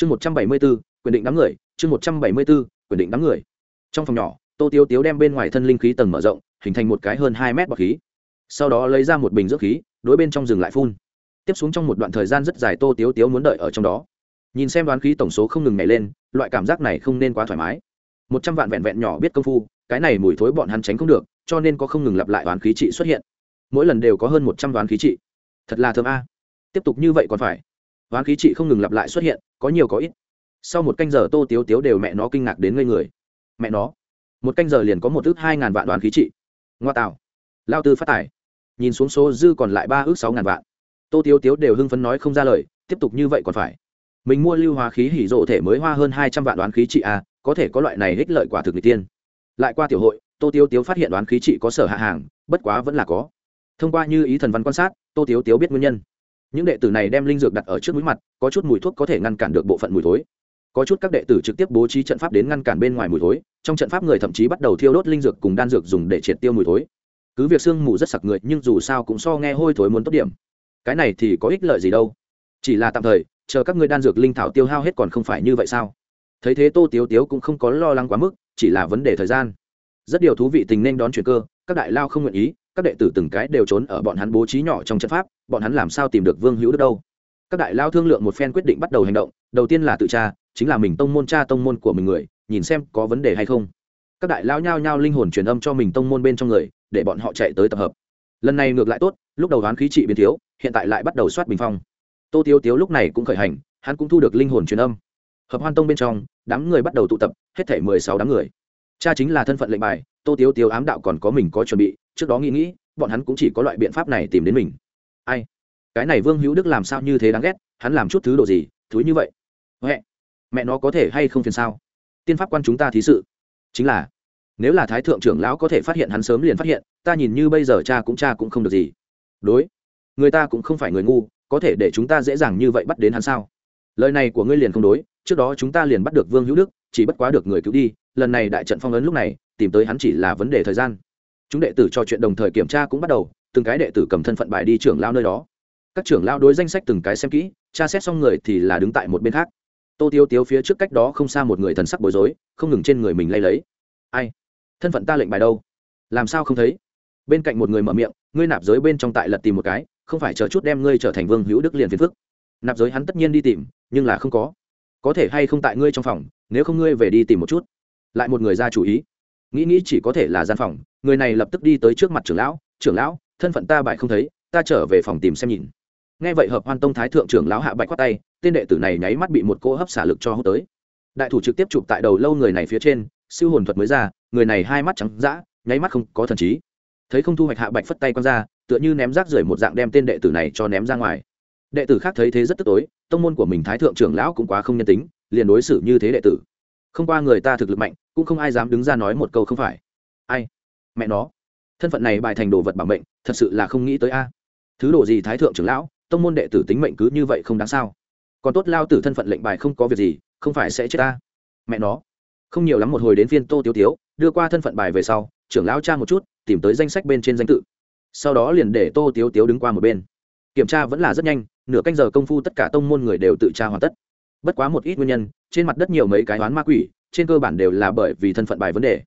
chương một trăm bảy mươi b ố quyền định đám người, chương một trăm bảy mươi b ố quyền định đám người. Trong phòng nhỏ, tô tiếu tiếu đem bên ngoài thân linh khí tầng mở rộng, hình thành một cái hơn hai mét bọc khí. Sau đó lấy ra một bình dưỡng khí, đối bên trong rừng lại phun. Tiếp xuống trong một đoạn thời gian rất dài tô tiếu tiếu muốn đợi ở trong đó. Nhìn xem đoán khí tổng số không ngừng nhảy lên, loại cảm giác này không nên quá thoải mái. Một trăm vạn vẹn vẹn nhỏ biết công phu, cái này mùi thối bọn hắn tránh không được, cho nên có không ngừng lặp lại đoán khí trị xuất hiện. Mỗi lần đều có hơn một trăm đoán khí trị. Thật là thơm a. Tiếp tục như vậy còn phải đoán khí trị không ngừng lặp lại xuất hiện, có nhiều có ít. Sau một canh giờ tô tiếu tiếu đều mẹ nó kinh ngạc đến ngây người. Mẹ nó, một canh giờ liền có một ước hai ngàn vạn đoán khí trị. Ngoa tạo. Lao tư phát tài. Nhìn xuống số dư còn lại ba ước sáu ngàn vạn. Tô tiếu tiếu đều hưng phấn nói không ra lời, tiếp tục như vậy còn phải. Mình mua lưu hóa khí hỉ rộ thể mới hoa hơn hai trăm vạn đoán khí trị a có thể có loại này ích lợi quả thực người tiên. Lại qua tiểu hội, tô tiếu tiếu phát hiện đoán khí trị có sở hạ hàng, bất quá vẫn là có. Thông qua như ý thần văn quan sát, tô tiếu tiếu biết nguyên nhân những đệ tử này đem linh dược đặt ở trước mũi mặt, có chút mùi thuốc có thể ngăn cản được bộ phận mùi thối. Có chút các đệ tử trực tiếp bố trí trận pháp đến ngăn cản bên ngoài mùi thối, trong trận pháp người thậm chí bắt đầu thiêu đốt linh dược cùng đan dược dùng để triệt tiêu mùi thối. Cứ việc sương mù rất sặc người, nhưng dù sao cũng so nghe hôi thối muốn tốt điểm. Cái này thì có ích lợi gì đâu? Chỉ là tạm thời, chờ các ngươi đan dược linh thảo tiêu hao hết còn không phải như vậy sao? Thấy thế tô tiếu tiếu cũng không có lo lắng quá mức, chỉ là vấn đề thời gian. Rất điều thú vị tình nên đón chuyện cơ, các đại lao không nguyện ý các đệ tử từng cái đều trốn ở bọn hắn bố trí nhỏ trong trận pháp, bọn hắn làm sao tìm được vương hữu đức đâu? Các đại lao thương lượng một phen quyết định bắt đầu hành động, đầu tiên là tự tra, chính là mình tông môn cha tông môn của mình người, nhìn xem có vấn đề hay không. Các đại lao nhao nhao linh hồn truyền âm cho mình tông môn bên trong người, để bọn họ chạy tới tập hợp. Lần này ngược lại tốt, lúc đầu đoán khí trị biến thiếu, hiện tại lại bắt đầu soát bình phong. Tô tiêu tiếu lúc này cũng khởi hành, hắn cũng thu được linh hồn truyền âm. Hợp hoan tông bên trong, đám người bắt đầu tụ tập, hết thể mười sáu đám người. Cha chính là thân phận lệnh bài, tô tiếu tiếu ám đạo còn có mình có chuẩn bị trước đó nghĩ nghĩ, bọn hắn cũng chỉ có loại biện pháp này tìm đến mình. Ai? Cái này vương hữu đức làm sao như thế đáng ghét? Hắn làm chút thứ đồ gì, thúi như vậy? Huệ mẹ nó có thể hay không phiền sao? Tiên pháp quan chúng ta thí sự. Chính là, nếu là thái thượng trưởng lão có thể phát hiện hắn sớm liền phát hiện, ta nhìn như bây giờ cha cũng cha cũng không được gì. Đối, người ta cũng không phải người ngu, có thể để chúng ta dễ dàng như vậy bắt đến hắn sao? Lời này của ngươi liền không đối, trước đó chúng ta liền bắt được vương hữu đức, chỉ bất quá được người cứu đi, lần này đại trận phong ấn lúc này, tìm tới hắn chỉ là vấn đề thời gian chúng đệ tử trò chuyện đồng thời kiểm tra cũng bắt đầu, từng cái đệ tử cầm thân phận bài đi trưởng lao nơi đó. Các trưởng lao đối danh sách từng cái xem kỹ, tra xét xong người thì là đứng tại một bên khác. Tô tiêu tiếu phía trước cách đó không xa một người thần sắc bối rối, không ngừng trên người mình lay lấy. Ai? Thân phận ta lệnh bài đâu? Làm sao không thấy? Bên cạnh một người mở miệng, ngươi nạp giới bên trong tại lật tìm một cái, không phải chờ chút đem ngươi trở thành vương hữu đức liền phiền phức. Nạp giới hắn tất nhiên đi tìm, nhưng là không có. Có thể hay không tại ngươi trong phòng, nếu không ngươi về đi tìm một chút. Lại một người ra chủ ý nghĩ nghĩ chỉ có thể là gian phòng, người này lập tức đi tới trước mặt trưởng lão trưởng lão, thân phận ta bại không thấy, ta trở về phòng tìm xem nhìn. Nghe vậy hợp hoan tông thái thượng trưởng lão hạ bạch quát tay, tên đệ tử này nháy mắt bị một cô hấp xả lực cho hút tới. Đại thủ trực tiếp chụp tại đầu lâu người này phía trên, siêu hồn thuật mới ra, người này hai mắt trắng d nháy mắt không có thần trí. Thấy không thu hoạch hạ bạch phất tay q ra, tựa như ném rác rưởi một dạng đem tên đệ tử này cho ném ra ngoài. Đệ tử khác thấy thế rất tức tối, tông môn của mình thái thượng trưởng lão cũng quá không nhân tính, liền đối xử như thế đệ tử không qua người ta thực lực mạnh, cũng không ai dám đứng ra nói một câu không phải. Ai? Mẹ nó. Thân phận này bài thành đồ vật bảo mệnh, thật sự là không nghĩ tới a. Thứ đồ gì thái thượng trưởng lão, tông môn đệ tử tính mệnh cứ như vậy không đáng sao? Còn tốt lao tử thân phận lệnh bài không có việc gì, không phải sẽ chết ta. Mẹ nó. Không nhiều lắm một hồi đến phiên tô tiếu tiếu, đưa qua thân phận bài về sau, trưởng lão cha một chút, tìm tới danh sách bên trên danh tự. Sau đó liền để tô tiếu tiếu đứng qua một bên. Kiểm tra vẫn là rất nhanh, nửa canh giờ công phu tất cả tông môn người đều tự tra hoàn tất bất quá một ít nguyên nhân, trên mặt đất nhiều mấy cái oán ma quỷ, trên cơ bản đều là bởi vì thân phận bài vấn đề.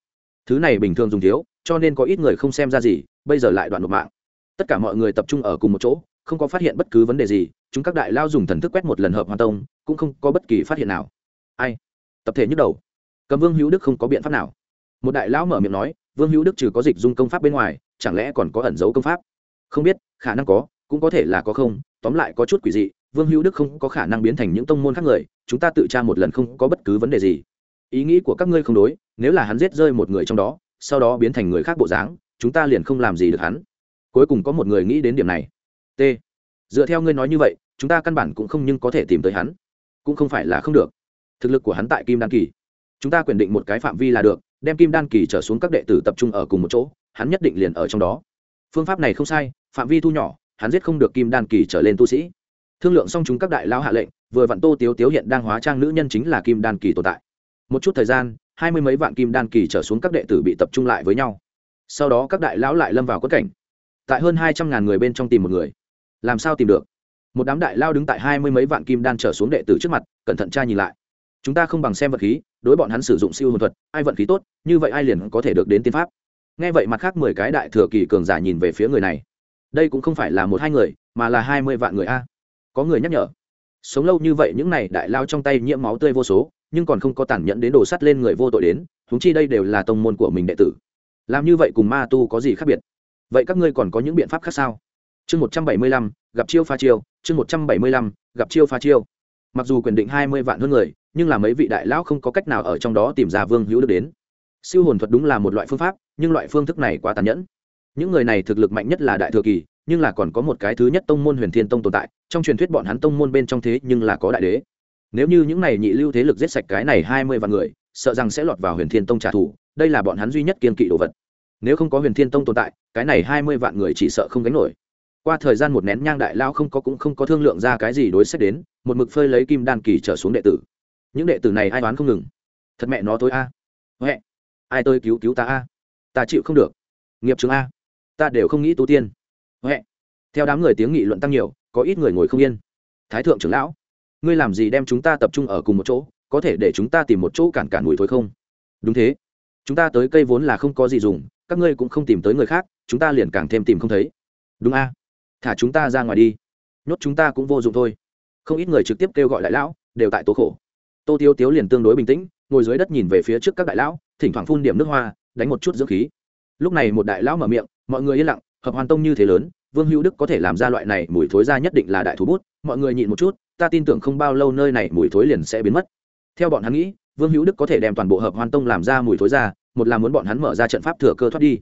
Thứ này bình thường dùng thiếu, cho nên có ít người không xem ra gì, bây giờ lại đoạn nộp mạng. Tất cả mọi người tập trung ở cùng một chỗ, không có phát hiện bất cứ vấn đề gì, chúng các đại lao dùng thần thức quét một lần hợp hoàn tông, cũng không có bất kỳ phát hiện nào. Ai? Tập thể nhức đầu. Cầm vương hữu đức không có biện pháp nào. Một đại lão mở miệng nói, vương hữu đức trừ có dịch dung công pháp bên ngoài, chẳng lẽ còn có ẩn dấu công pháp? Không biết, khả năng có, cũng có thể là có không, tóm lại có chút quỷ dị vương hữu đức không có khả năng biến thành những tông môn khác người, chúng ta tự tra một lần không có bất cứ vấn đề gì. Ý nghĩ của các ngươi không đối, nếu là hắn giết rơi một người trong đó, sau đó biến thành người khác bộ dáng, chúng ta liền không làm gì được hắn. Cuối cùng có một người nghĩ đến điểm này. T. Dựa theo ngươi nói như vậy, chúng ta căn bản cũng không nhưng có thể tìm tới hắn. Cũng không phải là không được. Thực lực của hắn tại kim đan kỳ. Chúng ta quyền định một cái phạm vi là được, đem kim đan kỳ trở xuống các đệ tử tập trung ở cùng một chỗ, hắn nhất định liền ở trong đó. Phương pháp này không sai, phạm vi thu nhỏ, hắn giết không được kim đan kỳ trở lên tu sĩ thương lượng xong chúng các đại lao hạ lệnh, vừa vặn tô tiếu tiếu hiện đang hóa trang nữ nhân chính là kim đan kỳ tồn tại. Một chút thời gian, hai mươi mấy vạn kim đan kỳ trở xuống các đệ tử bị tập trung lại với nhau. Sau đó các đại lão lại lâm vào quất cảnh. Tại hơn hai trăm ngàn người bên trong tìm một người. Làm sao tìm được? Một đám đại lao đứng tại hai mươi mấy vạn kim đan trở xuống đệ tử trước mặt, cẩn thận tra nhìn lại. Chúng ta không bằng xem vật khí, đối bọn hắn sử dụng siêu hồn thuật, ai vận khí tốt, như vậy ai liền có thể được đến tiên pháp. Nghe vậy mặt khác mười cái đại thừa kỳ cường giả nhìn về phía người này. Đây cũng không phải là một hai người, mà là hai mươi vạn người a có người nhắc nhở. Sống lâu như vậy những này đại lao trong tay nhiễm máu tươi vô số, nhưng còn không có tàn nhẫn đến đổ sắt lên người vô tội đến húng chi đây đều là tông môn của mình đệ tử. Làm như vậy cùng ma tu có gì khác biệt? Vậy các ngươi còn có những biện pháp khác sao? Chương một trăm bảy mươi lăm, gặp chiêu pha chiêu, chương một trăm bảy mươi lăm, gặp chiêu pha chiêu. Mặc dù quyền định hai mươi vạn hơn người, nhưng là mấy vị đại lão không có cách nào ở trong đó tìm ra vương hữu được đến. Siêu hồn thuật đúng là một loại phương pháp, nhưng loại phương thức này quá tàn nhẫn. Những người này thực lực mạnh nhất là đại thừa kỳ nhưng là còn có một cái thứ nhất tông môn huyền thiên tông tồn tại, trong truyền thuyết bọn hắn tông môn bên trong thế nhưng là có đại đế. Nếu như những này nhị lưu thế lực giết sạch cái này hai mươi vạn người, sợ rằng sẽ lọt vào huyền thiên tông trả thù, đây là bọn hắn duy nhất kiên kỵ đồ vật. Nếu không có huyền thiên tông tồn tại, cái này hai mươi vạn người chỉ sợ không gánh nổi. Qua thời gian một nén nhang đại lao không có cũng không có thương lượng ra cái gì đối sách đến, một mực phơi lấy kim đan kỳ trở xuống đệ tử. Những đệ tử này ai đoán không ngừng? Thật mẹ nó tối a. À. huệ ai tôi cứu cứu ta a? Ta chịu không được. Nghiệp chứng a. Ta đều không nghĩ tu tiên huệ. Theo đám người tiếng nghị luận tăng nhiều, có ít người ngồi không yên. Thái thượng trưởng lão, ngươi làm gì đem chúng ta tập trung ở cùng một chỗ, có thể để chúng ta tìm một chỗ cản cản mùi thối không? Đúng thế. Chúng ta tới cây vốn là không có gì dùng, các ngươi cũng không tìm tới người khác, chúng ta liền càng thêm tìm không thấy. Đúng a. Thả chúng ta ra ngoài đi. Nhốt chúng ta cũng vô dụng thôi. Không ít người trực tiếp kêu gọi lại lão, đều tại tố khổ. Tô tiêu tiếu liền tương đối bình tĩnh, ngồi dưới đất nhìn về phía trước các đại lão, thỉnh thoảng phun điểm nước hoa, đánh một chút dưỡng khí. Lúc này một đại lão mở miệng, mọi người yên lặng hợp hoàn tông như thế lớn, vương hữu đức có thể làm ra loại này mùi thối ra nhất định là đại thú bút, mọi người nhịn một chút, ta tin tưởng không bao lâu nơi này mùi thối liền sẽ biến mất. Theo bọn hắn nghĩ, vương hữu đức có thể đem toàn bộ hợp hoàn tông làm ra mùi thối ra, một là muốn bọn hắn mở ra trận pháp thừa cơ thoát đi,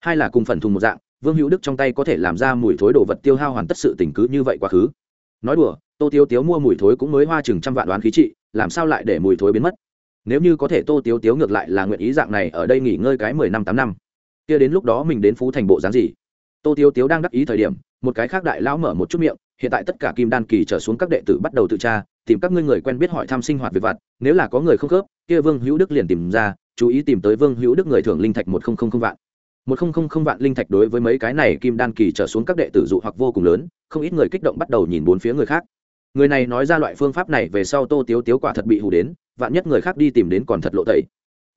hai là cùng phần thùng một dạng, vương hữu đức trong tay có thể làm ra mùi thối đồ vật tiêu hao hoàn tất sự tình cứ như vậy quá khứ. Nói đùa, tô tiêu tiếu mua mùi thối cũng mới hoa chừng trăm vạn đoán khí trị, làm sao lại để mùi thối biến mất? Nếu như có thể tô tiếu tiếu ngược lại là nguyện ý dạng này ở đây nghỉ ngơi cái mười năm tám năm. Kia đến lúc đó mình đến phú thành bộ dáng gì? Tô tiếu tiếu đang đắc ý thời điểm, một cái khác đại lão mở một chút miệng, hiện tại tất cả kim đan kỳ trở xuống các đệ tử bắt đầu tự tra, tìm các ngươi người quen biết hỏi thăm sinh hoạt việc vặt, nếu là có người không khớp, kia vương hữu đức liền tìm ra, chú ý tìm tới vương hữu đức người thưởng linh thạch một không không không vạn. Một không không không vạn linh thạch đối với mấy cái này kim đan kỳ trở xuống các đệ tử dụ hoặc vô cùng lớn, không ít người kích động bắt đầu nhìn bốn phía người khác. Người này nói ra loại phương pháp này về sau tô tiếu tiếu quả thật bị hù đến, vạn nhất người khác đi tìm đến còn thật lộ tẩy.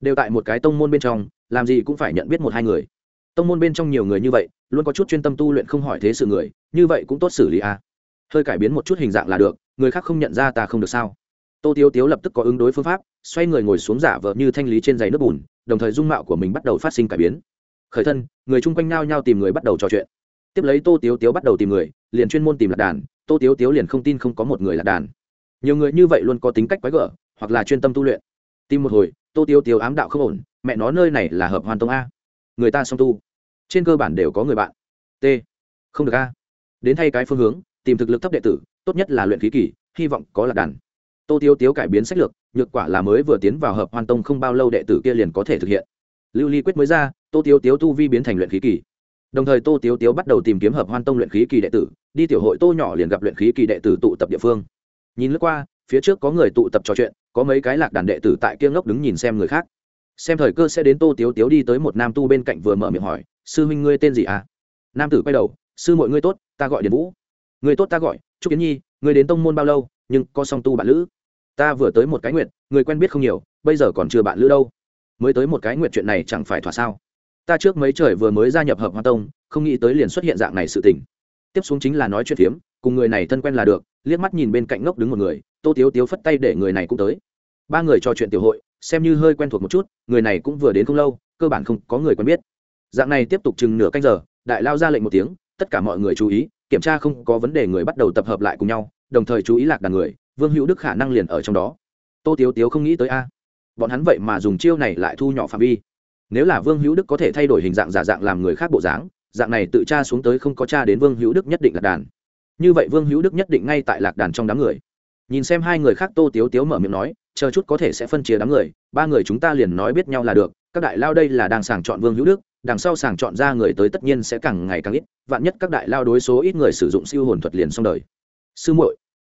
Đều tại một cái tông môn bên trong, làm gì cũng phải nhận biết một hai người tông môn bên trong nhiều người như vậy, luôn có chút chuyên tâm tu luyện không hỏi thế sự người, như vậy cũng tốt xử lý a à. hơi cải biến một chút hình dạng là được, người khác không nhận ra ta không được sao? Tô tiếu tiếu lập tức có ứng đối phương pháp, xoay người ngồi xuống giả vờ như thanh lý trên giày nước bùn, đồng thời dung mạo của mình bắt đầu phát sinh cải biến. Khởi thân, người chung quanh nao nhau tìm người bắt đầu trò chuyện. Tiếp lấy tô tiếu tiếu bắt đầu tìm người, liền chuyên môn tìm lạc đàn, tô tiếu tiếu liền không tin không có một người lạc đàn. Nhiều người như vậy luôn có tính cách quái gở, hoặc là chuyên tâm tu luyện. Tìm một hồi, tô tiếu tiếu ám đạo không ổn, mẹ nó nơi này là hợp hoàn tông a. Người ta song tu trên cơ bản đều có người bạn. T. Không được a. Đến thay cái phương hướng, tìm thực lực thấp đệ tử, tốt nhất là luyện khí kỷ hy vọng có lạc đàn. Tô tiêu tiếu cải biến sách lược, nhược quả là mới vừa tiến vào hợp hoàn tông không bao lâu đệ tử kia liền có thể thực hiện. Lưu ly quyết mới ra, tô tiêu tiếu tu vi biến thành luyện khí kỳ. Đồng thời tô tiếu tiếu bắt đầu tìm kiếm hợp hoan tông luyện khí kỳ đệ tử, đi tiểu hội tô nhỏ liền gặp luyện khí kỳ đệ tử tụ tập địa phương. Nhìn lướt qua, phía trước có người tụ tập trò chuyện, có mấy cái lạc đàn đệ tử tại kia ngốc đứng nhìn xem người khác xem thời cơ sẽ đến tô tiếu tiếu đi tới một nam tu bên cạnh vừa mở miệng hỏi, sư huynh ngươi tên gì à? Nam tử quay đầu, sư mọi ngươi tốt, ta gọi điện vũ. Người tốt ta gọi, trúc kiến nhi người đến tông môn bao lâu, nhưng có song tu bạn lữ. Ta vừa tới một cái nguyện người quen biết không nhiều, bây giờ còn chưa bạn lữ đâu. Mới tới một cái nguyện chuyện này chẳng phải thỏa sao? Ta trước mấy trời vừa mới gia nhập hợp hoa tông, không nghĩ tới liền xuất hiện dạng này sự tình. Tiếp xuống chính là nói chuyện phiếm, cùng người này thân quen là được, liếc mắt nhìn bên cạnh ngốc đứng một người, tô tiếu tiếu phất tay để người này cũng tới. Ba người trò chuyện tiểu hội xem như hơi quen thuộc một chút, người này cũng vừa đến không lâu, cơ bản không có người quen biết. Dạng này tiếp tục chừng nửa canh giờ, đại lao ra lệnh một tiếng, tất cả mọi người chú ý, kiểm tra không có vấn đề người bắt đầu tập hợp lại cùng nhau, đồng thời chú ý lạc đàn người, vương hữu đức khả năng liền ở trong đó. Tô tiếu tiếu không nghĩ tới a. Bọn hắn vậy mà dùng chiêu này lại thu nhỏ phạm vi. Nếu là vương hữu đức có thể thay đổi hình dạng giả dạng làm người khác bộ dáng, dạng này tự tra xuống tới không có cha đến vương hữu đức nhất định lạc đàn. Như vậy vương hữu đức nhất định ngay tại lạc đàn trong đám người. Nhìn xem hai người khác, tô tiếu tiếu mở miệng nói chờ chút có thể sẽ phân chia đám người, ba người chúng ta liền nói biết nhau là được, các đại lao đây là đang sàng chọn vương hữu đức, đằng sau sàng chọn ra người tới tất nhiên sẽ càng ngày càng ít, vạn nhất các đại lao đối số ít người sử dụng siêu hồn thuật liền xong đời. Sư muội,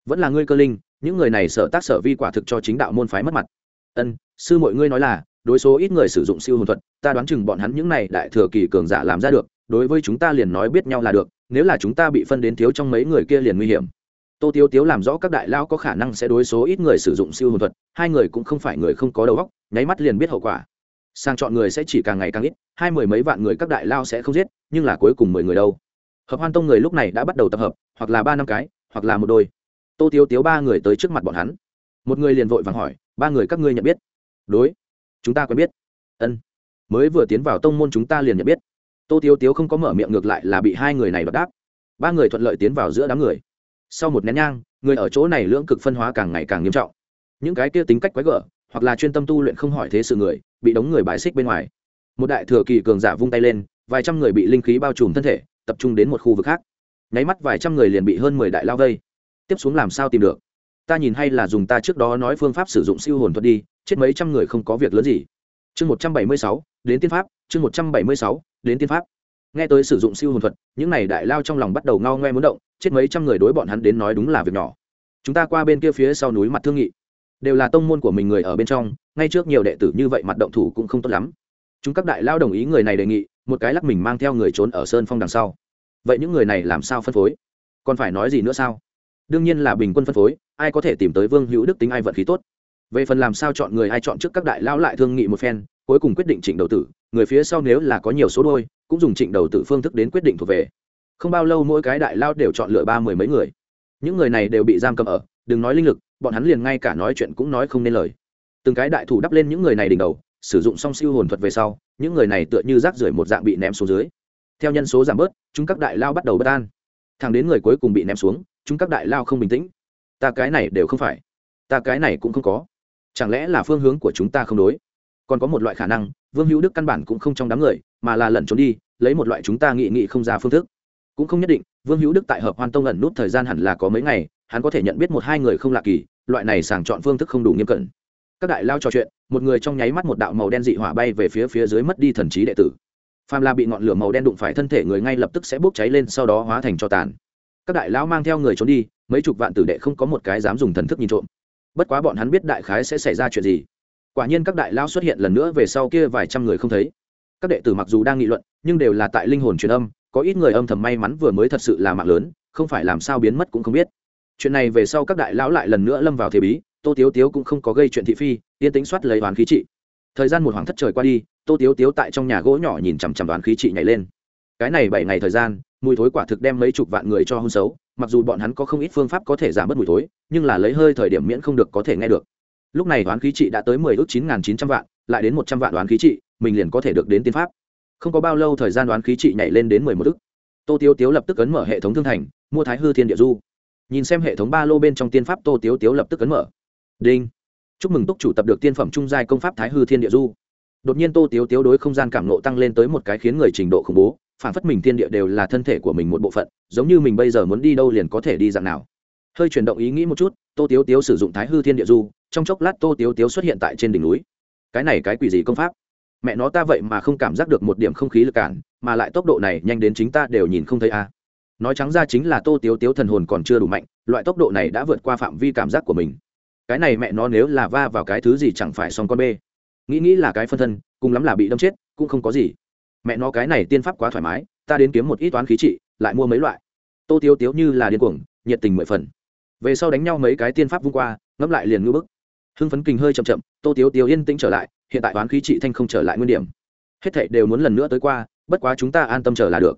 vẫn là ngươi cơ linh, những người này sở tác sở vi quả thực cho chính đạo môn phái mất mặt. Ân, sư muội ngươi nói là, đối số ít người sử dụng siêu hồn thuật, ta đoán chừng bọn hắn những này đại thừa kỳ cường giả làm ra được, đối với chúng ta liền nói biết nhau là được, nếu là chúng ta bị phân đến thiếu trong mấy người kia liền nguy hiểm tô tiếu tiếu làm rõ các đại lao có khả năng sẽ đối số ít người sử dụng siêu hồn thuật, hai người cũng không phải người không có đầu óc, nháy mắt liền biết hậu quả. Sang chọn người sẽ chỉ càng ngày càng ít, hai mười mấy vạn người các đại lao sẽ không giết, nhưng là cuối cùng mười người đâu. Hợp hoan tông người lúc này đã bắt đầu tập hợp, hoặc là ba năm cái, hoặc là một đôi. Tô tiếu tiếu ba người tới trước mặt bọn hắn. Một người liền vội vàng hỏi, ba người các ngươi nhận biết? Đối, chúng ta quen biết. Ân, mới vừa tiến vào tông môn chúng ta liền nhận biết. Tô tiếu tiếu không có mở miệng ngược lại là bị hai người này bật đáp. Ba người thuận lợi tiến vào giữa đám người sau một nén nhang, người ở chỗ này lưỡng cực phân hóa càng ngày càng nghiêm trọng. Những cái kia tính cách quái gở, hoặc là chuyên tâm tu luyện không hỏi thế sự người, bị đống người bài xích bên ngoài. Một đại thừa kỳ cường giả vung tay lên, vài trăm người bị linh khí bao trùm thân thể, tập trung đến một khu vực khác. Nháy mắt vài trăm người liền bị hơn mười đại lao vây. Tiếp xuống làm sao tìm được? Ta nhìn hay là dùng ta trước đó nói phương pháp sử dụng siêu hồn thuật đi, chết mấy trăm người không có việc lớn gì. Chương một trăm bảy mươi sáu, đến tiên pháp, chương một trăm bảy mươi sáu, đến tiên pháp nghe tới sử dụng siêu hồn thuật, những n à y đại lao trong lòng bắt đầu ngao ngoe muốn động, chết mấy trăm người đối bọn hắn đến nói đúng là việc nhỏ. Chúng ta qua bên kia phía sau núi mặt thương nghị. Đều là tông môn của mình người ở bên trong, ngay trước nhiều đệ tử như vậy mặt động thủ cũng không tốt lắm. Chúng các đại lao đồng ý người này đề nghị, một cái lắc mình mang theo người trốn ở sơn phong đằng sau. Vậy những người này làm sao phân phối? Còn phải nói gì nữa sao? Đương nhiên là bình quân phân phối, ai có thể tìm tới vương hữu đức tính ai vận khí tốt. Về phần làm sao chọn người, ai chọn trước các đại lao lại thương nghị một phen cuối cùng quyết định trịnh đầu tử, người phía sau nếu là có nhiều số đôi, cũng dùng trịnh đầu tử phương thức đến quyết định thuộc về. Không bao lâu mỗi cái đại lao đều chọn lựa ba mười mấy người. Những người này đều bị giam cầm ở, đừng nói linh lực, bọn hắn liền ngay cả nói chuyện cũng nói không nên lời. Từng cái đại thủ đắp lên những người này đỉnh đầu, sử dụng song siêu hồn thuật về sau, những người này tựa như rác rưởi một dạng bị ném xuống dưới. Theo nhân số giảm bớt, chúng các đại lao bắt đầu bất an. Thằng đến người cuối cùng bị ném xuống, chúng các đại lao không bình tĩnh. Ta cái này đều không phải. Ta cái này cũng không có. Chẳng lẽ là phương hướng của chúng ta không đối? Còn có một loại khả năng, vương hữu đức căn bản cũng không trong đám người, mà là lẩn trốn đi, lấy một loại chúng ta nghị nghị không ra phương thức. Cũng không nhất định, vương hữu đức tại hợp hoan tông ẩn nút thời gian hẳn là có mấy ngày, hắn có thể nhận biết một hai người không lạ kỳ, loại này sàng chọn phương thức không đủ nghiêm cẩn. Các đại lao trò chuyện, một người trong nháy mắt một đạo màu đen dị hỏa bay về phía phía dưới mất đi thần trí đệ tử. Phàm là bị ngọn lửa màu đen đụng phải thân thể người ngay lập tức sẽ bốc cháy lên, sau đó hóa thành cho tàn. Các đại lão mang theo người trốn đi, mấy chục vạn tử đệ không có một cái dám dùng thần thức nhìn trộm. Bất quá bọn hắn biết đại khái sẽ xảy ra chuyện gì quả nhiên các đại lão xuất hiện lần nữa về sau kia vài trăm người không thấy. Các đệ tử mặc dù đang nghị luận, nhưng đều là tại linh hồn truyền âm, có ít người âm thầm may mắn vừa mới thật sự là mạng lớn, không phải làm sao biến mất cũng không biết. Chuyện này về sau các đại lão lại lần nữa lâm vào thế bí, tô tiếu tiếu cũng không có gây chuyện thị phi, yên tính soát lấy đoán khí trị. Thời gian một hoàng thất trời qua đi, tô tiếu tiếu tại trong nhà gỗ nhỏ nhìn chằm chằm đoán khí trị nhảy lên. Cái này bảy ngày thời gian, mùi thối quả thực đem mấy chục vạn người cho hôn xấu, mặc dù bọn hắn có không ít phương pháp có thể giảm bớt mùi thối, nhưng là lấy hơi thời điểm miễn không được có thể nghe được lúc này đoán khí trị đã tới mười ước chín nghìn chín trăm vạn, lại đến một trăm vạn đoán khí trị, mình liền có thể được đến tiên pháp. Không có bao lâu thời gian đoán khí trị nhảy lên đến mười một ước. Tô tiếu tiếu lập tức ấn mở hệ thống thương thành, mua thái hư thiên địa du. Nhìn xem hệ thống ba lô bên trong tiên pháp, tô tiếu tiếu lập tức ấn mở. Đinh. Chúc mừng túc chủ tập được tiên phẩm trung giai công pháp thái hư thiên địa du. Đột nhiên tô tiếu tiếu đối không gian cảm nộ tăng lên tới một cái khiến người trình độ khủng bố, phản phất mình thiên địa đều là thân thể của mình một bộ phận, giống như mình bây giờ muốn đi đâu liền có thể đi dạng nào. Hơi chuyển động ý nghĩ một chút, tô tiếu tiếu sử dụng thái hư thiên địa du trong chốc lát tô tiếu tiếu xuất hiện tại trên đỉnh núi. Cái này cái quỷ gì công pháp? Mẹ nó ta vậy mà không cảm giác được một điểm không khí lực cản, mà lại tốc độ này nhanh đến chính ta đều nhìn không thấy a nói trắng ra chính là tô tiếu tiếu thần hồn còn chưa đủ mạnh, loại tốc độ này đã vượt qua phạm vi cảm giác của mình. Cái này mẹ nó nếu là va vào cái thứ gì chẳng phải xong con bê. Nghĩ nghĩ là cái phân thân, cùng lắm là bị đâm chết, cũng không có gì. Mẹ nó cái này tiên pháp quá thoải mái, ta đến kiếm một ít toán khí trị, lại mua mấy loại. Tô tiếu tiếu như là điên cuồng, nhiệt tình mười phần. Về sau đánh nhau mấy cái tiên pháp vung qua, ngẫm lại liền ngư bức hưng phấn kinh hơi chậm chậm, tô tiếu tiếu yên tĩnh trở lại, hiện tại toán khí trị thanh không trở lại nguyên điểm. Hết thảy đều muốn lần nữa tới qua, bất quá chúng ta an tâm trở là được.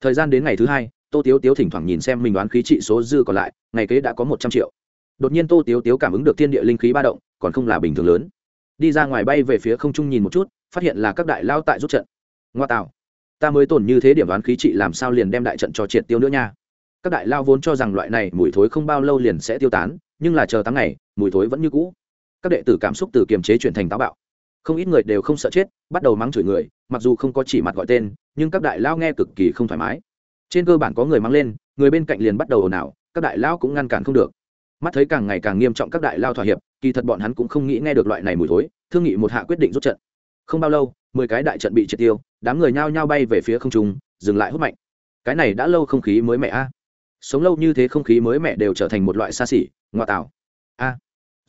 Thời gian đến ngày thứ hai, tô tiếu tiếu thỉnh thoảng nhìn xem mình đoán khí trị số dư còn lại, ngày kế đã có một trăm triệu. Đột nhiên tô tiếu tiếu cảm ứng được thiên địa linh khí ba động, còn không là bình thường lớn. Đi ra ngoài bay về phía không trung nhìn một chút, phát hiện là các đại lao tại rút trận. Ngoa tạo. Ta mới tổn như thế điểm đoán khí trị làm sao liền đem đại trận cho triệt tiêu nữa nha. Các đại lao vốn cho rằng loại này mùi thối không bao lâu liền sẽ tiêu tán, nhưng là chờ tháng ngày, mùi thối vẫn như cũ các đệ tử cảm xúc từ kiềm chế chuyển thành táo bạo. Không ít người đều không sợ chết, bắt đầu mắng chửi người, mặc dù không có chỉ mặt gọi tên, nhưng các đại lao nghe cực kỳ không thoải mái. Trên cơ bản có người mắng lên, người bên cạnh liền bắt đầu ồn ào, các đại lao cũng ngăn cản không được. Mắt thấy càng ngày càng nghiêm trọng các đại lao thỏa hiệp, kỳ thật bọn hắn cũng không nghĩ nghe được loại này mùi thối, thương nghị một hạ quyết định rút trận. Không bao lâu, mười cái đại trận bị triệt tiêu, đám người nhao nhao bay về phía không trung, dừng lại hút mạnh. Cái này đã lâu không khí mới mẹ a. Sống lâu như thế không khí mới mẹ đều trở thành một loại xa xỉ ngoại tảo a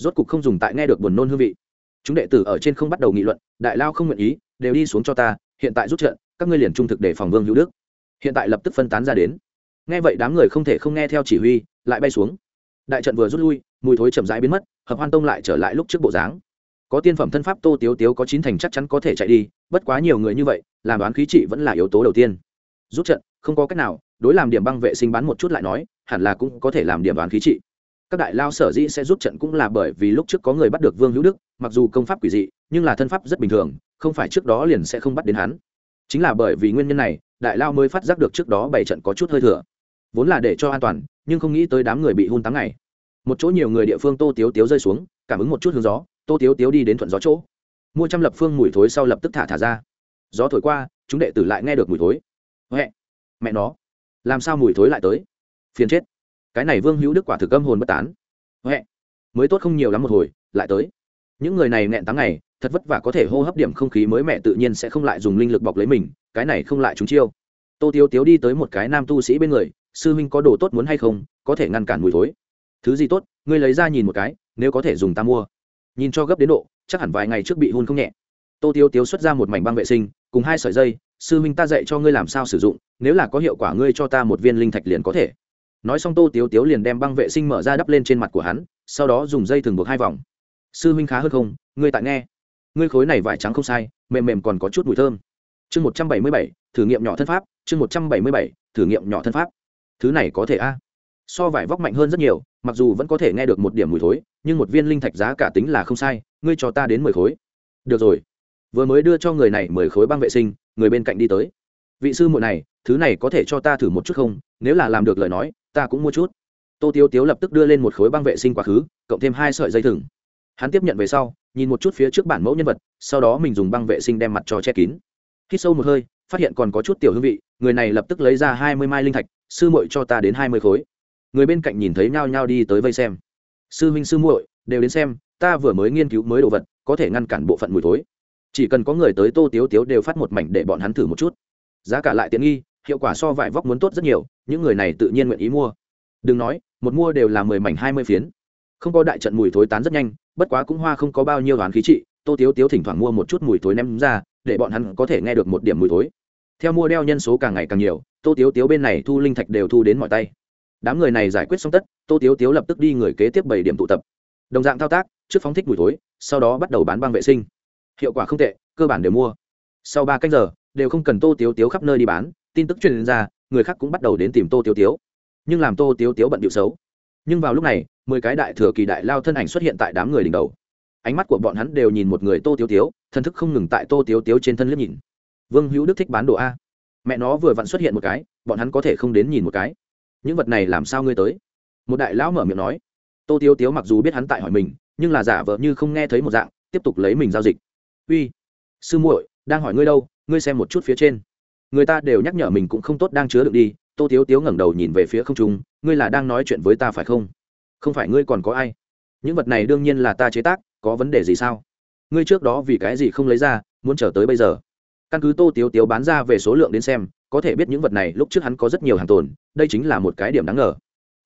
rốt cục không dùng tại nghe được buồn nôn hương vị. Chúng đệ tử ở trên không bắt đầu nghị luận, đại lao không nguyện ý, đều đi xuống cho ta, hiện tại rút trận, các ngươi liền trung thực để phòng vương hữu đức. Hiện tại lập tức phân tán ra đến. Nghe vậy đám người không thể không nghe theo chỉ huy, lại bay xuống. Đại trận vừa rút lui, mùi thối chậm rãi biến mất, hợp hoan tông lại trở lại lúc trước bộ dáng. Có tiên phẩm thân pháp tô tiếu tiếu có chín thành chắc chắn có thể chạy đi, bất quá nhiều người như vậy, làm đoán khí trị vẫn là yếu tố đầu tiên. Rút trận, không có cách nào, đối làm điểm băng vệ sinh bán một chút lại nói, hẳn là cũng có thể làm điểm đoán khí trị các đại lao sở dĩ sẽ rút trận cũng là bởi vì lúc trước có người bắt được vương hữu đức, mặc dù công pháp quỷ dị, nhưng là thân pháp rất bình thường, không phải trước đó liền sẽ không bắt đến hắn. Chính là bởi vì nguyên nhân này, đại lao mới phát giác được trước đó bảy trận có chút hơi thừa. Vốn là để cho an toàn, nhưng không nghĩ tới đám người bị hôn tám ngày một chỗ nhiều người địa phương tô tiếu tiếu rơi xuống, cảm ứng một chút hướng gió, tô tiếu tiếu đi đến thuận gió chỗ. Mua trăm lập phương mùi thối sau lập tức thả thả ra. Gió thổi qua, chúng đệ tử lại nghe được mùi thối. Huệ mẹ nó, làm sao mùi thối lại tới? Phiền chết cái này vương hữu đức quả thực âm hồn bất tán. Huệ, mới tốt không nhiều lắm một hồi, lại tới. Những người này nghẹn tháng ngày, thật vất vả có thể hô hấp điểm không khí mới mẹ tự nhiên sẽ không lại dùng linh lực bọc lấy mình, cái này không lại chúng chiêu. Tô tiếu tiếu đi tới một cái nam tu sĩ bên người, sư huynh có đồ tốt muốn hay không, có thể ngăn cản mùi thối. Thứ gì tốt, ngươi lấy ra nhìn một cái, nếu có thể dùng ta mua. Nhìn cho gấp đến độ, chắc hẳn vài ngày trước bị hôn không nhẹ. Tô tiếu tiếu xuất ra một mảnh băng vệ sinh, cùng hai sợi dây, sư huynh ta dạy cho ngươi làm sao sử dụng, nếu là có hiệu quả ngươi cho ta một viên linh thạch liền có thể nói xong tô tiếu tiếu liền đem băng vệ sinh mở ra đắp lên trên mặt của hắn, sau đó dùng dây thừng buộc hai vòng. Sư huynh khá hơn không? Ngươi tại nghe. Ngươi khối này vải trắng không sai, mềm mềm còn có chút mùi thơm. Chương một trăm bảy mươi bảy, thử nghiệm nhỏ thân pháp, chương một trăm bảy mươi bảy, thử nghiệm nhỏ thân pháp. Thứ này có thể a? So vải vóc mạnh hơn rất nhiều, mặc dù vẫn có thể nghe được một điểm mùi thối, nhưng một viên linh thạch giá cả tính là không sai, ngươi cho ta đến mười khối. Được rồi. Vừa mới đưa cho người này mười khối băng vệ sinh, người bên cạnh đi tới. Vị sư muội này, thứ này có thể cho ta thử một chút không? Nếu là làm được lời nói ta cũng mua chút. Tô tiếu tiếu lập tức đưa lên một khối băng vệ sinh quá khứ, cộng thêm hai sợi dây thừng. Hắn tiếp nhận về sau, nhìn một chút phía trước bản mẫu nhân vật, sau đó mình dùng băng vệ sinh đem mặt cho che kín. Khi sâu một hơi, phát hiện còn có chút tiểu hương vị, người này lập tức lấy ra hai mươi mai linh thạch, sư muội cho ta đến hai mươi khối. Người bên cạnh nhìn thấy nhao nhao đi tới vây xem. Sư huynh sư muội, đều đến xem, ta vừa mới nghiên cứu mới đồ vật, có thể ngăn cản bộ phận mùi thối. Chỉ cần có người tới tô tiếu tiếu đều phát một mảnh để bọn hắn thử một chút. Giá cả lại tiện nghi hiệu quả so vải vóc muốn tốt rất nhiều, những người này tự nhiên nguyện ý mua. Đừng nói, một mua đều là mười mảnh hai mươi phiến. Không có đại trận mùi thối tán rất nhanh, bất quá cũng hoa không có bao nhiêu đoán khí trị, tô tiếu tiếu thỉnh thoảng mua một chút mùi thối ném ra, để bọn hắn có thể nghe được một điểm mùi thối. Theo mua đeo nhân số càng ngày càng nhiều, tô tiếu tiếu bên này thu linh thạch đều thu đến mọi tay. Đám người này giải quyết xong tất, tô tiếu tiếu lập tức đi người kế tiếp bảy điểm tụ tập. Đồng dạng thao tác, trước phóng thích mùi thối, sau đó bắt đầu bán băng vệ sinh. Hiệu quả không tệ, cơ bản đều mua. Sau ba cách giờ, đều không cần tô tiếu tiếu khắp nơi đi bán tin tức truyền ra, người khác cũng bắt đầu đến tìm tô tiêu tiếu. Nhưng làm tô tiếu tiếu bận điệu xấu. Nhưng vào lúc này, mười cái đại thừa kỳ đại lao thân ảnh xuất hiện tại đám người đỉnh đầu. Ánh mắt của bọn hắn đều nhìn một người tô tiếu tiếu thân thức không ngừng tại tô tiếu tiếu trên thân liếc nhìn. Vương hữu đức thích bán đồ a. Mẹ nó vừa vặn xuất hiện một cái, bọn hắn có thể không đến nhìn một cái. Những vật này làm sao ngươi tới? Một đại lão mở miệng nói. Tô tiếu tiếu mặc dù biết hắn tại hỏi mình, nhưng là giả vờ như không nghe thấy một dạng, tiếp tục lấy mình giao dịch. Uy, sư muội, đang hỏi ngươi đâu, ngươi xem một chút phía trên người ta đều nhắc nhở mình cũng không tốt đang chứa được đi, tô tiếu tiếu ngẩng đầu nhìn về phía không trung, ngươi là đang nói chuyện với ta phải không? Không phải ngươi còn có ai? Những vật này đương nhiên là ta chế tác, có vấn đề gì sao? Ngươi trước đó vì cái gì không lấy ra, muốn chờ tới bây giờ? Căn cứ tô tiếu tiếu bán ra về số lượng đến xem, có thể biết những vật này lúc trước hắn có rất nhiều hàng tồn, đây chính là một cái điểm đáng ngờ.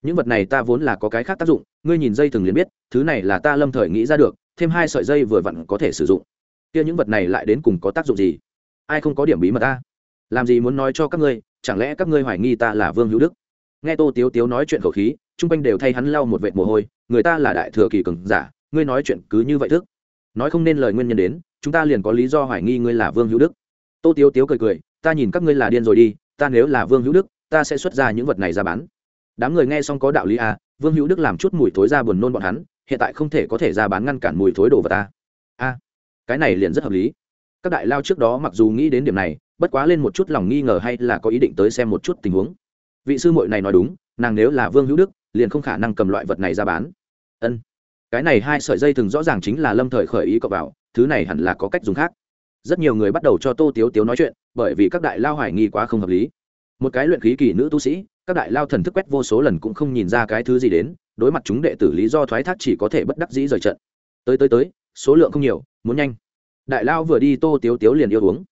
Những vật này ta vốn là có cái khác tác dụng, ngươi nhìn dây thừng liền biết, thứ này là ta lâm thời nghĩ ra được, thêm hai sợi dây vừa vặn có thể sử dụng. Kia những vật này lại đến cùng có tác dụng gì? Ai không có điểm bí mật ta? Làm gì muốn nói cho các ngươi, chẳng lẽ các ngươi hoài nghi ta là vương hữu đức? Nghe tô tiếu tiếu nói chuyện khẩu khí, chung quanh đều thay hắn lau một vệt mồ hôi, người ta là đại thừa kỳ cường giả, ngươi nói chuyện cứ như vậy thức. Nói không nên lời nguyên nhân đến, chúng ta liền có lý do hoài nghi ngươi là vương hữu đức. Tô tiếu tiếu cười cười, ta nhìn các ngươi là điên rồi đi, ta nếu là vương hữu đức, ta sẽ xuất ra những vật này ra bán. Đám người nghe xong có đạo lý à vương hữu đức làm chút mùi thối ra buồn nôn bọn hắn, hiện tại không thể có thể ra bán ngăn cản mùi thối đồ vào ta. A cái này liền rất hợp lý. Các đại lao trước đó mặc dù nghĩ đến điểm này bất quá lên một chút lòng nghi ngờ hay là có ý định tới xem một chút tình huống. Vị sư muội này nói đúng, nàng nếu là vương hữu đức, liền không khả năng cầm loại vật này ra bán. Ân. Cái này hai sợi dây thường rõ ràng chính là lâm thời khởi ý cậu vào thứ này hẳn là có cách dùng khác. Rất nhiều người bắt đầu cho tô tiếu tiếu nói chuyện, bởi vì các đại lao hoài nghi quá không hợp lý. Một cái luyện khí kỳ nữ tu sĩ, các đại lao thần thức quét vô số lần cũng không nhìn ra cái thứ gì đến, đối mặt chúng đệ tử lý do thoái thác chỉ có thể bất đắc dĩ rời trận. Tới tới tới, số lượng không nhiều, muốn nhanh. Đại lao vừa đi, tô tiếu tiếu liền yêu uống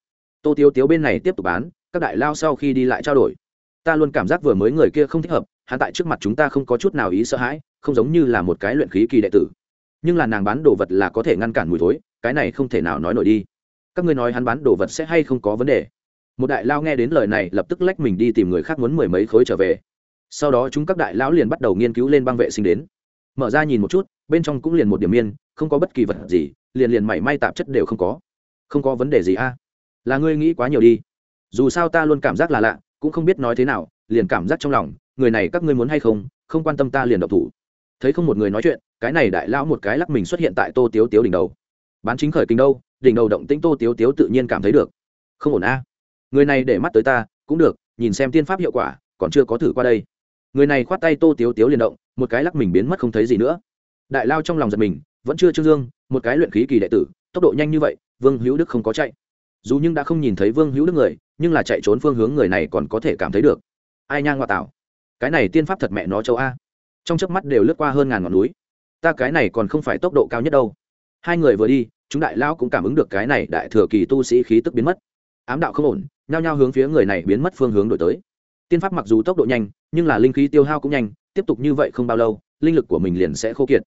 tô tiếu tiếu bên này tiếp tục bán, các đại lao sau khi đi lại trao đổi. Ta luôn cảm giác vừa mới người kia không thích hợp, hắn tại trước mặt chúng ta không có chút nào ý sợ hãi, không giống như là một cái luyện khí kỳ đệ tử. Nhưng là nàng bán đồ vật là có thể ngăn cản mùi thối, cái này không thể nào nói nổi đi. Các ngươi nói hắn bán đồ vật sẽ hay không có vấn đề? Một đại lao nghe đến lời này lập tức lách mình đi tìm người khác muốn mười mấy khối trở về. Sau đó chúng các đại lão liền bắt đầu nghiên cứu lên băng vệ sinh đến. Mở ra nhìn một chút, bên trong cũng liền một điểm miên, không có bất kỳ vật gì, liền liền mảy may tạp chất đều không có. Không có vấn đề gì a là ngươi nghĩ quá nhiều đi. Dù sao ta luôn cảm giác là lạ, cũng không biết nói thế nào, liền cảm giác trong lòng, người này các ngươi muốn hay không không quan tâm ta liền độc thủ. Thấy không một người nói chuyện, cái này đại lão một cái lắc mình xuất hiện tại tô tiếu tiếu đỉnh đầu. Bán chính khởi kinh đâu, đỉnh đầu động tĩnh tô tiếu tiếu tự nhiên cảm thấy được. Không ổn a. Người này để mắt tới ta, cũng được, nhìn xem tiên pháp hiệu quả, còn chưa có thử qua đây. Người này khoát tay tô tiếu tiếu liền động, một cái lắc mình biến mất không thấy gì nữa. Đại lao trong lòng giật mình, vẫn chưa trương dương, một cái luyện khí kỳ đệ tử, tốc độ nhanh như vậy, vương hữu đức không có chạy dù nhưng đã không nhìn thấy vương hữu đức người, nhưng là chạy trốn phương hướng người này còn có thể cảm thấy được. Ai nhang ngoại tạo. Cái này tiên pháp thật mẹ nó châu a. Trong chớp mắt đều lướt qua hơn ngàn ngọn núi. Ta cái này còn không phải tốc độ cao nhất đâu. Hai người vừa đi, chúng đại lao cũng cảm ứng được cái này đại thừa kỳ tu sĩ khí tức biến mất. Ám đạo không ổn, nhao nhao hướng phía người này biến mất phương hướng đổi tới. Tiên pháp mặc dù tốc độ nhanh, nhưng là linh khí tiêu hao cũng nhanh, tiếp tục như vậy không bao lâu, linh lực của mình liền sẽ khô kiệt.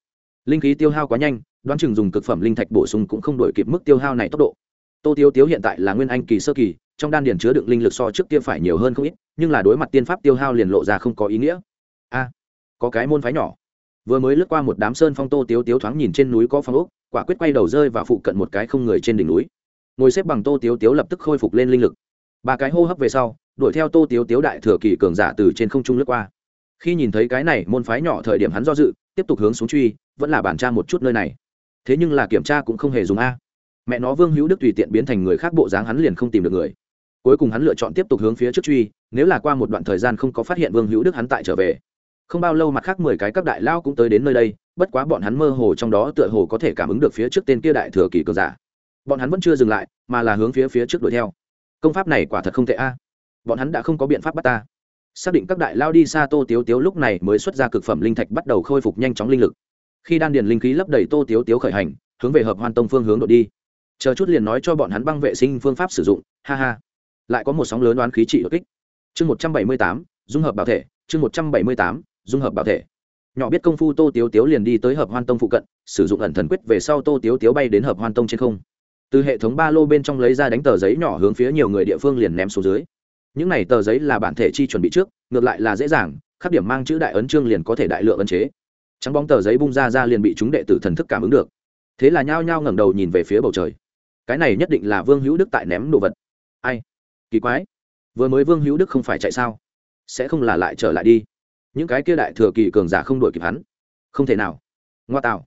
Linh khí tiêu hao quá nhanh, đoán chừng dùng cực phẩm linh thạch bổ sung cũng không đổi kịp mức tiêu hao này tốc độ tô Tiếu tiếu hiện tại là nguyên anh kỳ sơ kỳ, trong đan điền chứa đựng linh lực so trước kia phải nhiều hơn không ít, nhưng là đối mặt tiên pháp tiêu hao liền lộ ra không có ý nghĩa. A, có cái môn phái nhỏ. Vừa mới lướt qua một đám sơn phong tô tiếu tiếu thoáng nhìn trên núi có phong ốc, quả quyết quay đầu rơi và phụ cận một cái không người trên đỉnh núi. Ngồi xếp bằng tô tiếu tiếu lập tức khôi phục lên linh lực. Ba cái hô hấp về sau, đuổi theo tô tiếu tiếu đại thừa kỳ cường giả từ trên không trung lướt qua. Khi nhìn thấy cái này môn phái nhỏ thời điểm hắn do dự, tiếp tục hướng xuống truy, vẫn là bản tra một chút nơi này. Thế nhưng là kiểm tra cũng không hề dùng a mẹ nó vương hữu đức tùy tiện biến thành người khác bộ dáng hắn liền không tìm được người. Cuối cùng hắn lựa chọn tiếp tục hướng phía trước truy, nếu là qua một đoạn thời gian không có phát hiện vương hữu đức hắn tại trở về. Không bao lâu mặt khác mười cái các đại lao cũng tới đến nơi đây, bất quá bọn hắn mơ hồ trong đó tựa hồ có thể cảm ứng được phía trước tên kia đại thừa kỳ cường giả. Bọn hắn vẫn chưa dừng lại, mà là hướng phía phía trước đuổi theo. Công pháp này quả thật không tệ a. Bọn hắn đã không có biện pháp bắt ta. Xác định các đại lao đi xa tô tiếu tiếu lúc này mới xuất ra cực phẩm linh thạch bắt đầu khôi phục nhanh chóng linh lực. Khi đan điền linh khí lấp đầy tô tiếu tiếu khởi hành, hướng về hợp hoan tông phương hướng đội đi chờ chút liền nói cho bọn hắn băng vệ sinh phương pháp sử dụng, ha ha. Lại có một sóng lớn đoán khí trị đột kích. Chương một trăm bảy mươi tám, dung hợp bảo thể, chương một trăm bảy mươi tám, dung hợp bảo thể. Nhỏ biết công phu tô tiếu tiếu liền đi tới hợp hoan tông phụ cận, sử dụng ẩn thần quyết về sau tô tiếu tiếu bay đến hợp hoan tông trên không. Từ hệ thống ba lô bên trong lấy ra đánh tờ giấy nhỏ hướng phía nhiều người địa phương liền ném xuống dưới. Những này tờ giấy là bản thể chi chuẩn bị trước, ngược lại là dễ dàng, khắc điểm mang chữ đại ấn trương liền có thể đại lượng ấn chế. Trắng bóng tờ giấy bung ra ra liền bị chúng đệ tử thần thức cảm ứng được. Thế là nhao nhao ngẩng đầu nhìn về phía bầu trời cái này nhất định là vương hữu đức tại ném đồ vật ai kỳ quái vừa mới vương hữu đức không phải chạy sao sẽ không là lại trở lại đi những cái kia đại thừa kỳ cường giả không đuổi kịp hắn không thể nào ngoa tạo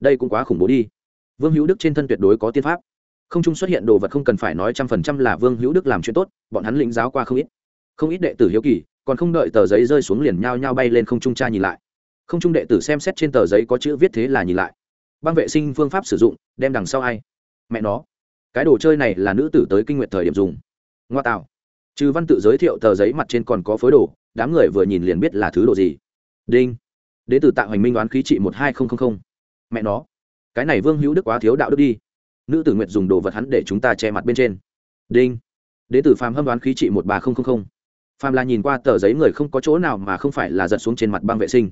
đây cũng quá khủng bố đi vương hữu đức trên thân tuyệt đối có tiên pháp không trung xuất hiện đồ vật không cần phải nói trăm phần trăm là vương hữu đức làm chuyện tốt bọn hắn lĩnh giáo qua không ít không ít đệ tử hiếu kỳ còn không đợi tờ giấy rơi xuống liền nhao nhao bay lên không trung tra nhìn lại không trung đệ tử xem xét trên tờ giấy có chữ viết thế là nhìn lại băng vệ sinh phương pháp sử dụng đem đằng sau ai mẹ nó cái đồ chơi này là nữ tử tới kinh nguyện thời điểm dùng. Ngoa tạo. Trừ văn tự giới thiệu tờ giấy mặt trên còn có phối đồ, đám người vừa nhìn liền biết là thứ đồ gì. Đinh. Đ ế từ tạ hoành minh đoán khí trị một hai nghìn mẹ nó. Cái này vương hữu đức quá thiếu đạo đức đi. Nữ tử nguyệt dùng đồ vật hắn để chúng ta che mặt bên trên. Đinh. Đ ế từ phàm hâm đoán khí trị một ba nghìn phàm là nhìn qua tờ giấy người không có chỗ nào mà không phải là giật xuống trên mặt băng vệ sinh.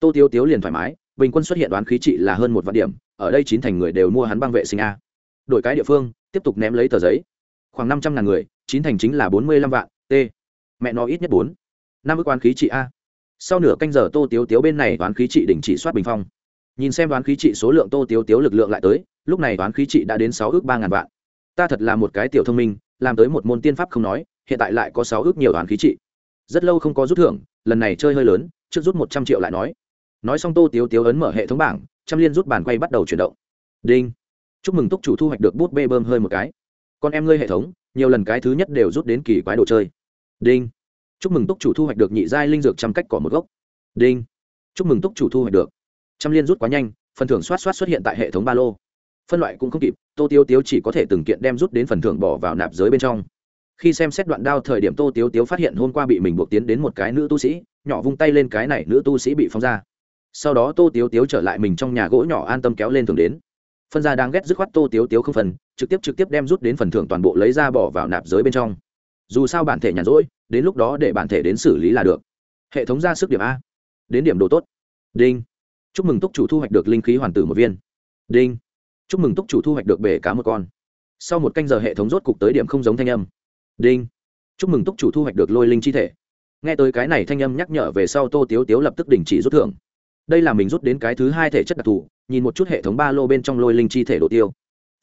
Tô tiêu tiếu liền thoải mái, bình quân xuất hiện đoán khí trị là hơn một vạn điểm, ở đây chín thành người đều mua hắn băng vệ sinh a đổi cái địa phương, tiếp tục ném lấy tờ giấy. Khoảng năm trăm ngàn người, chín thành chính là bốn mươi lăm vạn, t. Mẹ nó ít nhất bốn. Năm ước oán khí trị a. Sau nửa canh giờ tô tiếu tiếu bên này oán khí trị đỉnh chỉ soát bình phong. Nhìn xem đoán khí trị số lượng tô tiếu tiếu lực lượng lại tới, lúc này đoán khí trị đã đến sáu ước ba ngàn vạn. Ta thật là một cái tiểu thông minh, làm tới một môn tiên pháp không nói, hiện tại lại có sáu ước nhiều đoán khí trị. Rất lâu không có rút thưởng, lần này chơi hơi lớn, trước rút một trăm triệu lại nói. Nói xong tô tiếu tiếu ấn mở hệ thống bảng, trăm liên rút bàn quay bắt đầu chuyển động. Đinh chúc mừng túc chủ thu hoạch được bút bê bơm hơi một cái. Con em ngươi hệ thống, nhiều lần cái thứ nhất đều rút đến kỳ quái đồ chơi. Đinh. Chúc mừng túc chủ thu hoạch được nhị giai linh dược trăm cách cỏ một gốc. Đinh. Chúc mừng túc chủ thu hoạch được. Trăm liên rút quá nhanh, phần thưởng soát soát xuất hiện tại hệ thống ba lô. Phân loại cũng không kịp, tô tiêu tiếu chỉ có thể từng kiện đem rút đến phần thưởng bỏ vào nạp giới bên trong. Khi xem xét đoạn đao thời điểm tô tiếu tiếu phát hiện hôm qua bị mình buộc tiến đến một cái nữ tu sĩ, nhỏ vung tay lên cái này nữ tu sĩ bị phóng ra. Sau đó tô tiếu tiếu trở lại mình trong nhà gỗ nhỏ an tâm kéo lên thường đến phân ra đang ghét dứt khoát tô tiếu tiếu không phần trực tiếp trực tiếp đem rút đến phần thưởng toàn bộ lấy ra bỏ vào nạp giới bên trong. Dù sao bản thể nhàn rỗi, đến lúc đó để bản thể đến xử lý là được. Hệ thống ra sức điểm a. Đến điểm đồ tốt. Đinh. Chúc mừng túc chủ thu hoạch được linh khí hoàn tử một viên. Đinh. Chúc mừng túc chủ thu hoạch được bể cá một con. Sau một canh giờ hệ thống rốt cục tới điểm không giống thanh âm. Đinh. Chúc mừng túc chủ thu hoạch được lôi linh chi thể. Nghe tới cái này thanh âm nhắc nhở về sau, tô tiếu tiếu lập tức đình chỉ rút thưởng đây là mình rút đến cái thứ hai thể chất đặc thù, nhìn một chút hệ thống ba lô bên trong lôi linh chi thể đồ tiêu.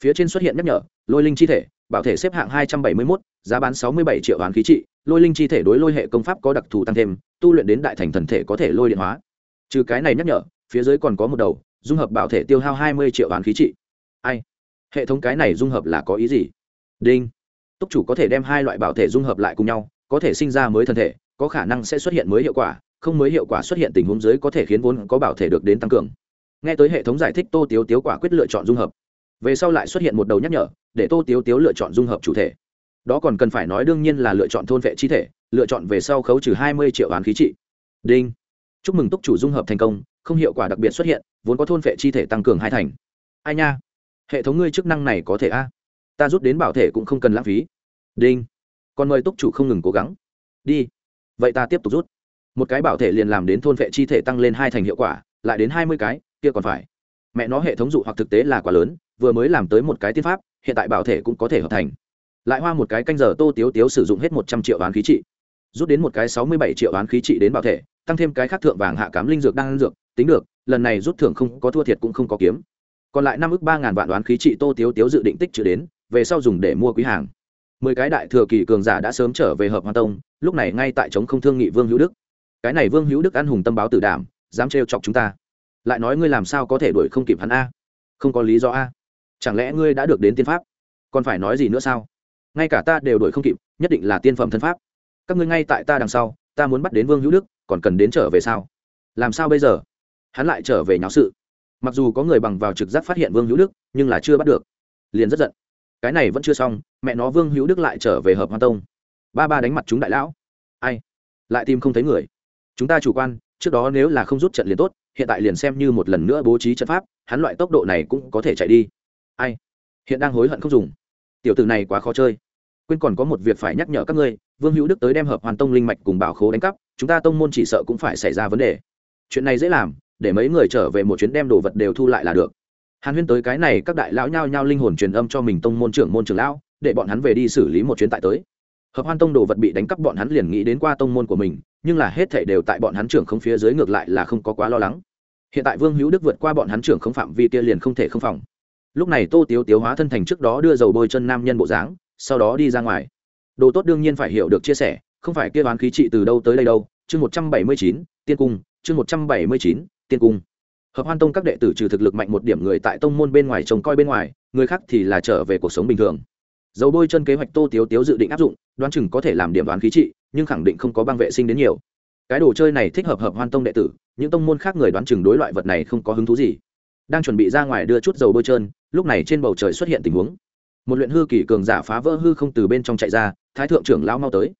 Phía trên xuất hiện nhắc nhở, lôi linh chi thể, bảo thể xếp hạng hai trăm bảy mươi mốt, giá bán sáu mươi bảy triệu hoán khí trị, lôi linh chi thể đối lôi hệ công pháp có đặc thù tăng thêm, tu luyện đến đại thành thần thể có thể lôi điện hóa. Trừ cái này nhắc nhở, phía dưới còn có một đầu, dung hợp bảo thể tiêu hao hai mươi triệu hoán khí trị. Ai? Hệ thống cái này dung hợp là có ý gì? Đinh. Túc chủ có thể đem hai loại bảo thể dung hợp lại cùng nhau, có thể sinh ra mới thân thể, có khả năng sẽ xuất hiện mới hiệu quả không mới hiệu quả xuất hiện tình huống dưới có thể khiến vốn có bảo thể được đến tăng cường. Nghe tới hệ thống giải thích tô tiếu tiếu quả quyết lựa chọn dung hợp. Về sau lại xuất hiện một đầu nhắc nhở, để tô tiếu tiếu lựa chọn dung hợp chủ thể. Đó còn cần phải nói đương nhiên là lựa chọn thôn vệ chi thể, lựa chọn về sau khấu trừ hai mươi triệu án khí trị. Đinh. Chúc mừng túc chủ dung hợp thành công, không hiệu quả đặc biệt xuất hiện, vốn có thôn vệ chi thể tăng cường hai thành. Ai nha? Hệ thống ngươi chức năng này có thể a? Ta rút đến bảo thể cũng không cần lãng phí. Đinh. Còn mời túc chủ không ngừng cố gắng. Đi. Vậy ta tiếp tục rút một cái bảo thể liền làm đến thôn vệ chi thể tăng lên hai thành hiệu quả, lại đến hai mươi cái, kia còn phải. Mẹ nó hệ thống dụ hoặc thực tế là quá lớn, vừa mới làm tới một cái tiên pháp, hiện tại bảo thể cũng có thể hợp thành. Lại hoa một cái canh giờ tô tiếu tiếu sử dụng hết một trăm triệu bán khí trị. Rút đến một cái sáu mươi bảy triệu bán khí trị đến bảo thể, tăng thêm cái khác thượng vàng hạ cám linh dược đang dược, tính được, lần này rút thưởng không có thua thiệt cũng không có kiếm. Còn lại năm ước ba ngàn vạn đoán khí trị tô tiếu tiếu dự định tích trữ đến, về sau dùng để mua quý hàng. Mười cái đại thừa kỳ cường giả đã sớm trở về hợp hoa tông, lúc này ngay tại trống không thương nghị vương hữu đức cái này vương hữu đức ăn hùng tâm báo tử đảm, dám trêu chọc chúng ta. Lại nói ngươi làm sao có thể đuổi không kịp hắn a? Không có lý do a. Chẳng lẽ ngươi đã được đến tiên pháp? Còn phải nói gì nữa sao? Ngay cả ta đều đuổi không kịp, nhất định là tiên phẩm thân pháp. Các ngươi ngay tại ta đằng sau, ta muốn bắt đến vương hữu đức, còn cần đến trở về sao? Làm sao bây giờ? Hắn lại trở về nháo sự. Mặc dù có người bằng vào trực giác phát hiện vương hữu đức, nhưng là chưa bắt được. Liền rất giận. Cái này vẫn chưa xong, mẹ nó vương hữu đức lại trở về hợp hoa tông. Ba ba đánh mặt chúng đại lão. Ai? Lại tìm không thấy người chúng ta chủ quan, trước đó nếu là không rút trận liền tốt, hiện tại liền xem như một lần nữa bố trí trận pháp, hắn loại tốc độ này cũng có thể chạy đi. Ai? Hiện đang hối hận không dùng. Tiểu tử này quá khó chơi. Quên còn có một việc phải nhắc nhở các ngươi, vương hữu đức tới đem hợp hoàn tông linh mạch cùng bảo khố đánh cắp, chúng ta tông môn chỉ sợ cũng phải xảy ra vấn đề. Chuyện này dễ làm, để mấy người trở về một chuyến đem đồ vật đều thu lại là được. Hàn huyên tới cái này các đại lão nhao nhao linh hồn truyền âm cho mình tông môn trưởng môn trưởng lão, để bọn hắn về đi xử lý một chuyến tại tới. Hợp hoan tông đồ vật bị đánh cắp bọn hắn liền nghĩ đến qua tông môn của mình nhưng là hết thảy đều tại bọn hắn trưởng không phía dưới ngược lại là không có quá lo lắng. Hiện tại vương hữu đức vượt qua bọn hắn trưởng không phạm vi kia liền không thể không phòng. Lúc này tô tiếu tiếu hóa thân thành trước đó đưa dầu bôi chân nam nhân bộ dáng, sau đó đi ra ngoài. Đồ tốt đương nhiên phải hiểu được chia sẻ, không phải kia đoán khí trị từ đâu tới đây đâu. Chương một trăm bảy mươi chín, tiên cung. Chương một trăm bảy mươi chín, tiên cung. Hợp hoan tông các đệ tử trừ thực lực mạnh một điểm người tại tông môn bên ngoài trông coi bên ngoài, người khác thì là trở về cuộc sống bình thường. Dầu bôi chân kế hoạch tô tiếu tiếu dự định áp dụng, đoán chừng có thể làm điểm đoán khí trị nhưng khẳng định không có băng vệ sinh đến nhiều. Cái đồ chơi này thích hợp hợp hoan tông đệ tử, những tông môn khác người đoán chừng đối loại vật này không có hứng thú gì. Đang chuẩn bị ra ngoài đưa chút dầu bôi trơn, lúc này trên bầu trời xuất hiện tình huống. Một luyện hư kỳ cường giả phá vỡ hư không từ bên trong chạy ra, thái thượng trưởng lão mau tới.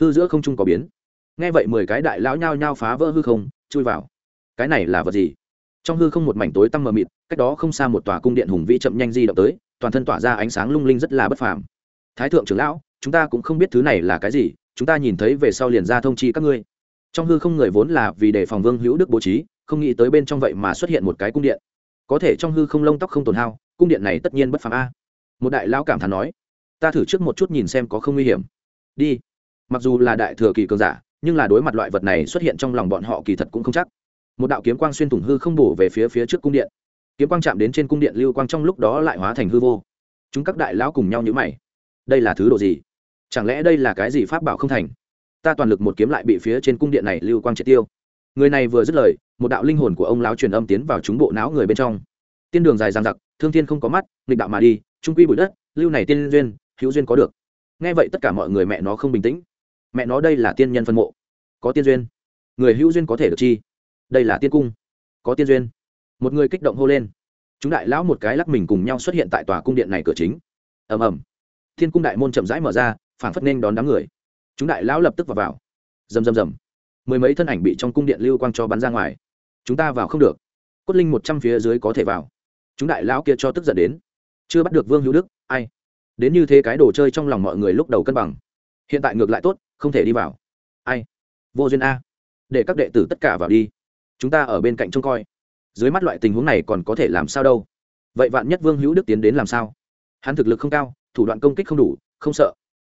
Hư giữa không trung có biến. Nghe vậy mười cái đại lão nhao nhao phá vỡ hư không, chui vào. Cái này là vật gì? Trong hư không một mảnh tối tăm mờ mịt, cách đó không xa một tòa cung điện hùng vĩ chậm nhanh di động tới, toàn thân tỏa ra ánh sáng lung linh rất là bất phàm. Thái thượng trưởng lão, chúng ta cũng không biết thứ này là cái gì chúng ta nhìn thấy về sau liền ra thông chi các ngươi. Trong hư không người vốn là vì để phòng vương hữu đức bố trí, không nghĩ tới bên trong vậy mà xuất hiện một cái cung điện. Có thể trong hư không lông tóc không tồn hao, cung điện này tất nhiên bất phàm a. Một đại lão cảm thán nói, ta thử trước một chút nhìn xem có không nguy hiểm. Đi. Mặc dù là đại thừa kỳ cường giả, nhưng là đối mặt loại vật này xuất hiện trong lòng bọn họ kỳ thật cũng không chắc. Một đạo kiếm quang xuyên thủng hư không bổ về phía phía trước cung điện. Kiếm quang chạm đến trên cung điện lưu quang trong lúc đó lại hóa thành hư vô. Chúng các đại lão cùng nhau nhữ mày. Đây là thứ đồ gì? Chẳng lẽ đây là cái gì pháp bảo không thành? Ta toàn lực một kiếm lại bị phía trên cung điện này lưu quang triệt tiêu. Người này vừa dứt lời, một đạo linh hồn của ông lão truyền âm tiến vào chúng bộ não người bên trong. Tiên đường dài dằng dặc, thương thiên không có mắt, nghịch đạo mà đi, trung quy bụi đất, lưu này tiên duyên, hữu duyên có được. Nghe vậy tất cả mọi người mẹ nó không bình tĩnh. Mẹ nó đây là tiên nhân phân mộ. Có tiên duyên, người hữu duyên có thể được chi? Đây là tiên cung. Có tiên duyên. Một người kích động hô lên. Chúng đại lão một cái lắc mình cùng nhau xuất hiện tại tòa cung điện này cửa chính. Ầm ầm. Thiên cung đại môn chậm rãi mở ra phảng phất nên đón đám người. Chúng đại lão lập tức vào vào. Rầm rầm rầm. Mười mấy thân ảnh bị trong cung điện lưu quang cho bắn ra ngoài. Chúng ta vào không được. Cốt linh một trăm phía dưới có thể vào. Chúng đại lão kia cho tức giận đến. Chưa bắt được vương hữu đức, ai? Đến như thế cái đồ chơi trong lòng mọi người lúc đầu cân bằng. Hiện tại ngược lại tốt, không thể đi vào. Ai? Vô duyên a. Để các đệ tử tất cả vào đi. Chúng ta ở bên cạnh trông coi. Dưới mắt loại tình huống này còn có thể làm sao đâu. Vậy vạn nhất vương hữu đức tiến đến làm sao? Hắn thực lực không cao, thủ đoạn công kích không đủ, không sợ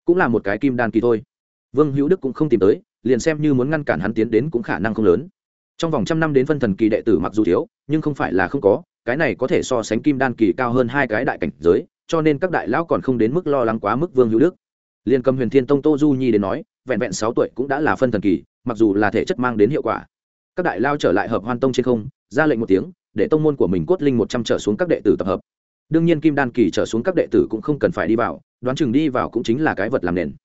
cũng là một cái kim đan kỳ thôi. Vương hữu đức cũng không tìm tới, liền xem như muốn ngăn cản hắn tiến đến cũng khả năng không lớn. Trong vòng trăm năm đến phân thần kỳ đệ tử mặc dù thiếu, nhưng không phải là không có, cái này có thể so sánh kim đan kỳ cao hơn hai cái đại cảnh giới, cho nên các đại lão còn không đến mức lo lắng quá mức vương hữu đức. Liên cầm huyền thiên tông tô du nhi đến nói, vẹn vẹn sáu tuổi cũng đã là phân thần kỳ, mặc dù là thể chất mang đến hiệu quả. Các đại lao trở lại hợp hoan tông trên không, ra lệnh một tiếng, để tông môn của mình cốt linh một trăm trở xuống các đệ tử tập hợp. Đương nhiên kim đan kỳ trở xuống các đệ tử cũng không cần phải đi vào đoán chừng đi vào cũng chính là cái vật làm nền.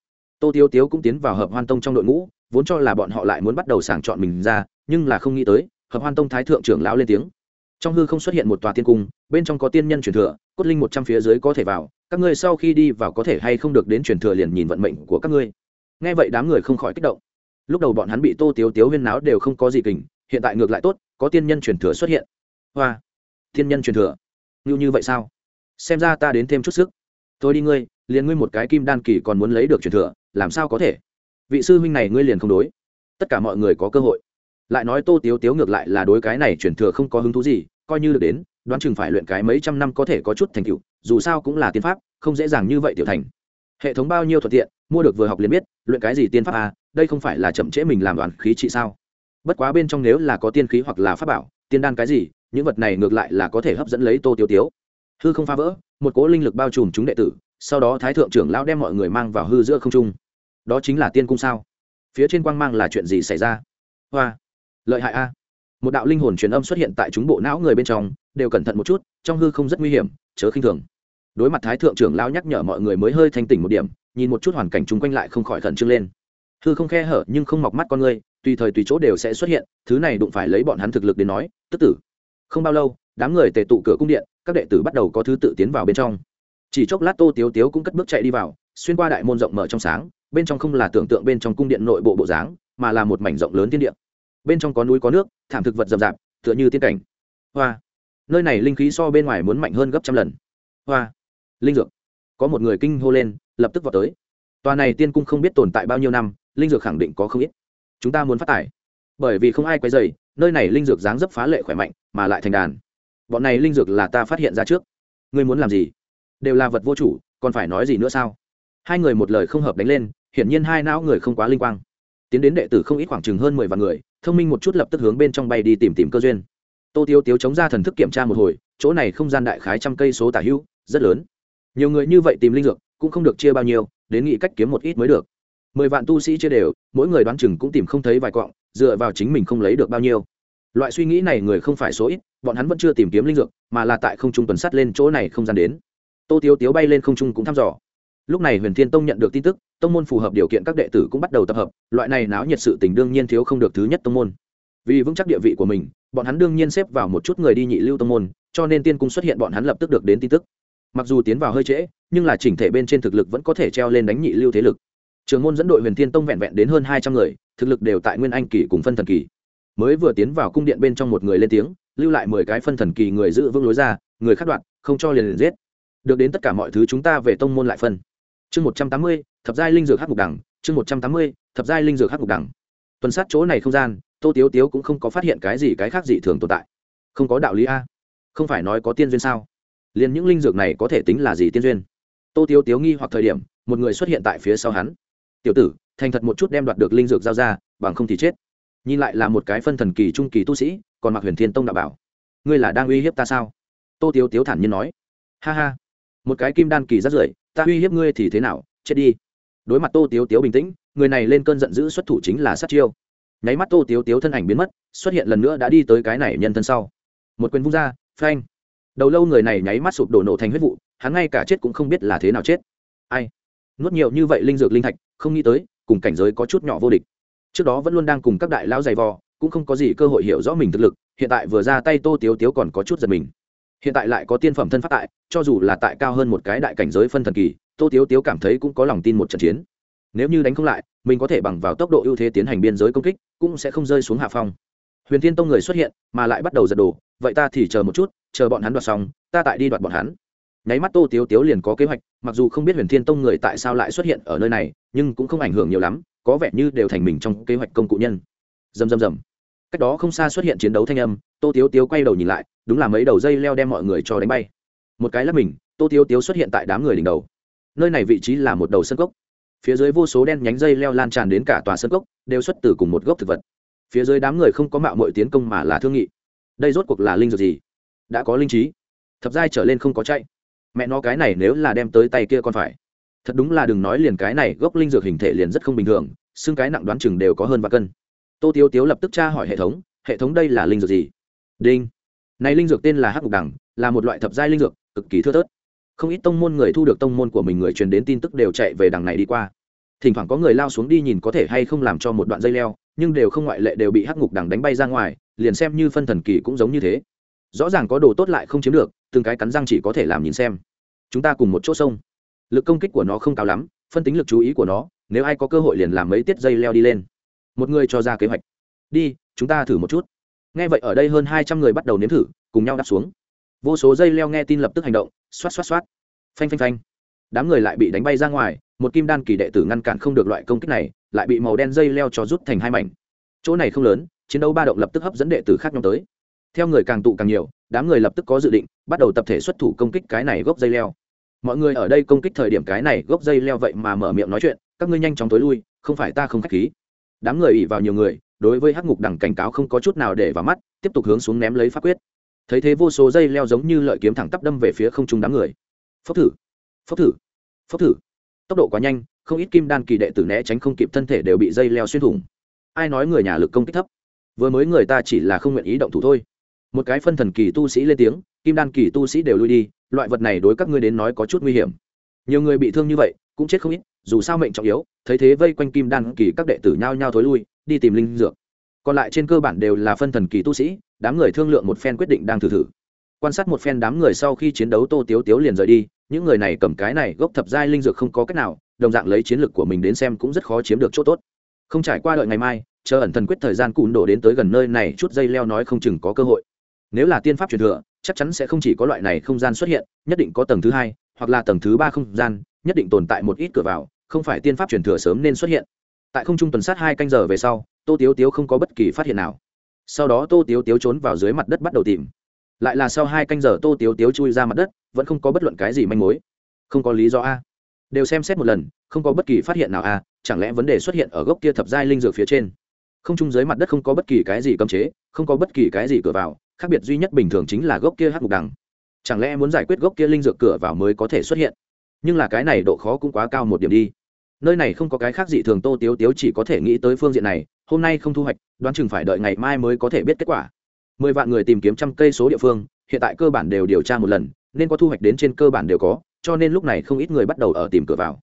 Tô tiêu tiếu cũng tiến vào hợp hoan tông trong đội ngũ, vốn cho là bọn họ lại muốn bắt đầu sàng chọn mình ra, nhưng là không nghĩ tới, hợp hoan tông thái thượng trưởng lão lên tiếng. Trong hư không xuất hiện một tòa tiên cung, bên trong có tiên nhân truyền thừa, cốt linh một trăm phía dưới có thể vào, các ngươi sau khi đi vào có thể hay không được đến truyền thừa liền nhìn vận mệnh của các ngươi. Nghe vậy đám người không khỏi kích động. Lúc đầu bọn hắn bị tô tiếu tiếu huyên náo đều không có gì kình, hiện tại ngược lại tốt, có tiên nhân truyền thừa xuất hiện. Hoa, tiên nhân truyền thừa. Như như vậy sao? Xem ra ta đến thêm chút sức. Tôi đi ngươi liền ngươi một cái kim đan kỳ còn muốn lấy được truyền thừa, làm sao có thể? Vị sư huynh này ngươi liền không đối. Tất cả mọi người có cơ hội. Lại nói tô tiếu tiếu ngược lại là đối cái này truyền thừa không có hứng thú gì, coi như được đến, đoán chừng phải luyện cái mấy trăm năm có thể có chút thành tựu, dù sao cũng là tiên pháp, không dễ dàng như vậy tiểu thành. Hệ thống bao nhiêu thuận tiện, mua được vừa học liền biết, luyện cái gì tiên pháp à đây không phải là chậm trễ mình làm đoàn khí trị sao? Bất quá bên trong nếu là có tiên khí hoặc là pháp bảo, tiên đan cái gì, những vật này ngược lại là có thể hấp dẫn lấy tô tiêu tiếu. Hư không phá vỡ, một cỗ linh lực bao trùm chúng đệ tử sau đó thái thượng trưởng lão đem mọi người mang vào hư giữa không trung. Đó chính là tiên cung sao? Phía trên quang mang là chuyện gì xảy ra? Hoa! Lợi hại a! Một đạo linh hồn truyền âm xuất hiện tại chúng bộ não người bên trong, đều cẩn thận một chút, trong hư không rất nguy hiểm, chớ khinh thường. Đối mặt thái thượng trưởng lão nhắc nhở mọi người mới hơi thanh tỉnh một điểm, nhìn một chút hoàn cảnh chung quanh lại không khỏi khẩn trương lên. Hư không khe hở nhưng không mọc mắt con người, tùy thời tùy chỗ đều sẽ xuất hiện, thứ này đụng phải lấy bọn hắn thực lực đến nói, tức tử. Không bao lâu, đám người tề tụ cửa cung điện, các đệ tử bắt đầu có thứ tự tiến vào bên trong chỉ chốc lát tô tiếu tiếu cũng cất bước chạy đi vào, xuyên qua đại môn rộng mở trong sáng, bên trong không là tưởng tượng bên trong cung điện nội bộ bộ dáng, mà là một mảnh rộng lớn tiên điện bên trong có núi có nước, thảm thực vật rậm rạp, tựa như tiên cảnh. Hoa. Nơi này linh khí so bên ngoài muốn mạnh hơn gấp trăm lần. Hoa. Linh dược. Có một người kinh hô lên, lập tức vào tới. Tòa này tiên cung không biết tồn tại bao nhiêu năm, linh dược khẳng định có không ít. Chúng ta muốn phát tải. Bởi vì không ai quay dày nơi này linh dược dáng dấp phá lệ khỏe mạnh, mà lại thành đàn. Bọn này linh dược là ta phát hiện ra trước. Ngươi muốn làm gì? Đều là vật vô chủ, còn phải nói gì nữa sao? Hai người một lời không hợp đánh lên, hiển nhiên hai não người không quá linh quang. Tiến đến đệ tử không ít khoảng chừng hơn mười vạn người, thông minh một chút lập tức hướng bên trong bay đi tìm tìm cơ duyên. Tô tiêu tiếu chống ra thần thức kiểm tra một hồi, chỗ này không gian đại khái trăm cây số tả hữu, rất lớn. Nhiều người như vậy tìm linh dược, cũng không được chia bao nhiêu, đến nghĩ cách kiếm một ít mới được. Mười vạn tu sĩ chia đều, mỗi người đoán chừng cũng tìm không thấy vài cọng dựa vào chính mình không lấy được bao nhiêu. Loại suy nghĩ này người không phải số ít, bọn hắn vẫn chưa tìm kiếm linh dược, mà là tại không trung tuần sắt lên chỗ này không gian đến tô tiếu tiếu bay lên không trung cũng thăm dò. Lúc này huyền thiên tông nhận được tin tức, tông môn phù hợp điều kiện các đệ tử cũng bắt đầu tập hợp, loại này náo nhiệt sự tình đương nhiên thiếu không được thứ nhất tông môn. Vì vững chắc địa vị của mình, bọn hắn đương nhiên xếp vào một chút người đi nhị lưu tông môn, cho nên tiên cung xuất hiện bọn hắn lập tức được đến tin tức. Mặc dù tiến vào hơi trễ, nhưng là chỉnh thể bên trên thực lực vẫn có thể treo lên đánh nhị lưu thế lực. Trường môn dẫn đội huyền thiên tông vẹn vẹn đến hơn hai trăm người, thực lực đều tại nguyên anh kỳ cùng phân thần kỳ. Mới vừa tiến vào cung điện bên trong một người lên tiếng, lưu lại mười cái phân thần kỳ người giữ vững lối ra, người khắc đoạn, không cho liền liền giết được đến tất cả mọi thứ chúng ta về tông môn lại phân. Chương một trăm tám mươi, thập giai linh dược hắc mục đẳng. Chương một trăm tám mươi, thập giai linh dược hắc mục đẳng. Tuần sát chỗ này không gian, tô tiếu tiếu cũng không có phát hiện cái gì cái khác gì thường tồn tại. Không có đạo lý a. Không phải nói có tiên duyên sao? Liền những linh dược này có thể tính là gì tiên duyên? Tô tiếu tiếu nghi hoặc thời điểm, một người xuất hiện tại phía sau hắn. Tiểu tử, thành thật một chút đem đoạt được linh dược giao ra, bằng không thì chết. Nhìn lại là một cái phân thần kỳ trung kỳ tu sĩ, còn mặc huyền thiên tông đạo bảo. Ngươi là đang uy hiếp ta sao? Tô tiếu tiếu thản nhiên nói. Ha ha một cái kim đan kỳ rất rưởi, ta uy hiếp ngươi thì thế nào, chết đi. Đối mặt tô tiếu tiếu bình tĩnh, người này lên cơn giận dữ xuất thủ chính là sát chiêu. Nháy mắt tô tiếu tiếu thân ảnh biến mất, xuất hiện lần nữa đã đi tới cái này nhân thân sau. Một quyền vung ra, phanh. Đầu lâu người này nháy mắt sụp đổ nổ thành huyết vụ, hắn ngay cả chết cũng không biết là thế nào chết. Ai? Nuốt nhiều như vậy linh dược linh thạch, không nghĩ tới, cùng cảnh giới có chút nhỏ vô địch. Trước đó vẫn luôn đang cùng các đại lão giày vò, cũng không có gì cơ hội hiểu rõ mình thực lực, hiện tại vừa ra tay tô tiếu tiếu còn có chút giật mình hiện tại lại có tiên phẩm thân phát tại, cho dù là tại cao hơn một cái đại cảnh giới phân thần kỳ, tô tiếu tiếu cảm thấy cũng có lòng tin một trận chiến. Nếu như đánh không lại, mình có thể bằng vào tốc độ ưu thế tiến hành biên giới công kích, cũng sẽ không rơi xuống hạ phong. Huyền thiên tông người xuất hiện, mà lại bắt đầu giật đồ vậy ta thì chờ một chút, chờ bọn hắn đoạt xong, ta tại đi đoạt bọn hắn. Nháy mắt tô tiếu tiếu liền có kế hoạch, mặc dù không biết huyền thiên tông người tại sao lại xuất hiện ở nơi này, nhưng cũng không ảnh hưởng nhiều lắm, có vẻ như đều thành mình trong kế hoạch công cụ nhân. Dầm dầm dầm cách đó không xa xuất hiện chiến đấu thanh âm, tô tiếu tiếu quay đầu nhìn lại, đúng là mấy đầu dây leo đem mọi người cho đánh bay. Một cái là mình, tô tiếu tiếu xuất hiện tại đám người đỉnh đầu. Nơi này vị trí là một đầu sân cốc. Phía dưới vô số đen nhánh dây leo lan tràn đến cả tòa sân cốc, đều xuất từ cùng một gốc thực vật. Phía dưới đám người không có mạo mọi tiến công mà là thương nghị. Đây rốt cuộc là linh dược gì? Đã có linh trí. Thập giai trở lên không có chạy. Mẹ nó cái này nếu là đem tới tay kia còn phải. Thật đúng là đừng nói liền cái này gốc linh dược hình thể liền rất không bình thường, xương cái nặng đoán chừng đều có hơn và cân tô tiếu tiếu lập tức tra hỏi hệ thống hệ thống đây là linh dược gì? Đinh. Này linh dược tên là hắc ngục đằng, là một loại thập giai linh dược, cực kỳ thưa thớt. Không ít tông môn người thu được tông môn của mình người truyền đến tin tức đều chạy về đằng này đi qua. Thỉnh thoảng có người lao xuống đi nhìn có thể hay không làm cho một đoạn dây leo, nhưng đều không ngoại lệ đều bị hắc ngục đằng đánh bay ra ngoài, liền xem như phân thần kỳ cũng giống như thế. Rõ ràng có đồ tốt lại không chiếm được, từng cái cắn răng chỉ có thể làm nhìn xem. Chúng ta cùng một chỗ sông. Lực công kích của nó không cao lắm, phân tính lực chú ý của nó, nếu ai có cơ hội liền làm mấy tiết dây leo đi lên một người cho ra kế hoạch. Đi, chúng ta thử một chút. Nghe vậy ở đây hơn hai trăm người bắt đầu nếm thử, cùng nhau đáp xuống. Vô số dây leo nghe tin lập tức hành động, xoát xoát xoát. Phanh phanh phanh. Đám người lại bị đánh bay ra ngoài, một kim đan kỳ đệ tử ngăn cản không được loại công kích này, lại bị màu đen dây leo cho rút thành hai mảnh. Chỗ này không lớn, chiến đấu ba động lập tức hấp dẫn đệ tử khác nhau tới. Theo người càng tụ càng nhiều, đám người lập tức có dự định, bắt đầu tập thể xuất thủ công kích cái này gốc dây leo. Mọi người ở đây công kích thời điểm cái này gốc dây leo vậy mà mở miệng nói chuyện, các ngươi nhanh chóng tối lui, không phải ta không k h á c h khí đám người ỉ vào nhiều người, đối với hắc ngục đằng cảnh cáo không có chút nào để vào mắt, tiếp tục hướng xuống ném lấy pháp quyết. Thấy thế vô số dây leo giống như lợi kiếm thẳng tắp đâm về phía không trung đám người. Phốc thử phốc thử phốc thử. Tốc độ quá nhanh, không ít kim đan kỳ đệ tử né tránh không kịp thân thể đều bị dây leo xuyên thủng. Ai nói người nhà lực công kích thấp? Vừa mới người ta chỉ là không nguyện ý động thủ thôi. Một cái phân thần kỳ tu sĩ lên tiếng, kim đan kỳ tu sĩ đều lui đi, loại vật này đối các ngươi đến nói có chút nguy hiểm. Nhiều người bị thương như vậy, cũng chết không ít dù sao mệnh trọng yếu, thấy thế vây quanh kim đan kỳ các đệ tử nhao nhao thối lui, đi tìm linh dược. Còn lại trên cơ bản đều là phân thần kỳ tu sĩ, đám người thương lượng một phen quyết định đang thử thử. Quan sát một phen đám người sau khi chiến đấu tô tiếu tiếu liền rời đi, những người này cầm cái này gốc thập giai linh dược không có cách nào, đồng dạng lấy chiến lược của mình đến xem cũng rất khó chiếm được chỗ tốt. Không trải qua đợi ngày mai, chờ ẩn thần quyết thời gian cùn đổ đến tới gần nơi này chút dây leo nói không chừng có cơ hội. Nếu là tiên pháp truyền thừa, chắc chắn sẽ không chỉ có loại này không gian xuất hiện, nhất định có tầng thứ hai, hoặc là tầng thứ ba không gian nhất định tồn tại một ít cửa vào, không phải tiên pháp truyền thừa sớm nên xuất hiện. Tại không trung tuần sát hai canh giờ về sau, tô tiếu tiếu không có bất kỳ phát hiện nào. Sau đó tô tiếu tiếu trốn vào dưới mặt đất bắt đầu tìm. Lại là sau hai canh giờ tô tiếu tiếu chui ra mặt đất, vẫn không có bất luận cái gì manh mối. Không có lý do a. Đều xem xét một lần, không có bất kỳ phát hiện nào a, chẳng lẽ vấn đề xuất hiện ở gốc kia thập giai linh dược phía trên? Không trung dưới mặt đất không có bất kỳ cái gì cấm chế, không có bất kỳ cái gì cửa vào, khác biệt duy nhất bình thường chính là gốc kia hắc mục đằng. Chẳng lẽ muốn giải quyết gốc kia linh dược cửa vào mới có thể xuất hiện? Nhưng là cái này độ khó cũng quá cao một điểm đi. Nơi này không có cái khác gì thường tô tiếu tiếu chỉ có thể nghĩ tới phương diện này, hôm nay không thu hoạch, đoán chừng phải đợi ngày mai mới có thể biết kết quả. Mười vạn người tìm kiếm trăm cây số địa phương, hiện tại cơ bản đều điều tra một lần, nên có thu hoạch đến trên cơ bản đều có, cho nên lúc này không ít người bắt đầu ở tìm cửa vào.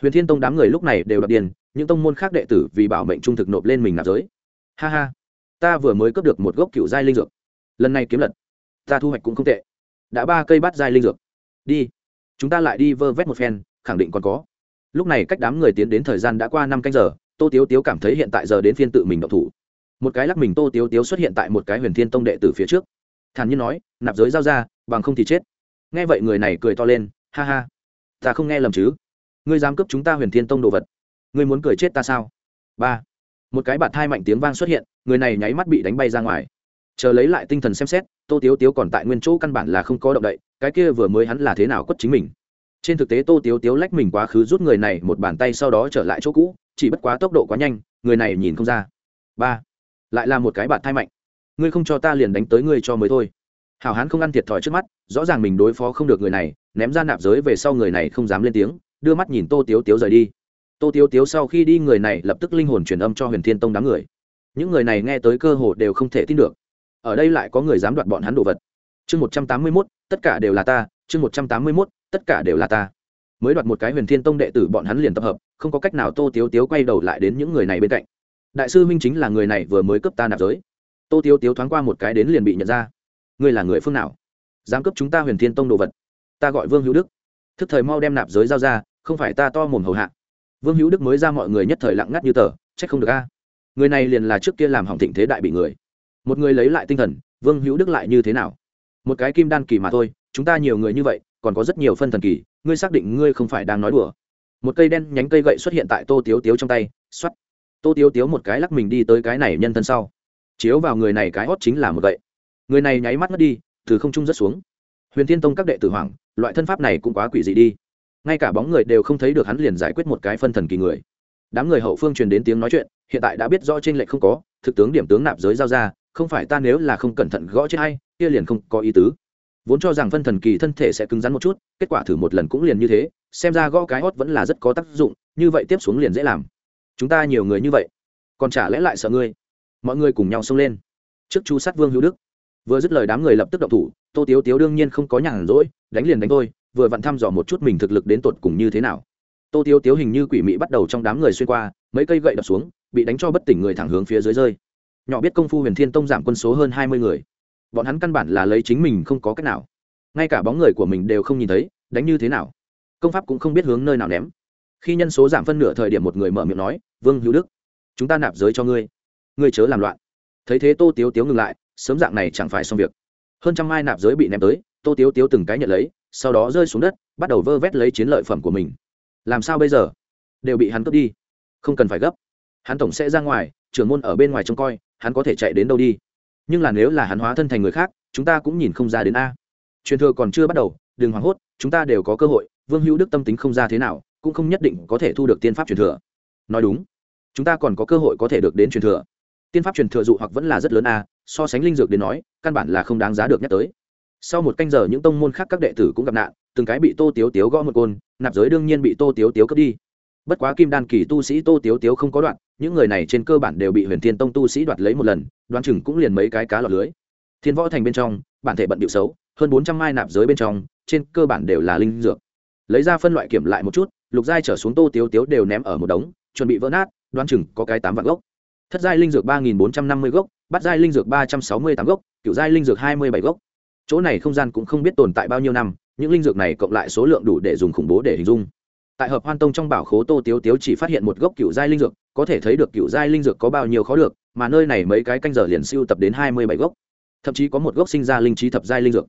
Huyền thiên tông đám người lúc này đều đặc điền những tông môn khác đệ tử vì bảo mệnh trung thực nộp lên mình nạp giới. Ha ha, ta vừa mới cướp được một gốc cựu giai linh dược. Lần này kiếm lật, ta thu hoạch cũng không tệ. Đã ba cây bát giai linh dược. Đi chúng ta lại đi vơ vét một phen, khẳng định còn có. Lúc này cách đám người tiến đến thời gian đã qua năm canh giờ, tô tiếu tiếu cảm thấy hiện tại giờ đến phiên tự mình độc thủ. Một cái lắc mình tô tiếu tiếu xuất hiện tại một cái huyền thiên tông đệ từ phía trước. Thản nhiên nói, nạp giới giao ra, bằng không thì chết. Nghe vậy người này cười to lên, ha ha, ta không nghe lầm chứ. Ngươi dám cướp chúng ta huyền thiên tông đồ vật. Ngươi muốn cười chết ta sao? Ba. Một cái bạt thai mạnh tiếng vang xuất hiện, người này nháy mắt bị đánh bay ra ngoài chờ lấy lại tinh thần xem xét, tô tiếu tiếu còn tại nguyên chỗ căn bản là không có động đậy, cái kia vừa mới hắn là thế nào quất chính mình. Trên thực tế tô tiếu tiếu lách mình quá khứ rút người này một bàn tay sau đó trở lại chỗ cũ, chỉ bất quá tốc độ quá nhanh, người này nhìn không ra. Ba, lại là một cái bạt thai mạnh. Ngươi không cho ta liền đánh tới ngươi cho mới thôi. Hảo hán không ăn thiệt thòi trước mắt, rõ ràng mình đối phó không được người này, ném ra nạp giới về sau người này không dám lên tiếng, đưa mắt nhìn tô tiếu tiếu rời đi. Tô tiếu tiếu sau khi đi người này lập tức linh hồn truyền âm cho huyền thiên tông đám người. Những người này nghe tới cơ hồ đều không thể tin được ở đây lại có người dám đoạt bọn hắn đồ vật. Chương một trăm tám mươi mốt, tất cả đều là ta, chương một trăm tám mươi mốt, tất cả đều là ta. Mới đoạt một cái huyền thiên tông đệ tử bọn hắn liền tập hợp, không có cách nào tô tiếu tiếu quay đầu lại đến những người này bên cạnh. Đại sư minh chính là người này vừa mới cướp ta nạp giới. Tô tiếu tiếu thoáng qua một cái đến liền bị nhận ra. Ngươi là người phương nào? Dám cướp chúng ta huyền thiên tông đồ vật. Ta gọi vương hữu đức. Thức thời mau đem nạp giới giao ra, không phải ta to mồm hầu hạ. Vương hữu đức mới ra mọi người nhất thời lặng ngắt như tờ, trách không được a. Người này liền là trước kia làm hỏng thịnh thế đại bị người một người lấy lại tinh thần, vương hữu đức lại như thế nào? Một cái kim đan kỳ mà thôi, chúng ta nhiều người như vậy, còn có rất nhiều phân thần kỳ, ngươi xác định ngươi không phải đang nói đùa. Một cây đen nhánh cây gậy xuất hiện tại tô tiếu tiếu trong tay x o á t tô tiếu tiếu một cái lắc mình đi tới cái này nhân thân sau. Chiếu vào người này cái hót chính là một gậy. Người này nháy mắt mất đi, từ không trung rất xuống. Huyền thiên tông các đệ tử hoàng loại thân pháp này cũng quá quỷ dị đi. Ngay cả bóng người đều không thấy được hắn liền giải quyết một cái phân thần kỳ người. Đám người hậu phương truyền đến tiếng nói chuyện, hiện tại đã biết rõ trên lệch không có, thực tướng điểm tướng nạp giới giao ra không phải ta nếu là không cẩn thận gõ chết hay kia liền không có ý tứ. Vốn cho rằng phân thần kỳ thân thể sẽ cứng rắn một chút, kết quả thử một lần cũng liền như thế, xem ra gõ cái hót vẫn là rất có tác dụng, như vậy tiếp xuống liền dễ làm. Chúng ta nhiều người như vậy, còn chả lẽ lại sợ ngươi? Mọi người cùng nhau xông lên. Trước chu sát vương hữu đức, vừa dứt lời đám người lập tức động thủ, tô tiếu tiếu đương nhiên không có nhàn rỗi, đánh liền đánh tôi vừa vặn thăm dò một chút mình thực lực đến tột cùng như thế nào. Tô tiếu tiếu hình như quỷ mị bắt đầu trong đám người xuyên qua, mấy cây gậy đập xuống, bị đánh cho bất tỉnh người thẳng hướng phía dưới rơi nhỏ biết công phu huyền thiên tông giảm quân số hơn hai mươi người. Bọn hắn căn bản là lấy chính mình không có cách nào. Ngay cả bóng người của mình đều không nhìn thấy, đánh như thế nào? Công pháp cũng không biết hướng nơi nào ném. Khi nhân số giảm phân nửa thời điểm một người mở miệng nói, vương hữu đức, chúng ta nạp giới cho ngươi. Ngươi chớ làm loạn. Thấy thế tô tiếu tiếu ngừng lại, sớm dạng này chẳng phải xong việc. Hơn trăm mai nạp giới bị ném tới, tô tiếu tiếu từng cái nhận lấy, sau đó rơi xuống đất, bắt đầu vơ vét lấy chiến lợi phẩm của mình. Làm sao bây giờ? Đều bị hắn cướp đi. Không cần phải gấp. Hắn tổng sẽ ra ngoài, trưởng môn ở bên ngoài trông coi hắn có thể chạy đến đâu đi. Nhưng là nếu là hắn hóa thân thành người khác, chúng ta cũng nhìn không ra đến a. Truyền thừa còn chưa bắt đầu, đừng hoảng hốt, chúng ta đều có cơ hội, vương hữu đức tâm tính không ra thế nào, cũng không nhất định có thể thu được tiên pháp truyền thừa. Nói đúng, chúng ta còn có cơ hội có thể được đến truyền thừa. Tiên pháp truyền thừa dụ hoặc vẫn là rất lớn a, so sánh linh dược đến nói, căn bản là không đáng giá được nhắc tới. Sau một canh giờ những tông môn khác các đệ tử cũng gặp nạn, từng cái bị tô tiếu tiếu gõ một côn, nạp giới đương nhiên bị tô tiếu tiếu cướp đi. Bất quá kim đan kỳ tu sĩ tô tiếu tiếu không có đoạn những người này trên cơ bản đều bị huyền thiên tông tu sĩ đoạt lấy một lần, đoán chừng cũng liền mấy cái cá lọt lưới. Thiên võ thành bên trong, bản thể bận điệu xấu, hơn bốn trăm mai nạp giới bên trong, trên cơ bản đều là linh dược. Lấy ra phân loại kiểm lại một chút, lục giai trở xuống tô tiếu tiếu đều ném ở một đống, chuẩn bị vỡ nát, đoán chừng có cái tám vạn gốc. Thất giai linh dược ba nghìn bốn trăm năm mươi gốc bắt giai linh dược ba trăm sáu mươi tám gốc kiểu giai linh dược hai mươi bảy gốc. Chỗ này không gian cũng không biết tồn tại bao nhiêu năm, những linh dược này cộng lại số lượng đủ để dùng khủng bố để hình dung. Tại hợp hoan tông trong bảo khố tô tiếu tiếu chỉ phát hiện một gốc cựu giai linh dược có thể thấy được cựu giai linh dược có bao nhiêu khó được, mà nơi này mấy cái canh giờ liền siêu tập đến hai mươi bảy gốc. Thậm chí có một gốc sinh ra linh trí thập giai linh dược.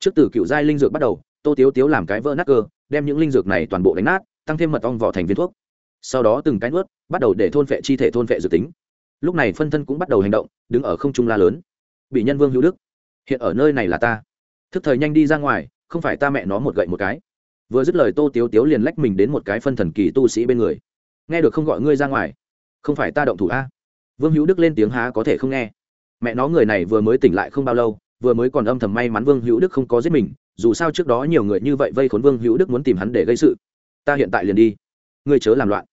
Trước từ cựu giai linh dược bắt đầu, tô tiếu tiếu làm cái vỡ nát cơ, đem những linh dược này toàn bộ đánh nát, tăng thêm mật ong vỏ thành viên thuốc. Sau đó từng cái nuốt, bắt đầu để thôn vệ chi thể thôn vệ dược tính. Lúc này phân thân cũng bắt đầu hành động, đứng ở không trung la lớn. Bị nhân vương hữu đức. Hiện ở nơi này là ta. Thức thời nhanh đi ra ngoài, không phải ta mẹ nó một gậy một cái. Vừa dứt lời tô tiếu tiếu liền lách mình đến một cái phân thần kỳ tu sĩ bên người. Nghe được không gọi ngươi ra ngoài không phải ta động thủ a? Vương hữu đức lên tiếng há có thể không nghe. Mẹ nó người này vừa mới tỉnh lại không bao lâu, vừa mới còn âm thầm may mắn vương hữu đức không có giết mình, dù sao trước đó nhiều người như vậy vây khốn vương hữu đức muốn tìm hắn để gây sự. Ta hiện tại liền đi. Ngươi chớ làm loạn.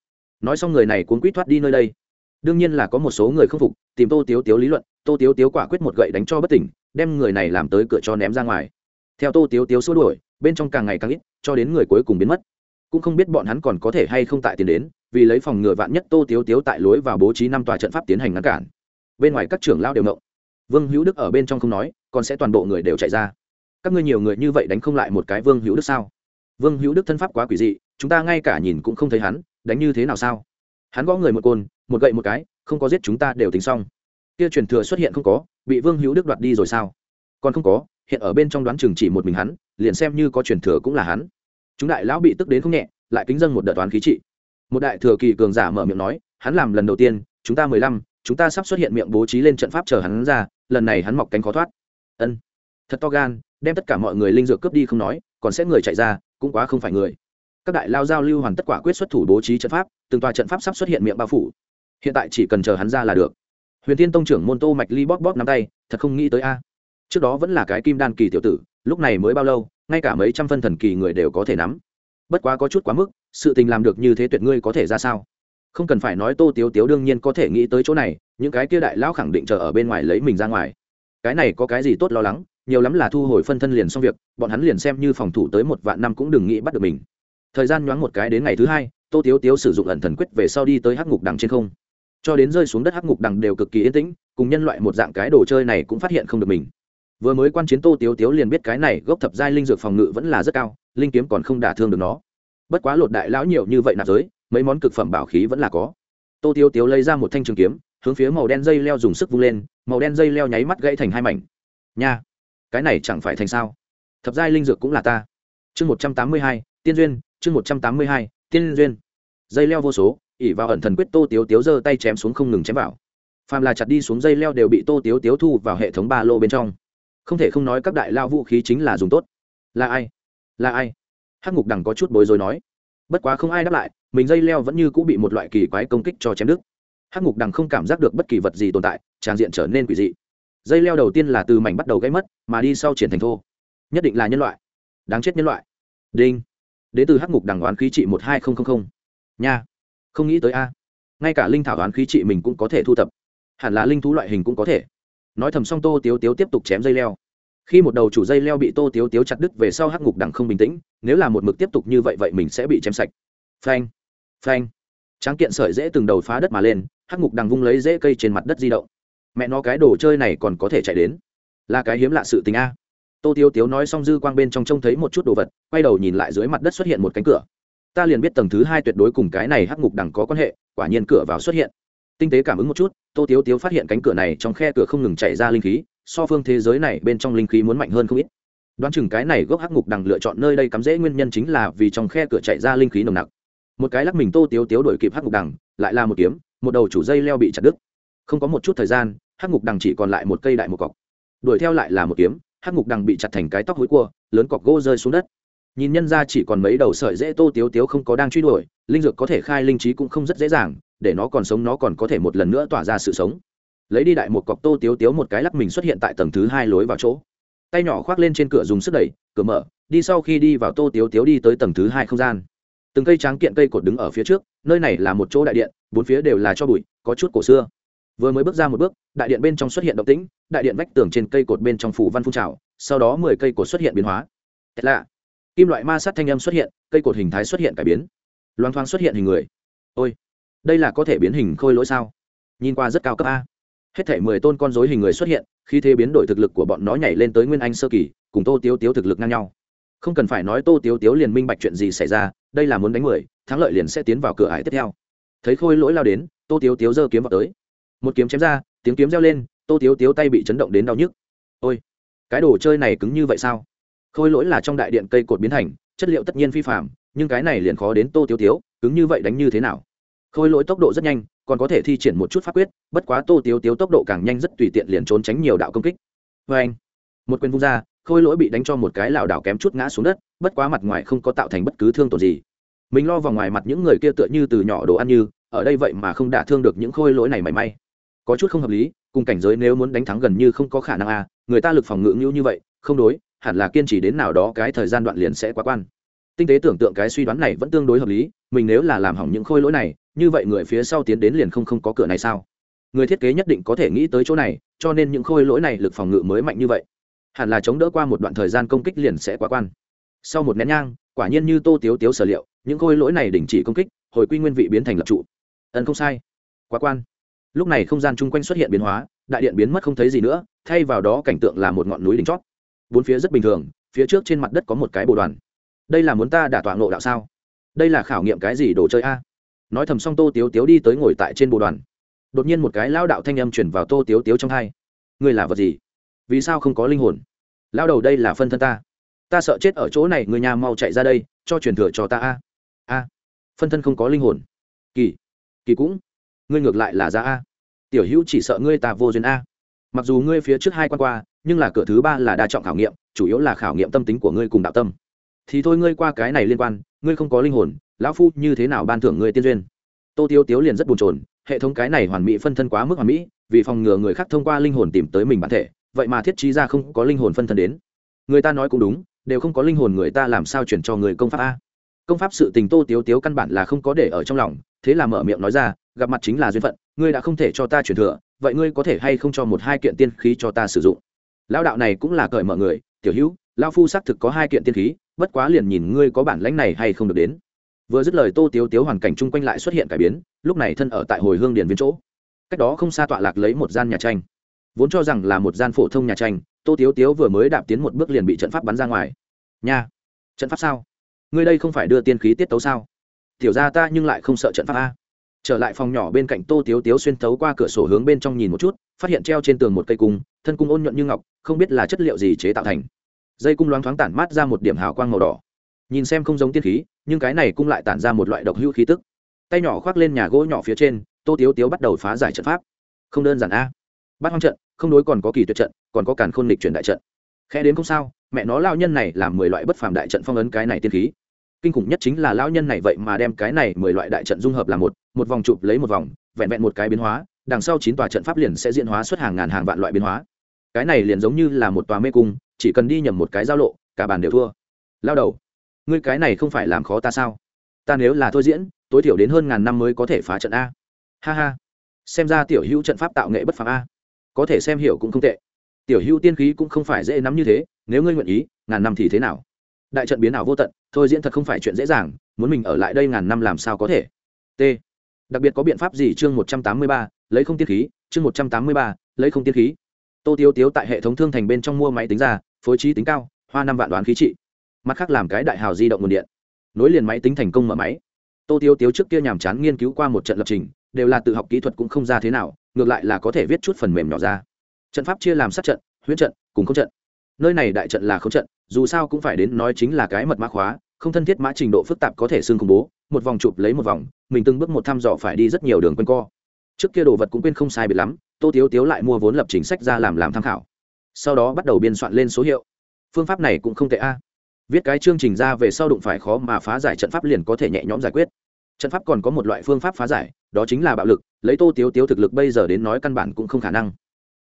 Nói xong người này cuốn quýt thoát đi nơi đây. Đương nhiên là có một số người không phục, tìm tô tiếu tiếu lý luận, tô tiếu tiếu quả quyết một gậy đánh cho bất tỉnh, đem người này làm tới cửa cho ném ra ngoài. Theo tô tiếu tiếu xua đuổi, bên trong càng ngày càng ít, cho đến người cuối cùng biến mất. Cũng không biết bọn hắn còn có thể hay không tại tiền đến vì lấy phòng ngừa vạn nhất tô tiếu tiếu tại lối vào bố trí năm tòa trận pháp tiến hành ngăn cản. Bên ngoài các trưởng lao đều nộng vương hữu đức ở bên trong không nói, còn sẽ toàn bộ người đều chạy ra. Các ngươi nhiều người như vậy đánh không lại một cái vương hữu đức sao? Vương hữu đức thân pháp quá quỷ dị, chúng ta ngay cả nhìn cũng không thấy hắn, đánh như thế nào sao? Hắn gõ người một côn, một gậy một cái, không có giết chúng ta đều tính xong. Kia truyền thừa xuất hiện không có, bị vương hữu đức đoạt đi rồi sao? Còn không có, hiện ở bên trong đoán chừng chỉ một mình hắn, liền xem như có truyền thừa cũng là hắn. Chúng đại lão bị tức đến không nhẹ, lại kính dân một đợt toán khí trị một đại thừa kỳ cường giả mở miệng nói, hắn làm lần đầu tiên, chúng ta mười lăm, chúng ta sắp xuất hiện miệng bố trí lên trận pháp chờ hắn ra, lần này hắn mọc cánh khó thoát. Ân. Thật to gan, đem tất cả mọi người linh dược cướp đi không nói, còn sẽ người chạy ra, cũng quá không phải người. Các đại lao giao lưu hoàn tất quả quyết xuất thủ bố trí trận pháp, từng tòa trận pháp sắp xuất hiện miệng bao phủ. Hiện tại chỉ cần chờ hắn ra là được. Huyền tiên tông trưởng môn tô mạch ly bóp bóp nắm tay, thật không nghĩ tới a. Trước đó vẫn là cái kim đan kỳ tiểu tử, lúc này mới bao lâu, ngay cả mấy trăm phân thần kỳ người đều có thể nắm. Bất quá có chút quá mức sự tình làm được như thế tuyệt ngươi có thể ra sao? Không cần phải nói tô tiếu tiếu đương nhiên có thể nghĩ tới chỗ này, những cái kia đại lão khẳng định chờ ở bên ngoài lấy mình ra ngoài. Cái này có cái gì tốt lo lắng, nhiều lắm là thu hồi phân thân liền xong việc, bọn hắn liền xem như phòng thủ tới một vạn năm cũng đừng nghĩ bắt được mình. Thời gian nhoáng một cái đến ngày thứ hai, tô tiếu tiếu sử dụng ẩn thần quyết về sau đi tới hắc ngục đằng trên không. Cho đến rơi xuống đất hắc ngục đằng đều cực kỳ yên tĩnh, cùng nhân loại một dạng cái đồ chơi này cũng phát hiện không được mình. Vừa mới quan chiến tô tiếu tiếu liền biết cái này gốc thập giai linh dược phòng ngự vẫn là rất cao, linh kiếm còn không đả thương được nó bất quá lột đại lão nhiều như vậy nạp giới, mấy món cực phẩm bảo khí vẫn là có. Tô tiêu tiếu lấy ra một thanh trường kiếm, hướng phía màu đen dây leo dùng sức vung lên, màu đen dây leo nháy mắt gãy thành hai mảnh. Nha, cái này chẳng phải thành sao? Thập giai linh dược cũng là ta. Chương một trăm tám mươi hai, tiên duyên, chương một trăm tám mươi hai, tiên duyên. Dây leo vô số ỉ vào ẩn thần quyết tô tiếu tiếu giơ tay chém xuống không ngừng chém vào. Phàm là chặt đi xuống dây leo đều bị tô tiếu tiếu thu vào hệ thống ba lô bên trong. Không thể không nói các đại lao vũ khí chính là dùng tốt. Là ai? Là ai? Hắc ngục đằng có chút bối rối nói, bất quá không ai đáp lại, mình dây leo vẫn như cũng bị một loại kỳ quái công kích cho chém đứt. Hắc ngục đằng không cảm giác được bất kỳ vật gì tồn tại tràng diện trở nên quỷ dị. Dây leo đầu tiên là từ mảnh bắt đầu gãy mất, mà đi sau triển thành thô. Nhất định là nhân loại. Đáng chết nhân loại. Đinh. Đến từ hắc ngục đằng oán khí trị một hai nghìn nha. Không nghĩ tới a. Ngay cả linh thảo oán khí trị mình cũng có thể thu thập hẳn là linh thú loại hình cũng có thể. Nói thầm xong tô tiếu tiếu tiếp tục chém dây leo khi một đầu chủ dây leo bị tô tiếu tiếu chặt đứt về sau hắc ngục đằng không bình tĩnh, nếu là một mực tiếp tục như vậy vậy mình sẽ bị chém sạch. Phanh phanh. Tráng kiện sợi dễ từng đầu phá đất mà lên, hắc ngục đằng vung lấy dễ cây trên mặt đất di động. Mẹ nó cái đồ chơi này còn có thể chạy đến. Là cái hiếm lạ sự tình a. Tô tiếu tiếu nói xong dư quang bên trong trông thấy một chút đồ vật, quay đầu nhìn lại dưới mặt đất xuất hiện một cánh cửa. Ta liền biết tầng thứ hai tuyệt đối cùng cái này hắc ngục đằng có quan hệ, quả nhiên cửa vào xuất hiện. Tinh tế cảm ứng một chút, tô tiếu tiếu phát hiện cánh cửa này trong khe cửa không ngừng chạy ra linh khí so phương thế giới này bên trong linh khí muốn mạnh hơn không ít. Đoán chừng cái này gốc hắc ngục đằng lựa chọn nơi đây cắm dễ nguyên nhân chính là vì trong khe cửa chạy ra linh khí nồng nặc. Một cái lắc mình tô tiếu tiếu đổi kịp hắc ngục đằng, lại là một kiếm, một đầu chủ dây leo bị chặt đứt. Không có một chút thời gian, hắc ngục đằng chỉ còn lại một cây đại một cọc. Đuổi theo lại là một kiếm, hắc ngục đằng bị chặt thành cái tóc hối cua, lớn cọc gỗ rơi xuống đất. Nhìn nhân ra chỉ còn mấy đầu sợi dễ tô tiếu tiếu không có đang truy đuổi, linh dược có thể khai linh trí cũng không rất dễ dàng, để nó còn sống nó còn có thể một lần nữa tỏa ra sự sống lấy đi đại một cọc tô tiếu tiếu một cái lắc mình xuất hiện tại tầng thứ hai lối vào chỗ. Tay nhỏ khoác lên trên cửa dùng sức đẩy, cửa mở, đi sau khi đi vào tô tiếu tiếu đi tới tầng thứ hai không gian. Từng cây tráng kiện cây cột đứng ở phía trước, nơi này là một chỗ đại điện, bốn phía đều là cho bụi, có chút cổ xưa. Vừa mới bước ra một bước, đại điện bên trong xuất hiện động tĩnh, đại điện vách tường trên cây cột bên trong phủ văn phun trào, sau đó mười cây cột xuất hiện biến hóa. Thật lạ. Kim loại ma sát thanh âm xuất hiện, cây cột hình thái xuất hiện cải biến. Loang thoáng xuất hiện hình người. Ôi, đây là có thể biến hình khôi lỗi sao? Nhìn qua rất cao cấp a hết thể mười tôn con dối hình người xuất hiện khi thế biến đổi thực lực của bọn nó nhảy lên tới nguyên anh sơ kỳ, cùng tô tiếu tiếu thực lực ngang nhau. Không cần phải nói tô tiếu tiếu liền minh bạch chuyện gì xảy ra, đây là muốn đánh mười, thắng lợi liền sẽ tiến vào cửa ải tiếp theo. Thấy khôi lỗi lao đến, tô tiếu tiếu giơ kiếm vào tới. Một kiếm chém ra, tiếng kiếm reo lên, tô tiếu tiếu tay bị chấn động đến đau nhức. Ôi, cái đồ chơi này cứng như vậy sao? Khôi lỗi là trong đại điện cây cột biến thành, chất liệu tất nhiên phi phạm nhưng cái này liền khó đến tô tiếu tiếu, cứng như vậy đánh như thế nào? Khôi lỗi tốc độ rất nhanh còn có thể thi triển một chút pháp quyết, bất quá tô tiếu tiếu tốc độ càng nhanh rất tùy tiện liền trốn tránh nhiều đạo công kích. Vê anh, một quyền vung ra, khôi lỗi bị đánh cho một cái lảo đảo kém chút ngã xuống đất, bất quá mặt ngoài không có tạo thành bất cứ thương tổn gì. Mình lo vào ngoài mặt những người kia tựa như từ nhỏ đồ ăn như, ở đây vậy mà không đả thương được những khôi lỗi này mảy may. Có chút không hợp lý, cùng cảnh giới nếu muốn đánh thắng gần như không có khả năng à người ta lực phòng ngự như như vậy, không đối, hẳn là kiên trì đến nào đó cái thời gian đoạn liền sẽ quá quan. Tinh tế tưởng tượng cái suy đoán này vẫn tương đối hợp lý, mình nếu là làm hỏng những khôi lỗi này như vậy người phía sau tiến đến liền không không có cửa này sao? Người thiết kế nhất định có thể nghĩ tới chỗ này, cho nên những khôi lỗi này lực phòng ngự mới mạnh như vậy. Hẳn là chống đỡ qua một đoạn thời gian công kích liền sẽ quá quan. Sau một nén nhang, quả nhiên như tô tiếu tiếu sở liệu, những khôi lỗi này đình chỉ công kích, hồi quy nguyên vị biến thành lập trụ. Ấn không sai. Quá quan. Lúc này không gian chung quanh xuất hiện biến hóa, đại điện biến mất không thấy gì nữa, thay vào đó cảnh tượng là một ngọn núi đỉnh chót. Bốn phía rất bình thường, phía trước trên mặt đất có một cái bồ đoàn. Đây là muốn ta đả tọa ngộ đạo sao? Đây là khảo nghiệm cái gì đồ chơi a? Nói thầm xong tô tiếu tiếu đi tới ngồi tại trên bộ đoàn. Đột nhiên một cái lao đạo thanh âm chuyển vào tô tiếu tiếu trong hai. Ngươi là vật gì? Vì sao không có linh hồn? Lao đầu đây là phân thân ta. Ta sợ chết ở chỗ này người nhà mau chạy ra đây, cho truyền thừa cho ta a. A. Phân thân không có linh hồn. Kỳ. Kỳ cũng. Ngươi ngược lại là ra a. Tiểu hữu chỉ sợ ngươi ta vô duyên a. Mặc dù ngươi phía trước hai quan qua, nhưng là cửa thứ ba là đa trọng khảo nghiệm, chủ yếu là khảo nghiệm tâm tính của ngươi cùng đạo tâm thì thôi ngươi qua cái này liên quan, ngươi không có linh hồn, lão phu như thế nào ban thưởng ngươi tiên duyên? Tô tiêu tiếu liền rất buồn chồn, hệ thống cái này hoàn mỹ phân thân quá mức hoàn mỹ, vì phòng ngừa người khác thông qua linh hồn tìm tới mình bản thể, vậy mà thiết trí ra không có linh hồn phân thân đến. Người ta nói cũng đúng, đều không có linh hồn người ta làm sao chuyển cho người công pháp a? Công pháp sự tình tô tiếu tiếu căn bản là không có để ở trong lòng, thế là mở miệng nói ra, gặp mặt chính là duyên phận, ngươi đã không thể cho ta chuyển thừa, vậy ngươi có thể hay không cho một hai kiện tiên khí cho ta sử dụng? Lao đạo này cũng là cởi mở người, tiểu hữu lao phu xác thực có hai kiện tiên khí bất quá liền nhìn ngươi có bản lãnh này hay không được đến. Vừa dứt lời tô tiếu tiếu hoàn cảnh chung quanh lại xuất hiện cải biến, lúc này thân ở tại hồi hương điền viên chỗ. Cách đó không xa tọa lạc lấy một gian nhà tranh. Vốn cho rằng là một gian phổ thông nhà tranh, tô tiếu tiếu vừa mới đạp tiến một bước liền bị trận pháp bắn ra ngoài. Nha, trận pháp sao? Ngươi đây không phải đưa tiên khí tiết tấu sao? Tiểu ra ta nhưng lại không sợ trận pháp a. Trở lại phòng nhỏ bên cạnh tô tiếu tiếu xuyên tấu qua cửa sổ hướng bên trong nhìn một chút, phát hiện treo trên tường một cây cung, thân cung ôn nhuận như ngọc, không biết là chất liệu gì chế tạo thành dây cung loáng thoáng tản mát ra một điểm hào quang màu đỏ. Nhìn xem không giống tiên khí, nhưng cái này cung lại tản ra một loại độc hữu khí tức. Tay nhỏ khoác lên nhà gỗ nhỏ phía trên, tô tiếu tiếu bắt đầu phá giải trận pháp. Không đơn giản a. Bắt hoang trận, không đối còn có kỳ tuyệt trận, còn có càn khôn lịch chuyển đại trận. Khẽ đến không sao, mẹ nó lao nhân này làm mười loại bất phàm đại trận phong ấn cái này tiên khí. Kinh khủng nhất chính là lao nhân này vậy mà đem cái này mười loại đại trận dung hợp làm một một vòng chụp lấy một vòng, vẹn vẹn một cái biến hóa, đằng sau chín tòa trận pháp liền sẽ diễn hóa xuất hàng ngàn hàng vạn loại biến hóa. Cái này liền giống như là một tòa mê cung chỉ cần đi nhầm một cái giao lộ, cả bàn đều thua. Lao đầu, ngươi cái này không phải làm khó ta sao? Ta nếu là thôi diễn, tối thiểu đến hơn ngàn năm mới có thể phá trận a. Ha ha. Xem ra tiểu hữu trận pháp tạo nghệ bất phàm a. Có thể xem hiểu cũng không tệ. Tiểu hữu tiên khí cũng không phải dễ nắm như thế, nếu ngươi nguyện ý, ngàn năm thì thế nào? Đại trận biến ảo vô tận, thôi diễn thật không phải chuyện dễ dàng, muốn mình ở lại đây ngàn năm làm sao có thể? T. Đặc biệt có biện pháp gì chương một trăm tám mươi ba, lấy không tiên khí? Chương một trăm tám mươi ba, lấy không tiên khí. Tô tiêu tiếu tại hệ thống thương thành bên trong mua máy tính ra phối trí tính cao, hoa năm vạn đoán khí trị. Mặt khác làm cái đại hào di động nguồn điện. Nối liền máy tính thành công mở máy. Tô tiêu tiếu trước kia nhàm chán nghiên cứu qua một trận lập trình, đều là tự học kỹ thuật cũng không ra thế nào, ngược lại là có thể viết chút phần mềm nhỏ ra. Trận pháp chia làm sát trận, huyễn trận, cùng không trận. Nơi này đại trận là không trận, dù sao cũng phải đến nói chính là cái mật mã khóa, không thân thiết mã trình độ phức tạp có thể xương khủng bố, một vòng chụp lấy một vòng, mình từng bước một thăm dò phải đi rất nhiều đường quanh co. Trước kia đồ vật cũng quên không sai biệt lắm, tô tiếu tiếu lại mua vốn lập trình sách ra làm làm tham khảo sau đó bắt đầu biên soạn lên số hiệu. Phương pháp này cũng không tệ a. Viết cái chương trình ra về sau đụng phải khó mà phá giải trận pháp liền có thể nhẹ nhõm giải quyết. Trận pháp còn có một loại phương pháp phá giải, đó chính là bạo lực, lấy tô tiếu tiếu thực lực bây giờ đến nói căn bản cũng không khả năng.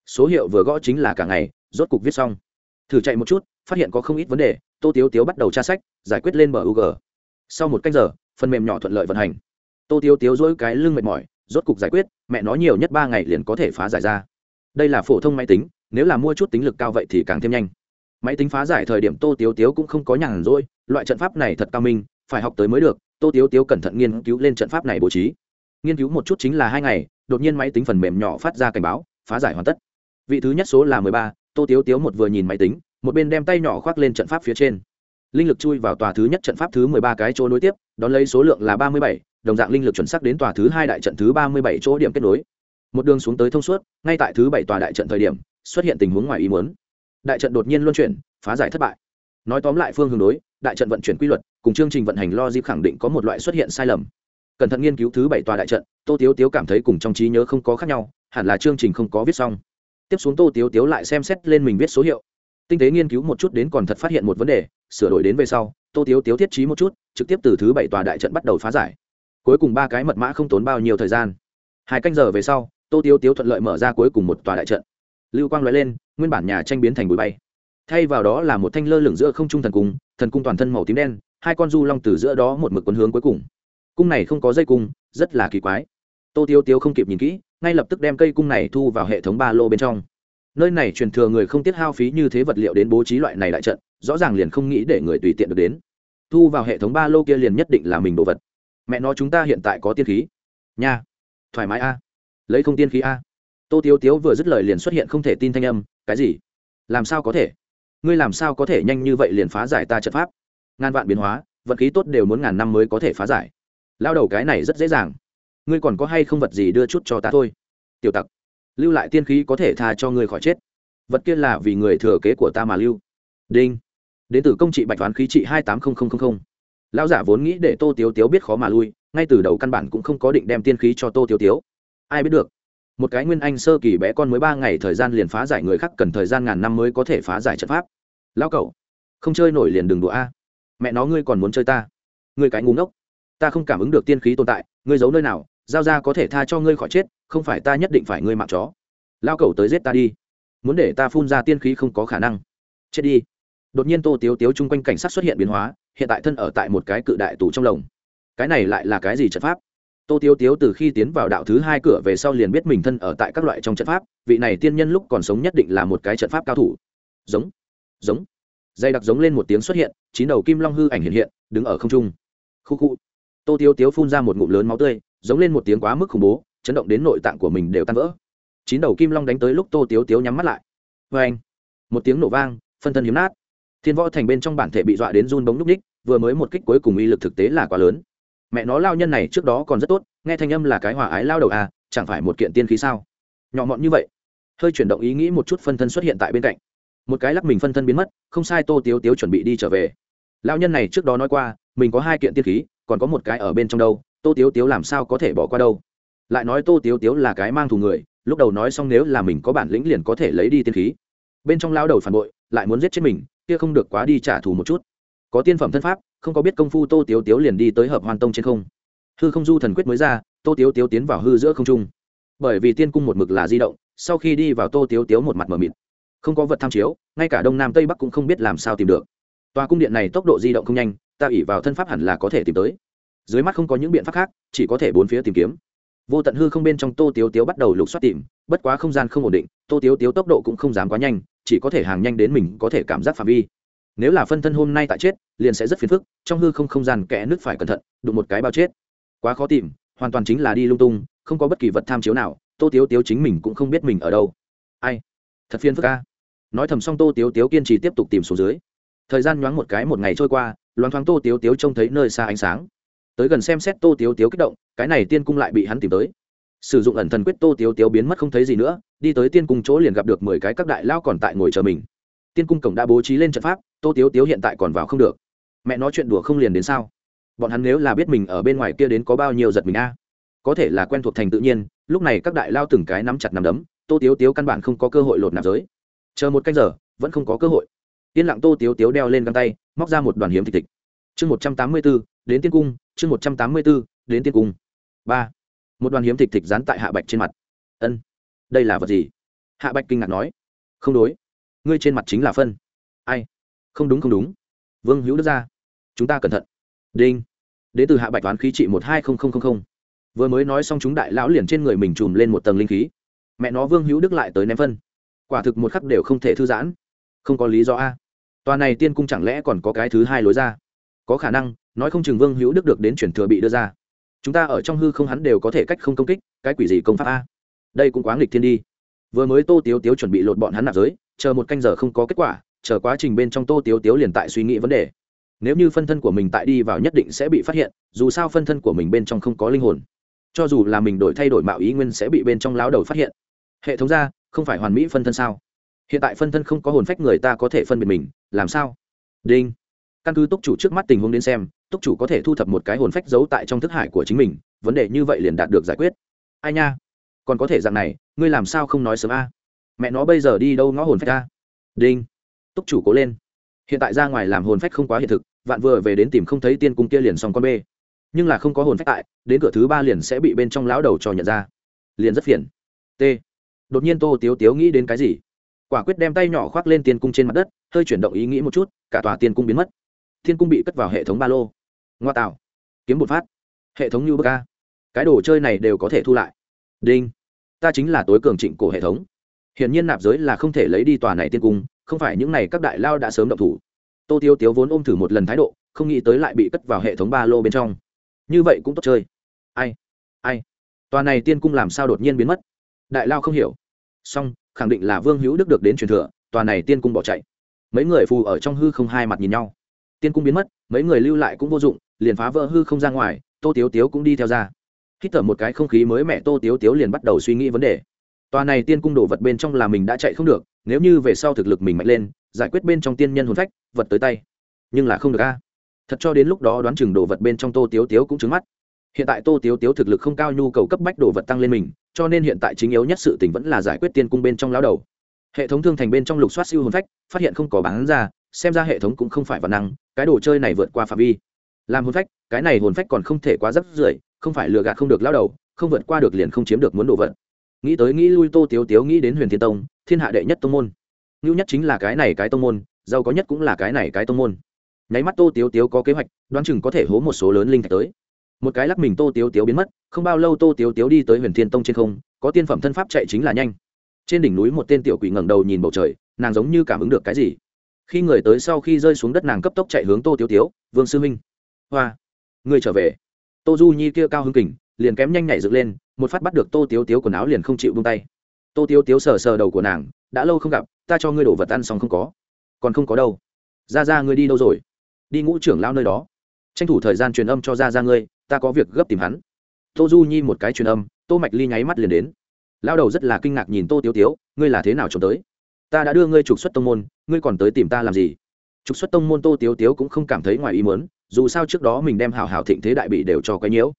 Số hiệu vừa gõ chính là cả ngày, rốt cục viết xong. Thử chạy một chút, phát hiện có không ít vấn đề, tô tiếu tiếu bắt đầu tra sách, giải quyết lên bờ u g sau một cách giờ, phần mềm nhỏ thuận lợi vận hành. Tô tiếu tiếu dỗi cái lưng mệt mỏi, rốt cục giải quyết, mẹ nói nhiều nhất ba ngày liền có thể phá giải ra. Đây là phổ thông máy tính nếu là mua chút tính lực cao vậy thì càng thêm nhanh. Máy tính phá giải thời điểm tô tiếu tiếu cũng không có nhàn rỗi, loại trận pháp này thật cao minh, phải học tới mới được, tô tiếu tiếu cẩn thận nghiên cứu lên trận pháp này bố trí. Nghiên cứu một chút chính là hai ngày, đột nhiên máy tính phần mềm nhỏ phát ra cảnh báo, phá giải hoàn tất. Vị thứ nhất số là mười ba, tô tiếu tiếu một vừa nhìn máy tính, một bên đem tay nhỏ khoác lên trận pháp phía trên. Linh lực chui vào tòa thứ nhất trận pháp thứ mười ba cái chỗ nối tiếp, đón lấy số lượng là ba mươi bảy, đồng dạng linh lực chuẩn xác đến tòa thứ hai đại trận thứ ba mươi bảy chỗ điểm kết nối. Một đường xuống tới thông suốt, ngay tại thứ bảy tòa đại trận thời điểm xuất hiện tình huống ngoài ý muốn. Đại trận đột nhiên luân chuyển, phá giải thất bại. Nói tóm lại phương hướng đối, đại trận vận chuyển quy luật, cùng chương trình vận hành logic khẳng định có một loại xuất hiện sai lầm. Cẩn thận nghiên cứu thứ bảy tòa đại trận, tô tiếu tiếu cảm thấy cùng trong trí nhớ không có khác nhau, hẳn là chương trình không có viết xong. Tiếp xuống tô tiếu tiếu lại xem xét lên mình viết số hiệu. Tinh tế nghiên cứu một chút đến còn thật phát hiện một vấn đề, sửa đổi đến về sau, tô tiếu tiếu thiết trí một chút, trực tiếp từ thứ bảy tòa đại trận bắt đầu phá giải. Cuối cùng ba cái mật mã không tốn bao nhiêu thời gian. Hai canh giờ về sau, tô tiếu tiếu thuận lợi mở ra cuối cùng một tòa đại trận lưu quang loại lên, nguyên bản nhà tranh biến thành bụi bay. Thay vào đó là một thanh lơ lửng giữa không trung thần cung thần cung toàn thân màu tím đen, hai con du long từ giữa đó một mực quấn hướng cuối cùng. Cung này không có dây cung, rất là kỳ quái. Tô tiêu tiêu không kịp nhìn kỹ, ngay lập tức đem cây cung này thu vào hệ thống ba lô bên trong. Nơi này truyền thừa người không tiết hao phí như thế vật liệu đến bố trí loại này đại trận, rõ ràng liền không nghĩ để người tùy tiện được đến. Thu vào hệ thống ba lô kia liền nhất định là mình đồ vật. Mẹ nó chúng ta hiện tại có tiên khí. Nha. Thoải mái a. Lấy không tiên khí a tô tiếu tiếu vừa dứt lời liền xuất hiện không thể tin thanh âm, cái gì? Làm sao có thể? Ngươi làm sao có thể nhanh như vậy liền phá giải ta trận pháp? Ngàn vạn biến hóa vật khí tốt đều muốn ngàn năm mới có thể phá giải. Lao đầu cái này rất dễ dàng. Ngươi còn có hay không vật gì đưa chút cho ta thôi? Tiểu tặc, lưu lại tiên khí có thể tha cho ngươi khỏi chết. Vật kia là vì người thừa kế của ta mà lưu. Đinh. Đến từ công trị bạch toán khí trị hai tám nghìn lão giả vốn nghĩ để tô tiếu tiếu biết khó mà lui, ngay từ đầu căn bản cũng không có định đem tiên khí cho tô tiếu tiếu. Ai biết được một cái nguyên anh sơ kỳ bé con mới ba ngày thời gian liền phá giải người khác cần thời gian ngàn năm mới có thể phá giải trận pháp. Lao cậu không chơi nổi liền đừng đùa a. Mẹ nó ngươi còn muốn chơi ta? Ngươi cái ngu ngốc. Ta không cảm ứng được tiên khí tồn tại, ngươi giấu nơi nào, giao ra có thể tha cho ngươi khỏi chết, không phải ta nhất định phải ngươi mạng chó. Lao cậu tới giết ta đi. Muốn để ta phun ra tiên khí không có khả năng. Chết đi. Đột nhiên tô tiếu tiếu chung quanh cảnh sát xuất hiện biến hóa, hiện tại thân ở tại một cái cự đại tủ trong lồng. Cái này lại là cái gì trận pháp? Tô tiếu tiếu từ khi tiến vào đạo thứ hai cửa về sau liền biết mình thân ở tại các loại trong trận pháp, vị này tiên nhân lúc còn sống nhất định là một cái trận pháp cao thủ. Giống giống. Dây đặc giống lên một tiếng xuất hiện, chín đầu kim long hư ảnh hiện hiện, đứng ở không trung. Khu khu. Tô tiếu tiếu phun ra một ngụm lớn máu tươi, giống lên một tiếng quá mức khủng bố, chấn động đến nội tạng của mình đều tan vỡ. Chín đầu kim long đánh tới lúc tô tiếu tiếu nhắm mắt lại. Vê anh một tiếng nổ vang, phân thân hiếm nát. Thiên võ thành bên trong bản thể bị dọa đến run bóng núp ních, vừa mới một kích cuối cùng uy lực thực tế là quá lớn mẹ nó lao nhân này trước đó còn rất tốt, nghe thanh âm là cái hòa ái lao đầu à chẳng phải một kiện tiên khí sao? Nhỏ mọn như vậy. Hơi chuyển động ý nghĩ một chút phân thân xuất hiện tại bên cạnh. Một cái lắc mình phân thân biến mất, không sai tô tiếu tiếu chuẩn bị đi trở về. Lao nhân này trước đó nói qua, mình có hai kiện tiên khí, còn có một cái ở bên trong đâu, tô tiếu tiếu làm sao có thể bỏ qua đâu? Lại nói tô tiếu tiếu là cái mang thù người, lúc đầu nói xong nếu là mình có bản lĩnh liền có thể lấy đi tiên khí. Bên trong lao đầu phản bội, lại muốn giết chết mình, kia không được quá đi trả thù một chút có tiên phẩm thân pháp, không có biết công phu tô tiếu tiếu liền đi tới hợp hoàn tông trên không. Hư không du thần quyết mới ra, tô tiếu tiếu tiến vào hư giữa không trung. Bởi vì tiên cung một mực là di động, sau khi đi vào tô tiếu tiếu một mặt mờ mịt. Không có vật tham chiếu, ngay cả đông nam tây bắc cũng không biết làm sao tìm được. Tòa cung điện này tốc độ di động không nhanh, ta ỉ vào thân pháp hẳn là có thể tìm tới. Dưới mắt không có những biện pháp khác, chỉ có thể bốn phía tìm kiếm. Vô tận hư không bên trong tô tiếu tiếu bắt đầu lục soát tìm, bất quá không gian không ổn định, tô tiếu tiếu tốc độ cũng không dám quá nhanh, chỉ có thể hàng nhanh đến mình có thể cảm giác phạm vi nếu là phân thân hôm nay tại chết, liền sẽ rất phiền phức, trong hư không không gian kẽ nước phải cẩn thận, đụng một cái bao chết. Quá khó tìm, hoàn toàn chính là đi lung tung, không có bất kỳ vật tham chiếu nào, tô tiếu tiếu chính mình cũng không biết mình ở đâu. Ai? Thật phiền phức ca nói thầm xong tô tiếu tiếu kiên trì tiếp tục tìm xuống dưới. Thời gian nhoáng một cái một ngày trôi qua, loáng thoáng tô tiếu tiếu trông thấy nơi xa ánh sáng. Tới gần xem xét tô tiếu tiếu kích động, cái này tiên cung lại bị hắn tìm tới. Sử dụng ẩn thần quyết tô tiếu tiếu biến mất không thấy gì nữa, đi tới tiên cung chỗ liền gặp được mười cái các đại lao còn tại ngồi chờ mình tiên cung cổng đã bố trí lên trận pháp, tô tiếu tiếu hiện tại còn vào không được. Mẹ nói chuyện đùa không liền đến sao? Bọn hắn nếu là biết mình ở bên ngoài kia đến có bao nhiêu giật mình a? Có thể là quen thuộc thành tự nhiên, lúc này các đại lao từng cái nắm chặt nắm đấm, tô tiếu tiếu căn bản không có cơ hội lột nạp giới. Chờ một canh giờ, vẫn không có cơ hội. Yên lặng tô tiếu tiếu đeo lên găng tay, móc ra một đoàn hiếm thịt thịt. Chương một trăm tám mươi b ố đến tiên cung, chương một trăm tám mươi b ố đến tiên cung. Ba. Một đoàn hiếm thịt thịt dán tại hạ bạch trên mặt. Ân, đây là vật gì? Hạ bạch kinh ngạc nói. Không đối ngươi trên mặt chính là phân. Ai? Không đúng không đúng. Vương hữu đức ra. Chúng ta cẩn thận. Đinh. Đ từ hạ bạch toán khí trị một hai không không không không. Vừa mới nói xong chúng đại lão liền trên người mình chùm lên một tầng linh khí. Mẹ nó vương hữu đức lại tới ném phân. Quả thực một khắc đều không thể thư giãn. Không có lý do a. Tòa này tiên cung chẳng lẽ còn có cái thứ hai lối ra? Có khả năng, nói không chừng vương hữu đức được đến chuyển thừa bị đưa ra. Chúng ta ở trong hư không hắn đều có thể cách không công kích, cái quỷ gì công pháp a? Đây cũng quá nghịch thiên đi. Vừa mới tô tiếu tiếu chuẩn bị lột bọn hắn nạp giới chờ một canh giờ không có kết quả, chờ quá trình bên trong tô tiếu tiếu liền tại suy nghĩ vấn đề. Nếu như phân thân của mình tại đi vào nhất định sẽ bị phát hiện, dù sao phân thân của mình bên trong không có linh hồn. Cho dù là mình đổi thay đổi mạo ý nguyên sẽ bị bên trong láo đầu phát hiện. Hệ thống ra, không phải hoàn mỹ phân thân sao? Hiện tại phân thân không có hồn phách người ta có thể phân biệt mình, làm sao? Đinh. Căn cứ túc chủ trước mắt tình huống đến xem, túc chủ có thể thu thập một cái hồn phách giấu tại trong thức hải của chính mình, vấn đề như vậy liền đạt được giải quyết. Ai nha? Còn có thể dạng này, ngươi làm sao không nói sớm a? Mẹ nó bây giờ đi đâu ngõ hồn phách ta, đinh. Túc chủ cố lên. Hiện tại ra ngoài làm hồn phách không quá hiện thực vạn vừa về đến tìm không thấy tiên cung kia liền xong con bê. Nhưng là không có hồn phách tại đến cửa thứ ba liền sẽ bị bên trong lão đầu cho nhận ra. Liền rất phiền. T. Đột nhiên tô tiếu tiếu nghĩ đến cái gì? Quả quyết đem tay nhỏ khoác lên tiên cung trên mặt đất hơi chuyển động ý nghĩ một chút cả tòa tiên cung biến mất. Thiên cung bị cất vào hệ thống ba lô. Ngoa tạo. Kiếm một phát. Hệ thống như bờ ca cái đồ chơi này đều có thể thu lại. Đinh. Ta chính là tối cường trịnh của hệ thống hiển nhiên nạp giới là không thể lấy đi tòa này tiên cung, không phải những này các đại lao đã sớm động thủ. Tô tiêu tiếu vốn ôm thử một lần thái độ, không nghĩ tới lại bị cất vào hệ thống ba lô bên trong. Như vậy cũng tốt chơi. Ai? Ai? Tòa này tiên cung làm sao đột nhiên biến mất? Đại lao không hiểu. Song khẳng định là vương hữu đức được đến truyền thừa, tòa này tiên cung bỏ chạy. Mấy người phù ở trong hư không hai mặt nhìn nhau. Tiên cung biến mất, mấy người lưu lại cũng vô dụng, liền phá vỡ hư không ra ngoài, tô tiếu tiếu cũng đi theo ra. Hít thở một cái không khí mới mẹ tô tiếu tiếu liền bắt đầu suy nghĩ vấn đề tòa này tiên cung đồ vật bên trong là mình đã chạy không được, nếu như về sau thực lực mình mạnh lên, giải quyết bên trong tiên nhân hồn phách, vật tới tay. Nhưng là không được a. Thật cho đến lúc đó đoán chừng đồ vật bên trong tô tiếu tiếu cũng trứng mắt. Hiện tại tô tiếu tiếu thực lực không cao, nhu cầu cấp bách đồ vật tăng lên mình, cho nên hiện tại chính yếu nhất sự tình vẫn là giải quyết tiên cung bên trong lao đầu. Hệ thống thương thành bên trong lục soát siêu hồn phách, phát hiện không có bán ra, xem ra hệ thống cũng không phải văn năng, cái đồ chơi này vượt qua phạm vi. Làm hồn phách, cái này hồn phách còn không thể quá rắc rưởi, không phải lừa gạt không được lao đầu, không vượt qua được liền không chiếm được muốn đồ vật nghĩ tới nghĩ lui tô tiếu tiếu, nghĩ đến huyền thiên tông, thiên hạ đệ nhất tông môn. Ngưu nhất chính là cái này cái tông môn, giàu có nhất cũng là cái này cái tông môn. Nháy mắt tô tiếu tiếu có kế hoạch, đoán chừng có thể hố một số lớn linh thạch tới. Một cái lắc mình tô tiếu tiếu biến mất, không bao lâu tô tiếu tiếu đi tới huyền thiên tông trên không, có tiên phẩm thân pháp chạy chính là nhanh. Trên đỉnh núi một tên tiểu quỷ ngẩng đầu nhìn bầu trời, nàng giống như cảm ứng được cái gì. Khi người tới sau khi rơi xuống đất nàng cấp tốc chạy hướng tô tiếu tiếu, vương sư minh hoa người trở về. Tô du nhi kia cao hưng kình, liền kém nhanh nhảy dựng lên một phát bắt được tô tiếu tiếu quần áo liền không chịu bung tay. Tô tiếu tiếu sờ sờ đầu của nàng, đã lâu không gặp, ta cho ngươi đổ vật ăn xong không có. Còn không có đâu. Ra ra ngươi đi đâu rồi? Đi ngũ trưởng lao nơi đó. Tranh thủ thời gian truyền âm cho ra ra ngươi, ta có việc gấp tìm hắn. Tô du nhi một cái truyền âm, tô mạch ly nháy mắt liền đến. Lao đầu rất là kinh ngạc nhìn tô tiếu tiếu, ngươi là thế nào trốn tới? Ta đã đưa ngươi trục xuất tông môn, ngươi còn tới tìm ta làm gì? Trục xuất tông môn tô tiếu tiếu cũng không cảm thấy ngoài ý muốn, dù sao trước đó mình đem hào hào thịnh thế đại bị đều cho cái nhiễu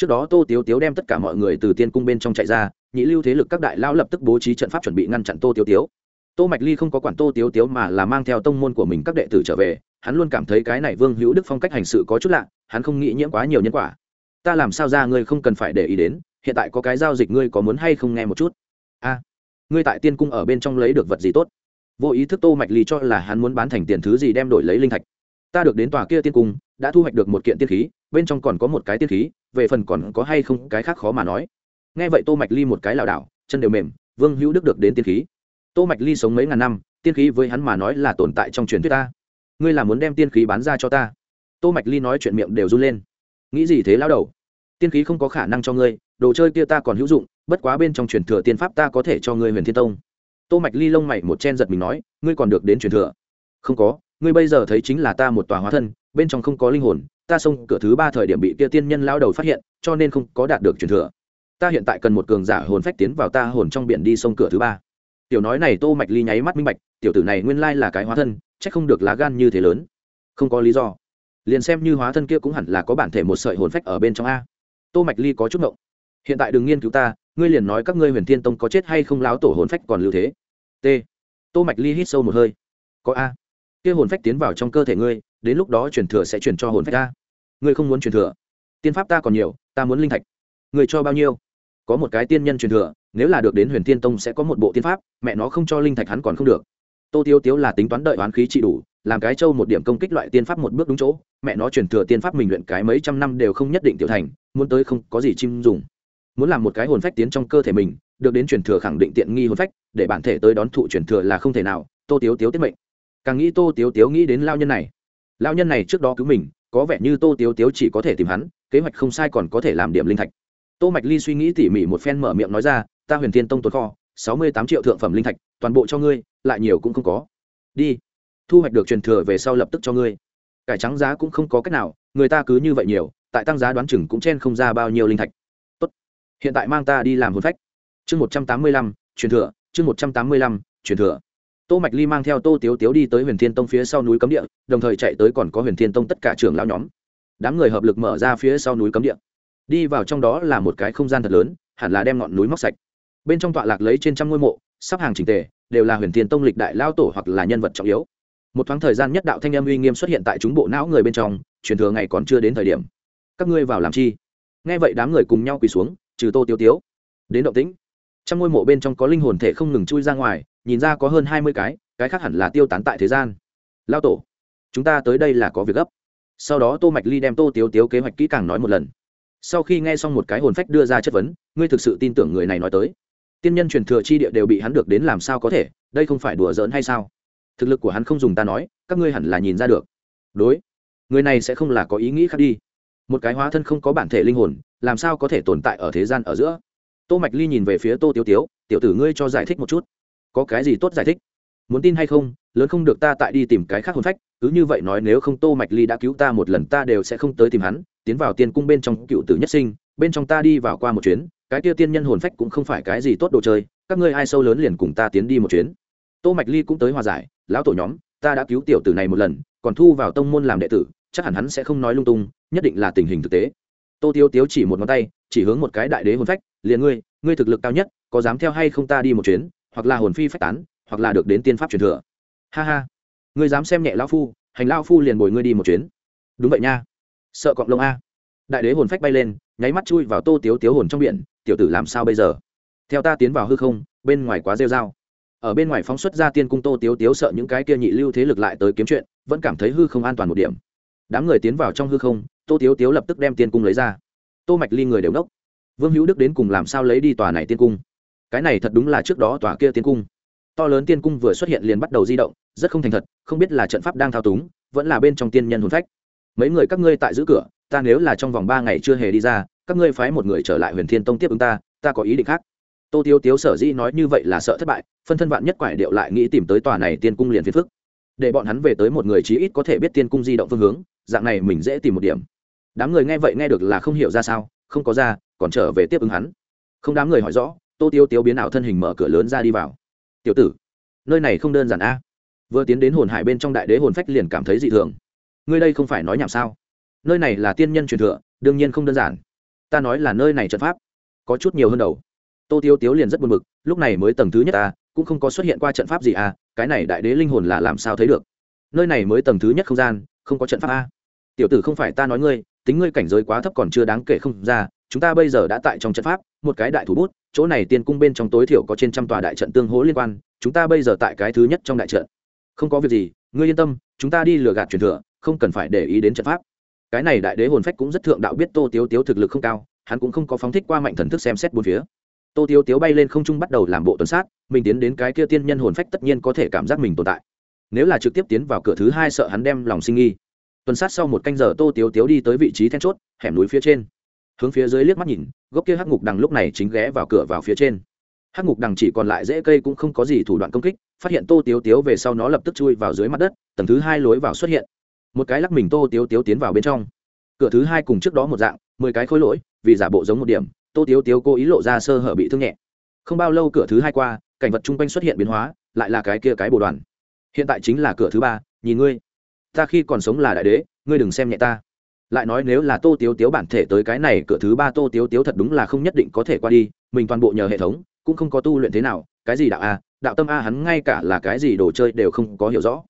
trước đó tô tiếu tiếu đem tất cả mọi người từ tiên cung bên trong chạy ra, nhị lưu thế lực các đại lao lập tức bố trí trận pháp chuẩn bị ngăn chặn tô tiếu tiếu. Tô mạch ly không có quản tô tiếu tiếu mà là mang theo tông môn của mình các đệ tử trở về, hắn luôn cảm thấy cái này vương hữu đức phong cách hành sự có chút lạ, hắn không nghĩ nhiễm quá nhiều nhân quả. Ta làm sao ra ngươi không cần phải để ý đến, hiện tại có cái giao dịch ngươi có muốn hay không nghe một chút? A, ngươi tại tiên cung ở bên trong lấy được vật gì tốt? Vô ý thức tô mạch ly cho là hắn muốn bán thành tiền thứ gì đem đổi lấy linh thạch. Ta được đến tòa kia tiên cung đã thu hoạch được một kiện tiên khí, bên trong còn có một cái tiên khí, về phần còn có hay không cái khác khó mà nói. Nghe vậy tô mạch ly một cái lảo đảo, chân đều mềm, vương hữu đức được đến tiên khí. Tô mạch ly sống mấy ngàn năm, tiên khí với hắn mà nói là tồn tại trong truyền thuyết ta. Ngươi là muốn đem tiên khí bán ra cho ta? Tô mạch ly nói chuyện miệng đều run lên. Nghĩ gì thế lão đầu? Tiên khí không có khả năng cho ngươi, đồ chơi kia ta còn hữu dụng, bất quá bên trong truyền thừa tiên pháp ta có thể cho ngươi huyền thiên tông. Tô mạch ly lông mày một chen giật mình nói, ngươi còn được đến truyền thừa. Không có, ngươi bây giờ thấy chính là ta một tòa hóa thân bên trong không có linh hồn, ta xông cửa thứ ba thời điểm bị kia tiên nhân lao đầu phát hiện, cho nên không có đạt được truyền thừa. Ta hiện tại cần một cường giả hồn phách tiến vào ta hồn trong biển đi sông cửa thứ ba. Tiểu nói này tô mạch ly nháy mắt minh bạch, tiểu tử này nguyên lai là cái hóa thân, chắc không được lá gan như thế lớn. Không có lý do. Liền xem như hóa thân kia cũng hẳn là có bản thể một sợi hồn phách ở bên trong a. Tô mạch ly có chút ngộng. Hiện tại đừng nghiên cứu ta, ngươi liền nói các ngươi huyền thiên tông có chết hay không láo tổ hồn phách còn lưu thế. T. Tô mạch ly hít sâu một hơi. Có a. Kia hồn phách tiến vào trong cơ thể ngươi đến lúc đó truyền thừa sẽ truyền cho hồn phách ta. Ngươi không muốn truyền thừa. Tiên pháp ta còn nhiều, ta muốn linh thạch. Người cho bao nhiêu? Có một cái tiên nhân truyền thừa, nếu là được đến huyền tiên tông sẽ có một bộ tiên pháp, mẹ nó không cho linh thạch hắn còn không được. Tô tiêu tiếu là tính toán đợi oán khí trị đủ, làm cái châu một điểm công kích loại tiên pháp một bước đúng chỗ, mẹ nó truyền thừa tiên pháp mình luyện cái mấy trăm năm đều không nhất định tiểu thành, muốn tới không có gì chim dùng. Muốn làm một cái hồn phách tiến trong cơ thể mình, được đến truyền thừa khẳng định tiện nghi hồn phách, để bản thể tới đón thụ truyền thừa là không thể nào, tô tiếu tiếu tiết mệnh. Càng nghĩ tô tiếu tiếu nghĩ đến lao nhân này lao nhân này trước đó cứu mình, có vẻ như tô tiếu tiếu chỉ có thể tìm hắn, kế hoạch không sai còn có thể làm điểm linh thạch. Tô mạch ly suy nghĩ tỉ mỉ một phen mở miệng nói ra, ta huyền thiên tông tồn kho, sáu mươi tám triệu thượng phẩm linh thạch, toàn bộ cho ngươi, lại nhiều cũng không có. Đi, thu hoạch được truyền thừa về sau lập tức cho ngươi. Cải trắng giá cũng không có cách nào, người ta cứ như vậy nhiều, tại tăng giá đoán chừng cũng chen không ra bao nhiêu linh thạch. Tốt, hiện tại mang ta đi làm hồn phách. Chương một trăm tám mươi lăm, truyền thừa, chương một trăm tám mươi lăm, truyền thừa tô mạch ly mang theo tô tiếu tiếu đi tới huyền thiên tông phía sau núi cấm địa, đồng thời chạy tới còn có huyền thiên tông tất cả trưởng lão nhóm. Đám người hợp lực mở ra phía sau núi cấm địa. Đi vào trong đó là một cái không gian thật lớn, hẳn là đem ngọn núi móc sạch. Bên trong tọa lạc lấy trên trăm ngôi mộ, sắp hàng trình tề, đều là huyền thiên tông lịch đại lao tổ hoặc là nhân vật trọng yếu. Một thoáng thời gian nhất đạo thanh âm uy nghiêm xuất hiện tại chúng bộ não người bên trong, truyền thừa ngày còn chưa đến thời điểm. Các ngươi vào làm chi? Nghe vậy đám người cùng nhau quỳ xuống, trừ tô tiêu tiếu. Đến động tĩnh trong ngôi mộ bên trong có linh hồn thể không ngừng chui ra ngoài, nhìn ra có hơn hai mươi cái cái khác hẳn là tiêu tán tại thế gian. Lao tổ, chúng ta tới đây là có việc gấp. Sau đó tô mạch ly đem tô tiếu tiếu kế hoạch kỹ càng nói một lần. Sau khi nghe xong một cái hồn phách đưa ra chất vấn, ngươi thực sự tin tưởng người này nói tới. Tiên nhân truyền thừa chi địa đều bị hắn được đến làm sao có thể, đây không phải đùa giỡn hay sao? Thực lực của hắn không dùng ta nói, các ngươi hẳn là nhìn ra được. Đối, người này sẽ không là có ý nghĩ khác đi. Một cái hóa thân không có bản thể linh hồn, làm sao có thể tồn tại ở thế gian ở giữa? Tô mạch ly nhìn về phía tô Tiểu tiếu, tiểu tử ngươi cho giải thích một chút. Có cái gì tốt giải thích? Muốn tin hay không? Lớn không được ta tại đi tìm cái khác hồn phách, cứ như vậy nói nếu không tô mạch ly đã cứu ta một lần ta đều sẽ không tới tìm hắn, tiến vào tiên cung bên trong cựu tử nhất sinh, bên trong ta đi vào qua một chuyến, cái kia tiên nhân hồn phách cũng không phải cái gì tốt đồ chơi, các ngươi ai sâu lớn liền cùng ta tiến đi một chuyến. Tô mạch ly cũng tới hòa giải, lão tổ nhóm, ta đã cứu tiểu tử này một lần, còn thu vào tông môn làm đệ tử, chắc hẳn hắn sẽ không nói lung tung, nhất định là tình hình thực tế. Tô tiêu tiếu chỉ một ngón tay, chỉ hướng một cái đại đế hồn phách liền ngươi ngươi thực lực cao nhất, có dám theo hay không ta đi một chuyến, hoặc là hồn phi phách tán, hoặc là được đến tiên pháp truyền thừa. Ha ha. Ngươi dám xem nhẹ lão phu, hành lão phu liền bồi ngươi đi một chuyến. Đúng vậy nha. Sợ cọp lông a. Đại đế hồn phách bay lên, nháy mắt chui vào tô tiếu tiếu hồn trong biển, tiểu tử làm sao bây giờ? Theo ta tiến vào hư không, bên ngoài quá rêu dao ở bên ngoài phóng xuất ra tiên cung tô tiếu tiếu sợ những cái kia nhị lưu thế lực lại tới kiếm chuyện, vẫn cảm thấy hư không an toàn một điểm. Đám người tiến vào trong hư không, tô tiếu tiếu lập tức đem tiên cung lấy ra. Tô mạch ly người đều nốc vương hữu đức đến cùng làm sao lấy đi tòa này tiên cung? Cái này thật đúng là trước đó tòa kia tiên cung. To lớn tiên cung vừa xuất hiện liền bắt đầu di động, rất không thành thật, không biết là trận pháp đang thao túng, vẫn là bên trong tiên nhân hồn phách. Mấy người các ngươi tại giữ cửa, ta nếu là trong vòng ba ngày chưa hề đi ra, các ngươi phái một người trở lại huyền thiên tông tiếp ứng ta ta có ý định khác. Tô tiêu tiếu sở dĩ nói như vậy là sợ thất bại, phân thân vạn nhất quải điệu lại nghĩ tìm tới tòa này tiên cung liền phiền phức. Để bọn hắn về tới một người chí ít có thể biết tiên cung di động phương hướng, dạng này mình dễ tìm một điểm. Đám người nghe vậy nghe được là không hiểu ra sao không có ra, còn trở về tiếp ứng hắn. Không đám người hỏi rõ, tô tiêu tiêu biến ảo thân hình mở cửa lớn ra đi vào. Tiểu tử, nơi này không đơn giản a. Vừa tiến đến hồn hải bên trong đại đế hồn phách liền cảm thấy dị thường. Ngươi đây không phải nói nhảm sao? Nơi này là tiên nhân truyền thừa, đương nhiên không đơn giản. Ta nói là nơi này trận pháp, có chút nhiều hơn đầu. Tô tiêu tiếu liền rất buồn bực, lúc này mới tầng thứ nhất ta cũng không có xuất hiện qua trận pháp gì à cái này đại đế linh hồn là làm sao thấy được? Nơi này mới tầng thứ nhất không gian, không có trận pháp a. Tiểu tử không phải ta nói ngươi tính ngươi cảnh giới quá thấp còn chưa đáng kể không ra, chúng ta bây giờ đã tại trong trận pháp, một cái đại thủ bút, chỗ này tiên cung bên trong tối thiểu có trên trăm tòa đại trận tương hỗ liên quan, chúng ta bây giờ tại cái thứ nhất trong đại trận. Không có việc gì, ngươi yên tâm, chúng ta đi lừa gạt truyền thừa, không cần phải để ý đến trận pháp. Cái này đại đế hồn phách cũng rất thượng đạo biết tô tiếu tiếu thực lực không cao, hắn cũng không có phóng thích qua mạnh thần thức xem xét bốn phía. Tô tiếu tiếu bay lên không trung bắt đầu làm bộ tuần sát, mình tiến đến cái kia tiên nhân hồn phách tất nhiên có thể cảm giác mình tồn tại. Nếu là trực tiếp tiến vào cửa thứ hai sợ hắn đem lòng sinh nghi tuần sát sau một canh giờ tô tiếu tiếu đi tới vị trí then chốt, hẻm núi phía trên. Hướng phía dưới liếc mắt nhìn, gốc kia hắc ngục đằng lúc này chính ghé vào cửa vào phía trên. Hắc ngục đằng chỉ còn lại dễ cây cũng không có gì thủ đoạn công kích, phát hiện tô tiếu tiếu về sau nó lập tức chui vào dưới mặt đất, tầng thứ hai lối vào xuất hiện. Một cái lắc mình tô tiếu tiếu tiến vào bên trong. Cửa thứ hai cùng trước đó một dạng, mười cái khối lỗi, vì giả bộ giống một điểm, tô tiếu tiếu cố ý lộ ra sơ hở bị thương nhẹ. Không bao lâu cửa thứ hai qua, cảnh vật chung quanh xuất hiện biến hóa, lại là cái kia cái bồ đoàn. Hiện tại chính là cửa thứ ba, nhìn ngươi ta khi còn sống là đại đế, ngươi đừng xem nhẹ ta. Lại nói nếu là tô tiếu tiếu bản thể tới cái này, cửa thứ ba tô tiếu tiếu thật đúng là không nhất định có thể qua đi, mình toàn bộ nhờ hệ thống, cũng không có tu luyện thế nào, cái gì đạo a, đạo tâm a hắn ngay cả là cái gì đồ chơi đều không có hiểu rõ.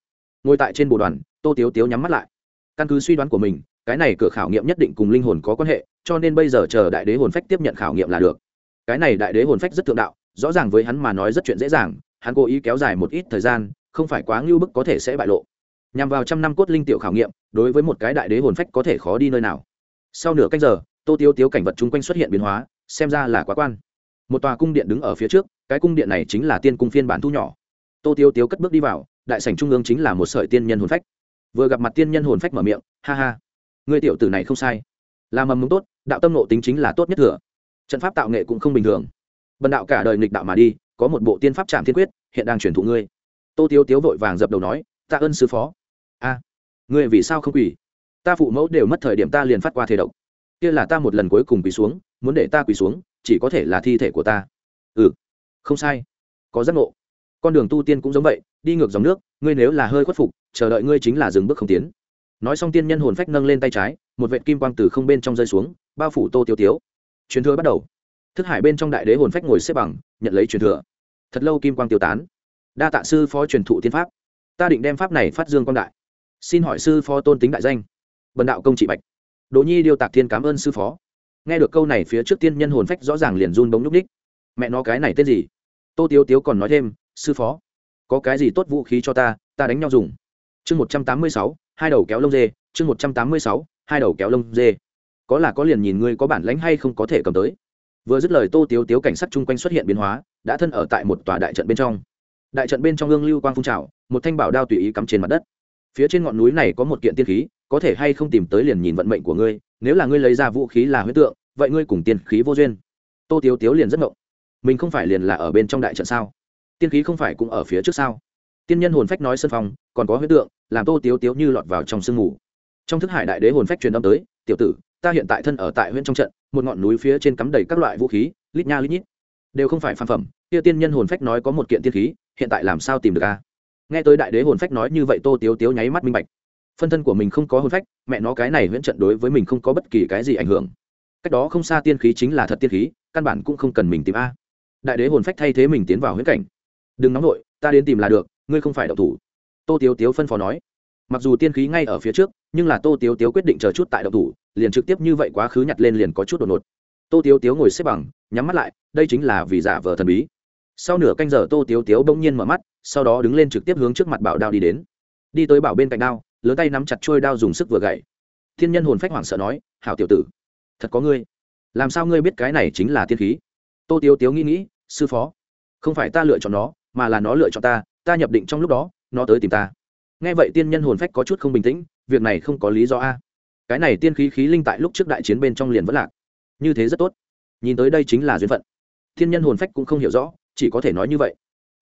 Ngồi tại trên bồ đoàn, tô tiếu tiếu nhắm mắt lại. Căn cứ suy đoán của mình, cái này cửa khảo nghiệm nhất định cùng linh hồn có quan hệ, cho nên bây giờ chờ đại đế hồn phách tiếp nhận khảo nghiệm là được. Cái này đại đế hồn phách rất thượng đạo, rõ ràng với hắn mà nói rất chuyện dễ dàng, hắn cố ý kéo dài một ít thời gian, không phải quá ngưu bức có thể sẽ bại lộ nhằm vào trăm năm cốt linh tiểu khảo nghiệm, đối với một cái đại đế hồn phách có thể khó đi nơi nào. Sau nửa canh giờ, tô tiêu tiếu cảnh vật chung quanh xuất hiện biến hóa, xem ra là quá quan. Một tòa cung điện đứng ở phía trước, cái cung điện này chính là tiên cung phiên bản thu nhỏ. Tô tiêu tiếu cất bước đi vào, đại sảnh trung ương chính là một sợi tiên nhân hồn phách. Vừa gặp mặt tiên nhân hồn phách mở miệng, ha ha, người tiểu tử này không sai. Là mầm mống tốt, đạo tâm nộ tính chính là tốt nhất thừa. Trận pháp tạo nghệ cũng không bình thường. Bần đạo cả đời nghịch đạo mà đi, có một bộ tiên pháp trạm thiên quyết, hiện đang truyền thụ ngươi. Tô tiếu tiếu vội vàng dập đầu nói tạ ơn sư phó a ngươi vì sao không quỳ? Ta phụ mẫu đều mất thời điểm ta liền phát qua thể độc. Kia là ta một lần cuối cùng quỳ xuống, muốn để ta quỳ xuống, chỉ có thể là thi thể của ta. Ừ không sai. Có giác ngộ. Con đường tu tiên cũng giống vậy, đi ngược dòng nước, ngươi nếu là hơi khuất phục, chờ đợi ngươi chính là dừng bước không tiến. Nói xong tiên nhân hồn phách nâng lên tay trái, một vệ kim quang từ không bên trong rơi xuống, bao phủ tô tiêu tiếu. Truyền thừa bắt đầu. Thức hải bên trong đại đế hồn phách ngồi xếp bằng, nhận lấy truyền thừa. Thật lâu kim quang tiêu tán. Đa tạ sư phó truyền thụ tiên pháp. Ta định đem pháp này phát dương quang đại xin hỏi sư phó tôn tính đại danh. Bần đạo công trị bạch. Đỗ nhi điêu tạc thiên cảm ơn sư phó. Nghe được câu này phía trước tiên nhân hồn phách rõ ràng liền run bóng nhúc ních mẹ nó cái này tên gì? Tô tiếu tiếu còn nói thêm, sư phó, có cái gì tốt vũ khí cho ta ta đánh nhau dùng. Chương một trăm tám mươi sáu, hai đầu kéo lông dê, chương một trăm tám mươi sáu, hai đầu kéo lông dê. Có là có liền nhìn ngươi có bản lãnh hay không có thể cầm tới. Vừa dứt lời tô tiếu tiếu cảnh sát chung quanh xuất hiện biến hóa, đã thân ở tại một tòa đại trận bên trong. Đại trận bên trong ương lưu quang phun trào, một thanh bảo đao tùy ý cắm trên mặt đất phía trên ngọn núi này có một kiện tiên khí, có thể hay không tìm tới liền nhìn vận mệnh của ngươi, nếu là ngươi lấy ra vũ khí là huyết tượng, vậy ngươi cùng tiên khí vô duyên. Tô tiếu tiếu liền rất ngộng. Mình không phải liền là ở bên trong đại trận sao? Tiên khí không phải cũng ở phía trước sao? Tiên nhân hồn phách nói sân phong, còn có huyết tượng, làm tô tiếu tiếu như lọt vào trong sương mù. Trong thức hải đại đế hồn phách truyền âm tới, tiểu tử, ta hiện tại thân ở tại huyện trong trận, một ngọn núi phía trên cắm đầy các loại vũ khí, lít nha lít nhít. Đều không phải phan phẩm, kia tiên nhân hồn phách nói có một kiện tiên khí, hiện tại làm sao tìm được a? Nghe tới đại đế hồn phách nói như vậy tô tiếu tiếu nháy mắt minh bạch. Phân thân của mình không có hồn phách, mẹ nó cái này huyễn trận đối với mình không có bất kỳ cái gì ảnh hưởng. Cách đó không xa tiên khí chính là thật tiên khí, căn bản cũng không cần mình tìm a. Đại đế hồn phách thay thế mình tiến vào huyễn cảnh. Đừng nóng nổi ta đến tìm là được, ngươi không phải đậu thủ. Tô tiếu tiếu phân phó nói. Mặc dù tiên khí ngay ở phía trước, nhưng là tô tiếu tiếu quyết định chờ chút tại đậu thủ, liền trực tiếp như vậy quá khứ nhặt lên liền có chút đột ngột. Tô tiếu tiếu ngồi xếp bằng, nhắm mắt lại, đây chính là vì giả vờ thần bí. Sau nửa canh giờ tô tiếu tiếu bỗng nhiên mở mắt sau đó đứng lên trực tiếp hướng trước mặt bảo đao đi đến. Đi tới bảo bên cạnh đao, lớn tay nắm chặt trôi đao dùng sức vừa gậy. Thiên nhân hồn phách hoảng sợ nói, hảo tiểu tử, thật có ngươi. Làm sao ngươi biết cái này chính là tiên khí? Tô tiếu tiếu nghĩ nghĩ, sư phó, không phải ta lựa chọn nó, mà là nó lựa chọn ta ta nhập định trong lúc đó, nó tới tìm ta. Nghe vậy tiên nhân hồn phách có chút không bình tĩnh, việc này không có lý do a. Cái này tiên khí khí linh tại lúc trước đại chiến bên trong liền vẫn lạc. Như thế rất tốt. Nhìn tới đây chính là duyên phận. Thiên nhân hồn phách cũng không hiểu rõ, chỉ có thể nói như vậy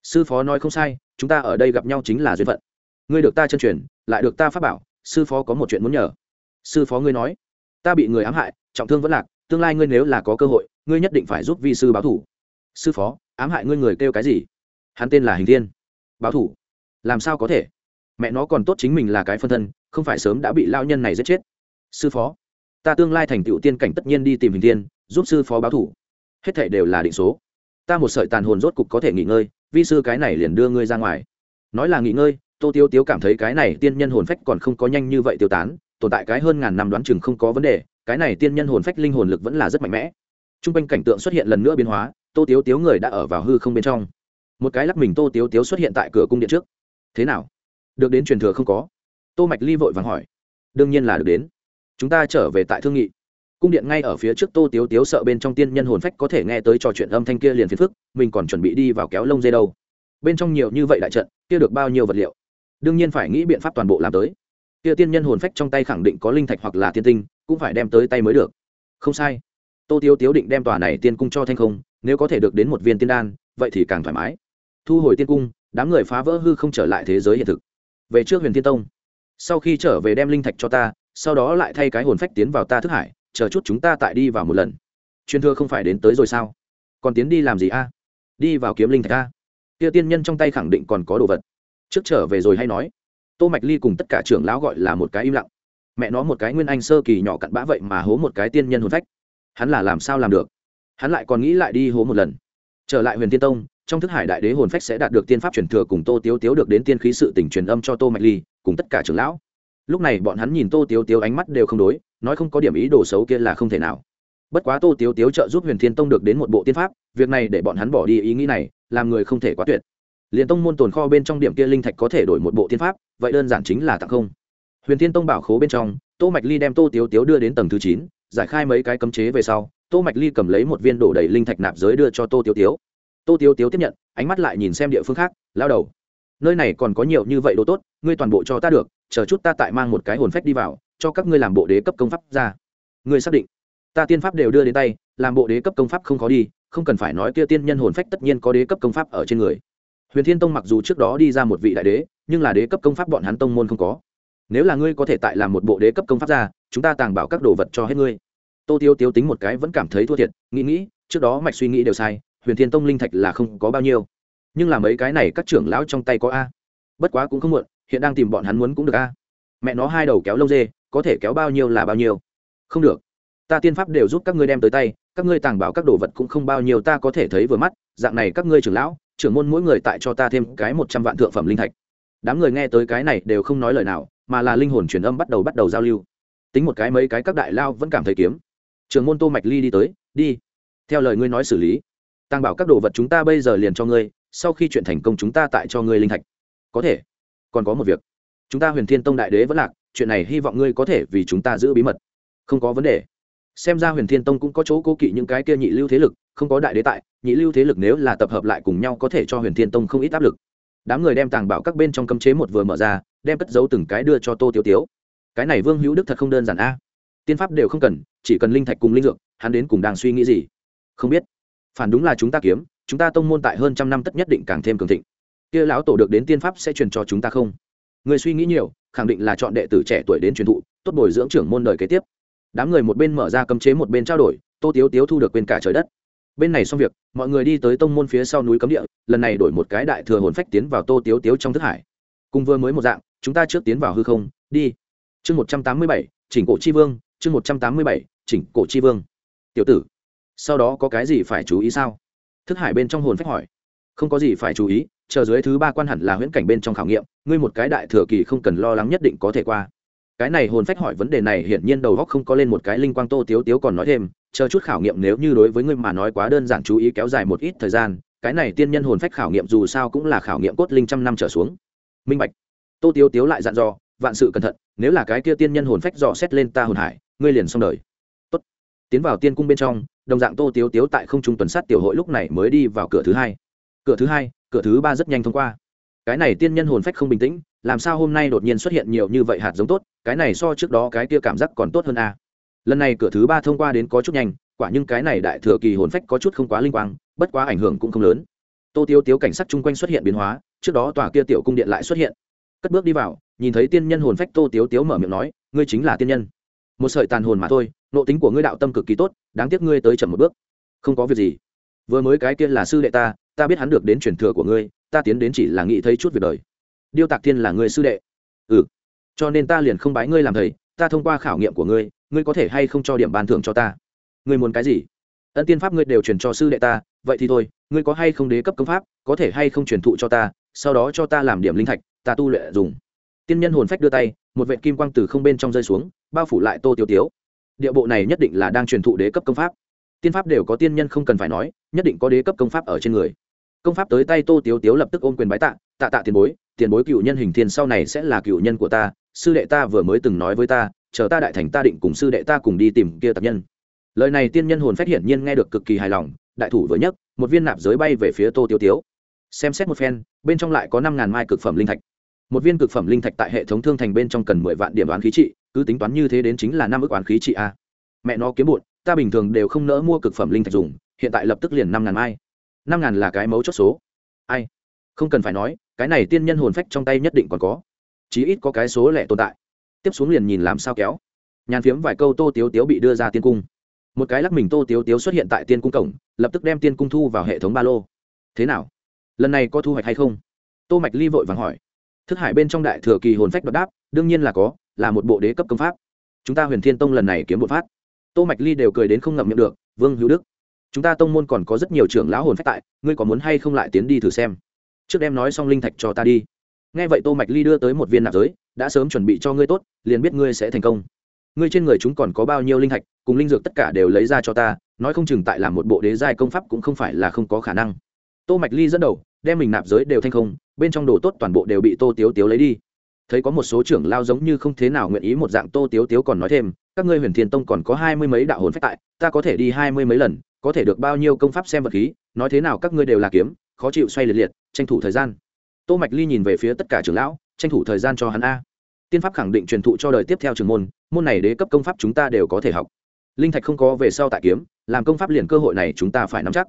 sư phó nói không sai, chúng ta ở đây gặp nhau chính là duyên phận. Ngươi được ta chân truyền, lại được ta phát bảo, sư phó có một chuyện muốn nhờ. Sư phó ngươi nói, ta bị người ám hại, trọng thương vẫn lạc, tương lai ngươi nếu là có cơ hội, ngươi nhất định phải giúp vi sư báo thủ. Sư phó, ám hại ngươi người kêu cái gì? Hắn tên là hình thiên. Báo thủ? Làm sao có thể? Mẹ nó còn tốt chính mình là cái phân thân, không phải sớm đã bị lao nhân này giết chết. Sư phó, ta tương lai thành tựu tiên cảnh tất nhiên đi tìm hình thiên, giúp sư phó báo thủ. Hết thảy đều là định số. Ta một sợi tàn hồn rốt cục có thể nghỉ ngơi vi sư cái này liền đưa ngươi ra ngoài. Nói là nghỉ ngơi, tô tiêu tiếu cảm thấy cái này tiên nhân hồn phách còn không có nhanh như vậy tiêu tán, tồn tại cái hơn ngàn năm đoán chừng không có vấn đề, cái này tiên nhân hồn phách linh hồn lực vẫn là rất mạnh mẽ. T r u n g quanh cảnh tượng xuất hiện lần nữa biến hóa, tô tiếu tiếu người đã ở vào hư không bên trong. Một cái lắc mình tô tiếu tiếu xuất hiện tại cửa cung điện trước. Thế nào? Được đến truyền thừa không có? Tô mạch ly vội vàng hỏi. Đương nhiên là được đến. Chúng ta trở về tại thương nghị cung điện ngay ở phía trước tô tiếu tiếu sợ bên trong tiên nhân hồn phách có thể nghe tới trò chuyện âm thanh kia liền phiền phức, mình còn chuẩn bị đi vào kéo lông dây đâu. Bên trong nhiều như vậy đại trận, kia được bao nhiêu vật liệu? Đương nhiên phải nghĩ biện pháp toàn bộ làm tới. Kia tiên nhân hồn phách trong tay khẳng định có linh thạch hoặc là tiên tinh, cũng phải đem tới tay mới được. Không sai. Tô tiếu tiếu định đem tòa này tiên cung cho thanh không, nếu có thể được đến một viên tiên đan, vậy thì càng thoải mái. Thu hồi tiên cung, đám người phá vỡ hư không trở lại thế giới hiện thực. Về trước huyền tiên tông. Sau khi trở về đem linh thạch cho ta, sau đó lại thay cái hồn phách tiến vào ta thức hải chờ chút chúng ta tại đi vào một lần. Truyền thừa không phải đến tới rồi sao? Còn tiến đi làm gì a? Đi vào kiếm linh thạch a. Kia tiên nhân trong tay khẳng định còn có đồ vật. Trước trở về rồi hay nói. Tô mạch ly cùng tất cả trưởng lão gọi là một cái im lặng. Mẹ nó một cái nguyên anh sơ kỳ nhỏ cặn bã vậy mà hố một cái tiên nhân hồn phách. Hắn là làm sao làm được? Hắn lại còn nghĩ lại đi hố một lần. Trở lại huyền tiên tông, trong thức hải đại đế hồn phách sẽ đạt được tiên pháp truyền thừa cùng tô tiếu tiếu được đến tiên khí sự tỉnh truyền âm cho tô mạch ly, cùng tất cả trưởng lão lúc này bọn hắn nhìn tô tiếu tiếu ánh mắt đều không đối, nói không có điểm ý đồ xấu kia là không thể nào. Bất quá tô tiếu tiếu trợ giúp huyền thiên tông được đến một bộ tiên pháp, việc này để bọn hắn bỏ đi ý nghĩ này, làm người không thể quá tuyệt. Liền tông môn tồn kho bên trong điểm kia linh thạch có thể đổi một bộ tiên pháp, vậy đơn giản chính là tặng không. Huyền thiên tông bảo khố bên trong, tô mạch ly đem tô tiếu tiếu đưa đến tầng thứ chín, giải khai mấy cái cấm chế về sau, tô mạch ly cầm lấy một viên đổ đầy linh thạch nạp giới đưa cho tô tiếu tiếu. Tô tiếu tiếu tiếp nhận, ánh mắt lại nhìn xem địa phương khác, lao đầu. Nơi này còn có nhiều như vậy đồ tốt, ngươi toàn bộ cho ta được chờ chút ta tại mang một cái hồn phách đi vào, cho các ngươi làm bộ đế cấp công pháp ra. Ngươi xác định. Ta tiên pháp đều đưa đến tay, làm bộ đế cấp công pháp không khó đi, không cần phải nói kia tiên nhân hồn phách tất nhiên có đế cấp công pháp ở trên người. Huyền thiên tông mặc dù trước đó đi ra một vị đại đế, nhưng là đế cấp công pháp bọn hắn tông môn không có. Nếu là ngươi có thể tại làm một bộ đế cấp công pháp ra, chúng ta tàng bảo các đồ vật cho hết ngươi. Tô tiêu tiêu tính một cái vẫn cảm thấy thua thiệt, nghĩ nghĩ, trước đó mạch suy nghĩ đều sai, huyền thiên tông linh thạch là không có bao nhiêu. Nhưng là mấy cái này các trưởng lão trong tay có a. Bất quá cũng không muộn hiện đang tìm bọn hắn muốn cũng được a. Mẹ nó hai đầu kéo lông dê, có thể kéo bao nhiêu là bao nhiêu. Không được. Ta tiên pháp đều giúp các ngươi đem tới tay, các ngươi tàng bảo các đồ vật cũng không bao nhiêu ta có thể thấy vừa mắt, dạng này các ngươi trưởng lão, trưởng môn mỗi người tại cho ta thêm cái một trăm vạn thượng phẩm linh thạch. Đám người nghe tới cái này đều không nói lời nào, mà là linh hồn truyền âm bắt đầu bắt đầu giao lưu. Tính một cái mấy cái các đại lao vẫn cảm thấy kiếm. Trưởng môn tô mạch ly đi tới, đi, theo lời ngươi nói xử lý. Tăng bảo các đồ vật chúng ta bây giờ liền cho ngươi, sau khi chuyện thành công chúng ta tại cho ngươi linh thạch. Có thể còn có một việc. Chúng ta huyền thiên tông đại đế vẫn lạc, chuyện này hy vọng ngươi có thể vì chúng ta giữ bí mật. Không có vấn đề. Xem ra huyền thiên tông cũng có chỗ cố kỵ những cái kia nhị lưu thế lực, không có đại đế tại, nhị lưu thế lực nếu là tập hợp lại cùng nhau có thể cho huyền thiên tông không ít áp lực. Đám người đem tàng bảo các bên trong cấm chế một vừa mở ra, đem cất giấu từng cái đưa cho tô tiêu tiếu. Cái này vương hữu đức thật không đơn giản a. Tiên pháp đều không cần, chỉ cần linh thạch cùng linh dược, hắn đến cùng đang suy nghĩ gì? Không biết. Phản đúng là chúng ta kiếm, chúng ta tông môn tại hơn trăm năm tất nhất định càng thêm cường thịnh kia lão tổ được đến tiên pháp sẽ truyền cho chúng ta không? Người suy nghĩ nhiều, khẳng định là chọn đệ tử trẻ tuổi đến truyền thụ, tốt bồi dưỡng trưởng môn đời kế tiếp. Đám người một bên mở ra cấm chế một bên trao đổi, tô tiếu tiếu thu được quên cả trời đất. Bên này xong việc, mọi người đi tới tông môn phía sau núi cấm địa, lần này đổi một cái đại thừa hồn phách tiến vào tô tiếu tiếu trong thức hải. Cùng vừa mới một dạng, chúng ta trước tiến vào hư không, đi. Chương một trăm tám mươi bảy, chỉnh cổ chi vương, chương một trăm tám mươi bảy, chỉnh cổ chi vương. Tiểu tử, sau đó có cái gì phải chú ý sao? Thức hải bên trong hồn phách hỏi. Không có gì phải chú ý chờ dưới thứ ba quan hẳn là huyễn cảnh bên trong khảo nghiệm, ngươi một cái đại thừa kỳ không cần lo lắng nhất định có thể qua. Cái này hồn phách hỏi vấn đề này hiển nhiên đầu góc không có lên một cái linh quang tô tiếu tiếu còn nói thêm, chờ chút khảo nghiệm nếu như đối với ngươi mà nói quá đơn giản chú ý kéo dài một ít thời gian, cái này tiên nhân hồn phách khảo nghiệm dù sao cũng là khảo nghiệm cốt linh trăm năm trở xuống. Minh bạch. Tô tiếu tiếu lại dặn dò, vạn sự cẩn thận, nếu là cái kia tiên nhân hồn phách dò xét lên ta hồn hải, ngươi liền xong đời. Tốt. tiến vào tiên cung bên trong, đồng dạng tô tiếu tiếu tại không trung tuần sát tiểu hội lúc này mới đi vào cửa thứ hai. Cửa thứ hai cửa thứ ba rất nhanh thông qua. Cái này tiên nhân hồn phách không bình tĩnh, làm sao hôm nay đột nhiên xuất hiện nhiều như vậy hạt giống tốt, cái này so trước đó cái kia cảm giác còn tốt hơn a lần này cửa thứ ba thông qua đến có chút nhanh, quả nhưng cái này đại thừa kỳ hồn phách có chút không quá linh quang, bất quá ảnh hưởng cũng không lớn. Tô tiêu tiếu cảnh sắc chung quanh xuất hiện biến hóa, trước đó tòa kia tiểu cung điện lại xuất hiện. Cất bước đi vào, nhìn thấy tiên nhân hồn phách tô tiếu tiếu mở miệng nói, ngươi chính là tiên nhân. Một sợi tàn hồn mà thôi nộ tính của ngươi đạo tâm cực kỳ tốt, đáng tiếc ngươi tới chậm một bước. Không có việc gì. Vừa mới cái kia là sư đệ ta ta biết hắn được đến truyền thừa của ngươi, ta tiến đến chỉ là nghĩ thấy chút việc đời. Điêu tạc thiên là người sư đệ. Ừ. Cho nên ta liền không bái ngươi làm thầy, ta thông qua khảo nghiệm của ngươi ngươi có thể hay không cho điểm ban thưởng cho ta? Ngươi muốn cái gì? Ân tiên pháp ngươi đều truyền cho sư đệ ta, vậy thì thôi, ngươi có hay không đế cấp công pháp, có thể hay không truyền thụ cho ta, sau đó cho ta làm điểm linh thạch, ta tu luyện dùng. Tiên nhân hồn phách đưa tay, một vệ kim quang từ không bên trong rơi xuống, bao phủ lại tô tiêu tiếu. Địa bộ này nhất định là đang truyền thụ đế cấp công pháp. Tiên pháp đều có tiên nhân không cần phải nói, nhất định có đế cấp công pháp ở trên người công pháp tới tay tô tiếu tiếu lập tức ôm quyền bái tạ tạ tạ tiền bối tiền bối cựu nhân hình thiên sau này sẽ là cựu nhân của ta, sư đệ ta vừa mới từng nói với ta, chờ ta đại thành ta định cùng sư đệ ta cùng đi tìm kia tập nhân. Lời này tiên nhân hồn phát hiện nhiên nghe được cực kỳ hài lòng, đại thủ vừa nhấc, một viên nạp giới bay về phía tô tiếu tiếu. Xem xét một phen, bên trong lại có năm ngàn mai cực phẩm linh thạch. Một viên cực phẩm linh thạch tại hệ thống thương thành bên trong cần mười vạn điểm đoán khí trị, cứ tính toán như thế đến chính là năm ước oán khí trị a. Mẹ nó kiếm bụn, ta bình thường đều không nỡ mua cực phẩm linh thạch dùng, hiện tại lập tức liền năm ngàn mai năm ngàn là cái mấu chốt số. Ai? Không cần phải nói, cái này tiên nhân hồn phách trong tay nhất định còn có. Chí ít có cái số lẻ tồn tại. Tiếp xuống liền nhìn làm sao kéo. Nhàn phiếm vài câu tô tiếu tiếu bị đưa ra tiên cung. Một cái lắc mình tô tiếu tiếu xuất hiện tại tiên cung cổng, lập tức đem tiên cung thu vào hệ thống ba lô. Thế nào? Lần này có thu hoạch hay không? Tô mạch ly vội vàng hỏi. Thức hải bên trong đại thừa kỳ hồn phách đột đáp, đương nhiên là có, là một bộ đế cấp công pháp. Chúng ta huyền thiên tông lần này kiếm bộ phát. Tô mạch ly đều cười đến không ngậm miệng được, vương hữu đức chúng ta tông môn còn có rất nhiều trưởng lão hồn phách tại, ngươi có muốn hay không lại tiến đi thử xem? Trước đem nói xong linh thạch cho ta đi. Nghe vậy tô mạch ly đưa tới một viên nạp giới, đã sớm chuẩn bị cho ngươi tốt, liền biết ngươi sẽ thành công. Ngươi trên người chúng còn có bao nhiêu linh thạch, cùng linh dược tất cả đều lấy ra cho ta, nói không chừng tại làm một bộ đế giai công pháp cũng không phải là không có khả năng. Tô mạch ly dẫn đầu, đem mình nạp giới đều thành không, bên trong đồ tốt toàn bộ đều bị tô tiếu tiếu lấy đi. Thấy có một số trưởng lao giống như không thế nào nguyện ý một dạng tô tiếu tiếu còn nói thêm, các ngươi huyền thiên tông còn có hai mươi mấy đạo hồn phách tại, ta có thể đi hai mươi mấy lần có thể được bao nhiêu công pháp xem vật khí, nói thế nào các ngươi đều là kiếm, khó chịu xoay liệt liệt, tranh thủ thời gian. Tô mạch ly nhìn về phía tất cả trưởng lão, tranh thủ thời gian cho hắn a. Tiên pháp khẳng định truyền thụ cho đời tiếp theo trường môn môn này đế cấp công pháp chúng ta đều có thể học. Linh thạch không có về sau tại kiếm, làm công pháp liền cơ hội này chúng ta phải nắm chắc.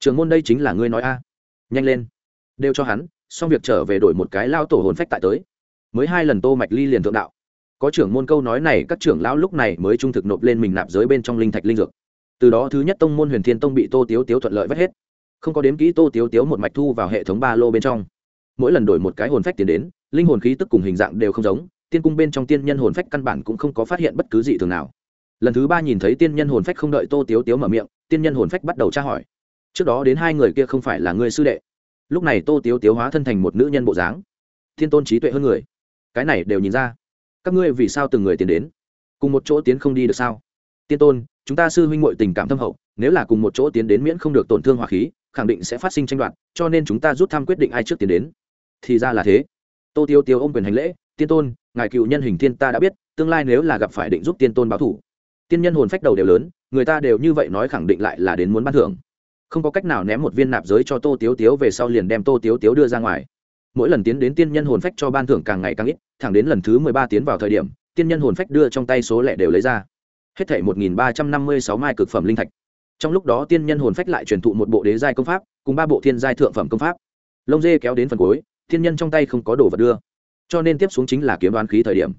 Trường môn đây chính là ngươi nói a. Nhanh lên. Đều cho hắn, xong việc trở về đổi một cái lao tổ hồn phách tại tới. Mới hai lần tô mạch ly liền thượng đạo. Có trưởng môn câu nói này, các trưởng lão lúc này mới trung thực nộp lên mình nạp giới bên trong linh thạch linh dược từ đó thứ nhất tông môn huyền thiên tông bị tô tiếu tiếu thuận lợi vất hết. Không có đếm kỹ tô tiếu tiếu một mạch thu vào hệ thống ba lô bên trong. Mỗi lần đổi một cái hồn phách tiến đến, linh hồn khí tức cùng hình dạng đều không giống, tiên cung bên trong tiên nhân hồn phách căn bản cũng không có phát hiện bất cứ gì thường nào. Lần thứ ba nhìn thấy tiên nhân hồn phách không đợi tô tiếu tiếu mở miệng, tiên nhân hồn phách bắt đầu tra hỏi. Trước đó đến hai người kia không phải là người sư đệ. Lúc này tô tiếu tiếu hóa thân thành một nữ nhân bộ dáng. Thiên tôn trí tuệ hơn người. Cái này đều nhìn ra. Các ngươi vì sao từng người tiến đến? Cùng một chỗ tiến không đi được sao? Tiên tôn, chúng ta sư huynh muội tình cảm thâm hậu, nếu là cùng một chỗ tiến đến miễn không được tổn thương hỏa khí, khẳng định sẽ phát sinh tranh đoạt, cho nên chúng ta rút thăm quyết định ai trước tiến đến. Thì ra là thế. Tô tiêu tiêu ôm quyền hành lễ, tiên tôn, ngài cựu nhân hình thiên ta đã biết, tương lai nếu là gặp phải định giúp tiên tôn báo thủ, tiên nhân hồn phách đầu đều lớn, người ta đều như vậy nói khẳng định lại là đến muốn ban thưởng. Không có cách nào ném một viên nạp giới cho tô tiếu tiếu về sau liền đem tô tiếu tiếu đưa ra ngoài. Mỗi lần tiến đến tiên nhân hồn phách cho ban thưởng càng ngày càng ít, thẳng đến lần thứ mười ba tiến vào thời điểm, tiên nhân hồn phách đưa trong tay số lẻ đều lấy ra hết thảy một nghìn ba trăm năm mươi sáu mai cực phẩm linh thạch. Trong lúc đó tiên nhân hồn phách lại truyền thụ một bộ đế giai công pháp, cùng ba bộ thiên giai thượng phẩm công pháp. Lông dê kéo đến phần cuối thiên nhân trong tay không có đồ vật đưa. Cho nên tiếp xuống chính là kiếm đoán khí thời điểm.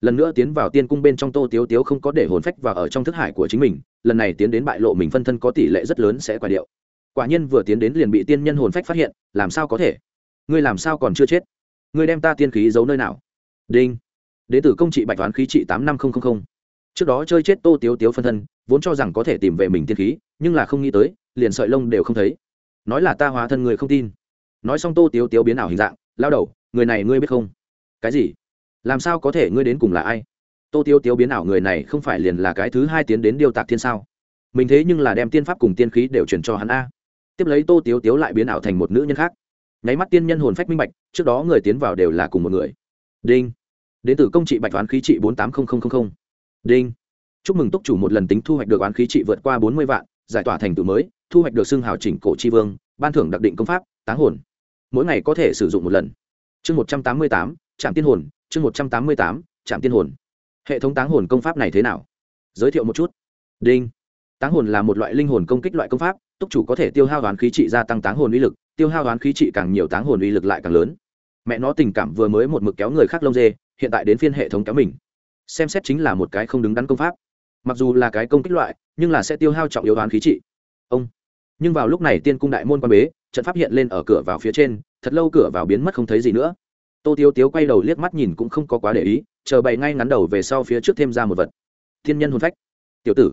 Lần nữa tiến vào tiên cung bên trong tô tiếu tiếu không có để hồn phách vào ở trong thức hải của chính mình, lần này tiến đến bại lộ mình phân thân có tỷ lệ rất lớn sẽ quả điệu. Quả nhiên vừa tiến đến liền bị tiên nhân hồn phách phát hiện, làm sao có thể? Ngươi làm sao còn chưa chết? Ngươi đem ta tiên khí giấu nơi nào? Đinh. Đệ tử công trị bạch toán khí trị tám năm nghìn trước đó chơi chết tô tiếu tiếu phân thân, vốn cho rằng có thể tìm về mình tiên khí, nhưng là không nghĩ tới, liền sợi lông đều không thấy. Nói là ta hóa thân người không tin. Nói xong tô tiếu tiếu biến ảo hình dạng, lao đầu, người này ngươi biết không? Cái gì? Làm sao có thể ngươi đến cùng là ai? Tô tiếu tiếu biến ảo người này không phải liền là cái thứ hai tiến đến điêu tạc thiên sao? Mình thế nhưng là đem tiên pháp cùng tiên khí đều chuyển cho hắn a. Tiếp lấy tô tiếu tiếu lại biến ảo thành một nữ nhân khác. Nháy mắt tiên nhân hồn phách minh bạch, trước đó người tiến vào đều là cùng một người. Đinh. Đến từ công trị bạch toán khí trị bốn tám nghìn đinh. Chúc mừng túc chủ một lần tính thu hoạch được oán khí trị vượt qua bốn mươi vạn, giải tỏa thành tựu mới, thu hoạch được xưng hào chỉnh cổ tri vương, ban thưởng đặc định công pháp, táng hồn. Mỗi ngày có thể sử dụng một lần. Chương một trăm tám mươi tám, trạm tiên hồn, chương một trăm tám mươi tám, trạm tiên hồn. Hệ thống táng hồn công pháp này thế nào? Giới thiệu một chút. Đinh. Táng hồn là một loại linh hồn công kích loại công pháp túc chủ có thể tiêu hao đoán khí trị gia tăng táng hồn uy lực, tiêu hao đoán khí trị càng nhiều táng hồn uy lực lại càng lớn. Mẹ nó tình cảm vừa mới một mực kéo người khác lông dê, hiện tại đến phiên hệ thống kéo mình xem xét chính là một cái không đứng đắn công pháp. Mặc dù là cái công kích loại, nhưng là sẽ tiêu hao trọng yếu đoán khí trị. Ông. Nhưng vào lúc này tiên cung đại môn quan bế, trận pháp hiện lên ở cửa vào phía trên, thật lâu cửa vào biến mất không thấy gì nữa. Tô tiêu tiếu quay đầu liếc mắt nhìn cũng không có quá để ý, chờ bày ngay ngắn đầu về sau phía trước thêm ra một vật. Thiên nhân hồn phách. Tiểu tử,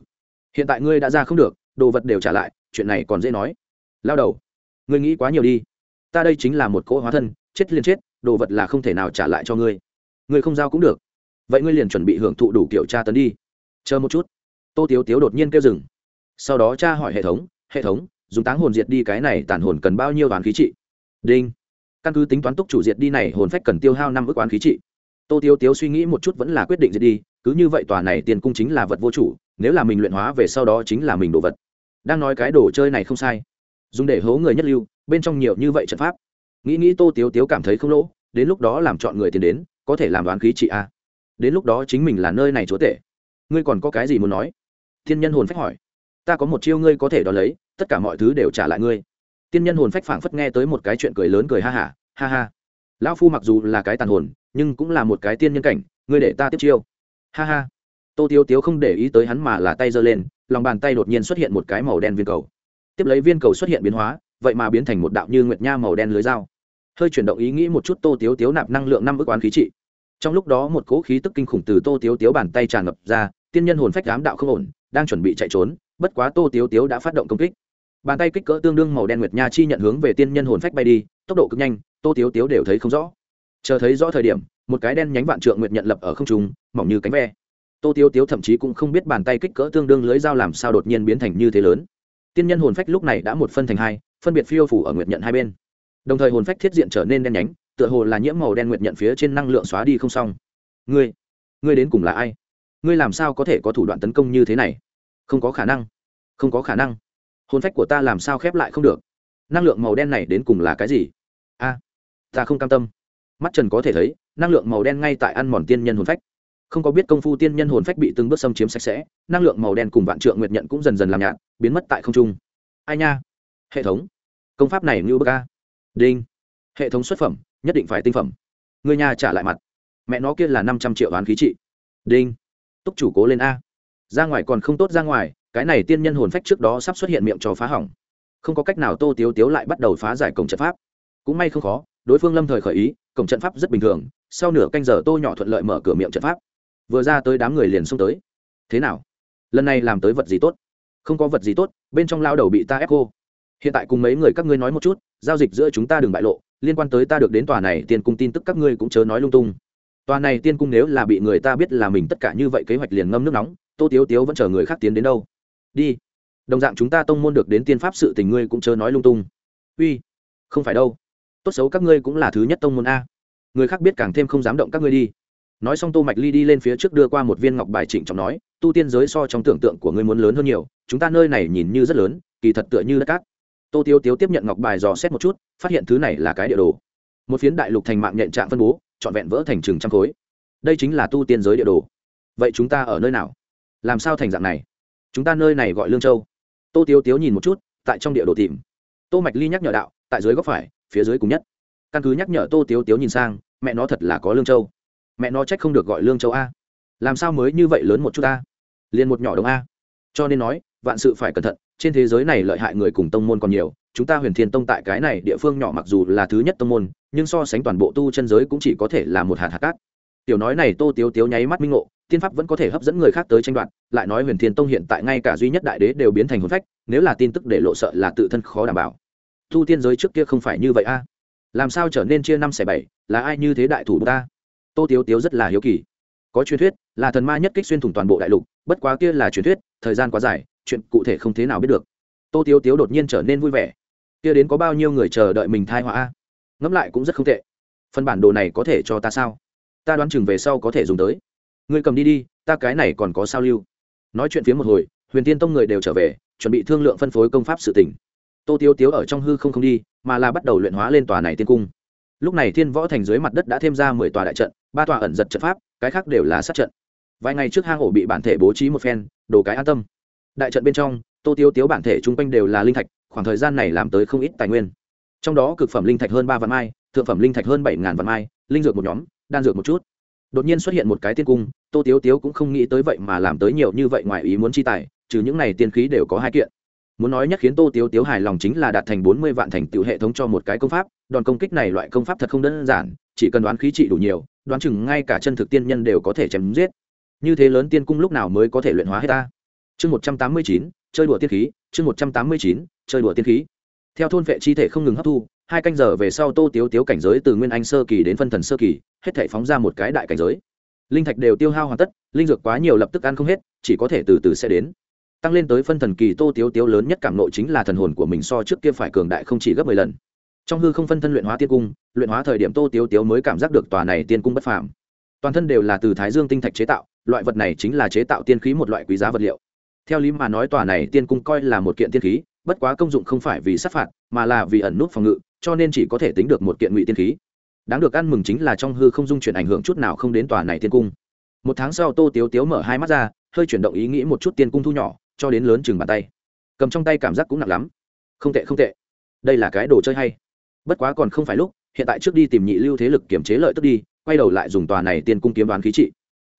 hiện tại ngươi đã ra không được, đồ vật đều trả lại, chuyện này còn dễ nói. Lao đầu, ngươi nghĩ quá nhiều đi. Ta đây chính là một cỗ hóa thân, chết liền chết, đồ vật là không thể nào trả lại cho ngươi. Ngươi không giao cũng được vậy ngươi liền chuẩn bị hưởng thụ đủ kiểu tra tấn đi. Chờ một chút. Tô tiếu tiếu đột nhiên kêu dừng. Sau đó cha hỏi hệ thống hệ thống, dùng táng hồn diệt đi cái này tản hồn cần bao nhiêu toán khí trị? Đinh. Căn cứ tính toán túc chủ diệt đi này, hồn phách cần tiêu hao năm ước oán khí trị. Tô tiếu tiếu suy nghĩ một chút vẫn là quyết định diệt đi, cứ như vậy tòa này tiền cung chính là vật vô chủ, nếu là mình luyện hóa về sau đó chính là mình đồ vật. Đang nói cái đồ chơi này không sai. Dùng để hố người nhất lưu, bên trong nhiều như vậy trận pháp. Nghĩ nghĩ tô tiếu tiếu cảm thấy không lỗ, đến lúc đó làm chọn người tiền đến, có thể làm đoán khí trị a đến lúc đó chính mình là nơi này chúa tể. Ngươi còn có cái gì muốn nói? Thiên nhân hồn phách hỏi. Ta có một chiêu ngươi có thể đo lấy tất cả mọi thứ đều trả lại ngươi. Tiên nhân hồn phách phảng phất nghe tới một cái chuyện cười lớn cười ha hả ha, ha ha. Lão phu mặc dù là cái tàn hồn nhưng cũng là một cái tiên nhân cảnh ngươi để ta tiếp chiêu. Ha ha. Tô tiếu tiếu không để ý tới hắn mà là tay giơ lên lòng bàn tay đột nhiên xuất hiện một cái màu đen viên cầu. Tiếp lấy viên cầu xuất hiện biến hóa vậy mà biến thành một đạo như nguyệt nha màu đen lưới dao. Hơi chuyển động ý nghĩ một chút tô tiếu tiếu nạp năng lượng năm ước oán khí trị trong lúc đó một cỗ khí tức kinh khủng từ tô tiếu tiếu bàn tay tràn ngập ra, tiên nhân hồn phách đám đạo không ổn, đang chuẩn bị chạy trốn, bất quá tô tiếu tiếu đã phát động công kích. Bàn tay kích cỡ tương đương màu đen nguyệt nha chi nhận hướng về tiên nhân hồn phách bay đi, tốc độ cực nhanh, tô tiếu tiếu đều thấy không rõ. Chờ thấy rõ thời điểm, một cái đen nhánh vạn trượng nguyệt nhận lập ở không trung, mỏng như cánh ve. Tô tiếu tiếu thậm chí cũng không biết bàn tay kích cỡ tương đương lưới dao làm sao đột nhiên biến thành như thế lớn. Tiên nhân hồn phách lúc này đã một phân thành hai, phân biệt phiêu phủ ở nguyệt nhận hai bên. Đồng thời hồn phách thiết diện trở nên đen nhánh tựa hồ là nhiễm màu đen nguyệt nhận phía trên năng lượng xóa đi không xong. Ngươi ngươi đến cùng là ai? Ngươi làm sao có thể có thủ đoạn tấn công như thế này? Không có khả năng. Không có khả năng. Hồn phách của ta làm sao khép lại không được? Năng lượng màu đen này đến cùng là cái gì? A, ta không cam tâm. Mắt trần có thể thấy, năng lượng màu đen ngay tại ăn mòn tiên nhân hồn phách. Không có biết công phu tiên nhân hồn phách bị từng bước xâm chiếm sạch sẽ, năng lượng màu đen cùng vạn trượng nguyệt nhận cũng dần dần làm nhạt, biến mất tại không trung. Ai nha? Hệ thống. Công pháp này như bức a. Đinh. Hệ thống xuất phẩm nhất định phải tinh phẩm. Người nhà trả lại mặt. Mẹ nó kia là năm trăm triệu oán khí trị. Đinh. Túc chủ cố lên a. Ra ngoài còn không tốt ra ngoài, cái này tiên nhân hồn phách trước đó sắp xuất hiện miệng cho phá hỏng. Không có cách nào tô tiếu tiếu lại bắt đầu phá giải cổng trận pháp. Cũng may không khó, đối phương lâm thời khởi ý, cổng trận pháp rất bình thường, sau nửa canh giờ tô nhỏ thuận lợi mở cửa miệng trận pháp. Vừa ra tới đám người liền xông tới. Thế nào? Lần này làm tới vật gì tốt? Không có vật gì tốt, bên trong lao đầu bị ta ép cô hiện tại cùng mấy người các ngươi nói một chút, giao dịch giữa chúng ta đừng bại lộ liên quan tới ta được đến tòa này tiên cung tin tức các ngươi cũng chớ nói lung tung. Tòa này tiên cung nếu là bị người ta biết là mình tất cả như vậy kế hoạch liền ngâm nước nóng, tô tiếu tiếu vẫn chờ người khác tiến đến đâu? Đi. Đồng dạng chúng ta tông môn được đến tiên pháp sự tình ngươi cũng chớ nói lung tung. Uy, không phải đâu. Tốt xấu các ngươi cũng là thứ nhất tông môn a. Người khác biết càng thêm không dám động các ngươi đi. Nói xong tô mạch ly đi lên phía trước đưa qua một viên ngọc bài trịnh trọng nói, tu tiên giới so trong tưởng tượng của ngươi muốn lớn hơn nhiều, chúng ta nơi này nhìn như rất lớn, kỳ thật tựa như đất cát tô tiêu tiếu tiếp nhận ngọc bài dò xét một chút, phát hiện thứ này là cái địa đồ. Một phiến đại lục thành mạng nhện trạng phân bố, trọn vẹn vỡ thành chừng trăm khối. Đây chính là tu tiên giới địa đồ. Vậy chúng ta ở nơi nào? Làm sao thành dạng này? Chúng ta nơi này gọi lương châu. Tô tiếu tiếu nhìn một chút, tại trong địa đồ tìm. Tô mạch ly nhắc nhở đạo, tại dưới góc phải, phía dưới cùng nhất. Căn cứ nhắc nhở tô tiếu tiếu nhìn sang, mẹ nó thật là có lương châu. Mẹ nó trách không được gọi lương châu a. Làm sao mới như vậy lớn một chút a? Liền một nhỏ đồng a. Cho nên nói, vạn sự phải cẩn thận trên thế giới này lợi hại người cùng tông môn còn nhiều, chúng ta huyền thiên tông tại cái này địa phương nhỏ mặc dù là thứ nhất tông môn, nhưng so sánh toàn bộ tu chân giới cũng chỉ có thể là một hạt hạt cát. Tiểu nói này tô tiếu tiếu nháy mắt minh ngộ, tiên pháp vẫn có thể hấp dẫn người khác tới tranh đoạt, lại nói huyền thiên tông hiện tại ngay cả duy nhất đại đế đều biến thành hồn phách, nếu là tin tức để lộ sợ là tự thân khó đảm bảo. Tu tiên giới trước kia không phải như vậy a. Làm sao trở nên chia năm xẻ bảy, là ai như thế đại thủ ta? Tô tiếu tiếu rất là hiếu kỳ. Có truyền thuyết là thần ma nhất kích xuyên thủng toàn bộ đại lục, bất quá kia là truyền thuyết, thời gian quá dài chuyện cụ thể không thế nào biết được. Tô tiếu tiếu đột nhiên trở nên vui vẻ. Kia đến có bao nhiêu người chờ đợi mình thai họa ngẫm lại cũng rất không tệ. Phần bản đồ này có thể cho ta sao? Ta đoán chừng về sau có thể dùng tới. Ngươi cầm đi đi, ta cái này còn có sao lưu. Nói chuyện phía một hồi, huyền tiên tông người đều trở về, chuẩn bị thương lượng phân phối công pháp sự tỉnh tô tiếu tiếu ở trong hư không không đi, mà là bắt đầu luyện hóa lên tòa này tiên cung. Lúc này thiên võ thành dưới mặt đất đã thêm ra mười tòa đại trận, ba tòa ẩn giật trận pháp, cái khác đều là sát trận. Vài ngày trước hang ổ bị bản thể bố trí một phen, đồ cái an tâm đại trận bên trong, tô tiêu tiếu bản thể chung quanh đều là linh thạch, khoảng thời gian này làm tới không ít tài nguyên. Trong đó cực phẩm linh thạch hơn ba vạn mai, thượng phẩm linh thạch hơn bảy ngàn vạn mai, linh dược một nhóm, đan dược một chút. Đột nhiên xuất hiện một cái tiên cung, tô tiếu tiếu cũng không nghĩ tới vậy mà làm tới nhiều như vậy ngoài ý muốn chi tài, trừ những này tiên khí đều có hai kiện. Muốn nói nhất khiến tô tiếu tiếu hài lòng chính là đạt thành bốn mươi vạn thành tựu hệ thống cho một cái công pháp, đòn công kích này loại công pháp thật không đơn giản, chỉ cần đoán khí trị đủ nhiều, đoán chừng ngay cả chân thực tiên nhân đều có thể chém giết. Như thế lớn tiên cung lúc nào mới có thể luyện hóa hết ta? Chương một trăm tám mươi chín, chơi đùa tiên khí, chương một trăm tám mươi chín, chơi đùa tiên khí. Theo thôn vệ chi thể không ngừng hấp thu, hai canh giờ về sau tô tiếu tiếu cảnh giới từ nguyên anh sơ kỳ đến phân thần sơ kỳ, hết thể phóng ra một cái đại cảnh giới. Linh thạch đều tiêu hao hoàn tất, linh dược quá nhiều lập tức ăn không hết, chỉ có thể từ từ sẽ đến. Tăng lên tới phân thần kỳ tô tiếu tiếu lớn nhất cảm nội chính là thần hồn của mình so trước kia phải cường đại không chỉ gấp mười lần. Trong hư không phân thân luyện hóa tiên cung, luyện hóa thời điểm tô tiếu tiếu mới cảm giác được tòa này tiên cung bất phàm. Toàn thân đều là từ thái dương tinh thạch chế tạo, loại vật này chính là chế tạo tiên khí một loại quý giá vật liệu theo lý mà nói tòa này tiên cung coi là một kiện tiên khí, bất quá công dụng không phải vì sát phạt, mà là vì ẩn nút phòng ngự, cho nên chỉ có thể tính được một kiện ngụy tiên khí. Đáng được ăn mừng chính là trong hư không dung chuyển ảnh hưởng chút nào không đến tòa này tiên cung. Một tháng sau tô tiếu tiếu mở hai mắt ra, hơi chuyển động ý nghĩ một chút tiên cung thu nhỏ, cho đến lớn chừng bàn tay. Cầm trong tay cảm giác cũng nặng lắm. Không tệ không tệ. Đây là cái đồ chơi hay. Bất quá còn không phải lúc, hiện tại trước đi tìm nhị lưu thế lực kiểm chế lợi tức đi, quay đầu lại dùng tòa này tiên cung kiếm đoán khí trị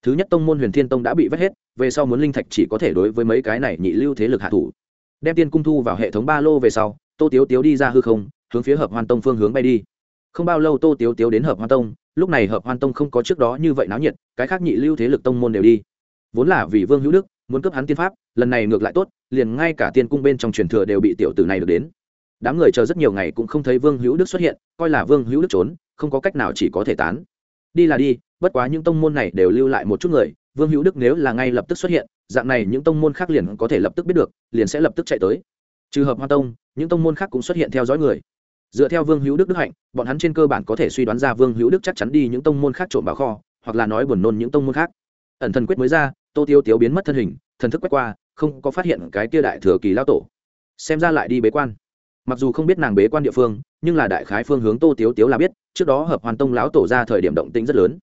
thứ nhất tông môn huyền thiên tông đã bị vét hết, về sau muốn linh thạch chỉ có thể đối với mấy cái này nhị lưu thế lực hạ thủ. Đem tiên cung thu vào hệ thống ba lô về sau, tô tiếu tiếu đi ra hư không, hướng phía hợp hoan tông phương hướng bay đi. Không bao lâu tô tiếu tiếu đến hợp hoan tông, lúc này hợp hoan tông không có trước đó như vậy náo nhiệt, cái khác nhị lưu thế lực tông môn đều đi. Vốn là vì vương hữu đức, muốn cướp hắn tiên pháp, lần này ngược lại tốt, liền ngay cả tiên cung bên trong truyền thừa đều bị tiểu tử này được đến. Đám người chờ rất nhiều ngày cũng không thấy vương hữu đức xuất hiện, coi là vương hữu đức trốn, không có cách nào chỉ có thể tán đi là đi, bất quá những tông môn này đều lưu lại một chút người, vương hữu đức nếu là ngay lập tức xuất hiện, dạng này những tông môn khác liền có thể lập tức biết được, liền sẽ lập tức chạy tới. Trừ hợp hoa tông, những tông môn khác cũng xuất hiện theo dõi người. Dựa theo vương hữu đức đức hạnh, bọn hắn trên cơ bản có thể suy đoán ra vương hữu đức chắc chắn đi những tông môn khác trộm vào kho, hoặc là nói buồn nôn những tông môn khác. Ẩn thần quyết mới ra, tô tiêu tiếu biến mất thân hình, thần thức quét qua, không có phát hiện cái kia đại thừa kỳ lao tổ. Xem ra lại đi bế quan. Mặc dù không biết nàng bế quan địa phương, nhưng là đại khái phương hướng tô tiếu tiếu là biết trước đó hợp hoàn tông lão tổ ra thời điểm động tĩnh rất lớn.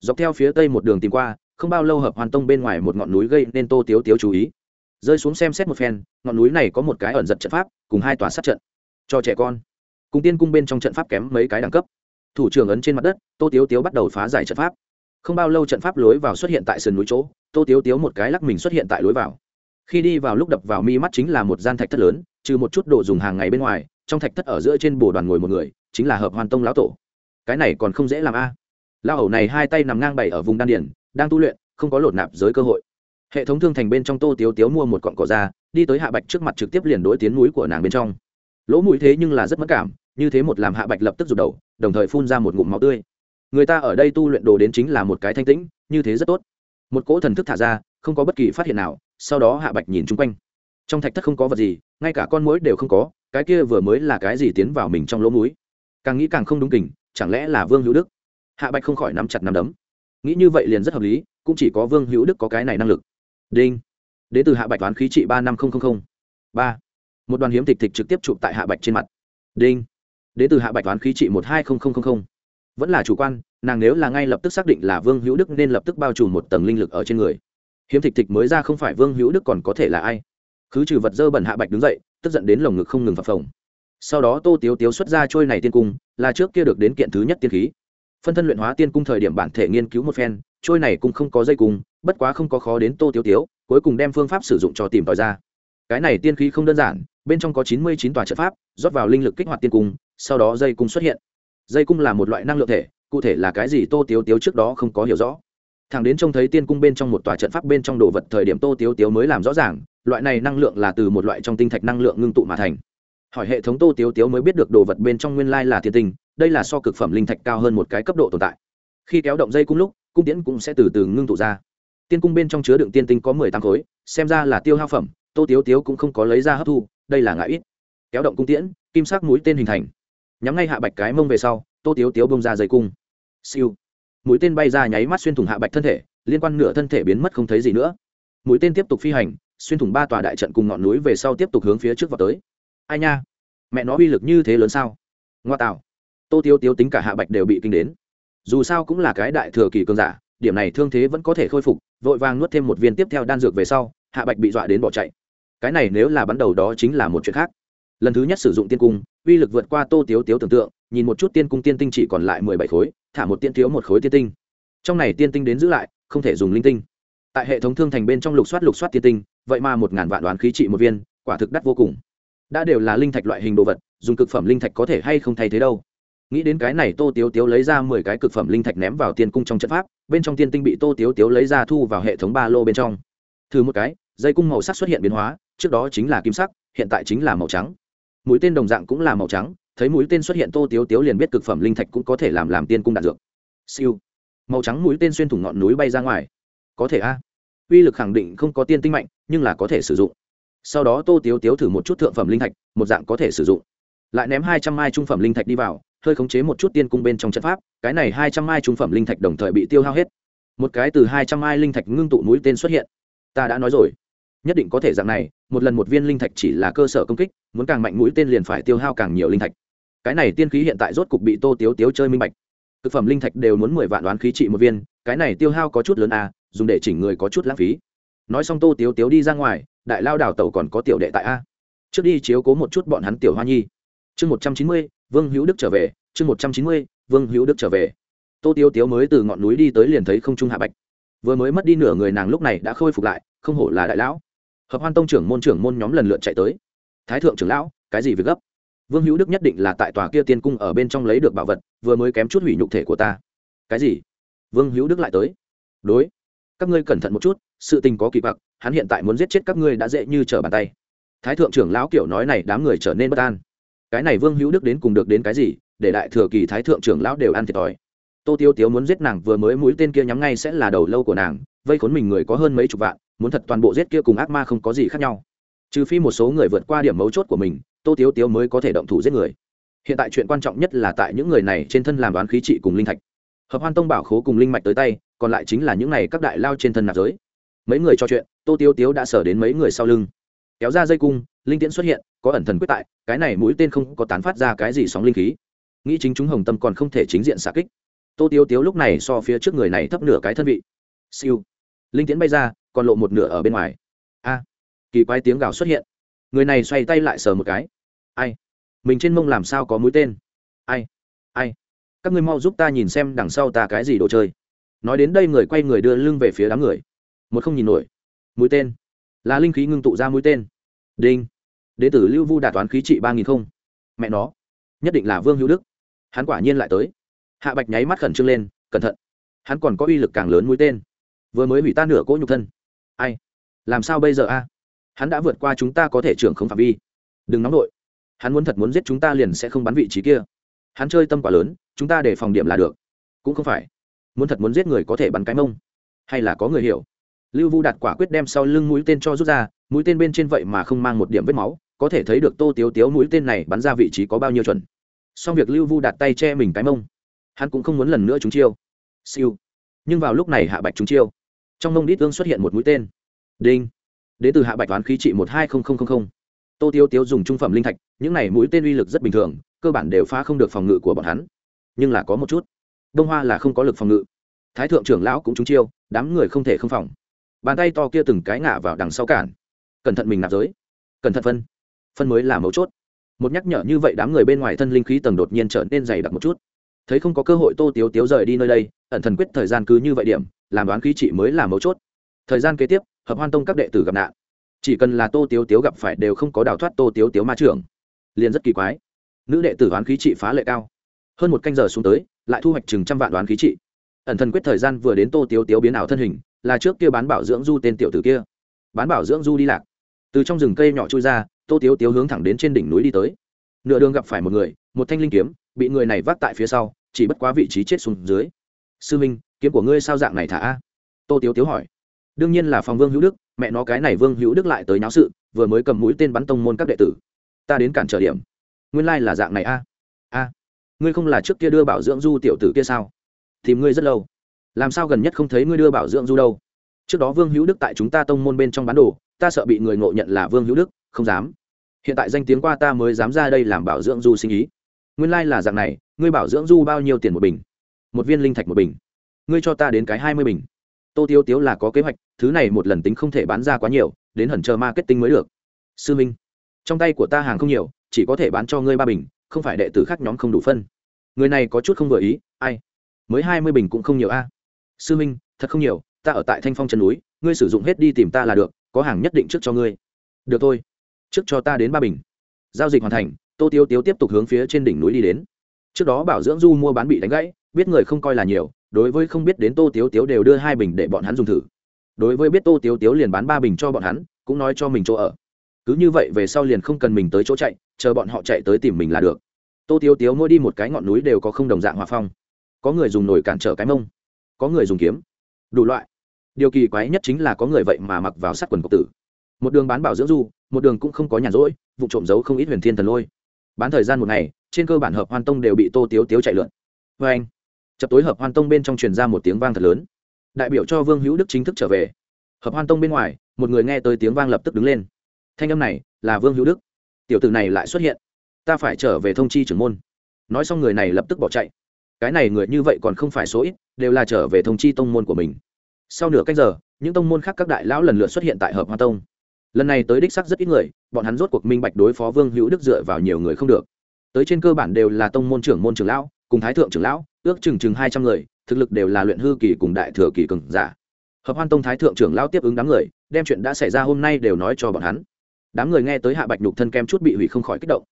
Dọc theo phía tây một đường tìm qua, không bao lâu hợp hoàn tông bên ngoài một ngọn núi gây nên tô tiếu tiếu chú ý. Rơi xuống xem xét một phen, ngọn núi này có một cái ẩn giật trận pháp, cùng hai tòa sát trận. Cho trẻ con. Cùng tiên cung bên trong trận pháp kém mấy cái đẳng cấp. Thủ trưởng ấn trên mặt đất, tô tiếu tiếu bắt đầu phá giải trận pháp. Không bao lâu trận pháp lối vào xuất hiện tại sườn núi chỗ, tô tiếu tiếu một cái lắc mình xuất hiện tại lối vào. Khi đi vào lúc đập vào mi mắt chính là một gian thạch thất lớn, trừ một chút đồ dùng hàng ngày bên ngoài, trong thạch thất ở giữa trên bồ đoàn ngồi một người, chính là hợp hoàn tông lão tổ cái này còn không dễ làm a. À. lão hầu này hai tay nằm ngang bày ở vùng đan điển đang tu luyện, không có lột nạp giới cơ hội. Hệ thống thương thành bên trong tô tiếu tiếu mua một cọn cỏ ra, đi tới hạ bạch trước mặt trực tiếp liền đối tiến núi của nàng bên trong. Lỗ mũi thế nhưng là rất mất cảm, như thế một làm hạ bạch lập tức rụt đầu, đồng thời phun ra một ngụm máu tươi. Người ta ở đây tu luyện đồ đến chính là một cái thanh tĩnh, như thế rất tốt. Một cỗ thần thức thả ra, không có bất kỳ phát hiện nào, sau đó hạ bạch nhìn chung quanh. Trong thạch thất không có vật gì, ngay cả con mũi đều không có, cái kia vừa mới là cái gì tiến vào mình trong lỗ mũi. Càng nghĩ càng không đúng kình chẳng lẽ là vương hữu đức? Hạ bạch không khỏi nắm chặt nắm đấm. Nghĩ như vậy liền rất hợp lý, cũng chỉ có vương hữu đức có cái này năng lực. Đinh. Đ ế từ hạ bạch toán khí trị ba năm nghìn ba. Một đoàn hiếm thịt thịt trực tiếp chụp tại hạ bạch trên mặt. Đinh. Đ ế từ hạ bạch toán khí trị một hai nghìn vẫn là chủ quan, nàng nếu là ngay lập tức xác định là vương hữu đức nên lập tức bao trùm một tầng linh lực ở trên người. Hiếm thịt thịt mới ra không phải vương hữu đức còn có thể là ai? Cứ trừ vật dơ bẩn hạ bạch đứng dậy, tức giận đến lồng ngực không ngừng phập phồng sau đó tô tiếu tiếu xuất ra trôi này tiên cung, là trước kia được đến kiện thứ nhất tiên khí. Phân thân luyện hóa tiên cung thời điểm bản thể nghiên cứu một phen, trôi này cũng không có dây cung, bất quá không có khó đến tô tiếu tiếu, cuối cùng đem phương pháp sử dụng cho tìm tòi ra. Cái này tiên khí không đơn giản, bên trong có chín mươi chín tòa trận pháp, rót vào linh lực kích hoạt tiên cung, sau đó dây cung xuất hiện. Dây cung là một loại năng lượng thể, cụ thể là cái gì tô tiếu tiếu trước đó không có hiểu rõ. Thằng đến trông thấy tiên cung bên trong một tòa trận pháp bên trong đồ vật thời điểm tô tiếu tiếu mới làm rõ ràng, loại này năng lượng là từ một loại trong tinh thạch năng lượng ngưng tụ mà thành hỏi hệ thống tô tiếu tiếu mới biết được đồ vật bên trong nguyên lai là thiên tinh, đây là so cực phẩm linh thạch cao hơn một cái cấp độ tồn tại. Khi kéo động dây cung lúc, cung tiễn cũng sẽ từ từ ngưng tụ ra. Tiên cung bên trong chứa đựng tiên tinh có mười tám khối, xem ra là tiêu hao phẩm, tô tiếu tiếu cũng không có lấy ra hấp thu, đây là ngại ít. Kéo động cung tiễn, kim sắc mũi tên hình thành. Nhắm ngay hạ bạch cái mông về sau, tô tiếu tiếu bông ra dây cung. Siêu. Mũi tên bay ra nháy mắt xuyên thủng hạ bạch thân thể, liên quan nửa thân thể biến mất không thấy gì nữa. Mũi tên tiếp tục phi hành, xuyên thủng ba tòa đại trận cùng ngọn núi về sau tiếp tục hướng phía trước vào tới ai nha? Mẹ nó uy lực như thế lớn sao? Ngoa tạo. Tô tiêu tiêu tính cả hạ bạch đều bị kinh đến. Dù sao cũng là cái đại thừa kỳ cường giả, điểm này thương thế vẫn có thể khôi phục, vội vàng nuốt thêm một viên tiếp theo đan dược về sau, hạ bạch bị dọa đến bỏ chạy. Cái này nếu là bắn đầu đó chính là một chuyện khác. Lần thứ nhất sử dụng tiên cung, uy lực vượt qua tô tiếu tiếu tưởng tượng, nhìn một chút tiên cung tiên tinh chỉ còn lại mười bảy khối, thả một tiên thiếu một khối tiên tinh. Trong này tiên tinh đến giữ lại, không thể dùng linh tinh. Tại hệ thống thương thành bên trong lục soát lục soát tiên tinh, vậy mà một ngàn vạn đoán khí trị một viên, quả thực đắt vô cùng đã đều là linh thạch loại hình đồ vật, dùng cực phẩm linh thạch có thể hay không thay thế đâu. Nghĩ đến cái này tô tiếu tiếu lấy ra mười cái cực phẩm linh thạch ném vào tiên cung trong trận pháp, bên trong tiên tinh bị tô tiếu tiếu lấy ra thu vào hệ thống ba lô bên trong. Thử một cái, dây cung màu sắc xuất hiện biến hóa, trước đó chính là kim sắc, hiện tại chính là màu trắng. Mũi tên đồng dạng cũng là màu trắng, thấy mũi tên xuất hiện tô tiếu tiếu liền biết cực phẩm linh thạch cũng có thể làm làm tiên cung đạn dược. Siêu. Màu trắng mũi tên xuyên thủng ngọn núi bay ra ngoài. Có thể a. Uy lực khẳng định không có tiên tinh mạnh, nhưng là có thể sử dụng sau đó tô tiếu tiếu thử một chút thượng phẩm linh thạch một dạng có thể sử dụng. Lại ném hai trăm mai trung phẩm linh thạch đi vào hơi khống chế một chút tiên cung bên trong trận pháp cái này hai trăm mai trung phẩm linh thạch đồng thời bị tiêu hao hết. Một cái từ hai trăm mai linh thạch ngưng tụ mũi tên xuất hiện. Ta đã nói rồi nhất định có thể dạng này một lần một viên linh thạch chỉ là cơ sở công kích muốn càng mạnh mũi tên liền phải tiêu hao càng nhiều linh thạch. Cái này tiên khí hiện tại rốt cục bị tô tiếu tiếu chơi minh bạch. Thực phẩm linh thạch đều muốn mười vạn đoán khí trị một viên cái này tiêu hao có chút lớn à, dùng để chỉnh người có chút lãng phí nói xong tô tiếu tiếu đi ra ngoài, đại lao đào tẩu còn có tiểu đệ tại a. Trước đi chiếu cố một chút bọn hắn tiểu hoa nhi. Chương một trăm chín mươi, vương hữu đức trở về, chương một trăm chín mươi, vương hữu đức trở về. Tô tiếu tiếu mới từ ngọn núi đi tới liền thấy không trung hạ bạch. Vừa mới mất đi nửa người nàng lúc này đã khôi phục lại, không hổ là đại lão. Hợp hoan tông trưởng môn trưởng môn nhóm lần lượt chạy tới. Thái thượng trưởng lão, cái gì việc gấp? Vương hữu đức nhất định là tại tòa kia tiên cung ở bên trong lấy được bảo vật, vừa mới kém chút hủy nhục thể của ta. Cái gì? Vương hữu đức lại tới. Đối các ngươi cẩn thận một chút, sự tình có kỳ bạc hắn hiện tại muốn giết chết các ngươi đã dễ như trở bàn tay. Thái thượng trưởng lão kiểu nói này đám người trở nên bất an. Cái này vương hữu đức đến cùng được đến cái gì, để đại thừa kỳ thái thượng trưởng lão đều ăn thiệt thòi. Tô tiêu tiếu muốn giết nàng vừa mới mũi tên kia nhắm ngay sẽ là đầu lâu của nàng, vây khốn mình người có hơn mấy chục vạn, muốn thật toàn bộ giết kia cùng ác ma không có gì khác nhau. Trừ phi một số người vượt qua điểm mấu chốt của mình, tô tiếu tiếu mới có thể động thủ giết người. Hiện tại chuyện quan trọng nhất là tại những người này trên thân làm đoán khí trị cùng linh thạch. Hợp hoan tông bảo khố cùng linh mạch tới tay còn lại chính là những này các đại lao trên thân nạp giới. Mấy người trò chuyện, tô tiếu tiếu đã sở đến mấy người sau lưng. Kéo ra dây cung, linh tiễn xuất hiện, có ẩn thần quyết tại, cái này mũi tên không có tán phát ra cái gì sóng linh khí. Nghĩ chính chúng hồng tâm còn không thể chính diện xạ kích. Tô tiếu tiếu lúc này so phía trước người này thấp nửa cái thân vị. Siêu. Linh tiễn bay ra, còn lộ một nửa ở bên ngoài. A. Kỳ quái tiếng gào xuất hiện. Người này xoay tay lại sờ một cái. Ai? Mình trên mông làm sao có mũi tên? Ai? Ai? Các ngươi mau giúp ta nhìn xem đằng sau ta cái gì đồ chơi nói đến đây người quay người đưa lưng về phía đám người. Một không nhìn nổi. Mũi tên. Là linh khí ngưng tụ ra mũi tên. Đinh. Đế tử lưu vu đạt toán khí trị ba nghìn không. Mẹ nó. Nhất định là vương hữu đức. Hắn quả nhiên lại tới. Hạ bạch nháy mắt khẩn trương lên, cẩn thận. Hắn còn có uy lực càng lớn mũi tên. Vừa mới hủy tan nửa cỗ nhục thân. Ai? Làm sao bây giờ a? Hắn đã vượt qua chúng ta có thể trưởng không phạm vi. Đừng nóng nổi hắn muốn thật muốn giết chúng ta liền sẽ không bắn vị trí kia. Hắn chơi tâm quả lớn, chúng ta để phòng điểm là được. Cũng không phải muốn thật muốn giết người có thể bắn cái mông. Hay là có người hiểu? Lưu vu đạt quả quyết đem sau lưng mũi tên cho rút ra, mũi tên bên trên vậy mà không mang một điểm vết máu, có thể thấy được tô tiếu tiếu mũi tên này bắn ra vị trí có bao nhiêu chuẩn. Song việc lưu vu đạt tay che mình cái mông. Hắn cũng không muốn lần nữa chúng chiêu. Siêu. Nhưng vào lúc này hạ bạch chúng chiêu. Trong mông đít tương xuất hiện một mũi tên. Đinh. Đến từ hạ bạch toán khí trị một hai tô tiêu tiêu dùng trung phẩm linh thạch, những này mũi tên uy lực rất bình thường, cơ bản đều phá không được phòng ngự của bọn hắn. Nhưng là có một chút đông hoa là không có lực phòng ngự. Thái thượng trưởng lão cũng trúng chiêu, đám người không thể không phòng. Bàn tay to kia từng cái ngả vào đằng sau cản. Cẩn thận mình nạp giới. Cẩn thận phân. Phân mới là mấu chốt. Một nhắc nhở như vậy đám người bên ngoài thân linh khí tầng đột nhiên trở nên dày đặc một chút. Thấy không có cơ hội tô tiếu tiếu rời đi nơi đây, ẩn thần quyết thời gian cứ như vậy điểm, làm đoán khí trị mới là mấu chốt. Thời gian kế tiếp, hợp hoan tông các đệ tử gặp nạn. Chỉ cần là tô tiếu tiếu gặp phải đều không có đào thoát tô tiếu tiếu ma trưởng. Liền rất kỳ quái. Nữ đệ tử đoán khí trị phá lệ cao. Hơn một canh giờ xuống tới lại thu hoạch chừng trăm vạn đoán khí trị. Ẩn thần quyết thời gian vừa đến tô tiếu tiếu biến ảo thân hình, là trước kia bán bảo dưỡng du tên tiểu tử kia. Bán bảo dưỡng du đi lạc. Từ trong rừng cây nhỏ trôi ra, tô tiếu tiếu hướng thẳng đến trên đỉnh núi đi tới. Nửa đường gặp phải một người, một thanh linh kiếm, bị người này vác tại phía sau, chỉ bất quá vị trí chết xuống dưới. Sư minh, kiếm của ngươi sao dạng này thả a? Tô tiếu tiếu hỏi. Đương nhiên là phòng vương hữu đức, mẹ nó cái này vương hữu đức lại tới náo sự, vừa mới cầm mũi tên bắn tông môn các đệ tử. Ta đến cản trở điểm. Nguyên lai là dạng này a a ngươi không là trước kia đưa bảo dưỡng du tiểu tử kia sao? Tìm ngươi rất lâu. Làm sao gần nhất không thấy ngươi đưa bảo dưỡng du đâu? Trước đó vương hữu đức tại chúng ta tông môn bên trong bán đồ, ta sợ bị người ngộ nhận là vương hữu đức, không dám. Hiện tại danh tiếng qua ta mới dám ra đây làm bảo dưỡng du sinh ý. Nguyên lai、like、là dạng này, ngươi bảo dưỡng du bao nhiêu tiền một bình? Một viên linh thạch một bình. Ngươi cho ta đến cái hai mươi bình. Tô tiêu tiếu là có kế hoạch, thứ này một lần tính không thể bán ra quá nhiều, đến hẩn chờ marketing mới được. Sư minh, trong tay của ta hàng không nhiều, chỉ có thể bán cho ngươi ba bình, không phải đệ tử khác nhóm không đủ phân người này có chút không vừa ý, ai? Mới hai mươi bình cũng không nhiều a. Sư minh, thật không nhiều, ta ở tại thanh phong chân núi, ngươi sử dụng hết đi tìm ta là được, có hàng nhất định trước cho ngươi. Được thôi, trước cho ta đến ba bình. Giao dịch hoàn thành, tô tiêu tiếu tiếp tục hướng phía trên đỉnh núi đi đến. Trước đó bảo dưỡng du mua bán bị đánh gãy, biết người không coi là nhiều, đối với không biết đến tô tiếu tiếu đều đưa hai bình để bọn hắn dùng thử. Đối với biết tô tiếu tiếu liền bán ba bình cho bọn hắn, cũng nói cho mình chỗ ở. Cứ như vậy về sau liền không cần mình tới chỗ chạy, chờ bọn họ chạy tới tìm mình là được tô tiếu tiếu mỗi đi một cái ngọn núi đều có không đồng dạng hòa phong. Có người dùng nồi cản trở cái mông, có người dùng kiếm. Đủ loại. Điều kỳ quái nhất chính là có người vậy mà mặc vào sát quần cộc tử. Một đường bán bảo dưỡng du, một đường cũng không có nhàn rỗi, vụ trộm giấu không ít huyền thiên thần lôi. Bán thời gian một ngày, trên cơ bản hợp hoan tông đều bị tô tiếu tiếu chạy lượn. Vê anh, chập tối hợp hoan tông bên trong truyền ra một tiếng vang thật lớn. Đại biểu cho vương hữu đức chính thức trở về. Hợp hoan tông bên ngoài, một người nghe tới tiếng vang lập tức đứng lên. Thanh âm này là vương hữu đức. Tiểu tử này lại xuất hiện ta phải trở về thông chi trưởng môn. Nói xong người này lập tức bỏ chạy. Cái này người như vậy còn không phải số ít, đều là trở về thông chi tông môn của mình. Sau nửa cách giờ, những tông môn khác các đại lão lần lượt xuất hiện tại hợp hoa tông. Lần này tới đích sắc rất ít người, bọn hắn rốt cuộc minh bạch đối phó vương hữu đức dựa vào nhiều người không được. Tới trên cơ bản đều là tông môn trưởng môn trưởng lão, cùng thái thượng trưởng lão, ước chừng chừng hai trăm người, thực lực đều là luyện hư kỳ cùng đại thừa kỳ cường giả. Hợp hoan tông thái thượng trưởng lão tiếp ứng đám người, đem chuyện đã xảy ra hôm nay đều nói cho bọn hắn. Đám người nghe tới hạ bạch nhục thân kem chút bị hủy không khỏi kích động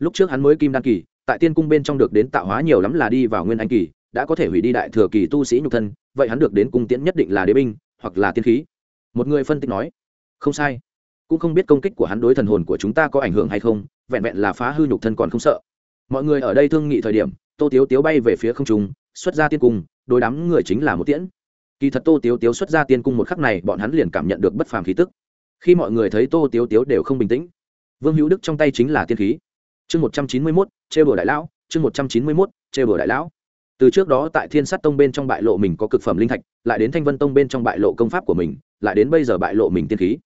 lúc trước hắn mới kim đan kỳ, tại tiên cung bên trong được đến tạo hóa nhiều lắm là đi vào nguyên anh kỳ, đã có thể hủy đi đại thừa kỳ tu sĩ nhục thân, vậy hắn được đến cung tiễn nhất định là đế binh, hoặc là tiên khí. Một người phân tích nói, không sai. Cũng không biết công kích của hắn đối thần hồn của chúng ta có ảnh hưởng hay không, vẹn vẹn là phá hư nhục thân còn không sợ. Mọi người ở đây thương nghị thời điểm, tô tiếu tiếu bay về phía không trung, xuất ra tiên cung, đối đám người chính là một tiễn. Kỳ thật tô tiếu tiếu xuất ra tiên cung một khắc này, bọn hắn liền cảm nhận được bất phàm khí tức. Khi mọi người thấy tô tiếu tiếu đều không bình tĩnh, vương hữu đức trong tay chính là tiên khí chương một trăm chín mươi mốt chê bừa đại lão, chương một trăm chín mươi mốt chê bừa đại lão. Từ trước đó tại thiên sát tông bên trong bại lộ mình có cực phẩm linh thạch, lại đến thanh vân tông bên trong bại lộ công pháp của mình, lại đến bây giờ bại lộ mình tiên khí.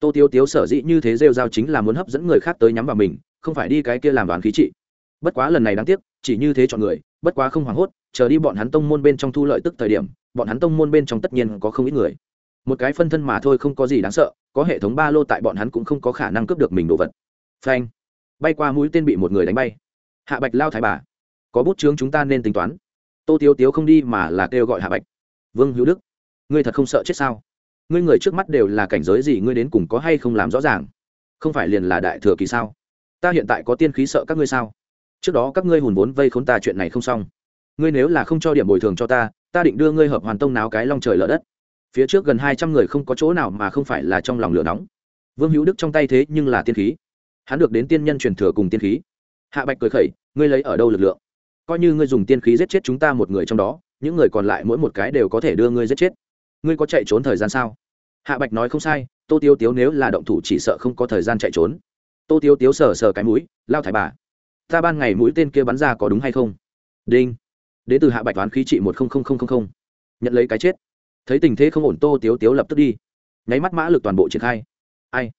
Tô tiêu tiếu sở dĩ như thế rêu giao chính là muốn hấp dẫn người khác tới nhắm vào mình, không phải đi cái kia làm đoán khí trị. Bất quá lần này đáng tiếc, chỉ như thế chọn người, bất quá không hoảng hốt, chờ đi bọn hắn tông môn bên trong thu lợi tức thời điểm, bọn hắn tông môn bên trong tất nhiên có không ít người. Một cái phân thân mà thôi không có gì đáng sợ, có hệ thống ba lô tại bọn hắn cũng không có khả năng cướp được mình đồ vật. Phanh bay qua mũi tên bị một người đánh bay. Hạ bạch lao thái bà, có bút chướng chúng ta nên tính toán. Tô tiếu tiếu không đi mà là kêu gọi hạ bạch. Vương hữu đức, ngươi thật không sợ chết sao? Ngươi người trước mắt đều là cảnh giới gì, ngươi đến cùng có hay không làm rõ ràng? Không phải liền là đại thừa kỳ sao? Ta hiện tại có tiên khí sợ các ngươi sao? Trước đó các ngươi hùn vốn vây khốn ta chuyện này không xong. Ngươi nếu là không cho điểm bồi thường cho ta ta định đưa ngươi hợp hoàn tông náo cái long trời lở đất. Phía trước gần hai trăm người không có chỗ nào mà không phải là trong lòng lửa nóng. Vương hữu đức trong tay thế nhưng là tiên khí hắn được đến tiên nhân truyền thừa cùng tiên khí. Hạ bạch cười khẩy, ngươi lấy ở đâu lực lượng? Coi như ngươi dùng tiên khí giết chết chúng ta một người trong đó, những người còn lại mỗi một cái đều có thể đưa ngươi giết chết. Ngươi có chạy trốn thời gian sao? Hạ bạch nói không sai, tô tiêu tiếu nếu là động thủ chỉ sợ không có thời gian chạy trốn. Tô tiêu tiếu sờ sờ cái mũi, lao thải bà, ta ban ngày mũi tên kia bắn ra có đúng hay không? Đinh. Đến từ hạ bạch toán khí trị một nhận lấy cái chết. Thấy tình thế không ổn, tô tiếu tiếu lập tức đi. Nháy mắt mã lực toàn bộ triển khai. Ai?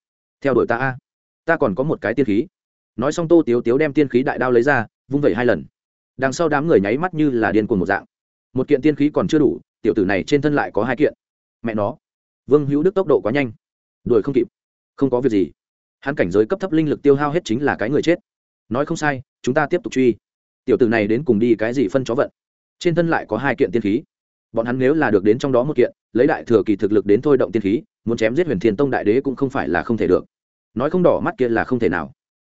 Theo đuổi ta a? Ta còn có một cái tiên khí. Nói xong tô tiếu tiếu đem tiên khí đại đao lấy ra, vung vẩy hai lần. Đằng sau đám người nháy mắt như là điên cuồng một dạng. Một kiện tiên khí còn chưa đủ, tiểu tử này trên thân lại có hai kiện. Mẹ nó, vương hữu đức tốc độ quá nhanh. Đuổi không kịp, không có việc gì. Hắn cảnh giới cấp thấp linh lực tiêu hao hết chính là cái người chết. Nói không sai, chúng ta tiếp tục truy. Tiểu tử này đến cùng đi cái gì phân chó vận? Trên thân lại có hai kiện tiên khí. Bọn hắn nếu là được đến trong đó một kiện, lấy đại thừa kỳ thực lực đến thôi động tiên khí, muốn chém giết huyền thiên tông đại đế cũng không phải là không thể được nói không đỏ mắt kia là không thể nào.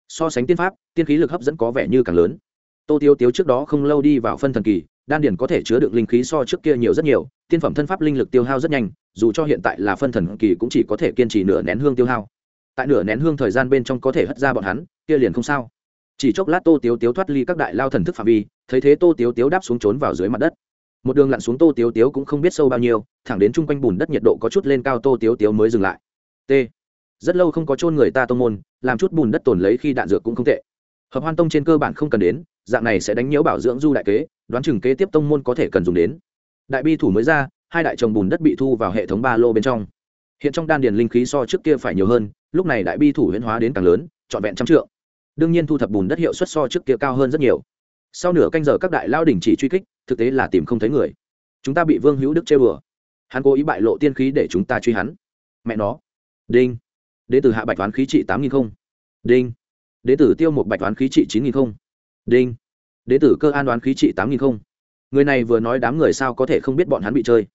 So sánh tiên pháp, tiên khí lực hấp dẫn có vẻ như càng lớn. Tô tiêu tiếu trước đó không lâu đi vào phân thần kỳ, đan điển có thể chứa đựng linh khí so trước kia nhiều rất nhiều, tiên phẩm thân pháp linh lực tiêu hao rất nhanh, dù cho hiện tại là phân thần kỳ cũng chỉ có thể kiên trì nửa nén hương tiêu hao. Tại nửa nén hương thời gian bên trong có thể hất ra bọn hắn, kia liền không sao. Chỉ chốc lát tô tiếu tiếu thoát ly các đại lao thần thức phạm vi, thấy thế tô tiếu tiếu đáp xuống trốn vào dưới mặt đất. Một đường lặn xuống tô tiếu tiếu cũng không biết sâu bao nhiêu, thẳng đến chung quanh bùn đất nhiệt độ có chút lên cao tô tiếu tiếu mới dừng lại. T rất lâu không có chôn người ta tông môn, làm chút bùn đất tồn lấy khi đạn dược cũng không tệ. Hợp hoan tông trên cơ bản không cần đến, dạng này sẽ đánh nhiễu bảo dưỡng du đại kế, đoán chừng kế tiếp tông môn có thể cần dùng đến. Đại bi thủ mới ra, hai đại chồng bùn đất bị thu vào hệ thống ba lô bên trong. Hiện trong đan điền linh khí so trước kia phải nhiều hơn, lúc này đại bi thủ huyễn hóa đến càng lớn, trọn vẹn trăm trượng. Đương nhiên thu thập bùn đất hiệu suất so trước kia cao hơn rất nhiều. Sau nửa canh giờ các đại lao đình chỉ truy kích, thực tế là tìm không thấy người. Chúng ta bị vương hữu đức chơi bừa hắn cố ý bại lộ tiên khí để chúng ta truy hắn. Mẹ nó. Đinh đ từ hạ bạch toán khí trị tám nghìn không. Đinh. Đ tử tiêu một bạch toán khí trị chín nghìn không. Đinh. Đ tử cơ an đoán khí trị tám nghìn không. Người này vừa nói đám người sao có thể không biết bọn hắn bị chơi.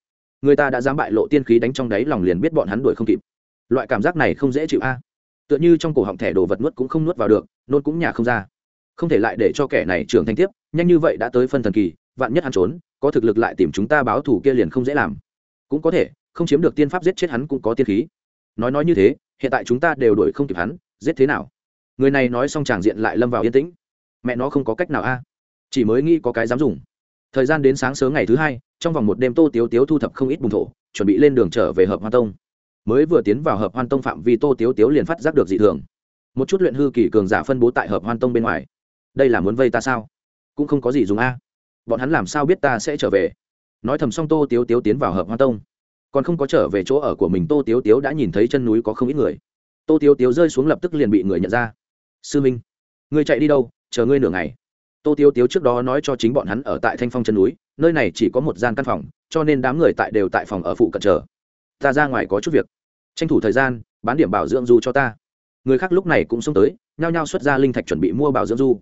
Người ta đã dám bại lộ tiên khí đánh trong đáy lòng liền biết bọn hắn đuổi không kịp. Loại cảm giác này không dễ chịu a. Tựa như trong cổ họng thẻ đồ vật nuốt cũng không nuốt vào được, nôn cũng nhà không ra. Không thể lại để cho kẻ này trưởng thành tiếp, nhanh như vậy đã tới phân thần kỳ, vạn nhất hắn trốn, có thực lực lại tìm chúng ta báo thủ kia liền không dễ làm. Cũng có thể, không chiếm được tiên pháp giết chết hắn cũng có tiên khí nói nói như thế, hiện tại chúng ta đều đuổi không kịp hắn, giết thế nào? Người này nói xong tràng diện lại lâm vào yên tĩnh. Mẹ nó không có cách nào a. Chỉ mới nghĩ có cái dám dùng. Thời gian đến sáng sớm ngày thứ hai, trong vòng một đêm tô tiếu tiếu thu thập không ít bùng thổ, chuẩn bị lên đường trở về hợp hoa tông. Mới vừa tiến vào hợp hoan tông phạm vi tô tiếu tiếu liền phát giác được dị thường. Một chút luyện hư kỳ cường giả phân bố tại hợp hoan tông bên ngoài. Đây là muốn vây ta sao? Cũng không có gì dùng a. Bọn hắn làm sao biết ta sẽ trở về? Nói thầm xong tô tiếu tiếu tiến vào hợp hoan tông còn không có trở về chỗ ở của mình, tô tiếu tiếu đã nhìn thấy chân núi có không ít người. Tô tiếu tiếu rơi xuống lập tức liền bị người nhận ra. Sư minh, ngươi chạy đi đâu? Chờ ngươi nửa ngày. Tô tiếu tiếu trước đó nói cho chính bọn hắn ở tại thanh phong chân núi, nơi này chỉ có một gian căn phòng, cho nên đám người tại đều tại phòng ở phụ cận chờ. Ta ra ngoài có chút việc. Tranh thủ thời gian, bán điểm bảo dưỡng du cho ta. Người khác lúc này cũng xông tới, nhao nhao xuất ra linh thạch chuẩn bị mua bảo dưỡng du.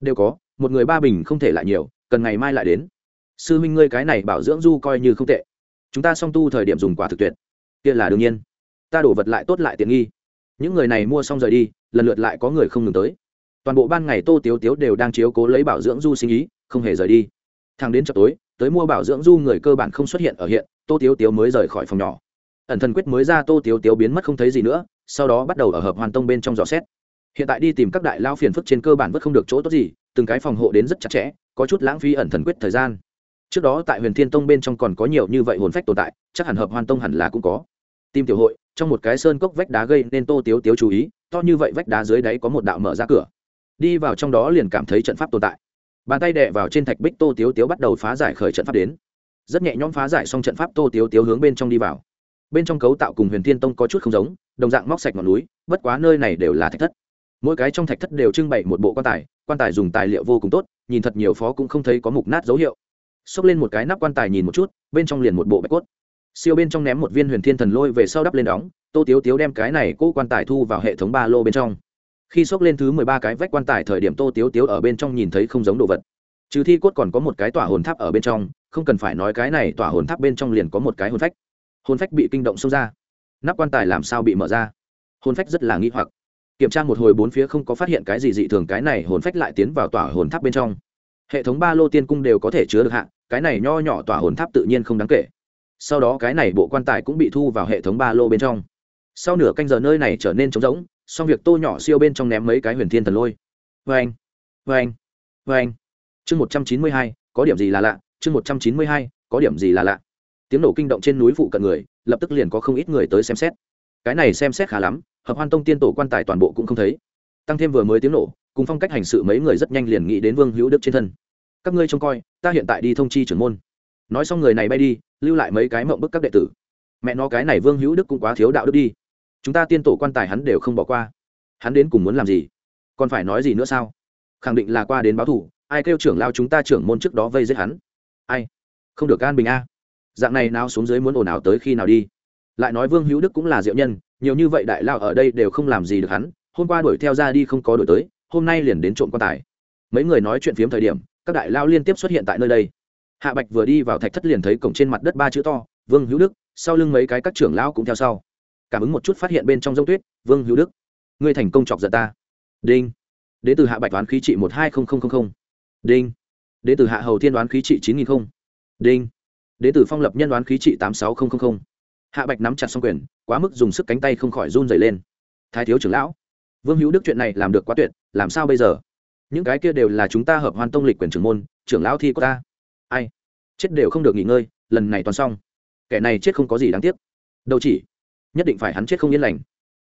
Đều có, một người ba bình không thể lại nhiều, cần ngày mai lại đến. Sư minh, ngươi cái này bảo dưỡng du coi như không tệ chúng ta song tu thời điểm dùng quả thực tuyệt. Kia là đương nhiên. Ta đổ vật lại tốt lại tiện nghi. Những người này mua xong rời đi, lần lượt lại có người không ngừng tới. Toàn bộ ban ngày tô tiếu tiếu đều đang chiếu cố lấy bảo dưỡng du sinh ý, không hề rời đi. Thằng đến chợ tối, tới mua bảo dưỡng du người cơ bản không xuất hiện ở hiện, tô tiếu tiếu mới rời khỏi phòng nhỏ. Ẩn thần quyết mới ra tô tiếu tiếu biến mất không thấy gì nữa, sau đó bắt đầu ở hợp hoàn tông bên trong dò xét. Hiện tại đi tìm các đại lao phiền phức trên cơ bản vẫn không được chỗ tốt gì, từng cái phòng hộ đến rất chặt chẽ, có chút lãng phí ẩn thần quyết thời gian trước đó tại huyền thiên tông bên trong còn có nhiều như vậy hồn phách tồn tại, chắc hẳn hợp hoàn tông hẳn là cũng có. Tim tiểu hội, trong một cái sơn cốc vách đá gây nên tô tiếu tiếu chú ý, to như vậy vách đá dưới đáy có một đạo mở ra cửa. Đi vào trong đó liền cảm thấy trận pháp tồn tại. Bàn tay đè vào trên thạch bích tô tiếu tiếu bắt đầu phá giải khởi trận pháp đến. Rất nhẹ nhõm phá giải xong trận pháp, tô tiếu tiếu hướng bên trong đi vào. Bên trong cấu tạo cùng huyền thiên tông có chút không giống, đồng dạng móc sạch ngọn núi, bất quá nơi này đều là thạch thất. Mỗi cái trong thạch thất đều trưng bày một bộ quan tài quan tài dùng tài liệu vô cùng tốt, nhìn thật nhiều phó cũng không thấy có mục nát dấu hiệu xốc lên một cái nắp quan tài nhìn một chút, bên trong liền một bộ bạch cốt. Siêu bên trong ném một viên huyền thiên thần lôi về sau đắp lên đóng, tô tiếu tiếu đem cái này cố quan tài thu vào hệ thống ba lô bên trong. Khi xốc lên thứ mười ba cái vách quan tài thời điểm tô tiếu tiếu ở bên trong nhìn thấy không giống đồ vật. Trừ thi cốt còn có một cái tỏa hồn tháp ở bên trong, không cần phải nói cái này tỏa hồn tháp bên trong liền có một cái hồn phách. Hồn phách bị kinh động xông ra. Nắp quan tài làm sao bị mở ra? Hồn phách rất là nghi hoặc. Kiểm tra một hồi bốn phía không có phát hiện cái gì dị thường, cái này hồn phách lại tiến vào tỏa hồn tháp bên trong hệ thống ba lô tiên cung đều có thể chứa được hạng cái này nho nhỏ tỏa hồn tháp tự nhiên không đáng kể. Sau đó cái này bộ quan tài cũng bị thu vào hệ thống ba lô bên trong. Sau nửa canh giờ nơi này trở nên trống rỗng xong việc tô nhỏ siêu bên trong ném mấy cái huyền thiên thần lôi. Vê anh vê anh vê anh chương một trăm chín mươi hai, có điểm gì là lạ? Chương một trăm chín mươi hai, có điểm gì là lạ? Tiếng nổ kinh động trên núi phụ cận người, lập tức liền có không ít người tới xem xét. Cái này xem xét khá lắm, hợp hoan tông tiên tổ quan tài toàn bộ cũng không thấy. Tăng thêm vừa mới tiếng nổ cùng phong cách hành sự mấy người rất nhanh liền nghĩ đến vương hữu đức trên thân. Các ngươi trông coi, ta hiện tại đi thông chi trưởng môn. Nói xong người này bay đi, lưu lại mấy cái mộng bức các đệ tử. Mẹ nó cái này vương hữu đức cũng quá thiếu đạo đức đi. Chúng ta tiên tổ quan tài hắn đều không bỏ qua. Hắn đến cùng muốn làm gì? Còn phải nói gì nữa sao? Khẳng định là qua đến báo thủ, ai kêu trưởng lao chúng ta trưởng môn trước đó vây giết hắn? Ai? Không được an bình a. Dạng này nào xuống dưới muốn ồn ào tới khi nào đi? Lại nói vương hữu đức cũng là diệu nhân, nhiều như vậy đại lao ở đây đều không làm gì được hắn, hôm qua đuổi theo ra đi không có đuổi tới hôm nay liền đến trộm quan tài. Mấy người nói chuyện phiếm thời điểm, các đại lao liên tiếp xuất hiện tại nơi đây. Hạ bạch vừa đi vào thạch thất liền thấy cổng trên mặt đất ba chữ to, vương hữu đức. Sau lưng mấy cái các trưởng lão cũng theo sau. Cảm ứng một chút phát hiện bên trong dông tuyết, vương hữu đức, ngươi thành công chọc giận ta. Đinh. Đ ế từ hạ bạch đoán khí trị một hai nghìn đinh. Đ ế từ hạ hầu thiên đoán khí trị chín nghìn đinh. Đ ế từ phong lập nhân đoán khí trị tám sáu nghìn hạ bạch nắm chặt xong quyền, quá mức dùng sức cánh tay không khỏi run dày lên. Thái thiếu trưởng lão vương hữu đức chuyện này làm được quá tuyệt, làm sao bây giờ? Những cái kia đều là chúng ta hợp hoan tông lịch quyền trưởng môn, trưởng lão thi của ta. Ai? Chết đều không được nghỉ ngơi, lần này toàn xong. Kẻ này chết không có gì đáng tiếc. Đâu chỉ, nhất định phải hắn chết không yên lành.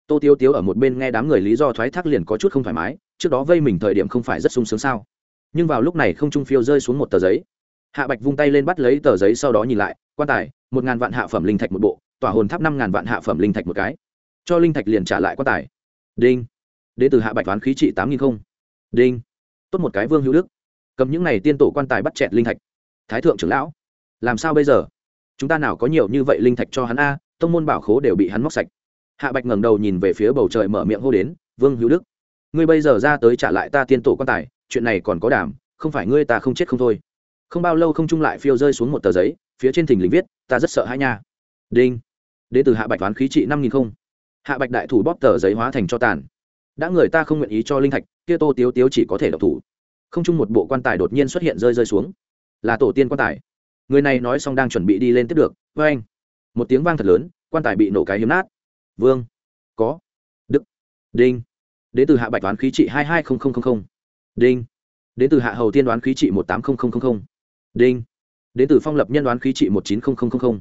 Tô tiêu tiếu ở một bên nghe đám người lý do thoái thác liền có chút không thoải mái, trước đó vây mình thời điểm không phải rất sung sướng sao? Nhưng vào lúc này không trung phiêu rơi xuống một tờ giấy. Hạ bạch vung tay lên bắt lấy tờ giấy sau đó nhìn lại, quan tài, một ngàn vạn hạ phẩm linh thạch một bộ, tỏa hồn tháp năm ngàn vạn hạ phẩm linh thạch một cái. Cho linh thạch liền trả lại quan tài. Đinh đ ế từ hạ bạch toán khí trị tám nghìn không. Đinh. Tốt một cái vương hữu đức. Cầm những này tiên tổ quan tài bắt chẹt linh thạch. Thái thượng trưởng lão, làm sao bây giờ? Chúng ta nào có nhiều như vậy linh thạch cho hắn a? Tông môn bảo khố đều bị hắn móc sạch. Hạ bạch ngẩng đầu nhìn về phía bầu trời mở miệng hô đến, vương hữu đức, ngươi bây giờ ra tới trả lại ta tiên tổ quan tài, chuyện này còn có đảm, không phải ngươi ta không chết không thôi. Không bao lâu không trung lại phiêu rơi xuống một tờ giấy, phía trên thình lình viết, ta rất sợ hãi nha. Đinh. Đ từ hạ bạch toán khí trị năm nghìn không. Hạ bạch đại thủ bóp tờ giấy hóa thành cho tàn đã người ta không nguyện ý cho linh thạch, kia tô tiếu tiếu chỉ có thể độc thủ. Không chung một bộ quan tài đột nhiên xuất hiện rơi rơi xuống. Là tổ tiên quan tài. Người này nói xong đang chuẩn bị đi lên tiếp được. Vê anh. Một tiếng vang thật lớn, quan tài bị nổ cái hiếm nát. Vương. Có. Đức. Đinh. Đến từ hạ bạch đoán khí trị hai hai đinh. Đến từ hạ hầu tiên đoán khí trị một tám nghìn đinh. Đến từ phong lập nhân đoán khí trị một chín nghìn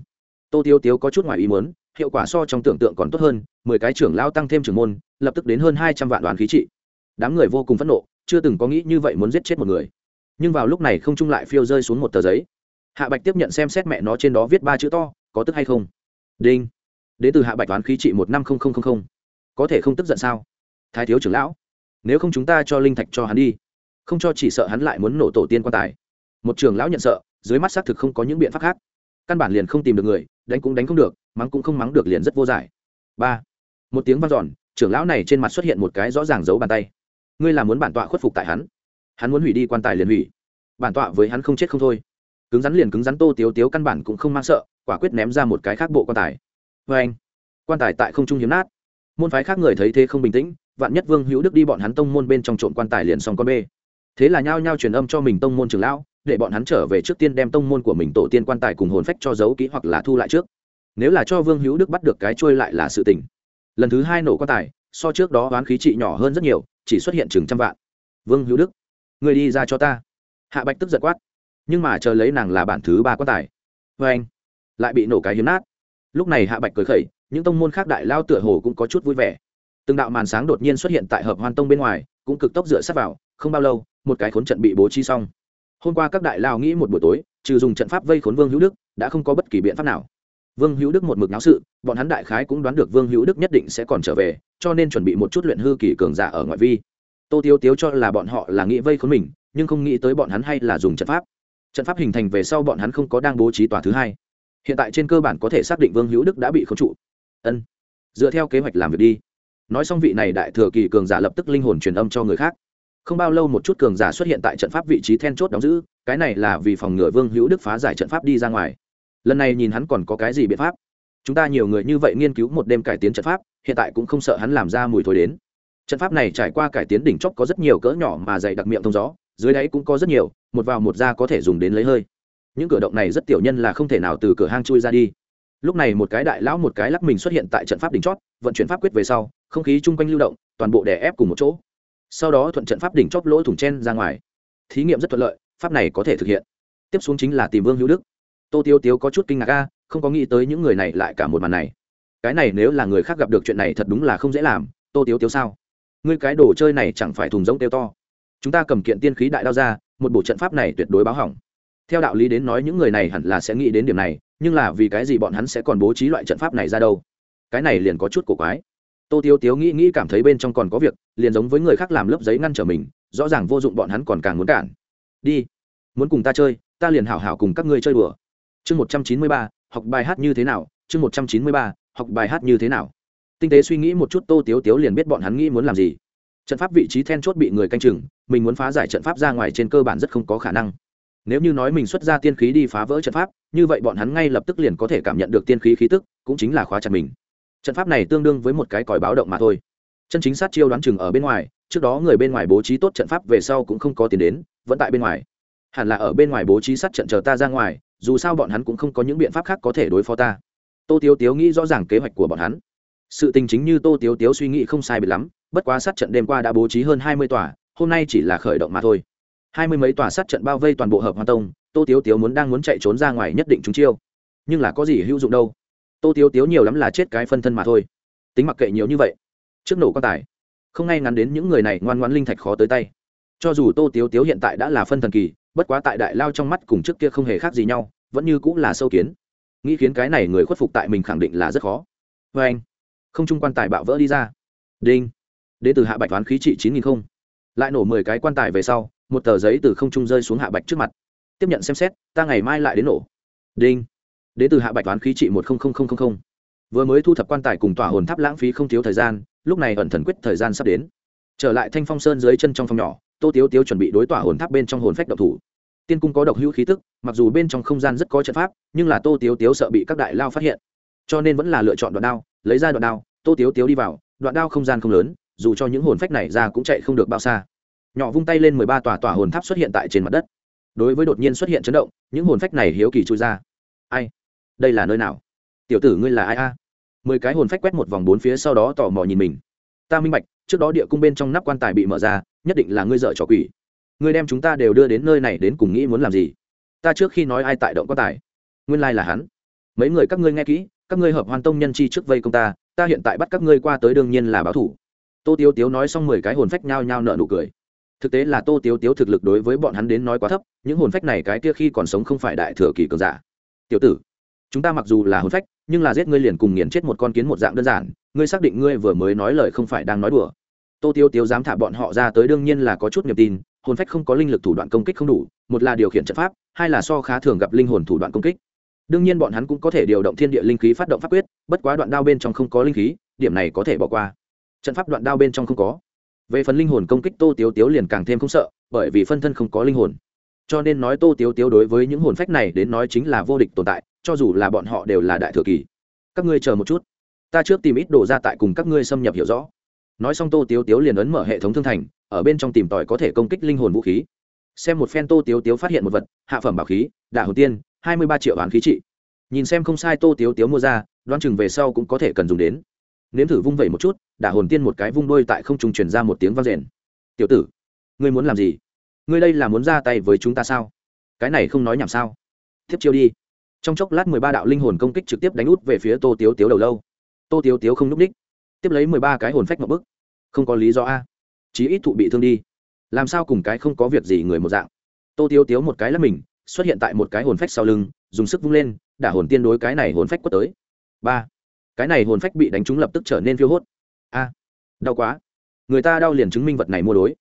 tô tiêu tiếu có chút ngoài ý muốn, hiệu quả so trong tưởng tượng còn tốt hơn, mười cái trưởng lao tăng thêm trưởng môn lập tức đến hơn hai trăm vạn đoán khí trị. Đám người vô cùng phẫn nộ, chưa từng có nghĩ như vậy muốn giết chết một người. Nhưng vào lúc này không trung lại phiêu rơi xuống một tờ giấy. Hạ bạch tiếp nhận xem xét mẹ nó trên đó viết ba chữ to, có tức hay không? Đinh. Đến từ hạ bạch toán khí trị một năm không. Có thể không tức giận sao? Thái thiếu trưởng lão, nếu không chúng ta cho linh thạch cho hắn đi. Không cho chỉ sợ hắn lại muốn nổ tổ tiên quan tài. Một trưởng lão nhận sợ, dưới mắt xác thực không có những biện pháp khác. Căn bản liền không tìm được người, đánh cũng đánh không được, mắng cũng không mắng được liền rất vô giải. Ba. Một tiếng vang dọn trưởng lão này trên mặt xuất hiện một cái rõ ràng giấu bàn tay. Ngươi là muốn bản tọa khuất phục tại hắn? Hắn muốn hủy đi quan tài liền hủy. Bản tọa với hắn không chết không thôi. Cứng rắn liền cứng rắn, tô tiếu tiếu căn bản cũng không mang sợ, quả quyết ném ra một cái khác bộ quan tài. Vê anh, quan tài tại không trung hiếm nát. Môn phái khác người thấy thế không bình tĩnh, vạn nhất vương hữu đức đi bọn hắn tông môn bên trong trộm quan tài liền xong con bê. Thế là nhao nhao truyền âm cho mình tông môn trưởng lão, để bọn hắn trở về trước tiên đem tông môn của mình tổ tiên quan tài cùng hồn phách cho giấu kỹ hoặc là thu lại trước. Nếu là cho vương hữu đức bắt được cái trôi lại là sự tình lần thứ hai nổ quan tài, so trước đó oán khí trị nhỏ hơn rất nhiều, chỉ xuất hiện chừng trăm vạn. Vương hữu đức, người đi ra cho ta. Hạ bạch tức giật quát. Nhưng mà chờ lấy nàng là bản thứ ba quan tài. Vê anh, lại bị nổ cái hiếm nát. Lúc này hạ bạch cười khẩy, những tông môn khác đại lao tựa hồ cũng có chút vui vẻ. Từng đạo màn sáng đột nhiên xuất hiện tại hợp hoan tông bên ngoài, cũng cực tốc dựa sát vào, không bao lâu, một cái khốn trận bị bố trí xong. Hôm qua các đại lao nghĩ một buổi tối, trừ dùng trận pháp vây khốn vương hữu đức, đã không có bất kỳ biện pháp nào vương hữu đức một mực náo sự, bọn hắn đại khái cũng đoán được vương hữu đức nhất định sẽ còn trở về, cho nên chuẩn bị một chút luyện hư kỳ cường giả ở ngoại vi. Tô tiếu tiếu cho là bọn họ là nghĩ vây khốn mình, nhưng không nghĩ tới bọn hắn hay là dùng trận pháp. Trận pháp hình thành về sau bọn hắn không có đang bố trí tòa thứ hai. Hiện tại trên cơ bản có thể xác định vương hữu đức đã bị khống trụ. Ân, dựa theo kế hoạch làm việc đi. Nói xong vị này đại thừa kỳ cường giả lập tức linh hồn truyền âm cho người khác. Không bao lâu một chút cường giả xuất hiện tại trận pháp vị trí then chốt đóng giữ, cái này là vì phòng ngừa vương hữu đức phá giải trận pháp đi ra ngoài lần này nhìn hắn còn có cái gì biện pháp? Chúng ta nhiều người như vậy nghiên cứu một đêm cải tiến trận pháp, hiện tại cũng không sợ hắn làm ra mùi thối đến. Trận pháp này trải qua cải tiến đỉnh chóp có rất nhiều cỡ nhỏ mà dày đặc miệng thông gió, dưới đáy cũng có rất nhiều, một vào một ra có thể dùng đến lấy hơi. Những cửa động này rất tiểu nhân là không thể nào từ cửa hang chui ra đi. Lúc này một cái đại lão một cái lắc mình xuất hiện tại trận pháp đỉnh chót vận chuyển pháp quyết về sau, không khí chung quanh lưu động, toàn bộ đè ép cùng một chỗ. Sau đó thuận trận pháp đỉnh chóp lỗ thủng chen ra ngoài. Thí nghiệm rất thuận lợi, pháp này có thể thực hiện. Tiếp xuống chính là tìm vương hữu đức tô tiêu tiếu có chút kinh ngạc a, không có nghĩ tới những người này lại cả một màn này. Cái này nếu là người khác gặp được chuyện này thật đúng là không dễ làm, tô tiếu tiếu sao? Ngươi cái đồ chơi này chẳng phải thùng rỗng tiêu to. Chúng ta cầm kiện tiên khí đại đao ra, một bộ trận pháp này tuyệt đối báo hỏng. Theo đạo lý đến nói những người này hẳn là sẽ nghĩ đến điểm này, nhưng là vì cái gì bọn hắn sẽ còn bố trí loại trận pháp này ra đâu? Cái này liền có chút cổ quái. Tô tiêu tiếu nghĩ nghĩ cảm thấy bên trong còn có việc, liền giống với người khác làm lớp giấy ngăn trở mình, rõ ràng vô dụng bọn hắn còn càng muốn cản. Đi, muốn cùng ta chơi, ta liền hảo hảo cùng các ngươi chơi đùa chương một trăm chín mươi ba, học bài hát như thế nào? Chương một trăm chín mươi ba, học bài hát như thế nào? Tinh tế suy nghĩ một chút, tô tiếu tiếu liền biết bọn hắn nghĩ muốn làm gì. Trận pháp vị trí then chốt bị người canh chừng, mình muốn phá giải trận pháp ra ngoài trên cơ bản rất không có khả năng. Nếu như nói mình xuất ra tiên khí đi phá vỡ trận pháp, như vậy bọn hắn ngay lập tức liền có thể cảm nhận được tiên khí khí tức, cũng chính là khóa chặt mình. Trận pháp này tương đương với một cái còi báo động mà thôi. Chân chính sát chiêu đoán chừng ở bên ngoài, trước đó người bên ngoài bố trí tốt trận pháp về sau cũng không có tiền đến, vẫn tại bên ngoài. Hẳn là ở bên ngoài bố trí sát trận chờ ta ra ngoài dù sao bọn hắn cũng không có những biện pháp khác có thể đối phó ta. Tô tiếu tiếu nghĩ rõ ràng kế hoạch của bọn hắn. Sự tình chính như tô tiếu tiếu suy nghĩ không sai bị lắm, bất quá sát trận đêm qua đã bố trí hơn hai mươi tòa, hôm nay chỉ là khởi động mà thôi. Hai mươi mấy tòa sát trận bao vây toàn bộ hợp hoa tông, tô tiếu tiếu muốn đang muốn chạy trốn ra ngoài nhất định chúng chiêu. Nhưng là có gì hữu dụng đâu? Tô tiếu tiếu nhiều lắm là chết cái phân thân mà thôi. Tính mặc kệ nhiều như vậy, trước nổ quan tài, không ngay ngắn đến những người này ngoan ngoan linh thạch khó tới tay. Cho dù tô tiếu tiếu hiện tại đã là phân thần kỳ bất quá tại đại lao trong mắt cùng trước kia không hề khác gì nhau, vẫn như cũng là sâu kiến. Nghĩ khiến cái này người khuất phục tại mình khẳng định là rất khó. Vê anh, không trung quan tài bạo vỡ đi ra. Đinh. Đến từ hạ bạch toán khí trị chín nghìn không. Lại nổ mười cái quan tài về sau, một tờ giấy từ không trung rơi xuống hạ bạch trước mặt. Tiếp nhận xem xét, ta ngày mai lại đến nổ. Đinh. Đến từ hạ bạch toán khí trị một vừa mới thu thập quan tài cùng tỏa hồn tháp lãng phí không thiếu thời gian, lúc này ẩn thần quyết thời gian sắp đến. Trở lại thanh phong sơn dưới chân trong phòng nhỏ tô tiếu tiếu chuẩn bị đối tỏa hồn tháp bên trong hồn phách độc thủ. Tiên cung có độc hữu khí tức, mặc dù bên trong không gian rất có trận pháp, nhưng là tô tiếu tiếu sợ bị các đại lao phát hiện. Cho nên vẫn là lựa chọn đoạn đao, lấy ra đoạn đao, tô tiếu tiếu đi vào, đoạn đao không gian không lớn, dù cho những hồn phách này ra cũng chạy không được bao xa. Nhỏ vung tay lên mười ba tòa tỏa hồn tháp xuất hiện tại trên mặt đất. Đối với đột nhiên xuất hiện chấn động, những hồn phách này hiếu kỳ chui ra. Ai? Đây là nơi nào? Tiểu tử ngươi là ai a? Mười cái hồn phách quét một vòng bốn phía sau đó tò mò nhìn mình. Ta minh bạch, trước đó địa cung bên trong nắp quan tài bị mở ra nhất định là ngươi dợ trò quỷ. Ngươi đem chúng ta đều đưa đến nơi này đến cùng nghĩ muốn làm gì? Ta trước khi nói ai tại động có tài? Nguyên lai là hắn. Mấy người các ngươi nghe kỹ, các ngươi hợp hoàn tông nhân chi trước vây công ta ta hiện tại bắt các ngươi qua tới đương nhiên là báo thủ. Tô tiếu tiếu nói xong mười cái hồn phách nhao nhao nợ nụ cười. Thực tế là tô tiếu tiếu thực lực đối với bọn hắn đến nói quá thấp, những hồn phách này cái kia khi còn sống không phải đại thừa kỳ cường giả. Tiểu tử, chúng ta mặc dù là hồn phách, nhưng là giết ngươi liền cùng nghiền chết một con kiến một dạng đơn giản, ngươi xác định ngươi vừa mới nói lời không phải đang nói đùa tô tiêu tiêu dám thả bọn họ ra tới đương nhiên là có chút niềm tin, hồn phách không có linh lực thủ đoạn công kích không đủ, một là điều khiển trận pháp, hai là so khá thường gặp linh hồn thủ đoạn công kích. Đương nhiên bọn hắn cũng có thể điều động thiên địa linh khí phát động pháp quyết, bất quá đoạn đao bên trong không có linh khí, điểm này có thể bỏ qua. Trận pháp đoạn đao bên trong không có. Về phần linh hồn công kích tô tiếu tiếu liền càng thêm không sợ, bởi vì phân thân không có linh hồn. Cho nên nói tô tiếu tiếu đối với những hồn phách này đến nói chính là vô địch tồn tại, cho dù là bọn họ đều là đại thừa kỳ. Các ngươi chờ một chút. Ta trước tìm ít đồ ra tại cùng các ngươi xâm nhập hiểu rõ nói xong tô tiếu tiếu liền ấn mở hệ thống thương thành, ở bên trong tìm tòi có thể công kích linh hồn vũ khí. Xem một phen tô tiếu tiếu phát hiện một vật, hạ phẩm bảo khí, đạ hồn tiên, hai mươi ba triệu bán khí trị. Nhìn xem không sai tô tiếu tiếu mua ra đoan chừng về sau cũng có thể cần dùng đến. Nếm thử vung vẩy một chút đả hồn tiên một cái vung đôi tại không trung truyền ra một tiếng vang rền. Tiểu tử, ngươi muốn làm gì? Ngươi đây là muốn ra tay với chúng ta sao? Cái này không nói nhảm sao? Tiếp chiêu đi. Trong chốc lát mười ba đạo linh hồn công kích trực tiếp đánh út về phía tô tiếu tiếu đầu lâu. Tô tiếu tiếu không n ú c ních tiếp lấy mười ba cái hồn phách một bức không có lý do a. Chí ít thụ bị thương đi. Làm sao cùng cái không có việc gì người một dạng. Tô tiêu tiếu một cái là mình, xuất hiện tại một cái hồn phách sau lưng, dùng sức vung lên, đả hồn tiên đối cái này hồn phách quất tới. Ba. Cái này hồn phách bị đánh trúng lập tức trở nên phiêu hốt. A. Đau quá. Người ta đau liền chứng minh vật này mua đối.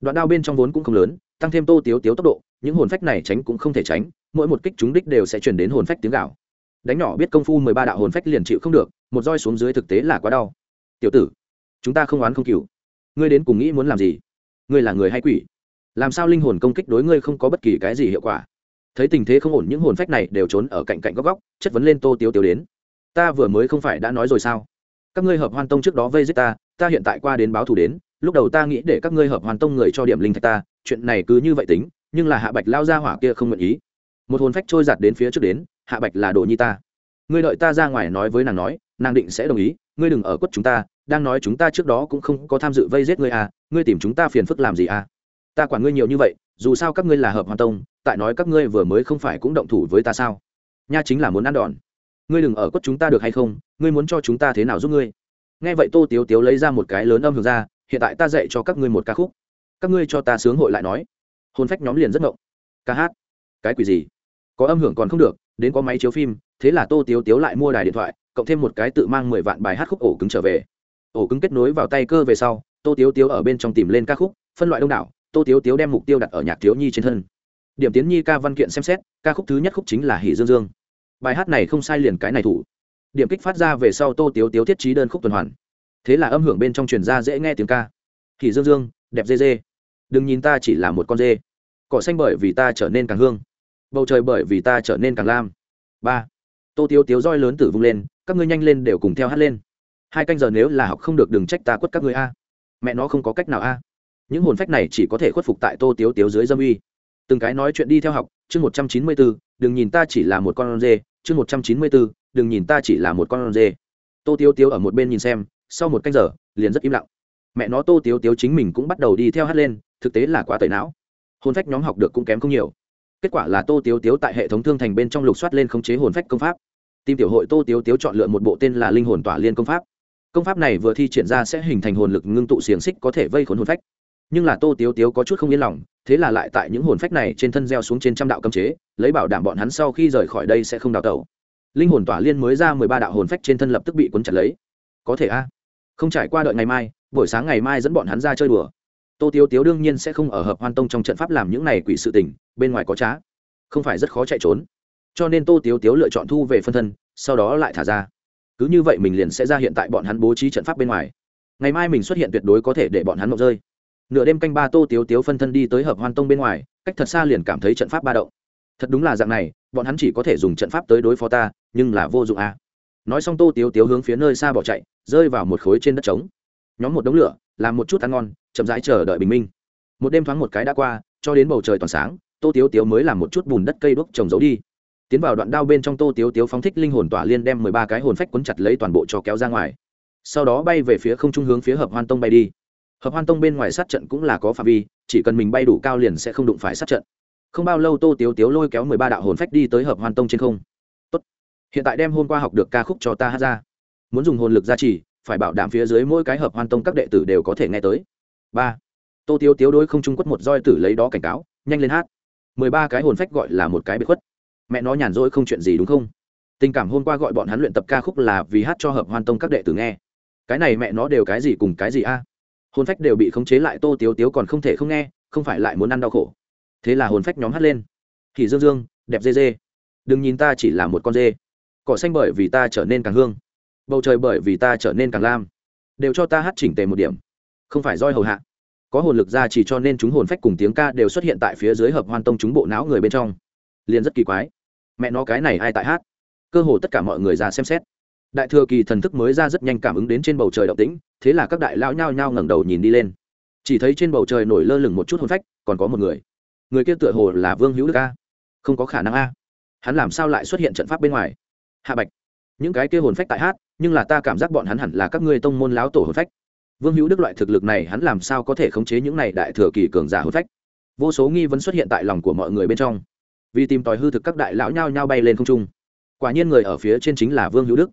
Đoạn đao bên trong vốn cũng không lớn, tăng thêm tô tiếu tiếu tốc độ, những hồn phách này tránh cũng không thể tránh, mỗi một kích chúng đích đều sẽ chuyển đến hồn phách tiếng gạo đánh nhỏ biết công phu mười ba đạo hồn phách liền chịu không được, một roi xuống dưới thực tế là quá đau. Tiểu tử chúng ta không oán không cừu ngươi đến cùng nghĩ muốn làm gì? Ngươi là người hay quỷ? Làm sao linh hồn công kích đối ngươi không có bất kỳ cái gì hiệu quả? Thấy tình thế không ổn, những hồn phách này đều trốn ở cạnh cạnh góc góc, chất vấn lên tô tiếu tiếu đến. Ta vừa mới không phải đã nói rồi sao? Các ngươi hợp hoan tông trước đó vây giết ta ta hiện tại qua đến báo thù đến, lúc đầu ta nghĩ để các ngươi hợp hoàn tông người cho điểm linh thạch ta, chuyện này cứ như vậy tính, nhưng là hạ bạch lao ra hỏa kia không nguyện ý. Một hồn phách trôi giặt đến phía trước đến, hạ bạch là đồ nhi ta. Ngươi đợi ta ra ngoài nói với nàng nói, nàng định sẽ đồng ý, ngươi đừng ở quất chúng ta đang nói chúng ta trước đó cũng không có tham dự vây giết ngươi à ngươi tìm chúng ta phiền phức làm gì à? Ta quản ngươi nhiều như vậy, dù sao các ngươi là hợp hoàn tông, tại nói các ngươi vừa mới không phải cũng động thủ với ta sao? Nha chính là muốn ăn đòn. Ngươi đừng ở quất chúng ta được hay không, ngươi muốn cho chúng ta thế nào giúp ngươi? Nghe vậy tô tiếu tiếu lấy ra một cái lớn âm hưởng ra, hiện tại ta dạy cho các ngươi một ca khúc. Các ngươi cho ta sướng hội lại nói. Hôn phách nhóm liền rất ngộng. Ca hát? Cái quỷ gì? Có âm hưởng còn không được, đến có máy chiếu phim, thế là tô tiếu tiếu lại mua đài điện thoại, cộng thêm một cái tự mang mười vạn bài hát khúc ổ cứng trở về ổ cứng kết nối vào tay cơ về sau, tô tiếu tiếu ở bên trong tìm lên ca khúc, phân loại đông đảo, tô tiếu tiếu đem mục tiêu đặt ở nhạc thiếu nhi trên thân. Điểm tiến nhi ca văn kiện xem xét, ca khúc thứ nhất khúc chính là hỷ dương dương. Bài hát này không sai liền cái này thủ. Điểm kích phát ra về sau tô tiếu tiếu thiết trí đơn khúc tuần hoàn. Thế là âm hưởng bên trong truyền ra dễ nghe tiếng ca. Hỷ dương dương, đẹp dê dê. Đừng nhìn ta chỉ là một con dê. Cỏ xanh bởi vì ta trở nên càng hương. Bầu trời bởi vì ta trở nên càng lam. Ba. Tô tiếu tiếu roi lớn tử vung lên, các ngươi nhanh lên đều cùng theo hát lên hai canh giờ nếu là học không được đừng trách ta quất các ngươi a. Mẹ nó không có cách nào a. Những hồn phách này chỉ có thể khuất phục tại tô tiếu tiếu dưới dâm uy. Từng cái nói chuyện đi theo học, chương một trăm chín mươi bốn, đừng nhìn ta chỉ là một con dê chương một trăm chín mươi bốn, đừng nhìn ta chỉ là một con dê tô tiếu tiếu ở một bên nhìn xem, sau một canh giờ, liền rất im lặng. Mẹ nó tô tiếu tiếu chính mình cũng bắt đầu đi theo hát lên, thực tế là quá tẩy não. Hồn phách nhóm học được cũng kém không nhiều. Kết quả là tô tiếu tiếu tại hệ thống thương thành bên trong lục soát lên khống chế hồn phách công pháp. Tìm tiểu hội tô tiếu tiếu chọn lựa một bộ tên là linh hồn tỏa liên công pháp công pháp này vừa thi triển ra sẽ hình thành hồn lực ngưng tụ xiềng xích có thể vây khốn hồn phách. Nhưng là tô tiếu tiếu có chút không yên lòng, thế là lại tại những hồn phách này trên thân gieo xuống trên trăm đạo cấm chế, lấy bảo đảm bọn hắn sau khi rời khỏi đây sẽ không đào tẩu. Linh hồn tỏa liên mới ra mười ba đạo hồn phách trên thân lập tức bị cuốn chặt lấy. Có thể a? Không trải qua đợi ngày mai, buổi sáng ngày mai dẫn bọn hắn ra chơi đùa. Tô tiếu tiếu đương nhiên sẽ không ở hợp hoan tông trong trận pháp làm những này quỷ sự tình, bên ngoài có trá. Không phải rất khó chạy trốn. Cho nên tô tiếu tiếu lựa chọn thu về phân thân, sau đó lại thả ra cứ như vậy mình liền sẽ ra hiện tại bọn hắn bố trí trận pháp bên ngoài. Ngày mai mình xuất hiện tuyệt đối có thể để bọn hắn mộng rơi. Nửa đêm canh ba tô tiếu tiếu phân thân đi tới hợp hoan tông bên ngoài, cách thật xa liền cảm thấy trận pháp ba động. Thật đúng là dạng này, bọn hắn chỉ có thể dùng trận pháp tới đối phó ta, nhưng là vô dụng à. nói xong tô tiếu tiếu hướng phía nơi xa bỏ chạy, rơi vào một khối trên đất trống. Nhóm một đống lửa, làm một chút ăn ngon, chậm rãi chờ đợi bình minh. Một đêm thoáng một cái đã qua, cho đến bầu trời toàn sáng, tô tiếu tiếu mới làm một chút bùn đất cây đuốc trồng giấu đi tiến vào đoạn đao bên trong tô tiếu tiếu phóng thích linh hồn tỏa liên đem mười ba cái hồn phách quấn chặt lấy toàn bộ cho kéo ra ngoài. Sau đó bay về phía không trung hướng phía hợp hoan tông bay đi. Hợp hoan tông bên ngoài sát trận cũng là có phạm vi, chỉ cần mình bay đủ cao liền sẽ không đụng phải sát trận. Không bao lâu tô tiếu tiếu lôi kéo mười ba đạo hồn phách đi tới hợp hoan tông trên không. Tốt. hiện tại đem hôm qua học được ca khúc cho ta hát ra. Muốn dùng hồn lực gia trì, phải bảo đảm phía dưới mỗi cái hợp hoan tông các đệ tử đều có thể nghe tới. Ba. Tô tiếu tiếu đối không trung quất một roi tử lấy đó cảnh cáo, nhanh lên hát. Mười ba cái hồn phách gọi là một cái bị khuất mẹ nó nhàn rỗi không chuyện gì đúng không? Tình cảm hôm qua gọi bọn hắn luyện tập ca khúc là vì hát cho hợp hoan tông các đệ tử nghe. Cái này mẹ nó đều cái gì cùng cái gì a? Hồn phách đều bị khống chế lại, tô tiếu tiếu còn không thể không nghe, không phải lại muốn ăn đau khổ. Thế là hồn phách nhóm hát lên. Thì dương dương, đẹp dê dê. Đừng nhìn ta chỉ là một con dê. Cỏ xanh bởi vì ta trở nên càng hương. Bầu trời bởi vì ta trở nên càng lam. Đều cho ta hát chỉnh tề một điểm. Không phải roi hầu hạ. Có hồn lực ra chỉ cho nên chúng hồn phách cùng tiếng ca đều xuất hiện tại phía dưới hợp hoan tông chúng bộ não người bên trong. Liền rất kỳ quái mẹ nó cái này ai tại hát? Cơ hồ tất cả mọi người ra xem xét. Đại thừa kỳ thần thức mới ra rất nhanh cảm ứng đến trên bầu trời động tĩnh, thế là các đại lão nhao nhao ngẩng đầu nhìn đi lên. Chỉ thấy trên bầu trời nổi lơ lửng một chút hồn phách, còn có một người. Người kia tựa hồ là vương hữu đức a. Không có khả năng a. Hắn làm sao lại xuất hiện trận pháp bên ngoài? Hạ bạch, những cái kia hồn phách tại hát, nhưng là ta cảm giác bọn hắn hẳn là các ngươi tông môn láo tổ hồn phách. Vương hữu đức loại thực lực này hắn làm sao có thể khống chế những này đại thừa kỳ cường giả hồn phách? Vô số nghi vấn xuất hiện tại lòng của mọi người bên trong vì tìm tòi hư thực các đại lão nhao nhao bay lên không trung. Quả nhiên người ở phía trên chính là vương hữu đức.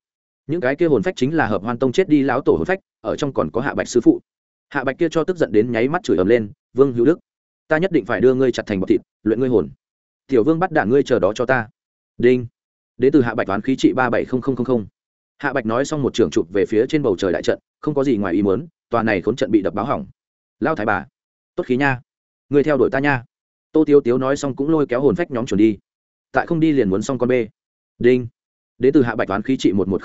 Những cái kia hồn phách chính là hợp hoan tông chết đi lão tổ hồn phách, ở trong còn có hạ bạch sư phụ. Hạ bạch kia cho tức giận đến nháy mắt chửi ầm lên, vương hữu đức, ta nhất định phải đưa ngươi chặt thành bọc thịt, luyện ngươi hồn. Tiểu vương bắt đả ngươi chờ đó cho ta. Đinh. Đến từ hạ bạch toán khí trị ba bảy hạ bạch nói xong một trường chụp về phía trên bầu trời đại trận, không có gì ngoài ý muốn, tòa này khốn trận bị đập báo hỏng. Lao thái bà, tốt khí nha. Người theo đuổi ta nha tô tiếu tiếu nói xong cũng lôi kéo hồn phách nhóm chuẩn đi. Tại không đi liền muốn xong con bê. Đinh. Đến từ hạ bạch toán khí trị một một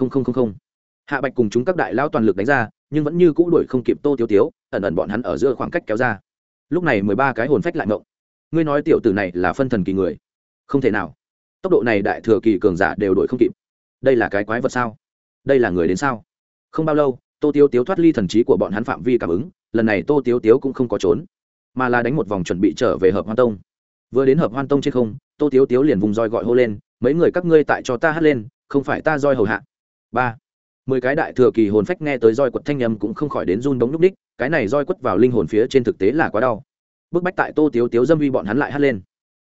hạ bạch cùng chúng các đại lao toàn lực đánh ra, nhưng vẫn như cũ đuổi không kịp tô tiếu tiếu, ẩn ẩn bọn hắn ở giữa khoảng cách kéo ra. Lúc này mười ba cái hồn phách lại ngộng ngươi nói tiểu tử này là phân thần kỳ người. Không thể nào. Tốc độ này đại thừa kỳ cường giả đều đuổi không kịp. Đây là cái quái vật sao? Đây là người đến sao? Không bao lâu, tô tiếu tiếu thoát ly thần trí của bọn hắn phạm vi cảm ứng, lần này tô tiếu tiếu cũng không có trốn mà là đánh một vòng chuẩn bị trở về hợp hoan tông. Vừa đến hợp hoan tông trên không, tô tiếu tiếu liền vùng roi gọi hô lên, mấy người các ngươi tại cho ta hát lên, không phải ta roi hầu hạ. Ba. Mười cái đại thừa kỳ hồn phách nghe tới roi quật thanh nhầm cũng không khỏi đến run bóng núp đích cái này roi quất vào linh hồn phía trên thực tế là quá đau. Bức bách tại tô tiếu tiếu dâm vi bọn hắn lại hát lên.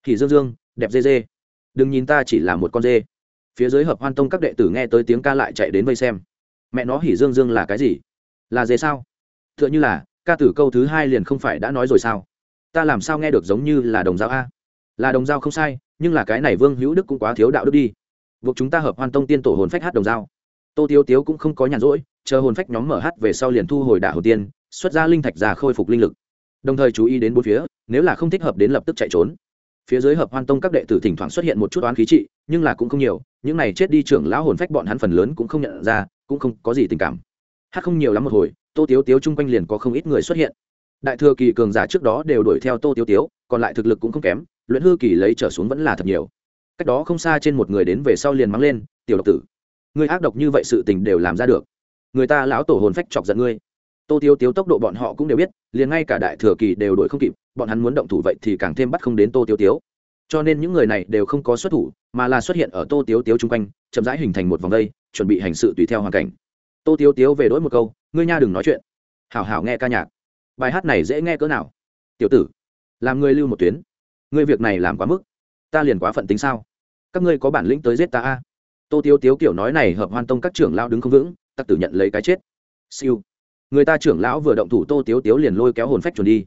Thì dương dương, đẹp dê dê. Đừng nhìn ta chỉ là một con dê. Phía dưới hợp hoan tông các đệ tử nghe tới tiếng ca lại chạy đến vây xem. Mẹ nó hỉ dương dương là cái gì? Là dê sao? T h ư ợ n h ư là ca tử câu thứ hai liền không phải đã nói rồi sao? Ta làm sao nghe được giống như là đồng giao a? Là đồng giao không sai, nhưng là cái này vương hữu đức cũng quá thiếu đạo đức đi. Buộc chúng ta hợp hoan tông tiên tổ hồn phách hát đồng giao. Tô tiếu tiếu cũng không có nhàn rỗi, chờ hồn phách nhóm mở hát về sau liền thu hồi đả hồ tiên, xuất ra linh thạch ra khôi phục linh lực. Đồng thời chú ý đến bốn phía, nếu là không thích hợp đến lập tức chạy trốn. Phía dưới hợp hoan tông các đệ tử thỉnh thoảng xuất hiện một chút oán khí trị, nhưng là cũng không nhiều, những này chết đi trưởng lão hồn phách bọn hắn phần lớn cũng không nhận ra, cũng không có gì tình cảm. Hát không nhiều lắm một hồi tô tiếu tiếu chung quanh liền có không ít người xuất hiện. Đại thừa kỳ cường giả trước đó đều đuổi theo tô tiếu tiếu, còn lại thực lực cũng không kém, luyện hư kỳ lấy trở xuống vẫn là thật nhiều. Cách đó không xa trên một người đến về sau liền mắng lên, tiểu độc tử người ác độc như vậy sự tình đều làm ra được. Người ta lão tổ hồn phách chọc giận ngươi. Tô tiếu tiếu tốc độ bọn họ cũng đều biết, liền ngay cả đại thừa kỳ đều đuổi không kịp, bọn hắn muốn động thủ vậy thì càng thêm bắt không đến tô tiếu tiếu. Cho nên những người này đều không có xuất thủ, mà là xuất hiện ở tô tiếu tiếu chung quanh, chậm rãi hình thành một vòng đây, chuẩn bị hành sự tùy theo hoàn cảnh. Tô tiếu tiếu về đỗi một câu ngươi nha đừng nói chuyện. Hảo hảo nghe ca nhạc. Bài hát này dễ nghe cỡ nào? Tiểu tử, làm ngươi lưu một tuyến. Ngươi việc này làm quá mức. Ta liền quá phận tính sao? Các ngươi có bản lĩnh tới giết ta a? Tô tiếu tiếu kiểu nói này hợp hoan tông các trưởng lao đứng không vững, tặc tử nhận lấy cái chết. Siêu. Người ta trưởng lão vừa động thủ tô tiếu tiếu liền lôi kéo hồn phách chuẩn đi.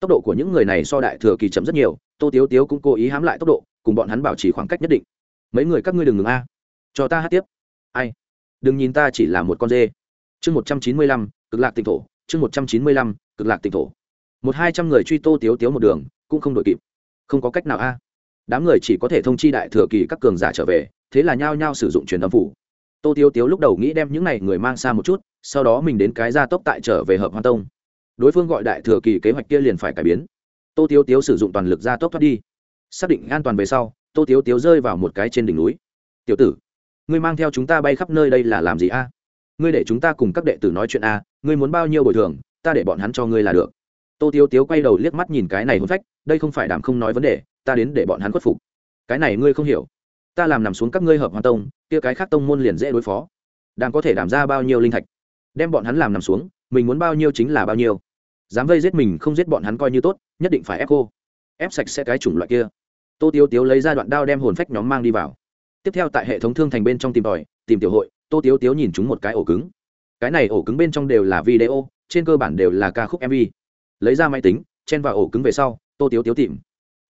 Tốc độ của những người này so đại thừa kỳ chậm rất nhiều, tô tiếu tiếu cũng cố ý hãm lại tốc độ, cùng bọn hắn bảo trì khoảng cách nhất định. Mấy người các ngươi đừng ngừng a. Cho ta hát tiếp. Ai? Đừng nhìn ta chỉ là một con dê chương một trăm chín mươi lăm, cực lạc tỉnh thổ, chương một trăm chín mươi lăm, cực lạc tỉnh thổ. Một hai trăm người truy tô tiếu tiếu một đường, cũng không đội kịp. Không có cách nào a. Đám người chỉ có thể thông chi đại thừa kỳ các cường giả trở về, thế là nhao nhao sử dụng truyền âm phủ. Tô tiếu tiếu lúc đầu nghĩ đem những này người mang xa một chút, sau đó mình đến cái gia tốc tại trở về hợp hoa tông. Đối phương gọi đại thừa kỳ kế hoạch kia liền phải cải biến. Tô tiếu tiếu sử dụng toàn lực gia tốc thoát đi. Xác định an toàn về sau, tô tiếu tiếu rơi vào một cái trên đỉnh núi. Tiểu tử, ngươi mang theo chúng ta bay khắp nơi đây là làm gì a? Ngươi để chúng ta cùng các đệ tử nói chuyện a, ngươi muốn bao nhiêu bồi thường, ta để bọn hắn cho ngươi là được. Tô tiếu tiếu quay đầu liếc mắt nhìn cái này hôn phách, đây không phải đảm không nói vấn đề, ta đến để bọn hắn khuất phục. Cái này ngươi không hiểu. Ta làm nằm xuống các ngươi hợp hoàn tông, kia cái khác tông môn liền dễ đối phó. Đàm có thể đảm ra bao nhiêu linh thạch? Đem bọn hắn làm nằm xuống, mình muốn bao nhiêu chính là bao nhiêu. Dám vây giết mình không giết bọn hắn coi như tốt, nhất định phải ép cô. Ép sạch sẽ cái chủng loại kia. Tô tiếu tiếu lấy ra đoạn đao đem hồn phách nhóm mang đi vào. Tiếp theo tại hệ thống thương thành bên trong tìm tòi, tìm tiểu hội tô tiếu tiếu nhìn chúng một cái ổ cứng. Cái này ổ cứng bên trong đều là video, trên cơ bản đều là ca khúc mv lấy ra máy tính, chen vào ổ cứng về sau, tô tiếu tiếu tìm.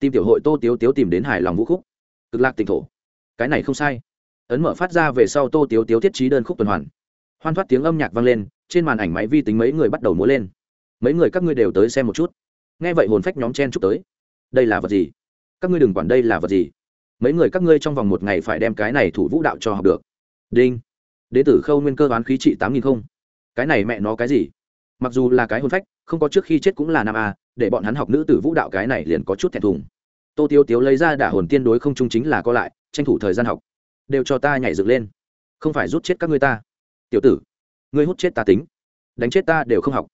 Tìm tiểu hội tô tiếu tiếu tìm đến hài lòng vũ khúc. Cực lạc tỉnh thổ. Cái này không sai. Ấn mở phát ra về sau tô tiếu tiếu thiết trí đơn khúc tuần hoàn. Hoan thoát tiếng âm nhạc vang lên, trên màn ảnh máy vi tính mấy người bắt đầu múa lên. Mấy người các ngươi đều tới xem một chút. Nghe vậy hồn phách nhóm chen chúc tới. Đây là vật gì? Các ngươi đừng quản đây là vật gì. Mấy người các ngươi trong vòng một ngày phải đem cái này thủ vũ đạo cho học được. Đinh đệ tử khâu nguyên cơ đoán khí trị tám nghìn không. Cái này mẹ nó cái gì? Mặc dù là cái hôn phách, không có trước khi chết cũng là nam a, để bọn hắn học nữ tử vũ đạo cái này liền có chút thẹn thùng. Tô tiêu tiếu lấy ra đả hồn tiên đối không trung chính là co lại, tranh thủ thời gian học. Đều cho ta nhảy dựng lên. Không phải rút chết các ngươi ta. Tiểu tử, ngươi hút chết ta tính. Đánh chết ta đều không học.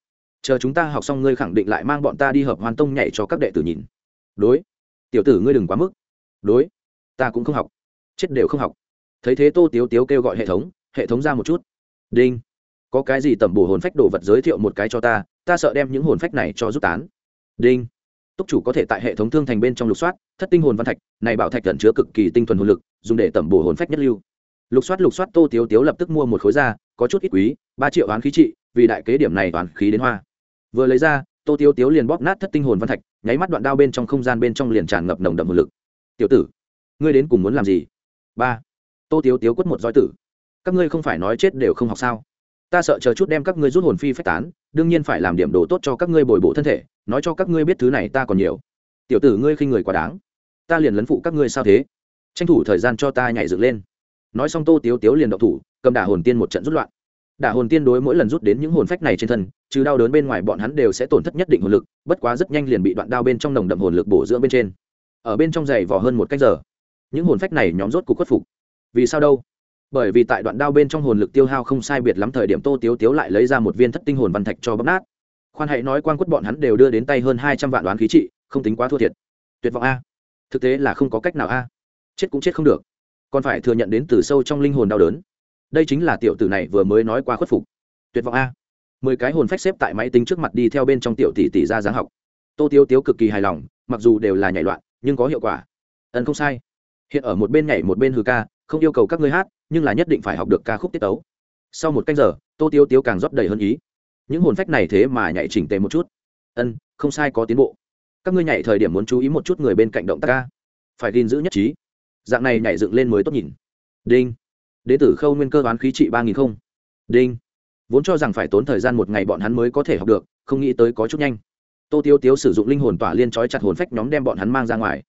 Chờ chúng ta học xong ngươi khẳng định lại mang bọn ta đi hợp hoàn tông nhảy cho các đệ tử nhìn. Đối. Tiểu tử ngươi đừng quá mức. Đối. Ta cũng không học. Chết đều không học. Thấy thế tô tiếu tiếu kêu gọi hệ thống hệ thống ra một chút. Đinh. Có cái gì tẩm bổ hồn phách đồ vật giới thiệu một cái cho ta ta sợ đem những hồn phách này cho rút tán. Đinh. Túc chủ có thể tại hệ thống thương thành bên trong lục soát, thất tinh hồn văn thạch, này bảo thạch cẩn chứa cực kỳ tinh thuần hồn lực, dùng để tẩm bổ hồn phách nhất lưu. Lục soát lục soát, tô tiếu tiếu lập tức mua một khối da có chút ít quý, ba triệu oán khí trị, vì đại kế điểm này toàn khí đến hoa. Vừa lấy ra, tô tiếu tiếu liền bóp nát thất tinh hồn văn thạch, nháy mắt đoạn đao bên trong không gian bên trong liền tràn ngập nồng đậm hồn lực. Tiểu tử, ngươi đến cùng muốn làm gì? Ba. Tô tiếu tiếu quất một dõi tử các ngươi không phải nói chết đều không học sao? Ta sợ chờ chút đem các ngươi rút hồn phi phách tán, đương nhiên phải làm điểm đồ tốt cho các ngươi bồi bổ thân thể, nói cho các ngươi biết thứ này ta còn nhiều. Tiểu tử ngươi khinh người quá đáng. Ta liền lấn phụ các ngươi sao thế? Tranh thủ thời gian cho ta nhảy dựng lên. Nói xong tô tiếu tiếu liền động thủ, cầm đả hồn tiên một trận rút loạn. Đả hồn tiên đối mỗi lần rút đến những hồn phách này trên thân chứ đau đớn bên ngoài bọn hắn đều sẽ tổn thất nhất định hồn lực, bất quá rất nhanh liền bị đoạn đao bên trong nồng đậm hồn lực bổ dưỡng bên trên. Ở bên trong giày vò hơn một cách giờ, những hồn phách này nhóm rốt cuộc khuất phục. Vì sao đâu? Bởi vì tại đoạn đao bên trong hồn lực tiêu hao không sai biệt lắm thời điểm tô tiếu tiếu lại lấy ra một viên thất tinh hồn văn thạch cho bấm nát. Khoan hãy nói quan quất bọn hắn đều đưa đến tay hơn hai trăm vạn đoán khí trị, không tính quá thua thiệt. Tuyệt vọng a. Thực tế là không có cách nào a. Chết cũng chết không được. Còn phải thừa nhận đến từ sâu trong linh hồn đau đớn. Đây chính là tiểu tử này vừa mới nói qua khuất phục. Tuyệt vọng a. Mười cái hồn phách xếp tại máy tính trước mặt đi theo bên trong tiểu tỷ tỷ ra dáng học. Tô tiếu tiếu cực kỳ hài lòng, mặc dù đều là nhảy loạn, nhưng có hiệu quả. Ẩn không sai. Hiện ở một bên nhảy một bên hừ ca, không yêu cầu các ngươi hát nhưng là nhất định phải học được ca khúc tiết tấu. Sau một canh giờ, tô tiêu tiêu càng rót đầy hơn ý. Những hồn phách này thế mà nhảy chỉnh tề một chút. Ân, không sai có tiến bộ. Các ngươi nhảy thời điểm muốn chú ý một chút người bên cạnh động tác ca. Phải gìn giữ nhất trí. Dạng này nhảy dựng lên mới tốt nhìn. Đinh. Đế tử khâu nguyên cơ toán khí trị ba nghìn không. Đinh. Vốn cho rằng phải tốn thời gian một ngày bọn hắn mới có thể học được, không nghĩ tới có chút nhanh. Tô tiêu tiếu sử dụng linh hồn tỏa liên trói chặt hồn phách nhóm đem bọn hắn mang ra ngoài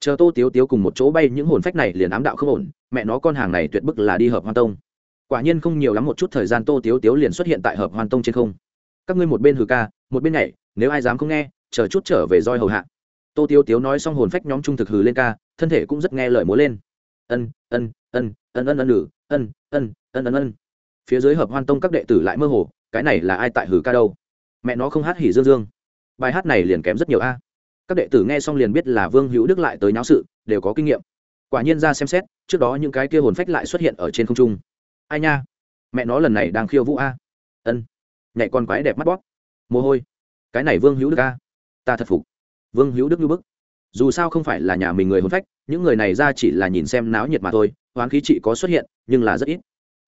chờ tô tiếu tiếu cùng một chỗ bay những hồn phách này liền ám đạo không ổn mẹ nó con hàng này tuyệt bức là đi hợp hoan tông quả nhiên không nhiều lắm một chút thời gian tô tiếu tiếu liền xuất hiện tại hợp hoan tông trên không các ngươi một bên hừ ca một bên nhảy nếu ai dám không nghe chờ chút trở về roi hầu hạ tô tiếu tiếu nói xong hồn phách nhóm trung thực hừ lên ca thân thể cũng rất nghe lời múa lên ân ân ân ân ân ân ân ân ân ân ân ân phía dưới hợp hoan tông các đệ tử lại mơ hồ cái này là ai tại hừ ca đâu mẹ nó không hát hỉ dương dương bài hát này liền kém rất nhiều a các đệ tử nghe xong liền biết là vương hữu đức lại tới náo sự, đều có kinh nghiệm. Quả nhiên ra xem xét, trước đó những cái kia hồn phách lại xuất hiện ở trên không trung. Ai nha? Mẹ nó lần này đang khiêu vũ a. Ân. Nhảy con quái đẹp mắt bóp. Mồ hôi. Cái này vương hữu đức a. Ta thật phục. Vương hữu đức như bức. Dù sao không phải là nhà mình người hồn phách, những người này ra chỉ là nhìn xem náo nhiệt mà thôi hoán khí trị có xuất hiện, nhưng là rất ít.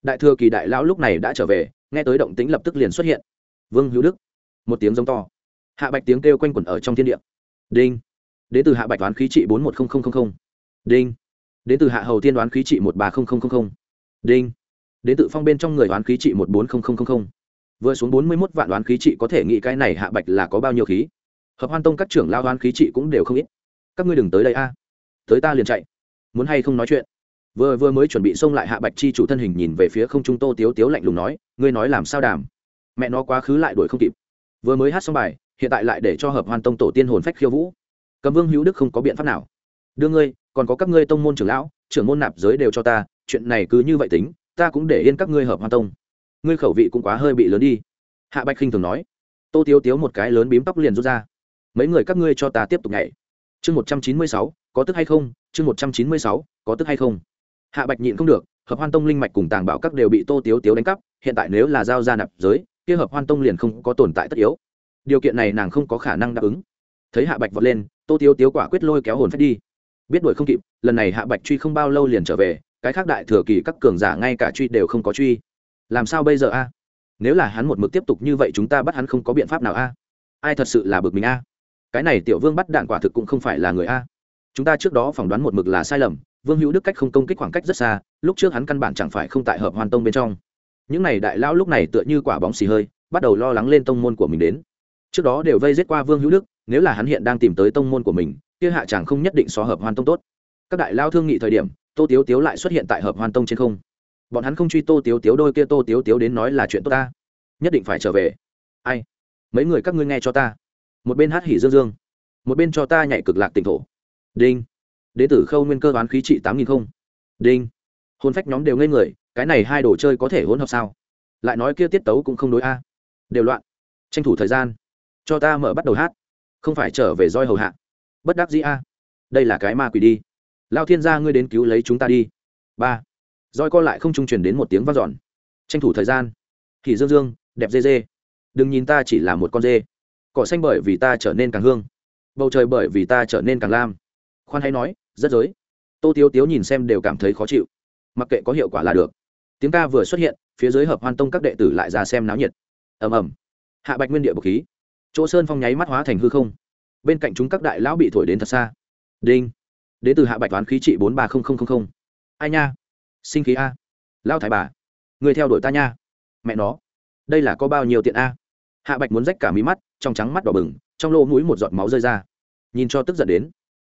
Đại thừa kỳ đại lão lúc này đã trở về, nghe tới động tĩnh lập tức liền xuất hiện. Vương hữu đức. Một tiếng giống to. Hạ bạch tiếng kêu quanh quẩn ở trong thiên địa đinh. Đến từ hạ bạch đoán khí trị bốn một nghìn đinh. Đến từ hạ hầu tiên đoán khí trị một ba nghìn đinh. Đến từ phong bên trong người đoán khí trị một bốn nghìn vừa xuống bốn mươi một vạn đoán khí trị có thể nghĩ cái này hạ bạch là có bao nhiêu khí? Hợp hoan tông các trưởng lao đoán khí trị cũng đều không ít. Các ngươi đừng tới đây a. Tới ta liền chạy. Muốn hay không nói chuyện? Vừa vừa mới chuẩn bị xông lại hạ bạch chi chủ thân hình nhìn về phía không trung tô tiếu tiếu lạnh lùng nói, ngươi nói làm sao đàm? Mẹ nó quá khứ lại đuổi không kịp. Vừa mới hát xong bài hiện tại lại để cho hợp hoan tông tổ tiên hồn phách khiêu vũ. Cầm vương hữu đức không có biện pháp nào. Đưa ngươi, còn có các ngươi tông môn trưởng lão, trưởng môn nạp giới đều cho ta, chuyện này cứ như vậy tính, ta cũng để yên các ngươi hợp hoan tông. Ngươi khẩu vị cũng quá hơi bị lớn đi. Hạ bạch khinh thường nói. Tô tiếu tiếu một cái lớn bím tóc liền rút ra. Mấy người các ngươi cho ta tiếp tục nhảy. Chương một trăm chín mươi sáu, có tức hay không? Chương một trăm chín mươi sáu, có tức hay không? Hạ bạch nhịn không được, hợp hoan tông linh mạch cùng tàng bảo các đều bị tô tiếu tiếu đánh cắp, hiện tại nếu là giao ra nạp giới, kia hợp hoan tông liền không có tồn tại tất yếu điều kiện này nàng không có khả năng đáp ứng. Thấy hạ bạch vọt lên, tô tiếu tiếu quả quyết lôi kéo hồn phách đi. Biết đuổi không kịp, lần này hạ bạch truy không bao lâu liền trở về, cái khác đại thừa kỳ các cường giả ngay cả truy đều không có truy. Làm sao bây giờ a? Nếu là hắn một mực tiếp tục như vậy chúng ta bắt hắn không có biện pháp nào a? Ai thật sự là bực mình a? Cái này tiểu vương bắt đạn quả thực cũng không phải là người a. Chúng ta trước đó phỏng đoán một mực là sai lầm, vương hữu đức cách không công kích khoảng cách rất xa, lúc trước hắn căn bản chẳng phải không tại hợp hoàn tông bên trong. Những này đại lão lúc này tựa như quả bóng xì hơi, bắt đầu lo lắng lên tông môn của mình đến trước đó đều vây giết qua vương hữu đức, nếu là hắn hiện đang tìm tới tông môn của mình, kia hạ chẳng không nhất định xóa hợp Hoan tông tốt. Các đại lao thương nghị thời điểm, tô tiếu tiếu lại xuất hiện tại hợp Hoan tông trên không. Bọn hắn không truy tô tiếu tiếu đôi kia, tô tiếu tiếu đến nói là chuyện tốt ta. Nhất định phải trở về. Ai? Mấy người các ngươi nghe cho ta. Một bên hát hỉ dương dương, một bên cho ta nhảy cực lạc tỉnh thổ. Đinh. Đế tử khâu nguyên cơ đoán khí trị tám nghìn không. Đinh. Hôn phách nhóm đều ngây người, cái này hai đồ chơi có thể hỗn hợp sao? Lại nói kia tiết tấu cũng không đối a. Đều loạn. Tranh thủ thời gian cho ta mở bắt đầu hát. Không phải trở về roi hầu hạ. Bất đắc dĩ a. Đây là cái ma quỷ đi. Lao thiên gia ngươi đến cứu lấy chúng ta đi. Ba. Roi co lại không trung truyền đến một tiếng vang dọn. Tranh thủ thời gian. Thì dương dương, đẹp dê dê. Đừng nhìn ta chỉ là một con dê. Cỏ xanh bởi vì ta trở nên càng hương. Bầu trời bởi vì ta trở nên càng lam. Khoan hay nói, rất giới. Tô tiếu tiếu nhìn xem đều cảm thấy khó chịu. Mặc kệ có hiệu quả là được. Tiếng ca vừa xuất hiện, phía dưới hợp hoan tông các đệ tử lại ra xem náo nhiệt. Ầm ầm. Hạ bạch nguyên địa bậc khí chỗ sơn phong nháy mắt hóa thành hư không. Bên cạnh chúng các đại lão bị thổi đến thật xa. Đinh. Đến từ hạ bạch toán khí trị bốn ba nghìn ai nha? Sinh khí a. Lao thái bà. Người theo đuổi ta nha. Mẹ nó. Đây là có bao nhiêu tiện a? Hạ bạch muốn rách cả mí mắt, trong trắng mắt đỏ bừng, trong lỗ mũi một giọt máu rơi ra. Nhìn cho tức giận đến.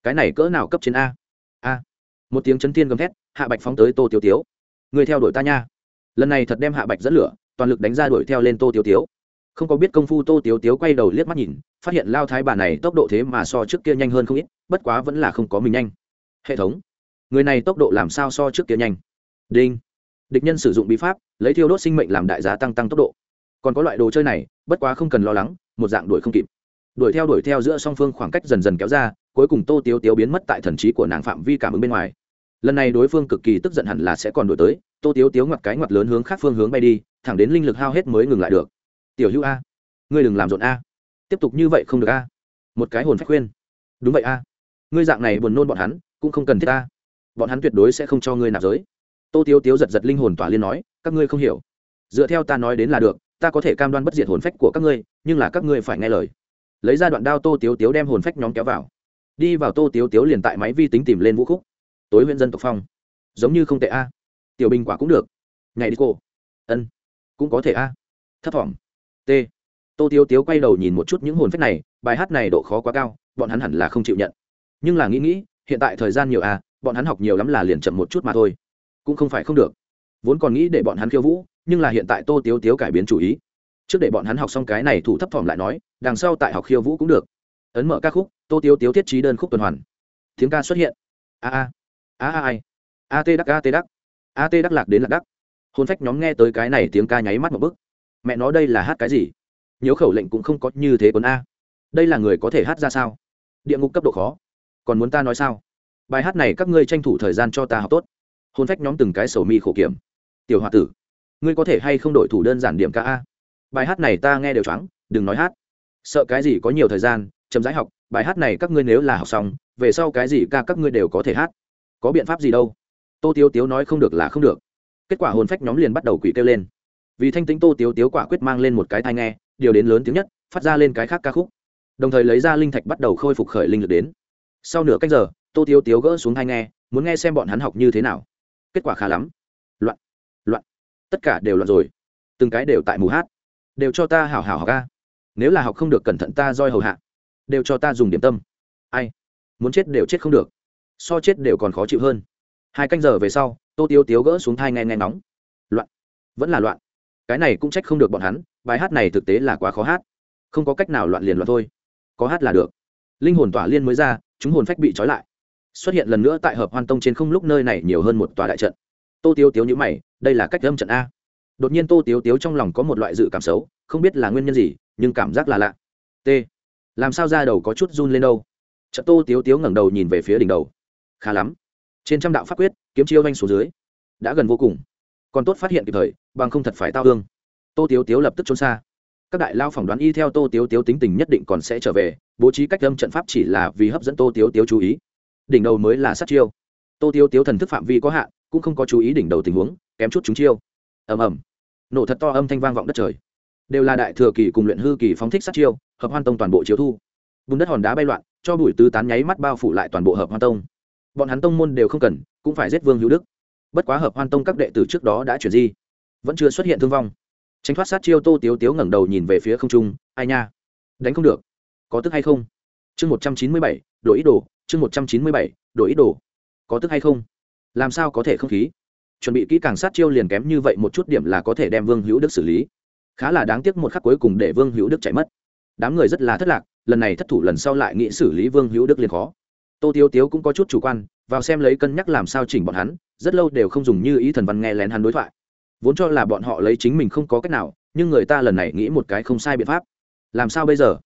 Cái này cỡ nào cấp trên a? A. Một tiếng chấn thiên gầm thét, hạ bạch phóng tới tô tiêu tiếu. Người theo đuổi ta nha. Lần này thật đem hạ bạch dẫn lửa, toàn lực đánh ra đuổi theo lên tô tiêu tiếu không có biết công phu tô tiếu tiếu quay đầu liếc mắt nhìn, phát hiện lao thái bà này tốc độ thế mà so trước kia nhanh hơn không ít, bất quá vẫn là không có mình nhanh. Hệ thống, người này tốc độ làm sao so trước kia nhanh? Đinh. Địch nhân sử dụng bí pháp, lấy thiêu đốt sinh mệnh làm đại giá tăng tăng tốc độ. Còn có loại đồ chơi này, bất quá không cần lo lắng, một dạng đuổi không kịp. Đuổi theo đuổi theo giữa song phương khoảng cách dần dần kéo ra, cuối cùng tô tiếu tiếu biến mất tại thần trí của nàng phạm vi cảm ứng bên ngoài. Lần này đối phương cực kỳ tức giận hẳn là sẽ còn đuổi tới, tô tiếu tiếu ngoặt cái ngoặt lớn hướng khác phương hướng bay đi, thẳng đến linh lực hao hết mới ngừng lại được tiểu hữu a, ngươi đừng làm rộn a. Tiếp tục như vậy không được a. Một cái hồn phách khuyên. Đúng vậy a. Ngươi dạng này buồn nôn bọn hắn, cũng không cần thiết a. Bọn hắn tuyệt đối sẽ không cho ngươi nạp giới. Tô tiếu tiếu giật giật linh hồn tỏa liên nói, các ngươi không hiểu. Dựa theo ta nói đến là được, ta có thể cam đoan bất diệt hồn phách của các ngươi, nhưng là các ngươi phải nghe lời. Lấy ra đoạn đao tô tiếu tiếu đem hồn phách nhóm kéo vào. Đi vào tô tiếu tiếu liền tại máy vi tính tìm lên vũ khúc. Tối huyện dân tộc phong. Giống như không tệ a. Tiểu bình quả cũng được. Ngày đi cô. Ân. Cũng có thể a. Thấp thỏm t. Tô tiếu tiếu quay đầu nhìn một chút những hồn phách này bài hát này độ khó quá cao bọn hắn hẳn là không chịu nhận. Nhưng là nghĩ nghĩ hiện tại thời gian nhiều à, bọn hắn học nhiều lắm là liền chậm một chút mà thôi. Cũng không phải không được. Vốn còn nghĩ để bọn hắn khiêu vũ nhưng là hiện tại tô tiếu tiếu cải biến chủ ý. Trước để bọn hắn học xong cái này thủ thấp thỏm lại nói đằng sau tại học khiêu vũ cũng được. Ấn mở ca khúc tô tiếu tiếu thiết trí đơn khúc tuần hoàn. Tiếng ca xuất hiện. A a. A a ai. A t đắc a t đắc. A t đắc lạc đến lạc đắc. Hôn phách nhóm nghe tới cái này tiếng ca nháy mắt một bức mẹ nói đây là hát cái gì? Nhiều khẩu lệnh cũng không có như thế quân a. Đây là người có thể hát ra sao? Địa ngục cấp độ khó. Còn muốn ta nói sao? Bài hát này các ngươi tranh thủ thời gian cho ta học tốt. Hôn phách nhóm từng cái sầu mi khổ kiểm. Tiểu h o a tử, ngươi có thể hay không đổi thủ đơn giản điểm ca a? Bài hát này ta nghe đều choáng, đừng nói hát. Sợ cái gì có nhiều thời gian chấm dãi học, bài hát này các ngươi nếu là học xong, về sau cái gì ca các ngươi đều có thể hát. Có biện pháp gì đâu? Tô tiếu tiếu nói không được là không được. Kết quả hồn phách nhóm liền bắt đầu quỷ kêu lên vì thanh tính tô tiếu tiếu quả quyết mang lên một cái thai nghe, điều đến lớn tiếng nhất, phát ra lên cái khác ca khúc. Đồng thời lấy ra linh thạch bắt đầu khôi phục khởi linh lực đến. Sau nửa cách giờ, tô tiếu tiếu gỡ xuống thai nghe, muốn nghe xem bọn hắn học như thế nào. Kết quả khá lắm. Loạn loạn. Tất cả đều loạn rồi. Từng cái đều tại mù hát. Đều cho ta hảo hảo học ca. Nếu là học không được cẩn thận ta roi hầu hạ. Đều cho ta dùng điểm tâm. Ai? Muốn chết đều chết không được. So chết đều còn khó chịu hơn. Hai canh giờ về sau, tô tiếu tiếu gỡ xuống thai nghe nghe nóng. Loạn. Vẫn là loạn cái này cũng trách không được bọn hắn, bài hát này thực tế là quá khó hát. Không có cách nào loạn liền loạn thôi. Có hát là được. Linh hồn tỏa liên mới ra, chúng hồn phách bị trói lại. Xuất hiện lần nữa tại hợp hoan tông trên không lúc nơi này nhiều hơn một tòa đại trận. Tô tiêu tiếu nhữ mày, đây là cách âm trận a. Đột nhiên tô tiếu tiếu trong lòng có một loại dự cảm xấu, không biết là nguyên nhân gì, nhưng cảm giác là lạ. T. Làm sao ra đầu có chút run lên đâu? Trận tô tiếu tiếu ngẩng đầu nhìn về phía đỉnh đầu. Khá lắm. Trên trăm đạo pháp quyết, kiếm chiêu anh xuống dưới. Đã gần vô cùng còn tốt phát hiện kịp thời, bằng không thật phải tao hương tô tiếu tiếu lập tức trốn xa. Các đại lao phỏng đoán y theo tô tiếu tiếu tính tình nhất định còn sẽ trở về, bố trí cách âm trận pháp chỉ là vì hấp dẫn tô tiếu tiếu chú ý. Đỉnh đầu mới là sát chiêu. Tô tiếu tiếu thần thức phạm vi có hạn, cũng không có chú ý đỉnh đầu tình huống, kém chút chúng chiêu. Ầm ầm. Nổ thật to âm thanh vang vọng đất trời. Đều là đại thừa kỳ cùng luyện hư kỳ phóng thích sát chiêu, hợp hoan tông toàn bộ chiếu thu. Bùn đất hòn đá bay loạn, cho bụi tứ tán nháy mắt bao phủ lại toàn bộ hợp hoan tông. Bọn hắn tông môn đều không cần, cũng phải giết vương hữu đức bất quá hợp hoan tông các đệ tử trước đó đã chuyển di, vẫn chưa xuất hiện thương vong. Tránh thoát sát chiêu tô tiếu tiếu ngẩng đầu nhìn về phía không trung, ai nha? Đánh không được. Có tức hay không? Chương một trăm chín mươi bảy, đổi ý đồ, chương một trăm chín mươi bảy, đổi ý đồ. Có tức hay không? Làm sao có thể không khí? Chuẩn bị kỹ càng sát chiêu liền kém như vậy một chút điểm là có thể đem vương hữu đức xử lý. Khá là đáng tiếc một khắc cuối cùng để vương hữu đức chạy mất. Đám người rất là thất lạc, lần này thất thủ lần sau lại nghĩ xử lý vương hữu đức liền khó. Tô tiêu tiếu cũng có chút chủ quan, vào xem lấy cân nhắc làm sao chỉnh bọn hắn rất lâu đều không dùng như ý thần văn nghe lén hắn đối thoại. Vốn cho là bọn họ lấy chính mình không có cách nào, nhưng người ta lần này nghĩ một cái không sai biện pháp. Làm sao bây giờ?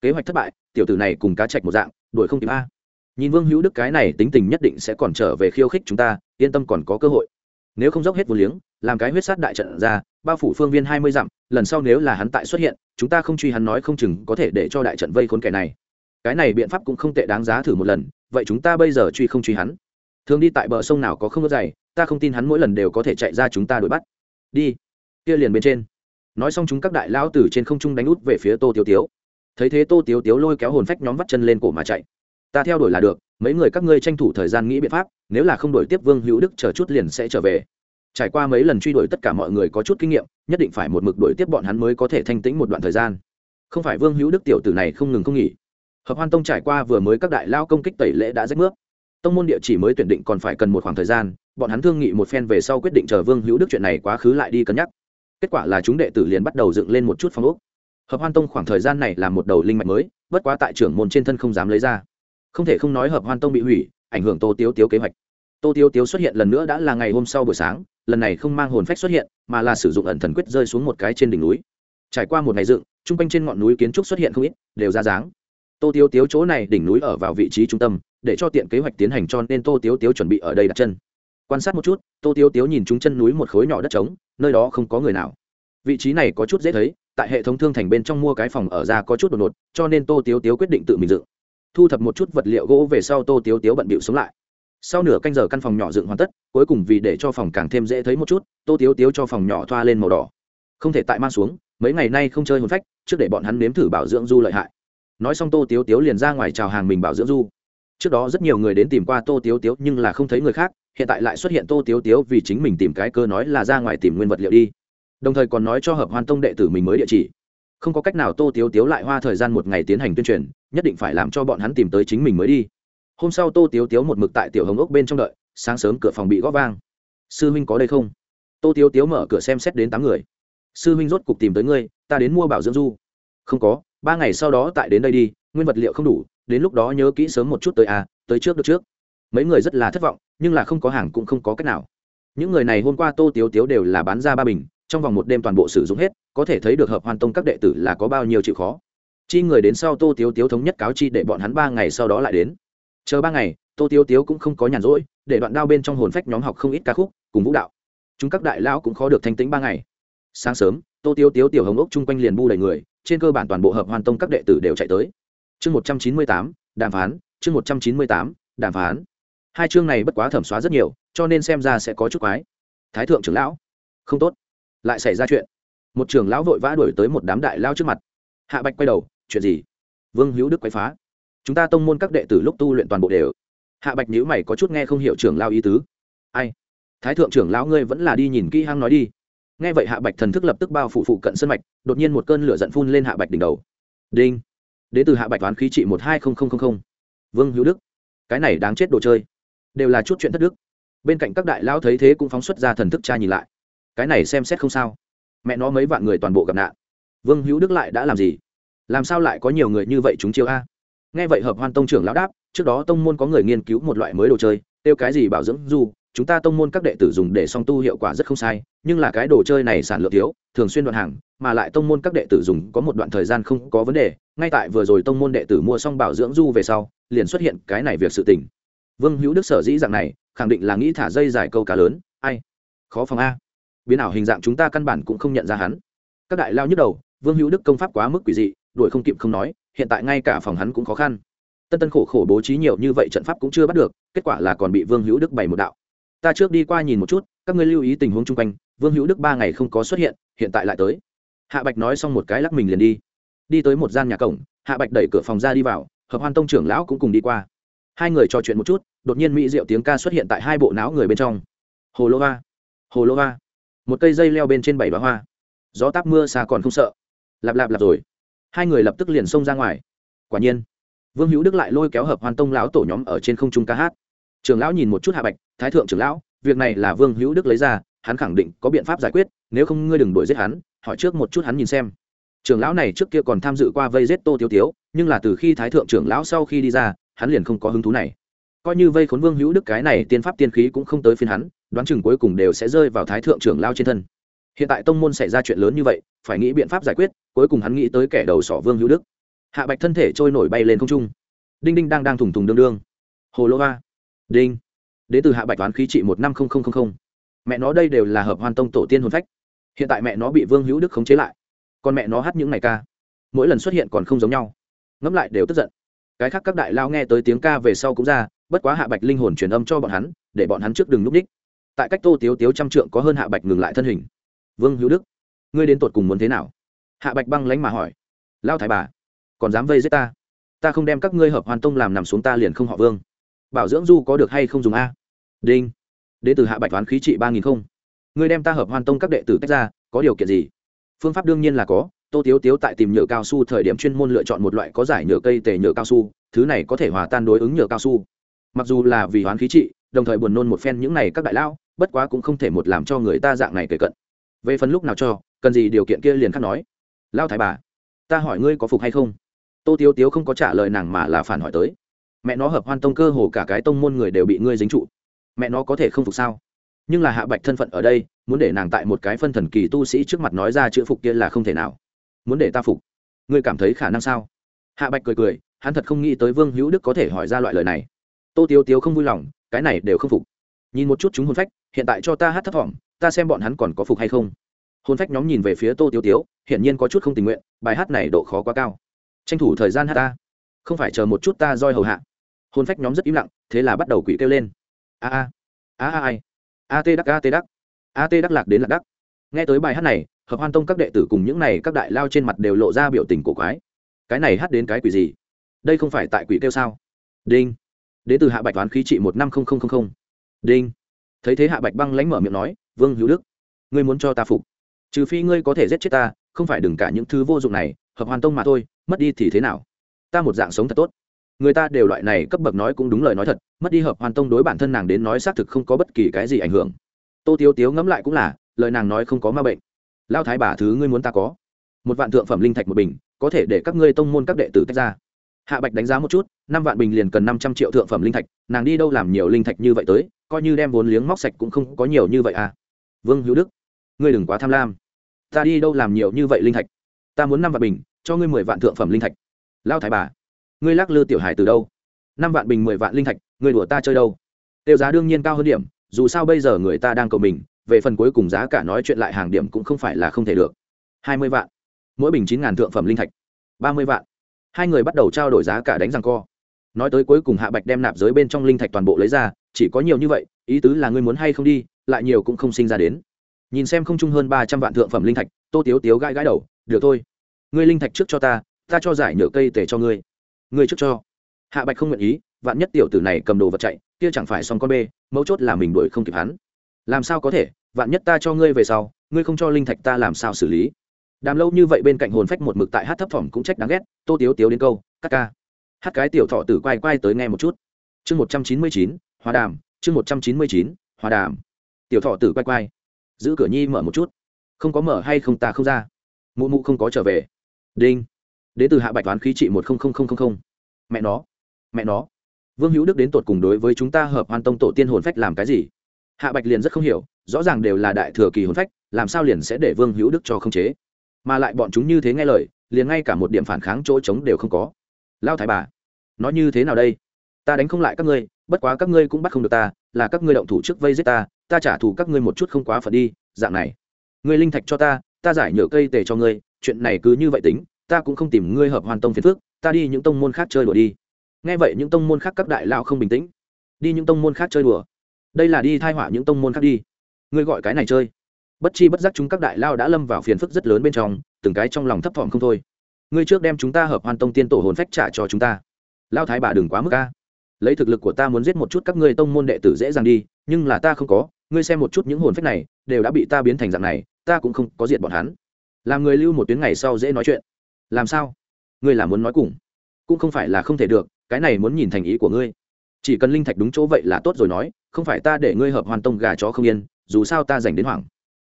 Kế hoạch thất bại, tiểu tử này cùng cá chạch một dạng, đuổi không kịp a. Nhìn vương hữu đức cái này tính tình nhất định sẽ còn trở về khiêu khích chúng ta, yên tâm còn có cơ hội. Nếu không dốc hết vô liếng, làm cái huyết sát đại trận ra, bao phủ phương viên hai mươi dặm, lần sau nếu là hắn tại xuất hiện, chúng ta không truy hắn nói không chừng có thể để cho đại trận vây khốn kẻ này. Cái này biện pháp cũng không tệ đáng giá thử một lần, vậy chúng ta bây giờ truy không truy hắn? Thường đi tại bờ sông nào có không có dày, ta không tin hắn mỗi lần đều có thể chạy ra chúng ta đuổi bắt. Đi. Kia liền bên trên. Nói xong chúng các đại lão từ trên không trung đánh út về phía tô tiêu tiếu. Thấy thế tô tiêu tiếu lôi kéo hồn phách nhóm vắt chân lên cổ mà chạy. Ta theo đuổi là được, mấy người các ngươi tranh thủ thời gian nghĩ biện pháp, nếu là không đổi tiếp vương hữu đức chờ chút liền sẽ trở về. Trải qua mấy lần truy đuổi tất cả mọi người có chút kinh nghiệm, nhất định phải một mực đuổi tiếp bọn hắn mới có thể thanh tĩnh một đoạn thời gian. Không phải vương hữu đức tiểu tử này không ngừng không nghỉ. Hợp hoan tông trải qua vừa mới các đại lao công kích tẩy lễ đã rách nước tông môn địa chỉ mới tuyển định còn phải cần một khoảng thời gian, bọn hắn thương nghị một phen về sau quyết định chờ vương hữu đức chuyện này quá khứ lại đi cân nhắc. Kết quả là chúng đệ tử liền bắt đầu dựng lên một chút phong ốc. Hợp hoan tông khoảng thời gian này là một đầu linh mạch mới, bất quá tại trưởng môn trên thân không dám lấy ra. Không thể không nói hợp hoan tông bị hủy, ảnh hưởng tô tiếu tiếu kế hoạch. Tô tiếu tiếu xuất hiện lần nữa đã là ngày hôm sau buổi sáng, lần này không mang hồn phách xuất hiện, mà là sử dụng ẩn thần quyết rơi xuống một cái trên đỉnh núi. Trải qua một ngày dựng t r u n g quanh trên ngọn núi kiến trúc xuất hiện không ít, đều ra dáng tô tiếu tiếu chỗ này đỉnh núi ở vào vị trí trung tâm, để cho tiện kế hoạch tiến hành cho nên tô tiếu tiếu chuẩn bị ở đây đặt chân. Quan sát một chút, tô tiếu tiếu nhìn chúng chân núi một khối nhỏ đất trống, nơi đó không có người nào. Vị trí này có chút dễ thấy, tại hệ thống thương thành bên trong mua cái phòng ở ra có chút đột ngột, cho nên tô tiếu tiếu quyết định tự mình dựng. Thu thập một chút vật liệu gỗ về sau tô tiếu tiếu bận bịu sống lại. Sau nửa canh giờ căn phòng nhỏ dựng hoàn tất, cuối cùng vì để cho phòng càng thêm dễ thấy một chút, tô tiếu tiếu cho phòng nhỏ thoa lên màu đỏ. Không thể tại mang xuống, mấy ngày nay không chơi hồn phách, trước để bọn hắn nếm thử bảo dưỡng du lợi hại nói xong tô tiếu tiếu liền ra ngoài chào hàng mình bảo dưỡng du. Trước đó rất nhiều người đến tìm qua tô tiếu tiếu nhưng là không thấy người khác, hiện tại lại xuất hiện tô tiếu tiếu vì chính mình tìm cái cơ nói là ra ngoài tìm nguyên vật liệu đi. Đồng thời còn nói cho hợp hoan tông đệ tử mình mới địa chỉ. Không có cách nào tô tiếu tiếu lại hoa thời gian một ngày tiến hành tuyên truyền, nhất định phải làm cho bọn hắn tìm tới chính mình mới đi. Hôm sau tô tiếu tiếu một mực tại tiểu hồng ốc bên trong đợi, sáng sớm cửa phòng bị góp vang. Sư huynh có đây không? Tô tiếu tiếu mở cửa xem xét đến tám người. Sư huynh rốt cục tìm tới ngươi, ta đến mua bảo dưỡng du. Không có ba ngày sau đó tại đến đây đi, nguyên vật liệu không đủ, đến lúc đó nhớ kỹ sớm một chút tới à tới trước được trước. Mấy người rất là thất vọng, nhưng là không có hàng cũng không có cách nào. Những người này hôm qua tô tiếu tiếu đều là bán ra ba bình, trong vòng một đêm toàn bộ sử dụng hết, có thể thấy được hợp hoàn tông các đệ tử là có bao nhiêu chịu khó. Chi người đến sau tô tiếu tiếu thống nhất cáo chi để bọn hắn ba ngày sau đó lại đến. Chờ ba ngày, tô tiếu tiếu cũng không có nhàn rỗi, để đoạn đao bên trong hồn phách nhóm học không ít ca khúc, cùng vũ đạo. Chúng các đại lão cũng khó được thanh tĩnh ba ngày. Sáng sớm, tô tiếu tiếu tiểu hồng ốc chung quanh liền bu đầy người trên cơ bản toàn bộ hợp hoàn tông các đệ tử đều chạy tới. Chương một trăm chín mươi tám, đàm phán, chương một trăm chín mươi tám, đàm phán. Hai chương này bất quá thẩm xóa rất nhiều, cho nên xem ra sẽ có chút quái. Thái thượng trưởng lão. Không tốt. Lại xảy ra chuyện. Một trưởng lão vội vã đuổi tới một đám đại lao trước mặt. Hạ bạch quay đầu, chuyện gì? Vương hữu đức quay phá. Chúng ta tông môn các đệ tử lúc tu luyện toàn bộ đều. Hạ bạch nhữ mày có chút nghe không hiểu trưởng lao ý tứ. Ai? Thái thượng trưởng lão ngươi vẫn là đi nhìn kỹ hăng nói đi nghe vậy hạ bạch thần thức lập tức bao phủ phụ cận sân mạch, đột nhiên một cơn lửa giận phun lên hạ bạch đỉnh đầu. Đinh! Đ từ hạ bạch toán khí trị một hai không không không không. Vương hữu đức, cái này đáng chết đồ chơi. Đều là chút chuyện thất đức. Bên cạnh các đại lão thấy thế cũng phóng xuất ra thần thức cha nhìn lại. Cái này xem xét không sao. Mẹ nó mấy vạn người toàn bộ gặp nạn. Vương hữu đức lại đã làm gì? Làm sao lại có nhiều người như vậy chúng chiêu a? Nghe vậy hợp hoan tông trưởng lão đáp, trước đó tông môn có người nghiên cứu một loại mới đồ chơi tiêu cái gì bảo dưỡng du chúng ta tông môn các đệ tử dùng để song tu hiệu quả rất không sai, nhưng là cái đồ chơi này sản lượng thiếu, thường xuyên đoạn hàng, mà lại tông môn các đệ tử dùng có một đoạn thời gian không có vấn đề, ngay tại vừa rồi tông môn đệ tử mua xong bảo dưỡng du về sau, liền xuất hiện cái này việc sự tình. Vương hữu đức sở dĩ dạng này, khẳng định là nghĩ thả dây dài câu cá lớn, ai? Khó phòng a. Biến ảo hình dạng chúng ta căn bản cũng không nhận ra hắn. Các đại lao nhức đầu, vương hữu đức công pháp quá mức quỷ dị, đuổi không kịp không nói, hiện tại ngay cả phòng hắn cũng khó khăn. Tân tân khổ khổ bố trí nhiều như vậy trận pháp cũng chưa bắt được, kết quả là còn bị vương hữu đức bày một đạo ta trước đi qua nhìn một chút, các ngươi lưu ý tình huống chung quanh, vương hữu đức ba ngày không có xuất hiện hiện tại lại tới. Hạ bạch nói xong một cái lắc mình liền đi. Đi tới một gian nhà cổng, hạ bạch đẩy cửa phòng ra đi vào, hợp hoan tông trưởng lão cũng cùng đi qua. Hai người trò chuyện một chút, đột nhiên mỹ diệu tiếng ca xuất hiện tại hai bộ não người bên trong. Hồ lô va hồ lô va một cây dây leo bên trên bảy bá hoa. Gió táp mưa xa còn không sợ. Lạp lạp lạp rồi. Hai người lập tức liền xông ra ngoài. Quả nhiên, vương hữu đức lại lôi kéo hợp hoan tông lão tổ nhóm ở trên không trung ca hát trường lão nhìn một chút hạ bạch, thái thượng trưởng lão, việc này là vương hữu đức lấy ra, hắn khẳng định có biện pháp giải quyết, nếu không ngươi đừng đuổi giết hắn, hỏi trước một chút hắn nhìn xem. Trưởng lão này trước kia còn tham dự qua vây giết tô tiêu tiếu, nhưng là từ khi thái thượng trưởng lão sau khi đi ra, hắn liền không có hứng thú này. Coi như vây khốn vương hữu đức cái này tiên pháp tiên khí cũng không tới phiên hắn, đoán chừng cuối cùng đều sẽ rơi vào thái thượng trưởng lao trên thân. Hiện tại tông môn xảy ra chuyện lớn như vậy, phải nghĩ biện pháp giải quyết, cuối cùng hắn nghĩ tới kẻ đầu sỏ vương hữu đức. Hạ bạch thân thể trôi nổi bay lên không trung. Đinh đinh đang đang thùng thùng đương đương. Hồ lô va đinh. Đến từ hạ bạch toán khí trị một năm mẹ nó đây đều là hợp hoan tông tổ tiên hồn phách. Hiện tại mẹ nó bị vương hữu đức khống chế lại. Còn mẹ nó hát những ngày ca. Mỗi lần xuất hiện còn không giống nhau. Ngẫm lại đều tức giận. Cái khác các đại lao nghe tới tiếng ca về sau cũng ra, bất quá hạ bạch linh hồn truyền âm cho bọn hắn, để bọn hắn trước đừng núp đích. Tại cách tô tiếu tiếu trăm trượng có hơn hạ bạch ngừng lại thân hình. Vương hữu đức, ngươi đến tột cùng muốn thế nào? Hạ bạch băng lánh mà hỏi. Lao thái bà, còn dám vây giết ta? Ta không đem các ngươi hợp hoàn tông làm nằm xuống ta liền không họ vương bảo dưỡng du có được hay không dùng a? Đinh. Đến từ hạ bạch toán khí trị ba nghìn không. Người đem ta hợp hoàn tông các đệ tử tách ra, có điều kiện gì? Phương pháp đương nhiên là có, tô tiếu tiếu tại tìm nhựa cao su thời điểm chuyên môn lựa chọn một loại có giải nhựa cây tề nhựa cao su, thứ này có thể hòa tan đối ứng nhựa cao su. Mặc dù là vì hoán khí trị, đồng thời buồn nôn một phen những này các đại lao bất quá cũng không thể một làm cho người ta dạng này kể cận. Về phần lúc nào cho, cần gì điều kiện kia liền khắc nói. Lao thái bà, ta hỏi ngươi có phục hay không? Tô tiếu tiếu không có trả lời nàng mà là phản hỏi tới mẹ nó hợp hoan tông cơ hồ cả cái tông môn người đều bị ngươi dính trụ. Mẹ nó có thể không phục sao? Nhưng là hạ bạch thân phận ở đây, muốn để nàng tại một cái phân thần kỳ tu sĩ trước mặt nói ra chữ phục kia là không thể nào. Muốn để ta phục, ngươi cảm thấy khả năng sao? Hạ bạch cười cười, hắn thật không nghĩ tới vương hữu đức có thể hỏi ra loại lời này. Tô tiếu tiếu không vui lòng, cái này đều không phục. Nhìn một chút chúng hôn phách, hiện tại cho ta hát thấp thỏm ta xem bọn hắn còn có phục hay không. Hôn phách nhóm nhìn về phía tô tiếu tiếu, hiển nhiên có chút không tình nguyện, bài hát này độ khó quá cao. Tranh thủ thời gian hát ta. Không phải chờ một chút ta roi hầu hạ hôn phách nhóm rất im lặng, thế là bắt đầu quỷ kêu lên. A a a a ai? A t đắc, a t đắc. A t đắc lạc đến lạc đắc. Nghe tới bài hát này, hợp hoan tông các đệ tử cùng những này các đại lao trên mặt đều lộ ra biểu tình cổ quái. Cái này hát đến cái quỷ gì? Đây không phải tại quỷ kêu sao? Đinh. Đến từ hạ bạch toán khí trị một năm không không không không. đinh. Thấy thế hạ bạch băng lánh mở miệng nói, vương hữu đức, ngươi muốn cho ta phục. Trừ phi ngươi có thể giết chết ta, không phải đừng cả những thứ vô dụng này, hợp hoàn tông mà thôi, mất đi thì thế nào? Ta một dạng sống thật tốt người ta đều loại này cấp bậc nói cũng đúng lời nói thật, mất đi hợp hoàn tông đối bản thân nàng đến nói xác thực không có bất kỳ cái gì ảnh hưởng. Tô tiếu tiếu ngẫm lại cũng là, lời nàng nói không có ma bệnh. Lao thái bà thứ ngươi muốn ta có. Một vạn thượng phẩm linh thạch một bình, có thể để các ngươi tông môn các đệ tử tách ra. Hạ bạch đánh giá một chút, năm vạn bình liền cần năm trăm triệu thượng phẩm linh thạch, nàng đi đâu làm nhiều linh thạch như vậy tới, coi như đem vốn liếng móc sạch cũng không có nhiều như vậy à. Vương hữu đức, ngươi đừng quá tham lam. Ta đi đâu làm nhiều như vậy linh thạch? Ta muốn năm vạn bình, cho ngươi mười vạn thượng phẩm linh thạch. Lao thái bà ngươi lắc lư tiểu hải từ đâu? Năm vạn bình, mười vạn linh thạch, ngươi đùa ta chơi đâu? Tiêu giá đương nhiên cao hơn điểm, dù sao bây giờ người ta đang cầu mình, về phần cuối cùng giá cả nói chuyện lại hàng điểm cũng không phải là không thể được. Hai mươi vạn. Mỗi bình chín ngàn thượng phẩm linh thạch. Ba mươi vạn. Hai người bắt đầu trao đổi giá cả đánh răng co. Nói tới cuối cùng hạ bạch đem nạp giới bên trong linh thạch toàn bộ lấy ra, chỉ có nhiều như vậy, ý tứ là ngươi muốn hay không đi, lại nhiều cũng không sinh ra đến. Nhìn xem không chung hơn ba trăm vạn thượng phẩm linh thạch, tô tiếu tiếu gãi gãi đầu, được thôi. Ngươi linh thạch trước cho ta ta cho giải nhựa cây tể cho ngươi ngươi trước cho. Hạ bạch không nguyện ý, vạn nhất tiểu tử này cầm đồ vật chạy, kia chẳng phải xong con bê, mấu chốt là mình đuổi không kịp hắn. Làm sao có thể, vạn nhất ta cho ngươi về sau, ngươi không cho linh thạch ta làm sao xử lý? Đàm lâu như vậy bên cạnh hồn phách một mực tại hát thấp thỏm cũng trách đáng ghét, tô tiếu tiếu đến câu các ca. Hát cái tiểu thọ tử quay quay tới nghe một chút. Chương một trăm chín mươi chín hòa đàm, chương một trăm chín mươi chín hòa đàm. Tiểu thọ tử quay quay. Giữ cửa nhi mở một chút. Không có mở hay không ta không ra. Mụ mụ không có trở về. Đinh đến từ hạ bạch toán khí trị một mẹ nó mẹ nó. Vương hữu đức đến tột cùng đối với chúng ta hợp hoan tông tổ tiên hồn phách làm cái gì? Hạ bạch liền rất không hiểu, rõ ràng đều là đại thừa kỳ hồn phách, làm sao liền sẽ để vương hữu đức cho không chế? Mà lại bọn chúng như thế nghe lời, liền ngay cả một điểm phản kháng chỗ trống đều không có. Lao thái bà nói như thế nào đây? Ta đánh không lại các ngươi, bất quá các ngươi cũng bắt không được ta, là các ngươi động thủ trước vây giết ta ta trả thù các ngươi một chút không quá phận đi, dạng này. Ngươi linh thạch cho ta ta giải nhựa cây tề cho ngươi, chuyện này cứ như vậy tính ta cũng không tìm ngươi hợp hoàn tông phiền phước ta đi những tông môn khác chơi đùa đi. Nghe vậy những tông môn khác các đại lao không bình tĩnh. Đi những tông môn khác chơi đùa. Đây là đi thai họa những tông môn khác đi. Ngươi gọi cái này chơi. Bất chi bất giác chúng các đại lao đã lâm vào phiền phức rất lớn bên trong, từng cái trong lòng thấp thỏm không thôi. Ngươi trước đem chúng ta hợp hoàn tông tiên tổ hồn phách trả cho chúng ta. Lao thái bà đừng quá mức ca lấy thực lực của ta muốn giết một chút các ngươi tông môn đệ tử dễ dàng đi, nhưng là ta không có. Ngươi xem một chút những hồn phách này, đều đã bị ta biến thành dạng này, ta cũng không có diện bọn hắn. Làm người lưu một tiếng ngày sau dễ nói chuyện làm sao? Ngươi là muốn nói cùng? Cũng không phải là không thể được, cái này muốn nhìn thành ý của ngươi. Chỉ cần linh thạch đúng chỗ vậy là tốt rồi nói, không phải ta để ngươi hợp hoàn tông gà chó không yên, dù sao ta dành đến hoảng.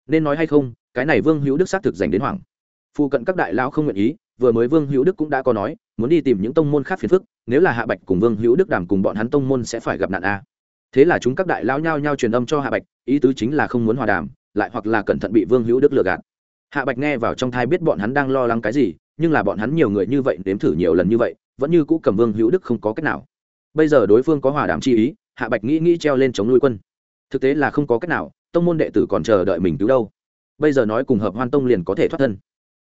Nên nói hay không, cái này vương hữu đức xác thực dành đến hoảng. Phụ cận các đại lão không nguyện ý, vừa mới vương hữu đức cũng đã có nói, muốn đi tìm những tông môn khác phiền phức, nếu là hạ bạch cùng vương hữu đức đàm cùng bọn hắn tông môn sẽ phải gặp nạn a. Thế là chúng các đại lão nhao nhao truyền âm cho hạ bạch, ý tứ chính là không muốn hòa đàm, lại hoặc là cẩn thận bị vương hữu đức lừa gạt. Hạ bạch nghe vào trong thai biết bọn hắn đang lo lắng cái gì nhưng là bọn hắn nhiều người như vậy nếm thử nhiều lần như vậy, vẫn như cũ cầm vương hữu đức không có cách nào. Bây giờ đối phương có hòa đàm chi ý, hạ bạch nghĩ nghĩ treo lên chống nuôi quân. Thực tế là không có cách nào, tông môn đệ tử còn chờ đợi mình cứu đâu. Bây giờ nói cùng hợp hoan tông liền có thể thoát thân.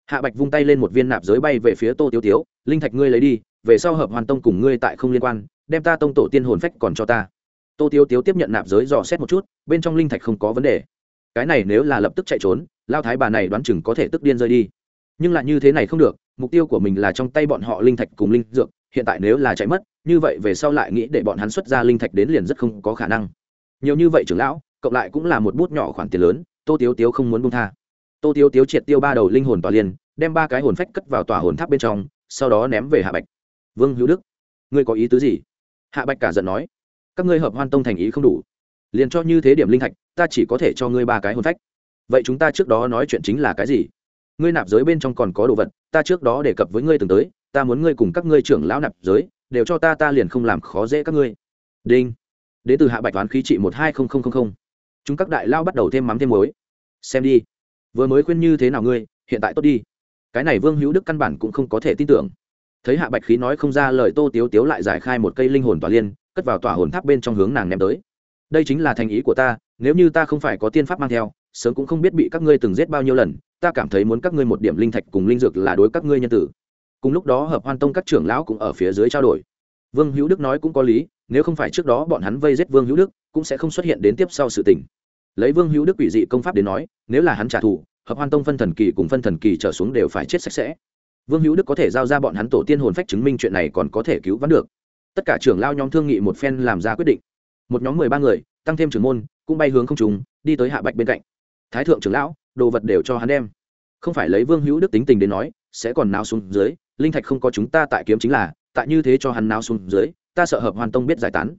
Hạ bạch vung tay lên một viên nạp giới bay về phía tô tiêu tiếu, linh thạch ngươi lấy đi, về sau hợp hoan tông cùng ngươi tại không liên quan, đem ta tông tổ tiên hồn phách còn cho ta. Tô tiêu tiếu tiếp nhận nạp giới dò xét một chút, bên trong linh thạch không có vấn đề. Cái này nếu là lập tức chạy trốn, lao thái bà này đoán chừng có thể tức điên rơi đi nhưng lại như thế này không được, mục tiêu của mình là trong tay bọn họ linh thạch cùng linh dược, hiện tại nếu là chạy mất, như vậy về sau lại nghĩ để bọn hắn xuất ra linh thạch đến liền rất không có khả năng. Nhiều như vậy trưởng lão, cộng lại cũng là một bút nhỏ khoản tiền lớn, tô tiếu tiếu không muốn buông tha. Tô tiếu tiếu triệt tiêu ba đầu linh hồn tòa liền, đem ba cái hồn phách cất vào tòa hồn tháp bên trong, sau đó ném về hạ bạch. Vương hữu đức, ngươi có ý tứ gì? Hạ bạch cả giận nói. Các ngươi hợp hoan tông thành ý không đủ. Liền cho như thế điểm linh thạch, ta chỉ có thể cho ngươi ba cái hồn phách. Vậy chúng ta trước đó nói chuyện chính là cái gì? Ngươi nạp giới bên trong còn có đồ vật, ta trước đó đề cập với ngươi từng tới, ta muốn ngươi cùng các ngươi trưởng lão nạp giới, đều cho ta ta liền không làm khó dễ các ngươi. Đinh. Đến từ hạ bạch toán khí trị một hai không không không chúng các đại lao bắt đầu thêm mắm thêm muối. Xem đi. Vừa mới khuyên như thế nào ngươi, hiện tại tốt đi. Cái này vương hữu đức căn bản cũng không có thể tin tưởng. Thấy hạ bạch khí nói không ra lời, tô tiếu tiếu lại giải khai một cây linh hồn tỏa liên, cất vào tỏa hồn tháp bên trong hướng nàng ném tới. Đây chính là thành ý của ta, nếu như ta không phải có tiên pháp mang theo, sớm cũng không biết bị các ngươi từng giết bao nhiêu lần ta cảm thấy muốn các ngươi một điểm linh thạch cùng linh dược là đối các ngươi nhân tử. Cùng lúc đó hợp hoan tông các trưởng lão cũng ở phía dưới trao đổi. Vương hữu đức nói cũng có lý, nếu không phải trước đó bọn hắn vây giết vương hữu đức, cũng sẽ không xuất hiện đến tiếp sau sự tình. Lấy vương hữu đức quỷ dị công pháp đến nói, nếu là hắn trả thù, hợp hoan tông phân thần kỳ cùng phân thần kỳ trở xuống đều phải chết sạch sẽ. Vương hữu đức có thể giao ra bọn hắn tổ tiên hồn phách chứng minh chuyện này còn có thể cứu vãn được. Tất cả trưởng lao nhóm thương nghị một phen làm ra quyết định. Một nhóm mười ba người, tăng thêm trưởng môn, cũng bay hướng không trùng đi tới hạ bạch bên cạnh. Thái thượng trưởng lão đồ vật đều cho hắn đem. Không phải lấy vương hữu đức tính tình đến nói, sẽ còn náo xuống dưới, linh thạch không có chúng ta tại kiếm chính là, tại như thế cho hắn náo xuống dưới, ta sợ hợp hoàn tông biết giải tán.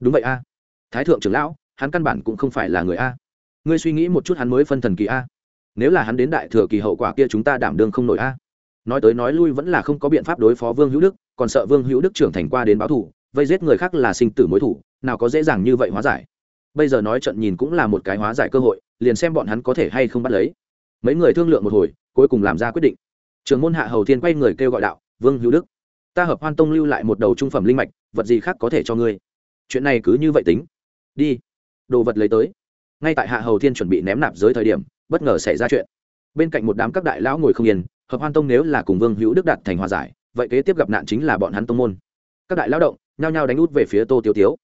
Đúng vậy a. Thái thượng trưởng lão, hắn căn bản cũng không phải là người a. Ngươi suy nghĩ một chút hắn mới phân thần kỳ a. Nếu là hắn đến đại thừa kỳ hậu quả kia chúng ta đảm đương không nổi a. Nói tới nói lui vẫn là không có biện pháp đối phó vương hữu đức, còn sợ vương hữu đức trưởng thành qua đến báo thủ, vây giết người khác là sinh tử mối thủ, nào có dễ dàng như vậy hóa giải bây giờ nói trận nhìn cũng là một cái hóa giải cơ hội, liền xem bọn hắn có thể hay không bắt lấy. Mấy người thương lượng một hồi, cuối cùng làm ra quyết định. Trường môn hạ hầu thiên quay người kêu gọi đạo, vương hữu đức, ta hợp hoan tông lưu lại một đầu trung phẩm linh mạch, vật gì khác có thể cho ngươi? Chuyện này cứ như vậy tính. Đi. Đồ vật lấy tới. Ngay tại hạ hầu thiên chuẩn bị ném nạp giới thời điểm, bất ngờ xảy ra chuyện. Bên cạnh một đám các đại lão ngồi không yên, hợp hoan tông nếu là cùng vương hữu đức đạt thành hòa giải, vậy kế tiếp gặp nạn chính là bọn hắn tông môn. Các đại lão động, nhao nhao đánh út về phía tô tiêu tiếu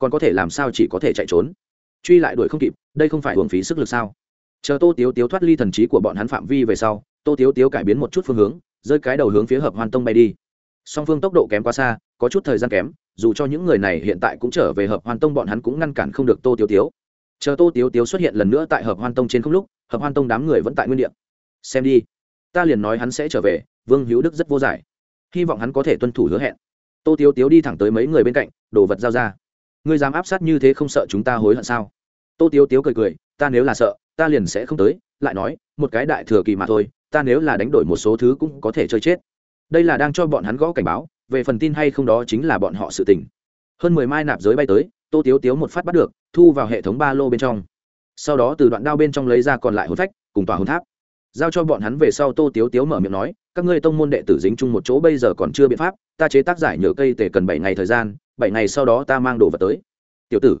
còn có thể làm sao chỉ có thể chạy trốn? Truy lại đuổi không kịp, đây không phải hưởng phí sức lực sao? Chờ tô tiếu tiếu thoát ly thần trí của bọn hắn phạm vi về sau, tô tiếu tiếu cải biến một chút phương hướng, rơi cái đầu hướng phía hợp hoan tông bay đi. Song phương tốc độ kém quá xa, có chút thời gian kém, dù cho những người này hiện tại cũng trở về hợp hoan tông bọn hắn cũng ngăn cản không được tô tiếu tiếu. Chờ tô tiếu tiếu xuất hiện lần nữa tại hợp hoan tông trên không lúc, hợp hoan tông đám người vẫn tại nguyên đ ị a xem đi. Ta liền nói hắn sẽ trở về, vương hữu đức rất vô giải. Hy vọng hắn có thể tuân thủ hứa hẹn. Tô tiếu tiếu đi thẳng tới mấy người bên cạnh, đồ vật giao ra ngươi dám áp sát như thế không sợ chúng ta hối hận sao? Tô tiếu tiếu cười cười, ta nếu là sợ, ta liền sẽ không tới, lại nói, một cái đại thừa kỳ mà thôi, ta nếu là đánh đổi một số thứ cũng có thể chơi chết. Đây là đang cho bọn hắn gõ cảnh báo, về phần tin hay không đó chính là bọn họ sự tình. Hơn mười mai nạp giới bay tới, tô tiếu tiếu một phát bắt được, thu vào hệ thống ba lô bên trong. Sau đó từ đoạn đao bên trong lấy ra còn lại hồn phách, cùng tòa hồn tháp. Giao cho bọn hắn về sau tô tiếu tiếu mở miệng nói, các ngươi tông môn đệ tử dính chung một chỗ bây giờ còn chưa biện pháp, ta chế tác giải nhựa cây tể cần bảy ngày thời gian bảy ngày sau đó ta mang đồ vật tới. Tiểu tử,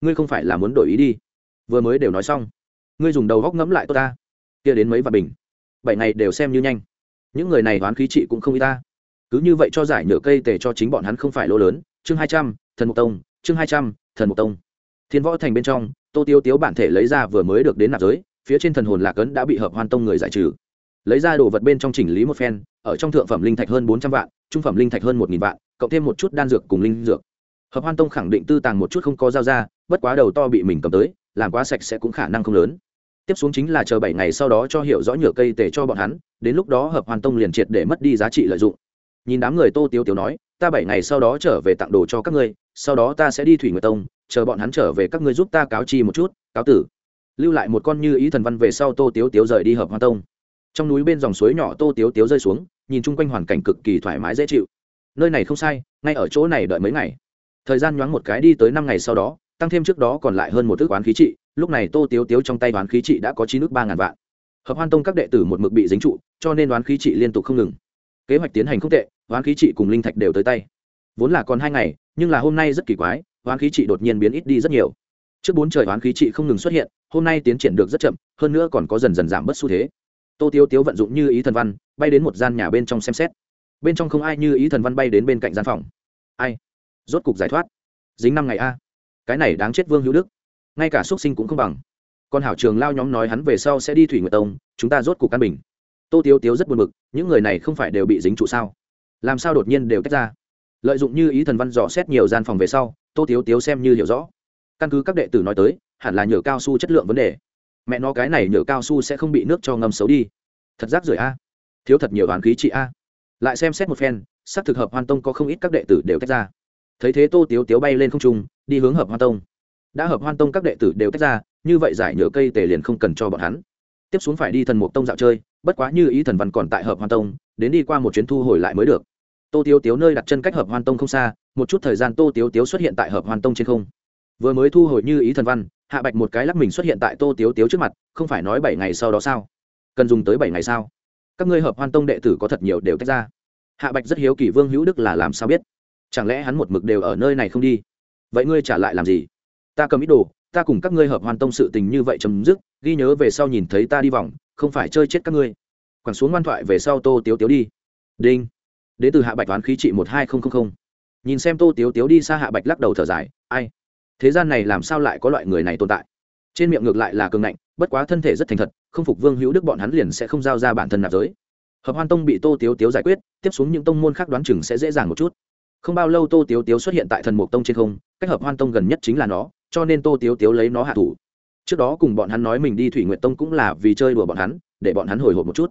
ngươi không phải là muốn đổi ý đi. Vừa mới đều nói xong, ngươi dùng đầu góc ngẫm lại tôi ta. Kia đến mấy vạn bình. Bảy ngày đều xem như nhanh. Những người này đoán khí trị cũng không y ta. Cứ như vậy cho giải nhựa cây tề cho chính bọn hắn không phải lỗ lớn. Chương hai trăm, thần mục tông, chương hai trăm, thần mục tông. Thiên võ thành bên trong, tô tiêu tiếu bản thể lấy ra vừa mới được đến nạp giới, phía trên thần hồn lạc ấn đã bị hợp hoan tông người giải trừ lấy ra đồ vật bên trong chỉnh lý một phen, ở trong thượng phẩm linh thạch hơn bốn trăm vạn, trung phẩm linh thạch hơn một nghìn vạn, cộng thêm một chút đan dược cùng linh dược. Hợp hoan tông khẳng định tư tàng một chút không có giao ra, bất quá đầu to bị mình cầm tới, làm quá sạch sẽ cũng khả năng không lớn. Tiếp xuống chính là chờ bảy ngày sau đó cho hiểu rõ nhựa cây tể cho bọn hắn, đến lúc đó hợp hoan tông liền triệt để mất đi giá trị lợi dụng. Nhìn đám người tô tiếu tiếu nói, ta bảy ngày sau đó trở về tặng đồ cho các ngươi, sau đó ta sẽ đi thủy nguyệt tông, chờ bọn hắn trở về các ngươi giúp ta cáo chi một chút, cáo tử. Lưu lại một con như ý thần văn về sau tô tiếu tiếu rời đi hợp hoàn tông trong núi bên dòng suối nhỏ tô tiếu tiếu rơi xuống, nhìn chung quanh hoàn cảnh cực kỳ thoải mái dễ chịu. Nơi này không sai, ngay ở chỗ này đợi mấy ngày. Thời gian nhoáng một cái đi tới năm ngày sau đó, tăng thêm trước đó còn lại hơn một thức oán khí trị, lúc này tô tiếu tiếu trong tay oán khí trị đã có chín ước ba ngàn vạn. Hợp hoan tông các đệ tử một mực bị dính trụ, cho nên oán khí trị liên tục không ngừng. Kế hoạch tiến hành không tệ, oán khí trị cùng linh thạch đều tới tay. Vốn là còn hai ngày, nhưng là hôm nay rất kỳ quái, oán khí trị đột nhiên biến ít đi rất nhiều. Trước bốn trời oán khí trị không ngừng xuất hiện, hôm nay tiến triển được rất chậm, hơn nữa còn có dần dần giảm bớt xu thế tô tiêu tiếu vận dụng như ý thần văn, bay đến một gian nhà bên trong xem xét. Bên trong không ai như ý thần văn bay đến bên cạnh gian phòng. Ai? Rốt cục giải thoát. Dính năm ngày a. Cái này đáng chết vương hữu đức. Ngay cả xuất sinh cũng không bằng. Còn hảo trường lao nhóm nói hắn về sau sẽ đi thủy nguyệt tông, chúng ta rốt cục căn bình. Tô tiêu tiếu rất buồn bực, những người này không phải đều bị dính trụ sao? Làm sao đột nhiên đều tách ra? Lợi dụng như ý thần văn dò xét nhiều gian phòng về sau, tô tiếu tiếu xem như hiểu rõ. Căn cứ các đệ tử nói tới, hẳn là nhờ cao su chất lượng vấn đề mẹ nó cái này nhựa cao su sẽ không bị nước cho ngâm xấu đi. Thật rác rưởi a. Thiếu thật nhiều đoán khí trị a. Lại xem xét một phen sắc thực hợp hoan tông có không ít các đệ tử đều tách ra. Thấy thế tô tiếu tiếu bay lên không trung, đi hướng hợp hoan tông. Đã hợp hoan tông các đệ tử đều tách ra, như vậy giải nhựa cây tề liền không cần cho bọn hắn. Tiếp xuống phải đi thần mục tông dạo chơi, bất quá như ý thần văn còn tại hợp hoan tông, đến đi qua một chuyến thu hồi lại mới được. Tô tiếu tiếu nơi đặt chân cách hợp hoan tông không xa, một chút thời gian tô tiếu tiếu xuất hiện tại hợp hoan tông trên không. Vừa mới thu hồi như ý thần văn hạ bạch một cái lắc mình xuất hiện tại tô tiếu tiếu trước mặt, không phải nói bảy ngày sau đó sao? Cần dùng tới bảy ngày sao? Các ngươi hợp hoan tông đệ tử có thật nhiều đều tách ra. Hạ bạch rất hiếu kỳ vương hữu đức là làm sao biết? Chẳng lẽ hắn một mực đều ở nơi này không đi? Vậy ngươi trả lại làm gì? Ta cầm ít đồ, ta cùng các ngươi hợp hoan tông sự tình như vậy chấm dứt, ghi nhớ về sau nhìn thấy ta đi vòng, không phải chơi chết các ngươi. Quẳng xuống ngoan thoại về sau tô tiếu tiếu đi. Đinh. Đến từ hạ bạch toán khí trị một hai nghìn nhìn xem tô tiếu tiếu đi xa hạ bạch lắc đầu thở dài, ai thế gian này làm sao lại có loại người này tồn tại? Trên miệng ngược lại là cường ngạnh, bất quá thân thể rất thành thật, không phục vương hữu đức bọn hắn liền sẽ không giao ra bản thân nạp giới. Hợp hoan tông bị tô tiếu tiếu giải quyết, tiếp xuống những tông môn khác đoán chừng sẽ dễ dàng một chút. Không bao lâu tô tiếu tiếu xuất hiện tại thần mục tông trên không, cách hợp hoan tông gần nhất chính là nó, cho nên tô tiếu tiếu lấy nó hạ thủ. Trước đó cùng bọn hắn nói mình đi thủy nguyện tông cũng là vì chơi đùa bọn hắn, để bọn hắn hồi hộp một chút.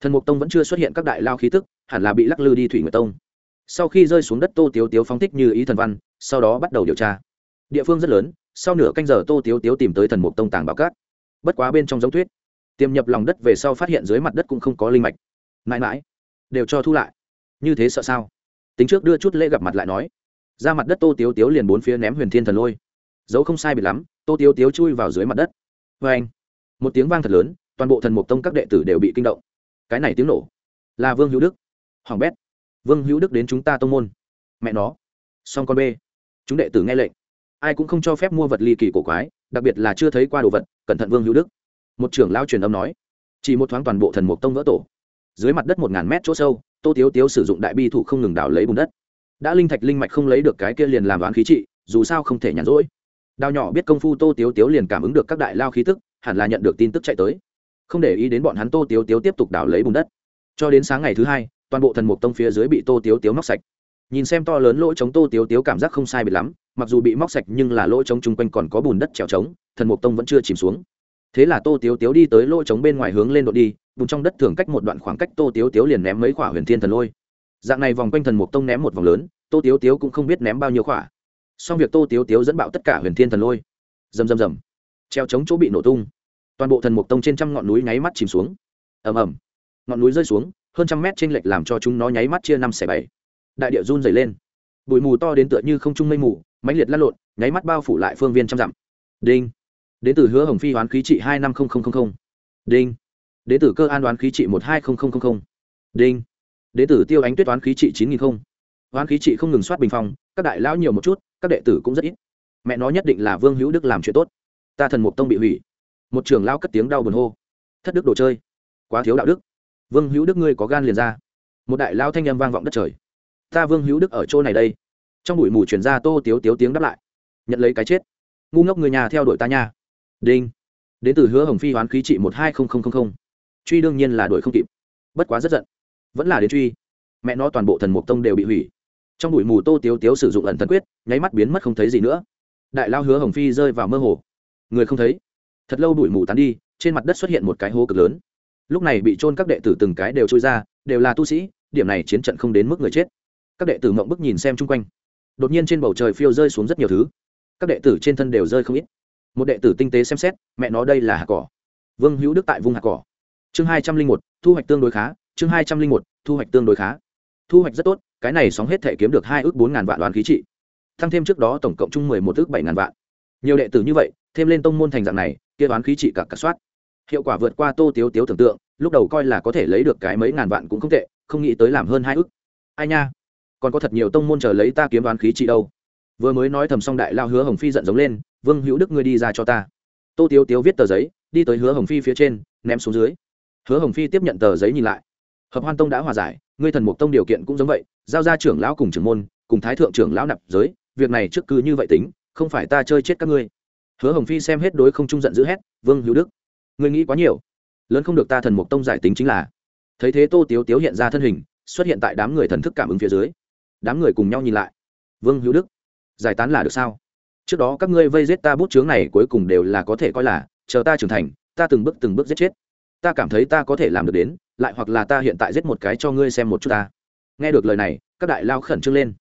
Thần mục tông vẫn chưa xuất hiện các đại lao khí tức, hẳn là bị lắc lư đi thủy nguyệt tông. Sau khi rơi xuống đất, tô tiếu tiếu phóng thích như ý thần văn, sau đó bắt đầu điều tra địa phương rất lớn, sau nửa canh giờ tô tiếu tiếu tìm tới thần mục tông tàng bảo cát. Bất quá bên trong giống thuyết, tiềm nhập lòng đất về sau phát hiện dưới mặt đất cũng không có linh mạch. Mãi mãi, đều cho thu lại. Như thế sợ sao? Tính trước đưa chút lễ gặp mặt lại nói. Ra mặt đất tô tiếu tiếu liền bốn phía ném huyền thiên thần lôi. Dấu không sai biệt lắm, tô tiếu tiếu chui vào dưới mặt đất. Vê anh, một tiếng vang thật lớn, toàn bộ thần mục tông các đệ tử đều bị kinh động. Cái này tiếng nổ, là vương hữu đức. Hoàng bét, vương hữu đức đến chúng ta tông môn. Mẹ nó. Song con b chúng đệ tử nghe lệnh ai cũng không cho phép mua vật ly kỳ cổ quái, đặc biệt là chưa thấy qua đồ vật, cẩn thận vương hữu đức. Một trưởng lao truyền âm nói, chỉ một thoáng toàn bộ thần mục tông vỡ tổ. Dưới mặt đất một ngàn mét chỗ sâu, tô tiếu tiếu sử dụng đại bi thủ không ngừng đào lấy bùn đất. Đã linh thạch linh mạch không lấy được cái kia liền làm đoán khí trị, dù sao không thể nhàn rỗi. Đào nhỏ biết công phu tô tiếu tiếu liền cảm ứng được các đại lao khí tức, hẳn là nhận được tin tức chạy tới. Không để ý đến bọn hắn, tô tiếu tiếu tiếp tục đào lấy bùn đất. Cho đến sáng ngày thứ hai, toàn bộ thần mục tông phía dưới bị tô tiếu tiếu móc sạch. Nhìn xem to lớn lỗ chống tô tiếu tiếu cảm giác không sai bị lắm mặc dù bị móc sạch nhưng là lỗ chống chung quanh còn có bùn đất trèo trống, thần mục tông vẫn chưa chìm xuống. Thế là tô tiếu tiếu đi tới lỗ trống bên ngoài hướng lên đội đi, bùn trong đất thường cách một đoạn khoảng cách tô tiếu tiếu liền ném mấy quả huyền thiên thần lôi. Dạng này vòng quanh thần mục tông ném một vòng lớn, tô tiếu tiếu cũng không biết ném bao nhiêu quả xong việc tô tiếu tiếu dẫn bạo tất cả huyền thiên thần lôi. Rầm rầm rầm. Treo trống chỗ bị nổ tung. Toàn bộ thần mục tông trên trăm ngọn núi nháy mắt chìm xuống. Ầm ầm. Ngọn núi rơi xuống, hơn trăm mét trên lệch làm cho chúng nó nháy mắt chia năm xẻ bảy. Đại địa run dày lên bụi mù to đến tựa như không trung mây mù, mãnh liệt lăn lộn, nháy mắt bao phủ lại phương viên trăm dặm. Đinh. Đến từ hứa hồng phi đoán khí trị hai năm nghìn đinh. Đến từ cơ an đoán khí trị một hai nghìn đinh. Đến từ tiêu ánh tuyết đoán khí trị chín nghìn không. Đoán khí trị không ngừng soát bình phong các đại lão nhiều một chút, các đệ tử cũng rất ít. Mẹ nó nhất định là vương hữu đức làm chuyện tốt. Ta thần mục tông bị hủy. Một trường lao cất tiếng đau buồn hô. Thất đức đồ chơi. Quá thiếu đạo đức. Vương hữu đức ngươi có gan liền ra. Một đại lao thanh â m vang vọng đất trời ta vương hữu đức ở chỗ này đây. Trong bụi mù chuyển ra tô tiếu tiếu tiếng đáp lại. Nhận lấy cái chết. Ngu ngốc người nhà theo đuổi ta nha. Đinh. Đến từ hứa hồng phi hoán khí trị một hai không không không không. Truy đương nhiên là đuổi không kịp. Bất quá rất giận. Vẫn là đến truy. Mẹ nó toàn bộ thần mục tông đều bị hủy. Trong bụi mù tô tiếu tiếu sử dụng ẩn thần quyết, nháy mắt biến mất không thấy gì nữa. Đại lao hứa hồng phi rơi vào mơ hồ. Người không thấy. Thật lâu bụi mù tán đi, trên mặt đất xuất hiện một cái hố cực lớn. Lúc này bị trôn các đệ tử từng cái đều trôi ra, đều là tu sĩ, điểm này chiến trận không đến mức người chết các đệ tử mộng bức nhìn xem chung quanh. Đột nhiên trên bầu trời phiêu rơi xuống rất nhiều thứ. Các đệ tử trên thân đều rơi không ít. Một đệ tử tinh tế xem xét, mẹ nó đây là hạt cỏ. Vương hữu đức tại vùng hạt cỏ. Chương hai trăm linh một, thu hoạch tương đối khá. Chương hai trăm linh một, thu hoạch tương đối khá. Thu hoạch rất tốt, cái này sóng hết thể kiếm được hai ước bốn ngàn vạn đoán khí trị. Tăng thêm trước đó tổng cộng chung mười một ước bảy ngàn vạn. Nhiều đệ tử như vậy, thêm lên tông môn thành dạng này, kia đoán khí trị cả cả soát. Hiệu quả vượt qua tô tiếu tiếu tưởng tượng, lúc đầu coi là có thể lấy được cái mấy ngàn vạn cũng không tệ, không nghĩ tới làm hơn hai ước. Ai nha? Còn có thật nhiều tông môn chờ lấy ta kiếm đoán khí trị đâu. Vừa mới nói thầm xong đại lao hứa hồng phi giận giống lên, vương hữu đức ngươi đi ra cho ta. Tô tiếu tiếu viết tờ giấy, đi tới hứa hồng phi phía trên, ném xuống dưới. Hứa hồng phi tiếp nhận tờ giấy nhìn lại. Hợp hoan tông đã hòa giải, ngươi thần mục tông điều kiện cũng giống vậy, giao ra trưởng lão cùng trưởng môn, cùng thái thượng trưởng lão nạp giới, việc này trước cứ như vậy tính, không phải ta chơi chết các ngươi. Hứa hồng phi xem hết đối không trung giận dữ hét, vương hữu đức, ngươi nghĩ quá nhiều. Lớn không được ta thần mục tông giải tính chính là. Thấy thế tô tiếu tiếu hiện ra thân hình, xuất hiện tại đám người thần thức cảm ứng phía dưới đám người cùng nhau nhìn lại. Vương hữu đức, giải tán là được sao? Trước đó các ngươi vây giết ta bút chướng này cuối cùng đều là có thể coi là, chờ ta trưởng thành, ta từng bước từng bước giết chết. Ta cảm thấy ta có thể làm được đến, lại hoặc là ta hiện tại giết một cái cho ngươi xem một chút ta. Nghe được lời này, các đại lao khẩn trương lên.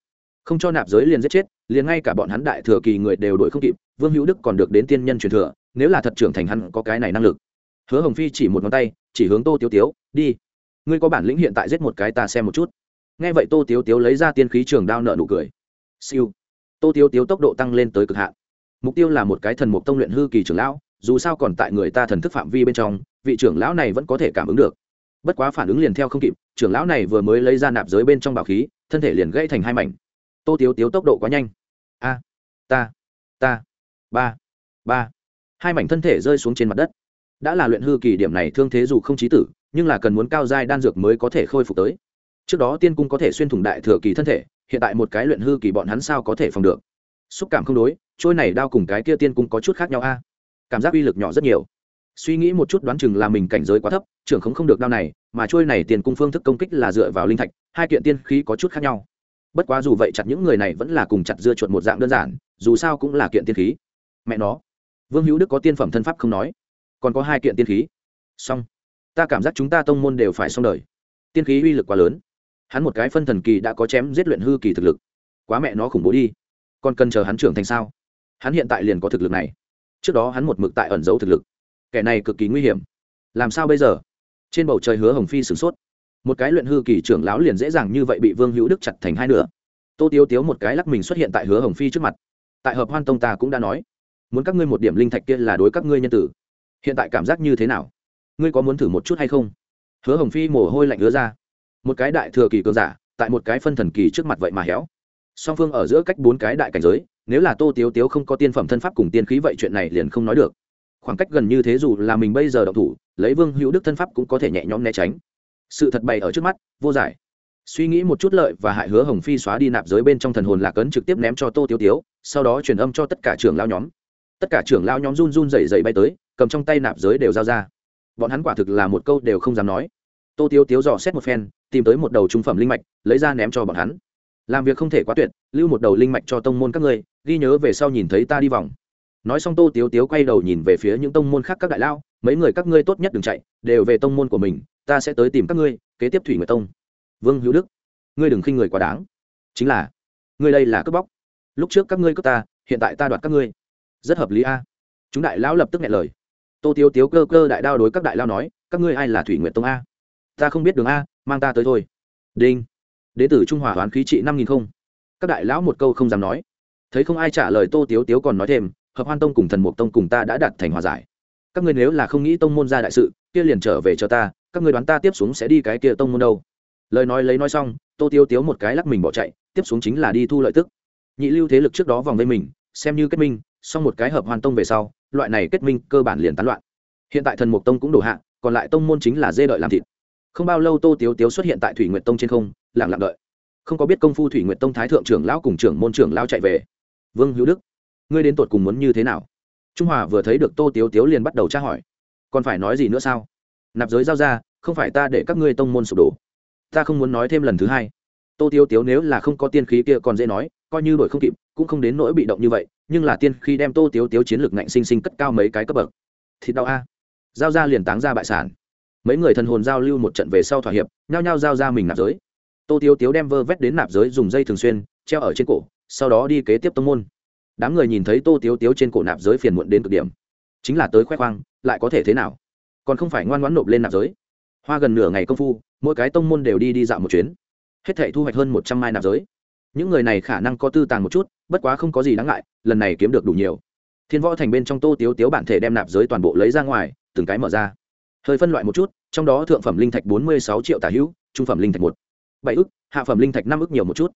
Không cho nạp giới liền giết chết, liền ngay cả bọn hắn đại thừa kỳ người đều đổi không kịp, vương hữu đức còn được đến tiên nhân truyền thừa, nếu là thật trưởng thành hắn có cái này năng lực. Hứa hồng phi chỉ một ngón tay, chỉ hướng tô tiếu tiếu, đi, ngươi có bản lĩnh hiện tại giết một cái ta xem một chút nghe vậy tô tiếu tiếu lấy ra tiên khí trường đao nợ nụ cười. Siêu. Tô tiếu tiếu tốc độ tăng lên tới cực hạn. Mục tiêu là một cái thần mục tông luyện hư kỳ trưởng lão, dù sao còn tại người ta thần thức phạm vi bên trong, vị trưởng lão này vẫn có thể cảm ứng được. Bất quá phản ứng liền theo không kịp, trưởng lão này vừa mới lấy ra nạp giới bên trong bảo khí, thân thể liền gãy thành hai mảnh. Tô tiếu tiếu tốc độ quá nhanh. A. Ta. Ta. Ba. Ba. Hai mảnh thân thể rơi xuống trên mặt đất. Đã là luyện hư kỳ điểm này thương thế dù không chí tử, nhưng là cần muốn cao giai đan dược mới có thể khôi phục tới trước đó tiên cung có thể xuyên thủng đại thừa kỳ thân thể, hiện tại một cái luyện hư kỳ bọn hắn sao có thể phòng được? Xúc cảm không đối, trôi này đao cùng cái kia tiên cung có chút khác nhau a. Cảm giác uy lực nhỏ rất nhiều. Suy nghĩ một chút đoán chừng là mình cảnh giới quá thấp, trưởng không không được đao này, mà trôi này tiền cung phương thức công kích là dựa vào linh thạch, hai kiện tiên khí có chút khác nhau. Bất quá dù vậy chặt những người này vẫn là cùng chặt dưa chuột một dạng đơn giản, dù sao cũng là kiện tiên khí. Mẹ nó. Vương hữu đức có tiên phẩm thân pháp không nói, còn có hai kiện tiên khí. Xong. Ta cảm giác chúng ta tông môn đều phải xong đời. Tiên khí uy lực quá lớn hắn một cái phân thần kỳ đã có chém giết luyện hư kỳ thực lực. Quá mẹ nó khủng bố đi. Còn cần chờ hắn trưởng thành sao? Hắn hiện tại liền có thực lực này. Trước đó hắn một mực tại ẩn giấu thực lực. Kẻ này cực kỳ nguy hiểm. Làm sao bây giờ? Trên bầu trời hứa hồng phi sửng sốt. Một cái luyện hư kỳ trưởng lão liền dễ dàng như vậy bị vương hữu đức chặt thành hai nửa. Tô tiêu tiếu một cái lắc mình xuất hiện tại hứa hồng phi trước mặt. Tại hợp hoan tông ta cũng đã nói. Muốn các ngươi một điểm linh thạch kia là đối các ngươi nhân tử. Hiện tại cảm giác như thế nào? Ngươi có muốn thử một chút hay không? Hứa hồng phi mồ hôi lạnh hứa ra một cái đại thừa kỳ cường giả, tại một cái phân thần kỳ trước mặt vậy mà héo. Song phương ở giữa cách bốn cái đại cảnh giới, nếu là tô tiếu tiếu không có tiên phẩm thân pháp cùng tiên khí vậy chuyện này liền không nói được. Khoảng cách gần như thế dù là mình bây giờ đậu thủ, lấy vương hữu đức thân pháp cũng có thể nhẹ nhõm né tránh. Sự thật bày ở trước mắt, vô giải. Suy nghĩ một chút lợi và hại hứa hồng phi xóa đi nạp giới bên trong thần hồn lạc ấn trực tiếp ném cho tô tiếu tiếu, sau đó truyền âm cho tất cả trưởng lao nhóm. Tất cả trưởng lao nhóm run run dày dày bay tới, cầm trong tay nạp giới đều giao ra. Bọn hắn quả thực là một câu đều không dám nói. Tô tiếu tiếu dò xét một phen tìm tới một đầu trung phẩm linh mạch, lấy ra ném cho bọn hắn. Làm việc không thể quá tuyệt, lưu một đầu linh mạch cho tông môn các ngươi, ghi nhớ về sau nhìn thấy ta đi vòng. Nói xong tô tiếu tiếu quay đầu nhìn về phía những tông môn khác các đại lao, mấy người các ngươi tốt nhất đừng chạy, đều về tông môn của mình, ta sẽ tới tìm các ngươi, kế tiếp thủy nguyệt tông. Vương hữu đức, ngươi đừng khinh người quá đáng. Chính là, ngươi đây là cướp bóc. Lúc trước các ngươi cướp ta, hiện tại ta đoạt các ngươi. Rất hợp lý a. Chúng đại lão lập tức nghe lời. Tô tiếu tiếu cơ cơ đại đao đối các đại lao nói, các ngươi ai là thủy nguyệt tông a? Ta không biết đường a mang ta tới thôi. Đinh. Đế tử trung hòa hoán khí trị năm nghìn không. Các đại lão một câu không dám nói. Thấy không ai trả lời tô tiếu tiếu còn nói thêm, hợp hoan tông cùng thần mục tông cùng ta đã đặt thành hòa giải. Các ngươi nếu là không nghĩ tông môn ra đại sự, kia liền trở về cho ta, các ngươi đoán ta tiếp xuống sẽ đi cái kia tông môn đâu. Lời nói lấy nói xong, tô tiêu tiếu một cái lắc mình bỏ chạy, tiếp xuống chính là đi thu lợi tức. Nhị lưu thế lực trước đó vòng vây mình, xem như kết minh, xong một cái hợp hoàn tông về sau, loại này kết minh cơ bản liền tán loạn. Hiện tại thần mục tông cũng đổ hạ, còn lại tông môn chính là dê đợi làm thịt không bao lâu tô tiếu tiếu xuất hiện tại thủy nguyện tông trên không, lặng lặng đợi. Không có biết công phu thủy nguyện tông thái thượng trưởng lão cùng trưởng môn trưởng lao chạy về. Vương hữu đức, ngươi đến tột cùng muốn như thế nào? Trung hòa vừa thấy được tô tiếu tiếu liền bắt đầu tra hỏi. Còn phải nói gì nữa sao? Nạp giới giao ra, không phải ta để các ngươi tông môn sụp đổ. Ta không muốn nói thêm lần thứ hai. Tô tiếu tiếu nếu là không có tiên khí kia còn dễ nói, coi như đổi không kịp, cũng không đến nỗi bị động như vậy, nhưng là tiên khi đem tô tiếu tiếu chiến lược ngạnh sinh sinh cất cao mấy cái cấp bậc. Thịt đau a. Giao ra liền táng ra bại sản mấy người thần hồn giao lưu một trận về sau thỏa hiệp, nhao nhao giao ra mình nạp giới. Tô tiếu tiếu đem vơ vét đến nạp giới dùng dây thường xuyên, treo ở trên cổ, sau đó đi kế tiếp tông môn. Đám người nhìn thấy tô tiếu tiếu trên cổ nạp giới phiền muộn đến cực điểm. Chính là tới khoe khoang, lại có thể thế nào? Còn không phải ngoan ngoãn nộp lên nạp giới. Hoa gần nửa ngày công phu, mỗi cái tông môn đều đi đi dạo một chuyến. Hết thể thu hoạch hơn một trăm mai nạp giới. Những người này khả năng có tư tàng một chút, bất quá không có gì đáng ngại, lần này kiếm được đủ nhiều. Thiên võ thành bên trong tô tiếu tiếu bản thể đem nạp giới toàn bộ lấy ra ngoài, từng cái mở ra hơi phân loại một chút, trong đó thượng phẩm linh thạch bốn mươi sáu triệu tả hữu, trung phẩm linh thạch một, bảy ức, hạ phẩm linh thạch năm ức nhiều một chút.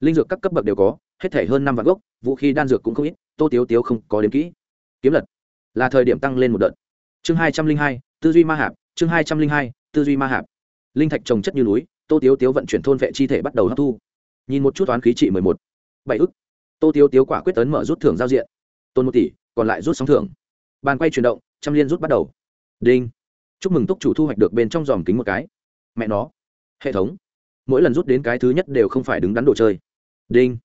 Linh dược các cấp bậc đều có, hết thể hơn năm vạn gốc, vũ khí đan dược cũng không ít, tô tiếu tiếu không có đến kỹ. Kiếm lật, là thời điểm tăng lên một đợt. Chương hai trăm linh hai, tư duy ma hạp, chương hai trăm linh hai, tư duy ma hạp. Linh thạch trồng chất như núi, tô tiếu tiếu vận chuyển thôn vệ chi thể bắt đầu hấp thu. Nhìn một chút toán khí trị mười một, bảy ức. Tô tiếu tiếu quả quyết tấn mở rút thưởng giao diện. Tôn một tỷ, còn lại rút sóng thưởng. Bàn quay chuyển động, trăm liên rút bắt đầu. Đinh chúc mừng túc chủ thu hoạch được bên trong dòm kính một cái. Mẹ nó. Hệ thống. Mỗi lần rút đến cái thứ nhất đều không phải đứng đắn đồ chơi. Đinh.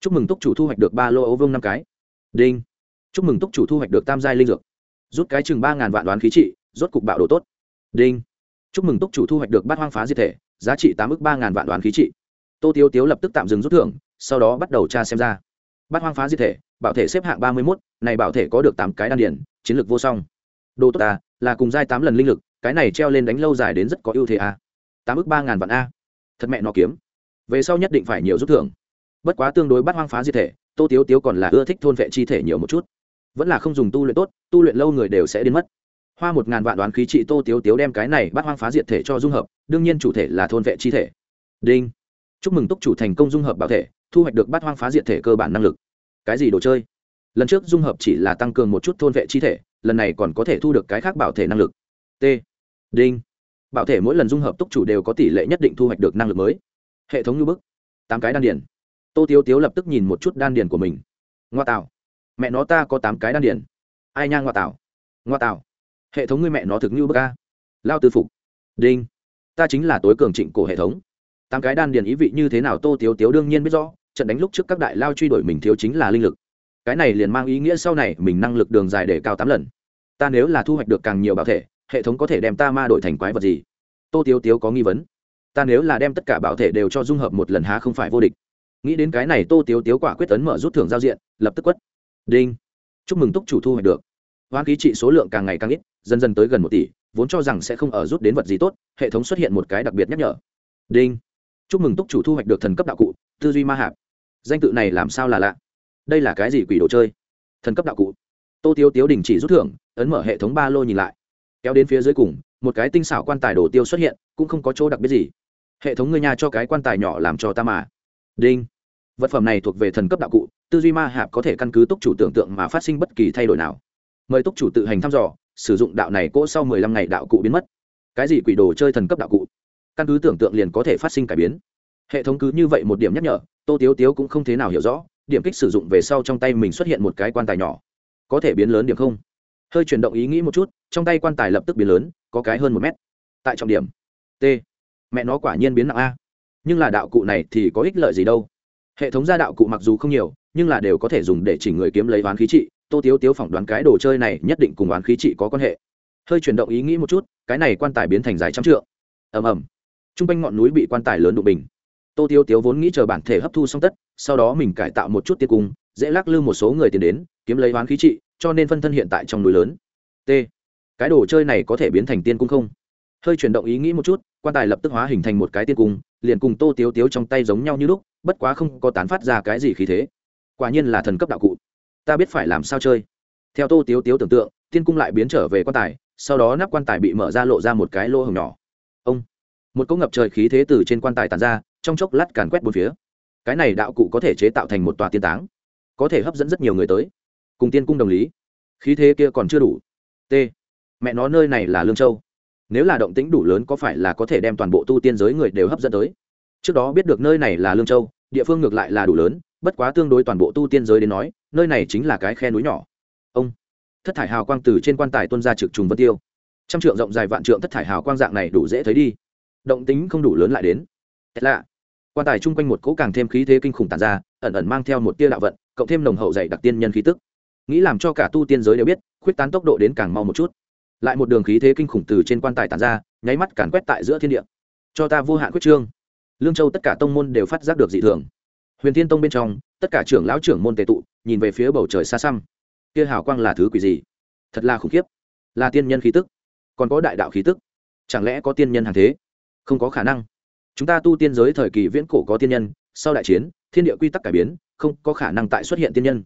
Chúc mừng túc chủ thu hoạch được ba lô ấu vương năm cái. Đinh. Chúc mừng túc chủ thu hoạch được tam giai linh dược. Rút cái chừng ba ngàn vạn đoán khí trị, rốt cục bạo đồ tốt. Đinh. Chúc mừng túc chủ thu hoạch được bát hoang phá diệt thể, giá trị tám ước ba ngàn vạn đoán khí trị. Tô tiêu tiếu lập tức tạm dừng rút thưởng, sau đó bắt đầu tra xem ra. Bát hoang phá diệt thể, bảo thể xếp hạng ba mươi mốt, này bảo thể có được tám cái đan điển chiến lược vô song đồ tốt ta, là cùng giai tám lần linh lực, cái này treo lên đánh lâu dài đến rất có ưu thế a. Tám ước ba ngàn vạn a. Thật mẹ nó kiếm. Về sau nhất định phải nhiều rút thưởng. Bất quá tương đối bắt hoang phá diệt thể, tô tiếu tiếu còn là ưa thích thôn vệ chi thể nhiều một chút. Vẫn là không dùng tu luyện tốt, tu luyện lâu người đều sẽ đến mất. Hoa một ngàn vạn đoán khí trị tô tiếu tiếu đem cái này bắt hoang phá diệt thể cho dung hợp, đương nhiên chủ thể là thôn vệ chi thể. Đinh. Chúc mừng túc chủ thành công dung hợp bảo thể, thu hoạch được bắt hoang phá diệt thể cơ bản năng lực. Cái gì đồ chơi? Lần trước dung hợp chỉ là tăng cường một chút thôn vệ chi thể lần này còn có thể thu được cái khác bảo thể năng lực. T. Đinh. Bảo thể mỗi lần dung hợp túc chủ đều có tỷ lệ nhất định thu hoạch được năng lực mới. Hệ thống như bức. Tám cái đan điển tô tiếu tiếu lập tức nhìn một chút đan điển của mình. Ngoa tạo. Mẹ nó ta có tám cái đan điển ai nha ngoa tạo. Ngoa tạo. Hệ thống người mẹ nó thực như bức a. Lao tư phục. Đinh. Ta chính là tối cường trịnh cổ hệ thống. Tám cái đan điển ý vị như thế nào tô tiếu tiếu đương nhiên biết rõ, trận đánh lúc trước các đại lao truy đuổi mình thiếu chính là linh lực cái này liền mang ý nghĩa sau này mình năng lực đường dài để cao tám lần. Ta nếu là thu hoạch được càng nhiều bảo thể, hệ thống có thể đem ta ma đổi thành quái vật gì? Tô tiếu tiếu có nghi vấn. Ta nếu là đem tất cả bảo thể đều cho dung hợp một lần há không phải vô địch? Nghĩ đến cái này tô tiếu tiếu quả quyết tấn mở rút thưởng giao diện, lập tức quất. Đinh. Chúc mừng túc chủ thu hoạch được. Hoán khí trị số lượng càng ngày càng ít, dần dần tới gần một tỷ, vốn cho rằng sẽ không ở rút đến vật gì tốt, hệ thống xuất hiện một cái đặc biệt nhắc nhở. Đinh. Chúc mừng túc chủ thu hoạch được thần cấp đạo cụ, tư duy ma hạp. Danh tự này làm sao là lạ? Đây là cái gì quỷ đồ chơi? Thần cấp đạo cụ. Tô tiếu tiếu đình chỉ rút thưởng, ấn mở hệ thống ba lô nhìn lại. Kéo đến phía dưới cùng, một cái tinh xảo quan tài đồ tiêu xuất hiện, cũng không có chỗ đặc biệt gì. Hệ thống người nhà cho cái quan tài nhỏ làm cho ta mà. Đinh. Vật phẩm này thuộc về thần cấp đạo cụ, tư duy ma hạp có thể căn cứ túc chủ tưởng tượng mà phát sinh bất kỳ thay đổi nào. Mời túc chủ tự hành thăm dò, sử dụng đạo này cỗ sau mười lăm ngày đạo cụ biến mất. Cái gì quỷ đồ chơi thần cấp đạo cụ? Căn cứ tưởng tượng liền có thể phát sinh cải biến. Hệ thống cứ như vậy một điểm nhắc nhở, tô tiếu tiếu cũng không thế nào hiểu rõ điểm kích sử dụng về sau trong tay mình xuất hiện một cái quan tài nhỏ. Có thể biến lớn điểm không? Hơi chuyển động ý nghĩ một chút, trong tay quan tài lập tức biến lớn, có cái hơn một mét. Tại trọng điểm. T. Mẹ nó quả nhiên biến nặng a. Nhưng là đạo cụ này thì có ích lợi gì đâu. Hệ thống gia đạo cụ mặc dù không nhiều, nhưng là đều có thể dùng để chỉnh người kiếm lấy oán khí trị. Tô tiếu tiếu phỏng đoán cái đồ chơi này nhất định cùng oán khí trị có quan hệ. Hơi chuyển động ý nghĩ một chút, cái này quan tài biến thành dài trăm trượng. Ầm ầm. T r u n g quanh ngọn núi bị quan tài lớn đụng bình tô Tiêu tiếu vốn nghĩ chờ bản thể hấp thu xong tất, sau đó mình cải tạo một chút tiên cung, dễ lắc lư một số người tiền đến, kiếm lấy oán khí trị, cho nên phân thân hiện tại trong núi lớn. T. Cái đồ chơi này có thể biến thành tiên cung không? Hơi chuyển động ý nghĩ một chút, quan tài lập tức hóa hình thành một cái tiên cung, liền cùng tô tiếu tiếu trong tay giống nhau như lúc, bất quá không có tán phát ra cái gì khí thế. Quả nhiên là thần cấp đạo cụ. Ta biết phải làm sao chơi. Theo tô tiếu tiếu tưởng tượng, tiên cung lại biến trở về quan tài, sau đó nắp quan tài bị mở ra lộ ra một cái lỗ hồng nhỏ. Ông. Một cỗ ngập trời khí thế từ trên quan tài tàn ra trong chốc lát càn quét bốn phía. Cái này đạo cụ có thể chế tạo thành một tòa tiên táng, có thể hấp dẫn rất nhiều người tới. Cùng tiên cung đồng lý. Khí thế kia còn chưa đủ. T. Mẹ nó, nơi này là lương châu. Nếu là động tĩnh đủ lớn có phải là có thể đem toàn bộ tu tiên giới người đều hấp dẫn tới? Trước đó biết được nơi này là lương châu, địa phương ngược lại là đủ lớn, bất quá tương đối toàn bộ tu tiên giới đến nói, nơi này chính là cái khe núi nhỏ. Ông. Thất thải hào quang từ trên quan tài tuân ra trực trùng vân tiêu. Trăm trượng rộng dài vạn trượng thất thải hào quang dạng này đủ dễ thấy đi. Động tính không đủ lớn lại đến. Thật lạ quan tài chung quanh một cỗ càng thêm khí thế kinh khủng tàn ra, ẩn ẩn mang theo một tia đạo vận, cộng thêm nồng hậu dày đặc tiên nhân khí tức. Nghĩ làm cho cả tu tiên giới đều biết, khuyết tán tốc độ đến càng mau một chút. Lại một đường khí thế kinh khủng từ trên quan tài tàn ra, nháy mắt càn quét tại giữa thiên địa. Cho ta vô hạn quyết trương. Lương châu tất cả tông môn đều phát giác được dị thường. Huyền thiên tông bên trong, tất cả trưởng lão trưởng môn tề tụ, nhìn về phía bầu trời xa xăm. Kia hào quang là thứ quỷ gì? Thật là khủng khiếp. Là tiên nhân khí tức. Còn có đại đạo khí tức. Chẳng lẽ có tiên nhân hàng thế? Không có khả năng chúng ta tu tiên giới thời kỳ viễn cổ có tiên nhân, sau đại chiến, thiên địa quy tắc cải biến, không có khả năng tại xuất hiện tiên nhân.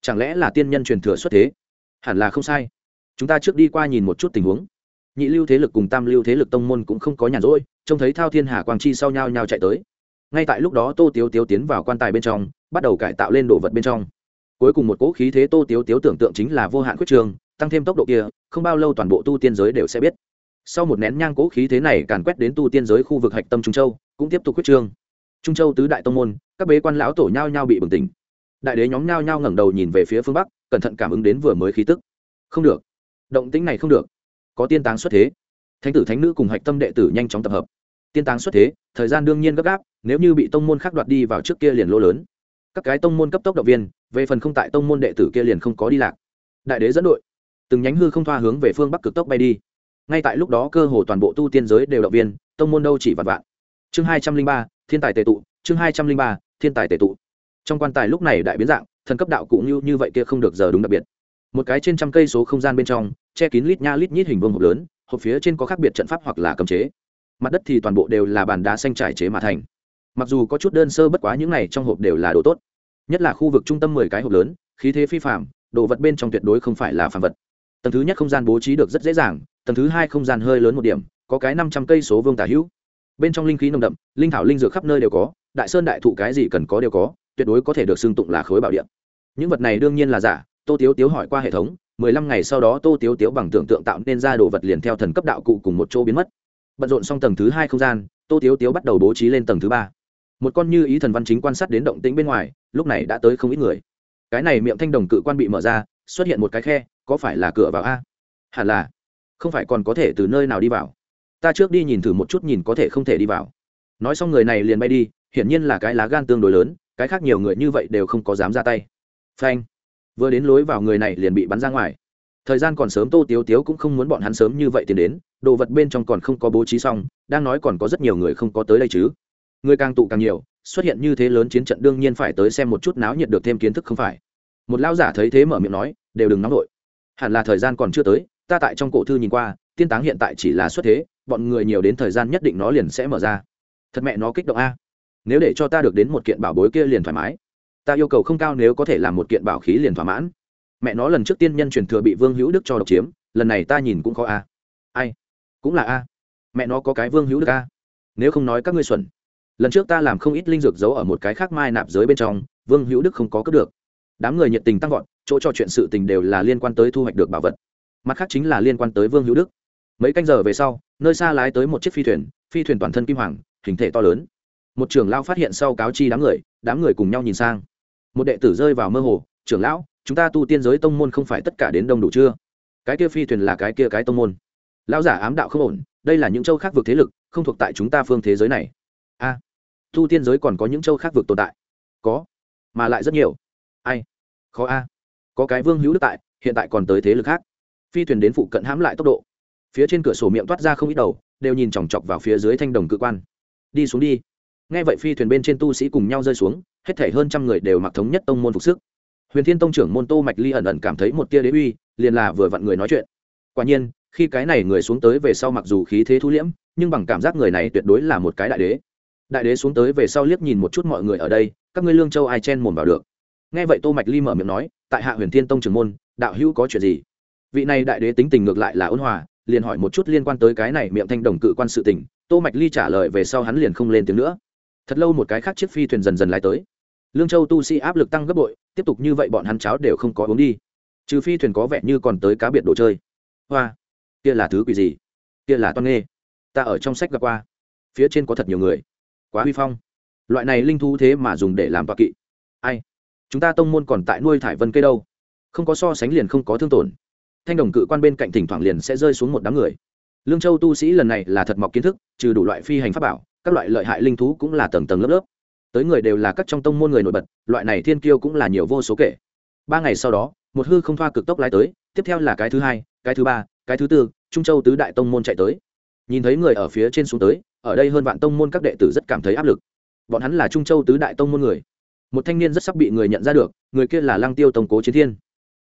Chẳng lẽ là tiên nhân truyền thừa xuất thế? Hẳn là không sai. Chúng ta trước đi qua nhìn một chút tình huống. Nhị lưu thế lực cùng tam lưu thế lực tông môn cũng không có nhàn rỗi, trông thấy thao thiên hà quang chi sau nhau nhau chạy tới. Ngay tại lúc đó tô tiếu tiếu tiến vào quan tài bên trong, bắt đầu cải tạo lên đồ vật bên trong. Cuối cùng một cỗ khí thế tô tiếu tiếu tưởng tượng chính là vô hạn quyết trường, tăng thêm tốc độ kia, không bao lâu toàn bộ tu tiên giới đều sẽ biết sau một nén nhang cố khí thế này càn quét đến tu tiên giới khu vực hạch tâm trung châu, cũng tiếp tục quyết trương. Trung châu tứ đại tông môn, các bế quan lão tổ nhao nhao bị bừng tỉnh. Đại đế nhóm nhao nhao ngẩng đầu nhìn về phía phương bắc, cẩn thận cảm ứng đến vừa mới khí tức. Không được. Động tĩnh này không được. Có tiên táng xuất thế. Thánh tử thánh nữ cùng hạch tâm đệ tử nhanh chóng tập hợp. Tiên táng xuất thế, thời gian đương nhiên gấp gáp, nếu như bị tông môn khác đoạt đi vào trước kia liền lỗ lớn. Các cái tông môn cấp tốc động viên, về phần không tại tông môn đệ tử kia liền không có đi lạc. Đại đế dẫn đội. Từng nhánh hư không thoa hướng về phương bắc cực tốc bay đi ngay tại lúc đó cơ hồ toàn bộ tu tiên giới đều động viên, tông môn đâu chỉ vạn vạn. Chương hai trăm linh ba, thiên tài tề tụ, chương hai trăm linh ba, thiên tài tề tụ. Trong quan tài lúc này đại biến dạng, thần cấp đạo cụ như như vậy kia không được giờ đúng đặc biệt. Một cái trên trăm cây số không gian bên trong, che kín lít nha lít nhít hình vuông hộp lớn, hộp phía trên có khác biệt trận pháp hoặc là cấm chế. Mặt đất thì toàn bộ đều là bàn đá xanh trải chế mà thành. Mặc dù có chút đơn sơ bất quá những này trong hộp đều là đồ tốt. Nhất là khu vực trung tâm mười cái hộp lớn, khí thế phi phạm đồ vật bên trong tuyệt đối không phải là phàm vật. Tầng thứ nhất không gian bố trí được rất dễ dàng tầng thứ hai không gian hơi lớn một điểm, có cái năm trăm cây số vương tả hữu. Bên trong linh khí nồng đậm, linh thảo linh dược khắp nơi đều có, đại sơn đại thụ cái gì cần có đều có, tuyệt đối có thể được xưng tụng là khối bảo điện. Những vật này đương nhiên là giả, tô tiếu tiếu hỏi qua hệ thống, mười lăm ngày sau đó tô tiếu tiếu bằng tưởng tượng tạo nên ra đồ vật liền theo thần cấp đạo cụ cùng một chỗ biến mất. Bận rộn xong tầng thứ hai không gian, tô tiếu tiếu bắt đầu bố trí lên tầng thứ ba. Một con như ý thần văn chính quan sát đến động tĩnh bên ngoài, lúc này đã tới không ít người. Cái này miệng thanh đồng cự quan bị mở ra, xuất hiện một cái khe, có phải là cửa vào a? Hẳn là không phải còn có thể từ nơi nào đi vào. Ta trước đi nhìn thử một chút nhìn có thể không thể đi vào. Nói xong người này liền bay đi, hiển nhiên là cái lá gan tương đối lớn, cái khác nhiều người như vậy đều không có dám ra tay. Phanh. Vừa đến lối vào người này liền bị bắn ra ngoài. Thời gian còn sớm, tô tiếu tiếu cũng không muốn bọn hắn sớm như vậy tiến đến, đồ vật bên trong còn không có bố trí xong, đang nói còn có rất nhiều người không có tới đây chứ. Người càng tụ càng nhiều, xuất hiện như thế lớn chiến trận đương nhiên phải tới xem một chút náo nhiệt được thêm kiến thức không phải. Một lão giả thấy thế mở miệng nói, đều đừng nóng vội. Hẳn là thời gian còn chưa tới ta tại trong cổ thư nhìn qua, tiên táng hiện tại chỉ là xuất thế, bọn người nhiều đến thời gian nhất định nó liền sẽ mở ra. Thật mẹ nó kích động a. Nếu để cho ta được đến một kiện bảo bối kia liền thoải mái. Ta yêu cầu không cao nếu có thể làm một kiện bảo khí liền thỏa mãn. Mẹ nó lần trước tiên nhân truyền thừa bị vương hữu đức cho độc chiếm, lần này ta nhìn cũng có a. Ai? Cũng là a. Mẹ nó có cái vương hữu đức a. Nếu không nói các ngươi xuẩn. Lần trước ta làm không ít linh dược giấu ở một cái khác mai nạp giới bên trong, vương hữu đức không có cướp được. Đám người nhiệt tình tăng vọt, chỗ trò chuyện sự tình đều là liên quan tới thu hoạch được bảo vật mặt khác chính là liên quan tới vương hữu đức. Mấy canh giờ về sau, nơi xa lái tới một chiếc phi thuyền phi thuyền toàn thân kim hoàng, hình thể to lớn. Một trưởng lão phát hiện sau cáo chi đám người đám người cùng nhau nhìn sang. Một đệ tử rơi vào mơ hồ, trưởng lão, chúng ta tu tiên giới tông môn không phải tất cả đến đông đủ chưa? Cái kia phi thuyền là cái kia cái tông môn. Lão giả ám đạo không ổn, đây là những châu khác vực thế lực, không thuộc tại chúng ta phương thế giới này. A, tu tiên giới còn có những châu khác vực tồn tại? Có, mà lại rất nhiều. Ai? Khó a. Có cái vương hữu đức tại, hiện tại còn tới thế lực khác phi thuyền đến phụ cận hãm lại tốc độ. Phía trên cửa sổ miệng toát ra không ít đầu, đều nhìn chòng chọc vào phía dưới thanh đồng cơ quan. Đi xuống đi. Nghe vậy phi thuyền bên trên tu sĩ cùng nhau rơi xuống, hết thể hơn trăm người đều mặc thống nhất tông môn phục sức. Huyền thiên tông trưởng môn tô mạch ly ẩn ẩn cảm thấy một tia đế uy, liền là vừa vặn người nói chuyện. Quả nhiên, khi cái này người xuống tới về sau mặc dù khí thế thu liễm, nhưng bằng cảm giác người này tuyệt đối là một cái đại đế. Đại đế xuống tới về sau liếc nhìn một chút mọi người ở đây, các ngươi lương châu ai chen mồm vào được? Nghe vậy tô mạch ly mở miệng nói, tại hạ huyền thiên tông trưởng môn, đạo hữu có chuyện gì? Vị này đại đế tính tình ngược lại là ôn hòa, liền hỏi một chút liên quan tới cái này miệng thanh đồng cự quan sự tình, tô mạch ly trả lời về sau hắn liền không lên tiếng nữa. Thật lâu một cái khác chiếc phi thuyền dần dần lái tới. Lương châu tu sĩ áp lực tăng gấp bội, tiếp tục như vậy bọn hắn cháo đều không có uống đi. Trừ phi thuyền có vẻ như còn tới cá biệt đồ chơi. Hoa, kia là thứ quỷ gì? Kia là toan nghê. Ta ở trong sách gặp qua. Phía trên có thật nhiều người. Quá huy phong. Loại này linh thú thế mà dùng để làm toa kỵ. Ai? Chúng ta tông môn còn tại nuôi thải vân cây đâu? Không có so sánh liền không có thương tổn thanh đồng cự quan bên cạnh thỉnh thoảng liền sẽ rơi xuống một đám người. Lương châu tu sĩ lần này là thật mọc kiến thức, trừ đủ loại phi hành pháp bảo, các loại lợi hại linh thú cũng là tầng tầng lớp lớp. Tới người đều là các trong tông môn người nổi bật, loại này thiên kiêu cũng là nhiều vô số kể. Ba ngày sau đó, một hư không thoa cực tốc lái tới, tiếp theo là cái thứ hai, cái thứ ba, cái thứ tư, trung châu tứ đại tông môn chạy tới. Nhìn thấy người ở phía trên xuống tới, ở đây hơn vạn tông môn các đệ tử rất cảm thấy áp lực. Bọn hắn là trung châu tứ đại tông môn người. Một thanh niên rất sắp bị người nhận ra được, người kia là lăng tiêu tông cố chiến thiên.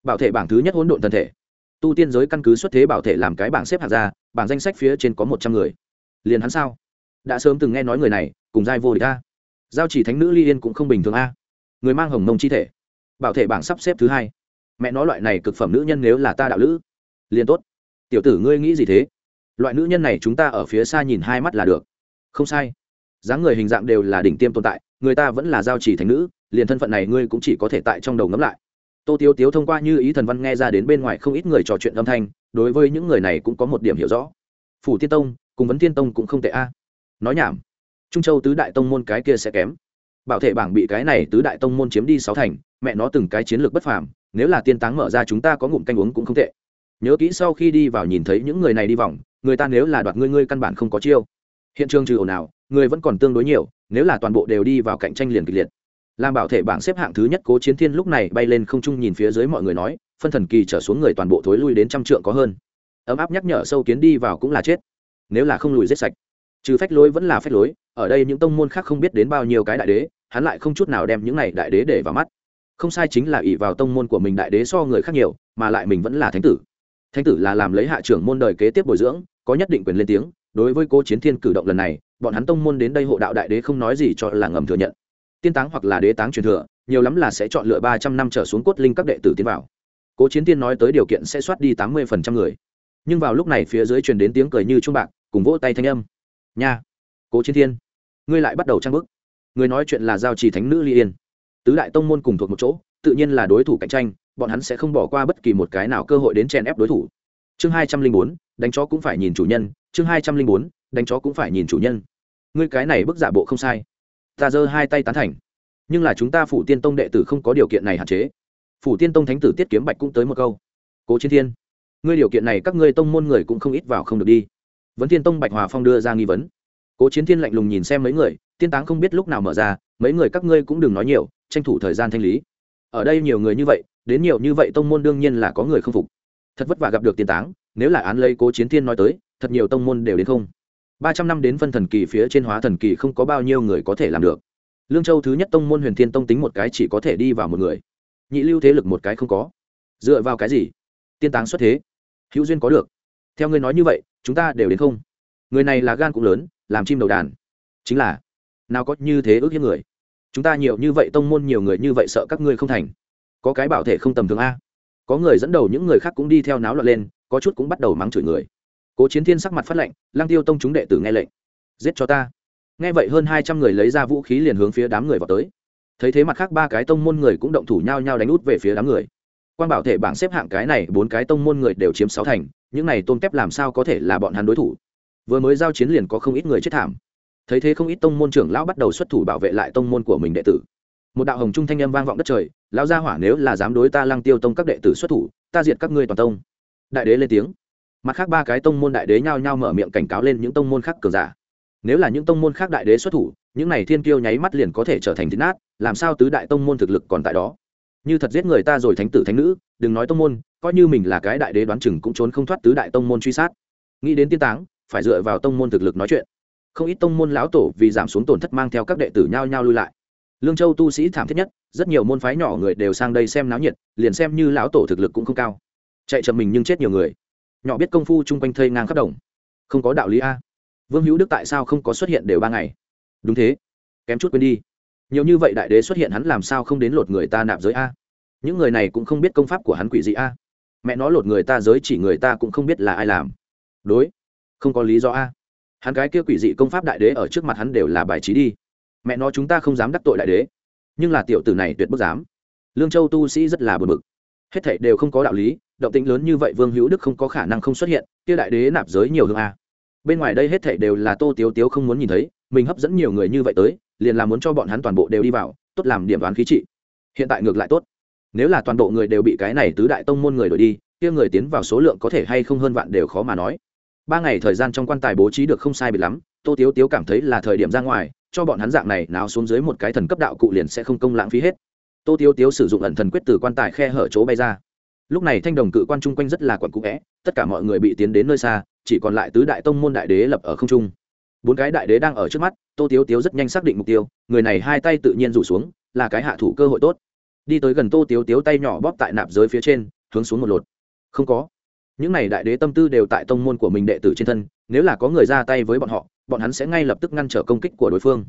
Bảo thể bảng thứ nhất hỗn độn thần thể tu tiên giới căn cứ xuất thế bảo thể làm cái bảng xếp hạng ra, bảng danh sách phía trên có một trăm người. Liền hắn sao? Đã sớm từng nghe nói người này, cùng giai vô địch a. Giao chỉ thánh nữ ly yên cũng không bình thường a. Người mang hồng mông chi thể. Bảo thể bảng sắp xếp thứ hai. Mẹ nói loại này cực phẩm nữ nhân nếu là ta đạo lữ, liền tốt. Tiểu tử ngươi nghĩ gì thế? Loại nữ nhân này chúng ta ở phía xa nhìn hai mắt là được. Không sai. Dáng người hình dạng đều là đỉnh tiêm tồn tại, người ta vẫn là giao chỉ thành nữ, liền thân phận này ngươi cũng chỉ có thể tại trong đầu ngẫm lại tô tiếu tiếu thông qua như ý thần văn nghe ra đến bên ngoài không ít người trò chuyện âm thanh, đối với những người này cũng có một điểm hiểu rõ. Phủ tiên tông, cùng vấn tiên tông cũng không tệ a. Nói nhảm. Trung châu tứ đại tông môn cái kia sẽ kém. Bảo thể bảng bị cái này tứ đại tông môn chiếm đi sáu thành, mẹ nó từng cái chiến lược bất phàm, nếu là tiên táng mở ra chúng ta có ngụm canh uống cũng không tệ. Nhớ kỹ sau khi đi vào nhìn thấy những người này đi vòng, người ta nếu là đoạt ngươi ngươi căn bản không có chiêu. Hiện trường trừ ồn nào người vẫn còn tương đối nhiều, nếu là toàn bộ đều đi vào cạnh tranh liền kịch liệt làm bảo thể bảng xếp hạng thứ nhất cố chiến thiên lúc này bay lên không trung nhìn phía dưới mọi người nói, phân thần kỳ trở xuống người toàn bộ thối lui đến trăm trượng có hơn. Ấm áp nhắc nhở sâu kiến đi vào cũng là chết. Nếu là không lùi giết sạch, trừ phách lối vẫn là phách lối, ở đây những tông môn khác không biết đến bao nhiêu cái đại đế, hắn lại không chút nào đem những này đại đế để vào mắt. Không sai chính là ỷ vào tông môn của mình đại đế so người khác nhiều, mà lại mình vẫn là thánh tử. Thánh tử là làm lấy hạ trưởng môn đời kế tiếp bồi dưỡng, có nhất định quyền lên tiếng. Đối với cố chiến thiên cử động lần này, bọn hắn tông môn đến đây hộ đạo đại đế không nói gì cho là ngầm thừa nhận tiên táng hoặc là đế táng truyền thừa, nhiều lắm là sẽ chọn lựa ba trăm năm trở xuống cốt linh các đệ tử tiến vào. Cố chiến tiên nói tới điều kiện sẽ soát đi tám mươi phần trăm người. Nhưng vào lúc này phía dưới truyền đến tiếng cười như trung bạc, cùng vỗ tay thanh âm. Nha, cố chiến thiên ngươi lại bắt đầu trang bức người nói chuyện là giao trì thánh nữ ly yên. Tứ đại tông môn cùng thuộc một chỗ, tự nhiên là đối thủ cạnh tranh, bọn hắn sẽ không bỏ qua bất kỳ một cái nào cơ hội đến chèn ép đối thủ. Chương hai trăm linh bốn, đánh chó cũng phải nhìn chủ nhân. Chương hai trăm linh bốn, đánh chó cũng phải nhìn chủ nhân. Ngươi cái này bức giả bộ không sai ta giơ hai tay tán thành. Nhưng là chúng ta phủ tiên tông đệ tử không có điều kiện này hạn chế. Phủ tiên tông thánh tử tiết kiếm bạch cũng tới một câu. Cố chiến thiên, ngươi điều kiện này các ngươi tông môn người cũng không ít vào không được đi. Vấn tiên tông bạch hòa phong đưa ra nghi vấn. Cố chiến thiên lạnh lùng nhìn xem mấy người, tiên táng không biết lúc nào mở ra, mấy người các ngươi cũng đừng nói nhiều, tranh thủ thời gian thanh lý. Ở đây nhiều người như vậy, đến nhiều như vậy tông môn đương nhiên là có người không phục. Thật vất vả gặp được tiên táng, nếu là án lấy cố chiến thiên nói tới, thật nhiều tông môn đều đến không ba trăm năm đến phân thần kỳ phía trên hóa thần kỳ không có bao nhiêu người có thể làm được. Lương châu thứ nhất tông môn huyền thiên tông tính một cái chỉ có thể đi vào một người. Nhị lưu thế lực một cái không có. Dựa vào cái gì? Tiên táng xuất thế. Hữu duyên có được. Theo ngươi nói như vậy, chúng ta đều đến không? Người này là gan cũng lớn, làm chim đầu đàn. Chính là, nào có như thế ước hiếp người? Chúng ta nhiều như vậy tông môn nhiều người như vậy sợ các ngươi không thành. Có cái bảo thể không tầm thường a. Có người dẫn đầu, những người khác cũng đi theo náo loạn lên, có chút cũng bắt đầu mắng chửi người cố chiến thiên sắc mặt phát lệnh lang tiêu tông chúng đệ tử nghe lệnh, giết cho ta. Nghe vậy hơn hai trăm người lấy ra vũ khí liền hướng phía đám người vào tới. Thấy thế mặt khác ba cái tông môn người cũng động thủ nhau nhau đánh út về phía đám người. Quan bảo thể bảng xếp hạng cái này bốn cái tông môn người đều chiếm sáu thành, những này tôn kép làm sao có thể là bọn hắn đối thủ? Vừa mới giao chiến liền có không ít người chết thảm. Thấy thế không ít tông môn trưởng lão bắt đầu xuất thủ bảo vệ lại tông môn của mình đệ tử. Một đạo hồng trung thanh âm vang vọng đất trời, lão gia hỏa nếu là dám đối ta lăng tiêu tông các đệ tử xuất thủ, ta diệt các ngươi toàn tông. Đại đế lên tiếng mặt khác ba cái tông môn đại đế nhao nhao mở miệng cảnh cáo lên những tông môn khác cường giả. Nếu là những tông môn khác đại đế xuất thủ, những này thiên kiêu nháy mắt liền có thể trở thành thịt nát, làm sao tứ đại tông môn thực lực còn tại đó? Như thật giết người ta rồi thánh tử thánh nữ, đừng nói tông môn, coi như mình là cái đại đế đoán chừng cũng trốn không thoát tứ đại tông môn truy sát. Nghĩ đến tiên táng, phải dựa vào tông môn thực lực nói chuyện. Không ít tông môn lão tổ vì giảm xuống tổn thất mang theo các đệ tử nhao nhao lui lại. Lương châu tu sĩ thảm thiết nhất, rất nhiều môn phái nhỏ người đều sang đây xem náo nhiệt, liền xem như lão tổ thực lực cũng không cao. Chạy chậm mình nhưng chết nhiều người nhỏ biết công phu chung quanh thây ngang khắp đồng. Không có đạo lý a. Vương hữu đức tại sao không có xuất hiện đều ba ngày? Đúng thế. Kém chút quên đi. Nhiều như vậy đại đế xuất hiện hắn làm sao không đến lột người ta nạp giới a? Những người này cũng không biết công pháp của hắn quỷ dị a. Mẹ nó lột người ta giới chỉ người ta cũng không biết là ai làm. Đối. Không có lý do a. Hắn cái kia quỷ dị công pháp đại đế ở trước mặt hắn đều là bài trí đi. Mẹ nó chúng ta không dám đắc tội đại đế. Nhưng là tiểu tử này tuyệt bức dám. Lương châu tu sĩ rất là bực bực hết thảy đều không có đạo lý, động tĩnh lớn như vậy vương hữu đức không có khả năng không xuất hiện, kia đại đế nạp giới nhiều hương a. Bên ngoài đây hết thảy đều là tô tiếu tiếu không muốn nhìn thấy, mình hấp dẫn nhiều người như vậy tới, liền là muốn cho bọn hắn toàn bộ đều đi vào, tốt làm điểm đoán khí trị. Hiện tại ngược lại tốt. Nếu là toàn bộ người đều bị cái này tứ đại tông môn người đổi đi, kia người tiến vào số lượng có thể hay không hơn vạn đều khó mà nói. Ba ngày thời gian trong quan tài bố trí được không sai bị lắm, tô tiếu tiếu cảm thấy là thời điểm ra ngoài, cho bọn hắn dạng này nào xuống dưới một cái thần cấp đạo cụ liền sẽ không công lãng phí hết tô tiếu tiếu sử dụng ẩn thần quyết từ quan tài khe hở chỗ bay ra. Lúc này thanh đồng cự quan chung quanh rất là quẩn cũ vẽ, tất cả mọi người bị tiến đến nơi xa, chỉ còn lại tứ đại tông môn đại đế lập ở không trung. Bốn cái đại đế đang ở trước mắt, tô tiếu tiếu rất nhanh xác định mục tiêu, người này hai tay tự nhiên rủ xuống, là cái hạ thủ cơ hội tốt. Đi tới gần tô tiếu tiếu tay nhỏ bóp tại nạp giới phía trên, hướng xuống một lột. Không có. Những này đại đế tâm tư đều tại tông môn của mình đệ tử trên thân, nếu là có người ra tay với bọn họ, bọn hắn sẽ ngay lập tức ngăn trở công kích của đối phương.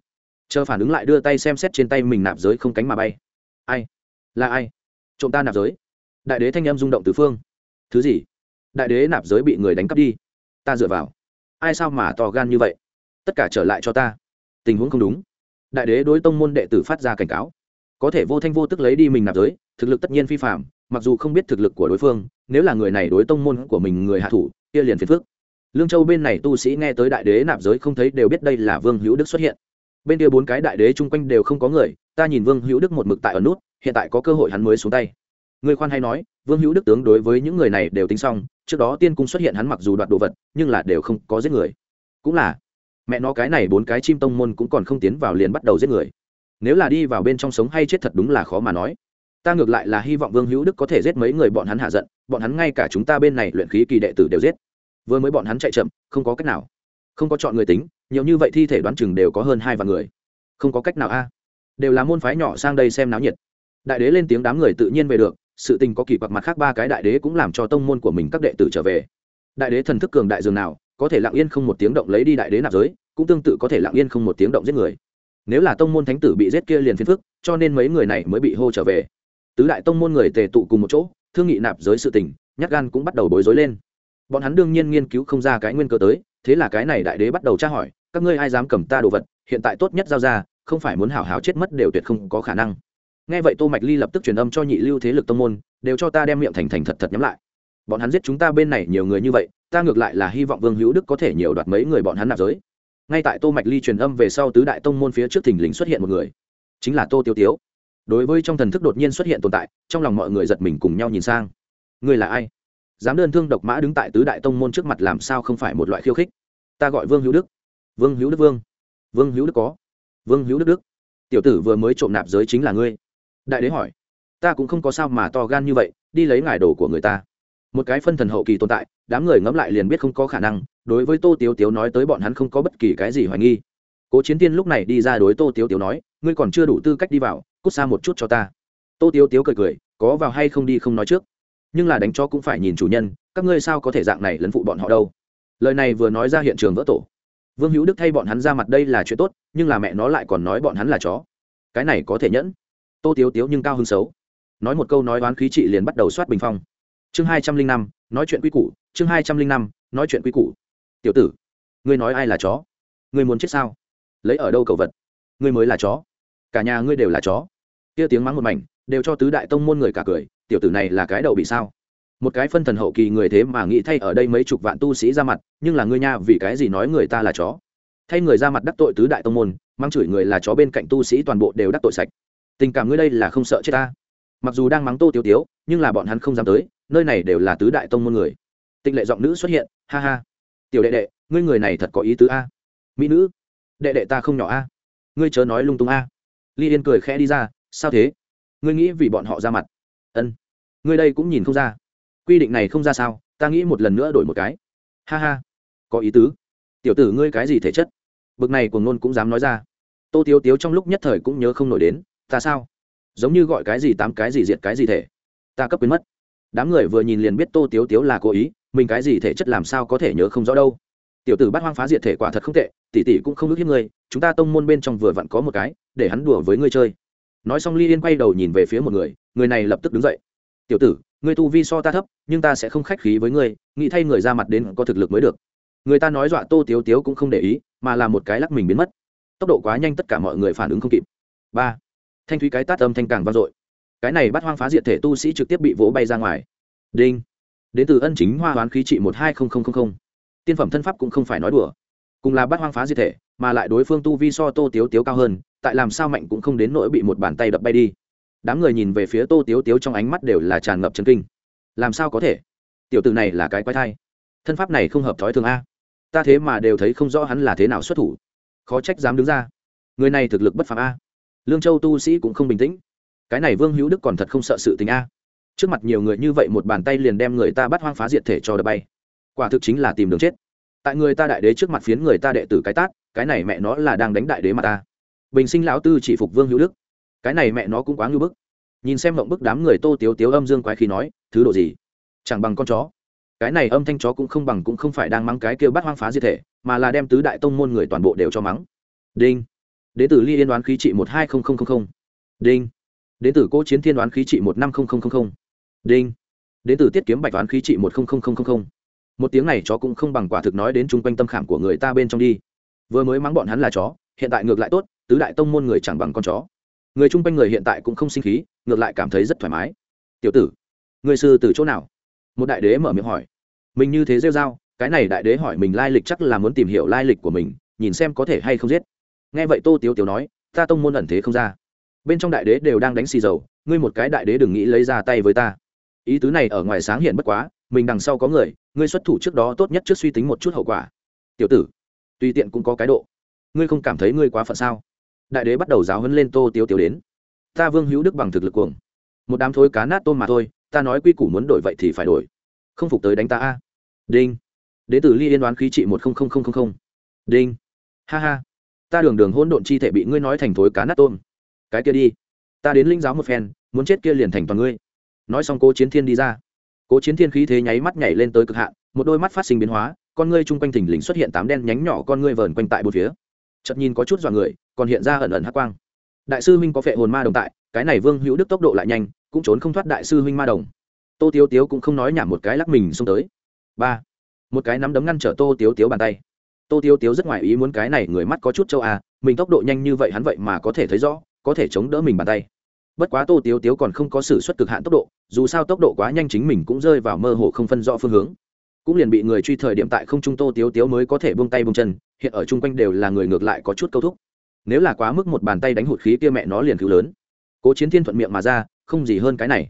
Chờ phản ứng lại đưa tay xem xét trên tay mình nạp giới không cánh mà bay ai? Là ai? Trộm ta nạp giới. Đại đế thanh em rung động từ phương. Thứ gì? Đại đế nạp giới bị người đánh cắp đi. Ta dựa vào. Ai sao mà to gan như vậy? Tất cả trở lại cho ta. Tình huống không đúng. Đại đế đối tông môn đệ tử phát ra cảnh cáo. Có thể vô thanh vô tức lấy đi mình nạp giới, thực lực tất nhiên phi phạm mặc dù không biết thực lực của đối phương, nếu là người này đối tông môn của mình người hạ thủ, kia liền phiền phước lương châu bên này tu sĩ nghe tới đại đế nạp giới không thấy đều biết đây là vương hữu đức xuất hiện. Bên kia bốn cái đại đế chung quanh đều không có người ta nhìn vương hữu đức một mực tại ở nút, hiện tại có cơ hội hắn mới xuống tay. Người khoan hay nói, vương hữu đức tướng đối với những người này đều tính xong, trước đó tiên cung xuất hiện hắn mặc dù đoạt đồ vật, nhưng là đều không có giết người. Cũng là, mẹ nó cái này bốn cái chim tông môn cũng còn không tiến vào liền bắt đầu giết người. Nếu là đi vào bên trong sống hay chết thật đúng là khó mà nói. Ta ngược lại là hy vọng vương hữu đức có thể giết mấy người bọn hắn hạ giận, bọn hắn ngay cả chúng ta bên này luyện khí kỳ đệ tử đều giết. Vừa mới bọn hắn chạy chậm, không có cách nào. Không có chọn người tính, nhiều như vậy thi thể đoán chừng đều có hơn hai vạn người. Không có cách nào a đều là môn phái nhỏ sang đây xem náo nhiệt. Đại đế lên tiếng đám người tự nhiên về được, sự tình có kỳ quặc mặt khác ba cái đại đế cũng làm cho tông môn của mình các đệ tử trở về. Đại đế thần thức cường đại dường nào, có thể lặng yên không một tiếng động lấy đi đại đế nạp giới, cũng tương tự có thể lặng yên không một tiếng động giết người. Nếu là tông môn thánh tử bị giết kia liền phiền phức, cho nên mấy người này mới bị hô trở về. Tứ đại tông môn người tề tụ cùng một chỗ, thương nghị nạp giới sự tình, nhát gan cũng bắt đầu bối rối lên. Bọn hắn đương nhiên nghiên cứu không ra cái nguyên cơ tới, thế là cái này đại đế bắt đầu tra hỏi, các ngươi ai dám cầm ta đồ vật, hiện tại tốt nhất giao ra không phải muốn hảo hảo chết mất đều tuyệt không có khả năng. Nghe vậy tô mạch ly lập tức truyền âm cho nhị lưu thế lực tông môn, đều cho ta đem miệng thành thành thật thật nhắm lại. Bọn hắn giết chúng ta bên này nhiều người như vậy, ta ngược lại là hy vọng vương hữu đức có thể nhiều đoạt mấy người bọn hắn nạp giới. Ngay tại tô mạch ly truyền âm về sau tứ đại tông môn phía trước thình lình xuất hiện một người, chính là tô tiêu tiếu. Đối với trong thần thức đột nhiên xuất hiện tồn tại, trong lòng mọi người giật mình cùng nhau nhìn sang. Người là ai? Dám đơn thương độc mã đứng tại tứ đại tông môn trước mặt làm sao không phải một loại khiêu khích? Ta gọi vương hữu đức. Vương hữu đức vương. Vương hữu đức có vương hữu đức đức, tiểu tử vừa mới trộm nạp giới chính là ngươi. Đại đế hỏi, ta cũng không có sao mà to gan như vậy, đi lấy ngài đồ của người ta. Một cái phân thần hậu kỳ tồn tại, đám người ngẫm lại liền biết không có khả năng, đối với tô tiếu tiếu nói tới bọn hắn không có bất kỳ cái gì hoài nghi. Cố chiến tiên lúc này đi ra đối tô tiếu tiếu nói, ngươi còn chưa đủ tư cách đi vào, cút xa một chút cho ta. Tô tiếu tiếu cười cười, có vào hay không đi không nói trước. Nhưng là đánh cho cũng phải nhìn chủ nhân, các ngươi sao có thể dạng này lấn phụ bọn họ đâu? Lời này vừa nói ra hiện trường vỡ tổ vương hữu đức thay bọn hắn ra mặt đây là chuyện tốt, nhưng là mẹ nó lại còn nói bọn hắn là chó. Cái này có thể nhẫn. Tô tiếu tiếu nhưng cao hứng xấu. Nói một câu nói oán khí trị liền bắt đầu soát bình phong. Chương hai trăm linh năm, nói chuyện quy củ, chương hai trăm linh năm, nói chuyện quy củ. Tiểu tử, ngươi nói ai là chó? Ngươi muốn chết sao? Lấy ở đâu cầu vật? Ngươi mới là chó. Cả nhà ngươi đều là chó. Kia tiếng mắng một mảnh, đều cho tứ đại tông môn người cả cười, tiểu tử này là cái đầu bị sao? Một cái phân thần hậu kỳ người thế mà nghĩ thay ở đây mấy chục vạn tu sĩ ra mặt, nhưng là ngươi nha, vì cái gì nói người ta là chó? Thay người ra mặt đắc tội tứ đại tông môn, mang chửi người là chó bên cạnh tu sĩ toàn bộ đều đắc tội sạch. Tình cảm ngươi đây là không sợ chết ta. Mặc dù đang mắng tô tiêu tiếu, nhưng là bọn hắn không dám tới, nơi này đều là tứ đại tông môn người. Tịnh lệ giọng nữ xuất hiện, ha ha. Tiểu đệ đệ, ngươi người này thật có ý tứ a. Mỹ nữ, đệ đệ ta không nhỏ a. Ngươi chớ nói lung tung a. Ly yên cười khẽ đi ra, sao thế? Ngươi nghĩ vì bọn họ ra mặt. Ân. Ngươi đây cũng nhìn không ra quy định này không ra sao, ta nghĩ một lần nữa đổi một cái. Ha ha. Có ý tứ. Tiểu tử ngươi cái gì thể chất? Bực này của ngôn cũng dám nói ra. Tô tiếu tiếu trong lúc nhất thời cũng nhớ không nổi đến, ta sao? Giống như gọi cái gì tám cái gì diệt cái gì thể. Ta cấp quyến mất. Đám người vừa nhìn liền biết tô tiếu tiếu là cố ý, mình cái gì thể chất làm sao có thể nhớ không rõ đâu. Tiểu tử bắt hoang phá diệt thể quả thật không tệ, tỷ tỷ cũng không ước hiếp ngươi, chúng ta tông môn bên trong vừa vặn có một cái, để hắn đùa với ngươi chơi. Nói xong ly yên quay đầu nhìn về phía một người người này lập tức đứng dậy tiểu tử, ngươi tu vi so ta thấp, nhưng ta sẽ không khách khí với ngươi, nghĩ thay người ra mặt đến có thực lực mới được. Người ta nói dọa tô tiếu tiếu cũng không để ý, mà là một cái lắc mình biến mất. Tốc độ quá nhanh tất cả mọi người phản ứng không kịp. Ba. Thanh thúy cái tát âm thanh càng vang dội. Cái này bắt hoang phá diệt thể tu sĩ trực tiếp bị vỗ bay ra ngoài. Đinh. Đến từ ân chính hoa hoán khí trị một hai không không không không. Tiên phẩm thân pháp cũng không phải nói đùa. Cùng là bắt hoang phá diệt thể, mà lại đối phương tu vi so tô tiếu tiếu cao hơn, tại làm sao mạnh cũng không đến nỗi bị một bàn tay đập bay đi đám người nhìn về phía tô tiếu tiếu trong ánh mắt đều là tràn ngập chân kinh. Làm sao có thể? Tiểu t ử này là cái quái thai. Thân pháp này không hợp thói thường a. Ta thế mà đều thấy không rõ hắn là thế nào xuất thủ. Khó trách dám đứng ra. Người này thực lực bất phạm a. Lương châu tu sĩ cũng không bình tĩnh. Cái này vương hữu đức còn thật không sợ sự tình a. Trước mặt nhiều người như vậy một bàn tay liền đem người ta bắt hoang phá diệt thể cho đập bay. Quả thực chính là tìm đường chết. Tại người ta đại đế trước mặt phiến người ta đệ tử cái tát, cái này mẹ nó là đang đánh đại đế mà ta. Bình sinh lão tư chỉ phục vương hữu đức cái này mẹ nó cũng quá ngưu bức. Nhìn xem mộng bức đám người tô tiếu tiếu âm dương quái khí nói, thứ độ gì? Chẳng bằng con chó. Cái này âm thanh chó cũng không bằng cũng không phải đang mắng cái kêu bắt hoang phá diệt thể, mà là đem tứ đại tông môn người toàn bộ đều cho mắng. Đinh. Đế tử ly yên đoán khí trị một hai không không không đinh. Đế tử cố chiến thiên đoán khí trị một năm không không không đinh. Đế tử tiết kiếm bạch đoán khí trị một không không không không. Một tiếng này chó cũng không bằng quả thực nói đến chung quanh tâm khảm của người ta bên trong đi. Vừa mới mắng bọn hắn là chó, hiện tại ngược lại tốt, tứ đại tông môn người chẳng bằng con chó người chung quanh người hiện tại cũng không sinh khí, ngược lại cảm thấy rất thoải mái. Tiểu tử, người sư từ chỗ nào? Một đại đế mở miệng hỏi. Mình như thế rêu r a o cái này đại đế hỏi mình lai lịch chắc là muốn tìm hiểu lai lịch của mình, nhìn xem có thể hay không giết. Nghe vậy tô tiếu tiếu nói, ta tông môn ẩn thế không ra. Bên trong đại đế đều đang đánh xì dầu, ngươi một cái đại đế đừng nghĩ lấy ra tay với ta. Ý tứ này ở ngoài sáng hiện bất quá, mình đằng sau có người, ngươi xuất thủ trước đó tốt nhất trước suy tính một chút hậu quả. Tiểu tử, tùy tiện cũng có cái độ. Ngươi không cảm thấy ngươi quá phận sao? Đại đế bắt đầu giáo hấn lên tô tiếu tiếu đến. Ta vương hữu đức bằng thực lực cuồng. Một đám thối cá nát tôm mà thôi, ta nói quy củ muốn đổi vậy thì phải đổi. Không phục tới đánh ta a. Đinh. Đế tử ly yên đoán khí trị một đinh. Ha ha. Ta đường đường hôn độn chi thể bị ngươi nói thành thối cá nát tôm. Cái kia đi. Ta đến linh giáo một phen, muốn chết kia liền thành toàn ngươi. Nói xong cố chiến thiên đi ra. Cố chiến thiên khí thế nháy mắt nhảy lên tới cực hạn, một đôi mắt phát sinh biến hóa, con ngươi chung quanh thình lình xuất hiện tám đen nhánh nhỏ con ngươi vờn quanh tại bốn phía chật nhìn có chút dọa người, còn hiện ra ẩn ẩn hắc quang. Đại sư huynh có phệ hồn ma đồng tại, cái này vương hữu đức tốc độ lại nhanh, cũng trốn không thoát đại sư huynh ma đồng. Tô tiếu tiếu cũng không nói nhảm một cái lắc mình xông tới. Ba, một cái nắm đấm ngăn trở tô tiếu tiếu bàn tay. Tô tiếu tiếu rất ngoài ý muốn cái này người mắt có chút châu à mình tốc độ nhanh như vậy hắn vậy mà có thể thấy rõ, có thể chống đỡ mình bàn tay. Bất quá tô tiếu tiếu còn không có sự xuất cực hạn tốc độ, dù sao tốc độ quá nhanh chính mình cũng rơi vào mơ hồ không phân rõ phương hướng cũng liền bị người truy thời điểm tại không trung tô tiếu tiếu mới có thể buông tay buông chân, hiện ở chung quanh đều là người ngược lại có chút câu thúc. Nếu là quá mức một bàn tay đánh hụt khí kia mẹ nó liền cứu lớn. Cố chiến thiên thuận miệng mà ra, không gì hơn cái này.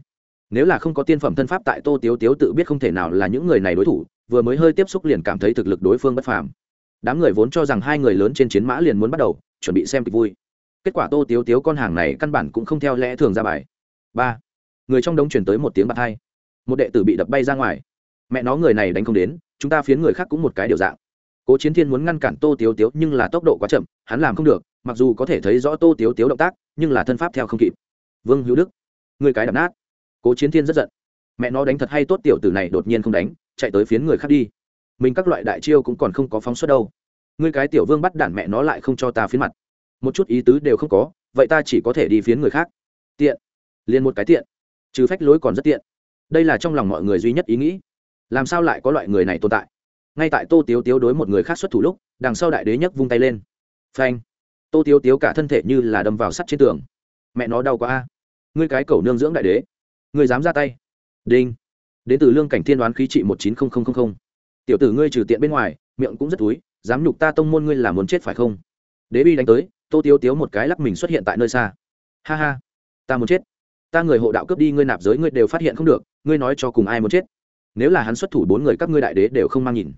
Nếu là không có tiên phẩm thân pháp tại tô tiếu tiếu tự biết không thể nào là những người này đối thủ, vừa mới hơi tiếp xúc liền cảm thấy thực lực đối phương bất phàm. Đám người vốn cho rằng hai người lớn trên chiến mã liền muốn bắt đầu, chuẩn bị xem kịch vui. Kết quả tô tiếu tiếu con hàng này căn bản cũng không theo lẽ thường ra bài. Ba. Người trong đống chuyển tới một tiếng bạc hai. Một đệ tử bị đập bay ra ngoài mẹ nó người này đánh không đến, chúng ta phiến người khác cũng một cái điều dạng. Cố chiến thiên muốn ngăn cản tô tiếu tiếu nhưng là tốc độ quá chậm, hắn làm không được, mặc dù có thể thấy rõ tô tiếu tiếu động tác, nhưng là thân pháp theo không kịp. Vương hữu đức, người cái đập nát. Cố chiến thiên rất giận. Mẹ nó đánh thật hay tốt tiểu tử này đột nhiên không đánh, chạy tới phiến người khác đi. Mình các loại đại chiêu cũng còn không có phóng xuất đâu. Ngươi cái tiểu vương bắt đản mẹ nó lại không cho ta phiến mặt. Một chút ý tứ đều không có, vậy ta chỉ có thể đi phiến người khác. Tiện. Liền một cái tiện. Trừ phách lối còn rất tiện. Đây là trong lòng mọi người duy nhất ý nghĩ làm sao lại có loại người này tồn tại? Ngay tại tô tiếu tiếu đối một người khác xuất thủ lúc, đằng sau đại đế nhấc vung tay lên. Phanh! Tô tiếu tiếu cả thân thể như là đâm vào sắt trên tường. Mẹ nó đau quá a. Ngươi cái cầu nương dưỡng đại đế. Ngươi dám ra tay. Đinh! Đến từ lương cảnh thiên đoán khí trị một chín không không không không. tiểu tử ngươi trừ tiện bên ngoài, miệng cũng rất túi, dám nhục ta tông môn ngươi là muốn chết phải không? Đế bi đánh tới, tô tiếu tiếu một cái lắc mình xuất hiện tại nơi xa. Ha ha! Ta muốn chết. Ta người hộ đạo cướp đi, ngươi nạp giới ngươi đều phát hiện không được, ngươi nói cho cùng ai muốn chết? Nếu là hắn xuất thủ, bốn người các ngươi đại đế đều không mang nhìn.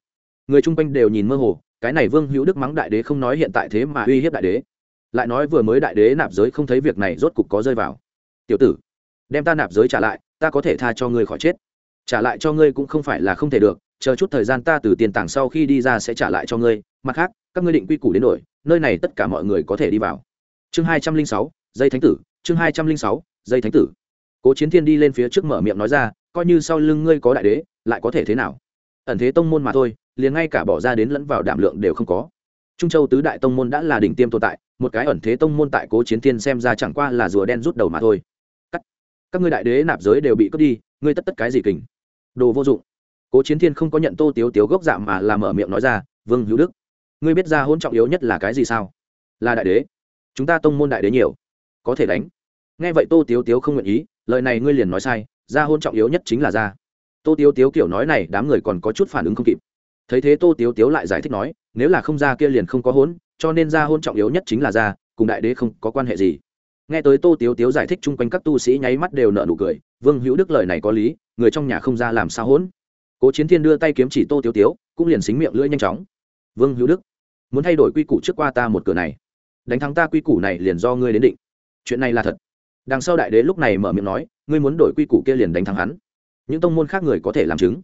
Người chung quanh đều nhìn mơ hồ, cái này vương hữu đức mắng đại đế không nói hiện tại thế mà uy hiếp đại đế. Lại nói vừa mới đại đế nạp giới không thấy việc này rốt cục có rơi vào. Tiểu tử, đem ta nạp giới trả lại, ta có thể tha cho ngươi khỏi chết. Trả lại cho ngươi cũng không phải là không thể được, chờ chút thời gian ta từ tiền tảng sau khi đi ra sẽ trả lại cho ngươi. Mặt khác, các ngươi định quy củ đến đổi nơi này tất cả mọi người có thể đi vào. Chương hai trăm linh sáu dây thánh tử, chương hai trăm linh sáu dây thánh tử. Cố chiến thiên đi lên phía trước mở miệng nói ra coi như sau lưng ngươi có đại đế lại có thể thế nào? Ẩn thế tông môn mà thôi liền ngay cả bỏ ra đến lẫn vào đảm lượng đều không có. Trung châu tứ đại tông môn đã là đỉnh tiêm tồn tại một cái ẩn thế tông môn tại cố chiến thiên xem ra chẳng qua là rùa đen rút đầu mà thôi. Các, các ngươi đại đế nạp giới đều bị cướp đi ngươi tất tất cái gì kình? Đồ vô dụng. Cố chiến thiên không có nhận tô tiếu tiếu gốc dạng mà làm mở miệng nói ra vương hữu đức ngươi biết ra hôn trọng yếu nhất là cái gì sao? Là đại đế. Chúng ta tông môn đại đế nhiều có thể đánh. Nghe vậy tô tiếu tiếu không nguyện ý lời này ngươi liền nói sai ra hôn trọng yếu nhất chính là ra tô tiếu tiếu kiểu nói này, đám người còn có chút phản ứng không kịp. Thấy thế tô tiếu tiếu lại giải thích nói, nếu là không ra kia liền không có hôn, cho nên ra hôn trọng yếu nhất chính là ra cùng đại đế không có quan hệ gì. Nghe tới tô tiếu tiếu giải thích chung quanh các tu sĩ nháy mắt đều nợ nụ cười, vương hữu đức lời này có lý, người trong nhà không ra làm sao hỗn cố chiến thiên đưa tay kiếm chỉ tô tiếu tiếu, cũng liền xính miệng lưỡi nhanh chóng. Vương hữu đức, muốn thay đổi quy củ trước qua ta một cửa này. Đánh thắng ta quy củ này liền do ngươi đến định. Chuyện này là thật. Đằng sau đại đế lúc này mở miệng nói ngươi muốn đổi quy củ kia liền đánh thắng hắn. Những tông môn khác người có thể làm chứng.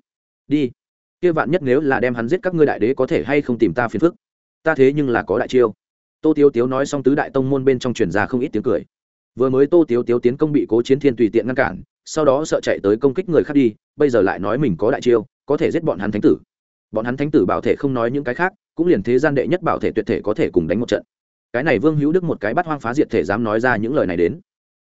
Đi. Kia vạn nhất nếu là đem hắn giết các ngươi đại đế có thể hay không tìm ta phiền phức? Ta thế nhưng là có đại chiêu. Tô tiếu tiếu nói xong tứ đại tông môn bên trong truyền ra không ít tiếng cười. Vừa mới tô tiếu tiếu tiến công bị cố chiến thiên tùy tiện ngăn cản, sau đó sợ chạy tới công kích người khác đi, bây giờ lại nói mình có đại chiêu, có thể giết bọn hắn thánh tử. Bọn hắn thánh tử bảo thể không nói những cái khác, cũng liền thế gian đệ nhất bảo thể tuyệt thể có thể cùng đánh một trận. Cái này vương hữu đức một cái bắt hoang phá diệt thể dám nói ra những lời này đến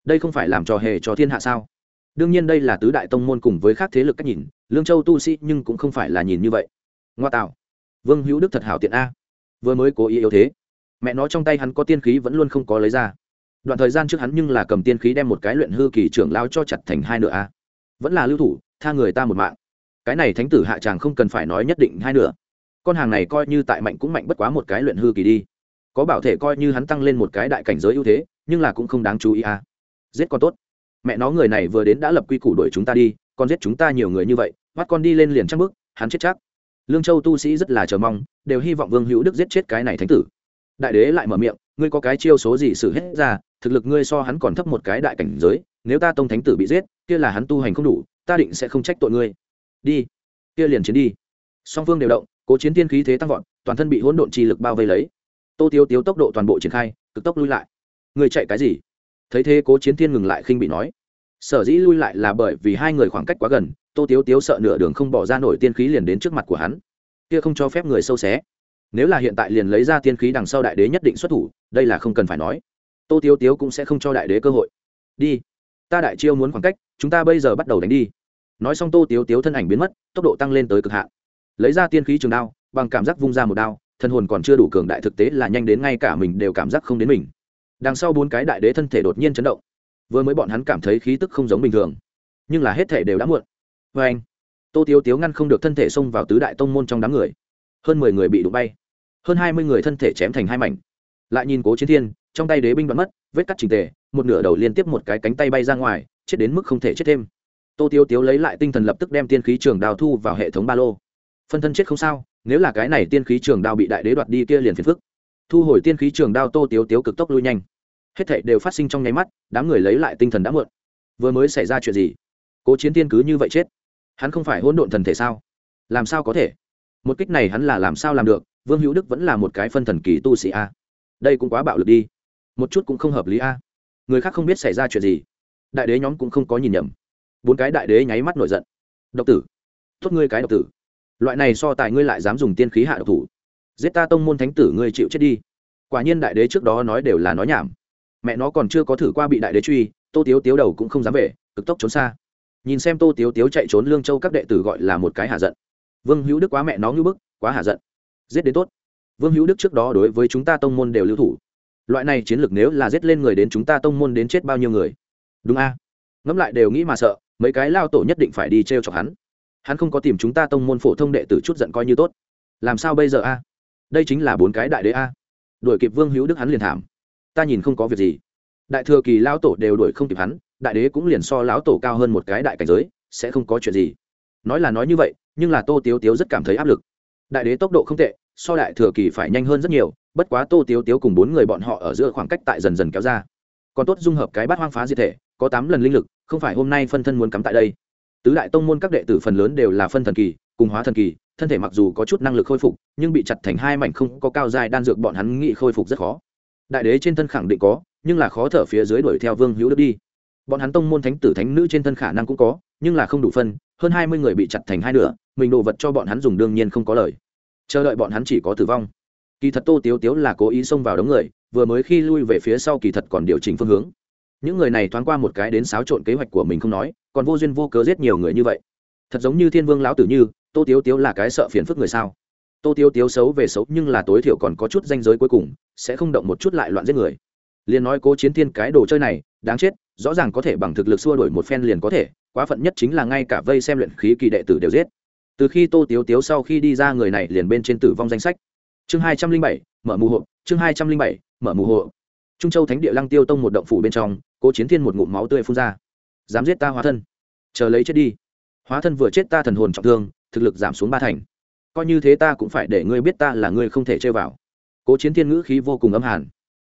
đây không phải làm trò hề cho thiên hạ sao? Đương nhiên đây là tứ đại tông môn cùng với khác thế lực cách nhìn, lương châu tu sĩ nhưng cũng không phải là nhìn như vậy. Ngoa tạo. Vương hữu đức thật hảo tiện a. Vừa mới cố ý yếu thế. Mẹ nó trong tay hắn có tiên khí vẫn luôn không có lấy ra. Đoạn thời gian trước hắn nhưng là cầm tiên khí đem một cái luyện hư kỳ trưởng lao cho chặt thành hai nửa a. Vẫn là lưu thủ, tha người ta một mạng. Cái này thánh tử hạ tràng không cần phải nói nhất định hai nửa. Con hàng này coi như tại mạnh cũng mạnh bất quá một cái luyện hư kỳ đi. Có bảo thể coi như hắn tăng lên một cái đại cảnh giới ưu thế, nhưng là cũng không đáng chú ý a giết con tốt. Mẹ nó người này vừa đến đã lập quy củ đuổi chúng ta đi con giết chúng ta nhiều người như vậy bắt con đi lên liền chắc bước, hắn chết chắc. Lương châu tu sĩ rất là chờ mong đều hy vọng vương hữu đức giết chết cái này thánh tử. Đại đế lại mở miệng ngươi có cái chiêu số gì xử hết ra thực lực ngươi so hắn còn thấp một cái đại cảnh giới nếu ta tông thánh tử bị giết kia là hắn tu hành không đủ ta định sẽ không trách tội ngươi. Đi. Kia liền chiến đi. Song phương đều động cố chiến tiên khí thế tăng vọt toàn thân bị hỗn độn chi lực bao vây lấy. Tô tiếu tiếu tốc độ toàn bộ triển khai cực tốc lui lại. Người chạy cái gì? Thấy thế cố chiến thiên ngừng lại khinh bị nói. Sở dĩ lui lại là bởi vì hai người khoảng cách quá gần, tô tiếu tiếu sợ nửa đường không bỏ ra nổi tiên khí liền đến trước mặt của hắn. Kia không cho phép người sâu xé. Nếu là hiện tại liền lấy ra tiên khí đằng sau đại đế nhất định xuất thủ, đây là không cần phải nói. Tô tiếu tiếu cũng sẽ không cho đại đế cơ hội. Đi. Ta đại chiêu muốn khoảng cách, chúng ta bây giờ bắt đầu đánh đi. Nói xong tô tiếu tiếu thân ảnh biến mất, tốc độ tăng lên tới cực hạn. Lấy ra tiên khí trường đao, bằng cảm giác vung ra một đao, thân hồn còn chưa đủ cường đại thực tế là nhanh đến ngay cả mình đều cảm giác không đến mình đằng sau bốn cái đại đế thân thể đột nhiên chấn động. Vừa mới bọn hắn cảm thấy khí tức không giống bình thường, nhưng là hết thể đều đã muộn. Vê anh, tô tiếu tiếu ngăn không được thân thể xông vào tứ đại tông môn trong đám người. Hơn mười người bị đụng bay, hơn hai mươi người thân thể chém thành hai mảnh. Lại nhìn cố chiến thiên, trong tay đế binh bắn mất, vết cắt trình tề, một nửa đầu liên tiếp một cái cánh tay bay ra ngoài, chết đến mức không thể chết thêm. Tô tiêu tiếu lấy lại tinh thần lập tức đem tiên khí trường đào thu vào hệ thống ba lô. Phân thân chết không sao, nếu là cái này tiên khí trường đao bị đại đế đoạt đi kia liền phiền phức thu hồi tiên khí trường đao tô tiếu tiếu cực tốc lui nhanh. Hết thảy đều phát sinh trong nháy mắt, đám người lấy lại tinh thần đã muộn. Vừa mới xảy ra chuyện gì? Cố chiến tiên cứ như vậy chết. Hắn không phải hỗn độn thần thể sao? Làm sao có thể? Một kích này hắn là làm sao làm được? Vương hữu đức vẫn là một cái phân thần kỳ tu sĩ a. Đây cũng quá bạo lực đi. Một chút cũng không hợp lý a. Người khác không biết xảy ra chuyện gì. Đại đế nhóm cũng không có nhìn nhầm. Bốn cái đại đế nháy mắt nổi giận. Độc tử. Thốt ngươi cái độc tử. Loại này so tài ngươi lại dám dùng tiên khí hạ độc thủ giết ta tông môn thánh tử ngươi chịu chết đi. Quả nhiên đại đế trước đó nói đều là nói nhảm. Mẹ nó còn chưa có thử qua bị đại đế truy, tô tiếu tiếu đầu cũng không dám về, cực tốc trốn xa. Nhìn xem tô tiếu tiếu chạy trốn lương châu các đệ tử gọi là một cái hạ giận. Vương hữu đức quá mẹ nó ngưỡng bức, quá hạ giận. Giết đến tốt. Vương hữu đức trước đó đối với chúng ta tông môn đều lưu thủ. Loại này chiến lược nếu là giết lên người đến chúng ta tông môn đến chết bao nhiêu người? Đúng a. Ngẫm lại đều nghĩ mà sợ, mấy cái lao tổ nhất định phải đi t r e o chọc hắn. Hắn không có tìm chúng ta tông môn phổ thông đệ tử chút giận coi như tốt. Làm sao bây giờ a? Đây chính là bốn cái đại đế a. Đuổi kịp vương hữu đức hắn liền thảm. Ta nhìn không có việc gì. Đại thừa kỳ lão tổ đều đuổi không kịp hắn, đại đế cũng liền so lão tổ cao hơn một cái đại cảnh giới, sẽ không có chuyện gì. Nói là nói như vậy, nhưng là tô tiếu tiếu rất cảm thấy áp lực. Đại đế tốc độ không tệ, so đại thừa kỳ phải nhanh hơn rất nhiều, bất quá tô tiếu tiếu cùng bốn người bọn họ ở giữa khoảng cách tại dần dần kéo ra. Còn tốt dung hợp cái bát hoang phá diệt thể, có tám lần linh lực, không phải hôm nay phân thân muốn cắm tại đây. Tứ đại tông môn các đệ tử phần lớn đều là phân thần kỳ, cùng hóa thần kỳ thân thể mặc dù có chút năng lực khôi phục, nhưng bị chặt thành hai mảnh không có cao dài đan dược bọn hắn nghĩ khôi phục rất khó. Đại đế trên thân khẳng định có, nhưng là khó thở phía dưới đuổi theo vương hữu đức đi. Bọn hắn tông môn thánh tử thánh nữ trên thân khả năng cũng có, nhưng là không đủ phân, hơn hai mươi người bị chặt thành hai nửa, mình đồ vật cho bọn hắn dùng đương nhiên không có lời. Chờ đợi bọn hắn chỉ có tử vong. Kỳ thật tô tiếu tiếu là cố ý xông vào đống người, vừa mới khi lui về phía sau kỳ thật còn điều chỉnh phương hướng. Những người này thoáng qua một cái đến xáo trộn kế hoạch của mình không nói, còn vô duyên vô cớ giết nhiều người như vậy. Thật giống như thiên vương lão tử như tô tiếu tiếu là cái sợ phiền phức người sao? Tô tiếu tiếu xấu về xấu, nhưng là tối thiểu còn có chút danh giới cuối cùng, sẽ không động một chút lại loạn giết người. Liền nói cố chiến thiên cái đồ chơi này, đáng chết, rõ ràng có thể bằng thực lực xua đổi một phen liền có thể, quá phận nhất chính là ngay cả vây xem luyện khí kỳ đệ tử đều giết. Từ khi tô tiếu tiếu sau khi đi ra người này liền bên trên tử vong danh sách. Chương hai trăm linh bảy, mở mù hộ, chương hai trăm linh bảy, mở mù hộ. Trung châu thánh địa lăng tiêu tông một động phủ bên trong, cố chiến thiên một ngụm máu tươi phun ra. Dám giết ta hóa thân. Chờ lấy chết đi. Hóa thân vừa chết ta thần hồn trọng thương thực lực giảm xuống ba thành. Coi như thế ta cũng phải để ngươi biết ta là ngươi không thể chơi vào. Cố chiến thiên ngữ khí vô cùng âm hàn.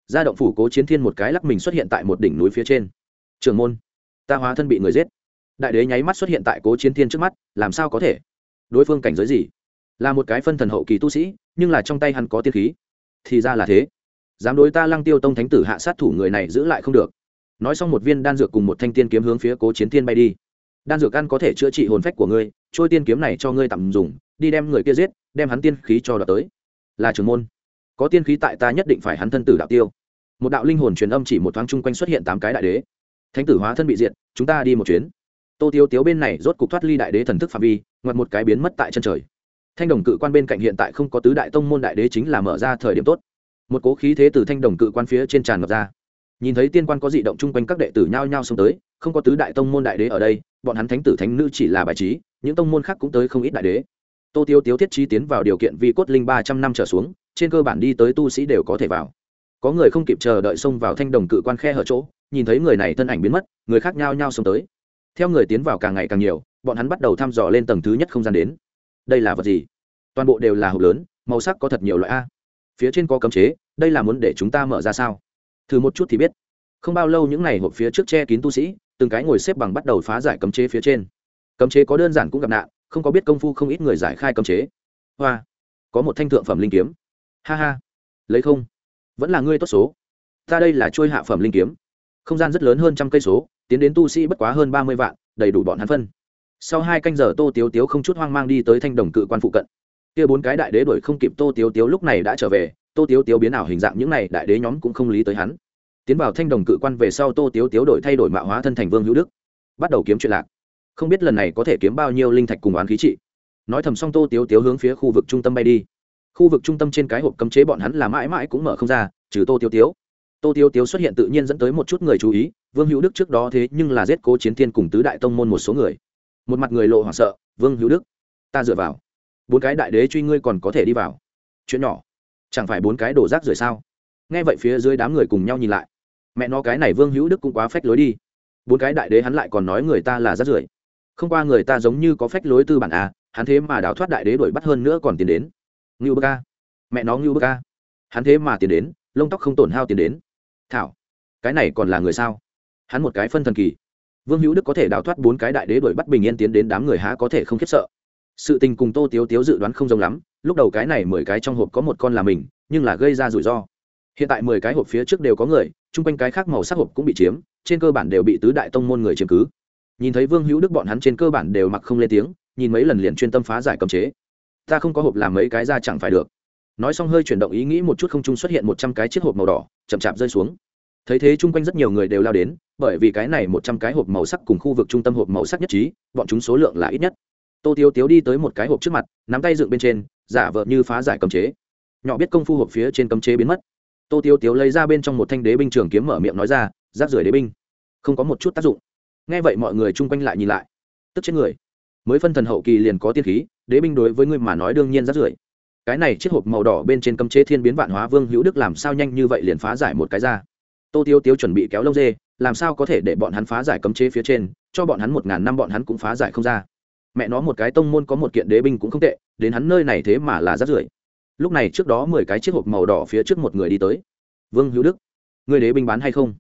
Ra động phủ cố chiến thiên một cái lắc mình xuất hiện tại một đỉnh núi phía trên. Trường môn, ta hóa thân bị người giết. Đại đế nháy mắt xuất hiện tại cố chiến thiên trước mắt, làm sao có thể? Đối phương cảnh giới gì? Là một cái phân thần hậu kỳ tu sĩ, nhưng là trong tay hắn có tiên khí. Thì ra là thế. Dám đối ta lăng tiêu tông thánh tử hạ sát thủ người này giữ lại không được. Nói xong một viên đan dược cùng một thanh tiên kiếm hướng phía cố chiến thiên bay đi đan dược ăn có thể chữa trị hồn phách của ngươi, trôi tiên kiếm này cho ngươi tạm dùng, đi đem người kia giết, đem hắn tiên khí cho đợt tới. Là trưởng môn. Có tiên khí tại ta nhất định phải hắn thân tử đạo tiêu. Một đạo linh hồn truyền âm chỉ một thoáng chung quanh xuất hiện tám cái đại đế. Thánh tử hóa thân bị diệt, chúng ta đi một chuyến. Tô tiêu tiếu bên này rốt cục thoát ly đại đế thần thức phạm vi, ngoặt một cái biến mất tại chân trời. Thanh đồng cự quan bên cạnh hiện tại không có tứ đại tông môn đại đế chính là mở ra thời điểm tốt. Một cố khí thế từ thanh đồng cự quan phía trên tràn ngập ra. Nhìn thấy tiên quan có dị động chung quanh các đệ tử nhao nhao xông tới, không có tứ đại tông môn đại đế ở đây bọn hắn thánh tử thánh nữ chỉ là bài trí, những tông môn khác cũng tới không ít đại đế. Tô tiêu tiếu thiết trí tiến vào điều kiện vi cốt linh ba trăm năm trở xuống, trên cơ bản đi tới tu sĩ đều có thể vào. Có người không kịp chờ đợi xông vào thanh đồng cự quan khe hở chỗ, nhìn thấy người này thân ảnh biến mất, người khác nhao nhao xông tới. Theo người tiến vào càng ngày càng nhiều, bọn hắn bắt đầu thăm dò lên tầng thứ nhất không gian đến. Đây là vật gì? Toàn bộ đều là hộp lớn, màu sắc có thật nhiều loại a. Phía trên có cấm chế, đây là muốn để chúng ta mở ra sao? Thử một chút thì biết. Không bao lâu những n à y hộp phía trước che kín tu sĩ từng cái ngồi xếp bằng bắt đầu phá giải cấm chế phía trên. Cấm chế có đơn giản cũng gặp nạn, không có biết công phu không ít người giải khai cấm chế. Hoa, có một thanh thượng phẩm linh kiếm. Ha ha, lấy không? Vẫn là ngươi tốt số. Ta đây là trôi hạ phẩm linh kiếm. Không gian rất lớn hơn trăm cây số, tiến đến tu sĩ bất quá hơn ba mươi vạn, đầy đủ bọn hắn phân. Sau hai canh giờ tô tiếu tiếu không chút hoang mang đi tới thanh đồng cự quan phụ cận. Kia bốn cái đại đế đuổi không kịp tô tiếu tiếu lúc này đã trở về, tô tiếu tiếu biến ảo hình dạng những này đại đế nhóm cũng không lý tới hắn tiến vào thanh đồng cự quan về sau tô tiếu tiếu đổi thay đổi mạo hóa thân thành vương hữu đức, bắt đầu kiếm chuyện lạc. Không biết lần này có thể kiếm bao nhiêu linh thạch cùng oán khí trị. Nói thầm xong tô tiếu tiếu hướng phía khu vực trung tâm bay đi. Khu vực trung tâm trên cái hộp cấm chế bọn hắn là mãi mãi cũng mở không ra, trừ tô tiếu tiếu. Tô tiếu tiếu xuất hiện tự nhiên dẫn tới một chút người chú ý, vương hữu đức trước đó thế nhưng là giết cố chiến thiên cùng tứ đại tông môn một số người. Một mặt người lộ hoảng sợ, vương hữu đức, ta dựa vào. Bốn cái đại đế truy ngươi còn có thể đi vào. Chuyện nhỏ, chẳng phải bốn cái đổ rác rưởi sao? Nghe vậy phía dưới đám người cùng nhau nhìn lại mẹ nó cái này vương hữu đức cũng quá phách lối đi. Bốn cái đại đế hắn lại còn nói người ta là rát rưởi. Không qua người ta giống như có phách lối tư bản à hắn thế mà đào thoát đại đế đuổi bắt hơn nữa còn tiến đến. Ngưu bơ ca mẹ nó ngưu bơ ca hắn thế mà tiến đến, lông tóc không tổn hao tiến đến. Thảo, cái này còn là người sao? Hắn một cái phân thần kỳ. Vương hữu đức có thể đào thoát bốn cái đại đế đuổi bắt bình yên tiến đến đám người há có thể không khiếp sợ. Sự tình cùng tô tiếu tiếu dự đoán không giống lắm, lúc đầu cái này mười cái trong hộp có một con là mình, nhưng là gây ra rủi ro hiện tại mười cái hộp phía trước đều có người, chung quanh cái khác màu sắc hộp cũng bị chiếm, trên cơ bản đều bị tứ đại tông môn người chiếm cứ. Nhìn thấy vương hữu đức bọn hắn trên cơ bản đều mặc không lên tiếng, nhìn mấy lần liền chuyên tâm phá giải cầm chế. Ta không có hộp làm mấy cái ra chẳng phải được. Nói xong hơi chuyển động ý nghĩ một chút không trung xuất hiện một trăm cái chiếc hộp màu đỏ, chậm chạp rơi xuống. Thấy thế chung quanh rất nhiều người đều lao đến, bởi vì cái này một trăm cái hộp màu sắc cùng khu vực trung tâm hộp màu sắc nhất trí, bọn chúng số lượng là ít nhất. Tô tiêu tiếu đi tới một cái hộp trước mặt, nắm tay dựng bên trên, giả vợ như phá giải cấm chế. Nhỏ biết công phu hộp phía trên cấm chế biến mất tô tiếu tiếu lấy ra bên trong một thanh đế binh trường kiếm mở miệng nói ra, rác rưởi đế binh, không có một chút tác dụng. Nghe vậy mọi người chung quanh lại nhìn lại. Tức chết người. Mới phân thần hậu kỳ liền có tiên khí, đế binh đối với ngươi mà nói đương nhiên rác rưởi. Cái này chiếc hộp màu đỏ bên trên cấm chế thiên biến vạn hóa vương hữu đức làm sao nhanh như vậy liền phá giải một cái ra? Tô tiêu tiêu chuẩn bị kéo lông dê, làm sao có thể để bọn hắn phá giải cấm chế phía trên, cho bọn hắn một ngàn năm bọn hắn cũng phá giải không ra. Mẹ nó một cái tông môn có một kiện đế binh cũng không tệ, đến hắn nơi này thế mà là rác rưởi lúc này trước đó mười cái chiếc hộp màu đỏ phía trước một người đi tới. Vương hữu đức, người đế binh bán hay không?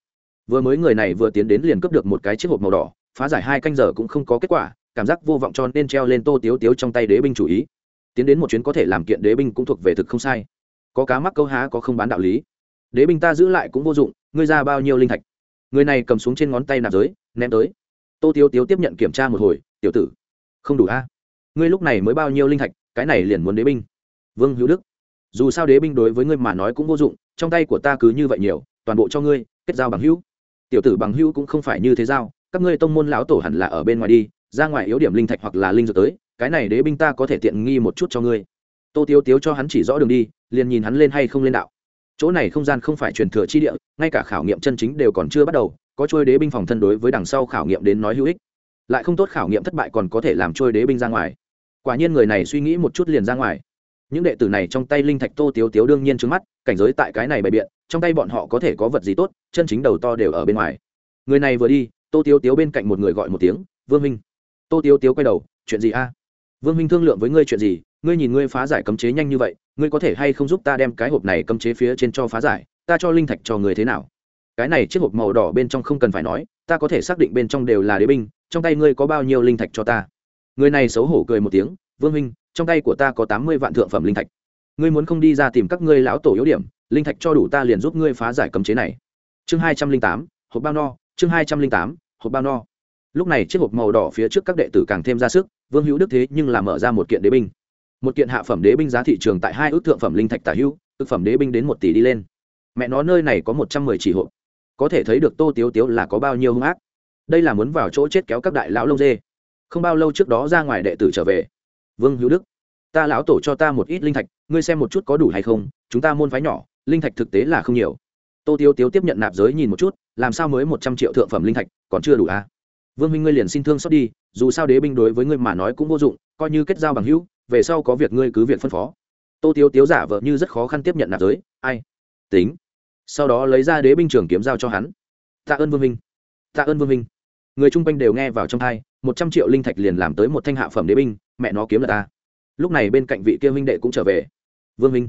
Vừa mới người này vừa tiến đến liền cướp được một cái chiếc hộp màu đỏ, phá giải hai canh giờ cũng không có kết quả, cảm giác vô vọng cho nên treo lên tô tiếu tiếu trong tay đế binh chủ ý. Tiến đến một chuyến có thể làm kiện đế binh cũng thuộc về thực không sai. Có cá mắc câu há, có không bán đạo lý. Đế binh ta giữ lại cũng vô dụng, ngươi ra bao nhiêu linh thạch? Người này cầm xuống trên ngón tay nạp giới, ném tới. Tô tiếu tiếu tiếp nhận kiểm tra một hồi, tiểu tử, không đủ a. Ngươi lúc này mới bao nhiêu linh thạch, cái này liền muốn đế binh vương hữu đức, dù sao đế binh đối với ngươi mà nói cũng vô dụng, trong tay của ta cứ như vậy nhiều, toàn bộ cho ngươi, kết giao bằng hữu. Tiểu tử bằng hữu cũng không phải như thế giao, các ngươi tông môn lão tổ hẳn là ở bên ngoài đi, ra ngoài yếu điểm linh thạch hoặc là linh dược tới, cái này đế binh ta có thể tiện nghi một chút cho ngươi. Tô tiếu tiếu cho hắn chỉ rõ đường đi, liền nhìn hắn lên hay không lên đạo. Chỗ này không gian không phải truyền thừa chi địa, ngay cả khảo nghiệm chân chính đều còn chưa bắt đầu, có trôi đế binh phòng thân đối với đằng sau khảo nghiệm đến nói hữu ích. Lại không tốt khảo nghiệm thất bại còn có thể làm trôi đế binh ra ngoài. Quả nhiên người này suy nghĩ một chút liền ra ngoài những đệ tử này trong tay linh thạch tô tiếu tiếu đương nhiên trước mắt, cảnh giới tại cái này bày biện, trong tay bọn họ có thể có vật gì tốt, chân chính đầu to đều ở bên ngoài. Người này vừa đi, tô tiếu tiếu bên cạnh một người gọi một tiếng, vương minh tô tiếu tiếu quay đầu, chuyện gì a? Vương minh thương lượng với ngươi chuyện gì? Ngươi nhìn ngươi phá giải cấm chế nhanh như vậy, ngươi có thể hay không giúp ta đem cái hộp này cấm chế phía trên cho phá giải? Ta cho linh thạch cho người thế nào? Cái này chiếc hộp màu đỏ bên trong không cần phải nói, ta có thể xác định bên trong đều là đế binh, trong tay ngươi có bao nhiêu linh thạch cho ta? Người này xấu hổ cười một tiếng, vương minh trong tay của ta có tám mươi vạn thượng phẩm linh thạch. Ngươi muốn không đi ra tìm các ngươi lão tổ yếu điểm, linh thạch cho đủ ta liền giúp ngươi phá giải cấm chế này. Chương hai trăm linh tám, hộp bao no, chương hai trăm linh tám, hộp bao no. Lúc này chiếc hộp màu đỏ phía trước các đệ tử càng thêm ra sức, vương hữu đức thế nhưng là mở ra một kiện đế binh. Một kiện hạ phẩm đế binh giá thị trường tại hai ước thượng phẩm linh thạch tả hữu ước phẩm đế binh đến một tỷ đi lên. Mẹ nó, nơi này có một trăm mười chỉ hộp. Có thể thấy được tô tiếu tiếu là có bao nhiêu hung ác. Đây là muốn vào chỗ chết kéo các đại lão lông dê. Không bao lâu trước đó ra ngoài đệ tử trở về vương hữu đức, ta lão tổ cho ta một ít linh thạch, ngươi xem một chút có đủ hay không, chúng ta môn phái nhỏ, linh thạch thực tế là không nhiều. Tô Tiêu tiếu tiếp nhận nạp giới nhìn một chút, làm sao mới một trăm triệu thượng phẩm linh thạch, còn chưa đủ à? vương minh ngươi liền xin thương xót đi, dù sao đế binh đối với ngươi mà nói cũng vô dụng, coi như kết giao bằng hữu, về sau có việc ngươi cứ việc phân phó. Tô Tiêu tiếu giả vợ như rất khó khăn tiếp nhận nạp giới, ai? Tính. Sau đó lấy ra đế binh trường kiếm giao cho hắn. Tạ ơn vương minh. Tạ ơn vương minh. Người chung quanh đều nghe vào trong thai một trăm triệu linh thạch liền làm tới một thanh hạ phẩm đế binh mẹ nó kiếm là ta. Lúc này bên cạnh vị kia minh đệ cũng trở về. Vương minh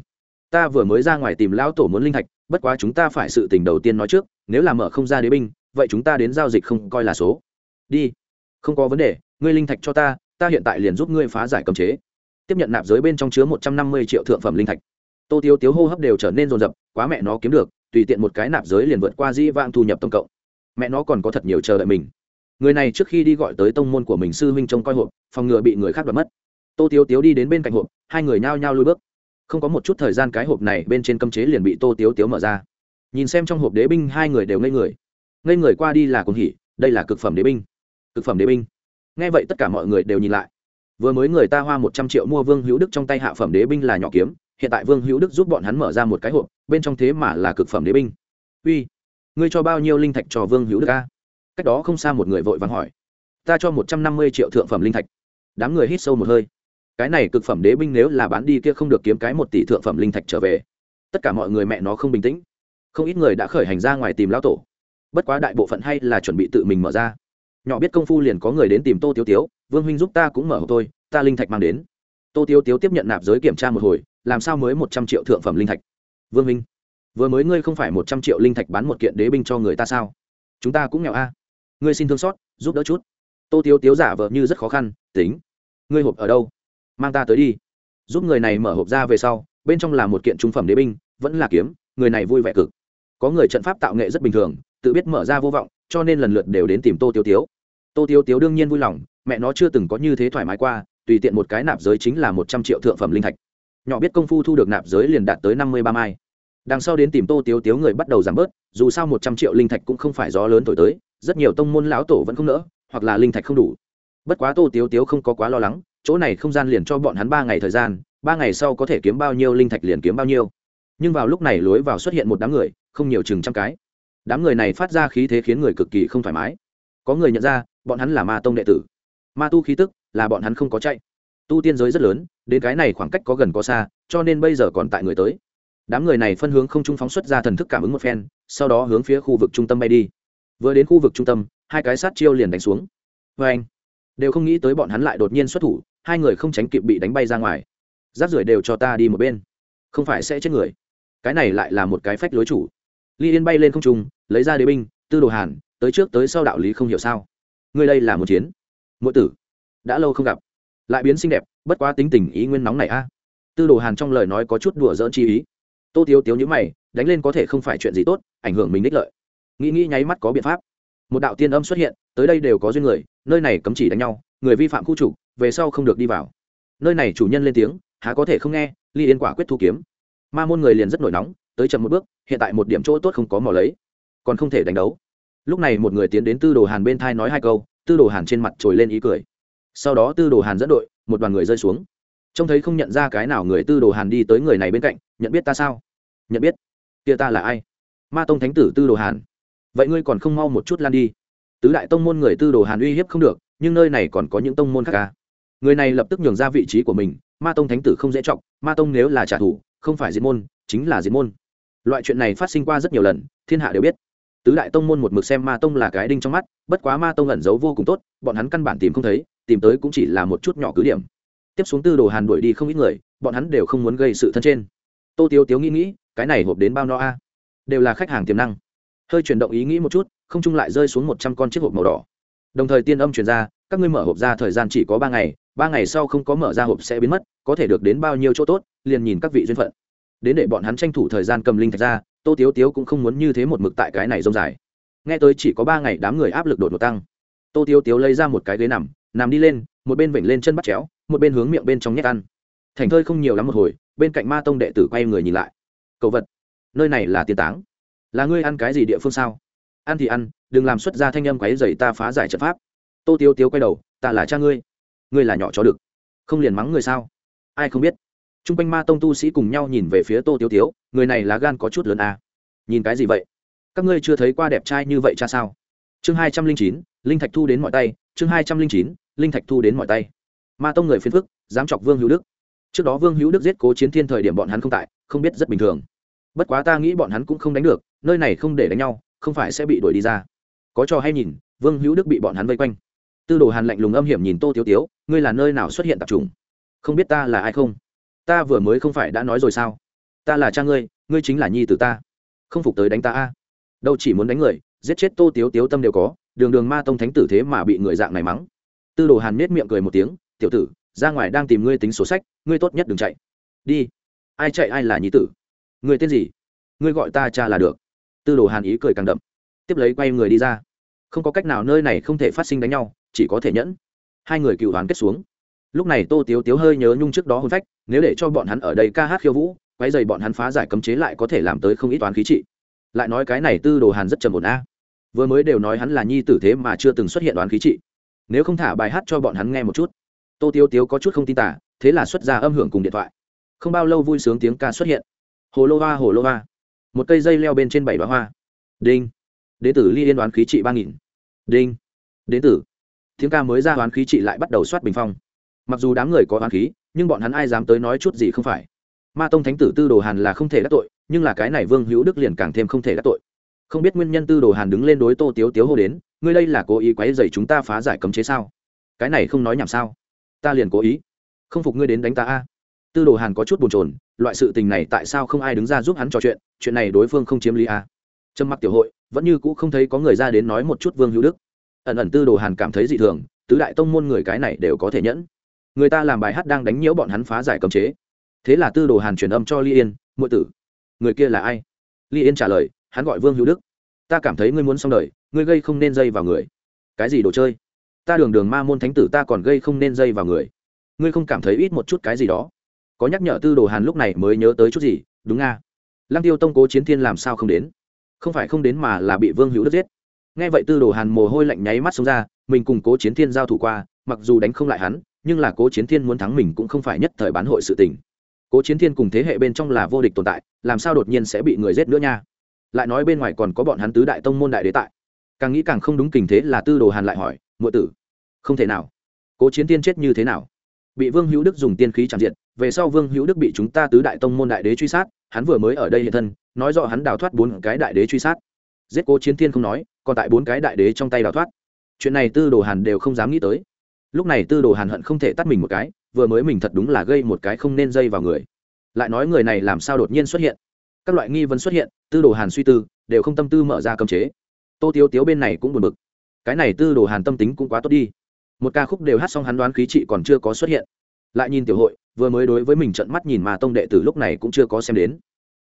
ta vừa mới ra ngoài tìm lão tổ muốn linh thạch, bất quá chúng ta phải sự tình đầu tiên nói trước, nếu là mở không ra đế binh, vậy chúng ta đến giao dịch không coi là số. Đi, không có vấn đề, ngươi linh thạch cho ta ta hiện tại liền giúp ngươi phá giải cấm chế. Tiếp nhận nạp giới bên trong chứa một trăm năm mươi triệu thượng phẩm linh thạch. Tô tiêu tiếu hô hấp đều trở nên rồn rập quá mẹ nó kiếm được, tùy tiện một cái nạp giới liền vượt qua dĩ vang thu nhập tổng cộng. Mẹ nó còn có thật nhiều chờ đợi mình người này trước khi đi gọi tới tông môn của mình sư huynh trông coi hộp, phòng ngừa bị người khác đoạt mất. Tô tiếu tiếu đi đến bên cạnh hộp, hai người nhao nhao lui bước. Không có một chút thời gian cái hộp này bên trên cấm chế liền bị tô tiếu tiếu mở ra. Nhìn xem trong hộp đế binh, hai người đều ngây người. Ngây người qua đi là cuồng hỉ, đây là cực phẩm đế binh. Cực phẩm đế binh. Nghe vậy tất cả mọi người đều nhìn lại. Vừa mới người ta hoa một trăm triệu mua vương hữu đức trong tay hạ phẩm đế binh là nhỏ kiếm, hiện tại vương hữu đức giúp bọn hắn mở ra một cái hộp, bên trong thế mà là cực phẩm đế binh. Uy, ngươi cho bao nhiêu linh thạch cho vương hữu đức a? Cách đó không xa một người vội vàng hỏi, ta cho một trăm năm mươi triệu thượng phẩm linh thạch. Đám người hít sâu một hơi. Cái này cực phẩm đế binh nếu là bán đi kia không được kiếm cái một tỷ thượng phẩm linh thạch trở về. Tất cả mọi người mẹ nó không bình tĩnh. Không ít người đã khởi hành ra ngoài tìm lão tổ. Bất quá đại bộ phận hay là chuẩn bị tự mình mở ra. Nhỏ biết công phu liền có người đến tìm tô tiếu tiếu, vương huynh giúp ta cũng mở hộp tôi ta linh thạch mang đến. Tô tiếu tiếu tiếp nhận nạp giới kiểm tra một hồi, làm sao mới một trăm triệu thượng phẩm linh thạch? Vương huynh, vừa mới ngươi không phải một trăm triệu linh thạch bán một kiện đế binh cho người ta sao? Chúng ta cũng nghèo a ngươi xin thương xót, giúp đỡ chút. Tô tiếu tiếu giả vờ như rất khó khăn, tính, ngươi hộp ở đâu? Mang ta tới đi. Giúp người này mở hộp ra về sau, bên trong là một kiện trung phẩm đế binh, vẫn là kiếm, người này vui vẻ cực. Có người trận pháp tạo nghệ rất bình thường, tự biết mở ra vô vọng, cho nên lần lượt đều đến tìm tô tiêu tiếu. Tô tiêu tiếu đương nhiên vui lòng, mẹ nó chưa từng có như thế thoải mái qua, tùy tiện một cái nạp giới chính là một trăm triệu thượng phẩm linh thạch. Nhỏ biết công phu thu được nạp giới liền đạt tới năm mươi ba mai. Đằng sau đến tìm tô tiếu tiếu người bắt đầu giảm bớt, dù sao một trăm triệu linh thạch cũng không phải gió lớn thổi tới rất nhiều tông môn lão tổ vẫn không nỡ, hoặc là linh thạch không đủ. Bất quá tô tiếu tiếu không có quá lo lắng, chỗ này không gian liền cho bọn hắn ba ngày thời gian, ba ngày sau có thể kiếm bao nhiêu linh thạch liền kiếm bao nhiêu. Nhưng vào lúc này lối vào xuất hiện một đám người, không nhiều chừng trăm cái. Đám người này phát ra khí thế khiến người cực kỳ không thoải mái. Có người nhận ra, bọn hắn là ma tông đệ tử. Ma tu khí tức là bọn hắn không có chạy. Tu tiên giới rất lớn, đến cái này khoảng cách có gần có xa, cho nên bây giờ còn tại người tới. Đám người này phân hướng không trung phóng xuất ra thần thức cảm ứng một phen, sau đó hướng phía khu vực trung tâm bay đi vừa đến khu vực trung tâm, hai cái sát chiêu liền đánh xuống. Vê anh, đều không nghĩ tới bọn hắn lại đột nhiên xuất thủ, hai người không tránh kịp bị đánh bay ra ngoài. Rác rưởi đều cho ta đi một bên. Không phải sẽ chết người. Cái này lại là một cái phách lối chủ. Ly yên bay lên không trung, lấy ra đế binh, tư đồ hàn, tới trước tới sau đạo lý không hiểu sao. Ngươi đây là một chiến. Mỗi tử, đã lâu không gặp. Lại biến xinh đẹp, bất quá tính tình ý nguyên nóng này a. Tư đồ hàn trong lời nói có chút đùa dỡn chi ý. Tô tiếu tiếu nhữ mày, đánh lên có thể không phải chuyện gì tốt, ảnh hưởng mình đích lợi nghĩ nghĩ nháy mắt có biện pháp. Một đạo tiên âm xuất hiện, tới đây đều có duyên người, nơi này cấm chỉ đánh nhau, người vi phạm khu chủ về sau không được đi vào. Nơi này chủ nhân lên tiếng, há có thể không nghe, ly yên quả quyết thu kiếm. Ma môn người liền rất nổi nóng, tới chậm một bước, hiện tại một điểm chỗ tốt không có mò lấy, còn không thể đánh đấu. Lúc này một người tiến đến tư đồ hàn bên thai nói hai câu, tư đồ hàn trên mặt trồi lên ý cười. Sau đó tư đồ hàn dẫn đội, một đoàn người rơi xuống. Trông thấy không nhận ra cái nào người tư đồ hàn đi tới người này bên cạnh, nhận biết ta sao? Nhận biết. Kia ta là ai? Ma tông thánh tử tư đồ hàn vậy ngươi còn không mau một chút lan đi. Tứ đại tông môn người tư đồ hàn uy hiếp không được, nhưng nơi này còn có những tông môn khác ca người này lập tức nhường ra vị trí của mình, ma tông thánh tử không dễ trọng ma tông nếu là trả thù, không phải diệt môn, chính là diệt môn. Loại chuyện này phát sinh qua rất nhiều lần, thiên hạ đều biết. Tứ đại tông môn một mực xem ma tông là cái đinh trong mắt, bất quá ma tông ẩn giấu vô cùng tốt, bọn hắn căn bản tìm không thấy, tìm tới cũng chỉ là một chút nhỏ cứ điểm. Tiếp xuống tư đồ hàn đuổi đi không ít người, bọn hắn đều không muốn gây sự thân trên. Tô tiếu tiếu nghĩ nghĩ, cái này hộp đến bao no a? Đều là khách hàng tiềm năng hơi chuyển động ý nghĩ một chút, không chung lại rơi xuống một trăm con chiếc hộp màu đỏ. Đồng thời tiên âm truyền ra, các ngươi mở hộp ra thời gian chỉ có ba ngày ba ngày sau không có mở ra hộp sẽ biến mất, có thể được đến bao nhiêu chỗ tốt, liền nhìn các vị duyên phận. Đến để bọn hắn tranh thủ thời gian cầm linh thạch ra, tô tiếu tiếu cũng không muốn như thế một mực tại cái này rông dài. Nghe tới chỉ có ba ngày, đám người áp lực đột ngột tăng. Tô tiếu tiếu lấy ra một cái ghế nằm nằm đi lên, một bên vểnh lên chân bắt chéo, một bên hướng miệng bên trong nhét ăn. Thành thơi không nhiều lắm một hồi, bên cạnh ma tông đệ tử quay người nhìn lại. Cậu vật, nơi này là tiền táng là ngươi ăn cái gì địa phương sao? Ăn thì ăn, đừng làm xuất ra thanh âm quáy dày ta phá giải trận pháp. Tô Tiêu Tiêu quay đầu, ta là cha ngươi. Ngươi là nhỏ chó được không liền mắng người sao? Ai không biết. T r u n g quanh ma tông tu sĩ cùng nhau nhìn về phía tô Tiêu tiếu, người này lá gan có chút lớn à. nhìn cái gì vậy? Các ngươi chưa thấy qua đẹp trai như vậy cha sao? Chương hai trăm linh chín, linh thạch thu đến mọi tay, chương hai trăm linh chín, linh thạch thu đến mọi tay. Ma tông người phiền phức, dám chọc vương hữu đức. Trước đó vương hữu đức giết cố chiến thiên thời điểm bọn hắn không tại, không biết rất bình thường. Bất quá ta nghĩ bọn hắn cũng không đánh được nơi này không để đánh nhau, không phải sẽ bị đuổi đi ra. Có trò hay nhìn, vương hữu đức bị bọn hắn vây quanh. Tư đồ hàn lạnh lùng âm hiểm nhìn tô tiếu tiếu, ngươi là nơi nào xuất hiện tập trung không biết ta là ai không? Ta vừa mới không phải đã nói rồi sao? Ta là cha ngươi ngươi chính là nhi t ta. Không phục tới đánh ta a. Đâu chỉ muốn đánh người, giết chết tô tiếu tiếu tâm đều có, đường đường ma tông thánh tử thế mà bị người dạng này mắng. Tư đồ hàn nết miệng cười một tiếng, tiểu tử, ra ngoài đang tìm ngươi tính sổ sách, ngươi tốt nhất đừng chạy. Đi. Ai chạy ai là nhi tử. Ngươi tên gì? Ngươi gọi ta cha là được tư đồ hàn ý cười càng đậm. Tiếp lấy quay người đi ra. Không có cách nào nơi này không thể phát sinh đánh nhau, chỉ có thể nhẫn. Hai người cựu đoán kết xuống. Lúc này tô tiếu tiếu hơi nhớ nhung trước đó hôn phách, nếu để cho bọn hắn ở đây ca hát khiêu vũ, quái dày bọn hắn phá giải cấm chế lại có thể làm tới không ít toán khí trị. Lại nói cái này tư đồ hàn rất trầm ổn a. Vừa mới đều nói hắn là nhi tử thế mà chưa từng xuất hiện đoán khí trị. Nếu không thả bài hát cho bọn hắn nghe một chút. Tô tiếu tiếu có chút không tin tả, thế là xuất ra âm hưởng cùng điện thoại. Không bao lâu vui sướng tiếng ca xuất hiện. Hồ lô hoa, hồ lô hoa một cây dây leo bên trên bảy bá hoa. Đinh. Đế tử ly yên đoán khí trị ba nghìn. Đinh. Đế tử. Tiếng ca mới ra đoán khí trị lại bắt đầu soát bình phong. Mặc dù đám người có đoán khí, nhưng bọn hắn ai dám tới nói chút gì không phải. Ma tông thánh tử tư đồ hàn là không thể đắc tội, nhưng là cái này vương hữu đức liền càng thêm không thể đắc tội. Không biết nguyên nhân tư đồ hàn đứng lên đối tô tiếu tiếu hô đến, ngươi đây là cố ý quấy dày chúng ta phá giải cấm chế sao? Cái này không nói nhảm sao? Ta liền cố ý. Không phục ngươi đến đánh ta a tư đồ hàn có chút bồn chồn, loại sự tình này tại sao không ai đứng ra giúp hắn trò chuyện chuyện này đối phương không chiếm lý à? a trâm mặc tiểu hội, vẫn như cũ không thấy có người ra đến nói một chút vương hữu đức. Ẩn ẩn tư đồ hàn cảm thấy dị thường, tứ đại tông môn người cái này đều có thể nhẫn. Người ta làm bài hát đang đánh nhiễu bọn hắn phá giải cấm chế. Thế là tư đồ hàn truyền âm cho ly yên, muội tử, người kia là ai? Ly yên trả lời, hắn gọi vương hữu đức. Ta cảm thấy ngươi muốn xong đời, ngươi gây không nên dây vào người. Cái gì đồ chơi? Ta đường đường ma môn thánh tử ta còn gây không nên dây vào người. Ngươi không cảm thấy ít một chút cái gì đó có nhắc nhở tư đồ hàn lúc này mới nhớ tới chút gì, đúng nga. Lăng tiêu tông cố chiến thiên làm sao không đến? Không phải không đến mà là bị vương hữu đức giết. Nghe vậy tư đồ hàn mồ hôi lạnh nháy mắt xông ra, mình cùng cố chiến thiên giao thủ qua, mặc dù đánh không lại hắn, nhưng là cố chiến thiên muốn thắng mình cũng không phải nhất thời bán hội sự tình. Cố chiến thiên cùng thế hệ bên trong là vô địch tồn tại, làm sao đột nhiên sẽ bị người giết nữa nha? Lại nói bên ngoài còn có bọn hắn tứ đại tông môn đại đế tại. Càng nghĩ càng không đúng tình thế là tư đồ hàn lại hỏi ngụ tử, không thể nào. Cố chiến thiên chết như thế nào? Bị vương hữu đức dùng tiên khí chạm diện về sau vương hữu đức bị chúng ta tứ đại tông môn đại đế truy sát, hắn vừa mới ở đây hiện thân, nói rõ hắn đào thoát bốn cái đại đế truy sát. Giết cố chiến thiên không nói, còn tại bốn cái đại đế trong tay đào thoát. Chuyện này tư đồ hàn đều không dám nghĩ tới. Lúc này tư đồ hàn hận không thể tắt mình một cái, vừa mới mình thật đúng là gây một cái không nên dây vào người. Lại nói người này làm sao đột nhiên xuất hiện? Các loại nghi vấn xuất hiện, tư đồ hàn suy tư, đều không tâm tư mở ra cơm chế. Tô tiếu tiếu bên này cũng buồn bực. Cái này tư đồ hàn tâm tính cũng quá tốt đi một ca khúc đều hát xong hắn đoán khí trị còn chưa có xuất hiện. Lại nhìn tiểu hội, vừa mới đối với mình trận mắt nhìn mà tông đệ từ lúc này cũng chưa có xem đến.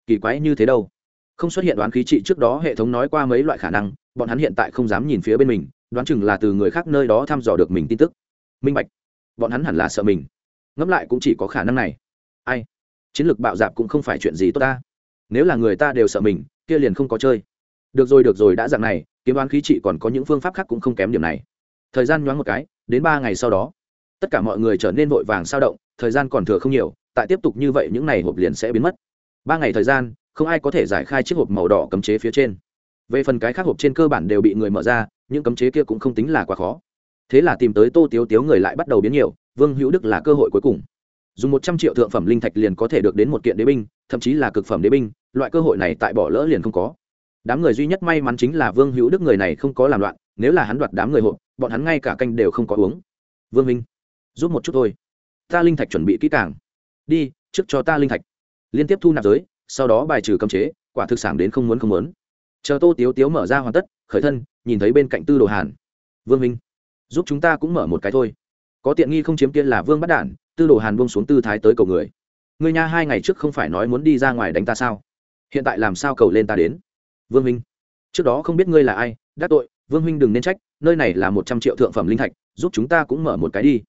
Kỳ quái như thế đâu. Không xuất hiện đoán khí trị trước đó hệ thống nói qua mấy loại khả năng, bọn hắn hiện tại không dám nhìn phía bên mình, đoán chừng là từ người khác nơi đó thăm dò được mình tin tức. Minh bạch. Bọn hắn hẳn là sợ mình. Ngẫm lại cũng chỉ có khả năng này. Ai? Chiến lược bạo dạp cũng không phải chuyện gì tốt ta. Nếu là người ta đều sợ mình, kia liền không có chơi. Được rồi được rồi, đã dạng này, kiếm đoán khí trị còn có những phương pháp khác cũng không kém điểm này. Thời gian nhoáng một cái đến ba ngày sau đó, tất cả mọi người trở nên vội vàng sao động, thời gian còn thừa không nhiều, tại tiếp tục như vậy những ngày hộp liền sẽ biến mất. Ba ngày thời gian, không ai có thể giải khai chiếc hộp màu đỏ cấm chế phía trên. Về phần cái khác hộp trên cơ bản đều bị người mở ra, những cấm chế kia cũng không tính là quá khó. Thế là tìm tới tô tiếu tiếu người lại bắt đầu biến nhiều, vương hữu đức là cơ hội cuối cùng. Dùng một trăm triệu thượng phẩm linh thạch liền có thể được đến một kiện đế binh, thậm chí là cực phẩm đế binh, loại cơ hội này tại bỏ lỡ liền không có. Đám người duy nhất may mắn chính là vương hữu đức người này không có làm loạn nếu là hắn đoạt đám người hộ bọn hắn ngay cả canh đều không có uống. Vương minh, giúp một chút thôi. Ta linh thạch chuẩn bị kỹ càng. Đi, trước cho ta linh thạch. Liên tiếp thu nạp giới, sau đó bài trừ cấm chế, quả thực sản đến không muốn không muốn. Chờ tô tiếu tiếu mở ra hoàn tất, khởi thân, nhìn thấy bên cạnh tư đồ hàn. Vương minh, giúp chúng ta cũng mở một cái thôi. Có tiện nghi không chiếm tiên là vương bắt đản, tư đồ hàn buông xuống tư thái tới cầu người. Người nha hai ngày trước không phải nói muốn đi ra ngoài đánh ta sao? Hiện tại làm sao cầu lên ta đến? Vương minh, trước đó không biết ngươi là ai đắc tội vương huynh đừng nên trách, nơi này là một trăm triệu thượng phẩm linh thạch, giúp chúng ta cũng mở một cái đi.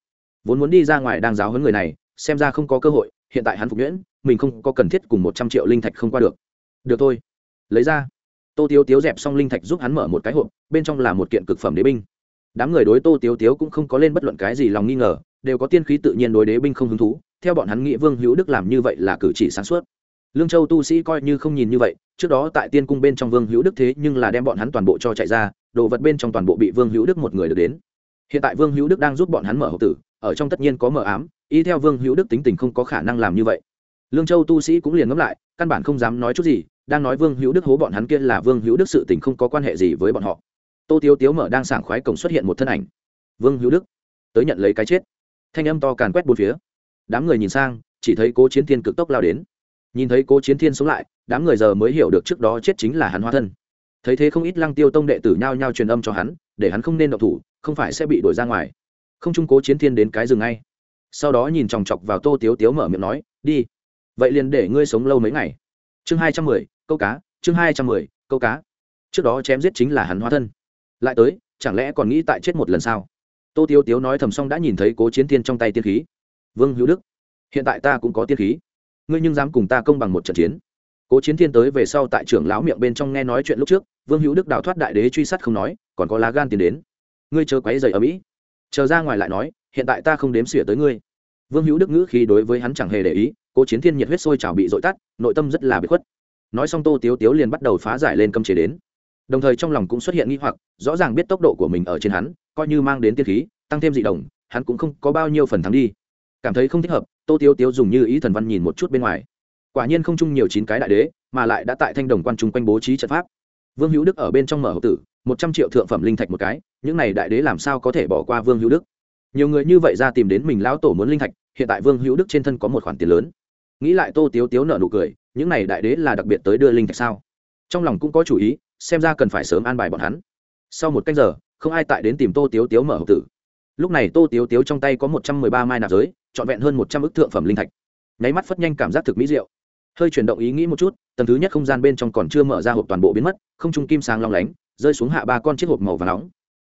Vốn muốn đi ra ngoài đang giáo huấn người này, xem ra không có cơ hội, hiện tại hắn phục nhuyễn, mình không có cần thiết cùng một trăm triệu linh thạch không qua được. Được thôi. Lấy ra. Tô tiếu tiếu dẹp xong linh thạch giúp hắn mở một cái hộp, bên trong là một kiện cực phẩm đế binh. Đám người đối tô tiếu tiếu cũng không có lên bất luận cái gì lòng nghi ngờ, đều có tiên khí tự nhiên đối đế binh không hứng thú, theo bọn hắn nghĩ vương hữu đức làm như vậy là cử chỉ sáng suốt lương châu tu sĩ coi như không nhìn như vậy, trước đó tại tiên cung bên trong vương hữu đức thế nhưng là đem bọn hắn toàn bộ cho chạy ra, đồ vật bên trong toàn bộ bị vương hữu đức một người được đến. Hiện tại vương hữu đức đang giúp bọn hắn mở hộp tử, ở trong tất nhiên có mở ám, y theo vương hữu đức tính tình không có khả năng làm như vậy. Lương châu tu sĩ cũng liền ngẫm lại, căn bản không dám nói chút gì, đang nói vương hữu đức hố bọn hắn kia là vương hữu đức sự tình không có quan hệ gì với bọn họ. Tô tiếu tiếu mở đang sảng khoái cổng xuất hiện một thân ảnh. Vương hữu đức, tới nhận lấy cái chết. Thanh âm to càn quét bốn phía. Đám người nhìn sang, chỉ thấy cố chiến thiên cực tốc lao đến nhìn thấy cố chiến thiên sống lại, đám người giờ mới hiểu được trước đó chết chính là hắn hóa thân. Thấy thế không ít lăng tiêu tông đệ tử nhao nhao truyền âm cho hắn, để hắn không nên độc thủ, không phải sẽ bị đuổi ra ngoài. Không trung cố chiến thiên đến cái rừng ngay. Sau đó nhìn chòng chọc vào tô tiếu tiếu mở miệng nói, đi. Vậy liền để ngươi sống lâu mấy ngày. Chương hai trăm mười, câu cá, chương hai trăm mười, câu cá. Trước đó chém giết chính là hắn hóa thân. Lại tới, chẳng lẽ còn nghĩ tại chết một lần sao? Tô tiếu tiếu nói thầm xong đã nhìn thấy cố chiến thiên trong tay tiên khí. Vương hữu đức, hiện tại ta cũng có tiên khí ngươi nhưng dám cùng ta công bằng một trận chiến. Cố chiến thiên tới về sau tại trưởng lão miệng bên trong nghe nói chuyện lúc trước, vương hữu đức đào thoát đại đế truy sát không nói, còn có lá gan tiến đến. Ngươi chờ quấy dày ở mỹ. Chờ ra ngoài lại nói, hiện tại ta không đếm xỉa tới ngươi. Vương hữu đức ngữ khi đối với hắn chẳng hề để ý, cố chiến thiên nhiệt huyết sôi trào bị dội tắt, nội tâm rất là bị khuất. Nói xong tô tiếu tiếu liền bắt đầu phá giải lên cấm chế đến. Đồng thời trong lòng cũng xuất hiện nghi hoặc, rõ ràng biết tốc độ của mình ở trên hắn, coi như mang đến tiên khí, tăng thêm dị đồng hắn cũng không có bao nhiêu phần thắng đi cảm thấy không thích hợp, tô tiếu tiếu dùng như ý thần văn nhìn một chút bên ngoài. Quả nhiên không chung nhiều chín cái đại đế, mà lại đã tại thanh đồng quan trung quanh bố trí trận pháp. Vương hữu đức ở bên trong mở hậu tử, một trăm triệu thượng phẩm linh thạch một cái, những này đại đế làm sao có thể bỏ qua vương hữu đức? Nhiều người như vậy ra tìm đến mình lão tổ muốn linh thạch, hiện tại vương hữu đức trên thân có một khoản tiền lớn. Nghĩ lại tô tiếu tiếu nợ nụ cười, những này đại đế là đặc biệt tới đưa linh thạch sao? Trong lòng cũng có chủ ý, xem ra cần phải sớm an bài bọn hắn. Sau một cách giờ, không ai tại đến tìm tô tiếu tiếu mở hộp tử. Lúc này tô tiếu tiếu trong tay có một trăm mười ba mai nạp giới trọn vẹn hơn một trăm ức thượng phẩm linh thạch. Nháy mắt phất nhanh cảm giác thực mỹ diệu. Hơi chuyển động ý nghĩ một chút, tầng thứ nhất không gian bên trong còn chưa mở ra hộp toàn bộ biến mất, không trung kim sáng long lánh, rơi xuống hạ ba con chiếc hộp màu và nóng.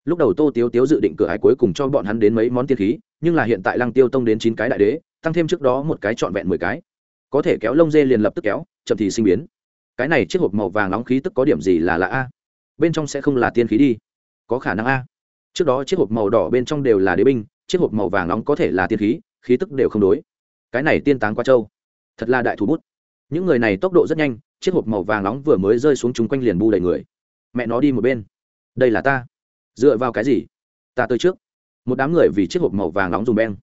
Lúc đầu tô tiếu tiếu dự định cửa hái cuối cùng cho bọn hắn đến mấy món tiên khí, nhưng là hiện tại lăng tiêu tông đến chín cái đại đế, tăng thêm trước đó một cái trọn vẹn mười cái. Có thể kéo lông dê liền lập tức kéo, chậm thì sinh biến. Cái này chiếc hộp màu vàng nóng khí tức có điểm gì là lạ a? Bên trong sẽ không là tiên khí đi. Có khả năng a. Trước đó chiếc hộp màu đỏ bên trong đều là đế binh, chiếc hộp màu vàng nóng có thể là tiên khí khí tức đều không đối. Cái này tiên táng qua châu, thật là đại thủ bút. Những người này tốc độ rất nhanh, chiếc hộp màu vàng nóng vừa mới rơi xuống chúng quanh liền bu đầy người. Mẹ nó đi một bên. Đây là ta. Dựa vào cái gì? Ta tới trước. Một đám người vì chiếc hộp màu vàng nóng dùng beng.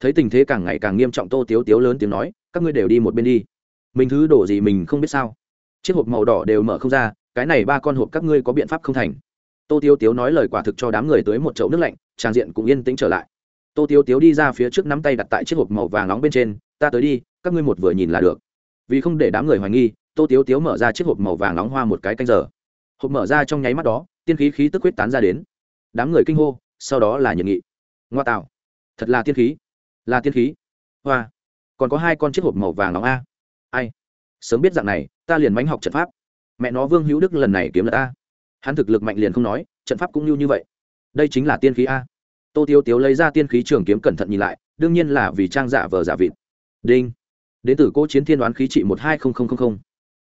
Thấy tình thế càng ngày càng nghiêm trọng, tô tiếu tiếu lớn tiếng nói, các ngươi đều đi một bên đi. Mình thứ đổ gì mình không biết sao? Chiếc hộp màu đỏ đều mở không ra, cái này ba con hộp các ngươi có biện pháp không thành. Tô tiếu tiếu nói lời quả thực cho đám người tới một chậu nước lạnh, tràng diện cũng yên tĩnh trở lại tô tiếu tiếu đi ra phía trước nắm tay đặt tại chiếc hộp màu vàng nóng bên trên, ta tới đi, các ngươi một vừa nhìn là được. Vì không để đám người hoài nghi, tô tiếu tiếu mở ra chiếc hộp màu vàng nóng hoa một cái canh giờ. Hộp mở ra trong nháy mắt đó, tiên khí khí tức huyết tán ra đến. Đám người kinh hô, sau đó là nhiệt nghị. Ngoa tạo. Thật là tiên khí. Là tiên khí. Hoa. Còn có hai con chiếc hộp màu vàng nóng a. Ai? Sớm biết dạng này, ta liền mánh học trận pháp. Mẹ nó vương hữu đức lần này kiếm là a hắn thực lực mạnh liền không nói, trận pháp cũng như như vậy. Đây chính là tiên khí a tô tiêu tiếu lấy ra tiên khí trường kiếm cẩn thận nhìn lại, đương nhiên là vì trang giả vờ giả vịt. Đinh. Đến từ cố chiến thiên đoán khí trị một hai không không không không.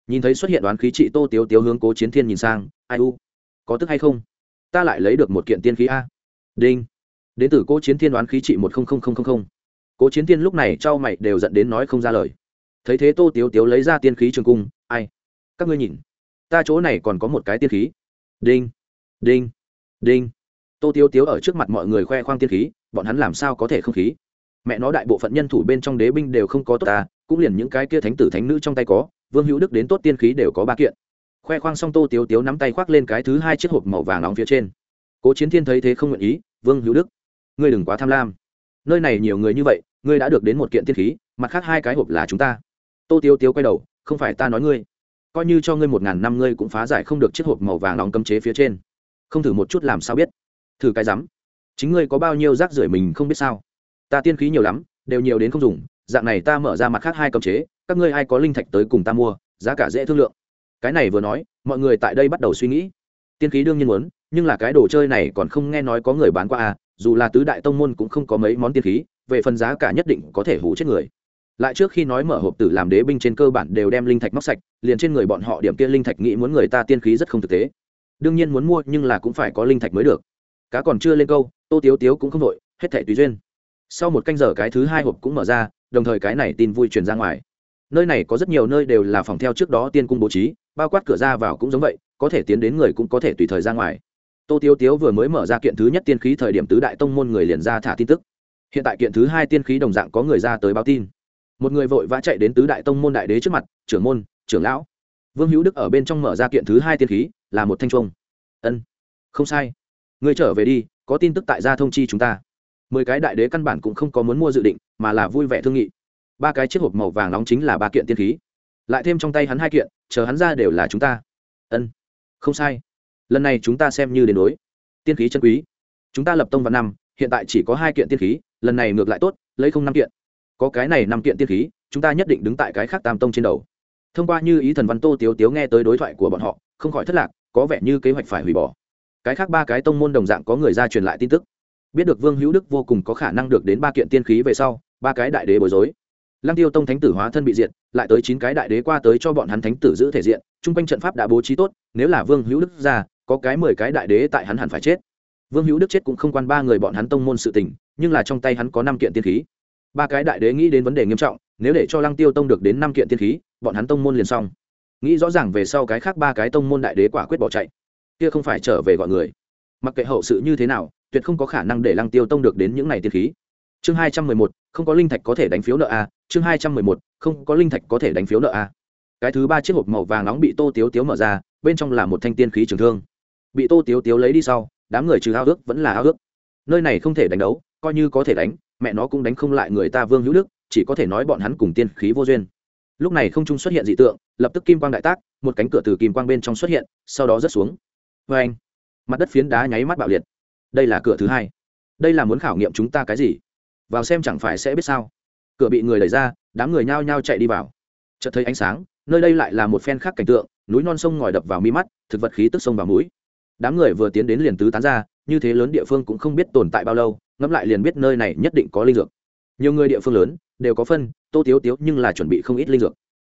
Nhìn thấy xuất hiện đoán khí trị tô tiếu tiếu hướng cố chiến thiên nhìn sang, ai u, có tức hay không? Ta lại lấy được một kiện tiên khí a. Đinh. Đến từ cố chiến thiên đoán khí trị một không không không không không. Cố chiến thiên lúc này trao mày đều dẫn đến nói không ra lời. Thấy thế tô tiếu tiếu lấy ra tiên khí trường cung, ai, các ngươi nhìn, ta chỗ này còn có một cái tiên khí. Đinh. Đinh. Đinh tô tiếu tiếu ở trước mặt mọi người khoe khoang tiên khí, bọn hắn làm sao có thể không khí? Mẹ nó đại bộ phận nhân thủ bên trong đế binh đều không có tốt ta, cũng liền những cái kia thánh tử thánh nữ trong tay có, vương hữu đức đến tốt tiên khí đều có ba kiện. Khoe khoang xong tô tiếu tiếu nắm tay khoác lên cái thứ hai chiếc hộp màu vàng nóng phía trên. Cố chiến thiên thấy thế không nguyện ý, vương hữu đức, ngươi đừng quá tham lam. Nơi này nhiều người như vậy, ngươi đã được đến một kiện tiên khí, mặt khác hai cái hộp là chúng ta. Tô tiếu tiếu quay đầu, không phải ta nói ngươi. Coi như cho ngươi một ngàn năm ngươi cũng phá giải không được chiếc hộp màu vàng nóng cấm chế phía trên. Không thử một chút làm sao biết thử cái rắm. Chính ngươi có bao nhiêu rác rưởi mình không biết sao? Ta tiên khí nhiều lắm, đều nhiều đến không dùng, dạng này ta mở ra mặt khác hai cấm chế, các ngươi ai có linh thạch tới cùng ta mua, giá cả dễ thương lượng. Cái này vừa nói, mọi người tại đây bắt đầu suy nghĩ. Tiên khí đương nhiên muốn, nhưng là cái đồ chơi này còn không nghe nói có người bán qua à dù là tứ đại tông môn cũng không có mấy món tiên khí, về phần giá cả nhất định có thể hủ chết người. Lại trước khi nói mở hộp tử làm đế binh trên cơ bản đều đem linh thạch móc sạch, liền trên người bọn họ điểm kia linh thạch nghĩ muốn người ta tiên khí rất không thực tế. Đương nhiên muốn mua nhưng là cũng phải có linh thạch mới được cá còn chưa lên câu, tô tiếu tiếu cũng không đội hết thẻ tùy duyên. Sau một canh giờ cái thứ hai hộp cũng mở ra, đồng thời cái này tin vui truyền ra ngoài. Nơi này có rất nhiều nơi đều là phòng theo trước đó tiên cung bố trí, bao quát cửa ra vào cũng giống vậy, có thể tiến đến người cũng có thể tùy thời ra ngoài. Tô tiếu tiếu vừa mới mở ra kiện thứ nhất tiên khí thời điểm tứ đại tông môn người liền ra thả tin tức. Hiện tại kiện thứ hai tiên khí đồng dạng có người ra tới báo tin. Một người vội vã chạy đến tứ đại tông môn đại đế trước mặt, trưởng môn, trưởng lão. Vương hữu đức ở bên trong mở ra kiện thứ hai tiên khí, là một thanh trung ân, không sai người trở về đi, có tin tức tại gia thông chi chúng ta. Mười cái đại đế căn bản cũng không có muốn mua dự định, mà là vui vẻ thương nghị. Ba cái chiếc hộp màu vàng nóng chính là ba kiện tiên khí. Lại thêm trong tay hắn hai kiện, chờ hắn ra đều là chúng ta. Ân, không sai. Lần này chúng ta xem như đến đối. Tiên khí chân quý. Chúng ta lập tông vào năm, hiện tại chỉ có hai kiện tiên khí, lần này ngược lại tốt, lấy không năm kiện. Có cái này năm kiện tiên khí, chúng ta nhất định đứng tại cái khác tam tông trên đầu. Thông qua như ý thần văn tô tiếu tiếu nghe tới đối thoại của bọn họ, không khỏi thất lạc, có vẻ như kế hoạch phải hủy bỏ cái khác ba cái tông môn đồng dạng có người ra truyền lại tin tức. Biết được vương hữu đức vô cùng có khả năng được đến ba kiện tiên khí về sau, ba cái đại đế bối rối. Lăng tiêu tông thánh tử hóa thân bị diệt, lại tới chín cái đại đế qua tới cho bọn hắn thánh tử giữ thể diện, chung quanh trận pháp đã bố trí tốt, nếu là vương hữu đức ra, có cái mười cái đại đế tại hắn hẳn phải chết. Vương hữu đức chết cũng không quan ba người bọn hắn tông môn sự tình, nhưng là trong tay hắn có năm kiện tiên khí. Ba cái đại đế nghĩ đến vấn đề nghiêm trọng, nếu để cho lăng tiêu tông được đến năm kiện tiên khí, bọn hắn tông môn liền xong. Nghĩ rõ ràng về sau cái khác ba cái tông môn đại đế quả quyết bỏ chạy kia không phải trở về gọi người. Mặc kệ hậu sự như thế nào, tuyệt không có khả năng để lăng tiêu tông được đến những này tiên khí. Chương hai trăm mười một, không có linh thạch có thể đánh phiếu nợ a. Chương hai trăm mười một, không có linh thạch có thể đánh phiếu nợ a. Cái thứ ba chiếc hộp màu vàng nóng bị tô tiếu tiếu mở ra, bên trong là một thanh tiên khí trường thương. Bị tô tiếu tiếu lấy đi sau, đám người trừ ao ước vẫn là ao ước. Nơi này không thể đánh đấu, coi như có thể đánh, mẹ nó cũng đánh không lại người ta vương hữu đức, chỉ có thể nói bọn hắn cùng tiên khí vô duyên. Lúc này không trung xuất hiện dị tượng, lập tức kim quang đại tác, một cánh cửa từ kim quang bên trong xuất hiện, sau đó rớt xuống vê anh. Mặt đất phiến đá nháy mắt bạo liệt. Đây là cửa thứ hai. Đây là muốn khảo nghiệm chúng ta cái gì? Vào xem chẳng phải sẽ biết sao. Cửa bị người đẩy ra, đám người nhao nhao chạy đi vào. Chợt thấy ánh sáng, nơi đây lại là một phen khác cảnh tượng, núi non sông ngòi đập vào mi mắt, thực vật khí tức sông vào mũi. Đám người vừa tiến đến liền tứ tán ra, như thế lớn địa phương cũng không biết tồn tại bao lâu, ngẫm lại liền biết nơi này nhất định có linh dược. Nhiều người địa phương lớn, đều có phân, tô tiếu tiếu nhưng là chuẩn bị không ít linh dược.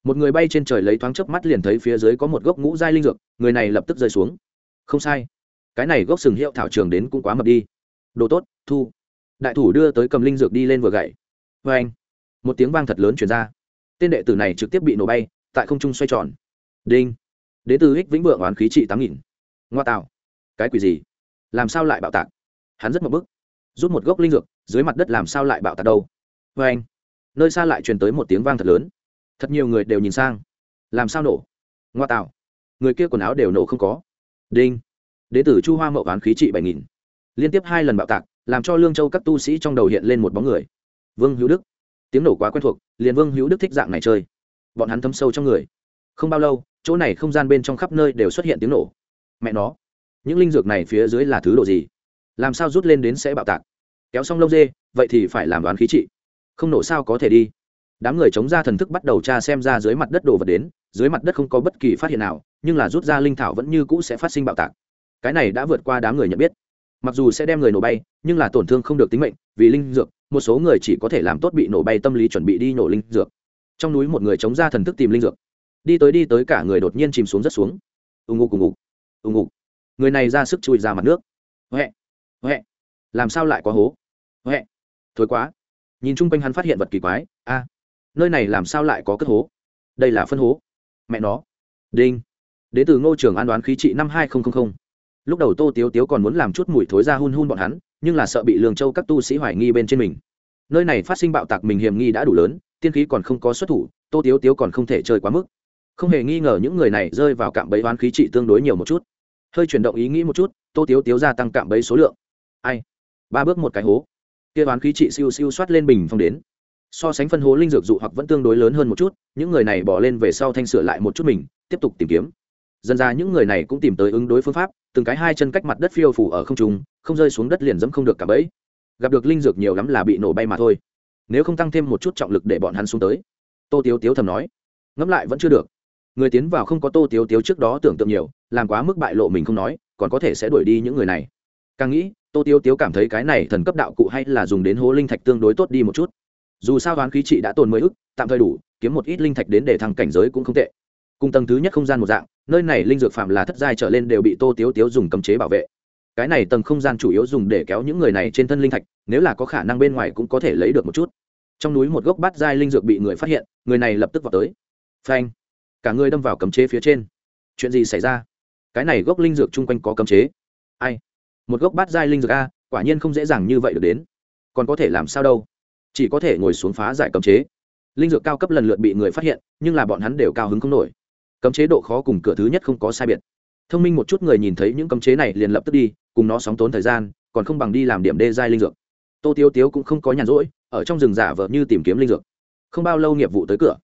Một người bay trên trời lấy thoáng chớp mắt liền thấy phía dưới có một gốc ngũ giai linh dược, người này lập tức rơi xuống không sai. Cái này gốc sừng hiệu thảo trường đến cũng quá mập đi. Đồ tốt, thu. Đại thủ đưa tới cầm linh dược đi lên vừa gậy. Vê anh, một tiếng vang thật lớn chuyển ra. Tên đệ tử này trực tiếp bị nổ bay, tại không trung xoay tròn. Đinh. Đ ế từ ích vĩnh vượng oán khí trị tám nghìn. Ngoa tạo. Cái quỷ gì? Làm sao lại bạo tạc? Hắn rất mập bức. Rút một gốc linh dược, dưới mặt đất làm sao lại bạo tạc đâu? Vê anh, nơi xa lại truyền tới một tiếng vang thật lớn. Thật nhiều người đều nhìn sang. Làm sao nổ? Ngoa tạo. Người kia quần áo đều nổ không có đinh. Đế tử chu hoa mậu oán khí trị bảy nghìn. Liên tiếp hai lần bạo tạc, làm cho lương châu các tu sĩ trong đầu hiện lên một bóng người. Vương hữu đức. Tiếng nổ quá quen thuộc, liền vương hữu đức thích dạng này chơi. Bọn hắn thấm sâu trong người. Không bao lâu, chỗ này không gian bên trong khắp nơi đều xuất hiện tiếng nổ. Mẹ nó, những linh dược này phía dưới là thứ độ gì? Làm sao rút lên đến sẽ bạo tạc? Kéo xong lông dê, vậy thì phải làm đoán khí trị. Không nổ sao có thể đi? Đám người chống ra thần thức bắt đầu tra xem ra dưới mặt đất đồ vật đến, dưới mặt đất không có bất kỳ phát hiện nào, nhưng là rút ra linh thảo vẫn như cũ sẽ phát sinh bạo tạc. Cái này đã vượt qua đám người nhận biết. Mặc dù sẽ đem người nổ bay, nhưng là tổn thương không được tính mệnh, vì linh dược, một số người chỉ có thể làm tốt bị nổ bay tâm lý chuẩn bị đi nổ linh dược. Trong núi một người chống ra thần thức tìm linh dược. Đi tới đi tới cả người đột nhiên chìm xuống rất xuống. Ù ngục ù ngục ù ngục. Người này ra sức chui ra mặt nước. Huệ huệ. Làm sao lại có hố? Huệ, thối quá. Nhìn chung quanh hắn phát hiện vật kỳ quái. A nơi này làm sao lại có cất hố? Đây là phân hố. Mẹ nó. Đinh. Đến từ ngô trường an đoán khí trị năm hai nghìn lúc đầu tô tiếu tiếu còn muốn làm chút mùi thối ra hun hun bọn hắn, nhưng là sợ bị lương châu các tu sĩ hoài nghi bên trên mình. Nơi này phát sinh bạo tạc mình hiểm nghi đã đủ lớn, tiên khí còn không có xuất thủ, tô tiếu tiếu còn không thể chơi quá mức. Không hề nghi ngờ những người này rơi vào cạm bẫy oán khí trị tương đối nhiều một chút. Hơi chuyển động ý nghĩ một chút, tô tiếu tiếu gia tăng cạm bẫy số lượng. Ai? Ba bước một cái hố. Kia oán khí trị siêu siêu soát lên bình phong đến so sánh phân hố linh dược dụ hoặc vẫn tương đối lớn hơn một chút, những người này bỏ lên về sau thanh sửa lại một chút mình, tiếp tục tìm kiếm. Dần ra những người này cũng tìm tới ứng đối phương pháp, từng cái hai chân cách mặt đất phiêu phủ ở không trung, không rơi xuống đất liền dẫm không được cả bẫy. Gặp được linh dược nhiều lắm là bị nổ bay mà thôi. Nếu không tăng thêm một chút trọng lực để bọn hắn xuống tới. Tô tiếu tiếu thầm nói. Ngẫm lại vẫn chưa được. Người tiến vào không có tô tiếu tiếu trước đó tưởng tượng nhiều, làm quá mức bại lộ mình không nói, còn có thể sẽ đuổi đi những người này. Càng nghĩ, tô tiếu tiếu cảm thấy cái này thần cấp đạo cụ hay là dùng đến hố linh thạch tương đối tốt đi một chút dù sao đoán khí trị đã tồn mới ức, tạm thời đủ, kiếm một ít linh thạch đến để thăng cảnh giới cũng không tệ. Cùng tầng thứ nhất không gian một dạng, nơi này linh dược phạm là thất giai trở lên đều bị tô tiếu tiếu dùng cấm chế bảo vệ. Cái này tầng không gian chủ yếu dùng để kéo những người này trên thân linh thạch, nếu là có khả năng bên ngoài cũng có thể lấy được một chút. Trong núi một gốc bát giai linh dược bị người phát hiện, người này lập tức vào tới. Phanh! Cả người đâm vào cấm chế phía trên. Chuyện gì xảy ra? Cái này gốc linh dược chung quanh có cấm chế. Ai? Một gốc bát giai linh dược a, quả nhiên không dễ dàng như vậy được đến. Còn có thể làm sao đâu? Chỉ có thể ngồi xuống phá giải cấm chế. Linh dược cao cấp lần lượt bị người phát hiện, nhưng là bọn hắn đều cao hứng không nổi. Cấm chế độ khó cùng cửa thứ nhất không có sai biệt. Thông minh một chút người nhìn thấy những cấm chế này liền lập tức đi, cùng nó sóng tốn thời gian, còn không bằng đi làm điểm đê giai linh dược. Tô tiêu tiếu cũng không có nhàn rỗi, ở trong rừng giả vờ như tìm kiếm linh dược. Không bao lâu nghiệp vụ tới cửa.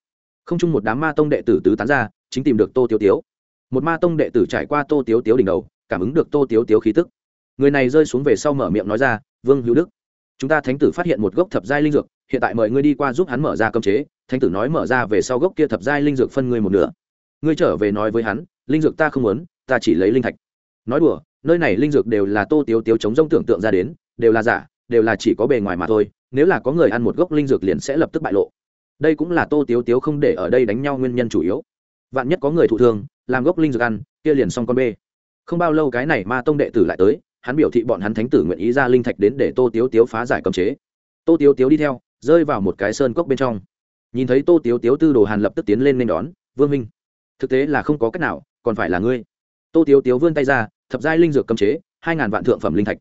Không chung một đám ma tông đệ tử tứ tán ra, chính tìm được tô tiêu tiếu. Một ma tông đệ tử trải qua tô tiêu tiếu đỉnh đầu, cảm ứng được tô tiêu tiếu khí tức. Người này rơi xuống về sau mở miệng nói ra, vương hữu đức chúng ta thánh tử phát hiện một gốc thập giai linh dược, hiện tại mời ngươi đi qua giúp hắn mở ra cơm chế. Thánh tử nói mở ra về sau gốc kia thập giai linh dược phân ngươi một nửa. Ngươi trở về nói với hắn, linh dược ta không muốn, ta chỉ lấy linh thạch. Nói đùa, nơi này linh dược đều là tô tiếu tiếu chống rông tưởng tượng ra đến, đều là giả, đều là chỉ có bề ngoài mà thôi. Nếu là có người ăn một gốc linh dược liền sẽ lập tức bại lộ. Đây cũng là tô tiếu tiếu không để ở đây đánh nhau nguyên nhân chủ yếu. Vạn nhất có người thụ thương, làm gốc linh dược ăn, kia liền xong con bê. Không bao lâu cái này ma tông đệ tử lại tới hắn biểu thị bọn hắn thánh tử nguyện ý ra linh thạch đến để tô tiếu tiếu phá giải cấm chế. Tô tiếu tiếu đi theo, rơi vào một cái sơn cốc bên trong. Nhìn thấy tô tiếu tiếu tư đồ hàn lập tức tiến lên nên đón, vương minh, thực tế là không có cách nào, còn phải là ngươi. Tô tiếu tiếu vươn tay ra, thập giai linh dược cấm chế, hai ngàn vạn thượng phẩm linh thạch.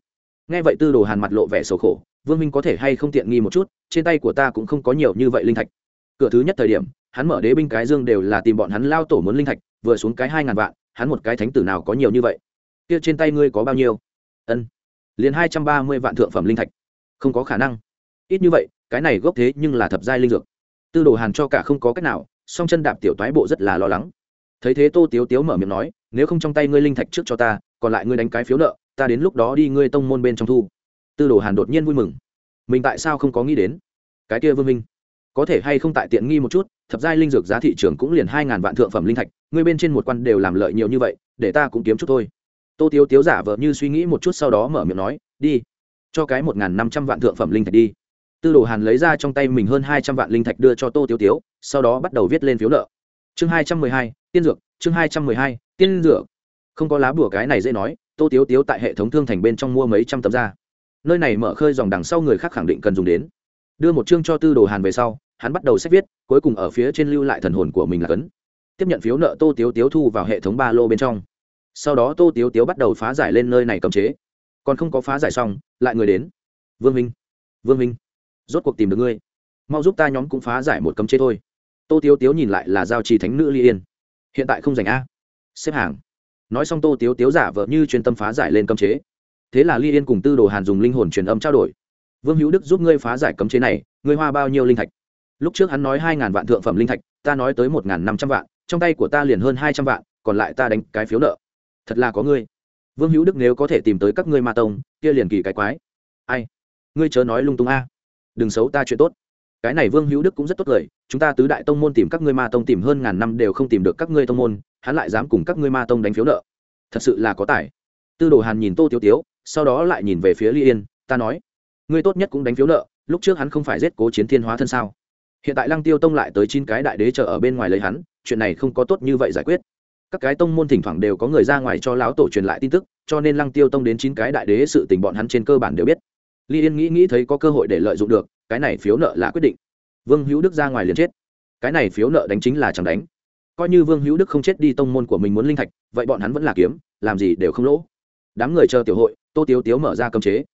Nghe vậy tư đồ hàn mặt lộ vẻ sầu khổ, vương minh có thể hay không tiện nghi một chút, trên tay của ta cũng không có nhiều như vậy linh thạch. Cửa thứ nhất thời điểm, hắn mở đế binh cái dương đều là tìm bọn hắn lao tổ muốn linh thạch, vừa xuống cái hai ngàn vạn, hắn một cái thánh tử nào có nhiều như vậy? Kia trên tay ngươi có bao nhiêu? Ân. Liền hai trăm ba mươi vạn thượng phẩm linh thạch. Không có khả năng. Ít như vậy, cái này gốc thế nhưng là thập giai linh dược. Tư đồ hàn cho cả không có cách nào, song chân đạp tiểu toái bộ rất là lo lắng. Thấy thế tô tiếu tiếu mở miệng nói, nếu không trong tay ngươi linh thạch trước cho ta, còn lại ngươi đánh cái phiếu nợ, ta đến lúc đó đi ngươi tông môn bên trong thu. Tư đồ hàn đột nhiên vui mừng. Mình tại sao không có nghĩ đến? Cái kia vương minh, có thể hay không tại tiện nghi một chút, thập giai linh dược giá thị trường cũng liền hai ngàn vạn thượng phẩm linh thạch, ngươi bên trên một quan đều làm lợi nhiều như vậy, để ta cũng kiếm chút thôi tô tiếu tiếu giả vờ như suy nghĩ một chút sau đó mở miệng nói, đi, cho cái một ngàn năm trăm vạn thượng phẩm linh thạch đi. Tư đồ hàn lấy ra trong tay mình hơn hai trăm vạn linh thạch đưa cho tô tiếu tiếu, sau đó bắt đầu viết lên phiếu nợ. Chương hai trăm mười hai, tiên dược, chương hai trăm mười hai, tiên dược. Không có lá bùa cái này dễ nói, tô tiếu tiếu tại hệ thống thương thành bên trong mua mấy trăm tấm ra. Nơi này mở khơi dòng đằng sau người khác khẳng định cần dùng đến. Đưa một chương cho tư đồ hàn về sau, hắn bắt đầu sách viết, cuối cùng ở phía trên lưu lại thần hồn của mình là cấn. Tiếp nhận phiếu nợ tô tiếu tiếu thu vào hệ thống ba lô bên trong sau đó tô tiếu tiếu bắt đầu phá giải lên nơi này cầm chế. Còn không có phá giải xong, lại người đến. Vương minh vương minh, rốt cuộc tìm được ngươi. Mau giúp ta nhóm cũng phá giải một cấm chế thôi. Tô tiếu tiếu nhìn lại là giao trì thánh nữ ly yên. Hiện tại không dành a. Xếp hàng. Nói xong tô tiếu tiếu giả vợ như chuyên tâm phá giải lên cấm chế. Thế là ly yên cùng tư đồ hàn dùng linh hồn truyền âm trao đổi. Vương hữu đức giúp ngươi phá giải cấm chế này, ngươi hoa bao nhiêu linh thạch? Lúc trước hắn nói hai ngàn vạn thượng phẩm linh thạch, ta nói tới một ngàn năm trăm vạn, trong tay của ta liền hơn hai trăm vạn, còn lại ta đánh cái phiếu nợ thật là có ngươi. Vương hữu đức nếu có thể tìm tới các ngươi ma tông, kia liền kỳ cái quái. Ai? Ngươi chớ nói lung tung a. Đừng xấu ta chuyện tốt. Cái này vương hữu đức cũng rất tốt lời, chúng ta tứ đại tông môn tìm các ngươi ma tông tìm hơn ngàn năm đều không tìm được các ngươi tông môn, hắn lại dám cùng các ngươi ma tông đánh phiếu nợ. Thật sự là có tài. Tư đồ hàn nhìn tô tiêu tiếu, sau đó lại nhìn về phía ly yên, ta nói, ngươi tốt nhất cũng đánh phiếu nợ, lúc trước hắn không phải giết cố chiến thiên hóa thân sao? Hiện tại lăng tiêu tông lại tới chín cái đại đế chờ ở bên ngoài lấy hắn, chuyện này không có tốt như vậy giải quyết các cái tông môn thỉnh thoảng đều có người ra ngoài cho lão tổ truyền lại tin tức, cho nên lăng tiêu tông đến chín cái đại đế sự tình bọn hắn trên cơ bản đều biết. Ly yên nghĩ nghĩ thấy có cơ hội để lợi dụng được, cái này phiếu nợ là quyết định. Vương hữu đức ra ngoài liền chết. Cái này phiếu nợ đánh chính là chẳng đánh. Coi như vương hữu đức không chết đi tông môn của mình muốn linh thạch, vậy bọn hắn vẫn là kiếm, làm gì đều không lỗ. Đám người chờ tiểu hội, tô tiếu tiếu mở ra cơm chế.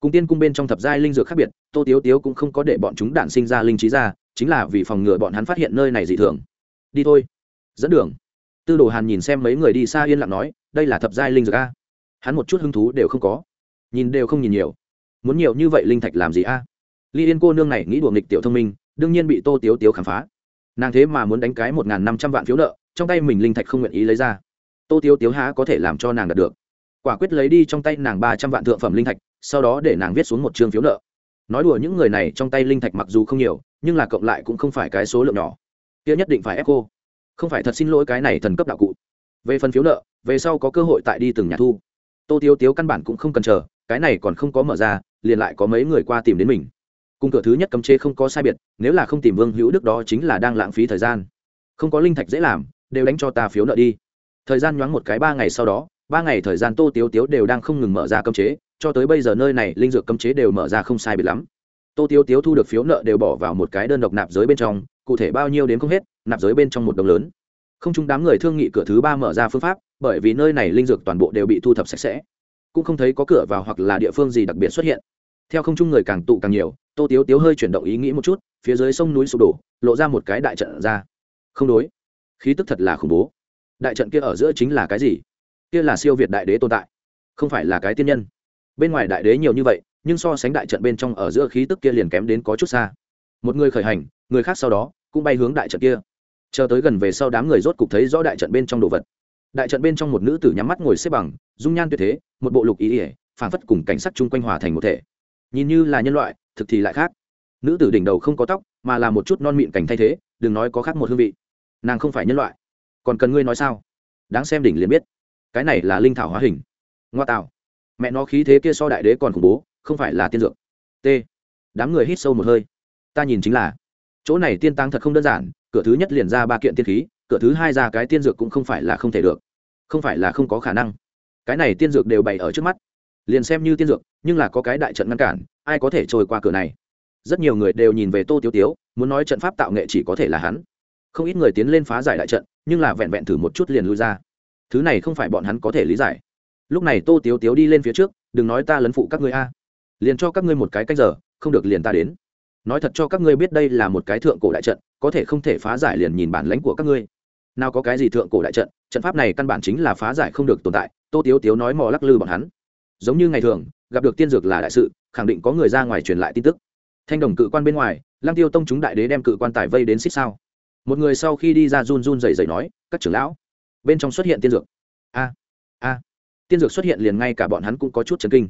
Cùng tiên cung bên trong thập giai linh dược khác biệt, tô tiếu tiếu cũng không có để bọn chúng đản sinh ra linh trí ra, chính là vì phòng ngừa bọn hắn phát hiện nơi này dị thường. Đi thôi. Dẫn đường tư đồ hàn nhìn xem mấy người đi xa yên lặng nói, đây là thập giai linh dược a. Hắn một chút hứng thú đều không có. Nhìn đều không nhìn nhiều. Muốn nhiều như vậy linh thạch làm gì a? Ly yên cô nương này nghĩ đùa nghịch tiểu thông minh, đương nhiên bị tô tiếu tiếu khám phá. Nàng thế mà muốn đánh cái một n g h n năm trăm vạn phiếu nợ, trong tay mình linh thạch không nguyện ý lấy ra. Tô tiếu tiếu há có thể làm cho nàng đạt được. Quả quyết lấy đi trong tay nàng ba trăm vạn thượng phẩm linh thạch, sau đó để nàng viết xuống một chương phiếu nợ. Nói đùa những người này trong tay linh thạch mặc dù không nhiều, nhưng là cộng lại cũng không phải cái số lượng nhỏ. Kia nhất định phải ép cô không phải thật xin lỗi cái này thần cấp đạo cụ. Về phần phiếu nợ, về sau có cơ hội tại đi từng nhà thu. Tô tiêu tiếu căn bản cũng không cần chờ, cái này còn không có mở ra, liền lại có mấy người qua tìm đến mình. Cung cửa thứ nhất cấm chế không có sai biệt, nếu là không tìm vương hữu đức đó chính là đang lãng phí thời gian. Không có linh thạch dễ làm, đều đánh cho ta phiếu nợ đi. Thời gian nhoáng một cái ba ngày sau đó, ba ngày thời gian tô tiếu tiếu đều đang không ngừng mở ra cấm chế, cho tới bây giờ nơi này linh dược cấm chế đều mở ra không sai biệt lắm. Tô tiếu tiếu thu được phiếu nợ đều bỏ vào một cái đơn độc nạp giới bên trong cụ thể bao nhiêu đến không hết, nạp giới bên trong một đồng lớn. Không chung đám người thương nghị cửa thứ ba mở ra phương pháp, bởi vì nơi này linh dược toàn bộ đều bị thu thập sạch sẽ. Cũng không thấy có cửa vào hoặc là địa phương gì đặc biệt xuất hiện. Theo không chung người càng tụ càng nhiều, tô tiếu tiếu hơi chuyển động ý nghĩ một chút, phía dưới sông núi sụp đổ, lộ ra một cái đại trận ra. Không đối. Khí tức thật là khủng bố. Đại trận kia ở giữa chính là cái gì? Kia là siêu việt đại đế tồn tại. Không phải là cái tiên nhân. Bên ngoài đại đế nhiều như vậy, nhưng so sánh đại trận bên trong ở giữa khí tức kia liền kém đến có chút xa một người khởi hành, người khác sau đó cũng bay hướng đại trận kia. Chờ tới gần về sau đám người rốt cục thấy rõ đại trận bên trong đồ vật. Đại trận bên trong một nữ tử nhắm mắt ngồi xếp bằng, dung nhan tuyệt thế, một bộ lục ý ỉa phản phất cùng cảnh sắc chung quanh hòa thành một thể. Nhìn như là nhân loại, thực thì lại khác. Nữ tử đỉnh đầu không có tóc, mà là một chút non mịn cảnh thay thế, đừng nói có khác một hương vị. Nàng không phải nhân loại. Còn cần ngươi nói sao? Đáng xem đỉnh liền biết. Cái này là linh thảo hóa hình. Ngoa tạo. Mẹ nó khí thế kia so đại đế còn khủng bố, không phải là tiên dược. T. Đám người hít sâu một hơi ta nhìn chính là, chỗ này tiên tăng thật không đơn giản, cửa thứ nhất liền ra ba kiện tiên khí, cửa thứ hai ra cái tiên dược cũng không phải là không thể được, không phải là không có khả năng. Cái này tiên dược đều bày ở trước mắt, liền xem như tiên dược, nhưng là có cái đại trận ngăn cản, ai có thể trôi qua cửa này? Rất nhiều người đều nhìn về tô tiếu tiếu, muốn nói trận pháp tạo nghệ chỉ có thể là hắn. Không ít người tiến lên phá giải đại trận, nhưng là vẹn vẹn thử một chút liền lui ra. Thứ này không phải bọn hắn có thể lý giải. Lúc này tô tiếu tiếu đi lên phía trước, đừng nói ta lấn phụ các ngươi a, liền cho các ngươi một cái cách giờ, không được liền ta đến nói thật cho các ngươi biết đây là một cái thượng cổ đại trận, có thể không thể phá giải liền nhìn bản lãnh của các ngươi. Nào có cái gì thượng cổ đại trận trận pháp này căn bản chính là phá giải không được tồn tại, tô tiếu tiếu nói mò lắc lư bọn hắn. Giống như ngày thường, gặp được tiên dược là đại sự, khẳng định có người ra ngoài truyền lại tin tức. Thanh đồng cự quan bên ngoài lang tiêu tông chúng đại đế đem cự quan tài vây đến xích sao. Một người sau khi đi ra run run rẩy rẩy nói, các trưởng lão, bên trong xuất hiện tiên dược. A a. Tiên dược xuất hiện liền ngay cả bọn hắn cũng có chút chấn kinh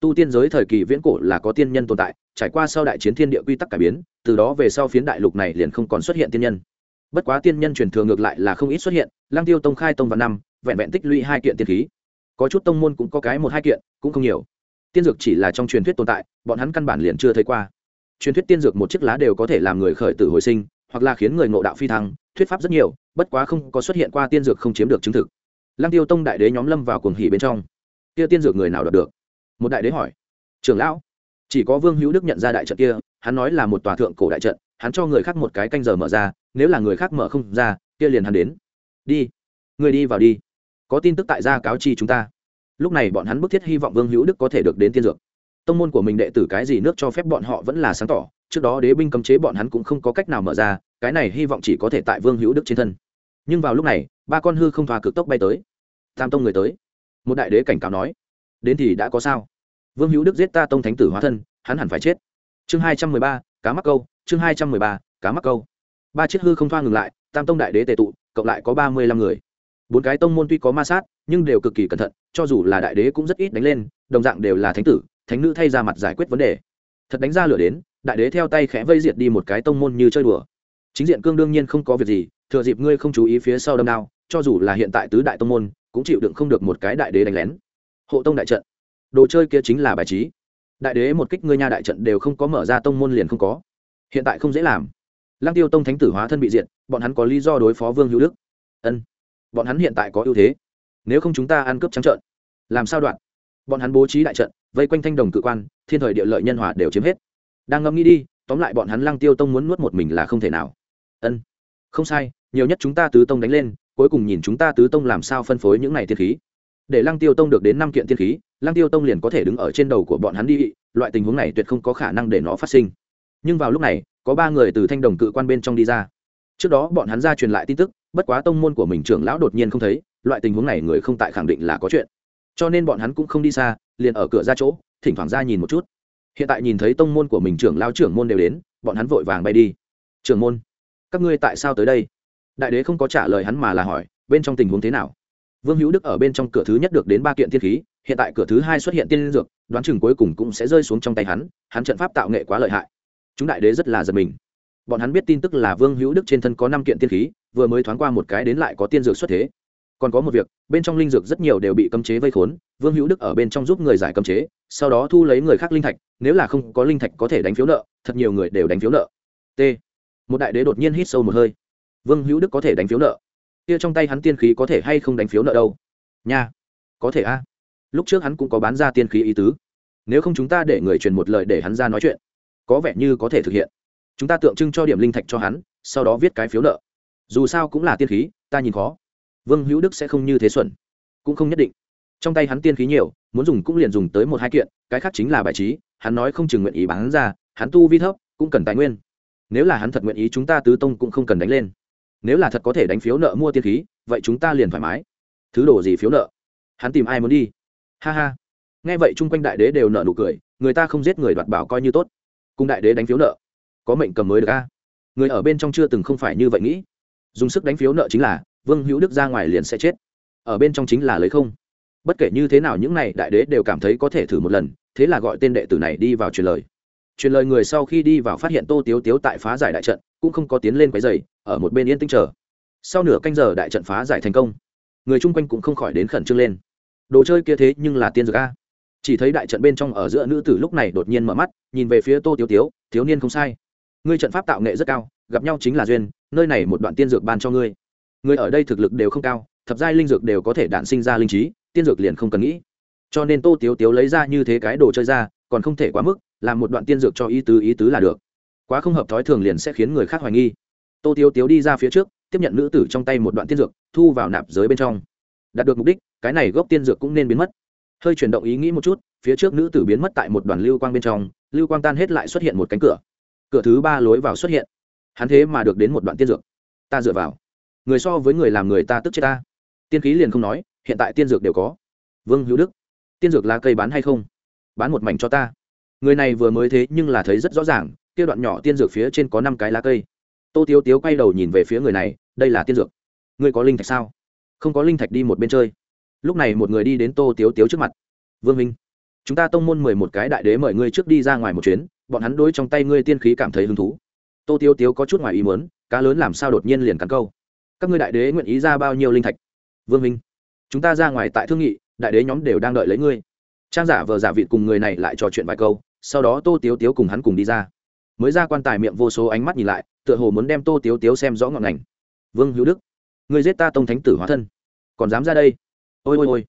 tu tiên giới thời kỳ viễn cổ là có tiên nhân tồn tại, trải qua sau đại chiến thiên địa quy tắc cải biến, từ đó về sau phiến đại lục này liền không còn xuất hiện tiên nhân. Bất quá tiên nhân truyền thừa ngược lại là không ít xuất hiện lang tiêu tông khai tông vào năm, vẹn vẹn tích lũy hai kiện tiên khí. Có chút tông môn cũng có cái một hai kiện, cũng không nhiều. Tiên dược chỉ là trong truyền thuyết tồn tại, bọn hắn căn bản liền chưa thấy qua. Truyền thuyết tiên dược một chiếc lá đều có thể làm người khởi tử hồi sinh, hoặc là khiến người ngộ đạo phi thăng, thuyết pháp rất nhiều, bất quá không có xuất hiện qua tiên dược không chiếm được chứng thực. Lăng tiêu tông đại đế nhóm lâm vào cuồng hỉ bên trong. Kia tiên dược người nào đoạt được? Một đại đế hỏi. Trưởng lão, chỉ có vương hữu đức nhận ra đại trận kia, hắn nói là một tòa thượng cổ đại trận, hắn cho người khác một cái canh giờ mở ra, nếu là người khác mở không ra, kia liền hắn đến. Đi, người đi vào đi. Có tin tức tại gia cáo chi chúng ta. Lúc này bọn hắn bức thiết hy vọng vương hữu đức có thể được đến tiên dược. Tông môn của mình đệ tử cái gì nước cho phép bọn họ vẫn là sáng tỏ, trước đó đế binh cấm chế bọn hắn cũng không có cách nào mở ra, cái này hy vọng chỉ có thể tại vương hữu đức trên thân. Nhưng vào lúc này, ba con hư không thoa cực tốc bay tới. Tam tông người tới. Một đại đế cảnh cáo nói, đến thì đã có sao? Vương hữu đức giết ta tông thánh tử hóa thân, hắn hẳn phải chết. Chương hai trăm mười ba, cá mắc câu, chương hai trăm mười ba, cá mắc câu. Ba chiếc hư không thoa ngừng lại, tam tông đại đế tề tụ, cộng lại có ba mươi lăm người. Bốn cái tông môn tuy có ma sát, nhưng đều cực kỳ cẩn thận, cho dù là đại đế cũng rất ít đánh lên, đồng dạng đều là thánh tử, thánh nữ thay ra mặt giải quyết vấn đề. Thật đánh ra lửa đến, đại đế theo tay khẽ vây diệt đi một cái tông môn như chơi đùa. Chính diện cương đương nhiên không có việc gì, thừa dịp ngươi không chú ý phía sau đâm đao, cho dù là hiện tại tứ đại tông môn, cũng chịu đựng không được một cái đại đế đánh lén. Hộ tông đại trận đồ chơi kia chính là bài trí. Đại đế một kích ngươi nha đại trận đều không có mở ra tông môn liền không có. Hiện tại không dễ làm. Lăng tiêu tông thánh tử hóa thân bị diệt, bọn hắn có lý do đối phó vương hữu đức. Ân, bọn hắn hiện tại có ưu thế. Nếu không chúng ta ăn cướp trắng trợn. Làm sao đoạn? Bọn hắn bố trí đại trận, vây quanh thanh đồng cự quan, thiên thời địa lợi nhân hòa đều chiếm hết. Đang ngẫm nghĩ đi, tóm lại bọn hắn lăng tiêu tông muốn nuốt một mình là không thể nào. Ân, không sai, nhiều nhất chúng ta tứ tông đánh lên, cuối cùng nhìn chúng ta tứ tông làm sao phân phối những này thiên khí để lăng tiêu tông được đến năm kiện tiên khí, lăng tiêu tông liền có thể đứng ở trên đầu của bọn hắn đi. Loại tình huống này tuyệt không có khả năng để nó phát sinh. Nhưng vào lúc này, có ba người từ thanh đồng cự quan bên trong đi ra. Trước đó bọn hắn ra truyền lại tin tức, bất quá tông môn của mình trưởng lão đột nhiên không thấy, loại tình huống này người không tại khẳng định là có chuyện. Cho nên bọn hắn cũng không đi xa, liền ở cửa ra chỗ, thỉnh thoảng ra nhìn một chút. Hiện tại nhìn thấy tông môn của mình trưởng lao trưởng môn đều đến, bọn hắn vội vàng bay đi. Trưởng môn, các ngươi tại sao tới đây? Đại đế không có trả lời hắn mà là hỏi, bên trong tình huống thế nào? Vương hữu đức ở bên trong cửa thứ nhất được đến ba kiện thiên khí, hiện tại cửa thứ hai xuất hiện tiên dược, đoán chừng cuối cùng cũng sẽ rơi xuống trong tay hắn hắn trận pháp tạo nghệ quá lợi hại. Chúng đại đế rất là giật mình. Bọn hắn biết tin tức là vương hữu đức trên thân có năm kiện tiên khí, vừa mới thoáng qua một cái đến lại có tiên dược xuất thế. Còn có một việc, bên trong linh dược rất nhiều đều bị cấm chế vây khốn, vương hữu đức ở bên trong giúp người giải cấm chế, sau đó thu lấy người khác linh thạch, nếu là không có linh thạch có thể đánh phiếu nợ, thật nhiều người đều đánh phiếu nợ. T. Một đại đế đột nhiên hít sâu một hơi. Vương hữu đức có thể đánh phiếu nợ kia trong tay hắn tiên khí có thể hay không đánh phiếu nợ đâu? Nha, có thể a. Lúc trước hắn cũng có bán ra tiên khí ý tứ. Nếu không chúng ta để người truyền một lời để hắn ra nói chuyện, có vẻ như có thể thực hiện. Chúng ta tượng trưng cho điểm linh thạch cho hắn, sau đó viết cái phiếu nợ. Dù sao cũng là tiên khí, ta nhìn khó. Vương hữu đức sẽ không như thế xuẩn, cũng không nhất định. Trong tay hắn tiên khí nhiều, muốn dùng cũng liền dùng tới một hai kiện, cái khác chính là bài trí, hắn nói không chừng nguyện ý bán ra, hắn tu vi thấp, cũng cần tài nguyên. Nếu là hắn thật nguyện ý, chúng ta tứ tông cũng không cần đánh lên nếu là thật có thể đánh phiếu nợ mua tiên khí, vậy chúng ta liền thoải mái. Thứ đồ gì phiếu nợ? Hắn tìm ai muốn đi? Ha ha. Nghe vậy chung quanh đại đế đều nợ nụ cười, người ta không giết người đoạt bảo coi như tốt. Cùng đại đế đánh phiếu nợ, có mệnh cầm mới được a. Người ở bên trong chưa từng không phải như vậy nghĩ. Dùng sức đánh phiếu nợ chính là, vương hữu đức ra ngoài liền sẽ chết. Ở bên trong chính là lấy không. Bất kể như thế nào những này đại đế đều cảm thấy có thể thử một lần, thế là gọi tên đệ tử này đi vào truyền lời. Truyền lời người sau khi đi vào phát hiện tô tiếu tiếu tại phá giải đại trận cũng không có tiến lên cái dày ở một bên yên tĩnh chờ. Sau nửa canh giờ đại trận phá giải thành công, người chung quanh cũng không khỏi đến khẩn trương lên. Đồ chơi kia thế nhưng là tiên dược a. Chỉ thấy đại trận bên trong ở giữa nữ tử lúc này đột nhiên mở mắt, nhìn về phía tô tiếu tiếu, thiếu niên không sai. Ngươi trận pháp tạo nghệ rất cao, gặp nhau chính là duyên, nơi này một đoạn tiên dược ban cho ngươi. Người ở đây thực lực đều không cao, thập giai linh dược đều có thể đạn sinh ra linh trí, tiên dược liền không cần nghĩ. Cho nên tô tiếu tiếu lấy ra như thế cái đồ chơi ra, còn không thể quá mức, làm một đoạn tiên dược cho ý tứ ý tứ là được quá không hợp thói thường liền sẽ khiến người khác hoài nghi. Tô tiếu tiếu đi ra phía trước, tiếp nhận nữ tử trong tay một đoạn tiên dược, thu vào nạp giới bên trong. Đạt được mục đích, cái này gốc tiên dược cũng nên biến mất. Hơi chuyển động ý nghĩ một chút, phía trước nữ tử biến mất tại một đoàn lưu quang bên trong, lưu quang tan hết lại xuất hiện một cánh cửa. Cửa thứ ba lối vào xuất hiện. Hắn thế mà được đến một đoạn tiên dược. Ta dựa vào. Người so với người làm người ta tức chết ta. Tiên khí liền không nói, hiện tại tiên dược đều có. Vương hữu đức, tiên dược lá cây bán hay không? Bán một mảnh cho ta. Người này vừa mới thế nhưng là thấy rất rõ ràng kia đoạn nhỏ tiên dược phía trên có năm cái lá cây. Tô tiếu tiếu quay đầu nhìn về phía người này, đây là tiên dược. Ngươi có linh thạch sao? Không có linh thạch đi một bên chơi. Lúc này một người đi đến tô tiếu tiếu trước mặt. Vương minh, chúng ta tông môn mười một cái đại đế mời ngươi trước đi ra ngoài một chuyến, bọn hắn đối trong tay ngươi tiên khí cảm thấy hứng thú. Tô tiếu tiếu có chút ngoài ý muốn, cá lớn làm sao đột nhiên liền cắn câu? Các ngươi đại đế nguyện ý ra bao nhiêu linh thạch? Vương minh, chúng ta ra ngoài tại thương nghị, đại đế nhóm đều đang đợi lấy ngươi. Trang giả vờ giả vịt cùng người này lại trò chuyện vài câu, sau đó tô tiếu tiếu cùng hắn cùng đi ra mới ra quan tài miệng vô số ánh mắt nhìn lại, tựa hồ muốn đem tô tiếu tiếu xem rõ ngọn ngành. Vương hữu đức người giết ta tông thánh tử hóa thân. Còn dám ra đây? Ôi ôi ôi,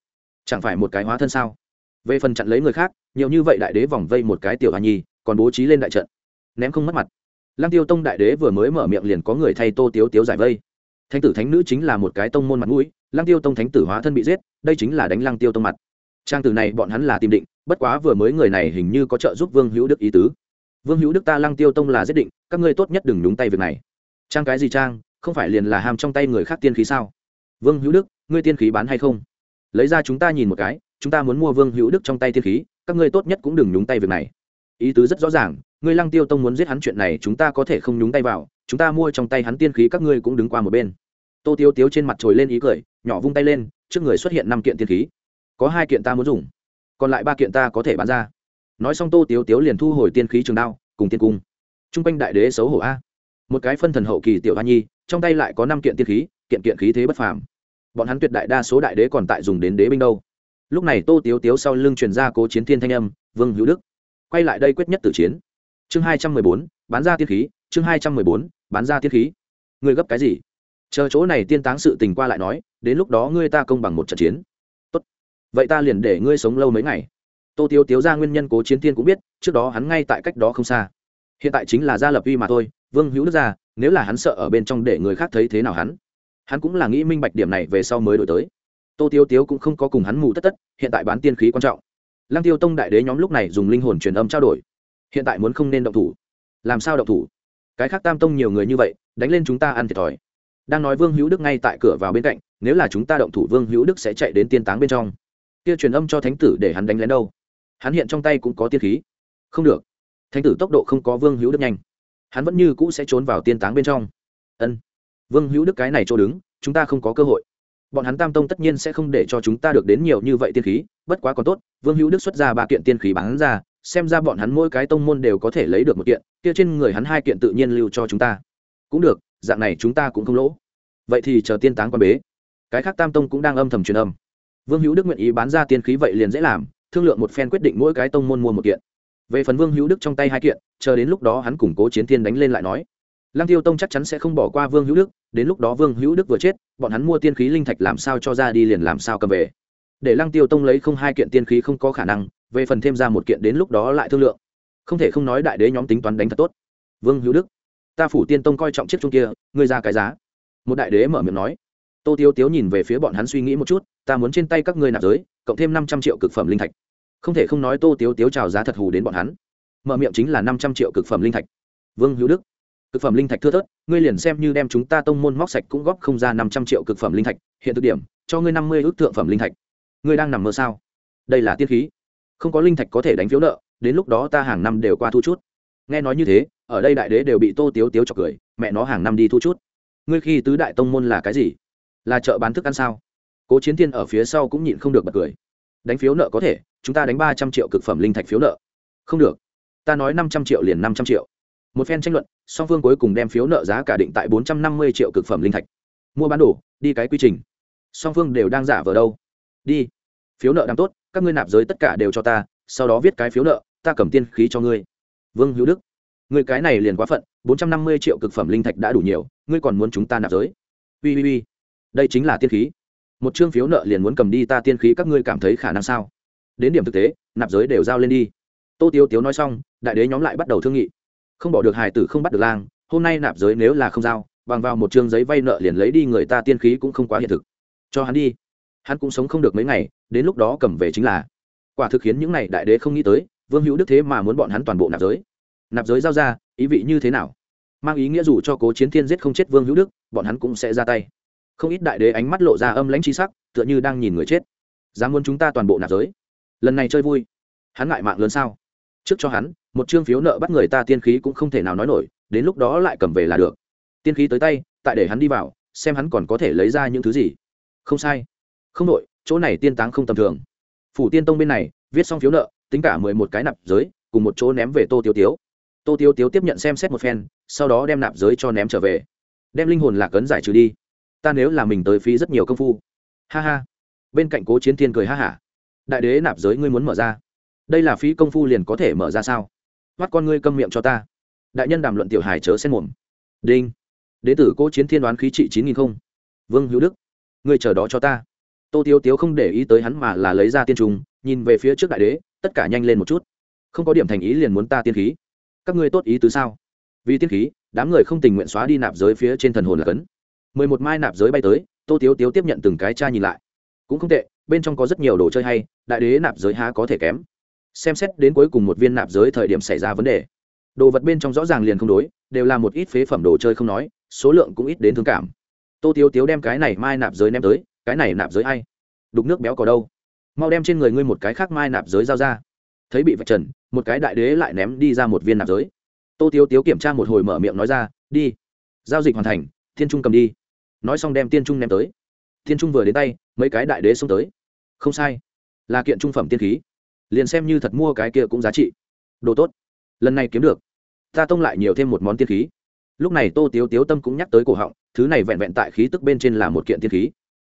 chẳng phải một cái hóa thân sao? Về phần chặn lấy người khác, nhiều như vậy đại đế vòng vây một cái tiểu hà nhi, còn bố trí lên đại trận. Ném không mất mặt. Lăng tiêu tông đại đế vừa mới mở miệng liền có người thay tô tiếu tiếu giải vây. Thánh tử thánh nữ chính là một cái tông môn mặt mũi, lăng tiêu tông thánh tử hóa thân bị giết, đây chính là đánh lăng tiêu tông mặt. Trang tử này bọn hắn là tìm định, bất quá vừa mới người này hình như có trợ giúp vương hữu đức ý tứ vương hữu đức ta lăng tiêu tông là giết định, các ngươi tốt nhất đừng nhúng tay việc này. Trang cái gì trang, không phải liền là ham trong tay người khác tiên khí sao? Vương hữu đức, ngươi tiên khí bán hay không? Lấy ra chúng ta nhìn một cái, chúng ta muốn mua vương hữu đức trong tay tiên khí, các ngươi tốt nhất cũng đừng nhúng tay việc này. Ý tứ rất rõ ràng, ngươi lăng tiêu tông muốn giết hắn chuyện này chúng ta có thể không nhúng tay vào, chúng ta mua trong tay hắn tiên khí các ngươi cũng đứng qua một bên. Tô tiêu tiếu trên mặt trồi lên ý cười, nhỏ vung tay lên, trước người xuất hiện năm kiện tiên khí. Có hai kiện ta muốn dùng, còn lại ba kiện ta có thể bán ra nói xong tô tiếu tiếu liền thu hồi tiên khí trường đao, cùng tiên cung. T r u n g quanh đại đế xấu hổ a. Một cái phân thần hậu kỳ tiểu hoa nhi, trong tay lại có năm kiện tiên khí, kiện kiện khí thế bất phàm. Bọn hắn tuyệt đại đa số đại đế còn tại dùng đến đế binh đâu. Lúc này tô tiếu tiếu sau lưng truyền ra cố chiến thiên thanh âm, vương hữu đức, quay lại đây quyết nhất tử chiến. Chương hai trăm mười bốn, bán ra tiên khí, chương hai trăm mười bốn, bán ra tiên khí. Ngươi gấp cái gì? Chờ chỗ này tiên táng sự tình qua lại nói, đến lúc đó ngươi ta công bằng một trận chiến. Tốt. vậy ta liền để ngươi sống lâu mấy ngày tô tiếu tiếu ra nguyên nhân cố chiến thiên cũng biết, trước đó hắn ngay tại cách đó không xa. Hiện tại chính là gia lập uy mà thôi, vương hữu đức ra, nếu là hắn sợ ở bên trong để người khác thấy thế nào hắn? Hắn cũng là nghĩ minh bạch điểm này về sau mới đổi tới. Tô tiếu tiếu cũng không có cùng hắn mù tất tất, hiện tại bán tiên khí quan trọng. Lăng tiêu tông đại đế nhóm lúc này dùng linh hồn truyền âm trao đổi. Hiện tại muốn không nên động thủ. Làm sao động thủ? Cái khác tam tông nhiều người như vậy, đánh lên chúng ta ăn thiệt thòi. Đang nói vương hữu đức ngay tại cửa vào bên cạnh, nếu là chúng ta động thủ vương hữu đức sẽ chạy đến tiên táng bên trong. Kia truyền âm cho thánh tử để hắn đánh lén đâu? Hắn hiện trong tay cũng có tiên khí. Không được. Thánh tử tốc độ không có vương hữu đức nhanh. Hắn vẫn như cũ sẽ trốn vào tiên táng bên trong. Ân. Vương hữu đức cái này chỗ đứng, chúng ta không có cơ hội. Bọn hắn tam tông tất nhiên sẽ không để cho chúng ta được đến nhiều như vậy tiên khí, bất quá còn tốt, vương hữu đức xuất ra ba kiện tiên khí bán ra, xem ra bọn hắn mỗi cái tông môn đều có thể lấy được một kiện, kia trên người hắn hai kiện tự nhiên lưu cho chúng ta. Cũng được, dạng này chúng ta cũng không lỗ. Vậy thì chờ tiên táng quan bế. Cái khác tam tông cũng đang âm thầm truyền âm. Vương hữu đức nguyện ý bán ra tiên khí vậy liền dễ làm thương lượng một phen quyết định mỗi cái tông môn mua một kiện. Về phần vương hữu đức trong tay hai kiện, chờ đến lúc đó hắn củng cố chiến thiên đánh lên lại nói. Lăng tiêu tông chắc chắn sẽ không bỏ qua vương hữu đức, đến lúc đó vương hữu đức vừa chết, bọn hắn mua tiên khí linh thạch làm sao cho ra đi liền làm sao cầm về. Để lăng tiêu tông lấy không hai kiện tiên khí không có khả năng, về phần thêm ra một kiện đến lúc đó lại thương lượng. Không thể không nói đại đế nhóm tính toán đánh thật tốt. Vương hữu đức, ta phủ tiên tông coi trọng chiếc chung kia, ngươi ra cái giá. Một đại đế mở miệng nói. Tô tiếu tiếu nhìn về phía bọn hắn suy nghĩ một chút, ta muốn trên tay các ngươi nạp giới, cộng thêm năm trăm triệu cực phẩm linh thạch không thể không nói tô tiếu tiếu trào giá thật hù đến bọn hắn. Mở miệng chính là năm trăm triệu cực phẩm linh thạch. Vương hữu đức, cực phẩm linh thạch thưa thớt, ngươi liền xem như đem chúng ta tông môn móc sạch cũng góp không ra năm trăm triệu cực phẩm linh thạch, hiện thực điểm, cho ngươi năm mươi ước thượng phẩm linh thạch. Ngươi đang nằm mơ sao? Đây là tiên khí. Không có linh thạch có thể đánh phiếu nợ, đến lúc đó ta hàng năm đều qua thu chút. Nghe nói như thế, ở đây đại đế đều bị tô tiếu tiếu chọc cười, mẹ nó hàng năm đi thu chút. Ngươi khi tứ đại tông môn là cái gì? Là chợ bán thức ăn sao? Cố chiến thiên ở phía sau cũng nhịn không được bật cười. Đánh phiếu nợ có thể chúng ta đánh ba trăm triệu cực phẩm linh thạch phiếu nợ. Không được. Ta nói năm trăm triệu liền năm trăm triệu. Một phen tranh luận song phương cuối cùng đem phiếu nợ giá cả định tại bốn trăm năm mươi triệu cực phẩm linh thạch. Mua bán đủ, đi cái quy trình. Song phương đều đang giả vờ đâu. Đi. Phiếu nợ đang tốt các ngươi nạp giới tất cả đều cho ta sau đó viết cái phiếu nợ ta cầm tiên khí cho ngươi. Vương hữu đức. Người cái này liền quá phận bốn trăm năm mươi triệu cực phẩm linh thạch đã đủ nhiều ngươi còn muốn chúng ta nạp giới. Ui ui ui. Đây chính là tiên khí. Một chương phiếu nợ liền muốn cầm đi ta tiên khí các ngươi cảm thấy khả năng sao? Đến điểm thực tế, nạp giới đều giao lên đi. Tô tiêu tiếu nói xong, đại đế nhóm lại bắt đầu thương nghị. Không bỏ được hài tử, không bắt được lang, hôm nay nạp giới nếu là không giao, bằng vào một chương giấy vay nợ liền lấy đi người ta tiên khí cũng không quá hiện thực. Cho hắn đi. Hắn cũng sống không được mấy ngày, đến lúc đó cầm về chính là. Quả thực khiến những n à y đại đế không nghĩ tới, vương hữu đức thế mà muốn bọn hắn toàn bộ nạp giới. Nạp giới giao ra, ý vị như thế nào? Mang ý nghĩa dù cho cố chiến thiên giết không chết vương hữu đức, bọn hắn cũng sẽ ra tay. Không ít đại đế ánh mắt lộ ra âm lãnh chi sắc, tựa như đang nhìn người chết. Dám muốn chúng ta toàn bộ nạp giới lần này chơi vui. Hắn ngại mạng lớn sao? Trước cho hắn, một chương phiếu nợ bắt người ta tiên khí cũng không thể nào nói nổi, đến lúc đó lại cầm về là được. Tiên khí tới tay, tại để hắn đi vào, xem hắn còn có thể lấy ra những thứ gì. Không sai. Không đội, chỗ này tiên táng không tầm thường. Phủ tiên tông bên này, viết xong phiếu nợ, tính cả mười một cái nạp giới, cùng một chỗ ném về tô tiêu tiếu. Tô tiêu tiếu tiếp nhận xem xét một phen, sau đó đem nạp giới cho ném trở về. Đem linh hồn lạc ấn giải trừ đi. Ta nếu là mình tới phí rất nhiều công phu. Ha ha. Bên cạnh cố chiến thiên cười ha hả đại đế nạp giới ngươi muốn mở ra. Đây là phí công phu liền có thể mở ra sao? Mắt con ngươi câm miệng cho ta. Đại nhân đàm luận tiểu hài chớ xen mồm. Đinh. Đế tử cố chiến thiên đoán khí trị chín nghìn không. Vương hữu đức. Ngươi chờ đó cho ta. Tô tiêu tiếu không để ý tới hắn mà là lấy ra tiên trùng, nhìn về phía trước đại đế tất cả nhanh lên một chút. Không có điểm thành ý liền muốn ta tiên khí. Các ngươi tốt ý tứ sao? Vì tiên khí đám người không tình nguyện xóa đi nạp giới phía trên thần hồn là cấn. Mười một mai nạp giới bay tới tô tiếu tiếu tiếp nhận từng cái cha nhìn lại. Cũng không tệ bên trong có rất nhiều đồ chơi hay, đại đế nạp giới há có thể kém. Xem xét đến cuối cùng một viên nạp giới thời điểm xảy ra vấn đề. Đồ vật bên trong rõ ràng liền không đối, đều là một ít phế phẩm đồ chơi không nói, số lượng cũng ít đến thương cảm. Tô tiếu tiếu đem cái này mai nạp giới ném tới, cái này nạp giới hay đục nước béo có đâu? Mau đem trên người ngươi một cái khác mai nạp giới giao ra. Thấy bị vạch trần, một cái đại đế lại ném đi ra một viên nạp giới. Tô tiếu tiếu kiểm tra một hồi mở miệng nói ra, đi, giao dịch hoàn thành, thiên trung cầm đi. Nói xong đem tiên trung ném tới. Thiên trung vừa đến tay, mấy cái đại đế xông tới không sai. Là kiện trung phẩm tiên khí. Liền xem như thật mua cái kia cũng giá trị. Đồ tốt. Lần này kiếm được. Ta tông lại nhiều thêm một món tiên khí. Lúc này tô tiếu tiếu tâm cũng nhắc tới cổ họng, thứ này vẹn vẹn tại khí tức bên trên là một kiện tiên khí.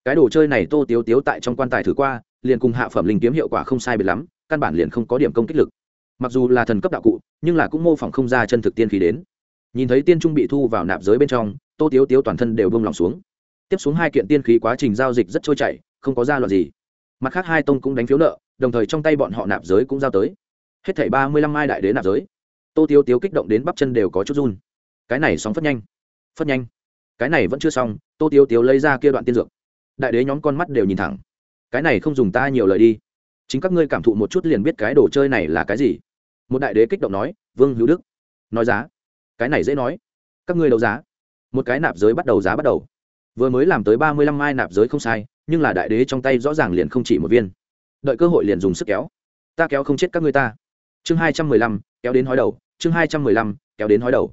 Cái đồ chơi này tô tiếu tiếu tại trong quan tài thử qua, liền cùng hạ phẩm linh kiếm hiệu quả không sai biệt lắm, căn bản liền không có điểm công kích lực. Mặc dù là thần cấp đạo cụ, nhưng là cũng mô phỏng không ra chân thực tiên khí đến. Nhìn thấy tiên trung bị thu vào nạp giới bên trong, tô tiếu tiếu toàn thân đều bông lòng xuống. Tiếp xuống hai kiện tiên khí quá trình giao dịch rất trôi chảy, không có ra loạt gì mặt khác hai tông cũng đánh phiếu nợ, đồng thời trong tay bọn họ nạp giới cũng giao tới. Hết thảy ba mươi lăm mai đại đế nạp giới. Tô tiếu tiếu kích động đến bắp chân đều có chút run. Cái này sóng phất nhanh. Phất nhanh. Cái này vẫn chưa xong, tô tiếu tiếu lấy ra kia đoạn tiên dược. Đại đế nhóm con mắt đều nhìn thẳng. Cái này không dùng ta nhiều lời đi. Chính các ngươi cảm thụ một chút liền biết cái đồ chơi này là cái gì. Một đại đế kích động nói, vương hữu đức, nói giá. Cái này dễ nói. Các ngươi đấu giá. Một cái nạp giới bắt đầu giá bắt đầu vừa mới làm tới ba mươi lăm mai nạp giới không sai, nhưng là đại đế trong tay rõ ràng liền không chỉ một viên. Đợi cơ hội liền dùng sức kéo. Ta kéo không chết các ngươi ta. Chương hai trăm mười lăm, kéo đến hói đầu. Chương hai trăm mười lăm, kéo đến hói đầu.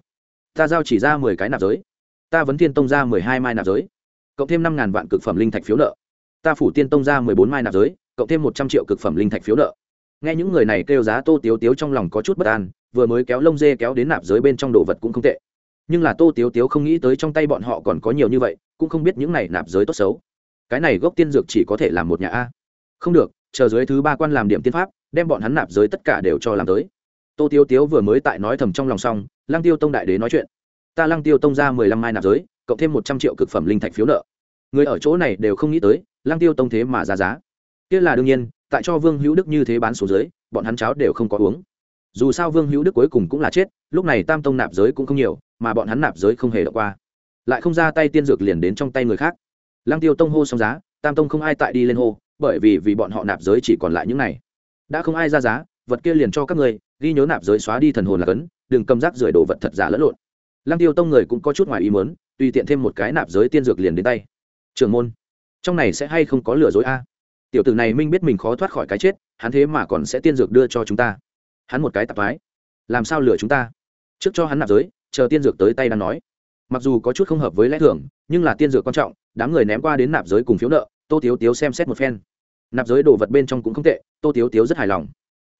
Ta giao chỉ ra mười cái nạp giới. Ta vấn thiên tông ra mười hai mai nạp giới. Cộng thêm năm ngàn vạn cực phẩm linh thạch phiếu nợ. Ta phủ tiên tông ra mười bốn mai nạp giới, cộng thêm một trăm triệu cực phẩm linh thạch phiếu nợ. Nghe những người này kêu giá tô tiếu tiếu trong lòng có chút bất an, vừa mới kéo lông dê kéo đến nạp giới bên trong đồ vật cũng không tệ nhưng là tô tiếu tiếu không nghĩ tới trong tay bọn họ còn có nhiều như vậy, cũng không biết những này nạp giới tốt xấu. Cái này gốc tiên dược chỉ có thể làm một nhà a. Không được, chờ dưới thứ ba quan làm điểm tiên pháp, đem bọn hắn nạp giới tất cả đều cho làm tới. Tô tiếu tiếu vừa mới tại nói thầm trong lòng xong, lăng tiêu tông đại đế nói chuyện. Ta lăng tiêu tông ra mười lăm mai nạp giới, cộng thêm một trăm triệu cực phẩm linh thạch phiếu nợ. Người ở chỗ này đều không nghĩ tới, lăng tiêu tông thế mà ra giá. Kia là đương nhiên, tại cho vương hữu đức như thế bán số giới bọn hắn cháo đều không có uống. Dù sao vương hữu đức cuối cùng cũng là chết, lúc này tam tông nạp giới cũng không nhiều mà bọn hắn nạp giới không hề đọc qua. Lại không ra tay tiên dược liền đến trong tay người khác. Lăng tiêu tông hô xong giá, tam tông không ai tại đi lên hô, bởi vì vì bọn họ nạp giới chỉ còn lại những này. Đã không ai ra giá, vật kia liền cho các người, ghi nhớ nạp giới xóa đi thần hồn là cấn, đừng cầm rác rưởi đồ vật thật giả lẫn lộn. Lăng tiêu tông người cũng có chút ngoài ý muốn, tùy tiện thêm một cái nạp giới tiên dược liền đến tay. Trường môn, trong này sẽ hay không có lừa dối a? Tiểu tử này minh biết mình khó thoát khỏi cái chết, hắn thế mà còn sẽ tiên dược đưa cho chúng ta. Hắn một cái tạp mái làm sao lừa chúng ta? Trước cho hắn nạp giới chờ tiên dược tới tay đang nói. Mặc dù có chút không hợp với lẽ thường, nhưng là tiên dược quan trọng, đám người ném qua đến nạp giới cùng phiếu nợ, tô tiếu tiếu xem xét một phen. Nạp giới đồ vật bên trong cũng không tệ, tô tiếu tiếu rất hài lòng.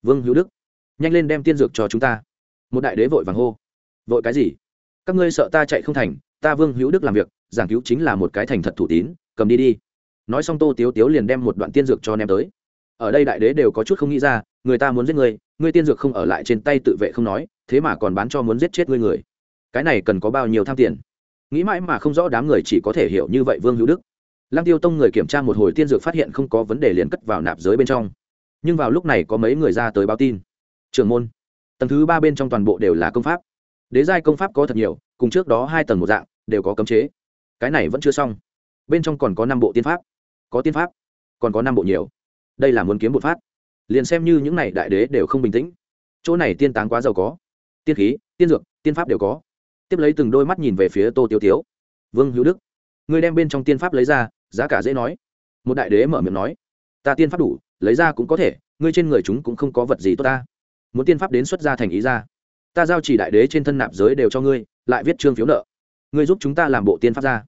Vương hữu đức, nhanh lên đem tiên dược cho chúng ta. Một đại đế vội vàng hô. Vội cái gì? Các ngươi sợ ta chạy không thành, ta vương hữu đức làm việc, giảng cứu chính là một cái thành thật thủ tín, cầm đi đi. Nói xong tô tiếu tiếu liền đem một đoạn tiên dược cho ném tới. Ở đây đại đế đều có chút không nghĩ ra, người ta muốn giết người ngươi tiên dược không ở lại trên tay tự vệ không nói, thế mà còn bán cho muốn giết chết ngươi người cái này cần có bao nhiêu tham tiền? Nghĩ mãi mà không rõ đám người chỉ có thể hiểu như vậy vương hữu đức. Lăng tiêu tông người kiểm tra một hồi tiên dược phát hiện không có vấn đề liền cất vào nạp giới bên trong. Nhưng vào lúc này có mấy người ra tới báo tin. Trưởng môn, tầng thứ ba bên trong toàn bộ đều là công pháp. Đế giai công pháp có thật nhiều, cùng trước đó hai tầng một dạng, đều có cấm chế. Cái này vẫn chưa xong. Bên trong còn có năm bộ tiên pháp. Có tiên pháp, còn có năm bộ nhiều. Đây là muốn kiếm bột phát. Liền xem như những này đại đế đều không bình tĩnh. Chỗ này tiên táng quá giàu có. Tiên khí, tiên dược, tiên pháp đều có tiếp lấy từng đôi mắt nhìn về phía tô tiêu tiếu. Vương hữu đức, ngươi đem bên trong tiên pháp lấy ra, giá cả dễ nói. Một đại đế mở miệng nói. Ta tiên pháp đủ, lấy ra cũng có thể, ngươi trên người chúng cũng không có vật gì tốt ta. Muốn tiên pháp đến xuất ra thành ý ra. Ta giao chỉ đại đế trên thân nạp giới đều cho ngươi, lại viết trương phiếu nợ. Ngươi giúp chúng ta làm bộ tiên pháp ra.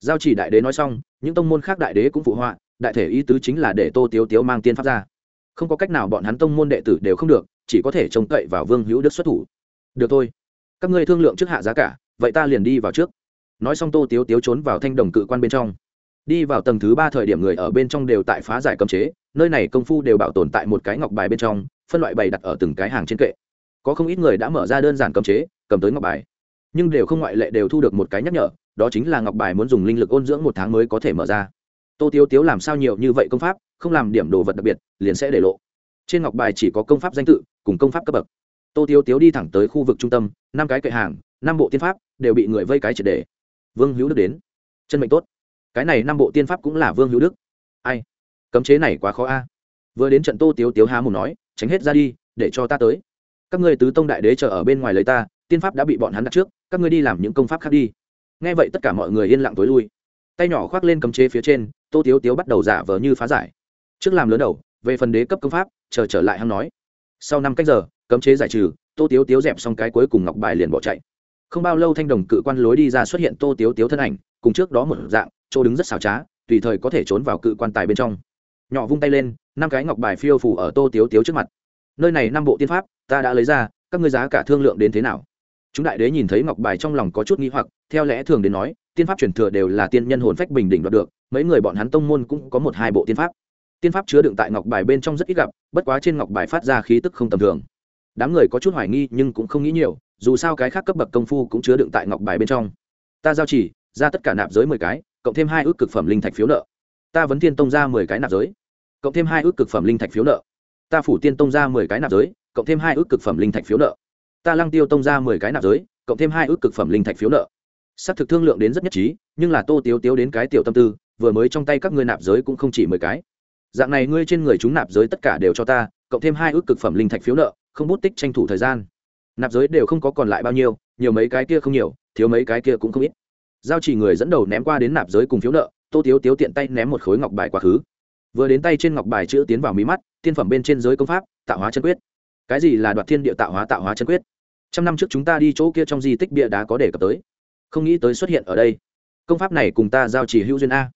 Giao chỉ đại đế nói xong, những tông môn khác đại đế cũng phụ họa, đại thể ý tứ chính là để tô tiếu tiếu mang tiên pháp ra. Không có cách nào bọn hắn tông môn đệ tử đều không được, chỉ có thể trông cậy vào vương hữu đức xuất thủ. Được thôi các ngươi thương lượng trước hạ giá cả, vậy ta liền đi vào trước. Nói xong tô tiếu tiếu trốn vào thanh đồng cự quan bên trong. Đi vào tầng thứ ba thời điểm người ở bên trong đều tại phá giải cấm chế, nơi này công phu đều bảo tồn tại một cái ngọc bài bên trong, phân loại bày đặt ở từng cái hàng trên kệ. Có không ít người đã mở ra đơn giản cấm chế, cầm tới ngọc bài. Nhưng đều không ngoại lệ đều thu được một cái nhắc nhở, đó chính là ngọc bài muốn dùng linh lực ôn dưỡng một tháng mới có thể mở ra. Tô tiếu tiếu làm sao nhiều như vậy công pháp, không làm điểm đồ vật đặc biệt, liền sẽ để lộ. Trên ngọc bài chỉ có công pháp danh tự, cùng công pháp cấp bậc tô tiếu tiếu đi thẳng tới khu vực trung tâm, năm cái kệ hàng, năm bộ tiên pháp, đều bị người vây cái triệt đề vương hữu đức đến. Chân mệnh tốt. Cái này năm bộ tiên pháp cũng là vương hữu đức. Ai? Cấm chế này quá khó a. Vừa đến trận tô tiếu tiếu há mồm nói, tránh hết ra đi, để cho ta tới. Các ngươi tứ tông đại đế chờ ở bên ngoài lấy ta, tiên pháp đã bị bọn hắn đặt trước, các ngươi đi làm những công pháp khác đi. Nghe vậy tất cả mọi người yên lặng tối lui. Tay nhỏ khoác lên cấm chế phía trên, tô tiếu tiếu bắt đầu giả vờ như phá giải. Trước làm lớn đầu, về phần đế cấp công pháp, chờ trở lại hắn nói. Sau năm cách giờ cấm chế giải trừ, tô tiếu tiếu dẹp xong cái cuối cùng ngọc bài liền bỏ chạy. Không bao lâu thanh đồng cự quan lối đi ra xuất hiện tô tiếu tiếu thân ảnh, cùng trước đó một dạng, chỗ đứng rất xào trá, tùy thời có thể trốn vào cự quan tài bên trong. Nhỏ vung tay lên, năm cái ngọc bài phiêu phủ ở tô tiếu tiếu trước mặt. Nơi này năm bộ tiên pháp, ta đã lấy ra, các ngươi giá cả thương lượng đến thế nào? Chúng đại đế nhìn thấy ngọc bài trong lòng có chút nghi hoặc, theo lẽ thường đến nói, tiên pháp truyền thừa đều là tiên nhân hồn phách bình đỉnh đoạt được, mấy người bọn hắn tông môn cũng có một hai bộ tiên pháp. Tiên pháp chứa đựng tại ngọc bài bên trong rất ít gặp, bất quá trên ngọc bài phát ra khí tức không tầm thường đám người có chút hoài nghi nhưng cũng không nghĩ nhiều, dù sao cái khác cấp bậc công phu cũng chứa đựng tại ngọc bài bên trong. Ta giao chỉ, ra tất cả nạp giới mười cái, cộng thêm hai ước cực phẩm linh thạch phiếu nợ. Ta vấn thiên tông ra mười cái nạp giới, cộng thêm hai ước cực phẩm linh thạch phiếu nợ. Ta phủ tiên tông ra mười cái nạp giới, cộng thêm hai ước cực phẩm linh thạch phiếu nợ. Ta lăng tiêu tông ra mười cái nạp giới, cộng thêm hai ước cực phẩm linh thạch phiếu nợ. S ắ c thực thương lượng đến rất nhất trí, nhưng là tô tiếu tiếu đến cái tiểu tâm tư, vừa mới trong tay các ngươi nạp giới cũng không chỉ mười cái. Dạng này ngươi trên người chúng nạp giới tất cả đều cho ta, cộng thêm hai ước cực phẩm linh thạch phiếu nợ không bút tích tranh thủ thời gian. Nạp giới đều không có còn lại bao nhiêu, nhiều mấy cái kia không nhiều, thiếu mấy cái kia cũng không ít. Giao chỉ người dẫn đầu ném qua đến nạp giới cùng phiếu nợ, tô tiếu tiếu tiện tay ném một khối ngọc bài quá khứ. Vừa đến tay trên ngọc bài chữ tiến vào mí mắt, tiên phẩm bên trên giới công pháp, tạo hóa chân quyết. Cái gì là đoạt thiên địa tạo hóa tạo hóa chân quyết? Trăm năm trước chúng ta đi chỗ kia trong di tích bia đá có đề cập tới. Không nghĩ tới xuất hiện ở đây. Công pháp này cùng ta giao chỉ hữu duyên a.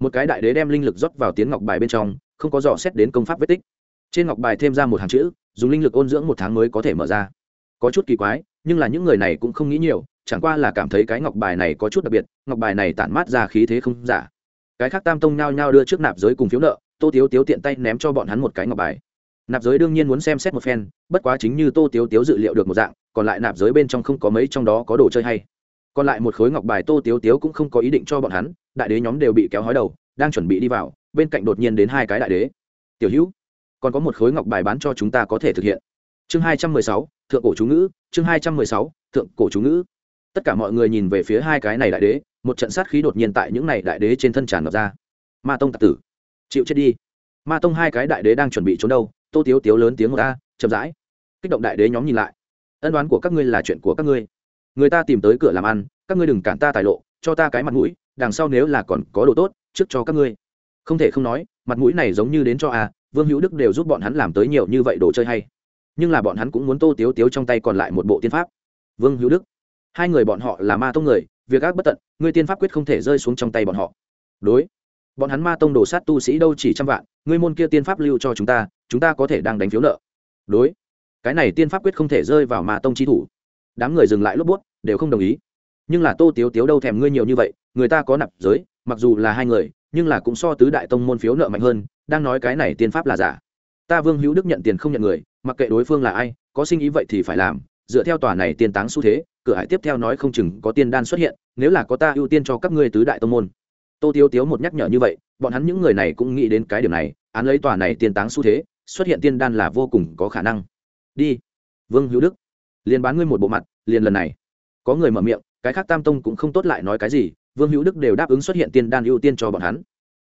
Một cái đại đế đem linh lực rót vào tiếng ngọc bài bên trong, không có dò xét đến công pháp vết tích trên ngọc bài thêm ra một hàng chữ, dùng linh lực ôn dưỡng một tháng mới có thể mở ra. Có chút kỳ quái, nhưng là những người này cũng không nghĩ nhiều, chẳng qua là cảm thấy cái ngọc bài này có chút đặc biệt, ngọc bài này tản mát ra khí thế không giả. Cái khác tam tông nhao nhao đưa trước nạp giới cùng phiếu nợ, tô tiếu tiếu tiện tay ném cho bọn hắn một cái ngọc bài. Nạp giới đương nhiên muốn xem xét một phen, bất quá chính như tô tiếu tiếu dự liệu được một dạng, còn lại nạp giới bên trong không có mấy trong đó có đồ chơi hay. Còn lại một khối ngọc bài tô tiếu tiếu cũng không có ý định cho bọn hắn, đại đế nhóm đều bị kéo hói đầu, đang chuẩn bị đi vào, bên cạnh đột nhiên đến hai cái đại đế. Tiểu hữu còn có một khối ngọc bài bán cho chúng ta có thể thực hiện. Chương hai trăm mười sáu, thượng cổ chú ngữ, chương hai trăm mười sáu, thượng cổ chú ngữ. Tất cả mọi người nhìn về phía hai cái này đại đế, một trận sát khí đột nhiên tại những này đại đế trên thân tràn ngập ra. Ma tông tạc tử, chịu chết đi. Ma tông hai cái đại đế đang chuẩn bị trốn đâu, tô tiếu tiếu lớn tiếng một ta chậm rãi. Kích động đại đế nhóm nhìn lại. Ân đoán của các ngươi là chuyện của các ngươi. Người ta tìm tới cửa làm ăn, các ngươi đừng cản ta tài lộ, cho ta cái mặt mũi, đằng sau nếu là còn có đồ tốt, trước cho các ngươi. Không thể không nói, mặt mũi này giống như đến cho à vương hữu đức đều giúp bọn hắn làm tới nhiều như vậy đồ chơi hay nhưng là bọn hắn cũng muốn tô tiếu tiếu trong tay còn lại một bộ tiên pháp vương hữu đức hai người bọn họ là ma tông người việc ác bất tận ngươi tiên pháp quyết không thể rơi xuống trong tay bọn họ đối bọn hắn ma tông đổ sát tu sĩ đâu chỉ trăm vạn ngươi môn kia tiên pháp lưu cho chúng ta chúng ta có thể đang đánh phiếu nợ đối cái này tiên pháp quyết không thể rơi vào ma tông chi thủ đám người dừng lại lốp bút đều không đồng ý nhưng là tô tiếu tiếu đâu thèm ngươi nhiều như vậy người ta có nạp giới mặc dù là hai người nhưng là cũng so tứ đại tông môn phiếu nợ mạnh hơn đang nói cái này tiên pháp là giả. Ta vương hữu đức nhận tiền không nhận người, mặc kệ đối phương là ai, có sinh ý vậy thì phải làm, dựa theo tòa này tiên táng xu thế, cửa hải tiếp theo nói không chừng có tiên đan xuất hiện, nếu là có ta ưu tiên cho các ngươi tứ đại tông môn. Tô tiếu tiếu một nhắc nhở như vậy, bọn hắn những người này cũng nghĩ đến cái điểm này, án lấy tòa này tiên táng xu thế, xuất hiện tiên đan là vô cùng có khả năng. Đi, vương hữu đức, liền bán ngươi một bộ mặt, liền lần này. Có người mở miệng, cái khác tam tông cũng không tốt lại nói cái gì, vương hữu đức đều đáp ứng xuất hiện tiên đan ưu tiên cho bọn hắn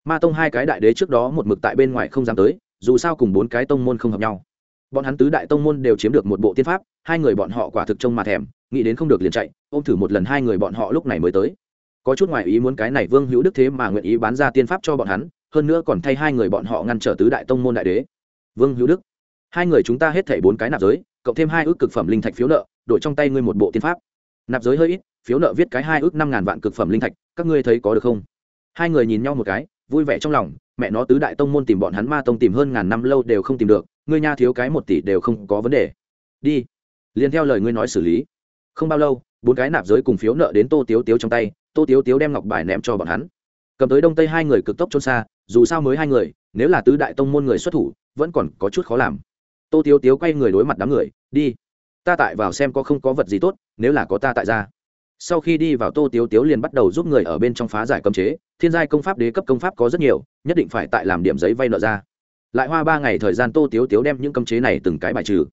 ma tông hai cái đại đế trước đó một mực tại bên ngoài không dám tới, dù sao cùng bốn cái tông môn không hợp nhau. Bọn hắn tứ đại tông môn đều chiếm được một bộ tiên pháp, hai người bọn họ quả thực trông mà thèm, nghĩ đến không được liền chạy, ôm thử một lần hai người bọn họ lúc này mới tới. Có chút ngoại ý muốn cái này vương hữu đức thế mà nguyện ý bán ra tiên pháp cho bọn hắn, hơn nữa còn thay hai người bọn họ ngăn trở tứ đại tông môn đại đế. Vương hữu đức, hai người chúng ta hết thảy bốn cái nạp giới, cộng thêm hai ước cực phẩm linh thạch phiếu nợ, đổi trong tay ngươi một bộ tiên pháp. Nạp giới hơi ít, phiếu nợ viết cái hai ước năm ngàn vạn cực phẩm linh thạch, các ngươi thấy có được không? Hai người nhìn nhau một cái vui vẻ trong lòng, mẹ nó tứ đại tông môn tìm bọn hắn ma tông tìm hơn ngàn năm lâu đều không tìm được, ngươi nha thiếu cái một tỷ đều không có vấn đề. Đi. Liền theo lời ngươi nói xử lý. Không bao lâu, bốn cái nạp giới cùng phiếu nợ đến tô tiếu tiếu trong tay, tô tiếu tiếu đem ngọc bài ném cho bọn hắn. Cầm tới đông tây hai người cực tốc trôn xa, dù sao mới hai người, nếu là tứ đại tông môn người xuất thủ, vẫn còn có chút khó làm. Tô tiếu tiếu quay người đối mặt đám người, đi, ta tại vào xem có không có vật gì tốt, nếu là có ta tại ra sau khi đi vào tô tiếu tiếu liền bắt đầu giúp người ở bên trong phá giải cấm chế, thiên giai công pháp đế cấp công pháp có rất nhiều, nhất định phải tại làm điểm giấy vay nợ ra. Lại hoa ba ngày thời gian tô tiếu tiếu đem những cấm chế này từng cái bài trừ.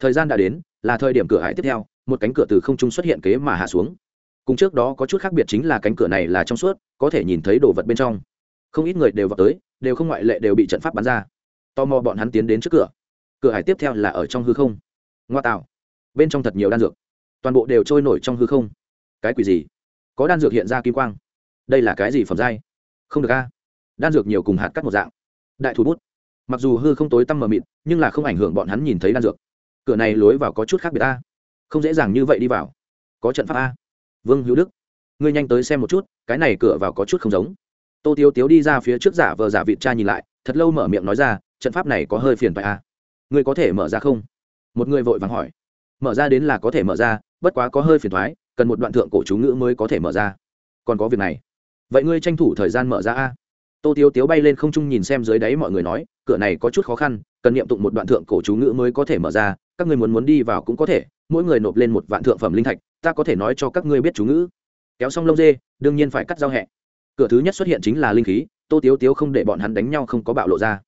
Thời gian đã đến, là thời điểm cửa hải tiếp theo, một cánh cửa từ không trung xuất hiện kế mà hạ xuống. Cùng trước đó có chút khác biệt chính là cánh cửa này là trong suốt, có thể nhìn thấy đồ vật bên trong. Không ít người đều vào tới, đều không ngoại lệ đều bị trận pháp bắn ra. Tò mò bọn hắn tiến đến trước cửa. Cửa hải tiếp theo là ở trong hư không. Ngoa tạo. Bên trong thật nhiều đan dược. Toàn bộ đều trôi nổi trong hư không cái quỷ gì? Có đan dược hiện ra kim quang. Đây là cái gì phẩm giai? Không được a. Đan dược nhiều cùng hạt cắt một dạng. Đại thủ bút. Mặc dù hư không tối tăm mờ mịt, nhưng là không ảnh hưởng bọn hắn nhìn thấy đan dược. Cửa này lối vào có chút khác biệt a. Không dễ dàng như vậy đi vào. Có trận pháp a. Vương hữu đức, ngươi nhanh tới xem một chút, cái này cửa vào có chút không giống. Tô tiếu tiếu đi ra phía trước giả vờ giả vịt cha nhìn lại, thật lâu mở miệng nói ra, trận pháp này có hơi phiền phải a. Ngươi có thể mở ra không? Một người vội vàng hỏi. Mở ra đến là có thể mở ra, bất quá có hơi phiền thoái cần một đoạn thượng cổ chú ngữ mới có thể mở ra. Còn có việc này. Vậy ngươi tranh thủ thời gian mở ra a. Tô tiếu tiếu bay lên không trung nhìn xem dưới đáy mọi người nói, cửa này có chút khó khăn, cần niệm tụng một đoạn thượng cổ chú ngữ mới có thể mở ra, các ngươi muốn muốn đi vào cũng có thể, mỗi người nộp lên một vạn thượng phẩm linh thạch, ta có thể nói cho các ngươi biết chú ngữ. Kéo xong lông dê, đương nhiên phải cắt giao hẹ. Cửa thứ nhất xuất hiện chính là linh khí, tô tiếu tiếu không để bọn hắn đánh nhau không có bạo lộ ra.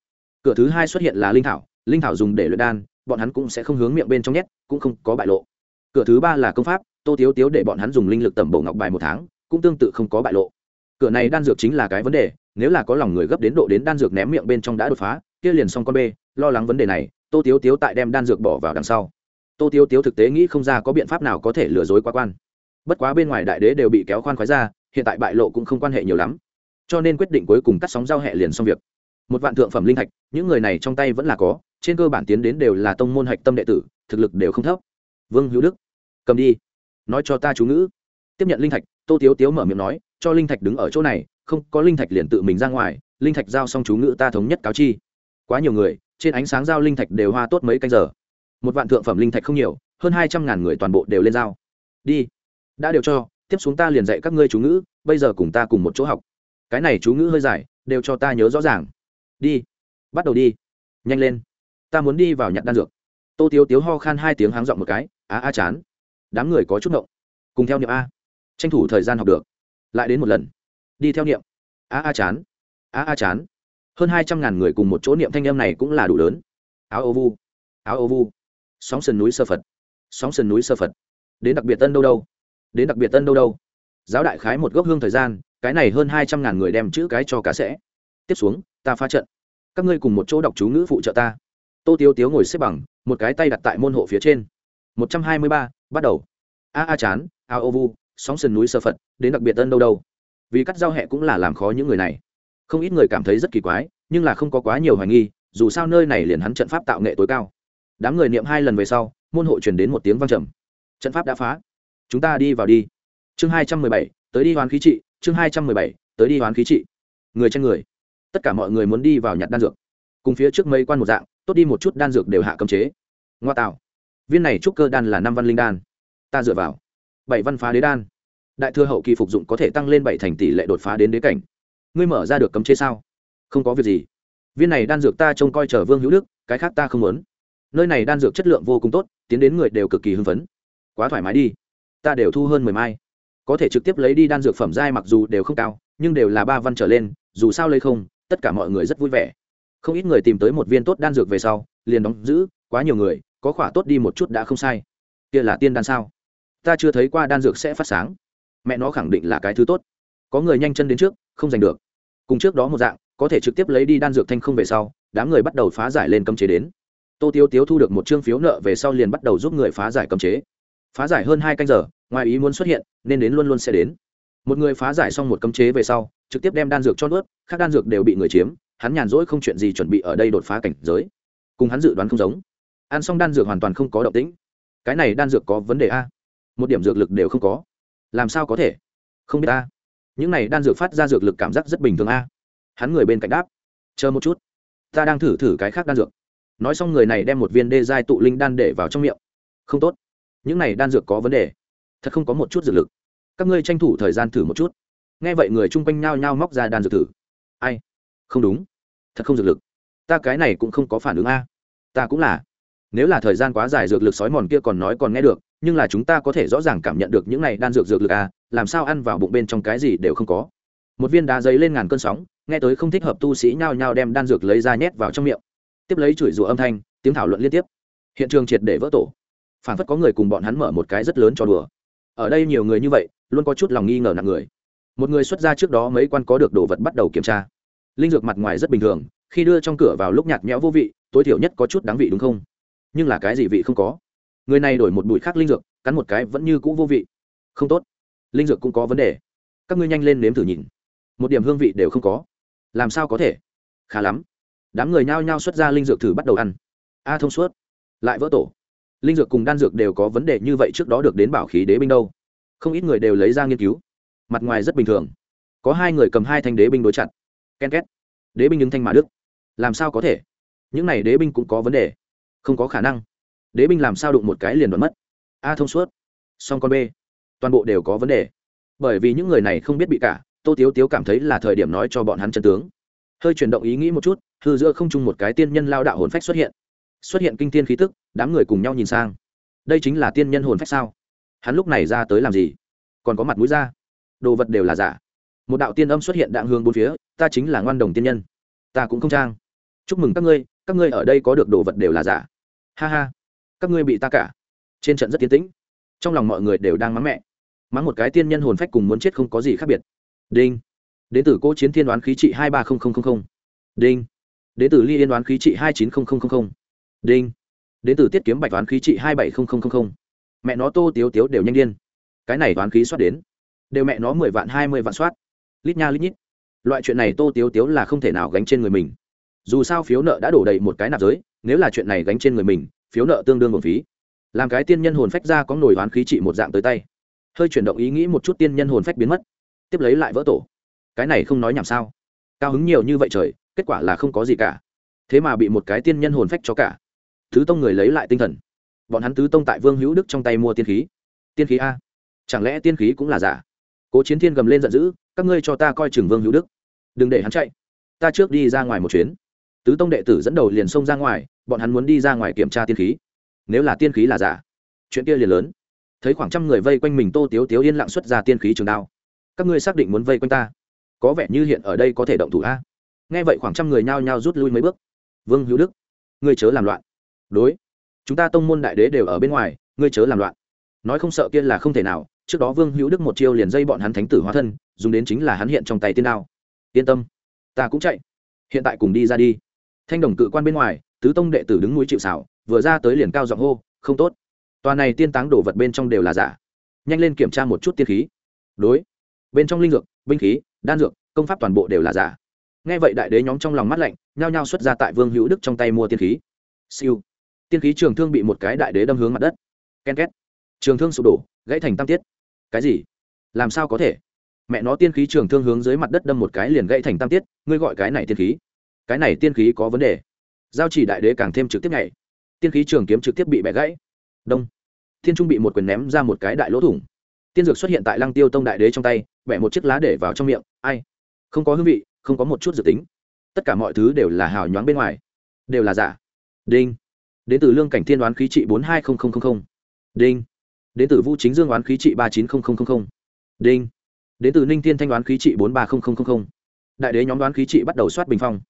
Cửa thứ hai xuất hiện là linh thảo linh thảo dùng để luyện đan, bọn hắn cũng sẽ không hướng miệng bên trong nhét, cũng không có bại lộ. Cửa thứ ba là công pháp tô thiếu tiếu để bọn hắn dùng linh lực tẩm bổ ngọc bài một tháng, cũng tương tự không có bại lộ. Cửa này đan dược chính là cái vấn đề, nếu là có lòng người gấp đến độ đến đan dược ném miệng bên trong đã đột phá, kia liền xong con b lo lắng vấn đề này, tô tiếu tiếu tại đem đan dược bỏ vào đằng sau. Tô tiếu tiếu thực tế nghĩ không ra có biện pháp nào có thể lừa dối quá quan. Bất quá bên ngoài đại đế đều bị kéo khoan khoái ra, hiện tại bại lộ cũng không quan hệ nhiều lắm. Cho nên quyết định cuối cùng cắt sóng giao hệ liền xong việc. Một vạn thượng phẩm linh thạch, những người này trong tay vẫn là có, trên cơ bản tiến đến đều là tông môn hạch tâm đệ tử, thực lực đều không thấp. Vương hữu đức, cầm đi nói cho ta chú ngữ. Tiếp nhận linh thạch, tô tiếu tiếu mở miệng nói, cho linh thạch đứng ở chỗ này, không, có linh thạch liền tự mình ra ngoài, linh thạch giao xong chú ngữ ta thống nhất cáo chi. Quá nhiều người, trên ánh sáng giao linh thạch đều hoa tốt mấy canh giờ. Một vạn thượng phẩm linh thạch không nhiều, hơn hai trăm ngàn người toàn bộ đều lên giao. Đi. Đã đều cho, tiếp xuống ta liền dạy các ngươi chú ngữ, bây giờ cùng ta cùng một chỗ học. Cái này chú ngữ hơi dài, đều cho ta nhớ rõ ràng. Đi. Bắt đầu đi. Nhanh lên. Ta muốn đi vào nhặt đan dược. Tô tiếu tiếu ho khan hai tiếng háng dọn một cái, á a chán đám người có chút động, cùng theo niệm a. Tranh thủ thời gian học được. Lại đến một lần. Đi theo niệm. A a chán. A a chán. Hơn hai trăm ngàn người cùng một chỗ niệm thanh âm này cũng là đủ lớn. Áo ô vu. Áo ô vu. Sóng sườn núi sơ phật. Sóng sườn núi sơ phật. Đến đặc biệt tân đâu đâu? Đến đặc biệt tân đâu đâu? Giáo đại khái một gốc hương thời gian cái này hơn hai trăm ngàn người đem chữ cái cho cá sẽ tiếp xuống ta phá trận. Các ngươi cùng một chỗ đọc chú ngữ phụ trợ ta. Tô tiếu tiếu ngồi xếp bằng một cái tay đặt tại môn hộ phía trên. Một trăm hai mươi ba bắt đầu. A a chán, a ô vu, sóng sườn núi sơ phật, đến đặc biệt tân đâu đâu. Vì cắt giao hẹ cũng là làm khó những người này. Không ít người cảm thấy rất kỳ quái, nhưng là không có quá nhiều hoài nghi, dù sao nơi này liền hắn trận pháp tạo nghệ tối cao. Đám người niệm hai lần về sau, môn hộ truyền đến một tiếng vang trầm. Trận pháp đã phá. Chúng ta đi vào đi. Chương hai trăm mười bảy, tới đi hoán khí trị. Chương hai trăm mười bảy, tới đi hoán khí trị. Người trên người. Tất cả mọi người muốn đi vào nhặt đan dược. Cùng phía trước mấy quan một dạng, tốt đi một chút đan dược đều hạ cấm chế. Ngoa tạo viên này trúc cơ đan là năm văn linh đan. Ta dựa vào. Bảy văn phá đế đan. Đại thừa hậu kỳ phục dụng có thể tăng lên bảy thành tỷ lệ đột phá đến đế cảnh. Ngươi mở ra được cấm chế sao? Không có việc gì. Viên này đan dược ta trông coi chờ vương hữu đức, cái khác ta không muốn. Nơi này đan dược chất lượng vô cùng tốt, tiến đến người đều cực kỳ hưng phấn. Quá thoải mái đi. Ta đều thu hơn mười mai. Có thể trực tiếp lấy đi đan dược phẩm giai mặc dù đều không cao, nhưng đều là ba văn trở lên, dù sao lấy không, tất cả mọi người rất vui vẻ. Không ít người tìm tới một viên tốt đan dược về sau, liền đóng giữ, quá nhiều người có khỏa tốt đi một chút đã không sai. Kia là tiên đan sao? Ta chưa thấy qua đan dược sẽ phát sáng. Mẹ nó khẳng định là cái thứ tốt. Có người nhanh chân đến trước, không giành được. Cùng trước đó một dạng, có thể trực tiếp lấy đi đan dược thanh không về sau, đám người bắt đầu phá giải lên cấm chế đến. Tô tiêu tiếu thu được một chương phiếu nợ về sau liền bắt đầu giúp người phá giải cấm chế. Phá giải hơn hai canh giờ, ngoài ý muốn xuất hiện, nên đến luôn luôn sẽ đến. Một người phá giải xong một cấm chế về sau, trực tiếp đem đan dược cho nuốt các đan dược đều bị người chiếm, hắn nhàn rỗi không chuyện gì chuẩn bị ở đây đột phá cảnh giới. Cùng hắn dự đoán không giống ăn xong đan dược hoàn toàn không có động tĩnh. Cái này đan dược có vấn đề a? Một điểm dược lực đều không có. Làm sao có thể? Không biết a những này đan dược phát ra dược lực cảm giác rất bình thường a. Hắn người bên cạnh đáp. Chờ một chút. Ta đang thử thử cái khác đan dược. Nói xong người này đem một viên đê giai tụ linh đan để vào trong miệng. Không tốt. Những này đan dược có vấn đề. Thật không có một chút dược lực. Các ngươi tranh thủ thời gian thử một chút. Nghe vậy người chung quanh nhao nhao móc ra đan dược thử. Ai? Không đúng. Thật không dược lực. Ta cái này cũng không có phản ứng a. Ta cũng là nếu là thời gian quá dài dược lực sói mòn kia còn nói còn nghe được, nhưng là chúng ta có thể rõ ràng cảm nhận được những này đan dược dược lực à làm sao ăn vào bụng bên trong cái gì đều không có. Một viên đá giấy lên ngàn cơn sóng, nghe tới không thích hợp tu sĩ nhao nhao đem đan dược lấy ra nhét vào trong miệng. Tiếp lấy chửi rủa âm thanh, tiếng thảo luận liên tiếp. Hiện trường triệt để vỡ tổ. Phản phất có người cùng bọn hắn mở một cái rất lớn cho đùa. Ở đây nhiều người như vậy, luôn có chút lòng nghi ngờ nặng người. Một người xuất ra trước đó mấy quan có được đồ vật bắt đầu kiểm tra. Linh dược mặt ngoài rất bình thường, khi đưa trong cửa vào lúc nhạt nhẽo vô vị, tối thiểu nhất có chút đáng vị đúng không? Nhưng là cái gì vị không có? Người này đổi một bụi khác linh dược, cắn một cái vẫn như cũ vô vị. Không tốt. Linh dược cũng có vấn đề. Các ngươi nhanh lên nếm thử nhìn. Một điểm hương vị đều không có. Làm sao có thể? Khá lắm. Đám người nhao nhao xuất ra linh dược thử bắt đầu ăn. A thông suốt. Lại vỡ tổ. Linh dược cùng đan dược đều có vấn đề như vậy trước đó được đến bảo khí đế binh đâu. Không ít người đều lấy ra nghiên cứu. Mặt ngoài rất bình thường. Có hai người cầm hai thanh đế binh đối chặt. Ken két. Đế binh đứng thanh mà đức làm sao có thể? Những này đế binh cũng có vấn đề không có khả năng. Đế binh làm sao đụng một cái liền đoán mất. A thông suốt. Song con b. Toàn bộ đều có vấn đề. Bởi vì những người này không biết bị cả, tô tiếu tiếu cảm thấy là thời điểm nói cho bọn hắn chân tướng. Hơi chuyển động ý nghĩ một chút, hư giữa không chung một cái tiên nhân lao đạo hồn phách xuất hiện. Xuất hiện kinh tiên khí tức, đám người cùng nhau nhìn sang. Đây chính là tiên nhân hồn phách sao? Hắn lúc này ra tới làm gì? Còn có mặt mũi ra? Đồ vật đều là giả. Một đạo tiên âm xuất hiện đạn hương bốn phía, ta chính là ngoan đồng tiên nhân. Ta cũng không trang. Chúc mừng các ngươi các ngươi ở đây có được đồ vật đều là giả ha ha. Các ngươi bị ta cả. Trên trận rất tiến tĩnh. Trong lòng mọi người đều đang mắng mẹ. Mắng một cái tiên nhân hồn phách cùng muốn chết không có gì khác biệt. Đinh. Đến từ cỗ chiến thiên đoán khí trị hai ba nghìn đinh. Đến từ ly yên đoán khí trị hai chín nghìn đinh. Đến từ tiết kiếm bạch đoán khí trị hai bảy nghìn mẹ nó tô tiếu tiếu đều nhanh điên. Cái này đoán khí soát đến. Đều mẹ nó mười vạn, hai mươi vạn soát. Lít nha lít nhít. Loại chuyện này tô tiếu tiếu là không thể nào gánh trên người mình. Dù sao phiếu nợ đã đổ đầy một cái nạp giới nếu là chuyện này gánh trên người mình, phiếu nợ tương đương một phí. Làm cái tiên nhân hồn phách ra có nổi oán khí trị một dạng tới tay. Hơi chuyển động ý nghĩ một chút tiên nhân hồn phách biến mất. Tiếp lấy lại vỡ tổ. Cái này không nói nhảm sao? Cao hứng nhiều như vậy trời, kết quả là không có gì cả. Thế mà bị một cái tiên nhân hồn phách cho cả. Thứ tông người lấy lại tinh thần. Bọn hắn tứ tông tại vương hữu đức trong tay mua tiên khí. Tiên khí a. Chẳng lẽ tiên khí cũng là giả? Cố chiến thiên gầm lên giận dữ, các ngươi cho ta coi chừng vương hữu đức. Đừng để hắn chạy. Ta trước đi ra ngoài một chuyến. Tứ tông đệ tử dẫn đầu liền xông ra ngoài bọn hắn muốn đi ra ngoài kiểm tra tiên khí. Nếu là tiên khí là giả, chuyện kia liền lớn. Thấy khoảng trăm người vây quanh mình, tô tiếu tiếu yên lặng xuất ra tiên khí trường đao. Các ngươi xác định muốn vây quanh ta? Có vẻ như hiện ở đây có thể động thủ a. Nghe vậy khoảng trăm người nhao nhao rút lui mấy bước. Vương hữu đức, ngươi chớ làm loạn. Đối, chúng ta tông môn đại đế đều ở bên ngoài, ngươi chớ làm loạn. Nói không sợ kia là không thể nào. Trước đó vương hữu đức một chiêu liền dây bọn hắn thánh tử hóa thân, dùng đến chính là hắn hiện trong tay tiên đao. Yên tâm, ta cũng chạy. Hiện tại cùng đi ra đi. Thanh đồng cự quan bên ngoài tứ tông đệ tử đứng núi chịu xảo vừa ra tới liền cao giọng hô, không tốt. Tòa này tiên táng đổ vật bên trong đều là giả. Nhanh lên kiểm tra một chút tiên khí. Đối. Bên trong linh dược, binh khí, đan dược, công pháp toàn bộ đều là giả. Nghe vậy đại đế nhóm trong lòng mắt lạnh, nhao nhao xuất ra tại vương hữu đức trong tay mua tiên khí. Siêu. Tiên khí trường thương bị một cái đại đế đâm hướng mặt đất. Ken két. Trường thương sụp đổ, gãy thành tam tiết. Cái gì? Làm sao có thể? Mẹ nó tiên khí trường thương hướng dưới mặt đất đâm một cái liền gãy thành tam tiết, ngươi gọi cái này tiên khí? Cái này tiên khí có vấn đề giao chỉ đại đế càng thêm trực tiếp nhảy. Tiên khí trường kiếm trực tiếp bị bẻ gãy. Đông. Thiên trung bị một quyền ném ra một cái đại lỗ thủng. Tiên dược xuất hiện tại lăng tiêu tông đại đế trong tay, bẻ một chiếc lá để vào trong miệng. Ai? Không có hương vị, không có một chút dự tính. Tất cả mọi thứ đều là hào nhoáng bên ngoài. Đều là giả. Đinh. Đến từ lương cảnh thiên đoán khí trị bốn hai đinh. Đến từ vũ chính dương đoán khí trị ba chín đinh. Đến từ ninh thiên thanh đoán khí trị bốn ba đại đế nhóm đoán khí trị bắt đầu soát bình phong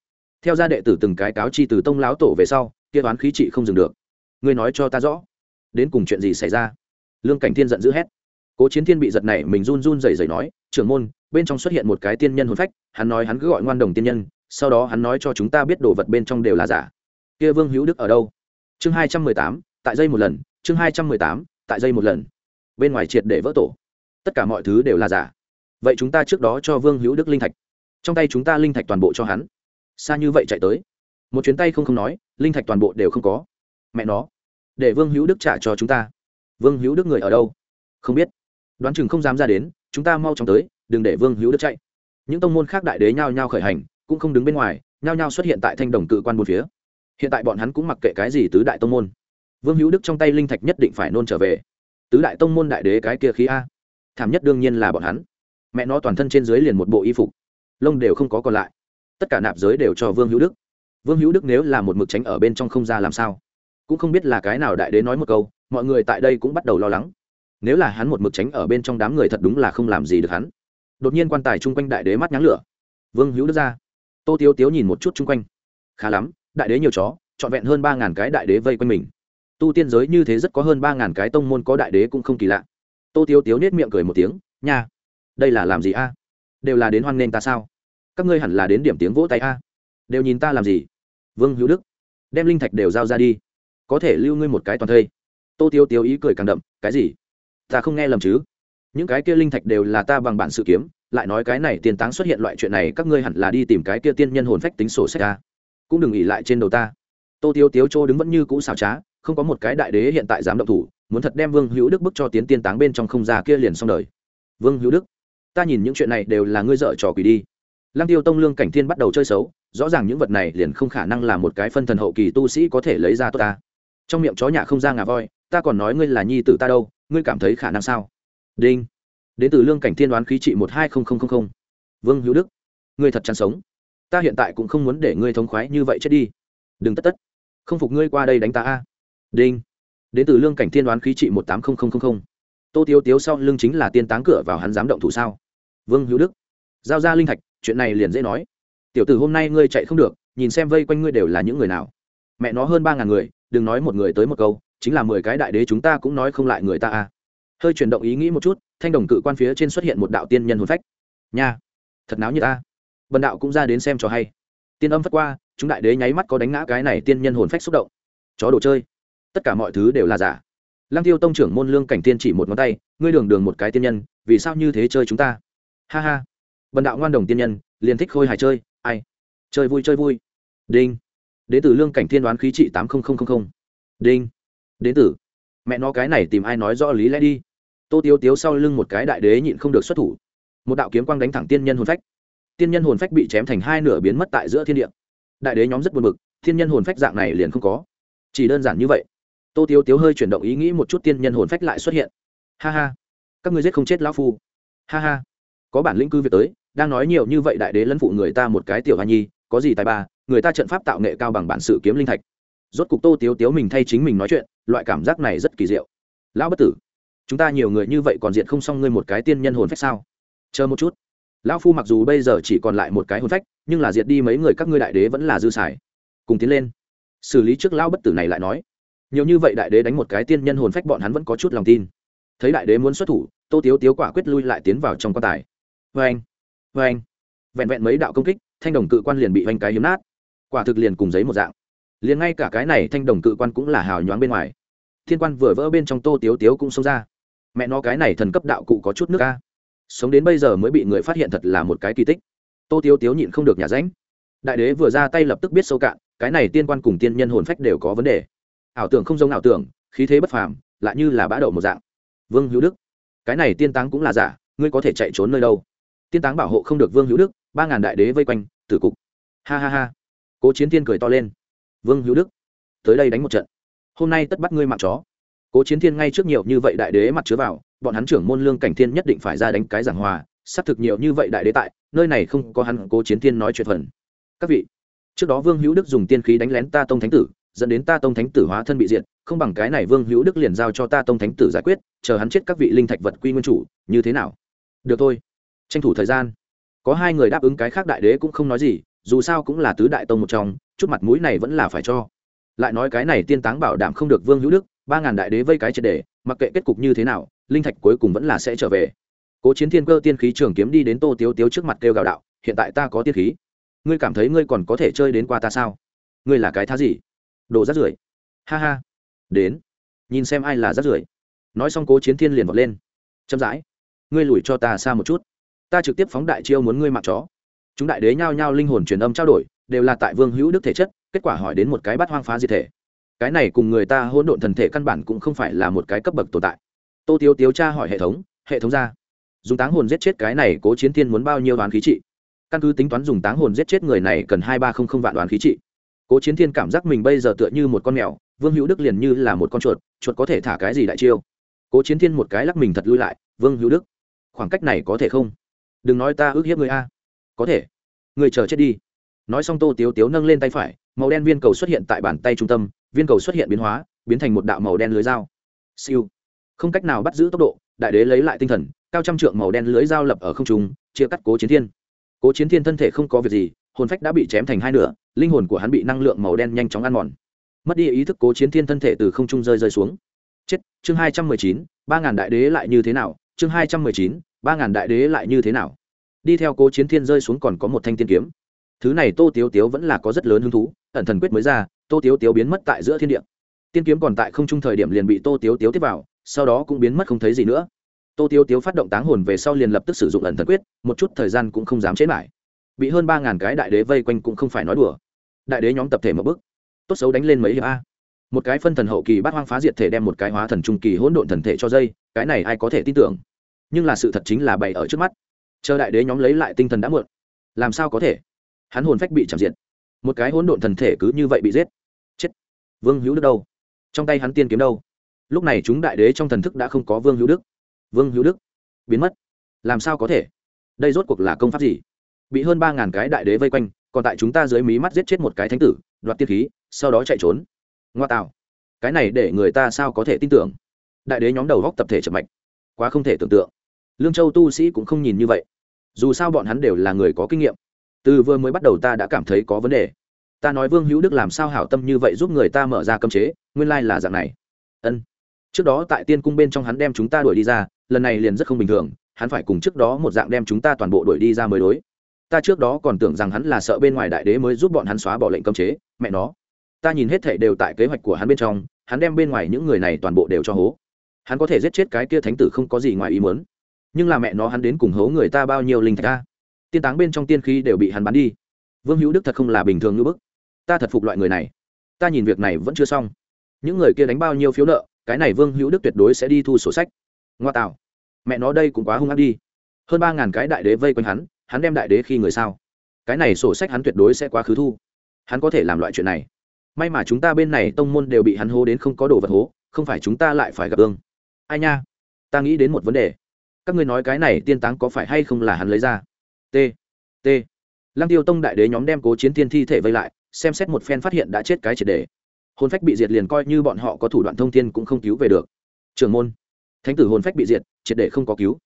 theo gia đệ tử từng cái cáo chi từ tông láo tổ về sau, kia toán khí trị không dừng được. Ngươi nói cho ta rõ, đến cùng chuyện gì xảy ra? Lương cảnh thiên giận dữ hét. Cố chiến thiên bị giật này mình run run rẩy rẩy nói, trưởng môn, bên trong xuất hiện một cái tiên nhân hồn phách, hắn nói hắn cứ gọi ngoan đồng tiên nhân, sau đó hắn nói cho chúng ta biết đồ vật bên trong đều là giả. Kia vương hữu đức ở đâu? Chương hai trăm mười tám, tại dây một lần, chương hai trăm mười tám, tại dây một lần. Bên ngoài triệt để vỡ tổ. Tất cả mọi thứ đều là giả. Vậy chúng ta trước đó cho vương hữu đức linh thạch. Trong tay chúng ta linh thạch toàn bộ cho hắn xa như vậy chạy tới. Một chuyến tay không không nói, linh thạch toàn bộ đều không có. Mẹ nó, để vương hữu đức trả cho chúng ta. Vương hữu đức người ở đâu? Không biết. Đoán chừng không dám ra đến, chúng ta mau chóng tới, đừng để vương hữu đức chạy. Những tông môn khác đại đế nhao nhao khởi hành, cũng không đứng bên ngoài, nhao nhao xuất hiện tại thanh đồng cự quan một phía. Hiện tại bọn hắn cũng mặc kệ cái gì tứ đại tông môn. Vương hữu đức trong tay linh thạch nhất định phải nôn trở về. Tứ đại tông môn đại đế cái kia khí a. Thảm nhất đương nhiên là bọn hắn. Mẹ nó toàn thân trên dưới liền một bộ y phục. Lông đều không có còn lại tất cả nạp giới đều cho vương hữu đức vương hữu đức nếu là một mực tránh ở bên trong không ra làm sao cũng không biết là cái nào đại đế nói một câu mọi người tại đây cũng bắt đầu lo lắng nếu là hắn một mực tránh ở bên trong đám người thật đúng là không làm gì được hắn đột nhiên quan tài chung quanh đại đế mắt nháng lửa vương hữu đức ra tô tiếu tiếu nhìn một chút chung quanh khá lắm đại đế nhiều chó trọn vẹn hơn ba ngàn cái đại đế vây quanh mình tu tiên giới như thế rất có hơn ba ngàn cái tông môn có đại đế cũng không kỳ lạ tô tiếu tiếu nết miệng cười một tiếng nha đây là làm gì a đều là đến hoan nghênh ta sao các ngươi hẳn là đến điểm tiếng vỗ tay a. Đều nhìn ta làm gì? Vương hữu đức, đem linh thạch đều giao ra đi. Có thể lưu ngươi một cái toàn thây. Tô tiêu tiêu ý cười càng đậm, cái gì? Ta không nghe lầm chứ? Những cái kia linh thạch đều là ta bằng bản sự kiếm, lại nói cái này tiền táng xuất hiện loại chuyện này, các ngươi hẳn là đi tìm cái kia tiên nhân hồn phách tính sổ sách ta cũng đừng nghỉ lại trên đầu ta. Tô tiêu tiếu chô đứng vẫn như cũ xào trá, không có một cái đại đế hiện tại dám động thủ, muốn thật đem vương hữu đức bức cho tiến tiên táng bên trong không ra kia liền xong đời. Vương hữu đức, ta nhìn những chuyện này đều là ngươi dợ trò quỷ đi lăng tiêu tông lương cảnh thiên bắt đầu chơi xấu, rõ ràng những vật này liền không khả năng là một cái phân thần hậu kỳ tu sĩ có thể lấy ra tốt ta. Trong miệng chó nhà không ra ngà voi, ta còn nói ngươi là nhi tử ta đâu, ngươi cảm thấy khả năng sao? Đinh. Đến từ lương cảnh thiên đoán khí trị một hai không không không vương hữu đức. Ngươi thật chán sống. Ta hiện tại cũng không muốn để ngươi thống khoái như vậy chết đi. Đừng tất tất. Không phục ngươi qua đây đánh ta a. Đinh. Đến từ lương cảnh thiên đoán khí trị một tám không không không tô tiếu tiếu sau lưng chính là tiên táng cửa vào hắn dám động thủ sao? Vương hữu đức. Giao ra linh thạch chuyện này liền dễ nói. Tiểu tử hôm nay ngươi chạy không được, nhìn xem vây quanh ngươi đều là những người nào. Mẹ nó hơn ba ngàn người, đừng nói một người tới một câu, chính là mười cái đại đế chúng ta cũng nói không lại người ta à? hơi chuyển động ý nghĩ một chút, thanh đồng cự quan phía trên xuất hiện một đạo tiên nhân hồn phách. Nha, thật náo như ta. Vần đạo cũng ra đến xem cho hay. Tiên âm phất qua, chúng đại đế nháy mắt có đánh ngã cái này tiên nhân hồn phách xúc động. Chó đồ chơi. Tất cả mọi thứ đều là giả. Lăng tiêu tông trưởng môn lương cảnh tiên chỉ một ngón tay, ngươi đường đường một cái tiên nhân, vì sao như thế chơi chúng ta? Ha ha bần đạo ngoan đồng tiên nhân, liền thích khôi hài chơi, ai? Chơi vui chơi vui. Đinh. Đến từ lương cảnh thiên đoán khí trị tám nghìn đinh. Đến từ. Mẹ nó cái này tìm ai nói rõ lý lẽ đi. Tô tiếu tiếu sau lưng một cái đại đế nhịn không được xuất thủ. Một đạo kiếm quang đánh thẳng tiên nhân hồn phách. Tiên nhân hồn phách bị chém thành hai nửa biến mất tại giữa thiên địa. Đại đế nhóm rất buồn bực thiên nhân hồn phách dạng này liền không có. Chỉ đơn giản như vậy. Tô tiếu tiếu hơi chuyển động ý nghĩ một chút tiên nhân hồn phách lại xuất hiện. Ha ha. Các ngươi giết không chết lão phu. Ha ha. Có bản lĩnh cư việc tới đang nói nhiều như vậy đại đế lân phụ người ta một cái tiểu hoa nhi, có gì tài ba, người ta trận pháp tạo nghệ cao bằng bản sự kiếm linh thạch. Rốt cục tô tiếu tiếu mình thay chính mình nói chuyện, loại cảm giác này rất kỳ diệu. Lão bất tử, chúng ta nhiều người như vậy còn diện không xong ngươi một cái tiên nhân hồn phách sao? Chờ một chút. Lão phu mặc dù bây giờ chỉ còn lại một cái hồn phách, nhưng là diệt đi mấy người các ngươi đại đế vẫn là dư xài. Cùng tiến lên. Xử lý trước lão bất tử này lại nói. Nhiều như vậy đại đế đánh một cái tiên nhân hồn phách bọn hắn vẫn có chút lòng tin. Thấy đại đế muốn xuất thủ, tô tiếu tiếu quả quyết lui lại tiến vào trong quan tài. Vê anh vê anh. Vẹn vẹn mấy đạo công kích, thanh đồng cự quan liền bị oanh cái hiếm nát. Quả thực liền cùng giấy một dạng. Liền ngay cả cái này thanh đồng cự quan cũng là hào nhoáng bên ngoài. Thiên quan vừa vỡ bên trong tô tiếu tiếu cũng xông ra. Mẹ nó cái này thần cấp đạo cụ có chút nước ca sống đến bây giờ mới bị người phát hiện thật là một cái kỳ tích. Tô tiếu tiếu nhịn không được nhà ránh. Đại đế vừa ra tay lập tức biết sâu cạn, cái này tiên quan cùng tiên nhân hồn phách đều có vấn đề. Ảo tưởng không giống ảo tưởng, khí thế bất phàm, lại như là bã đậu một dạng. Vương hữu đức, cái này tiên táng cũng là giả, ngươi có thể chạy trốn nơi đâu? Tiên táng bảo hộ không được vương hữu đức, ba ngàn đại đế vây quanh, tử cục. Ha ha ha. Cố chiến thiên cười to lên. Vương hữu đức, tới đây đánh một trận. Hôm nay tất bắt ngươi mạng chó. Cố chiến thiên ngay trước nhiều như vậy đại đế mặt chứa vào, bọn hắn trưởng môn lương cảnh thiên nhất định phải ra đánh cái giảng hòa. Xác thực nhiều như vậy đại đế tại, nơi này không có hắn, cố chiến thiên nói chuyện phần. Các vị, trước đó vương hữu đức dùng tiên khí đánh lén ta tông thánh tử, dẫn đến ta tông thánh tử hóa thân bị diệt, không bằng cái này vương hữu đức liền giao cho ta tông thánh tử giải quyết, chờ hắn chết các vị linh thạch vật quy nguyên chủ, như thế nào? Được thôi tranh thủ thời gian. Có hai người đáp ứng cái khác đại đế cũng không nói gì, dù sao cũng là tứ đại tông một trong, chút mặt mũi này vẫn là phải cho. Lại nói cái này tiên táng bảo đảm không được vương hữu đức, ba ngàn đại đế vây cái triệt đề mặc kệ kết cục như thế nào, linh thạch cuối cùng vẫn là sẽ trở về. Cố chiến thiên cơ tiên khí trường kiếm đi đến tô tiếu tiếu trước mặt kêu gào đạo, hiện tại ta có tiên khí. Ngươi cảm thấy ngươi còn có thể chơi đến qua ta sao? Ngươi là cái thá gì? Đồ rát rưởi. Ha ha. Đến. Nhìn xem ai là rát rưởi. Nói xong cố chiến thiên liền vọt lên. Chậm rãi. Ngươi lùi cho ta xa một chút ta trực tiếp phóng đại chiêu muốn ngươi mặc chó. Chúng đại đế nhao nhao linh hồn truyền âm trao đổi, đều là tại vương hữu đức thể chất, kết quả hỏi đến một cái bắt hoang phá diệt thể. Cái này cùng người ta hỗn độn thần thể căn bản cũng không phải là một cái cấp bậc tồn tại. Tô tiếu tiếu tra hỏi hệ thống hệ thống ra. Dùng táng hồn giết chết cái này cố chiến thiên muốn bao nhiêu đoán khí trị? Căn cứ tính toán dùng táng hồn giết chết người này cần hai ba không không vạn đoán khí trị. Cố chiến thiên cảm giác mình bây giờ tựa như một con mèo, vương hữu đức liền như là một con chuột chuột có thể thả cái gì đại chiêu? Cố chiến thiên một cái lắc mình thật lui lại, vương hữu đức, khoảng cách này có thể không? Đừng nói ta ước hiếp người a. Có thể. Người chờ chết đi. Nói xong tô tiếu tiếu nâng lên tay phải, màu đen viên cầu xuất hiện tại bàn tay trung tâm, viên cầu xuất hiện biến hóa, biến thành một đạo màu đen lưới dao. Siêu. Không cách nào bắt giữ tốc độ, đại đế lấy lại tinh thần, cao trăm trượng màu đen lưới dao lập ở không trung, chia cắt cố chiến thiên. Cố chiến thiên thân thể không có việc gì, hồn phách đã bị chém thành hai nửa, linh hồn của hắn bị năng lượng màu đen nhanh chóng ăn mòn. Mất đi ý thức cố chiến thiên thân thể từ không trung rơi rơi xuống. Chết, chương hai trăm mười chín, ba ngàn đại đế lại như thế nào? Chương hai trăm mười chín ba ngàn đại đế lại như thế nào? Đi theo cố chiến thiên rơi xuống còn có một thanh tiên kiếm. Thứ này tô tiếu tiếu vẫn là có rất lớn hứng thú, ẩn thần quyết mới ra, tô tiếu tiếu biến mất tại giữa thiên địa. Tiên kiếm còn tại không trung thời điểm liền bị tô tiếu tiếu tiếp vào, sau đó cũng biến mất không thấy gì nữa. Tô tiếu tiếu phát động táng hồn về sau liền lập tức sử dụng ẩn thần quyết, một chút thời gian cũng không dám chế lại. Bị hơn ba ngàn cái đại đế vây quanh cũng không phải nói đùa. Đại đế nhóm tập thể một bức tốt xấu đánh lên mấy hiệp a. Một cái phân thần hậu kỳ bắt hoang phá diệt thể đem một cái hóa thần trung kỳ hỗn độn thần thể cho dây, cái này ai có thể tin tưởng? Nhưng là sự thật chính là bày ở trước mắt. Chờ đại đế nhóm lấy lại tinh thần đã muộn. Làm sao có thể? Hắn hồn phách bị chạm diện một cái hỗn độn thần thể cứ như vậy bị giết. Chết. Vương hữu đức đâu? Trong tay hắn tiên kiếm đâu? Lúc này chúng đại đế trong thần thức đã không có vương hữu đức. Vương hữu đức, biến mất. Làm sao có thể? Đây rốt cuộc là công pháp gì? Bị hơn ba ngàn cái đại đế vây quanh, còn tại chúng ta dưới mí mắt giết chết một cái thánh tử, đoạt tiên khí, sau đó chạy trốn. Ngoa tạo. Cái này để người ta sao có thể tin tưởng? Đại đế nhóm đầu góc tập thể chậm mạch. Quá không thể tưởng tượng lương châu tu sĩ cũng không nhìn như vậy. Dù sao bọn hắn đều là người có kinh nghiệm. Từ vừa mới bắt đầu ta đã cảm thấy có vấn đề. Ta nói vương hữu đức làm sao hảo tâm như vậy giúp người ta mở ra cơm chế, nguyên lai là dạng này. Ân. Trước đó tại tiên cung bên trong hắn đem chúng ta đuổi đi ra, lần này liền rất không bình thường, hắn phải cùng trước đó một dạng đem chúng ta toàn bộ đuổi đi ra mới đối. Ta trước đó còn tưởng rằng hắn là sợ bên ngoài đại đế mới giúp bọn hắn xóa bỏ lệnh cấm chế, mẹ nó. Ta nhìn hết thệ đều tại kế hoạch của hắn bên trong, hắn đem bên ngoài những người này toàn bộ đều cho hố. Hắn có thể giết chết cái kia thánh tử không có gì ngoài ý muốn nhưng là mẹ nó hắn đến cùng hố người ta bao nhiêu linh thạch ta tiên táng bên trong tiên khí đều bị hắn bắn đi. Vương hữu đức thật không là bình thường như bức. Ta thật phục loại người này. Ta nhìn việc này vẫn chưa xong. Những người kia đánh bao nhiêu phiếu nợ, cái này vương hữu đức tuyệt đối sẽ đi thu sổ sách. Ngoa tạo. Mẹ nó đây cũng quá hung ác đi. Hơn ba ngàn cái đại đế vây quanh hắn hắn đem đại đế khi người sao? Cái này sổ sách hắn tuyệt đối sẽ quá khứ thu. Hắn có thể làm loại chuyện này. May mà chúng ta bên này tông môn đều bị hắn hố đến không có đồ vật hố, không phải chúng ta lại phải gặp ương. Ai nha? Ta nghĩ đến một vấn đề các ngươi nói cái này tiên táng có phải hay không là hắn lấy ra? T t. Lăng tiêu tông đại đế nhóm đem cố chiến tiên thi thể vây lại, xem xét một phen phát hiện đã chết cái triệt đề. Hồn phách bị diệt liền coi như bọn họ có thủ đoạn thông tin cũng không cứu về được. Trường môn, thánh tử hồn phách bị diệt, triệt để không có cứu.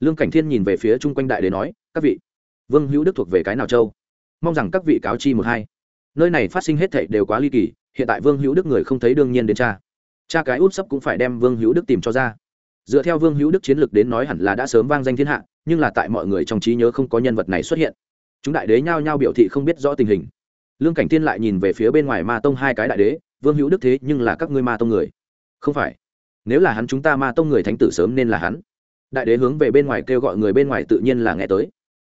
Lương cảnh thiên nhìn về phía chung quanh đại đế nói, các vị, vương hữu đức thuộc về cái nào châu? Mong rằng các vị cáo chi một hai. Nơi này phát sinh hết thảy đều quá ly kỳ, hiện tại vương hữu đức người không thấy đương nhiên đến cha. Cha cái út sấp cũng phải đem vương hữu đức tìm cho ra dựa theo vương hữu đức chiến lược đến nói hẳn là đã sớm vang danh thiên hạ, nhưng là tại mọi người trong trí nhớ không có nhân vật này xuất hiện. Chúng đại đế nhao nhao biểu thị không biết rõ tình hình. Lương cảnh tiên lại nhìn về phía bên ngoài ma tông hai cái đại đế, vương hữu đức thế, nhưng là các ngươi ma tông người. Không phải. Nếu là hắn chúng ta ma tông người thánh tử sớm nên là hắn. Đại đế hướng về bên ngoài kêu gọi người bên ngoài tự nhiên là nghe tới.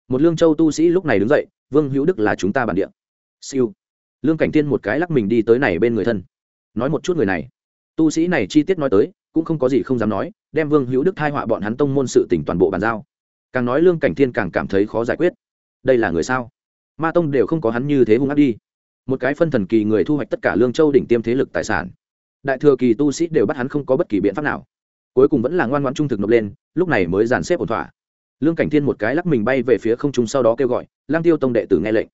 Một lương châu tu sĩ lúc này đứng dậy, vương hữu đức là chúng ta bản địa. Siêu. Lương cảnh tiên một cái lắc mình đi tới này bên người thân. Nói một chút người này. Tu sĩ này chi tiết nói tới cũng không có gì không dám nói, đem vương hữu đức thai họa bọn hắn tông môn sự tỉnh toàn bộ bàn giao. Càng nói lương cảnh thiên càng cảm thấy khó giải quyết. Đây là người sao? Ma tông đều không có hắn như thế hung ác đi. Một cái phân thần kỳ người thu hoạch tất cả lương châu đỉnh tiêm thế lực tài sản. Đại thừa kỳ tu sĩ đều bắt hắn không có bất kỳ biện pháp nào. Cuối cùng vẫn là ngoan ngoãn trung thực nộp lên, lúc này mới dàn xếp ổn thỏa. Lương cảnh thiên một cái lắc mình bay về phía không trung sau đó kêu gọi, lang tiêu tông đệ tử nghe lệnh.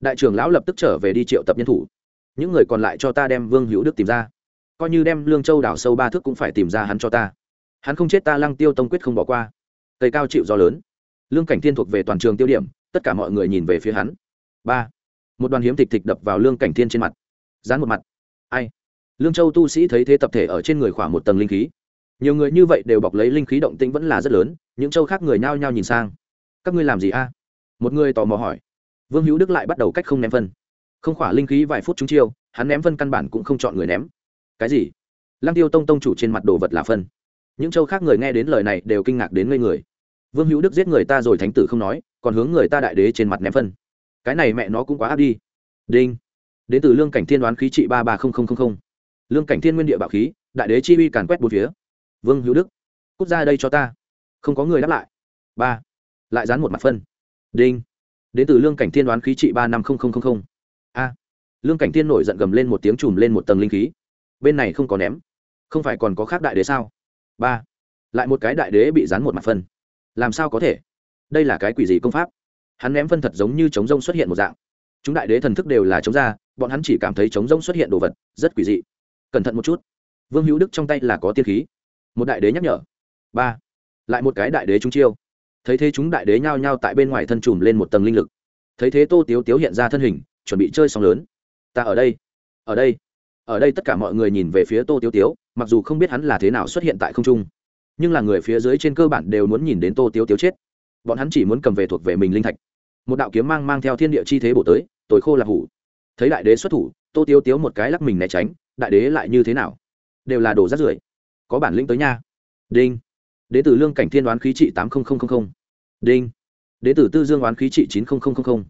Đại trưởng lão lập tức trở về đi triệu tập nhân thủ. Những người còn lại cho ta đem vương hữu đức tìm ra coi như đem lương châu đảo sâu ba thước cũng phải tìm ra hắn cho ta. Hắn không chết ta lăng tiêu tông quyết không bỏ qua. Tây cao chịu do lớn. Lương cảnh thiên thuộc về toàn trường tiêu điểm, tất cả mọi người nhìn về phía hắn. Ba. Một đoàn hiếm thịt thịt đập vào lương cảnh thiên trên mặt. Dán một mặt. Ai? Lương châu tu sĩ thấy thế tập thể ở trên người khoảng một tầng linh khí. Nhiều người như vậy đều bọc lấy linh khí động tĩnh vẫn là rất lớn, những châu khác người nhao nhao nhìn sang. Các ngươi làm gì a? Một người tò mò hỏi. Vương hữu đức lại bắt đầu cách không ném phân. Không khỏa linh khí vài phút chúng chiêu, hắn ném phân căn bản cũng không chọn người ném cái gì? Lăng tiêu tông tông chủ trên mặt đồ vật là phân. Những châu khác người nghe đến lời này đều kinh ngạc đến ngây người. Vương hữu đức giết người ta rồi thánh tử không nói, còn hướng người ta đại đế trên mặt ném phân. Cái này mẹ nó cũng quá áp đi. Đinh. Đến từ lương cảnh thiên đoán khí trị ba ba nghìn lương cảnh thiên nguyên địa bạo khí, đại đế chi uy càn quét bốn phía. Vương hữu đức. Cút ra đây cho ta. Không có người đáp lại. Ba. Lại dán một mặt phân. Đinh. Đến từ lương cảnh thiên đoán khí trị ba năm nghìn a. Lương cảnh thiên nổi giận gầm lên một tiếng chùm lên một tầng linh khí bên này không có ném. Không phải còn có khác đại đế sao? Ba. Lại một cái đại đế bị dán một mặt phân. Làm sao có thể? Đây là cái quỷ gì công pháp? Hắn ném phân thật giống như trống rông xuất hiện một dạng. Chúng đại đế thần thức đều là chống ra, bọn hắn chỉ cảm thấy trống rông xuất hiện đồ vật, rất quỷ dị. Cẩn thận một chút. Vương hữu đức trong tay là có tiên khí. Một đại đế nhắc nhở. Ba. Lại một cái đại đế chúng chiêu. Thấy thế chúng đại đế nhao nhao tại bên ngoài thân trùm lên một tầng linh lực. Thấy thế tô tiếu tiếu hiện ra thân hình, chuẩn bị chơi sóng lớn. Ta ở đây. Ở đây ở đây tất cả mọi người nhìn về phía tô tiếu tiếu, mặc dù không biết hắn là thế nào xuất hiện tại không trung, nhưng là người phía dưới trên cơ bản đều muốn nhìn đến tô tiếu tiếu chết. Bọn hắn chỉ muốn cầm về thuộc về mình linh thạch. Một đạo kiếm mang mang theo thiên địa chi thế bổ tới tối khô là hủ. Thấy đại đế xuất thủ, tô tiếu tiếu một cái lắc mình né tránh, đại đế lại như thế nào? Đều là đồ rát rưởi. Có bản lĩnh tới nha. Đinh. Đế tử lương cảnh thiên đoán khí trị tám nghìn đinh. Đế tử tư dương đoán khí trị chín nghìn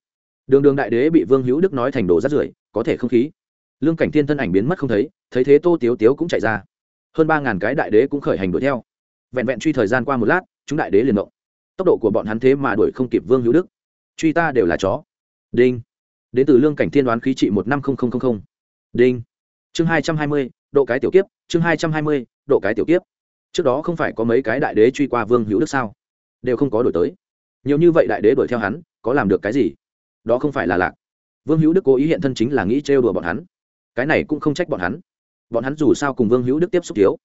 đường đường đại đế bị vương hữu đức nói thành đồ rát rưởi, có thể không khí lương cảnh thiên thân ảnh biến mất không thấy thấy thế tô tiếu tiếu cũng chạy ra. Hơn ba ngàn cái đại đế cũng khởi hành đuổi theo. Vẹn vẹn truy thời gian qua một lát, chúng đại đế liền động. Tốc độ của bọn hắn thế mà đuổi không kịp vương hữu đức. Truy ta đều là chó. Đinh. Đến từ lương cảnh thiên đoán khí trị một năm nghìn đinh. Chương hai trăm hai mươi, độ cái tiểu kiếp, chương hai trăm hai mươi, độ cái tiểu kiếp. Trước đó không phải có mấy cái đại đế truy qua vương hữu đức sao? Đều không có đổi tới. Nhiều như vậy đại đế đuổi theo hắn, có làm được cái gì? Đó không phải là lạc. Vương hữu đức cố ý hiện thân chính là nghĩ trêu đùa bọn hắn cái này cũng không trách bọn hắn. Bọn hắn dù sao cùng vương hữu đức tiếp xúc thiếu.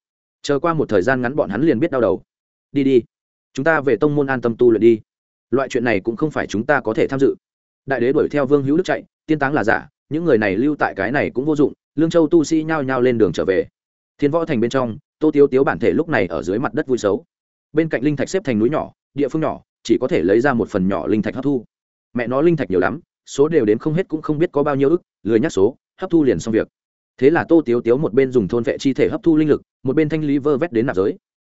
Chờ qua một thời gian ngắn bọn hắn liền biết đau đầu. Đi đi, chúng ta về tông môn an tâm tu luyện đi. Loại chuyện này cũng không phải chúng ta có thể tham dự. Đại đế đuổi theo vương hữu đức chạy, tiên táng là giả, những người này lưu tại cái này cũng vô dụng, lương châu tu sĩ nhao nhao lên đường trở về. Thiên võ thành bên trong, tô tiếu tiếu bản thể lúc này ở dưới mặt đất vui xấu bên cạnh linh thạch xếp thành núi nhỏ, địa phương nhỏ, chỉ có thể lấy ra một phần nhỏ linh thạch hấp thu. Mẹ nó linh thạch nhiều lắm, số đều đến không hết cũng không biết có bao nhiêu ức, lười nhắc số hấp thu liền xong việc. Thế là tô tiếu tiếu một bên dùng thôn vệ chi thể hấp thu linh lực, một bên thanh lý vơ vét đến nạp giới.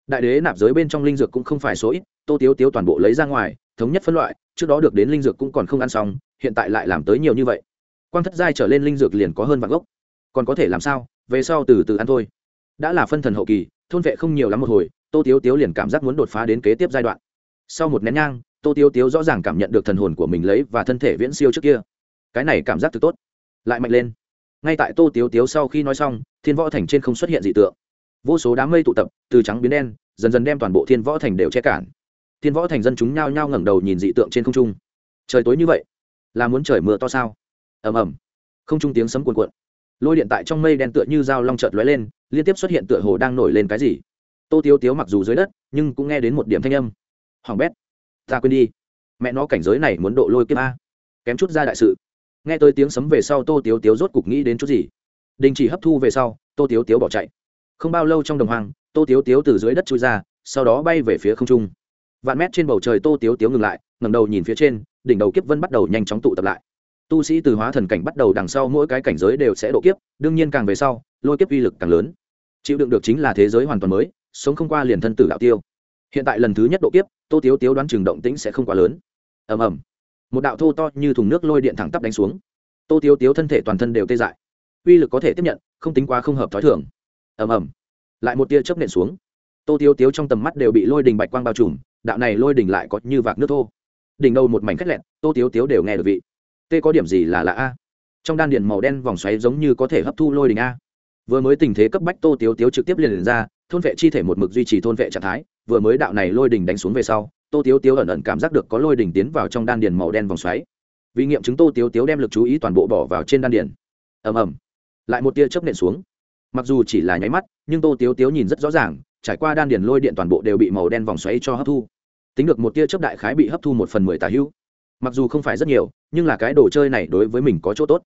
Đại đế nạp giới bên trong linh dược cũng không phải số ít, tô tiếu tiếu toàn bộ lấy ra ngoài, thống nhất phân loại, trước đó được đến linh dược cũng còn không ăn xong, hiện tại lại làm tới nhiều như vậy. Quan thất giai trở lên linh dược liền có hơn vạn gốc. Còn có thể làm sao? Về sau từ từ ăn thôi. Đã là phân thần hậu kỳ, thôn vệ không nhiều lắm một hồi, tô tiếu tiếu liền cảm giác muốn đột phá đến kế tiếp giai đoạn. Sau một nén nhang, tô tiếu tiếu rõ ràng cảm nhận được thần hồn của mình lấy và thân thể viễn siêu trước kia. Cái này cảm giác từ tốt. Lại mạnh lên ngay tại tô tiếu tiếu sau khi nói xong, thiên võ thành trên không xuất hiện dị tượng. Vô số đám mây tụ tập, từ trắng biến đen, dần dần đem toàn bộ thiên võ thành đều che cản. Thiên võ thành dân chúng nhao nhao ngẩng đầu nhìn dị tượng trên không trung. Trời tối như vậy, là muốn trời mưa to sao? Ầm ầm. Không trung tiếng sấm cuồn cuộn. Lôi điện tại trong mây đen tựa như dao long trợt lóe lên, liên tiếp xuất hiện tựa hồ đang nổi lên cái gì. Tô tiếu tiếu mặc dù dưới đất, nhưng cũng nghe đến một điểm thanh âm. Hoàng bét, ta quên đi. Mẹ nó cảnh giới này muốn độ lôi kiếp a. Kém chút ra đại sự nghe tới tiếng sấm về sau tô tiếu tiếu rốt cục nghĩ đến chút gì. Đình chỉ hấp thu về sau, tô tiếu tiếu bỏ chạy. Không bao lâu trong đồng hoang, tô tiếu tiếu từ dưới đất trôi ra, sau đó bay về phía không trung. Vạn mét trên bầu trời tô tiếu tiếu ngừng lại ngầm đầu nhìn phía trên, đỉnh đầu kiếp vân bắt đầu nhanh chóng tụ tập lại. Tu sĩ từ hóa thần cảnh bắt đầu đằng sau mỗi cái cảnh giới đều sẽ độ kiếp, đương nhiên càng về sau, lôi kiếp uy lực càng lớn. Chịu đựng được chính là thế giới hoàn toàn mới, sống không qua liền thân tử đạo tiêu. Hiện tại lần thứ nhất độ kiếp, tô tiếu tiếu đoán chừng động tĩnh sẽ không quá lớn. Ầm ầm một đạo thô to như thùng nước lôi điện thẳng tắp đánh xuống. Tô tiếu tiếu thân thể toàn thân đều tê dại. Uy lực có thể tiếp nhận không tính quá không hợp t h ó i thường. Ầm ầm. Lại một tia chớp nện xuống. Tô tiếu tiếu trong tầm mắt đều bị lôi đình bạch quang bao trùm đạo này lôi đình lại có như vạc nước thô. Đỉnh đầu một mảnh khét lẹn tô tiếu tiếu đều nghe được vị. Tê có điểm gì là lạ a? Trong đan điện màu đen vòng xoáy giống như có thể hấp thu lôi đình a. Vừa mới tình thế cấp bách tô tiếu tiếu trực tiếp liền, liền ra thôn vệ chi thể một mực duy trì thôn vệ trạng thái vừa mới đạo này lôi đình đánh xuống về sau tô tiếu tiếu ẩn ẩn cảm giác được có lôi đỉnh tiến vào trong đan điền màu đen vòng xoáy. Vì nghiệm chứng tô tiếu tiếu đem lực chú ý toàn bộ bỏ vào trên đan điền. Ầm ầm. Lại một tia chớp nện xuống. Mặc dù chỉ là nháy mắt, nhưng tô tiếu tiếu nhìn rất rõ ràng, trải qua đan điền lôi điện toàn bộ đều bị màu đen vòng xoáy cho hấp thu. Tính được một tia chớp đại khái bị hấp thu một phần mười tà hữu mặc dù không phải rất nhiều, nhưng là cái đồ chơi này đối với mình có chỗ tốt.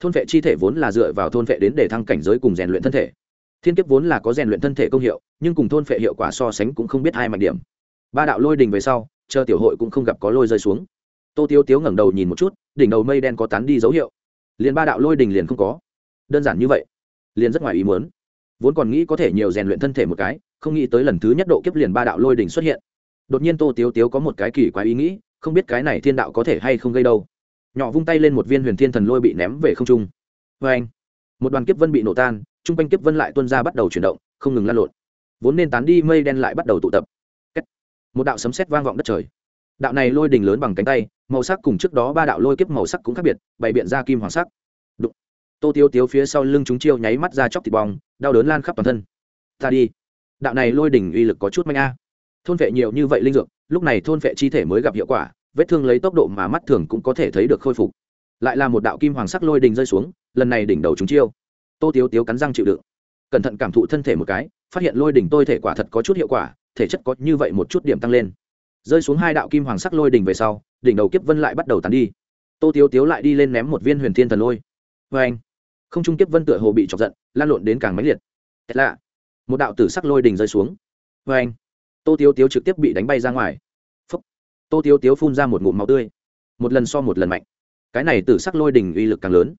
Thôn vệ chi thể vốn là dựa vào thôn vệ đến để thăng cảnh giới cùng rèn luyện thân thể. Thiên kiếp vốn là có rèn luyện thân thể công hiệu, nhưng cùng thôn vệ hiệu quả so sánh cũng không biết hai mạnh điểm ba đạo lôi đình về sau, chờ tiểu hội cũng không gặp có lôi rơi xuống. Tô tiếu tiếu ngẩng đầu nhìn một chút, đỉnh đầu mây đen có tán đi dấu hiệu. Liền ba đạo lôi đình liền không có. Đơn giản như vậy, liền rất ngoài ý muốn. Vốn còn nghĩ có thể nhiều rèn luyện thân thể một cái, không nghĩ tới lần thứ nhất độ kiếp liền ba đạo lôi đình xuất hiện. Đột nhiên tô tiếu tiếu có một cái kỳ quái ý nghĩ, không biết cái này thiên đạo có thể hay không gây đâu. Nhỏ vung tay lên một viên huyền thiên thần lôi bị ném về không trung. Vê anh một đoàn kiếp vân bị nổ tan t r u n g quanh kiếp vân lại tuân ra bắt đầu chuyển động, không ngừng lan lộn. Vốn nên tán đi mây đen lại bắt đầu tụ tập một đạo sấm sét vang vọng đất trời. Đạo này lôi đình lớn bằng cánh tay, màu sắc cùng trước đó ba đạo lôi kiếp màu sắc cũng khác biệt, bày biện ra kim hoàng sắc. Đụng. tô tiêu tiếu phía sau lưng chúng chiêu nháy mắt ra chóc thịt bong, đau đớn lan khắp toàn thân. Ta đi. Đạo này lôi đỉnh uy lực có chút manh a. Thôn vệ nhiều như vậy linh dược, lúc này thôn vệ chi thể mới gặp hiệu quả, vết thương lấy tốc độ mà mắt thường cũng có thể thấy được khôi phục. Lại là một đạo kim hoàng sắc lôi đình rơi xuống, lần này đỉnh đầu chúng chiêu. Tô tiếu tiếu cắn răng chịu đựng. Cẩn thận cảm thụ thân thể một cái, phát hiện lôi đỉnh tôi thể quả thật có chút hiệu quả thể chất có như vậy một chút điểm tăng lên. Rơi xuống hai đạo kim hoàng sắc lôi đỉnh về sau đỉnh đầu kiếp vân lại bắt đầu tàn đi. Tô tiếu tiếu lại đi lên ném một viên huyền thiên thần lôi. Vê anh không trung kiếp vân tựa hồ bị chọc giận lan lộn đến càng máy liệt. Thật lạ một đạo tử sắc lôi đỉnh rơi xuống. Vê anh tô tiếu tiếu trực tiếp bị đánh bay ra ngoài. Phúc, tô tiếu tiếu phun ra một ngụm máu tươi. Một lần so một lần mạnh. Cái này tử sắc lôi đỉnh uy lực càng lớn.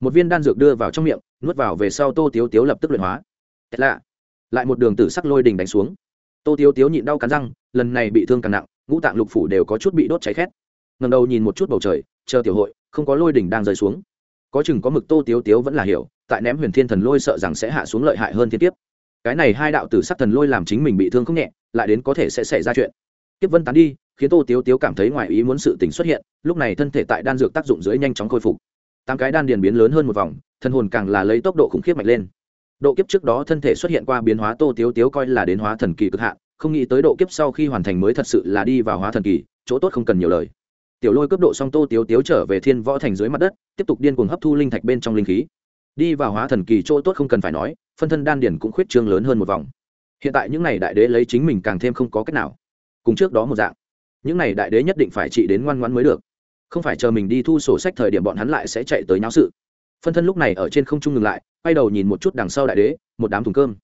Một viên đan dược đưa vào trong miệng nuốt vào về sau tô tiếu tiếu lập tức luyện hóa. Thật lạ lại một đường tử sắc lôi đỉnh đánh xuống tô tiếu tiếu nhịn đau cắn răng, lần này bị thương càng nặng, ngũ tạng lục phủ đều có chút bị đốt cháy khét. Ngầm đầu nhìn một chút bầu trời, chờ tiểu hội, không có lôi đỉnh đang rơi xuống. Có chừng có mực tô tiếu tiếu vẫn là hiểu, tại ném huyền thiên thần lôi sợ rằng sẽ hạ xuống lợi hại hơn thiên tiếp cái này hai đạo tử sắc thần lôi làm chính mình bị thương không nhẹ, lại đến có thể sẽ xảy ra chuyện. Tiếp vân tán đi, khiến tô tiếu tiếu cảm thấy ngoài ý muốn sự tình xuất hiện, lúc này thân thể tại đan dược tác dụng dưới nhanh chóng khôi phục. Tám cái đan điền biến lớn hơn một vòng thân hồn càng là lấy tốc độ khủng khiếp mạnh lên độ kiếp trước đó thân thể xuất hiện qua biến hóa tô tiếu tiếu coi là đến hóa thần kỳ cực hạn, không nghĩ tới độ kiếp sau khi hoàn thành mới thật sự là đi vào hóa thần kỳ, chỗ tốt không cần nhiều lời. Tiểu lôi cấp độ xong tô tiếu tiếu trở về thiên võ thành dưới mặt đất, tiếp tục điên cuồng hấp thu linh thạch bên trong linh khí. Đi vào hóa thần kỳ chỗ tốt không cần phải nói, phân thân đan điển cũng khuyết trương lớn hơn một vòng. Hiện tại những n à y đại đế lấy chính mình càng thêm không có cách nào. Cùng trước đó một dạng. Những này đại đế nhất định phải trị đến ngoan ngoãn mới được. Không phải chờ mình đi thu sổ sách thời điểm bọn hắn lại sẽ chạy tới nháo sự phân thân lúc này ở trên không trung ngừng lại, quay đầu nhìn một chút đằng sau đại đế, một đám thùng cơm.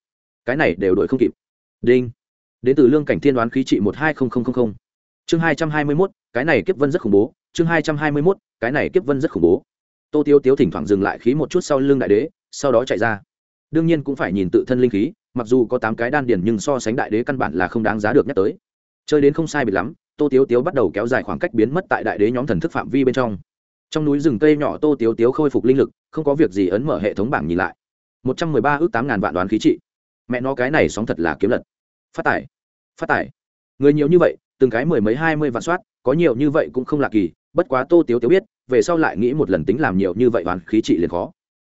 Cái này đều đổi không kịp. Đinh. Đến từ lương cảnh thiên đoán khí trị một hai không không không không. Chương hai trăm hai mươi mốt, cái này kiếp vân rất khủng bố. Chương hai trăm hai mươi mốt, cái này kiếp vân rất khủng bố. Tô tiêu tiếu thỉnh thoảng dừng lại khí một chút sau lưng đại đế, sau đó chạy ra. Đương nhiên cũng phải nhìn tự thân linh khí, mặc dù có tám cái đan điển nhưng so sánh đại đế căn bản là không đáng giá được nhắc tới. Chơi đến không sai bịt lắm, tô tiếu tiếu bắt đầu kéo dài khoảng cách biến mất tại đại đế nhóm thần thức phạm vi bên trong trong núi rừng cây nhỏ tô tiếu tiếu khôi phục linh lực, không có việc gì ấn mở hệ thống bảng nhìn lại. Một trăm mười ba ước tám ngàn vạn đoán khí trị. Mẹ nó cái này sóng thật là kiếm lật. Phát tải phát tải người nhiều như vậy, từng cái mười mấy hai mươi vạn soát, có nhiều như vậy cũng không lạ kỳ, bất quá tô tiếu tiếu biết, về sau lại nghĩ một lần tính làm nhiều như vậy đoán khí trị liền khó.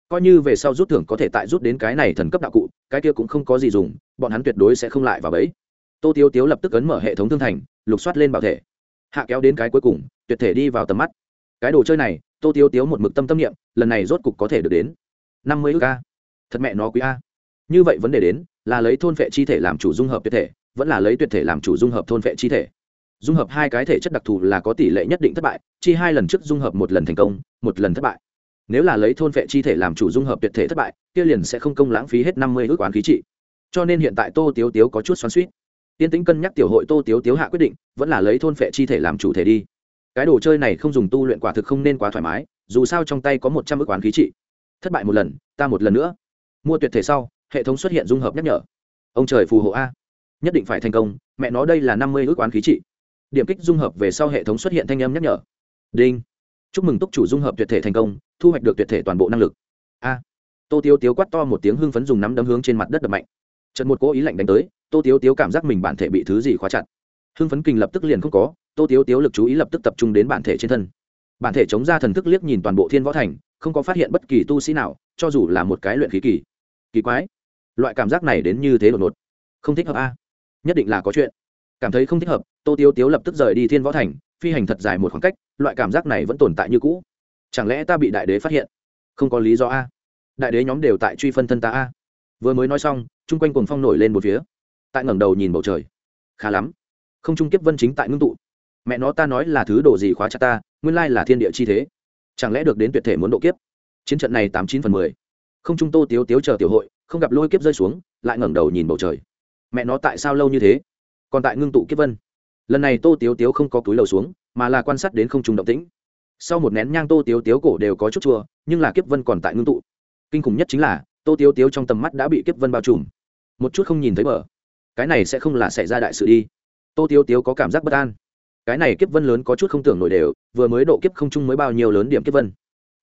Coi như về sau rút thưởng có thể tại rút đến cái này thần cấp đạo cụ, cái kia cũng không có gì dùng, bọn hắn tuyệt đối sẽ không lại vào bẫy. Tô tiếu tiếu lập tức ấn mở hệ thống thương thành, lục soát lên bảo thể. Hạ kéo đến cái cuối cùng, tuyệt thể đi vào tầm mắt cái đồ chơi này, tô tiếu tiếu một mực tâm tâm niệm, lần này rốt cục có thể được đến. năm mươi ước a. Thật mẹ nó quý a. Như vậy vấn đề đến, là lấy thôn vệ chi thể làm chủ dung hợp tuyệt thể, vẫn là lấy tuyệt thể làm chủ dung hợp thôn vệ chi thể. Dung hợp hai cái thể chất đặc thù là có tỷ lệ nhất định thất bại, chi hai lần trước dung hợp một lần thành công, một lần thất bại. Nếu là lấy thôn vệ chi thể làm chủ dung hợp tuyệt thể thất bại, kia liền sẽ không công lãng phí hết năm mươi ước oán khí trị. Cho nên hiện tại tô tiếu tiếu có chút xoắn suýt tiên tính cân nhắc tiểu hội tô tiếu tiếu hạ quyết định, vẫn là lấy thôn vệ chi thể làm chủ thể đi cái đồ chơi này không dùng tu luyện quả thực không nên quá thoải mái, dù sao trong tay có một trăm ước quán khí trị. Thất bại một lần, ta một lần nữa. Mua tuyệt thể sau, hệ thống xuất hiện dung hợp nhắc nhở. Ông trời phù hộ a. Nhất định phải thành công, mẹ nó đây là năm mươi ước quán khí trị. Điểm kích dung hợp về sau hệ thống xuất hiện thanh âm nhắc nhở. Đinh. Chúc mừng túc chủ dung hợp tuyệt thể thành công, thu hoạch được tuyệt thể toàn bộ năng lực. A. Tô tiêu tiếu quát to một tiếng hưng phấn dùng nắm đấm hướng trên mặt đất đập mạnh. Trận một cố ý lạnh đánh tới, tô tiếu tiếu cảm giác mình bản thể bị thứ gì khóa chặt. Hưng phấn kinh lập tức liền không có tô tiếu tiếu lực chú ý lập tức tập trung đến bản thể trên thân. Bản thể chống ra thần thức liếc nhìn toàn bộ thiên võ thành, không có phát hiện bất kỳ tu sĩ nào, cho dù là một cái luyện khí kỳ. Kỳ quái. Loại cảm giác này đến như thế đột ngột. Không thích hợp a. Nhất định là có chuyện. Cảm thấy không thích hợp, tô tiếu tiếu lập tức rời đi thiên võ thành, phi hành thật dài một khoảng cách, loại cảm giác này vẫn tồn tại như cũ. Chẳng lẽ ta bị đại đế phát hiện? Không có lý do a. Đại đế nhóm đều tại truy phân thân ta a. Vừa mới nói xong, chung quanh cuồng phong nổi lên một phía. Tại ngẩng đầu nhìn bầu trời. Khá lắm. Không trung kiếp vân chính tại ngưng tụ mẹ nó ta nói là thứ đồ gì khóa chặt ta, nguyên lai là thiên địa chi thế. Chẳng lẽ được đến tuyệt thể muốn độ kiếp? Chiến trận này tám chín phần mười. Không trung tô tiếu tiếu chờ tiểu hội, không gặp lôi kiếp rơi xuống, lại ngẩng đầu nhìn bầu trời. Mẹ nó tại sao lâu như thế? Còn tại ngưng tụ kiếp vân. Lần này tô tiếu tiếu không có túi lầu xuống, mà là quan sát đến không trung động tĩnh. Sau một nén nhang tô tiếu tiếu cổ đều có chút chua, nhưng là kiếp vân còn tại ngưng tụ. Kinh khủng nhất chính là, tô tiếu tiếu trong tầm mắt đã bị kiếp vân bao trùm. Một chút không nhìn thấy bờ. Cái này sẽ không là xảy ra đại sự đi. Tô tiếu tiếu có cảm giác bất an cái này kiếp vân lớn có chút không tưởng nổi đều, vừa mới độ kiếp không chung mới bao nhiêu lớn điểm kiếp vân.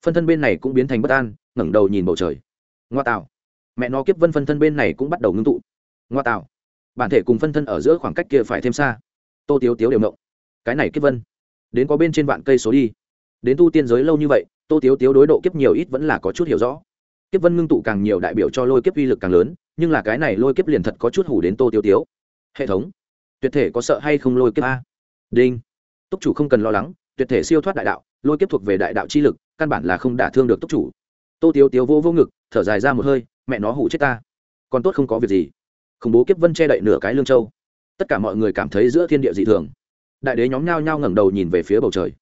Phân thân bên này cũng biến thành bất an, ngẩng đầu nhìn bầu trời. Ngoa tạo mẹ nó kiếp vân phân thân bên này cũng bắt đầu ngưng tụ. Ngoa tạo bản thể cùng phân thân ở giữa khoảng cách kia phải thêm xa. Tô tiếu tiếu đều mộng cái này kiếp vân, đến có bên trên vạn cây số đi. Đến tu tiên giới lâu như vậy, tô tiếu tiếu đối độ kiếp nhiều ít vẫn là có chút hiểu rõ. Kiếp vân ngưng tụ càng nhiều đại biểu cho lôi kiếp uy lực càng lớn, nhưng là cái này lôi kiếp liền thật có chút hủ đến tô tiếu tiếu. Hệ thống. Tuyệt thể có sợ hay không lôi kiếp a? Đinh. Túc chủ không cần lo lắng, tuyệt thể siêu thoát đại đạo, lôi kiếp thuộc về đại đạo chi lực, căn bản là không đả thương được túc chủ. Tô tiếu tiếu vô vô ngực, thở dài ra một hơi, mẹ nó hủ chết ta. Còn tốt không có việc gì. Khủng bố kiếp vân che đậy nửa cái lương châu. Tất cả mọi người cảm thấy giữa thiên địa dị thường. Đại đế nhóm nhao nhao ngẩng đầu nhìn về phía bầu trời.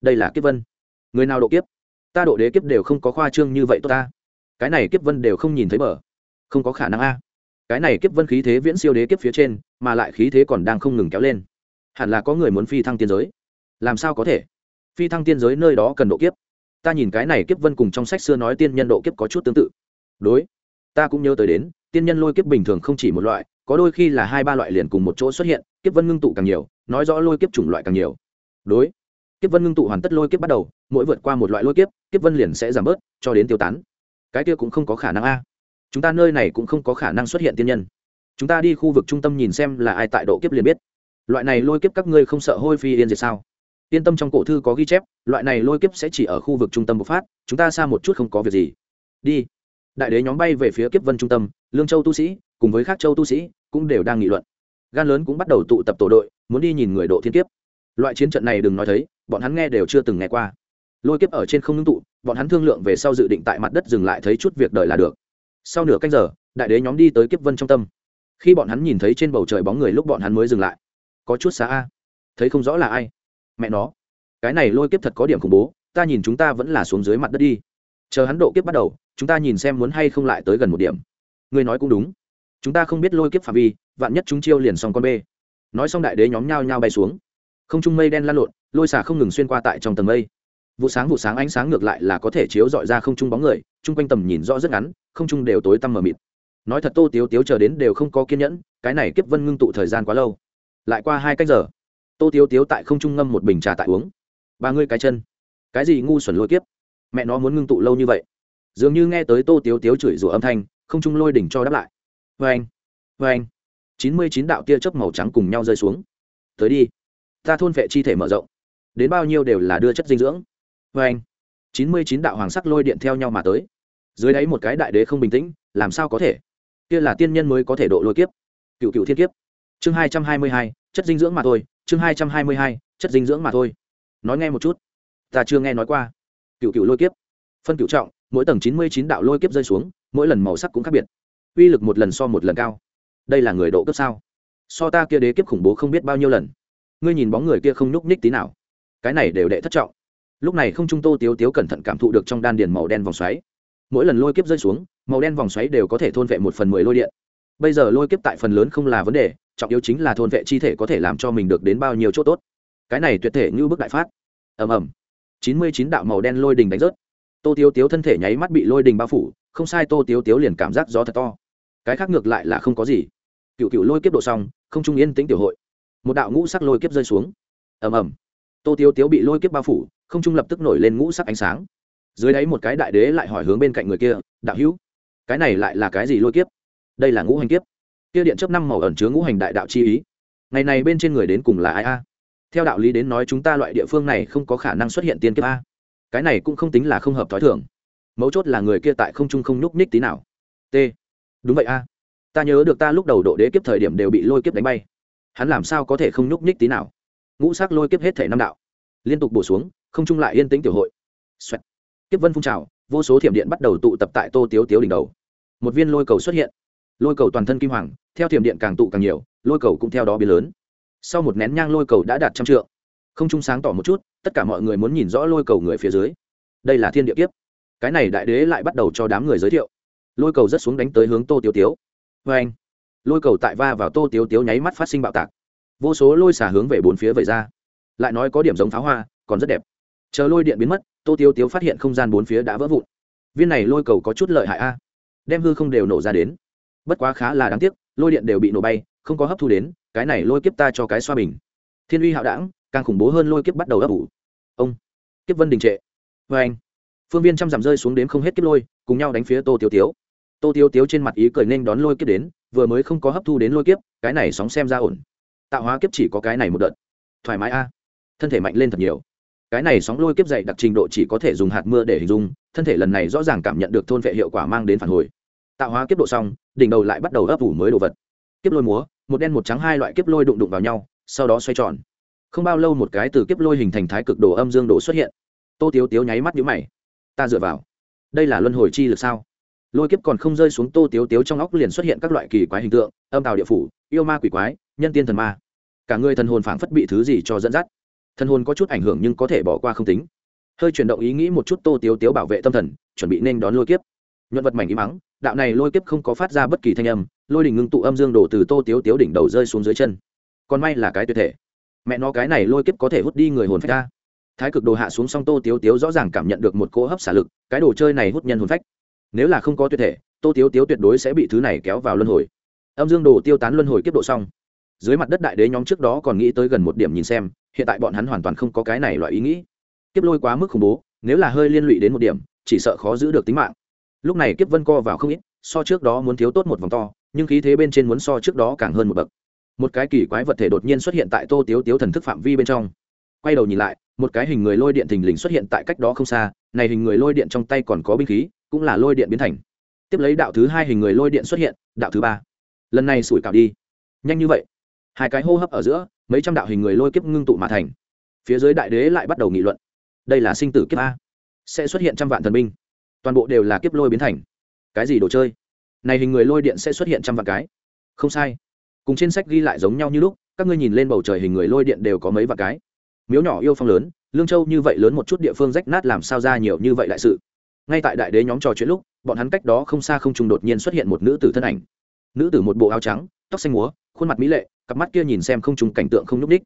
Đây là kiếp vân. Người nào độ kiếp? Ta độ đế kiếp đều không có khoa trương như vậy tốt ta. Cái này kiếp vân đều không nhìn thấy bờ. Không có khả năng a. Cái này kiếp vân khí thế viễn siêu đế kiếp phía trên, mà lại khí thế còn đang không ngừng kéo lên hẳn là có người muốn phi thăng tiên giới. Làm sao có thể? Phi thăng tiên giới nơi đó cần độ kiếp. Ta nhìn cái này kiếp vân cùng trong sách xưa nói tiên nhân độ kiếp có chút tương tự. Đối, ta cũng nhớ tới đến, tiên nhân lôi kiếp bình thường không chỉ một loại, có đôi khi là hai ba loại liền cùng một chỗ xuất hiện, kiếp vân ngưng tụ càng nhiều, nói rõ lôi kiếp chủng loại càng nhiều. Đối, kiếp vân ngưng tụ hoàn tất lôi kiếp bắt đầu, mỗi vượt qua một loại lôi kiếp kiếp vân liền sẽ giảm bớt, cho đến tiêu tán. Cái kia cũng không có khả năng a. Chúng ta nơi này cũng không có khả năng xuất hiện tiên nhân. Chúng ta đi khu vực trung tâm nhìn xem là ai tại độ kiếp liền biết loại này lôi kiếp các ngươi không sợ hôi phi yên diệt sao? Yên tâm trong cổ thư có ghi chép, loại này lôi kiếp sẽ chỉ ở khu vực trung tâm bộc phát, chúng ta xa một chút không có việc gì. Đi. Đại đế nhóm bay về phía kiếp vân trung tâm, lương châu tu sĩ, cùng với các châu tu sĩ, cũng đều đang nghị luận. Gan lớn cũng bắt đầu tụ tập tổ đội, muốn đi nhìn người độ thiên kiếp. Loại chiến trận này đừng nói thấy, bọn hắn nghe đều chưa từng nghe qua. Lôi kiếp ở trên không ngưng tụ, bọn hắn thương lượng về sau dự định tại mặt đất dừng lại thấy chút việc đời là được. Sau nửa canh giờ, đại đế nhóm đi tới kiếp vân trong tâm. Khi bọn hắn nhìn thấy trên bầu trời bóng người lúc bọn hắn mới dừng lại có chút xa a. Thấy không rõ là ai? Mẹ nó. Cái này lôi kiếp thật có điểm khủng bố, ta nhìn chúng ta vẫn là xuống dưới mặt đất đi. Chờ hắn độ kiếp bắt đầu, chúng ta nhìn xem muốn hay không lại tới gần một điểm. Ngươi nói cũng đúng. Chúng ta không biết lôi kiếp phạm vi, vạn nhất chúng chiêu liền xong con bê. Nói xong đại đế nhóm nhao nhao bay xuống. Không trung mây đen lan lộn, lôi xả không ngừng xuyên qua tại trong tầng mây. Vụ sáng vụ sáng ánh sáng ngược lại là có thể chiếu dọi ra không trung bóng người, chung quanh tầm nhìn rõ rất ngắn, không trung đều tối tăm mờ mịt. Nói thật tô tiếu tiếu chờ đến đều không có kiên nhẫn, cái này kiếp vân ngưng tụ thời gian quá lâu lại qua hai cách giờ. Tô tiếu tiếu tại không trung ngâm một bình trà tại uống. Ba ngươi cái chân. Cái gì ngu xuẩn lôi kiếp? Mẹ nó muốn ngưng tụ lâu như vậy. Dường như nghe tới tô tiếu tiếu chửi rủa âm thanh, không trung lôi đỉnh cho đáp lại. Vê anh vê anh chín mươi chín đạo tia chớp màu trắng cùng nhau rơi xuống. Tới đi. Ta thôn vệ chi thể mở rộng. Đến bao nhiêu đều là đưa chất dinh dưỡng. Vê anh chín mươi chín đạo hoàng sắc lôi điện theo nhau mà tới. Dưới đáy một cái đại đế không bình tĩnh, làm sao có thể? Kia là tiên nhân mới có thể độ lôi kiếp. Cựu cựu thiên kiếp chương hai trăm hai mươi hai, chất dinh dưỡng mà thôi, chương hai trăm hai mươi hai, chất dinh dưỡng mà thôi. Nói nghe một chút. Ta chưa nghe nói qua. Cựu cựu lôi kiếp. Phân cựu trọng, mỗi tầng chín mươi chín đạo lôi kiếp rơi xuống, mỗi lần màu sắc cũng khác biệt. Uy lực một lần so một lần cao. Đây là người độ cấp sao? So ta kia đế kiếp khủng bố không biết bao nhiêu lần. Ngươi nhìn bóng người kia không nhúc ních tí nào. Cái này đều đệ thất trọng. Lúc này không trung tô tiếu tiếu cẩn thận cảm thụ được trong đan điền màu đen vòng xoáy. Mỗi lần lôi kiếp rơi xuống, màu đen vòng xoáy đều có thể thôn vệ một phần mười lôi điện. Bây giờ lôi kiếp tại phần lớn không là vấn đề trọng yếu chính là thôn vệ chi thể có thể làm cho mình được đến bao nhiêu chỗ tốt. Cái này tuyệt thể như bức đại phát. Ầm ầm. Chín mươi chín đạo màu đen lôi đình đánh rớt. Tô tiếu tiếu thân thể nháy mắt bị lôi đình bao phủ, không sai tô tiếu tiếu liền cảm giác gió thật to. Cái khác ngược lại là không có gì. Cựu cựu lôi kiếp độ xong, không trung yên tĩnh tiểu hội. Một đạo ngũ sắc lôi kiếp rơi xuống. Ầm ầm. Tô tiếu tiếu bị lôi kiếp bao phủ, không trung lập tức nổi lên ngũ sắc ánh sáng. Dưới đáy một cái đại đế lại hỏi hướng bên cạnh người kia, đạo hữu, cái này lại là cái gì lôi kiếp? Đây là ngũ hành kiếp kia điện chấp năm màu ẩn chứa ngũ hành đại đạo chi ý. Ngày này bên trên người đến cùng là ai a? Theo đạo lý đến nói chúng ta loại địa phương này không có khả năng xuất hiện tiên kiếp a. Cái này cũng không tính là không hợp t h ó i thường. Mấu chốt là người kia tại không trung không nhúc nhích tí nào. T. Đúng vậy a. Ta nhớ được ta lúc đầu độ đế kiếp thời điểm đều bị lôi kiếp đánh bay. Hắn làm sao có thể không nhúc nhích tí nào? Ngũ sắc lôi kiếp hết thể năm đạo. Liên tục bổ xuống, không trung lại yên tĩnh tiểu hội. Xoẹt. kiếp vân phun trào, vô số thiểm điện bắt đầu tụ tập tại tô tiếu tiếu đỉnh đầu. Một viên lôi cầu xuất hiện lôi cầu toàn thân kim hoàng, theo thiểm điện càng tụ càng nhiều, lôi cầu cũng theo đó biến lớn. Sau một nén nhang lôi cầu đã đạt trăm trượng. Không trung sáng tỏ một chút, tất cả mọi người muốn nhìn rõ lôi cầu người phía dưới. Đây là thiên địa kiếp. Cái này đại đế lại bắt đầu cho đám người giới thiệu. Lôi cầu rất xuống đánh tới hướng tô tiêu tiếu. Vê anh lôi cầu tại va vào tô tiếu tiếu nháy mắt phát sinh bạo tạc. Vô số lôi xả hướng về bốn phía vẩy ra. Lại nói có điểm giống pháo hoa, còn rất đẹp. Chờ lôi điện biến mất, tô tiêu tiếu phát hiện không gian bốn phía đã vỡ vụn. Viên này lôi cầu có chút lợi hại a. Đem hư không đều nổ ra đến bất quá khá là đáng tiếc, lôi điện đều bị nổ bay, không có hấp thu đến, cái này lôi kiếp ta cho cái xoa bình. Thiên uy hạo đảng càng khủng bố hơn lôi kiếp bắt đầu ấp ủ. Ông, kiếp vân đình trệ. Vê anh. Phương viên trăm dặm rơi xuống đến không hết kiếp lôi, cùng nhau đánh phía tô tiêu tiếu. Tô tiêu tiếu trên mặt ý cười nên đón lôi kiếp đến, vừa mới không có hấp thu đến lôi kiếp, cái này sóng xem ra ổn. Tạo hóa kiếp chỉ có cái này một đợt. Thoải mái a. Thân thể mạnh lên thật nhiều. Cái này sóng lôi kiếp dày đặc trình độ chỉ có thể dùng hạt mưa để hình dung, thân thể lần này rõ ràng cảm nhận được thôn vệ hiệu quả mang đến phản hồi tạo hóa kiếp độ xong, đỉnh đầu lại bắt đầu ấp ủ mới đồ vật. Kiếp lôi múa, một đen một trắng hai loại kiếp lôi đụng đụng vào nhau, sau đó xoay tròn. Không bao lâu một cái từ kiếp lôi hình thành thái cực đồ âm dương đồ xuất hiện. Tô tiếu tiếu nháy mắt nhũ mày. Ta dựa vào. Đây là luân hồi chi lực sao? Lôi kiếp còn không rơi xuống tô tiếu tiếu trong óc liền xuất hiện các loại kỳ quái hình tượng, âm tàu địa phủ, yêu ma quỷ quái, nhân tiên thần ma. Cả người thần hồn phảng phất bị thứ gì cho dẫn dắt. Thần hồn có chút ảnh hưởng nhưng có thể bỏ qua không tính. Hơi chuyển động ý nghĩ một chút, tô tiếu tiếu bảo vệ tâm thần, chuẩn bị nên đón lôi kiếp. Nhuận vật mảnh ý mắng đạo này lôi kiếp không có phát ra bất kỳ thanh âm, lôi đỉnh ngưng tụ âm dương đổ từ tô tiếu tiếu đỉnh đầu rơi xuống dưới chân. Còn may là cái tuyệt thể. Mẹ nó cái này lôi kiếp có thể hút đi người hồn phách ra thái cực đồ hạ xuống xong tô tiếu tiếu rõ ràng cảm nhận được một cỗ hấp xả lực, cái đồ chơi này hút nhân hồn phách. Nếu là không có tuyệt thể, tô tiếu tiếu tuyệt đối sẽ bị thứ này kéo vào luân hồi. Âm dương đồ tiêu tán luân hồi kiếp độ xong. Dưới mặt đất đại đế nhóm trước đó còn nghĩ tới gần một điểm nhìn xem, hiện tại bọn hắn hoàn toàn không có cái này loại ý nghĩ. Kiếp lôi quá mức khủng bố, nếu là hơi liên lụy đến một điểm, chỉ sợ khó giữ được tính mạng lúc này kiếp vân co vào không ít, so trước đó muốn thiếu tốt một vòng to, nhưng khí thế bên trên muốn so trước đó càng hơn một bậc. Một cái kỳ quái vật thể đột nhiên xuất hiện tại tô tiếu tiếu thần thức phạm vi bên trong. Quay đầu nhìn lại, một cái hình người lôi điện thình lình xuất hiện tại cách đó không xa, này hình người lôi điện trong tay còn có binh khí, cũng là lôi điện biến thành. Tiếp lấy đạo thứ hai hình người lôi điện xuất hiện, đạo thứ ba. Lần này sủi cảo đi. Nhanh như vậy. Hai cái hô hấp ở giữa, mấy trăm đạo hình người lôi kiếp ngưng tụ mà thành. Phía dưới đại đế lại bắt đầu nghị luận. Đây là sinh tử kiếp a. Sẽ xuất hiện trăm vạn thần binh toàn bộ đều là kiếp lôi biến thành. Cái gì đồ chơi? Này hình người lôi điện sẽ xuất hiện trăm vạn cái. Không sai. Cùng trên sách ghi lại giống nhau như lúc, các ngươi nhìn lên bầu trời hình người lôi điện đều có mấy vạn cái. Miếu nhỏ yêu phong lớn, lương châu như vậy lớn một chút địa phương rách nát làm sao ra nhiều như vậy đại sự? Ngay tại đại đế nhóm trò chuyện lúc, bọn hắn cách đó không xa không trùng đột nhiên xuất hiện một nữ tử thân ảnh. Nữ tử một bộ áo trắng, tóc xanh múa, khuôn mặt mỹ lệ, cặp mắt kia nhìn xem không trùng cảnh tượng không nhúc ních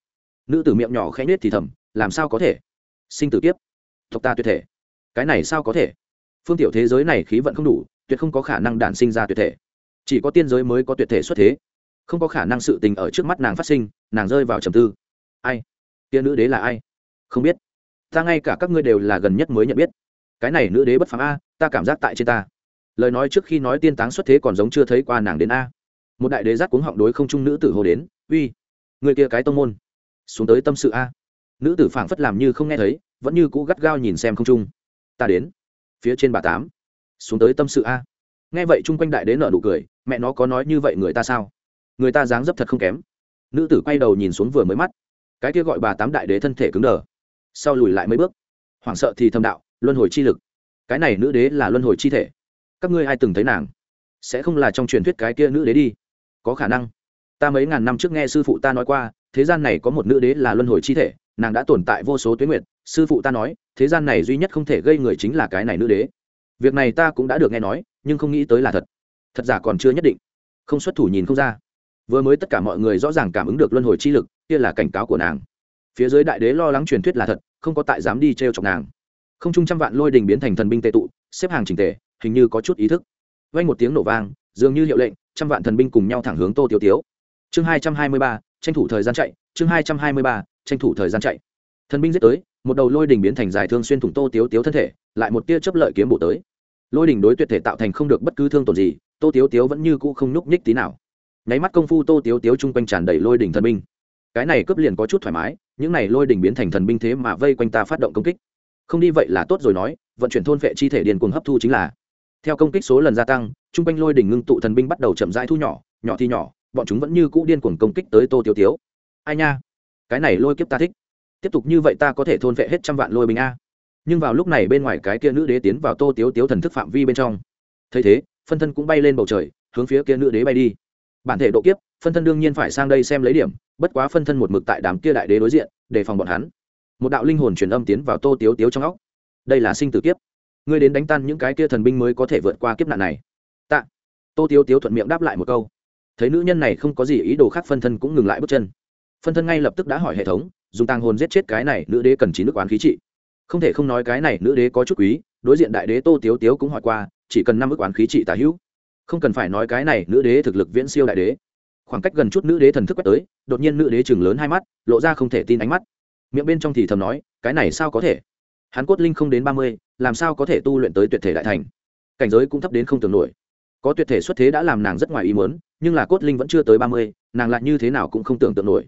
nữ tử miệng nhỏ khẽ nết thì thầm, làm sao có thể? Sinh tử kiếp. Tộc ta tuyệt thể. Cái này sao có thể? Phương tiểu thế giới này khí vận không đủ, tuyệt không có khả năng đản sinh ra tuyệt thể. Chỉ có tiên giới mới có tuyệt thể xuất thế. Không có khả năng sự tình ở trước mắt nàng phát sinh, nàng rơi vào trầm tư. Ai? Tiên nữ đế là ai? Không biết. Ta ngay cả các ngươi đều là gần nhất mới nhận biết. Cái này nữ đế bất phàm a, ta cảm giác tại trên ta. Lời nói trước khi nói tiên táng xuất thế còn giống chưa thấy qua nàng đến a. Một đại đế giác cuống họng đối không trung nữ tử hồ đến, uy, người kia cái tông môn. Xuống tới tâm sự a. Nữ tử phảng phất làm như không nghe thấy, vẫn như cũ gắt gao nhìn xem không trung. Ta đến phía trên bà tám. Xuống tới tâm sự a. Nghe vậy chung quanh đại đế nợ nụ cười, mẹ nó có nói như vậy người ta sao? Người ta dáng dấp thật không kém. Nữ tử quay đầu nhìn xuống vừa mới mắt. Cái kia gọi bà tám đại đế thân thể cứng đờ. Sau lùi lại mấy bước. Hoảng sợ thì thâm đạo, luân hồi chi lực. Cái này nữ đế là luân hồi chi thể. Các ngươi ai từng thấy nàng? Sẽ không là trong truyền thuyết cái kia nữ đế đi. Có khả năng. Ta mấy ngàn năm trước nghe sư phụ ta nói qua, thế gian này có một nữ đế là luân hồi chi thể, nàng đã tồn tại vô số tuyến nguyện sư phụ ta nói, thế gian này duy nhất không thể gây người chính là cái này nữ đế. Việc này ta cũng đã được nghe nói, nhưng không nghĩ tới là thật. Thật giả còn chưa nhất định. Không xuất thủ nhìn không ra. Vừa mới tất cả mọi người rõ ràng cảm ứng được luân hồi chi lực, kia là cảnh cáo của nàng. Phía dưới đại đế lo lắng truyền thuyết là thật, không có tại dám đi t r e o chọc nàng. Không chung trăm vạn lôi đình biến thành thần binh tệ tụ, xếp hàng trình tề, hình như có chút ý thức. Vay một tiếng nổ vang, dường như hiệu lệnh, trăm vạn thần binh cùng nhau thẳng hướng tô tiêu tiếu. Chương hai trăm hai mươi ba, tranh thủ thời gian chạy, chương hai trăm hai mươi ba, tranh thủ thời gian chạy thần binh giết tới, một đầu lôi đình biến thành dài thương xuyên thủng tô tiếu tiếu thân thể, lại một tia chấp lợi kiếm bổ tới. Lôi đình đối tuyệt thể tạo thành không được bất cứ thương tổn gì, tô tiếu tiếu vẫn như cũ không nhúc nhích tí nào. Nháy mắt công phu tô tiếu tiếu chung quanh tràn đầy lôi đình thần binh. Cái này cướp liền có chút thoải mái, những này lôi đình biến thành thần binh thế mà vây quanh ta phát động công kích. Không đi vậy là tốt rồi nói, vận chuyển thôn vệ chi thể điền cuồng hấp thu chính là. Theo công kích số lần gia tăng, chung quanh lôi đình ngưng tụ thần binh bắt đầu chậm rãi thu nhỏ nhỏ thì nhỏ, bọn chúng vẫn như cũ điên cuồng công kích tới tô tiếu tiếu. Ai nha, cái này lôi kiếp ta thích tiếp tục như vậy ta có thể thôn vệ hết trăm vạn lôi bình a. Nhưng vào lúc này bên ngoài cái kia nữ đế tiến vào tô tiếu tiếu thần thức phạm vi bên trong. Thấy thế, phân thân cũng bay lên bầu trời, hướng phía kia nữ đế bay đi. Bản thể độ kiếp, phân thân đương nhiên phải sang đây xem lấy điểm, bất quá phân thân một mực tại đám kia đại đế đối diện để phòng bọn hắn. Một đạo linh hồn truyền âm tiến vào tô tiếu tiếu trong óc. Đây là sinh tử kiếp. Ngươi đến đánh tan những cái kia thần binh mới có thể vượt qua kiếp nạn này. Tạ. Tô tiếu tiếu thuận miệng đáp lại một câu. Thấy nữ nhân này không có gì ý đồ khác, phân thân cũng ngừng lại bước chân. Phân thân ngay lập tức đã hỏi hệ thống dùng tàng hồn giết chết cái này nữ đế cần chín nước oán khí trị. Không thể không nói cái này nữ đế có chút quý, đối diện đại đế tô tiếu tiếu cũng hỏi qua, chỉ cần năm ước oán khí trị tả hữu. Không cần phải nói cái này nữ đế thực lực viễn siêu đại đế. Khoảng cách gần chút nữ đế thần thức quét tới, đột nhiên nữ đế chừng lớn hai mắt, lộ ra không thể tin ánh mắt. Miệng bên trong thì thầm nói, cái này sao có thể? Hắn cốt linh không đến ba mươi, làm sao có thể tu luyện tới tuyệt thể đại thành? Cảnh giới cũng thấp đến không tưởng nổi. Có tuyệt thể xuất thế đã làm nàng rất ngoài ý muốn, nhưng là cốt linh vẫn chưa tới ba mươi, nàng lại như thế nào cũng không tưởng tượng nổi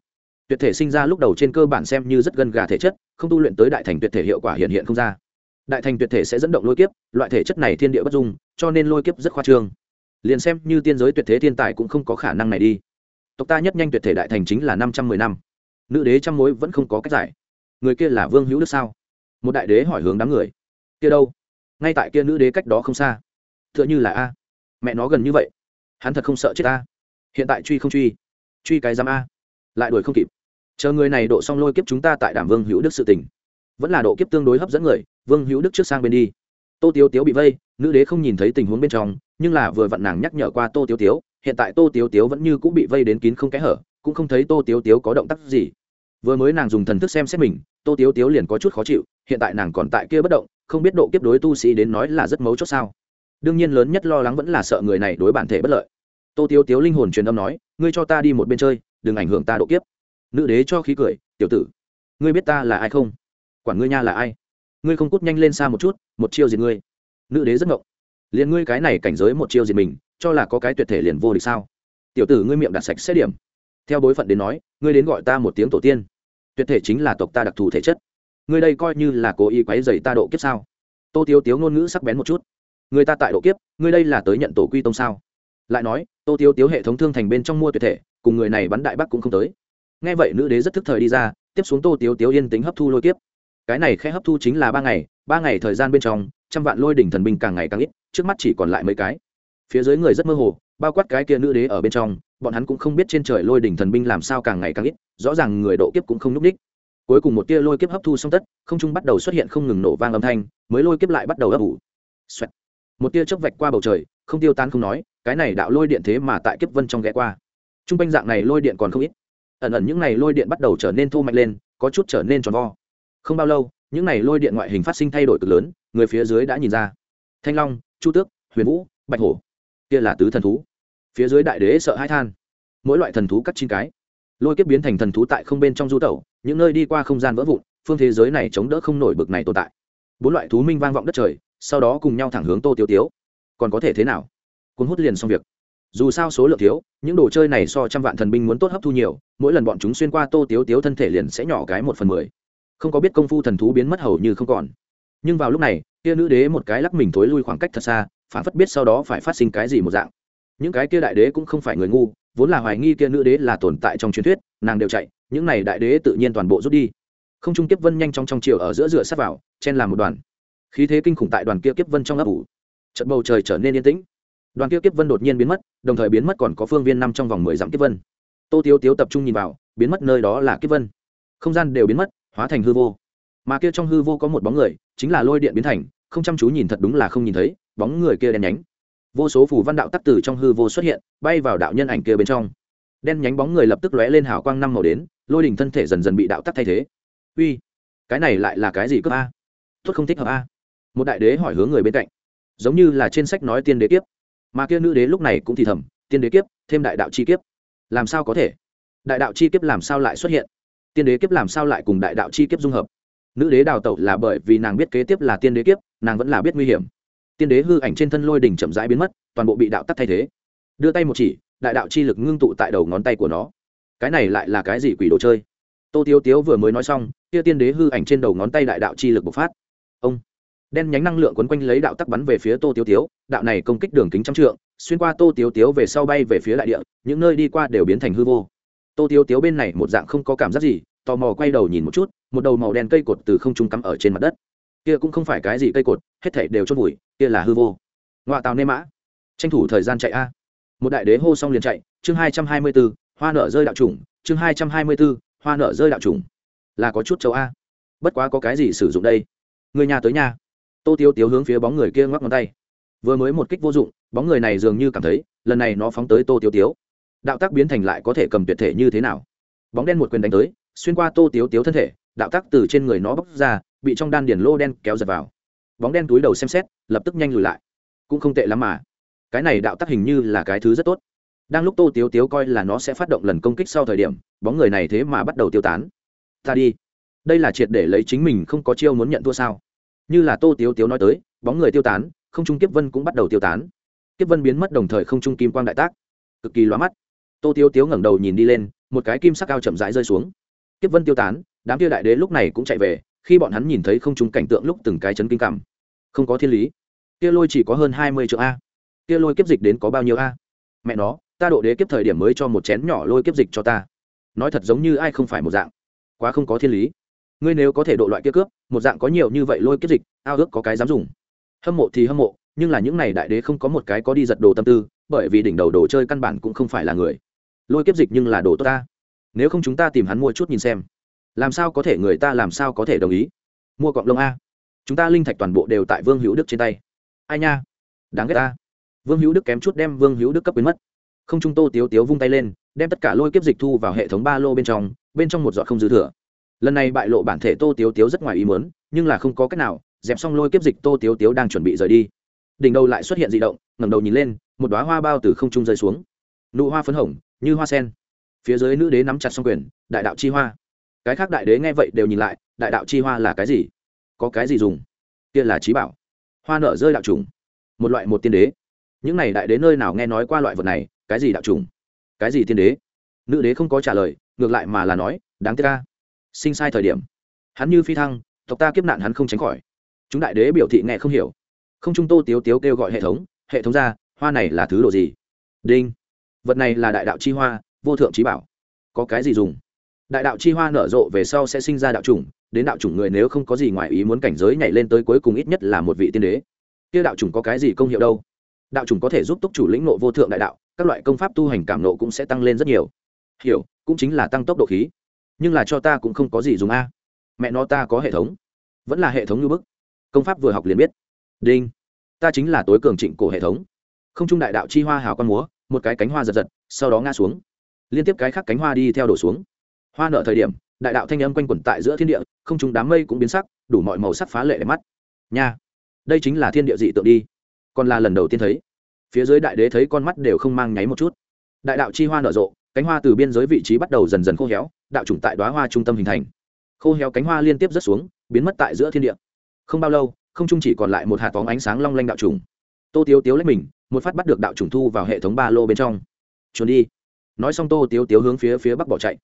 tuyệt thể sinh ra lúc đầu trên cơ bản xem như rất gần gà thể chất, không tu luyện tới đại thành tuyệt thể hiệu quả hiện hiện không ra. Đại thành tuyệt thể sẽ dẫn động lôi kiếp, loại thể chất này thiên địa bất dung, cho nên lôi kiếp rất khoa trương. Liền xem như tiên giới tuyệt thế thiên tài cũng không có khả năng này đi. Tộc ta nhất nhanh tuyệt thể đại thành chính là năm trăm mười năm. Nữ đế trăm mối vẫn không có cách giải. Người kia là vương hữu đức sao? Một đại đế hỏi hướng đám người. Kia đâu? Ngay tại kia nữ đế cách đó không xa. T h ư ợ n h ư là a. Mẹ nó gần như vậy. Hắn thật không sợ chết a. Hiện tại truy không truy. Truy cái giám a. Lại đuổi không kịp chờ người này độ xong lôi kiếp chúng ta tại đảm vương hữu đức sự tình. Vẫn là độ kiếp tương đối hấp dẫn người, vương hữu đức trước sang bên đi. Tô tiếu tiếu bị vây, nữ đế không nhìn thấy tình huống bên trong, nhưng là vừa vặn nàng nhắc nhở qua tô tiếu tiếu, hiện tại tô tiếu tiếu vẫn như cũng bị vây đến kín không kẽ hở, cũng không thấy tô tiếu tiếu có động tác gì. Vừa mới nàng dùng thần thức xem xét mình, tô tiếu tiếu liền có chút khó chịu, hiện tại nàng còn tại kia bất động, không biết độ kiếp đối tu sĩ đến nói là rất mấu chốt sao. Đương nhiên lớn nhất lo lắng vẫn là sợ người này đối bản thể bất lợi. Tô tiếu tiếu linh hồn truyền âm nói, ngươi cho ta đi một bên chơi, đừng ảnh hưởng ta độ kiếp nữ đế cho khí cười, tiểu tử, ngươi biết ta là ai không? Quản ngươi nha là ai? Ngươi không cút nhanh lên xa một chút, một chiêu diệt ngươi. Nữ đế rất ngộng. Liền ngươi cái này cảnh giới một chiêu diệt mình, cho là có cái tuyệt thể liền vô địch sao? Tiểu tử ngươi miệng đặt sạch xét điểm. Theo bối phận đến nói, ngươi đến gọi ta một tiếng tổ tiên, tuyệt thể chính là tộc ta đặc thù thể chất. Ngươi đây coi như là cố ý quấy dày ta độ kiếp sao? Tô tiếu tiếu ngôn ngữ sắc bén một chút. Người ta tại độ kiếp, ngươi đây là tới nhận tổ quy tông sao? Lại nói, tô tiếu tiếu hệ thống thương thành bên trong mua tuyệt thể, cùng người này bắn đại bắc cũng không tới nghe vậy nữ đế rất thức thời đi ra, tiếp xuống tô tiếu tiếu yên tính hấp thu lôi kiếp. Cái này khẽ hấp thu chính là ba ngày ba ngày thời gian bên trong, trăm vạn lôi đỉnh thần binh càng ngày càng ít, trước mắt chỉ còn lại mấy cái. Phía dưới người rất mơ hồ, bao quát cái kia nữ đế ở bên trong, bọn hắn cũng không biết trên trời lôi đỉnh thần binh làm sao càng ngày càng ít, rõ ràng người độ kiếp cũng không núp đích. Cuối cùng một tia lôi kiếp hấp thu xong tất, không trung bắt đầu xuất hiện không ngừng nổ vang âm thanh, mới lôi kiếp lại bắt đầu ấp ủ. Xoẹt. một tia chớp vạch qua bầu trời, không tiêu tan không nói, cái này đạo lôi điện thế mà tại kiếp vân trong ghé qua. Trung quanh dạng này lôi điện còn không ít ẩn ẩn những n à y lôi điện bắt đầu trở nên thô mạnh lên, có chút trở nên tròn vo. Không bao lâu, những n à y lôi điện ngoại hình phát sinh thay đổi cực lớn, người phía dưới đã nhìn ra. Thanh long, chu tước, huyền vũ, bạch hổ, kia là tứ thần thú. Phía dưới đại đế sợ hai than. Mỗi loại thần thú cắt chín cái. Lôi kiếp biến thành thần thú tại không bên trong du tẩu, những nơi đi qua không gian vỡ vụn, phương thế giới này chống đỡ không nổi bực này tồn tại. Bốn loại thú minh vang vọng đất trời, sau đó cùng nhau thẳng hướng tô tiêu tiếu. Còn có thể thế nào? Cuốn hút liền xong việc dù sao số lượng thiếu, những đồ chơi này so trăm vạn thần binh muốn tốt hấp thu nhiều, mỗi lần bọn chúng xuyên qua tô tiếu tiếu thân thể liền sẽ nhỏ cái một phần mười. Không có biết công phu thần thú biến mất hầu như không còn. Nhưng vào lúc này, kia nữ đế một cái lắc mình thối lui khoảng cách thật xa, phản phất biết sau đó phải phát sinh cái gì một dạng. Những cái kia đại đế cũng không phải người ngu, vốn là hoài nghi kia nữ đế là tồn tại trong truyền thuyết, nàng đều chạy, những này đại đế tự nhiên toàn bộ rút đi. Không trung kiếp vân nhanh trong trong chiều ở giữa rửa sát vào, chen làm một đoàn. Khí thế kinh khủng tại đoàn kia kiếp vân trong ấp ủ. Trận bầu trời trở nên yên tĩnh đoàn kia kiếp vân đột nhiên biến mất, đồng thời biến mất còn có phương viên năm trong vòng mười dặm kiếp vân. Tô tiếu tiếu tập trung nhìn vào, biến mất nơi đó là kiếp vân. Không gian đều biến mất, hóa thành hư vô. Mà kia trong hư vô có một bóng người, chính là lôi điện biến thành, không chăm chú nhìn thật đúng là không nhìn thấy, bóng người kia đen nhánh. Vô số phù văn đạo tắc tử trong hư vô xuất hiện, bay vào đạo nhân ảnh kia bên trong. Đen nhánh bóng người lập tức lóe lên hào quang năm màu đến, lôi đỉnh thân thể dần dần bị đạo tắc thay thế. Uy, cái này lại là cái gì cướp a? Tốt không thích hợp a. Một đại đế hỏi hướng người bên cạnh. Giống như là trên sách nói tiên đế kiếp mà kia nữ đế lúc này cũng thì thầm, tiên đế kiếp, thêm đại đạo chi kiếp. Làm sao có thể? Đại đạo chi kiếp làm sao lại xuất hiện? Tiên đế kiếp làm sao lại cùng đại đạo chi kiếp dung hợp? Nữ đế đào tẩu là bởi vì nàng biết kế tiếp là tiên đế kiếp, nàng vẫn là biết nguy hiểm. Tiên đế hư ảnh trên thân lôi đỉnh chậm rãi biến mất, toàn bộ bị đạo tắc thay thế. Đưa tay một chỉ, đại đạo chi lực ngưng tụ tại đầu ngón tay của nó. Cái này lại là cái gì quỷ đồ chơi? Tô tiếu tiếu vừa mới nói xong, kia tiên đế hư ảnh trên đầu ngón tay đại đạo chi lực bộc phát. Ông! Đen nhánh năng lượng quấn quanh lấy đạo tắc bắn về phía tô tiếu tiếu, đạo này công kích đường kính trăm trượng, xuyên qua tô tiếu tiếu về sau bay về phía đại địa, những nơi đi qua đều biến thành hư vô. Tô tiếu tiếu bên này một dạng không có cảm giác gì, tò mò quay đầu nhìn một chút, một đầu màu đen cây cột từ không trung cắm ở trên mặt đất. Kia cũng không phải cái gì cây cột, hết thảy đều chôn vùi, kia là hư vô. Ngoạ tàu nê mã. Tranh thủ thời gian chạy a. Một đại đế hô xong liền chạy, chương hai trăm hai mươi b ố hoa nở rơi đạo trùng chương hai trăm hai mươi b ố hoa nở rơi đạo trùng là có chút châu a. Bất quá có cái gì sử dụng đây? Người nhà tới nhà tô tiêu tiếu hướng phía bóng người kia ngoắc ngón tay. Vừa mới một kích vô dụng, bóng người này dường như cảm thấy, lần này nó phóng tới tô tiêu tiếu. Đạo tác biến thành lại có thể cầm tuyệt thể như thế nào? Bóng đen một quyền đánh tới, xuyên qua tô tiếu tiếu thân thể, đạo tác từ trên người nó bốc ra, bị trong đan điền lô đen kéo giật vào. Bóng đen túi đầu xem xét, lập tức nhanh lùi lại. Cũng không tệ lắm mà. Cái này đạo tác hình như là cái thứ rất tốt. Đang lúc tô tiếu tiếu coi là nó sẽ phát động lần công kích sau thời điểm, bóng người này thế mà bắt đầu tiêu tán. Ta đi. Đây là triệt để lấy chính mình không có chiêu muốn nhận thua sao? Như là tô tiếu tiếu nói tới, bóng người tiêu tán, không trung kiếp vân cũng bắt đầu tiêu tán. Kiếp vân biến mất đồng thời không trung kim quang đại tác. Cực kỳ loa mắt. Tô tiếu tiếu ngẩng đầu nhìn đi lên, một cái kim sắc cao chậm rãi rơi xuống. Kiếp vân tiêu tán, đám kia đại đế lúc này cũng chạy về, khi bọn hắn nhìn thấy không trung cảnh tượng lúc từng cái chấn kinh cảm. Không có thiên lý. Kia lôi chỉ có hơn hai mươi triệu a. Kia lôi kiếp dịch đến có bao nhiêu a? Mẹ nó, ta độ đế kiếp thời điểm mới cho một chén nhỏ lôi kiếp dịch cho ta. Nói thật giống như ai không phải một dạng. Quá không có thiên lý ngươi nếu có thể độ loại kia cướp, một dạng có nhiều như vậy lôi kiếp dịch, ao ước có cái dám dùng. Hâm mộ thì hâm mộ, nhưng là những này đại đế không có một cái có đi giật đồ tâm tư, bởi vì đỉnh đầu đồ chơi căn bản cũng không phải là người. Lôi kiếp dịch nhưng là đồ tốt ta. Nếu không chúng ta tìm hắn mua chút nhìn xem. Làm sao có thể người ta làm sao có thể đồng ý? Mua cọng lông a. Chúng ta linh thạch toàn bộ đều tại vương hữu đức trên tay. Ai nha? Đáng ghét ta. Vương hữu đức kém chút đem vương hữu đức cấp quyến mất. Không chúng tô tiếu tiếu vung tay lên, đem tất cả lôi kiếp dịch thu vào hệ thống ba lô bên trong bên trong một giọt không dư thừa lần này bại lộ bản thể tô tiếu tiếu rất ngoài ý muốn, nhưng là không có cách nào, dẹp xong lôi kiếp dịch tô tiếu tiếu đang chuẩn bị rời đi. Đỉnh đầu lại xuất hiện d ị động, ngẩng đầu nhìn lên, một đoá hoa bao từ không trung rơi xuống. Nụ hoa phấn hồng, như hoa sen. Phía dưới nữ đế nắm chặt xong quyền, đại đạo chi hoa. Cái khác đại đế nghe vậy đều nhìn lại, đại đạo chi hoa là cái gì? Có cái gì dùng? Kia là trí bảo. Hoa nở rơi đạo trùng. Một loại một tiên đế. Những này đại đế nơi nào nghe nói qua loại vật này, cái gì đạo trùng? Cái gì tiên đế? Nữ đế không có trả lời, ngược lại mà là nói, đáng tiếc ca sinh sai thời điểm. Hắn như phi thăng, tộc ta kiếp nạn hắn không tránh khỏi. Chúng đại đế biểu thị nghe không hiểu. Không trung tô tiếu tiếu kêu gọi hệ thống hệ thống ra, hoa này là thứ đồ gì? Đinh. Vật này là đại đạo chi hoa, vô thượng trí bảo. Có cái gì dùng? Đại đạo chi hoa nở rộ về sau sẽ sinh ra đạo chủng, đến đạo chủng người nếu không có gì ngoài ý muốn cảnh giới nhảy lên tới cuối cùng ít nhất là một vị tiên đế. Kia đạo chủng có cái gì công hiệu đâu? Đạo chủng có thể giúp túc chủ lĩnh nộ vô thượng đại đạo, các loại công pháp tu hành cảm nộ cũng sẽ tăng lên rất nhiều. Hiểu, cũng chính là tăng tốc độ khí nhưng là cho ta cũng không có gì dùng a. Mẹ nó ta có hệ thống. Vẫn là hệ thống như bức. Công pháp vừa học liền biết. Đinh. Ta chính là tối cường trịnh cổ hệ thống. Không trung đại đạo chi hoa hào con múa, một cái cánh hoa giật giật, sau đó ngã xuống. Liên tiếp cái khác cánh hoa đi theo đổ xuống. Hoa nợ thời điểm, đại đạo thanh âm quanh quẩn tại giữa thiên địa, không trung đám mây cũng biến sắc, đủ mọi màu sắc phá lệ đẹp mắt. Nha. Đây chính là thiên địa dị tượng đi. Còn là lần đầu tiên thấy. Phía dưới đại đế thấy con mắt đều không mang nháy một chút. Đại đạo chi hoa nở rộ cánh hoa từ biên giới vị trí bắt đầu dần dần khô héo, đạo chủng tại đoá hoa trung tâm hình thành. Khô héo cánh hoa liên tiếp rớt xuống, biến mất tại giữa thiên địa. Không bao lâu, không trung chỉ còn lại một hạt bóng ánh sáng long lanh đạo trùng tô tiếu tiếu lấy mình, một phát bắt được đạo trùng thu vào hệ thống ba lô bên trong. Trốn đi. Nói xong tô tiếu tiếu hướng phía phía bắc bỏ chạy.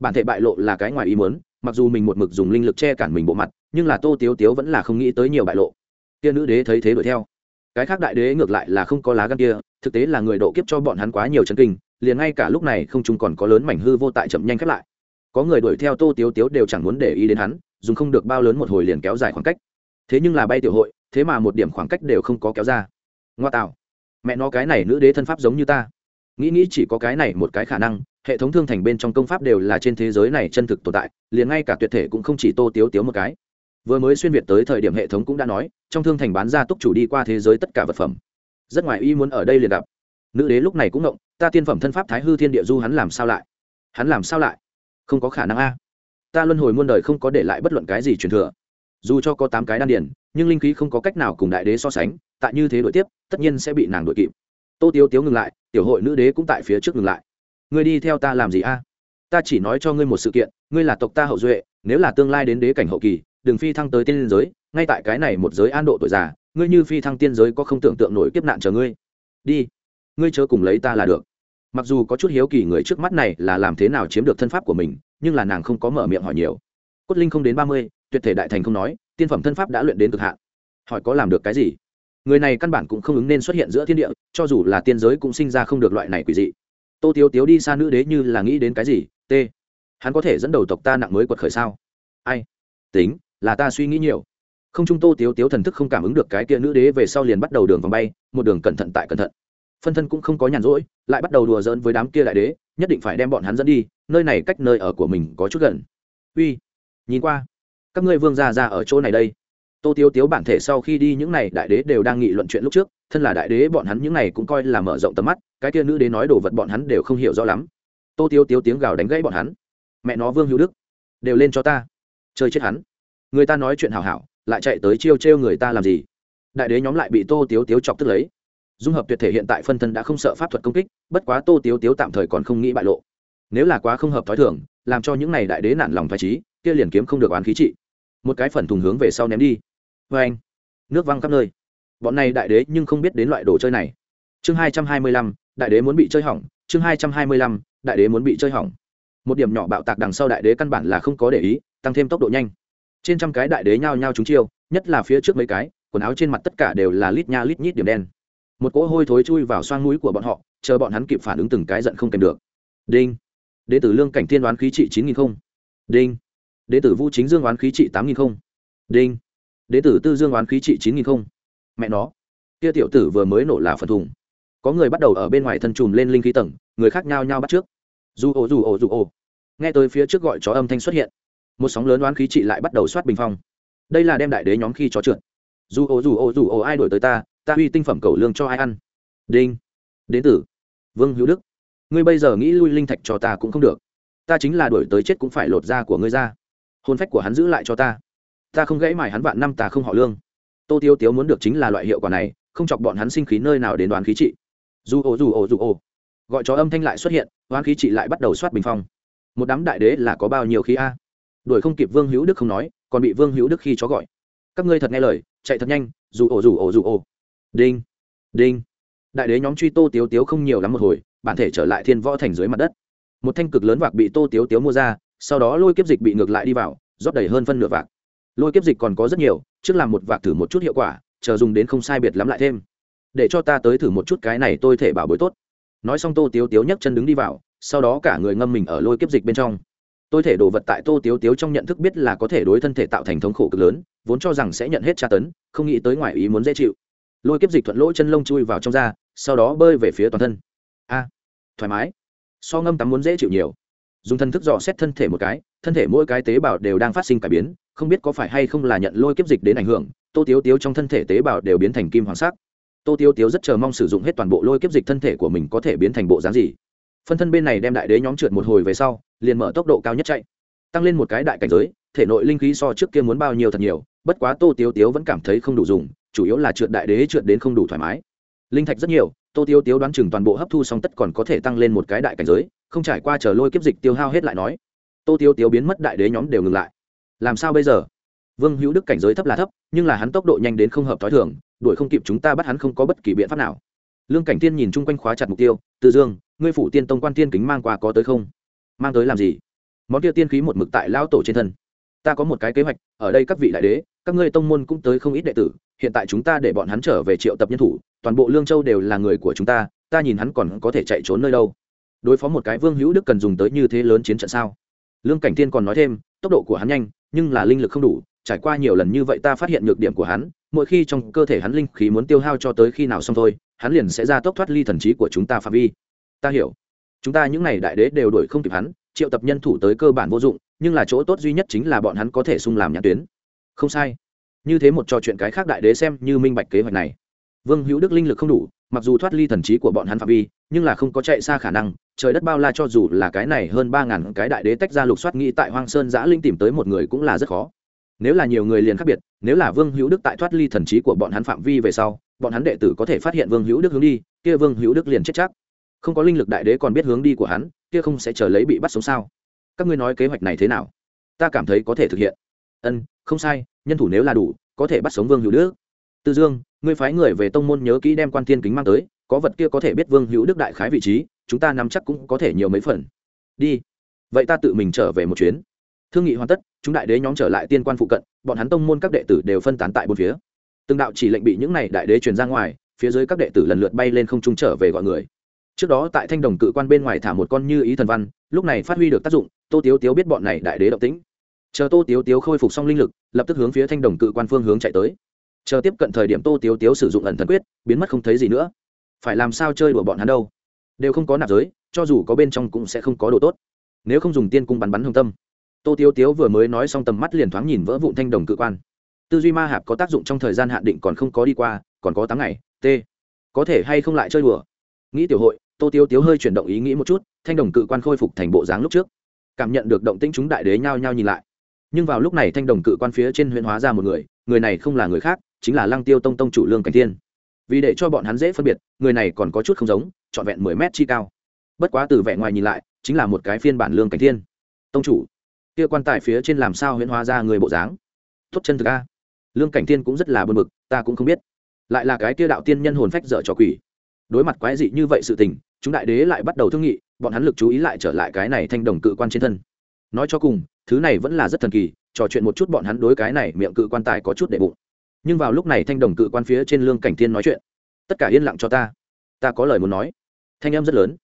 Bản thể bại lộ là cái ngoài ý muốn, mặc dù mình một mực dùng linh lực che cản mình bộ mặt, nhưng là tô tiếu tiếu vẫn là không nghĩ tới nhiều bại lộ. Kia nữ đế thấy thế đuổi theo. Cái khác đại đế ngược lại là không có lá gan kia, thực tế là người độ kiếp cho bọn hắn quá nhiều chân kinh liền ngay cả lúc này không chúng còn có lớn mảnh hư vô tại chậm nhanh khép lại. Có người đuổi theo tô tiếu tiếu đều chẳng muốn để ý đến hắn, dùng không được bao lớn một hồi liền kéo dài khoảng cách. Thế nhưng là bay tiểu hội, thế mà một điểm khoảng cách đều không có kéo ra. Ngoa tạo. Mẹ nó cái này nữ đế thân pháp giống như ta. Nghĩ nghĩ chỉ có cái này một cái khả năng, hệ thống thương thành bên trong công pháp đều là trên thế giới này chân thực tồn tại, liền ngay cả tuyệt thể cũng không chỉ tô tiếu tiếu một cái. Vừa mới xuyên việt tới thời điểm hệ thống cũng đã nói, trong thương thành bán ra túc chủ đi qua thế giới tất cả vật phẩm. Rất ngoài ý muốn ở đây liền gặp nữ đế lúc này cũng ngộng, ta tiên phẩm thân pháp thái hư thiên địa du hắn làm sao lại? Hắn làm sao lại? Không có khả năng a. Ta luân hồi muôn đời không có để lại bất luận cái gì truyền thừa. Dù cho có tám cái đan điển nhưng linh khí không có cách nào cùng đại đế so sánh, tại như thế đội tiếp, tất nhiên sẽ bị nàng đội kịp. Tô tiếu tiếu ngừng lại, tiểu hội nữ đế cũng tại phía trước ngừng lại. Ngươi đi theo ta làm gì a? Ta chỉ nói cho ngươi một sự kiện, ngươi là tộc ta hậu duệ, nếu là tương lai đến đế cảnh hậu kỳ, đừng phi thăng tới tiên giới, ngay tại cái này một giới an độ tuổi già, ngươi như phi thăng tiên giới có không tưởng tượng nổi kiếp nạn chờ ngươi. Đi ngươi chớ cùng lấy ta là được. Mặc dù có chút hiếu kỳ người trước mắt này là làm thế nào chiếm được thân pháp của mình, nhưng là nàng không có mở miệng hỏi nhiều. Cốt linh không đến ba mươi, tuyệt thể đại thành không nói, tiên phẩm thân pháp đã luyện đến cực hạn. Hỏi có làm được cái gì? Người này căn bản cũng không ứng nên xuất hiện giữa thiên địa, cho dù là tiên giới cũng sinh ra không được loại này quỷ dị. Tô tiếu tiếu đi xa nữ đế như là nghĩ đến cái gì? T. Hắn có thể dẫn đầu tộc ta nặng mới quật khởi sao? Ai? Tính, là ta suy nghĩ nhiều. Không trung tô tiếu tiếu thần thức không cảm ứng được cái kia nữ đế về sau liền bắt đầu đường vòng bay, một đường cẩn thận tại cẩn thận phân thân cũng không có nhàn rỗi, lại bắt đầu đùa giỡn với đám kia đại đế, nhất định phải đem bọn hắn dẫn đi, nơi này cách nơi ở của mình có chút gần. Uy, nhìn qua, các ngươi vương gia ra ở chỗ này đây. Tô Tiêu tiếu bản thể sau khi đi những n à y đại đế đều đang nghị luận chuyện lúc trước, thân là đại đế bọn hắn những n à y cũng coi là mở rộng tầm mắt, cái kia nữ đế nói đồ vật bọn hắn đều không hiểu rõ lắm. Tô Tiêu tiếu tiếng gào đánh gãy bọn hắn. Mẹ nó vương hữu đức, đều lên cho ta. Chơi chết hắn. Người ta nói chuyện hào hảo, lại chạy tới chiêu trêu người ta làm gì? Đại đế nhóm lại bị tô tiếu tiếu chọc tức lấy dung hợp tuyệt thể hiện tại phân thân đã không sợ pháp thuật công kích, bất quá tô tiếu tiếu tạm thời còn không nghĩ bại lộ. Nếu là quá không hợp t h ó i thường, làm cho những n à y đại đế nản lòng phải trí, kia liền kiếm không được oán khí trị. Một cái phần thùng hướng về sau ném đi. Vê anh, nước văng khắp nơi. Bọn này đại đế nhưng không biết đến loại đồ chơi này. Chương hai trăm hai mươi lăm, đại đế muốn bị chơi hỏng. Chương hai trăm hai mươi lăm, đại đế muốn bị chơi hỏng. Một điểm nhỏ bạo tạc đằng sau đại đế căn bản là không có để ý, tăng thêm tốc độ nhanh. Trên trăm cái đại đế nhao nhao trúng chiêu, nhất là phía trước mấy cái, quần áo trên mặt tất cả đều là lít nha lít nhít điểm đen một cỗ hôi thối chui vào xoang núi của bọn họ, chờ bọn hắn kịp phản ứng từng cái giận không kèm được. Đinh. Đế tử lương cảnh thiên đoán khí trị chín nghìn không. Đinh. Đế tử vũ chính dương đoán khí trị tám nghìn không. Đinh. Đế tử tư dương đoán khí trị chín nghìn không. Mẹ nó. Kia tiểu tử vừa mới nổ là phần thùng. Có người bắt đầu ở bên ngoài thân chùm lên linh khí tầng, người khác nhao nhao bắt trước. Dù ồ dù ồ dù ồ nghe tới phía trước gọi chó âm thanh xuất hiện, một sóng lớn đoán khí trị lại bắt đầu soát bình phong. Đây là đem đại đế nhóm khi chó trượt. Dù ồ dù ồ dù ồ ai đổi tới ta? Ta uy tinh phẩm cầu lương cho ai ăn? Đinh. Đến tử vương hữu đức. Ngươi bây giờ nghĩ lui linh thạch cho ta cũng không được. Ta chính là đổi tới chết cũng phải lột da của ngươi ra. Hôn phách của hắn giữ lại cho ta. Ta không gãy mải hắn vạn năm ta không họ lương. Tô tiêu tiếu muốn được chính là loại hiệu quả này, không chọc bọn hắn sinh khí nơi nào đến đoán khí trị. Dù ồ dù ồ dù ồ gọi cho âm thanh lại xuất hiện, đoán khí trị lại bắt đầu soát bình phong. Một đám đại đế là có bao nhiêu khí a? Đuổi không kịp vương hữu đức không nói, còn bị vương hữu đức khi chó gọi. Các ngươi thật nghe lời, chạy thật nhanh, dù ồ dù ồ dù ồ đinh. Đinh. Đại đế nhóm truy tô tiếu tiếu không nhiều lắm một hồi, bản thể trở lại thiên võ thành dưới mặt đất. Một thanh cực lớn vạc bị tô tiếu tiếu mua ra, sau đó lôi kiếp dịch bị ngược lại đi vào, rót đầy hơn phân nửa vạc. Lôi kiếp dịch còn có rất nhiều, trước làm một vạc thử một chút hiệu quả, chờ dùng đến không sai biệt lắm lại thêm. Để cho ta tới thử một chút cái này tôi thể bảo bối tốt. Nói xong tô tiếu tiếu nhấc chân đứng đi vào, sau đó cả người ngâm mình ở lôi kiếp dịch bên trong. Tôi thể đồ vật tại tô tiếu tiếu trong nhận thức biết là có thể đối thân thể tạo thành thống khổ cực lớn, vốn cho rằng sẽ nhận hết tra tấn, không nghĩ tới ngoài ý muốn dễ chịu lôi kiếp dịch thuận lỗ chân lông chui vào trong da, sau đó bơi về phía toàn thân. A, thoải mái. So ngâm tắm muốn dễ chịu nhiều. Dùng thân thức dò xét thân thể một cái, thân thể mỗi cái tế bào đều đang phát sinh cải biến, không biết có phải hay không là nhận lôi kiếp dịch đến ảnh hưởng, tô tiếu tiếu trong thân thể tế bào đều biến thành kim hoàng sắc. Tô tiếu tiếu rất chờ mong sử dụng hết toàn bộ lôi kiếp dịch thân thể của mình có thể biến thành bộ dáng gì. Phân thân bên này đem đại đế nhóm trượt một hồi về sau, liền mở tốc độ cao nhất chạy. Tăng lên một cái đại cảnh giới, thể nội linh khí so trước kia muốn bao nhiêu thật nhiều, bất quá tô tiếu tiếu vẫn cảm thấy không đủ dùng chủ yếu là trượt đại đế trượt đến không đủ thoải mái. Linh thạch rất nhiều, tô tiếu tiếu đoán chừng toàn bộ hấp thu xong tất còn có thể tăng lên một cái đại cảnh giới, không trải qua chờ lôi kiếp dịch tiêu hao hết lại nói. Tô tiếu tiếu biến mất đại đế nhóm đều ngừng lại. Làm sao bây giờ? Vương hữu đức cảnh giới thấp là thấp, nhưng là hắn tốc độ nhanh đến không hợp t h ó i thường, đuổi không kịp chúng ta bắt hắn không có bất kỳ biện pháp nào. Lương cảnh tiên nhìn chung quanh khóa chặt mục tiêu, từ dương, ngươi phủ tiên tông quan tiên kính mang qua có tới không? Mang tới làm gì? Món kia tiên khí một mực tại lao tổ trên thân. Ta có một cái kế hoạch, ở đây các vị đại đế các ngươi tông môn cũng tới không ít đệ tử, hiện tại chúng ta để bọn hắn trở về triệu tập nhân thủ, toàn bộ lương châu đều là người của chúng ta ta nhìn hắn còn có thể chạy trốn nơi đâu. Đối phó một cái vương hữu đức cần dùng tới như thế lớn chiến trận sao? Lương cảnh thiên còn nói thêm, tốc độ của hắn nhanh, nhưng là linh lực không đủ, trải qua nhiều lần như vậy ta phát hiện nhược điểm của hắn, mỗi khi trong cơ thể hắn linh khí muốn tiêu hao cho tới khi nào xong thôi, hắn liền sẽ ra tốc thoát ly thần trí của chúng ta phạm vi. Ta hiểu. Chúng ta những n à y đại đế đều đổi không kịp hắn, triệu tập nhân thủ tới cơ bản vô dụng, nhưng là chỗ tốt duy nhất chính là bọn hắn có thể sung làm nhãn tuyến không sai. Như thế một trò chuyện cái khác đại đế xem như minh bạch kế hoạch này. Vương hữu đức linh lực không đủ, mặc dù thoát ly thần trí của bọn hắn phạm vi, nhưng là không có chạy xa khả năng, trời đất bao la cho dù là cái này hơn ba ngàn cái đại đế tách ra lục soát nghĩ tại hoang sơn giã linh tìm tới một người cũng là rất khó. Nếu là nhiều người liền khác biệt, nếu là vương hữu đức tại thoát ly thần trí của bọn hắn phạm vi về sau, bọn hắn đệ tử có thể phát hiện vương hữu đức hướng đi, kia vương hữu đức liền chết chắc. Không có linh lực đại đế còn biết hướng đi của hắn, kia không sẽ chờ lấy bị bắt sống sao? Các ngươi nói kế hoạch này thế nào? Ta cảm thấy có thể thực hiện. Ân không sai, nhân thủ nếu là đủ, có thể bắt sống vương hữu đức. Tư dương, ngươi phái người về tông môn nhớ kỹ đem quan thiên kính mang tới, có vật kia có thể biết vương hữu đức đại khái vị trí, chúng ta nắm chắc cũng có thể nhiều mấy phần. Đi. Vậy ta tự mình trở về một chuyến. Thương nghị hoàn tất, chúng đại đế nhóm trở lại tiên quan phụ cận, bọn hắn tông môn các đệ tử đều phân tán tại bốn phía. Từng đạo chỉ lệnh bị những này đại đế truyền ra ngoài, phía dưới các đệ tử lần lượt bay lên không trung trở về gọi người. Trước đó tại thanh đồng cự quan bên ngoài thả một con như ý thần văn, lúc này phát huy được tác dụng, tô tiếu tiếu biết bọn này đại đế động tĩnh chờ tô tiếu tiếu khôi phục xong linh lực, lập tức hướng phía thanh đồng cự quan phương hướng chạy tới. Chờ tiếp cận thời điểm tô tiếu tiếu sử dụng ẩn thần quyết, biến mất không thấy gì nữa. Phải làm sao chơi đùa bọn hắn đâu? Đều không có nạp giới, cho dù có bên trong cũng sẽ không có đồ tốt. Nếu không dùng tiên cung bắn bắn hương tâm. Tô tiếu tiếu vừa mới nói xong tầm mắt liền thoáng nhìn vỡ vụn thanh đồng cự quan. Tư duy ma hạp có tác dụng trong thời gian hạn định còn không có đi qua, còn có tám ngày, t. Có thể hay không lại chơi đùa? Nghĩ tiểu hội, tô tiếu tiếu hơi chuyển động ý nghĩ một chút, thanh đồng cự quan khôi phục thành bộ dáng lúc trước. Cảm nhận được động tĩnh chúng đại đế nhao nhao nhìn lại nhưng vào lúc này thanh đồng cự quan phía trên huyện hóa ra một người người này không là người khác, chính là lăng tiêu tông tông chủ lương cảnh thiên. Vì để cho bọn hắn dễ phân biệt, người này còn có chút không giống, trọn vẹn mười mét chi cao. Bất quá từ vẻ ngoài nhìn lại, chính là một cái phiên bản lương cảnh thiên. Tông chủ, kia quan tài phía trên làm sao huyễn hóa ra người bộ dáng? Tốt chân thực a. Lương cảnh thiên cũng rất là bơn mực ta cũng không biết. Lại là cái kia đạo tiên nhân hồn phách dở trò quỷ. Đối mặt quái dị như vậy sự tình, chúng đại đế lại bắt đầu thương nghị, bọn hắn lực chú ý lại trở lại cái này thanh đồng cự quan trên thân nói cho cùng, thứ này vẫn là rất thần kỳ, trò chuyện một chút bọn hắn đối cái này miệng cự quan tài có chút để bụng. Nhưng vào lúc này thanh đồng cự quan phía trên lương cảnh thiên nói chuyện, tất cả yên lặng cho ta ta có lời muốn nói. Thanh em rất lớn.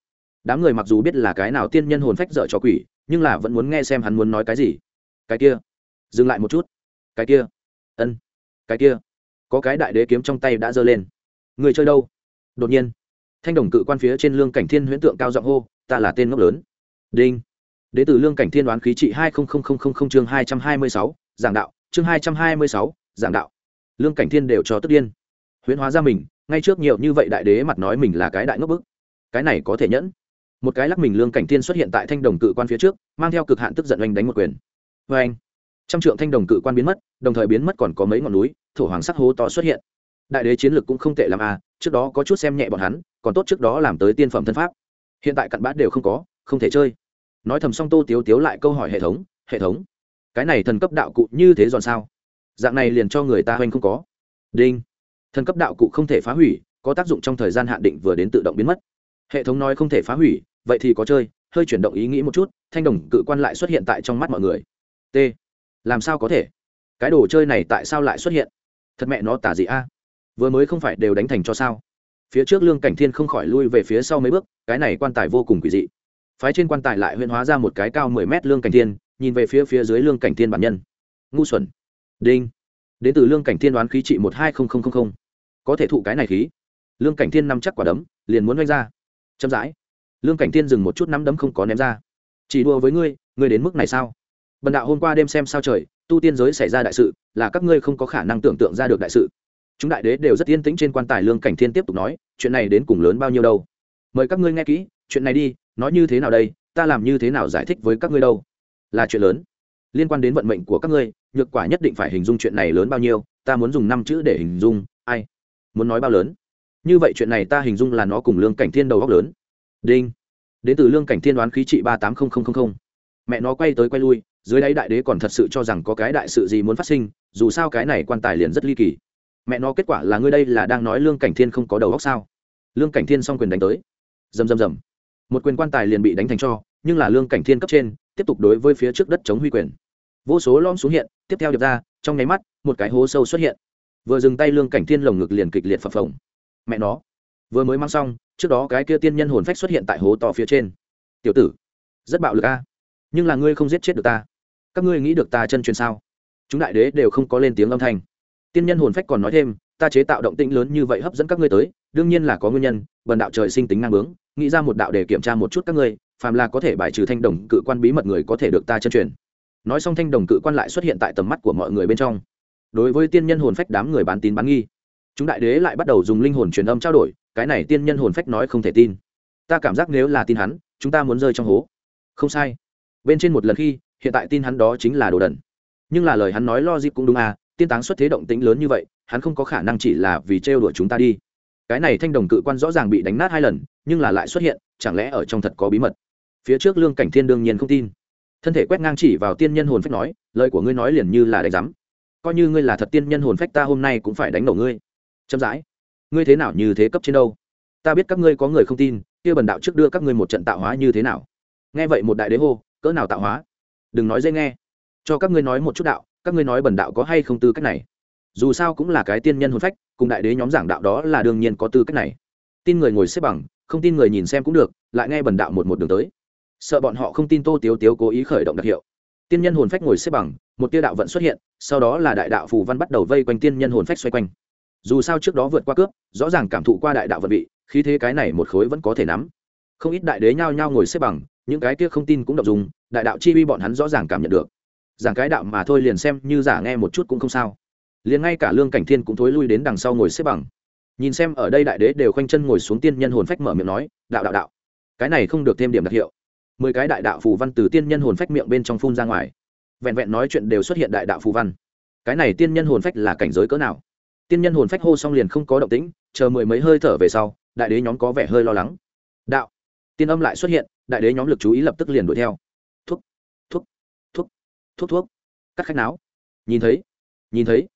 Đám người mặc dù biết là cái nào tiên nhân hồn phách dở cho quỷ, nhưng là vẫn muốn nghe xem hắn muốn nói cái gì. Cái kia, dừng lại một chút. Cái kia, ân, cái kia. Có cái đại đế kiếm trong tay đã giơ lên. Người chơi đâu? Đột nhiên. Thanh đồng cự quan phía trên lương cảnh thiên huyễn tượng cao giọng hô, ta là tên ngốc lớn. Đinh đế tử lương cảnh thiên đoán khí trị hai chương hai trăm hai mươi sáu, giảng đạo, chương hai trăm hai mươi sáu, giảng đạo. Lương cảnh thiên đều cho tức điên. Huyễn hóa ra mình, ngay trước nhiều như vậy đại đế mặt nói mình là cái đại ngốc bức. Cái này có thể nhẫn. Một cái lắc mình lương cảnh thiên xuất hiện tại thanh đồng cự quan phía trước, mang theo cực hạn tức giận oanh đánh một quyền. Vê anh trăm trượng thanh đồng cự quan biến mất, đồng thời biến mất còn có mấy ngọn núi, thổ hoàng sắc hố to xuất hiện. Đại đế chiến lực cũng không tệ làm à trước đó có chút xem nhẹ bọn hắn, còn tốt trước đó làm tới tiên phẩm thân pháp. Hiện tại cặn bát đều không có, không thể chơi nói thầm xong tô tiếu tiếu lại câu hỏi hệ thống hệ thống, cái này thần cấp đạo cụ như thế giòn sao? Dạng này liền cho người ta hoành không có. Đinh. Thần cấp đạo cụ không thể phá hủy, có tác dụng trong thời gian hạn định vừa đến tự động biến mất. Hệ thống nói không thể phá hủy, vậy thì có chơi, hơi chuyển động ý nghĩ một chút, thanh đồng cự quan lại xuất hiện tại trong mắt mọi người. T. Làm sao có thể? Cái đồ chơi này tại sao lại xuất hiện? Thật mẹ nó tả gì a. Vừa mới không phải đều đánh thành cho sao? Phía trước lương cảnh thiên không khỏi lui về phía sau mấy bước, cái này quan tài vô cùng quỷ dị phái trên quan tài lại huyên hóa ra một cái cao mười mét lương cảnh thiên, nhìn về phía phía dưới lương cảnh thiên bản nhân. Ngu xuẩn. Đinh. Đến từ lương cảnh thiên đoán khí trị một hai có thể thụ cái này khí. Lương cảnh thiên nắm chắc quả đấm, liền muốn oanh ra. Chậm rãi. Lương cảnh thiên dừng một chút nắm đấm không có ném ra. Chỉ đùa với ngươi ngươi đến mức này sao? Bần đạo hôm qua đêm xem sao trời, tu tiên giới xảy ra đại sự, là các ngươi không có khả năng tưởng tượng ra được đại sự. Chúng đại đế đều rất yên tĩnh trên quan tài lương cảnh thiên tiếp tục nói, chuyện này đến cùng lớn bao nhiêu đâu? Mời các ngươi nghe kỹ chuyện này đi, nói như thế nào đây? Ta làm như thế nào giải thích với các ngươi đâu? Là chuyện lớn. Liên quan đến vận mệnh của các ngươi, nhược quả nhất định phải hình dung chuyện này lớn bao nhiêu, ta muốn dùng năm chữ để hình dung, ai? Muốn nói bao lớn? Như vậy chuyện này ta hình dung là nó cùng lương cảnh thiên đầu góc lớn. Đinh. Đến từ lương cảnh thiên đoán khí trị ba tám nghìn mẹ nó quay tới quay lui, dưới đáy đại đế còn thật sự cho rằng có cái đại sự gì muốn phát sinh, dù sao cái này quan tài liền rất ly kỳ. Mẹ nó, kết quả là ngươi đây là đang nói lương cảnh thiên không có đầu góc sao? Lương cảnh thiên s o n g quyền đánh tới. Dầm dầm dầm một quyền quan tài liền bị đánh thành cho, nhưng là lương cảnh thiên cấp trên, tiếp tục đối với phía trước đất chống huy quyền. Vô số lom xuống hiện, tiếp theo điệp ra, trong nháy mắt, một cái hố sâu xuất hiện. Vừa dừng tay lương cảnh thiên lồng ngực liền kịch liệt phập phồng. Mẹ nó. Vừa mới mang xong, trước đó cái kia tiên nhân hồn phách xuất hiện tại hố to phía trên. Tiểu tử, rất bạo lực a. Nhưng là ngươi không giết chết được ta. Các ngươi nghĩ được ta chân truyền sao? Chúng đại đế đều không có lên tiếng âm thanh. Tiên nhân hồn phách còn nói thêm ta chế tạo động tĩnh lớn như vậy hấp dẫn các ngươi tới, đương nhiên là có nguyên nhân, bần đạo trời sinh tính năng bướng, nghĩ ra một đạo để kiểm tra một chút các ngươi, phàm là có thể bài trừ thanh đồng cự quan bí mật người có thể được ta chân truyền. Nói xong thanh đồng cự quan lại xuất hiện tại tầm mắt của mọi người bên trong. Đối với tiên nhân hồn phách đám người bán tín bán nghi, chúng đại đế lại bắt đầu dùng linh hồn truyền âm trao đổi, cái này tiên nhân hồn phách nói không thể tin. Ta cảm giác nếu là tin hắn, chúng ta muốn rơi trong hố. Không sai. Bên trên một lần khi, hiện tại tin hắn đó chính là đồ đần. Nhưng là lời hắn nói lo dịp cũng đúng à tiên táng xuất thế động tĩnh lớn như vậy, hắn không có khả năng chỉ là vì trêu đuổi chúng ta đi. Cái này thanh đồng cự quan rõ ràng bị đánh nát hai lần, nhưng là lại xuất hiện, chẳng lẽ ở trong thật có bí mật? Phía trước lương cảnh thiên đương nhiên không tin. Thân thể quét ngang chỉ vào tiên nhân hồn phách nói, lời của ngươi nói liền như là đánh giám. Coi như ngươi là thật tiên nhân hồn phách ta hôm nay cũng phải đánh nổ ngươi. Chậm rãi. Ngươi thế nào như thế cấp trên đâu? Ta biết các ngươi có người không tin, kia bần đạo trước đưa các ngươi một trận tạo hóa như thế nào? Nghe vậy một đại đế hô, cỡ nào tạo hóa? Đừng nói dễ nghe. Cho các ngươi nói một chút đạo các ngươi nói bần đạo có hay không tư cách này? Dù sao cũng là cái tiên nhân hồn phách, cùng đại đế nhóm giảng đạo đó là đương nhiên có tư cách này. Tin người ngồi xếp bằng, không tin người nhìn xem cũng được, lại nghe bần đạo một một đường tới. Sợ bọn họ không tin tô tiếu tiếu cố ý khởi động đặc hiệu. Tiên nhân hồn phách ngồi xếp bằng, một tia đạo vận xuất hiện, sau đó là đại đạo phù văn bắt đầu vây quanh tiên nhân hồn phách xoay quanh. Dù sao trước đó vượt qua cướp, rõ ràng cảm thụ qua đại đạo vận vị khi thế cái này một khối vẫn có thể nắm. Không ít đại đế nhao nhao ngồi xếp bằng, những cái kia không tin cũng đọc dùng, đại đạo chi vi bọn hắn rõ ràng cảm nhận được giảng cái đạo mà thôi liền xem như giả nghe một chút cũng không sao. Liền ngay cả lương cảnh thiên cũng thối lui đến đằng sau ngồi xếp bằng. Nhìn xem ở đây đại đế đều khoanh chân ngồi xuống tiên nhân hồn phách mở miệng nói, đạo đạo đạo. Cái này không được thêm điểm đặc hiệu. Mười cái đại đạo phù văn từ tiên nhân hồn phách miệng bên trong phun ra ngoài. Vẹn vẹn nói chuyện đều xuất hiện đại đạo phù văn. Cái này tiên nhân hồn phách là cảnh giới cỡ nào? Tiên nhân hồn phách hô xong liền không có động tĩnh, chờ mười mấy hơi thở về sau, đại đế nhóm có vẻ hơi lo lắng. Đạo. Tiên âm lại xuất hiện, đại đế nhóm lực chú ý lập tức liền đuổi theo thuốc thuốc. Các cắt khách não nhìn thấy. Nhìn thấy.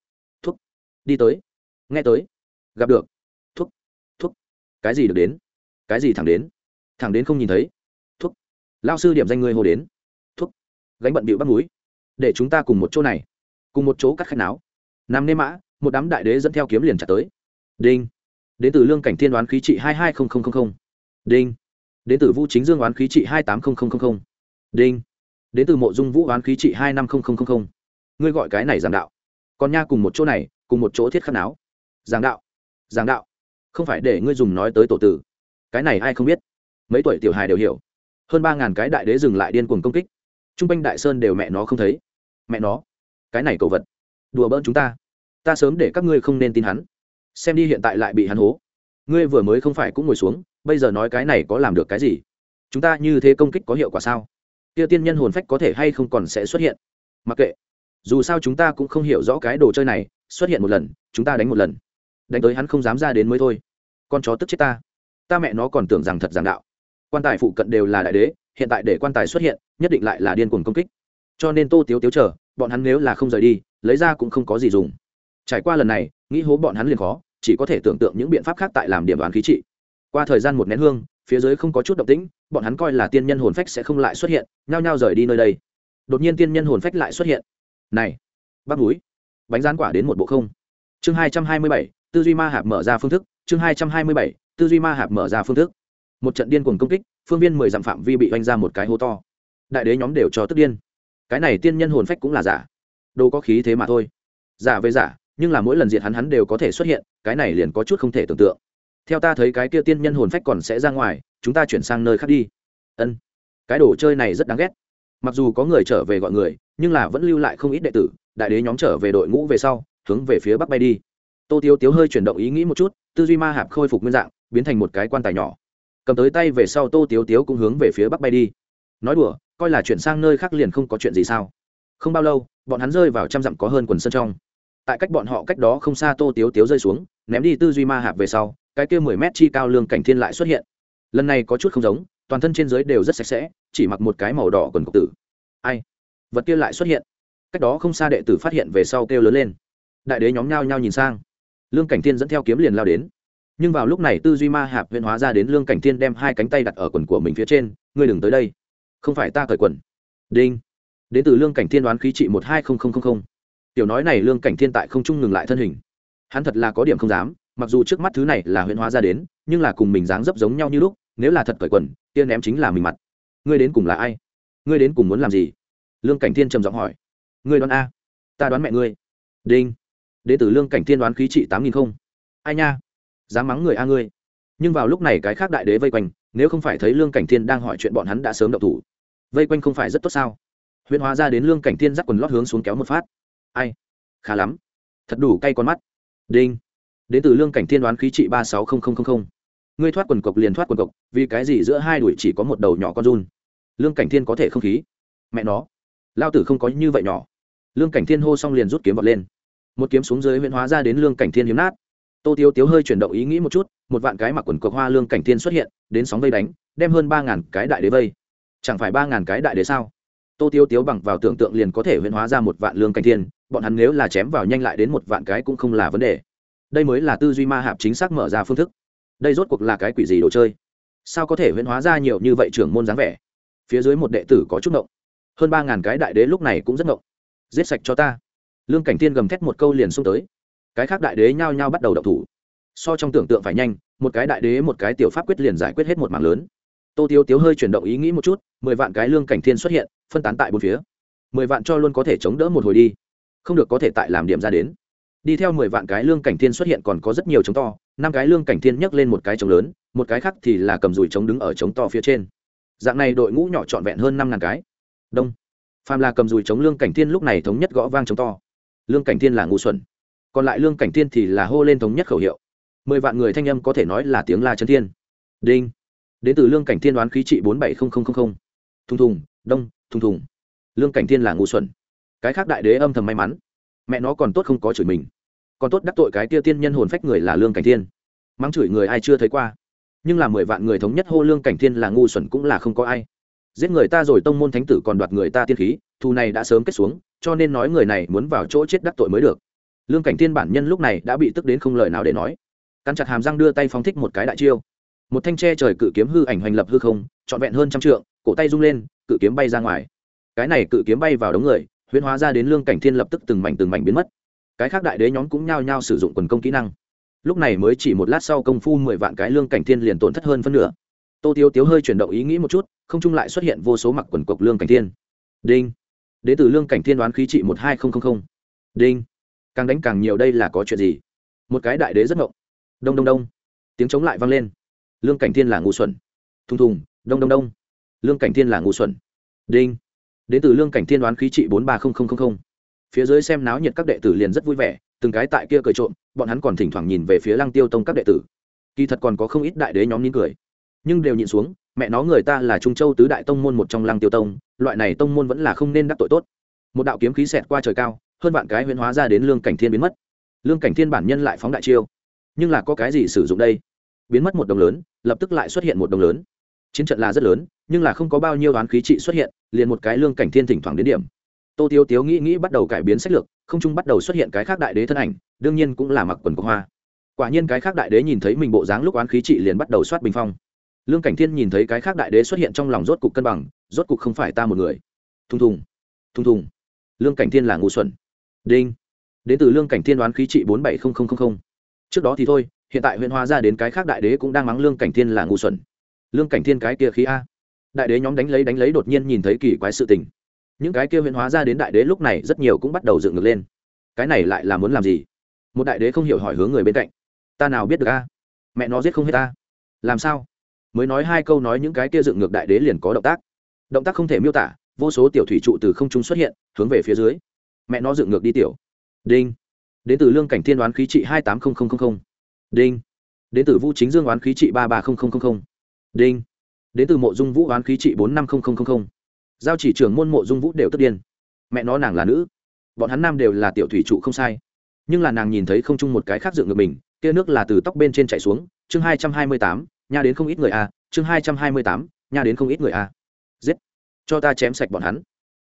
Thuốc. Đi tới. Nghe tới. Gặp được. Thuốc. Thuốc. Cái gì được đến? Cái gì thẳng đến? Thẳng đến không nhìn thấy. Thuốc. Lao sư điểm danh người hồ đến. Thuốc. Gánh bận bịu bắt núi để chúng ta cùng một chỗ này. Cùng một chỗ cắt khách não nằm nêm mã, một đám đại đế dẫn theo kiếm liền trả tới. Đinh. Đến từ lương cảnh thiên đoán khí trị hai hai đinh. Đến từ vũ chính dương đoán khí trị hai tám đinh đến từ mộ dung vũ oán khí trị hai năm nghìn ngươi gọi cái này giảng đạo. Còn nha cùng một chỗ này, cùng một chỗ thiết khắc áo giảng đạo. Giảng đạo. Không phải để ngươi dùng nói tới tổ tử. Cái này ai không biết? Mấy tuổi tiểu hài đều hiểu. Hơn ba ngàn cái đại đế dừng lại điên cuồng công kích. T r u n g quanh đại sơn đều mẹ nó không thấy. Mẹ nó. Cái này cầu vật. Đùa bỡn chúng ta. Ta sớm để các ngươi không nên tin hắn. Xem đi hiện tại lại bị hắn hố. Ngươi vừa mới không phải cũng ngồi xuống, bây giờ nói cái này có làm được cái gì? Chúng ta như thế công kích có hiệu quả sao? Kia tiên nhân hồn phách có thể hay không còn sẽ xuất hiện? Mặc kệ. Dù sao chúng ta cũng không hiểu rõ cái đồ chơi này, xuất hiện một lần, chúng ta đánh một lần. Đánh tới hắn không dám ra đến mới thôi. Con chó tức chết ta. Ta mẹ nó còn tưởng rằng thật giảng đạo. Quan tài phụ cận đều là đại đế, hiện tại để quan tài xuất hiện, nhất định lại là điên cuồng công kích. Cho nên tô tiếu tiếu chờ, bọn hắn nếu là không rời đi, lấy ra cũng không có gì dùng. Trải qua lần này, nghĩ hố bọn hắn liền khó, chỉ có thể tưởng tượng những biện pháp khác tại làm điểm đoán khí trị. Qua thời gian một nén hương phía dưới không có chút động tĩnh, bọn hắn coi là tiên nhân hồn phách sẽ không lại xuất hiện, nhao nhao rời đi nơi đây. Đột nhiên tiên nhân hồn phách lại xuất hiện. Này bắt núi bánh rán quả đến một bộ không. Chương hai trăm hai mươi bảy, tư duy ma hạp mở ra phương thức, chương hai trăm hai mươi bảy, tư duy ma hạp mở ra phương thức. Một trận điên cuồng công kích, phương viên mười dặm phạm vi bị oanh ra một cái hố to. Đại đế nhóm đều cho tức điên. Cái này tiên nhân hồn phách cũng là giả. Đâu có khí thế mà thôi. Giả với giả, nhưng là mỗi lần diệt hắn hắn đều có thể xuất hiện, cái này liền có chút không thể tưởng tượng theo ta thấy cái kia tiên nhân hồn phách còn sẽ ra ngoài, chúng ta chuyển sang nơi khác đi. Ân. Cái đồ chơi này rất đáng ghét. Mặc dù có người trở về gọi người, nhưng là vẫn lưu lại không ít đệ tử, đại đế nhóm trở về đội ngũ về sau, hướng về phía bắc bay đi. Tô tiếu tiếu hơi chuyển động ý nghĩ một chút, tư duy ma hạp khôi phục nguyên dạng, biến thành một cái quan tài nhỏ. Cầm tới tay về sau tô tiếu tiếu cũng hướng về phía bắc bay đi. Nói đùa, coi là chuyển sang nơi khác liền không có chuyện gì sao? Không bao lâu, bọn hắn rơi vào trăm dặm có hơn quần sân trong. Tại cách bọn họ cách đó không xa tô tiếu tiếu rơi xuống, ném đi tư duy ma hạp về sau cái kia mười mét chi cao lương cảnh thiên lại xuất hiện. Lần này có chút không giống, toàn thân trên dưới đều rất sạch sẽ, chỉ mặc một cái màu đỏ quần cộc tử. Ai? Vật kia lại xuất hiện. Cách đó không xa đệ tử phát hiện về sau kêu lớn lên. Đại đế nhóm nhao nhao nhìn sang. Lương cảnh thiên dẫn theo kiếm liền lao đến. Nhưng vào lúc này tư duy ma hạp huyễn hóa ra đến lương cảnh thiên đem hai cánh tay đặt ở quần của mình phía trên, ngươi đừng tới đây. Không phải ta cởi quần. Đinh. Đến từ lương cảnh thiên đoán khí trị một hai không không không không. Tiểu nói này lương cảnh thiên tại không trung ngừng lại thân hình. Hắn thật là có điểm không dám mặc dù trước mắt thứ này là huyễn hóa ra đến, nhưng là cùng mình dáng dấp giống nhau như lúc, nếu là thật cởi quần tiên ném chính là mình mặt. Ngươi đến cùng là ai? Ngươi đến cùng muốn làm gì? Lương cảnh thiên trầm giọng hỏi. Ngươi đoán a. Ta đoán mẹ ngươi. Đinh. Đệ tử lương cảnh thiên đoán khí trị tám nghìn không. Ai nha? Dám mắng người a ngươi. Nhưng vào lúc này cái khác đại đế vây quanh, nếu không phải thấy lương cảnh thiên đang hỏi chuyện bọn hắn đã sớm đậu thủ. Vây quanh không phải rất tốt sao? Huyễn hóa ra đến lương cảnh thiên dắt quần lót hướng xuống kéo một phát. Ai? Khá lắm. Thật đủ cay con mắt. Đinh đến từ lương cảnh thiên đoán khí trị ba sáu ngươi thoát quần cộc liền thoát quần cộc, vì cái gì giữa hai đuổi chỉ có một đầu nhỏ con run? Lương cảnh thiên có thể không khí? Mẹ nó, lao tử không có như vậy nhỏ. Lương cảnh thiên hô xong liền rút kiếm vọt lên. Một kiếm xuống dưới huyễn hóa ra đến lương cảnh thiên hiếm nát. Tô tiêu tiếu hơi chuyển động ý nghĩ một chút, một vạn cái mặc quần cộc hoa lương cảnh thiên xuất hiện, đến sóng vây đánh, đem hơn ba ngàn cái đại đế vây. Chẳng phải ba ngàn cái đại đế sao? Tô tiêu tiếu bằng vào tưởng tượng liền có thể huyễn hóa ra một vạn lương cảnh thiên, bọn hắn nếu là chém vào nhanh lại đến một vạn cái cũng không là vấn đề đây mới là tư duy ma hạp chính xác mở ra phương thức. Đây rốt cuộc là cái quỷ gì đồ chơi? Sao có thể huyễn hóa ra nhiều như vậy trưởng môn dáng vẻ? Phía dưới một đệ tử có chút ngộng. Hơn ba ngàn cái đại đế lúc này cũng rất ngộng. Giết sạch cho ta. Lương cảnh tiên gầm thét một câu liền xông tới. Cái khác đại đế nhao nhao bắt đầu đậu thủ. So trong tưởng tượng phải nhanh, một cái đại đế, một cái tiểu pháp quyết liền giải quyết hết một mảng lớn. Tô tiêu tiếu hơi chuyển động ý nghĩ một chút, mười vạn cái lương cảnh thiên xuất hiện, phân tán tại bốn phía. Mười vạn cho luôn có thể chống đỡ một hồi đi. Không được có thể tại làm điểm ra đến đi theo mười vạn cái lương cảnh thiên xuất hiện còn có rất nhiều trống to, năm cái lương cảnh thiên nhấc lên một cái trống lớn, một cái khác thì là cầm dùi trống đứng ở trống to phía trên. Dạng này đội ngũ nhỏ trọn vẹn hơn năm ngàn cái. Đông. Phàm là cầm dùi trống lương cảnh thiên lúc này thống nhất gõ vang trống to. Lương cảnh thiên là ngu xuẩn. Còn lại lương cảnh thiên thì là hô lên thống nhất khẩu hiệu. Mười vạn người thanh âm có thể nói là tiếng la chân thiên. Đinh. Đến từ lương cảnh thiên đoán khí trị bốn bảy không không không không. Thùng thùng, đông, thùng thùng. Lương cảnh thiên là ngu xuẩn. Cái khác đại đế âm thầm may mắn. Mẹ nó còn tốt không có chửi mình còn tốt đắc tội cái tia tiên nhân hồn phách người là lương cảnh thiên. Mắng chửi người ai chưa thấy qua. Nhưng là mười vạn người thống nhất hô lương cảnh thiên là ngu xuẩn cũng là không có ai. Giết người ta rồi tông môn thánh tử còn đoạt người ta tiên khí, thù này đã sớm kết xuống, cho nên nói người này muốn vào chỗ chết đắc tội mới được. Lương cảnh thiên bản nhân lúc này đã bị tức đến không lời nào để nói. Căn chặt hàm răng đưa tay phóng thích một cái đại chiêu. Một thanh tre trời cự kiếm hư ảnh hoành lập hư không, trọn vẹn hơn trăm trượng, cổ tay rung lên, cự kiếm bay ra ngoài. Cái này cự kiếm bay vào đống người, huyễn hóa ra đến lương cảnh thiên lập tức từng mảnh từng mảnh biến mất cái khác đại đế nhóm cũng nhao nhao sử dụng quần công kỹ năng. Lúc này mới chỉ một lát sau công phu mười vạn cái lương cảnh thiên liền tổn thất hơn phân nửa. Tô tiêu tiếu hơi chuyển động ý nghĩ một chút, không trung lại xuất hiện vô số mặc quần cộc lương cảnh thiên. Đinh. Đ ế lương cảnh thiên đoán khí trị một hai nghìn đinh. Càng đánh càng nhiều đây là có chuyện gì? Một cái đại đế rất ngộng. Đông đông đông. Tiếng chống lại vang lên. Lương cảnh thiên là ngu xuẩn. Thùng thùng, đông đông đông. Lương cảnh thiên là ngu xuẩn. Đinh. Đến từ lương cảnh thiên đoán khí trị bốn ba phía dưới xem náo nhiệt các đệ tử liền rất vui vẻ, từng cái tại kia cười trộm, bọn hắn còn thỉnh thoảng nhìn về phía lăng tiêu tông các đệ tử. Kỳ thật còn có không ít đại đế nhóm nín cười. Nhưng đều nhìn xuống, mẹ nó người ta là trung châu tứ đại tông môn một trong lăng tiêu tông, loại này tông môn vẫn là không nên đắc tội tốt. Một đạo kiếm khí xẹt qua trời cao, hơn vạn cái huyễn hóa ra đến lương cảnh thiên biến mất. Lương cảnh thiên bản nhân lại phóng đại chiêu. Nhưng là có cái gì sử dụng đây? Biến mất một đồng lớn, lập tức lại xuất hiện một đồng lớn. Chiến trận là rất lớn, nhưng là không có bao nhiêu đoán khí trị xuất hiện, liền một cái lương cảnh thiên thỉnh thoảng đến điểm tô tiêu tiếu nghĩ nghĩ bắt đầu cải biến sách lược, không trung bắt đầu xuất hiện cái khác đại đế thân ảnh, đương nhiên cũng là mặc quần của hoa. Quả nhiên cái khác đại đế nhìn thấy mình bộ dáng lúc oán khí trị liền bắt đầu soát bình phong. Lương cảnh thiên nhìn thấy cái khác đại đế xuất hiện trong lòng rốt cục cân bằng, rốt cục không phải ta một người. Thùng thùng thùng thùng. Lương cảnh thiên là ngu xuẩn. Đinh. Đến từ lương cảnh thiên đoán khí trị bốn bảy trước đó thì thôi, hiện tại huyện hóa ra đến cái khác đại đế cũng đang mắng lương cảnh thiên là ngu xuẩn. Lương cảnh thiên cái kia khí a. Đại đế nhóm đánh lấy đánh lấy đột nhiên nhìn thấy kỳ quái sự tình những cái kia huyễn hóa ra đến đại đế lúc này rất nhiều cũng bắt đầu dựng ngược lên. Cái này lại là muốn làm gì? Một đại đế không hiểu hỏi hướng người bên cạnh. Ta nào biết được a? Mẹ nó giết không hết ta. Làm sao? Mới nói hai câu nói những cái kia dựng ngược đại đế liền có động tác. Động tác không thể miêu tả, vô số tiểu thủy trụ từ không trung xuất hiện, hướng về phía dưới. Mẹ nó dựng ngược đi tiểu. Đinh. Đến từ lương cảnh thiên đoán khí trị hai tám nghìn đinh. Đến từ vũ chính dương đoán khí trị ba ba nghìn đinh. Đến từ mộ dung vũ oán khí trị bốn năm nghìn giao chỉ trưởng môn mộ dung vũ đều tức điên. Mẹ nó nàng là nữ. Bọn hắn nam đều là tiểu thủy trụ không sai. Nhưng là nàng nhìn thấy không chung một cái khác dựng ngược mình, kia nước là từ tóc bên trên chạy xuống, chương hai trăm hai mươi tám, nha đến không ít người a, chương hai trăm hai mươi tám, nha đến không ít người a. Giết. Cho ta chém sạch bọn hắn.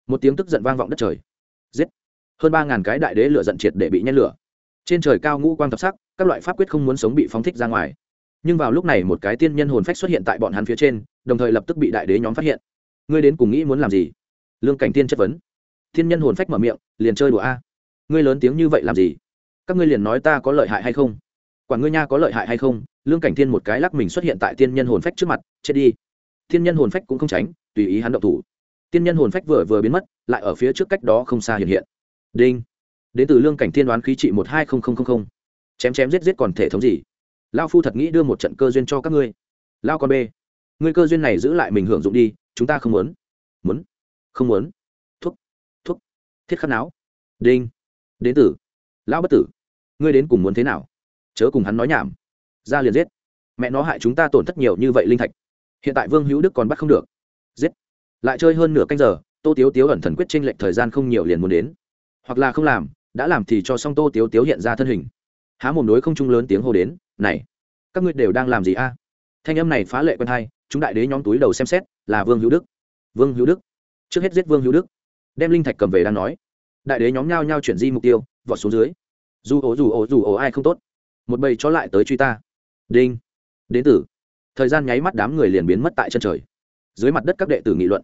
Một tiếng tức giận vang vọng đất trời. Giết. Hơn ba ngàn cái đại đế lửa giận triệt để bị nhen lửa. Trên trời cao ngũ quang thập sắc, các loại pháp quyết không muốn sống bị phóng thích ra ngoài. Nhưng vào lúc này một cái tiên nhân hồn phách xuất hiện tại bọn hắn phía trên, đồng thời lập tức bị đại đế nhóm phát hiện ngươi đến cùng nghĩ muốn làm gì? Lương cảnh tiên chất vấn. Thiên nhân hồn phách mở miệng, liền chơi đùa a. Ngươi lớn tiếng như vậy làm gì? Các ngươi liền nói ta có lợi hại hay không? Quản ngươi nha có lợi hại hay không? Lương cảnh thiên một cái lắc mình xuất hiện tại tiên nhân hồn phách trước mặt, chết đi. Thiên nhân hồn phách cũng không tránh, tùy ý hắn động thủ. Tiên nhân hồn phách vừa vừa biến mất, lại ở phía trước cách đó không xa hiện hiện. Đinh. Đến từ lương cảnh thiên đoán khí trị một hai không không không chém chém giết giết còn thể thống gì? Lao phu thật nghĩ đưa một trận cơ duyên cho các ngươi. Lao con b ngươi cơ duyên này giữ lại mình hưởng dụng đi chúng ta không muốn. Muốn. Không muốn. Thuốc thuốc thiết khắc não đinh. Đến tử. Lão bất tử. Ngươi đến cùng muốn thế nào? Chớ cùng hắn nói nhảm. Ra liền giết. Mẹ nó hại chúng ta tổn thất nhiều như vậy linh thạch. Hiện tại vương hữu đức còn bắt không được. Giết. Lại chơi hơn nửa canh giờ, tô tiếu tiếu ẩn thần quyết tranh lệch thời gian không nhiều liền muốn đến. Hoặc là không làm, đã làm thì cho xong tô tiếu tiếu hiện ra thân hình. Há mồm đối không trung lớn tiếng hô đến, này, các ngươi đều đang làm gì a? Thanh âm này phá lệ quen thai chúng đại đế nhóm túi đầu xem xét, là vương hữu đức. Vương hữu đức? Trước hết giết vương hữu đức. Đem linh thạch cầm về đang nói. Đại đế nhóm nhao nhao chuyển di mục tiêu, vọt xuống dưới. Dù ổ dù ổ dù ổ, ai không tốt? Một bầy chó lại tới truy ta. Đinh. Đến tử. Thời gian nháy mắt đám người liền biến mất tại chân trời. Dưới mặt đất các đệ tử nghị luận.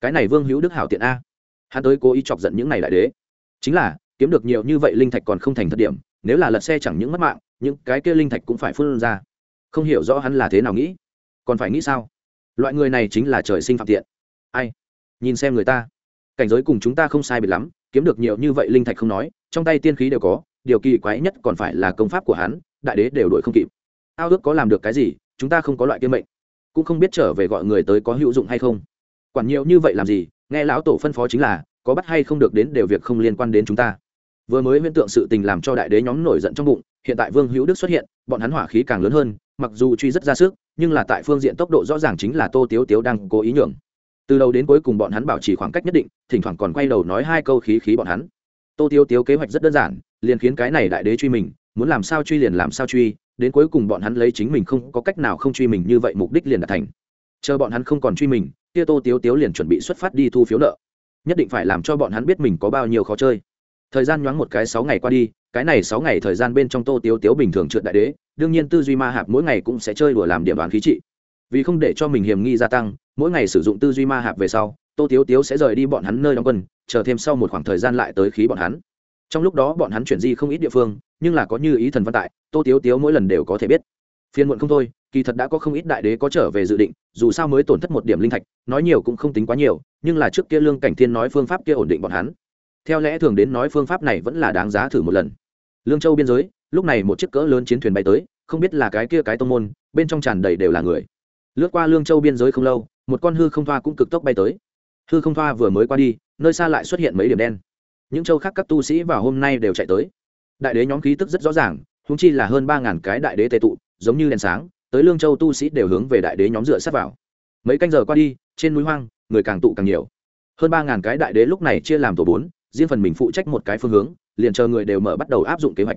Cái này vương hữu đức hảo tiện a. Hắn tới cố ý chọc giận những này đại đế. Chính là, kiếm được nhiều như vậy linh thạch còn không thành thất điểm, nếu là lật xe chẳng những mất mạng, những cái kia linh thạch cũng phải phun ra. Không hiểu rõ hắn là thế nào nghĩ còn phải nghĩ sao? Loại người này chính là trời sinh phạm tiện. Ai? Nhìn xem người ta. Cảnh giới cùng chúng ta không sai biệt lắm, kiếm được nhiều như vậy linh thạch không nói, trong tay tiên khí đều có, điều kỳ quái nhất còn phải là công pháp của hắn, đại đế đều đổi không kịp. Ao ước có làm được cái gì, chúng ta không có loại kiếm mệnh. Cũng không biết trở về gọi người tới có hữu dụng hay không. Quản nhiều như vậy làm gì, nghe lão tổ phân phó chính là, có bắt hay không được đến đều việc không liên quan đến chúng ta. Vừa mới huyễn tượng sự tình làm cho đại đế nhóm nổi giận trong bụng, hiện tại vương hữu đức xuất hiện, bọn hắn hỏa khí càng lớn hơn, mặc dù truy rất ra sức nhưng là tại phương diện tốc độ rõ ràng chính là tô tiếu tiếu đang cố ý nhường. Từ đầu đến cuối cùng bọn hắn bảo trì khoảng cách nhất định, thỉnh thoảng còn quay đầu nói hai câu khí khí bọn hắn. Tô tiếu tiếu kế hoạch rất đơn giản, liền khiến cái này đại đế truy mình, muốn làm sao truy liền làm sao truy, đến cuối cùng bọn hắn lấy chính mình không có cách nào không truy mình như vậy mục đích liền đạt thành. Chờ bọn hắn không còn truy mình, kia tô tiếu tiếu liền chuẩn bị xuất phát đi thu phiếu nợ. Nhất định phải làm cho bọn hắn biết mình có bao nhiêu khó chơi. Thời gian nhoáng một cái sáu ngày qua đi, cái này sáu ngày thời gian bên trong tô tiếu tiếu bình thường trượt đại đế đương nhiên tư duy ma hạp mỗi ngày cũng sẽ chơi đùa làm điểm đoán khí trị. Vì không để cho mình hiểm nghi gia tăng, mỗi ngày sử dụng tư duy ma hạp về sau, tô tiếu tiếu sẽ rời đi bọn hắn nơi đóng quân, chờ thêm sau một khoảng thời gian lại tới khí bọn hắn. Trong lúc đó bọn hắn chuyển di không ít địa phương, nhưng là có như ý thần văn tại, tô tiếu tiếu mỗi lần đều có thể biết. Phiên muộn không thôi, kỳ thật đã có không ít đại đế có trở về dự định, dù sao mới tổn thất một điểm linh thạch, nói nhiều cũng không tính quá nhiều, nhưng là trước kia lương cảnh thiên nói phương pháp kia ổn định bọn hắn. Theo lẽ thường đến nói phương pháp này vẫn là đáng giá thử một lần. Lương châu biên giới lúc này một chiếc cỡ lớn chiến thuyền bay tới, không biết là cái kia cái tông môn, bên trong tràn đầy đều là người. Lướt qua lương châu biên giới không lâu, một con hư không thoa cũng cực tốc bay tới. Hư không thoa vừa mới qua đi, nơi xa lại xuất hiện mấy điểm đen. Những châu khác các tu sĩ vào hôm nay đều chạy tới. Đại đế nhóm khí tức rất rõ ràng húng chi là hơn ba ngàn cái đại đế tệ tụ, giống như đèn sáng, tới lương châu tu sĩ đều hướng về đại đế nhóm dựa sát vào. Mấy canh giờ qua đi, trên núi hoang, người càng tụ càng nhiều. Hơn ba ngàn cái đại đế lúc này chia làm tổ bốn, riêng phần mình phụ trách một cái phương hướng, liền chờ người đều mở bắt đầu áp dụng kế hoạch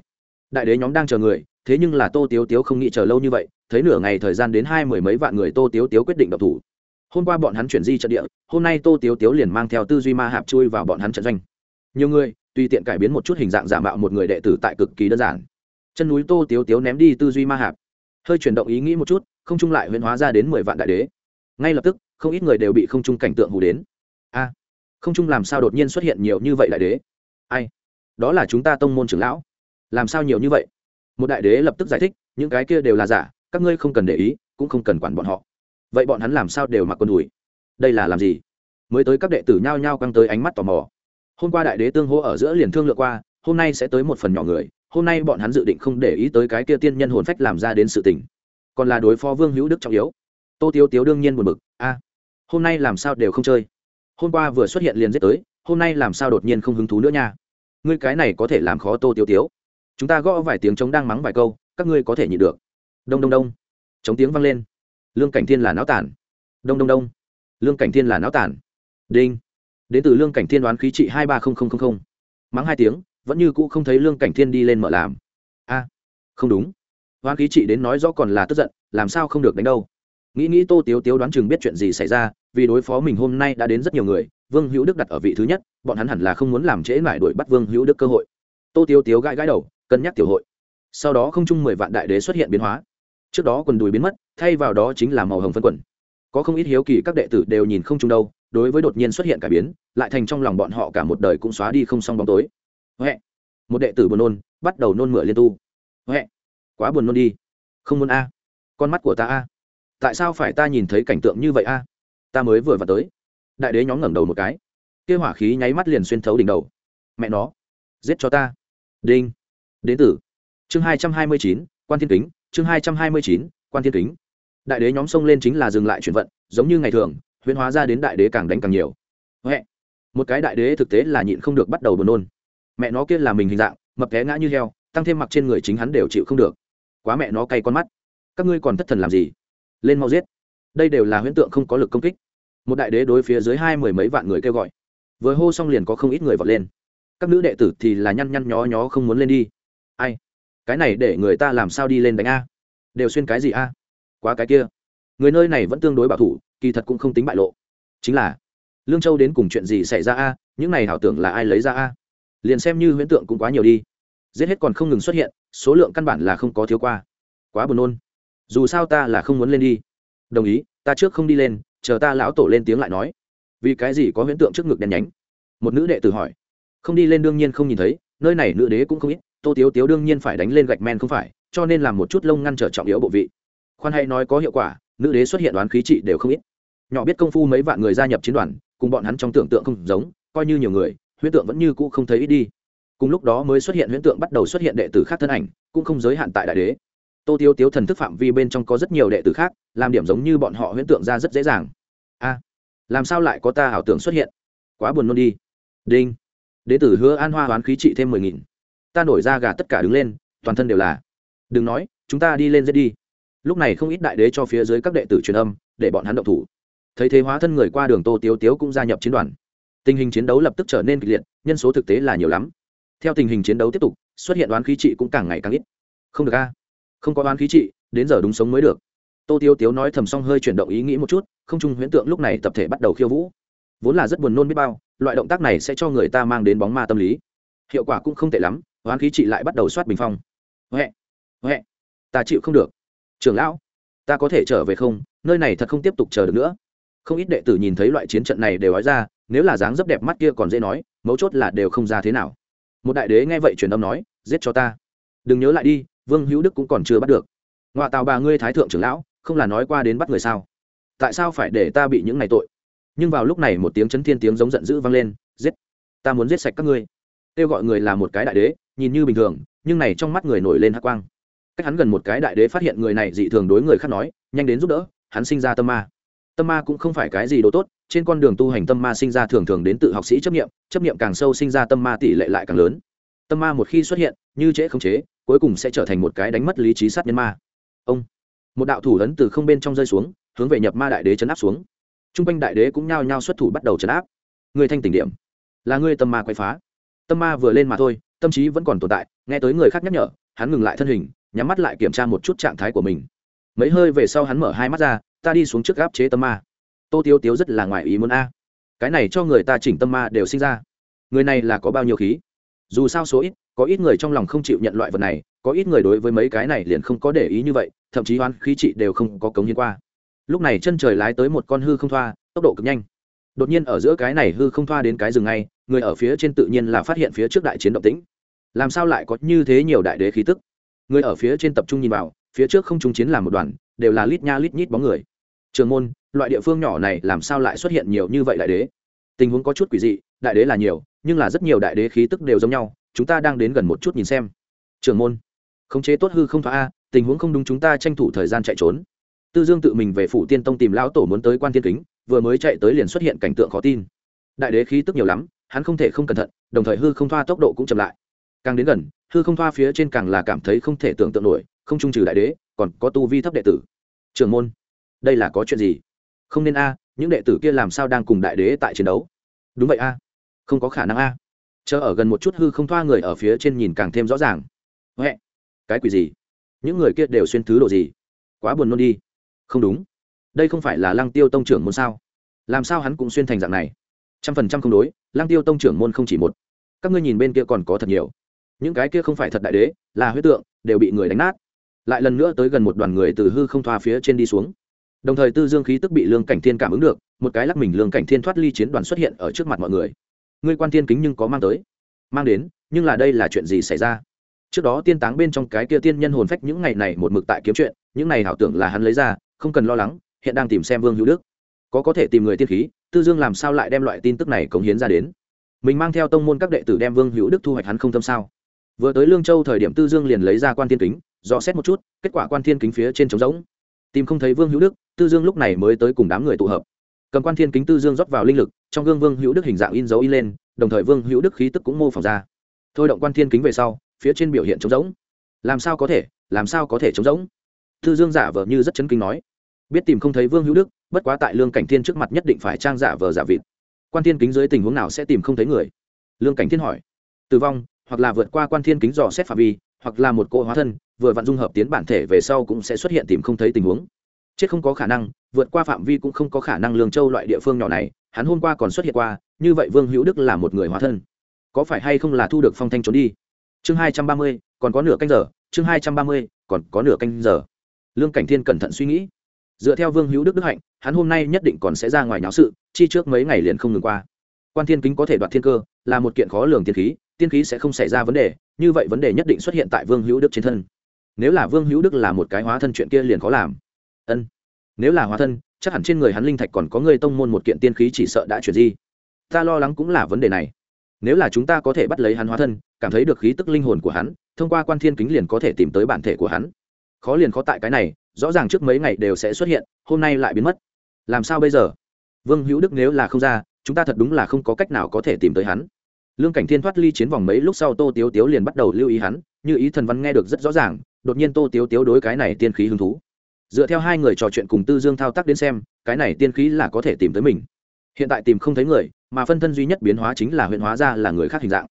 đại đế nhóm đang chờ người, thế nhưng là tô tiếu tiếu không nghĩ chờ lâu như vậy, thấy nửa ngày thời gian đến hai mười mấy vạn người tô tiếu tiếu quyết định độc thủ. Hôm qua bọn hắn chuyển di trận địa, hôm nay tô tiếu tiếu liền mang theo tư duy ma hạp chui vào bọn hắn trận doanh. Nhiều người, tùy tiện cải biến một chút hình dạng giả mạo một người đệ tử tại cực kỳ đơn giản. Chân núi tô tiếu tiếu ném đi tư duy ma hạp. Hơi chuyển động ý nghĩ một chút, không trung lại huyễn hóa ra đến mười vạn đại đế. Ngay lập tức, không ít người đều bị không trung cảnh tượng hù đến. A, không trung làm sao đột nhiên xuất hiện nhiều như vậy đại đế? Ai? Đó là chúng ta tông môn trưởng lão làm sao nhiều như vậy? Một đại đế lập tức giải thích, những cái kia đều là giả, các ngươi không cần để ý, cũng không cần quản bọn họ. Vậy bọn hắn làm sao đều mặc quần đùi? Đây là làm gì? Mới tới các đệ tử nhao nhao căng tới ánh mắt tò mò. Hôm qua đại đế tương hô ở giữa liền thương lượng qua, hôm nay sẽ tới một phần nhỏ người, hôm nay bọn hắn dự định không để ý tới cái kia tiên nhân hồn phách làm ra đến sự tình. Còn là đối phó vương hữu đức trọng yếu. Tô tiếu tiếu đương nhiên buồn bực, a, hôm nay làm sao đều không chơi? Hôm qua vừa xuất hiện liền giết tới, hôm nay làm sao đột nhiên không hứng thú nữa nha? Ngươi cái này có thể làm khó tô tiếu tiếu chúng ta gõ vài tiếng chống đang mắng vài câu, các ngươi có thể nhịn được. Đông đông đông. Chống tiếng vang lên. Lương cảnh thiên là náo tản đông đông đông. Lương cảnh thiên là náo tản đinh. Đến từ lương cảnh thiên đoán khí trị hai ba nghìn mắng hai tiếng, vẫn như cũ không thấy lương cảnh thiên đi lên mở làm. A. Không đúng. Đoán khí trị đến nói rõ còn là tức giận, làm sao không được đánh đâu. Nghĩ nghĩ tô tiếu tiếu đoán chừng biết chuyện gì xảy ra, vì đối phó mình hôm nay đã đến rất nhiều người, vương hữu đức đặt ở vị thứ nhất, bọn hắn hẳn là không muốn làm trễ mãi đuổi bắt vương hữu đức cơ hội. Tô tiếu tiếu gãi gãi đầu cân nhắc tiểu hội. Sau đó không chung mười vạn đại đế xuất hiện biến hóa. Trước đó quần đùi biến mất, thay vào đó chính là màu hồng phân quần. Có không ít hiếu kỳ các đệ tử đều nhìn không chung đâu, đối với đột nhiên xuất hiện cải biến, lại thành trong lòng bọn họ cả một đời cũng xóa đi không xong bóng tối. Huệ. Một đệ tử buồn nôn, bắt đầu nôn mửa liên tu. Huệ. Quá buồn nôn đi. Không muốn a. Con mắt của ta a. Tại sao phải ta nhìn thấy cảnh tượng như vậy a? Ta mới vừa vào tới. Đại đế nhóm ngẩng đầu một cái. Kia hỏa khí nháy mắt liền xuyên thấu đỉnh đầu. Mẹ nó. Giết cho ta. Đinh đến tử chương hai trăm hai mươi chín, quan thiên kính, chương hai trăm hai mươi chín, quan thiên kính. Đại đế nhóm xông lên chính là dừng lại chuyển vận, giống như ngày thường, huyễn hóa ra đến đại đế càng đánh càng nhiều. Huệ, một cái đại đế thực tế là nhịn không được bắt đầu buồn nôn. Mẹ nó kia là mình hình dạng, mập té ngã như heo, tăng thêm mặc trên người chính hắn đều chịu không được. Quá mẹ nó cay con mắt. Các ngươi còn thất thần làm gì? Lên mau giết. Đây đều là huyễn tượng không có lực công kích. Một đại đế đối phía dưới hai mười mấy vạn người kêu gọi. Vừa hô xong liền có không ít người vọt lên. Các nữ đệ tử thì là nhăn nhăn nhó nhó không muốn lên đi ai? Cái này để người ta làm sao đi lên đánh a? Đều xuyên cái gì a? Quá cái kia. Người nơi này vẫn tương đối bảo thủ, kỳ thật cũng không tính bại lộ. Chính là, lương châu đến cùng chuyện gì xảy ra a? Những này ảo tưởng là ai lấy ra a? Liền xem như huyễn tượng cũng quá nhiều đi. Giết hết còn không ngừng xuất hiện, số lượng căn bản là không có thiếu qua. Quá buồn nôn. Dù sao ta là không muốn lên đi. Đồng ý, ta trước không đi lên, chờ ta lão tổ lên tiếng lại nói. Vì cái gì có huyễn tượng trước ngực đèn nhánh? Một nữ đệ tử hỏi. Không đi lên đương nhiên không nhìn thấy, nơi này nữ đế cũng không ít tô tiếu tiếu đương nhiên phải đánh lên gạch men không phải, cho nên làm một chút lông ngăn trở trọng yếu bộ vị. Khoan hay nói có hiệu quả, nữ đế xuất hiện đoán khí trị đều không ít. Nhỏ biết công phu mấy vạn người gia nhập chiến đoàn, cùng bọn hắn trong tưởng tượng không giống, coi như nhiều người, huyễn tượng vẫn như cũ không thấy ít đi. Cùng lúc đó mới xuất hiện huyễn tượng bắt đầu xuất hiện đệ tử khác thân ảnh, cũng không giới hạn tại đại đế. Tô tiêu tiếu thần thức phạm vi bên trong có rất nhiều đệ tử khác, làm điểm giống như bọn họ huyễn tượng ra rất dễ dàng. A, làm sao lại có ta ảo tưởng xuất hiện? Quá buồn nôn đi. Đinh. Đệ tử hứa an hoa hoán khí trị thêm mười nghìn ta nổi ra gà tất cả đứng lên, toàn thân đều là. Đừng nói, chúng ta đi lên dễ đi. Lúc này không ít đại đế cho phía dưới các đệ tử truyền âm, để bọn hắn động thủ. Thấy thế hóa thân người qua đường tô tiếu tiếu cũng gia nhập chiến đoàn. Tình hình chiến đấu lập tức trở nên kịch liệt, nhân số thực tế là nhiều lắm. Theo tình hình chiến đấu tiếp tục, xuất hiện đoán khí trị cũng càng ngày càng ít. Không được a. Không có đoán khí trị, đến giờ đúng sống mới được. Tô tiêu tiếu nói thầm xong hơi chuyển động ý nghĩ một chút, không chung huyễn tượng lúc này tập thể bắt đầu khiêu vũ. Vốn là rất buồn nôn biết bao, loại động tác này sẽ cho người ta mang đến bóng ma tâm lý. Hiệu quả cũng không tệ lắm hoán khí trị lại bắt đầu soát bình phong. Huệ huệ, ta chịu không được. Trưởng lão, ta có thể trở về không? Nơi này thật không tiếp tục chờ được nữa. Không ít đệ tử nhìn thấy loại chiến trận này đều nói ra, nếu là dáng dấp đẹp mắt kia còn dễ nói, mấu chốt là đều không ra thế nào. Một đại đế nghe vậy truyền âm nói, giết cho ta. Đừng nhớ lại đi, vương hữu đức cũng còn chưa bắt được. Ngoại tào bà ngươi thái thượng trưởng lão, không là nói qua đến bắt người sao? Tại sao phải để ta bị những ngày tội? Nhưng vào lúc này một tiếng chấn thiên tiếng giống giận dữ vang lên, giết. Ta muốn giết sạch các ngươi. Kêu gọi người là một cái đại đế nhìn như bình thường, nhưng này trong mắt người nổi lên hắc quang. Cách hắn gần một cái đại đế phát hiện người này dị thường đối người khác nói, nhanh đến giúp đỡ, hắn sinh ra tâm ma. Tâm ma cũng không phải cái gì đồ tốt, trên con đường tu hành tâm ma sinh ra thường thường đến tự học sĩ chấp nghiệm chấp nghiệm càng sâu sinh ra tâm ma tỷ lệ lại càng lớn. Tâm ma một khi xuất hiện, như trễ không chế, cuối cùng sẽ trở thành một cái đánh mất lý trí sát nhân ma. Ông, một đạo thủ ấn từ không bên trong rơi xuống, hướng về nhập ma đại đế chấn áp xuống. T r u n g quanh đại đế cũng nhao nhao xuất thủ bắt đầu chấn áp. Người thanh tỉnh điểm, là người tâm ma quay phá. Tâm ma vừa lên mà thôi tâm trí vẫn còn tồn tại, nghe tới người khác nhắc nhở, hắn ngừng lại thân hình, nhắm mắt lại kiểm tra một chút trạng thái của mình. Mấy hơi về sau hắn mở hai mắt ra, ta đi xuống trước gáp chế tâm ma. Tô tiêu tiếu rất là ngoài ý muốn a. Cái này cho người ta chỉnh tâm ma đều sinh ra. Người này là có bao nhiêu khí? Dù sao số ít, có ít người trong lòng không chịu nhận loại vật này, có ít người đối với mấy cái này liền không có để ý như vậy, thậm chí oán khí trị đều không có cống hiến qua. Lúc này chân trời lái tới một con hư không thoa, tốc độ cực nhanh. Đột nhiên ở giữa cái này hư không thoa đến cái rừng ngay, người ở phía trên tự nhiên là phát hiện phía trước đại chiến động tĩnh làm sao lại có như thế nhiều đại đế khí tức? Người ở phía trên tập trung nhìn vào, phía trước không trung chiến làm một đoàn, đều là lít nha lít nhít bóng người. Trường môn, loại địa phương nhỏ này làm sao lại xuất hiện nhiều như vậy đại đế? Tình huống có chút quỷ dị, đại đế là nhiều, nhưng là rất nhiều đại đế khí tức đều giống nhau, chúng ta đang đến gần một chút nhìn xem. Trường môn, khống chế tốt hư không thoát a, tình huống không đúng chúng ta tranh thủ thời gian chạy trốn. Tư dương tự mình về phủ tiên tông tìm lão tổ muốn tới quan thiên kính, vừa mới chạy tới liền xuất hiện cảnh tượng khó tin. Đại đế khí tức nhiều lắm, hắn không thể không cẩn thận, đồng thời hư không thoa tốc độ cũng chậm lại càng đến gần, hư không thoa phía trên càng là cảm thấy không thể tưởng tượng nổi, không trung trừ đại đế, còn có tu vi thấp đệ tử. Trường môn, đây là có chuyện gì? Không nên a, những đệ tử kia làm sao đang cùng đại đế tại chiến đấu? Đúng vậy a, không có khả năng a. Chờ ở gần một chút hư không thoa người ở phía trên nhìn càng thêm rõ ràng. Huệ, cái quỷ gì? Những người kia đều xuyên thứ độ gì? Quá buồn nôn đi. Không đúng. Đây không phải là lăng tiêu tông trưởng môn sao? Làm sao hắn cũng xuyên thành dạng này? Trăm phần trăm không đối, lăng tiêu tông trưởng môn không chỉ một. Các ngươi nhìn bên kia còn có thật nhiều những cái kia không phải thật đại đế, là huyết tượng, đều bị người đánh nát. Lại lần nữa tới gần một đoàn người từ hư không thoa phía trên đi xuống. Đồng thời tư dương khí tức bị lương cảnh thiên cảm ứng được, một cái lắc mình lương cảnh thiên thoát ly chiến đoàn xuất hiện ở trước mặt mọi người. Ngươi quan thiên kính nhưng có mang tới. Mang đến, nhưng là đây là chuyện gì xảy ra? Trước đó tiên táng bên trong cái kia tiên nhân hồn phách những ngày này một mực tại kiếm chuyện, những này hảo tưởng là hắn lấy ra, không cần lo lắng, hiện đang tìm xem vương hữu đức. Có có thể tìm người tiên khí, tư dương làm sao lại đem loại tin tức này cống hiến ra đến? Mình mang theo tông môn các đệ tử đem vương hữu đức thu hoạch hắn không tâm sao? Vừa tới lương châu thời điểm tư dương liền lấy ra quan thiên kính, dò xét một chút, kết quả quan thiên kính phía trên trống rỗng. Tìm không thấy vương hữu đức, tư dương lúc này mới tới cùng đám người tụ hợp. Cầm quan thiên kính tư dương rót vào linh lực, trong gương vương hữu đức hình dạng in dấu in lên, đồng thời vương hữu đức khí tức cũng mô phỏng ra. Thôi động quan thiên kính về sau, phía trên biểu hiện trống rỗng. Làm sao có thể, làm sao có thể trống rỗng? Tư dương giả vờ như rất chấn kinh nói. Biết tìm không thấy vương hữu đức, bất quá tại lương cảnh thiên trước mặt nhất định phải trang giả vờ giả vịt. Quan thiên kính dưới tình huống nào sẽ tìm không thấy người? Lương cảnh thiên hỏi. Tử vong hoặc là vượt qua quan thiên kính dò xét phạm vi, hoặc là một cỗ hóa thân, vừa vặn dung hợp tiến bản thể về sau cũng sẽ xuất hiện tìm không thấy tình huống. Chết không có khả năng, vượt qua phạm vi cũng không có khả năng lương châu loại địa phương nhỏ này, hắn hôm qua còn xuất hiện qua, như vậy vương hữu đức là một người hóa thân. Có phải hay không là thu được phong thanh trốn đi? Chương hai trăm ba mươi, còn có nửa canh giờ, chương hai trăm ba mươi, còn có nửa canh giờ. Lương cảnh thiên cẩn thận suy nghĩ. Dựa theo vương hữu đức đức hạnh, hắn hôm nay nhất định còn sẽ ra ngoài nháo sự, chi trước mấy ngày liền không ngừng qua. Quan thiên kính có thể đoạt thiên cơ, là một kiện khó lường tiên khí tiên khí sẽ không xảy ra vấn đề, như vậy vấn đề nhất định xuất hiện tại vương hữu đức trên thân. Nếu là vương hữu đức là một cái hóa thân chuyện kia liền khó làm. Ân. Nếu là hóa thân, chắc hẳn trên người hắn linh thạch còn có người tông môn một kiện tiên khí chỉ sợ đã chuyển di. Ta lo lắng cũng là vấn đề này. Nếu là chúng ta có thể bắt lấy hắn hóa thân, cảm thấy được khí tức linh hồn của hắn, thông qua quan thiên kính liền có thể tìm tới bản thể của hắn. Khó liền khó tại cái này, rõ ràng trước mấy ngày đều sẽ xuất hiện, hôm nay lại biến mất. Làm sao bây giờ? Vương hữu đức nếu là không ra, chúng ta thật đúng là không có cách nào có thể tìm tới hắn lương cảnh thiên thoát ly chiến vòng mấy lúc sau tô tiếu tiếu liền bắt đầu lưu ý hắn, như ý thần văn nghe được rất rõ ràng, đột nhiên tô tiếu tiếu đối cái này tiên khí hứng thú. Dựa theo hai người trò chuyện cùng tư dương thao tác đến xem, cái này tiên khí là có thể tìm tới mình. Hiện tại tìm không thấy người, mà phân thân duy nhất biến hóa chính là huyện hóa ra là người khác hình dạng.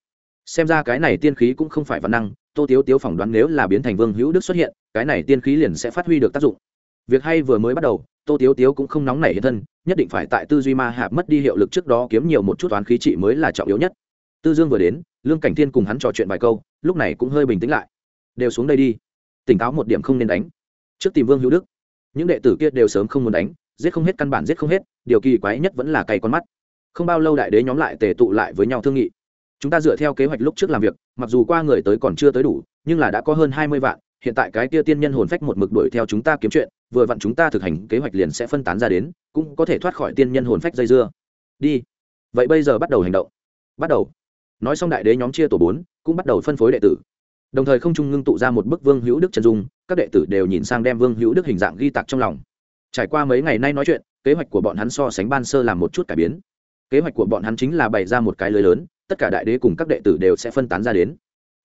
Xem ra cái này tiên khí cũng không phải văn năng, tô tiếu tiếu phỏng đoán nếu là biến thành vương hữu đức xuất hiện, cái này tiên khí liền sẽ phát huy được tác dụng. Việc hay vừa mới bắt đầu, tô tiếu tiếu cũng không nóng nảy hiện thân, nhất định phải tại tư duy ma hạp mất đi hiệu lực trước đó kiếm nhiều một chút toán khí trị mới là trọng yếu nhất tư dương vừa đến, lương cảnh thiên cùng hắn trò chuyện vài câu, lúc này cũng hơi bình tĩnh lại. Đều xuống đây đi, tỉnh táo một điểm không nên đánh. Trước tìm vương hữu đức, những đệ tử kia đều sớm không muốn đánh, giết không hết căn bản giết không hết, điều kỳ quái nhất vẫn là cay con mắt. Không bao lâu đại đế nhóm lại tề tụ lại với nhau thương nghị. Chúng ta dựa theo kế hoạch lúc trước làm việc, mặc dù qua người tới còn chưa tới đủ, nhưng là đã có hơn hai mươi vạn, hiện tại cái kia tiên nhân hồn phách một mực đuổi theo chúng ta kiếm chuyện, vừa vặn chúng ta thực hành kế hoạch liền sẽ phân tán ra đến, cũng có thể thoát khỏi tiên nhân hồn phách dây dưa. Đi. Vậy bây giờ bắt đầu hành động. Bắt đầu nói xong đại đế nhóm chia tổ bốn, cũng bắt đầu phân phối đệ tử. Đồng thời không trung ngưng tụ ra một bức vương hữu đức chân dung, các đệ tử đều nhìn sang đem vương hữu đức hình dạng ghi tạc trong lòng. Trải qua mấy ngày nay nói chuyện, kế hoạch của bọn hắn so sánh ban sơ làm một chút cải biến. Kế hoạch của bọn hắn chính là bày ra một cái lưới lớn, tất cả đại đế cùng các đệ tử đều sẽ phân tán ra đến.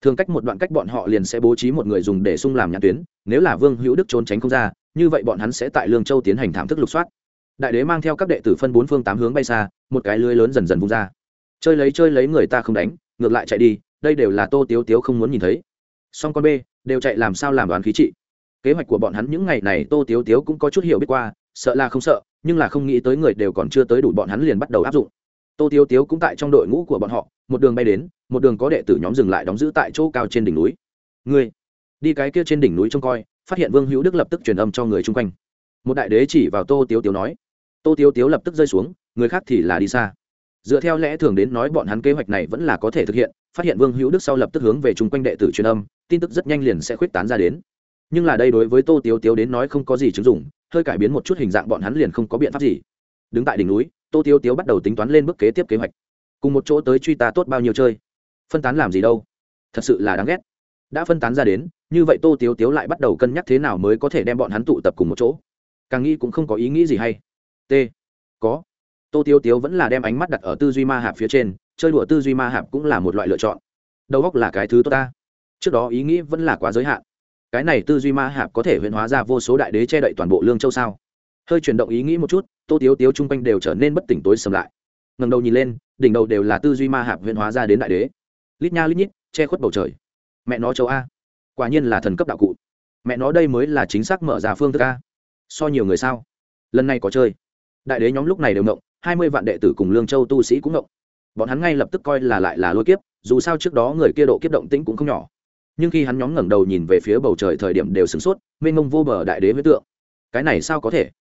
Thường cách một đoạn cách bọn họ liền sẽ bố trí một người dùng để sung làm nhãn tuyến, nếu là vương hữu đức trốn tránh không ra, như vậy bọn hắn sẽ tại lương châu tiến hành thảm thức lục soát. Đại đế mang theo các đệ tử phân bốn phương tám hướng bay xa, một cái lưới lớn dần dần vung ra chơi lấy chơi lấy người ta không đánh, ngược lại chạy đi, đây đều là tô tiếu tiếu không muốn nhìn thấy. Song con b, đều chạy làm sao làm đoán khí trị. Kế hoạch của bọn hắn những ngày này tô tiếu tiếu cũng có chút hiểu biết qua, sợ là không sợ, nhưng là không nghĩ tới người đều còn chưa tới đủ bọn hắn liền bắt đầu áp dụng. Tô tiếu tiếu cũng tại trong đội ngũ của bọn họ, một đường bay đến, một đường có đệ tử nhóm dừng lại đóng giữ tại chỗ cao trên đỉnh núi. Người, đi cái kia trên đỉnh núi trông coi, phát hiện vương hữu đức lập tức truyền âm cho người chung quanh. Một đại đế chỉ vào tô tiếu tiếu nói. Tô tiếu tiếu lập tức rơi xuống, người khác thì là đi xa dựa theo lẽ thường đến nói bọn hắn kế hoạch này vẫn là có thể thực hiện, phát hiện vương hữu đức sau lập tức hướng về chung quanh đệ tử truyền âm, tin tức rất nhanh liền sẽ khuyết tán ra đến. Nhưng là đây đối với tô tiếu tiếu đến nói không có gì chứng dụng, hơi cải biến một chút hình dạng bọn hắn liền không có biện pháp gì. Đứng tại đỉnh núi, tô tiếu tiếu bắt đầu tính toán lên bước kế tiếp kế hoạch. Cùng một chỗ tới truy ta tốt bao nhiêu chơi? Phân tán làm gì đâu? Thật sự là đáng ghét. Đã phân tán ra đến, như vậy tô tiếu tiếu lại bắt đầu cân nhắc thế nào mới có thể đem bọn hắn tụ tập cùng một chỗ. Càng nghĩ cũng không có ý nghĩ gì hay. T. Có tô Tiêu tiếu vẫn là đem ánh mắt đặt ở tư duy ma hạp phía trên, chơi đùa tư duy ma hạp cũng là một loại lựa chọn. Đầu góc là cái thứ tốt ta. Trước đó ý nghĩ vẫn là quá giới hạn. Cái này tư duy ma hạp có thể huyễn hóa ra vô số đại đế che đậy toàn bộ lương châu sao? Hơi chuyển động ý nghĩ một chút, tô tiếu tiếu chung quanh đều trở nên bất tỉnh tối sầm lại. Ngầm đầu nhìn lên, đỉnh đầu đều là tư duy ma hạp huyền hóa ra đến đại đế. Lít nha lít nhít, che khuất bầu trời. Mẹ nó châu a. Quả nhiên là thần cấp đạo cụ. Mẹ nó đây mới là chính xác mở ra phương thức a. So nhiều người sao? Lần này có chơi. Đại đế nhóm lúc này đều ngộng hai mươi vạn đệ tử cùng lương châu tu sĩ cũng ngộng. Bọn hắn ngay lập tức coi là lại là lôi kiếp, dù sao trước đó người kia độ kiếp động tĩnh cũng không nhỏ. Nhưng khi hắn nhóm ngẩng đầu nhìn về phía bầu trời thời điểm đều sửng sốt, mênh mông vô bờ đại đế huyễn tượng. Cái này sao có thể?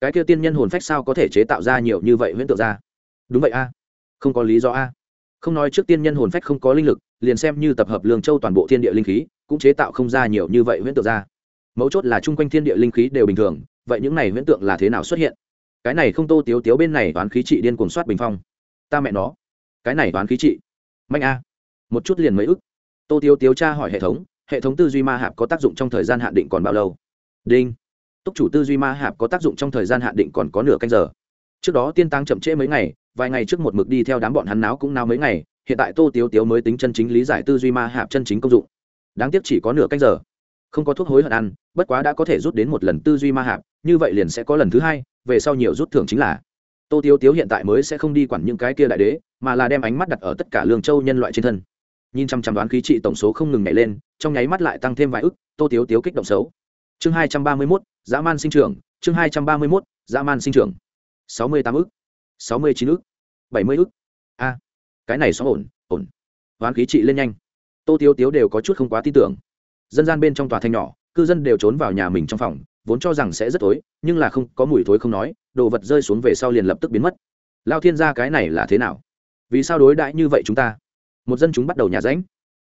Cái kia tiên nhân hồn phách sao có thể chế tạo ra nhiều như vậy huyễn tượng ra? Đúng vậy a. Không có lý do a. Không nói trước tiên nhân hồn phách không có linh lực, liền xem như tập hợp lương châu toàn bộ thiên địa linh khí, cũng chế tạo không ra nhiều như vậy huyễn tượng ra. Mấu chốt là chung quanh thiên địa linh khí đều bình thường, vậy những này huyễn tượng là thế nào xuất hiện? Cái này không tô tiếu tiếu bên này toán khí trị điên cuồng soát bình phong. Ta mẹ nó, cái này toán khí trị. Mạnh a. Một chút liền mấy ức. Tô tiếu tiếu tra hỏi hệ thống hệ thống tư duy ma hạp có tác dụng trong thời gian hạn định còn bao lâu? Đinh. Túc chủ tư duy ma hạp có tác dụng trong thời gian hạn định còn có nửa canh giờ. Trước đó tiên tăng chậm trễ mấy ngày, vài ngày trước một mực đi theo đám bọn hắn náo cũng náo mấy ngày, hiện tại tô tiếu tiếu mới tính chân chính lý giải tư duy ma hạp chân chính công dụng. Đáng tiếc chỉ có nửa canh giờ. Không có thuốc hối hận ăn, bất quá đã có thể rút đến một lần tư duy ma hạp, như vậy liền sẽ có lần thứ hai về sau nhiều rút thưởng chính là. Tô tiếu tiếu hiện tại mới sẽ không đi quản những cái kia đại đế, mà là đem ánh mắt đặt ở tất cả lương châu nhân loại trên thân. Nhìn chăm chăm đoán khí trị tổng số không ngừng nhảy lên, trong nháy mắt lại tăng thêm vài ức, tô tiếu tiếu kích động xấu. Chương hai trăm ba mươi mốt, dã man sinh trưởng, chương hai trăm ba mươi mốt, dã man sinh trưởng. Sáu mươi tám ức, sáu mươi chín ức, bảy mươi ức. A, cái này xóa ổn ổn. Đoán khí trị lên nhanh. Tô tiếu tiếu đều có chút không quá tin tưởng. Dân gian bên trong tòa thanh nhỏ, cư dân đều trốn vào nhà mình trong phòng vốn cho rằng sẽ rất tối, nhưng là không, có mùi thối không nói, đồ vật rơi xuống về sau liền lập tức biến mất. Lao thiên gia cái này là thế nào? Vì sao đối đãi như vậy chúng ta? Một dân chúng bắt đầu nhà ránh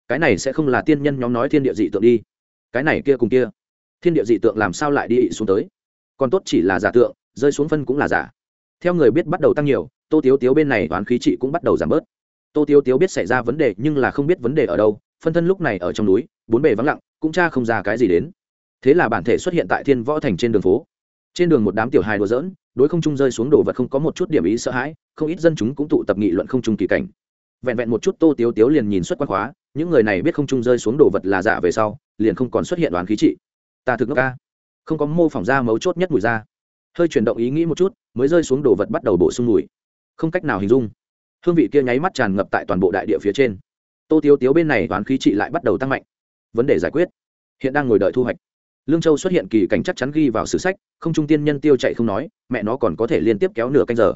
cái này sẽ không là tiên nhân nhóm nói thiên địa dị tượng đi. Cái này kia cùng kia. Thiên địa dị tượng làm sao lại đi xuống tới? Còn tốt chỉ là giả tượng, rơi xuống phân cũng là giả. Theo người biết bắt đầu tăng nhiều, tô tiếu tiếu bên này toán khí trị cũng bắt đầu giảm bớt. Tô tiếu tiếu biết xảy ra vấn đề nhưng là không biết vấn đề ở đâu, phân thân lúc này ở trong núi, bốn bề vắng lặng, cũng cha không ra cái gì đến thế là bản thể xuất hiện tại thiên võ thành trên đường phố. Trên đường một đám tiểu hài đùa dỡn đối không trung rơi xuống đồ vật không có một chút điểm ý sợ hãi, không ít dân chúng cũng tụ tập nghị luận không trung kỳ cảnh. Vẹn vẹn một chút tô tiếu tiếu liền nhìn xuất quan khóa những người này biết không trung rơi xuống đồ vật là giả về sau, liền không còn xuất hiện đoán khí trị. Ta thực ngốc ca. Không có mô phỏng ra mấu chốt nhất mùi ra. Hơi chuyển động ý nghĩ một chút, mới rơi xuống đồ vật bắt đầu bổ sung mùi. Không cách nào hình dung. Hương vị kia nháy mắt tràn ngập tại toàn bộ đại địa phía trên. Tô tiếu tiếu bên này đoán khí trị lại bắt đầu tăng mạnh. Vấn đề giải quyết. Hiện đang ngồi đợi thu hoạch lương châu xuất hiện kỳ cảnh chắc chắn ghi vào sử sách, không trung tiên nhân tiêu chạy không nói, mẹ nó còn có thể liên tiếp kéo nửa canh giờ.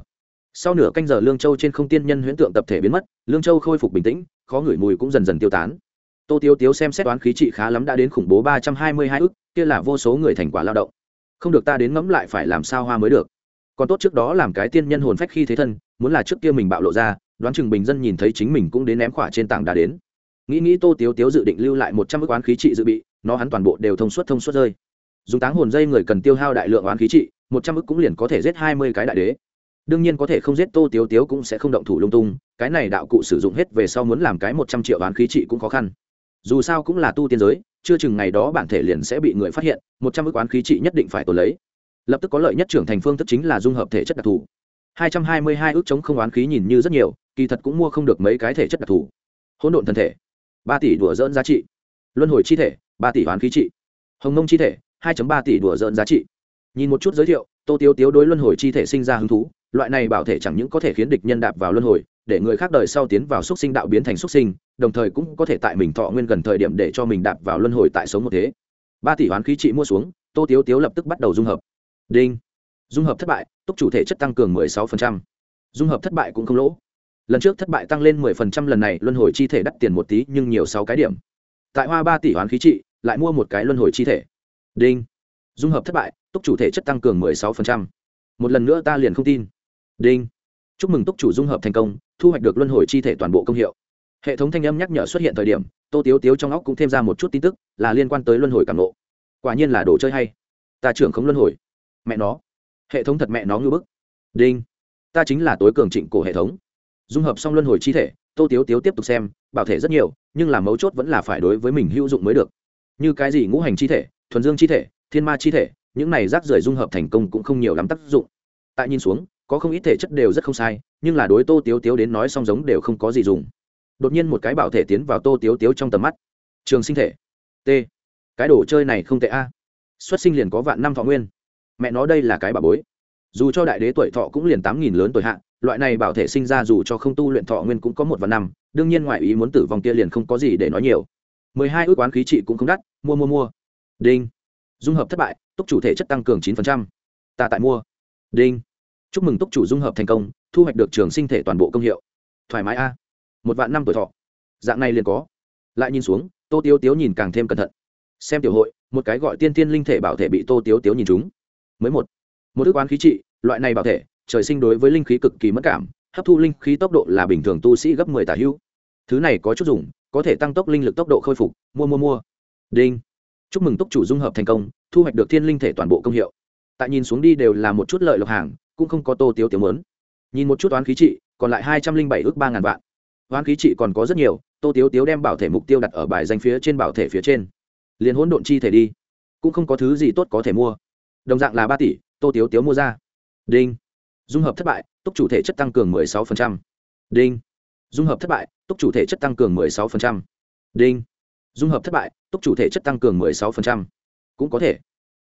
Sau nửa canh giờ lương châu trên không tiên nhân huyễn tượng tập thể biến mất, lương châu khôi phục bình tĩnh, khó ngửi mùi cũng dần dần tiêu tán. Tô tiêu tiếu xem xét toán khí trị khá lắm đã đến khủng bố ba trăm hai mươi hai ức, kia là vô số người thành quả lao động. Không được ta đến ngẫm lại phải làm sao hoa mới được. Còn tốt trước đó làm cái tiên nhân hồn phách khi thế thân, muốn là trước kia mình bạo lộ ra, đoán chừng bình dân nhìn thấy chính mình cũng đến ném khỏa trên tảng đá đến. Nghĩ nghĩ tô tiếu tiếu dự định lưu lại một trăm ước oán khí trị dự bị nó hắn toàn bộ đều thông suốt thông suốt rơi. Dùng táng hồn dây người cần tiêu hao đại lượng oán khí trị, một trăm ức cũng liền có thể giết hai mươi cái đại đế. Đương nhiên có thể không giết tô tiếu tiếu cũng sẽ không động thủ lung tung, cái này đạo cụ sử dụng hết về sau muốn làm cái một trăm triệu oán khí trị cũng khó khăn. Dù sao cũng là tu tiên giới, chưa chừng ngày đó bản thể liền sẽ bị người phát hiện, một trăm ức oán khí trị nhất định phải tồn lấy. Lập tức có lợi nhất trưởng thành phương thức chính là dung hợp thể chất đặc thù. Hai trăm hai mươi hai ước chống không oán khí nhìn như rất nhiều, kỳ thật cũng mua không được mấy cái thể chất đặc thù. Hỗn độn thân thể. Ba tỷ đùa dỡn giá trị. Luân hồi chi thể ba tỷ oán khí trị. Hồng nông chi thể, hai ba tỷ đùa dợn giá trị. Nhìn một chút giới thiệu, tô tiếu tiếu đối luân hồi chi thể sinh ra hứng thú, loại này bảo thể chẳng những có thể khiến địch nhân đạp vào luân hồi, để người khác đời sau tiến vào xúc sinh đạo biến thành xúc sinh, đồng thời cũng có thể tại mình thọ nguyên gần thời điểm để cho mình đạp vào luân hồi tại sống một thế. Ba tỷ hoán khí trị mua xuống, tô tiếu tiếu lập tức bắt đầu dung hợp. Đinh. Dung hợp thất bại túc chủ thể chất tăng cường 16%. dung hợp thất bại cũng không lỗ. Lần trước thất bại tăng lên 10% lần này, luân hồi chi thể đắt tiền một tí nhưng nhiều sáu cái điểm. Tại hoa ba tỷ hoán khí trị lại mua một cái luân hồi chi thể. Đinh. Dung hợp thất bại, túc chủ thể chất tăng cường 16%. một lần nữa ta liền không tin. Đinh. Chúc mừng túc chủ dung hợp thành công, thu hoạch được luân hồi chi thể toàn bộ công hiệu. Hệ thống thanh âm nhắc nhở xuất hiện thời điểm, tô tiếu tiếu trong óc cũng thêm ra một chút tin tức, là liên quan tới luân hồi cảm nộ quả nhiên là đồ chơi hay. Ta trưởng không luân hồi. Mẹ nó. Hệ thống thật mẹ nó ngư bức. Đinh. Ta chính là tối cường trịnh cổ hệ thống. Dung hợp xong luân hồi chi thể, tô tiếu tiếu tiếp tục xem, bảo thể rất nhiều, nhưng là mấu chốt vẫn là phải đối với mình hữu dụng mới được như cái gì ngũ hành chi thể, thuần dương chi thể, thiên ma chi thể, những này rác rưởi dung hợp thành công cũng không nhiều lắm tác dụng. Tại nhìn xuống, có không ít thể chất đều rất không sai, nhưng là đối tô tiếu tiếu đến nói song giống đều không có gì dùng. Đột nhiên một cái bảo thể tiến vào tô tiếu tiếu trong tầm mắt. Trường sinh thể. T. Cái đồ chơi này không tệ a. Xuất sinh liền có vạn năm thọ nguyên. Mẹ nó đây là cái bà bối. Dù cho đại đế tuổi thọ cũng liền tám nghìn lớn tuổi hạ, loại này bảo thể sinh ra dù cho không tu luyện thọ nguyên cũng có một vạn năm, đương nhiên ngoại ý muốn tử vong kia liền không có gì để nói nhiều mười hai ước quán khí trị cũng không đắt, mua mua mua. Đinh. Dung hợp thất bại, túc chủ thể chất tăng cường chín phần trăm. Ta tại mua. Đinh. Chúc mừng túc chủ dung hợp thành công, thu hoạch được trường sinh thể toàn bộ công hiệu. Thoải mái a. Một vạn năm tuổi thọ. Dạng này liền có. Lại nhìn xuống, tô tiếu tiếu nhìn càng thêm cẩn thận. Xem tiểu hội, một cái gọi tiên tiên linh thể bảo thể bị tô tiếu tiếu nhìn chúng mới một. Một ước quán khí trị, loại này bảo thể, trời sinh đối với linh khí cực kỳ mất cảm, hấp thu linh khí tốc độ là bình thường tu sĩ gấp mười tả hưu. thứ này có chút dùng có thể tăng tốc linh lực tốc độ khôi phục, mua mua mua. Đinh. Chúc mừng túc chủ dung hợp thành công, thu hoạch được thiên linh thể toàn bộ công hiệu. Tại nhìn xuống đi đều là một chút lợi lộc hàng, cũng không có tô tiếu tiếu mớn nhìn một chút oán khí trị, còn lại hai trăm linh bảy ước ba ngàn vạn. Oán khí trị còn có rất nhiều, tô tiếu tiếu đem bảo thể mục tiêu đặt ở bài danh phía trên bảo thể phía trên. Liền hỗn độn chi thể đi. Cũng không có thứ gì tốt có thể mua. Đồng dạng là ba tỷ, tô tiếu tiếu mua ra. Đinh. Dung hợp thất bại túc chủ thể chất tăng cường 16%. đinh. Dung hợp thất bại túc chủ thể chất tăng cường 16%. đinh. Dung hợp thất bại, túc chủ thể chất tăng cường 16%. cũng có thể.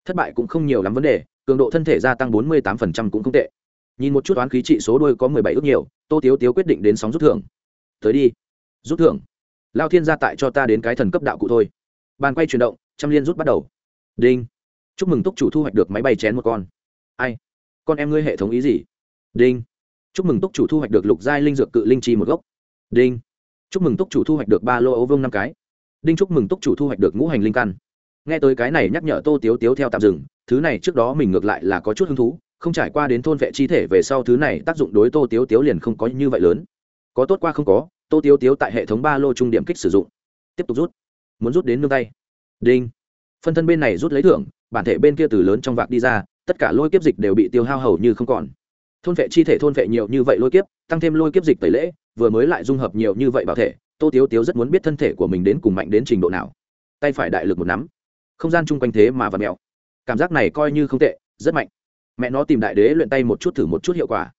Thất bại cũng không nhiều lắm vấn đề, cường độ thân thể gia tăng 48% cũng không tệ. Nhìn một chút toán khí trị số đôi có 17 ước nhiều, tô tiếu tiếu quyết định đến sóng rút thưởng. Tới đi. Rút thưởng. Lao thiên gia tại cho ta đến cái thần cấp đạo cụ thôi. Bàn quay chuyển động, trăm liên rút bắt đầu. Đinh. Chúc mừng túc chủ thu hoạch được máy bay chén một con. Ai? Con em ngươi hệ thống ý gì? Đinh. Chúc mừng túc chủ thu hoạch được lục giai linh dược cự linh chi một gốc. Đinh chúc mừng túc chủ thu hoạch được ba lô ấu vương năm cái. Đinh chúc mừng túc chủ thu hoạch được ngũ hành linh căn. Nghe tới cái này nhắc nhở tô tiếu tiếu theo tạm dừng, thứ này trước đó mình ngược lại là có chút hứng thú, không trải qua đến thôn vệ chi thể về sau thứ này tác dụng đối tô tiếu tiếu liền không có như vậy lớn. Có tốt qua không có, tô tiếu tiếu tại hệ thống ba lô trung điểm kích sử dụng. Tiếp tục rút. Muốn rút đến nương tay. Đinh. Phân thân bên này rút lấy thưởng, bản thể bên kia từ lớn trong vạc đi ra, tất cả lôi kiếp dịch đều bị tiêu hao hầu như không còn. Thôn vệ chi thể thôn vệ nhiều như vậy lôi kiếp, tăng thêm lôi kiếp dịch tẩy lễ vừa mới lại dung hợp nhiều như vậy bảo thể, tô tiếu tiếu rất muốn biết thân thể của mình đến cùng mạnh đến trình độ nào. Tay phải đại lực một nắm. Không gian chung quanh thế mà và mẹo cảm giác này coi như không tệ, rất mạnh. Mẹ nó tìm đại đế luyện tay một chút thử một chút hiệu quả.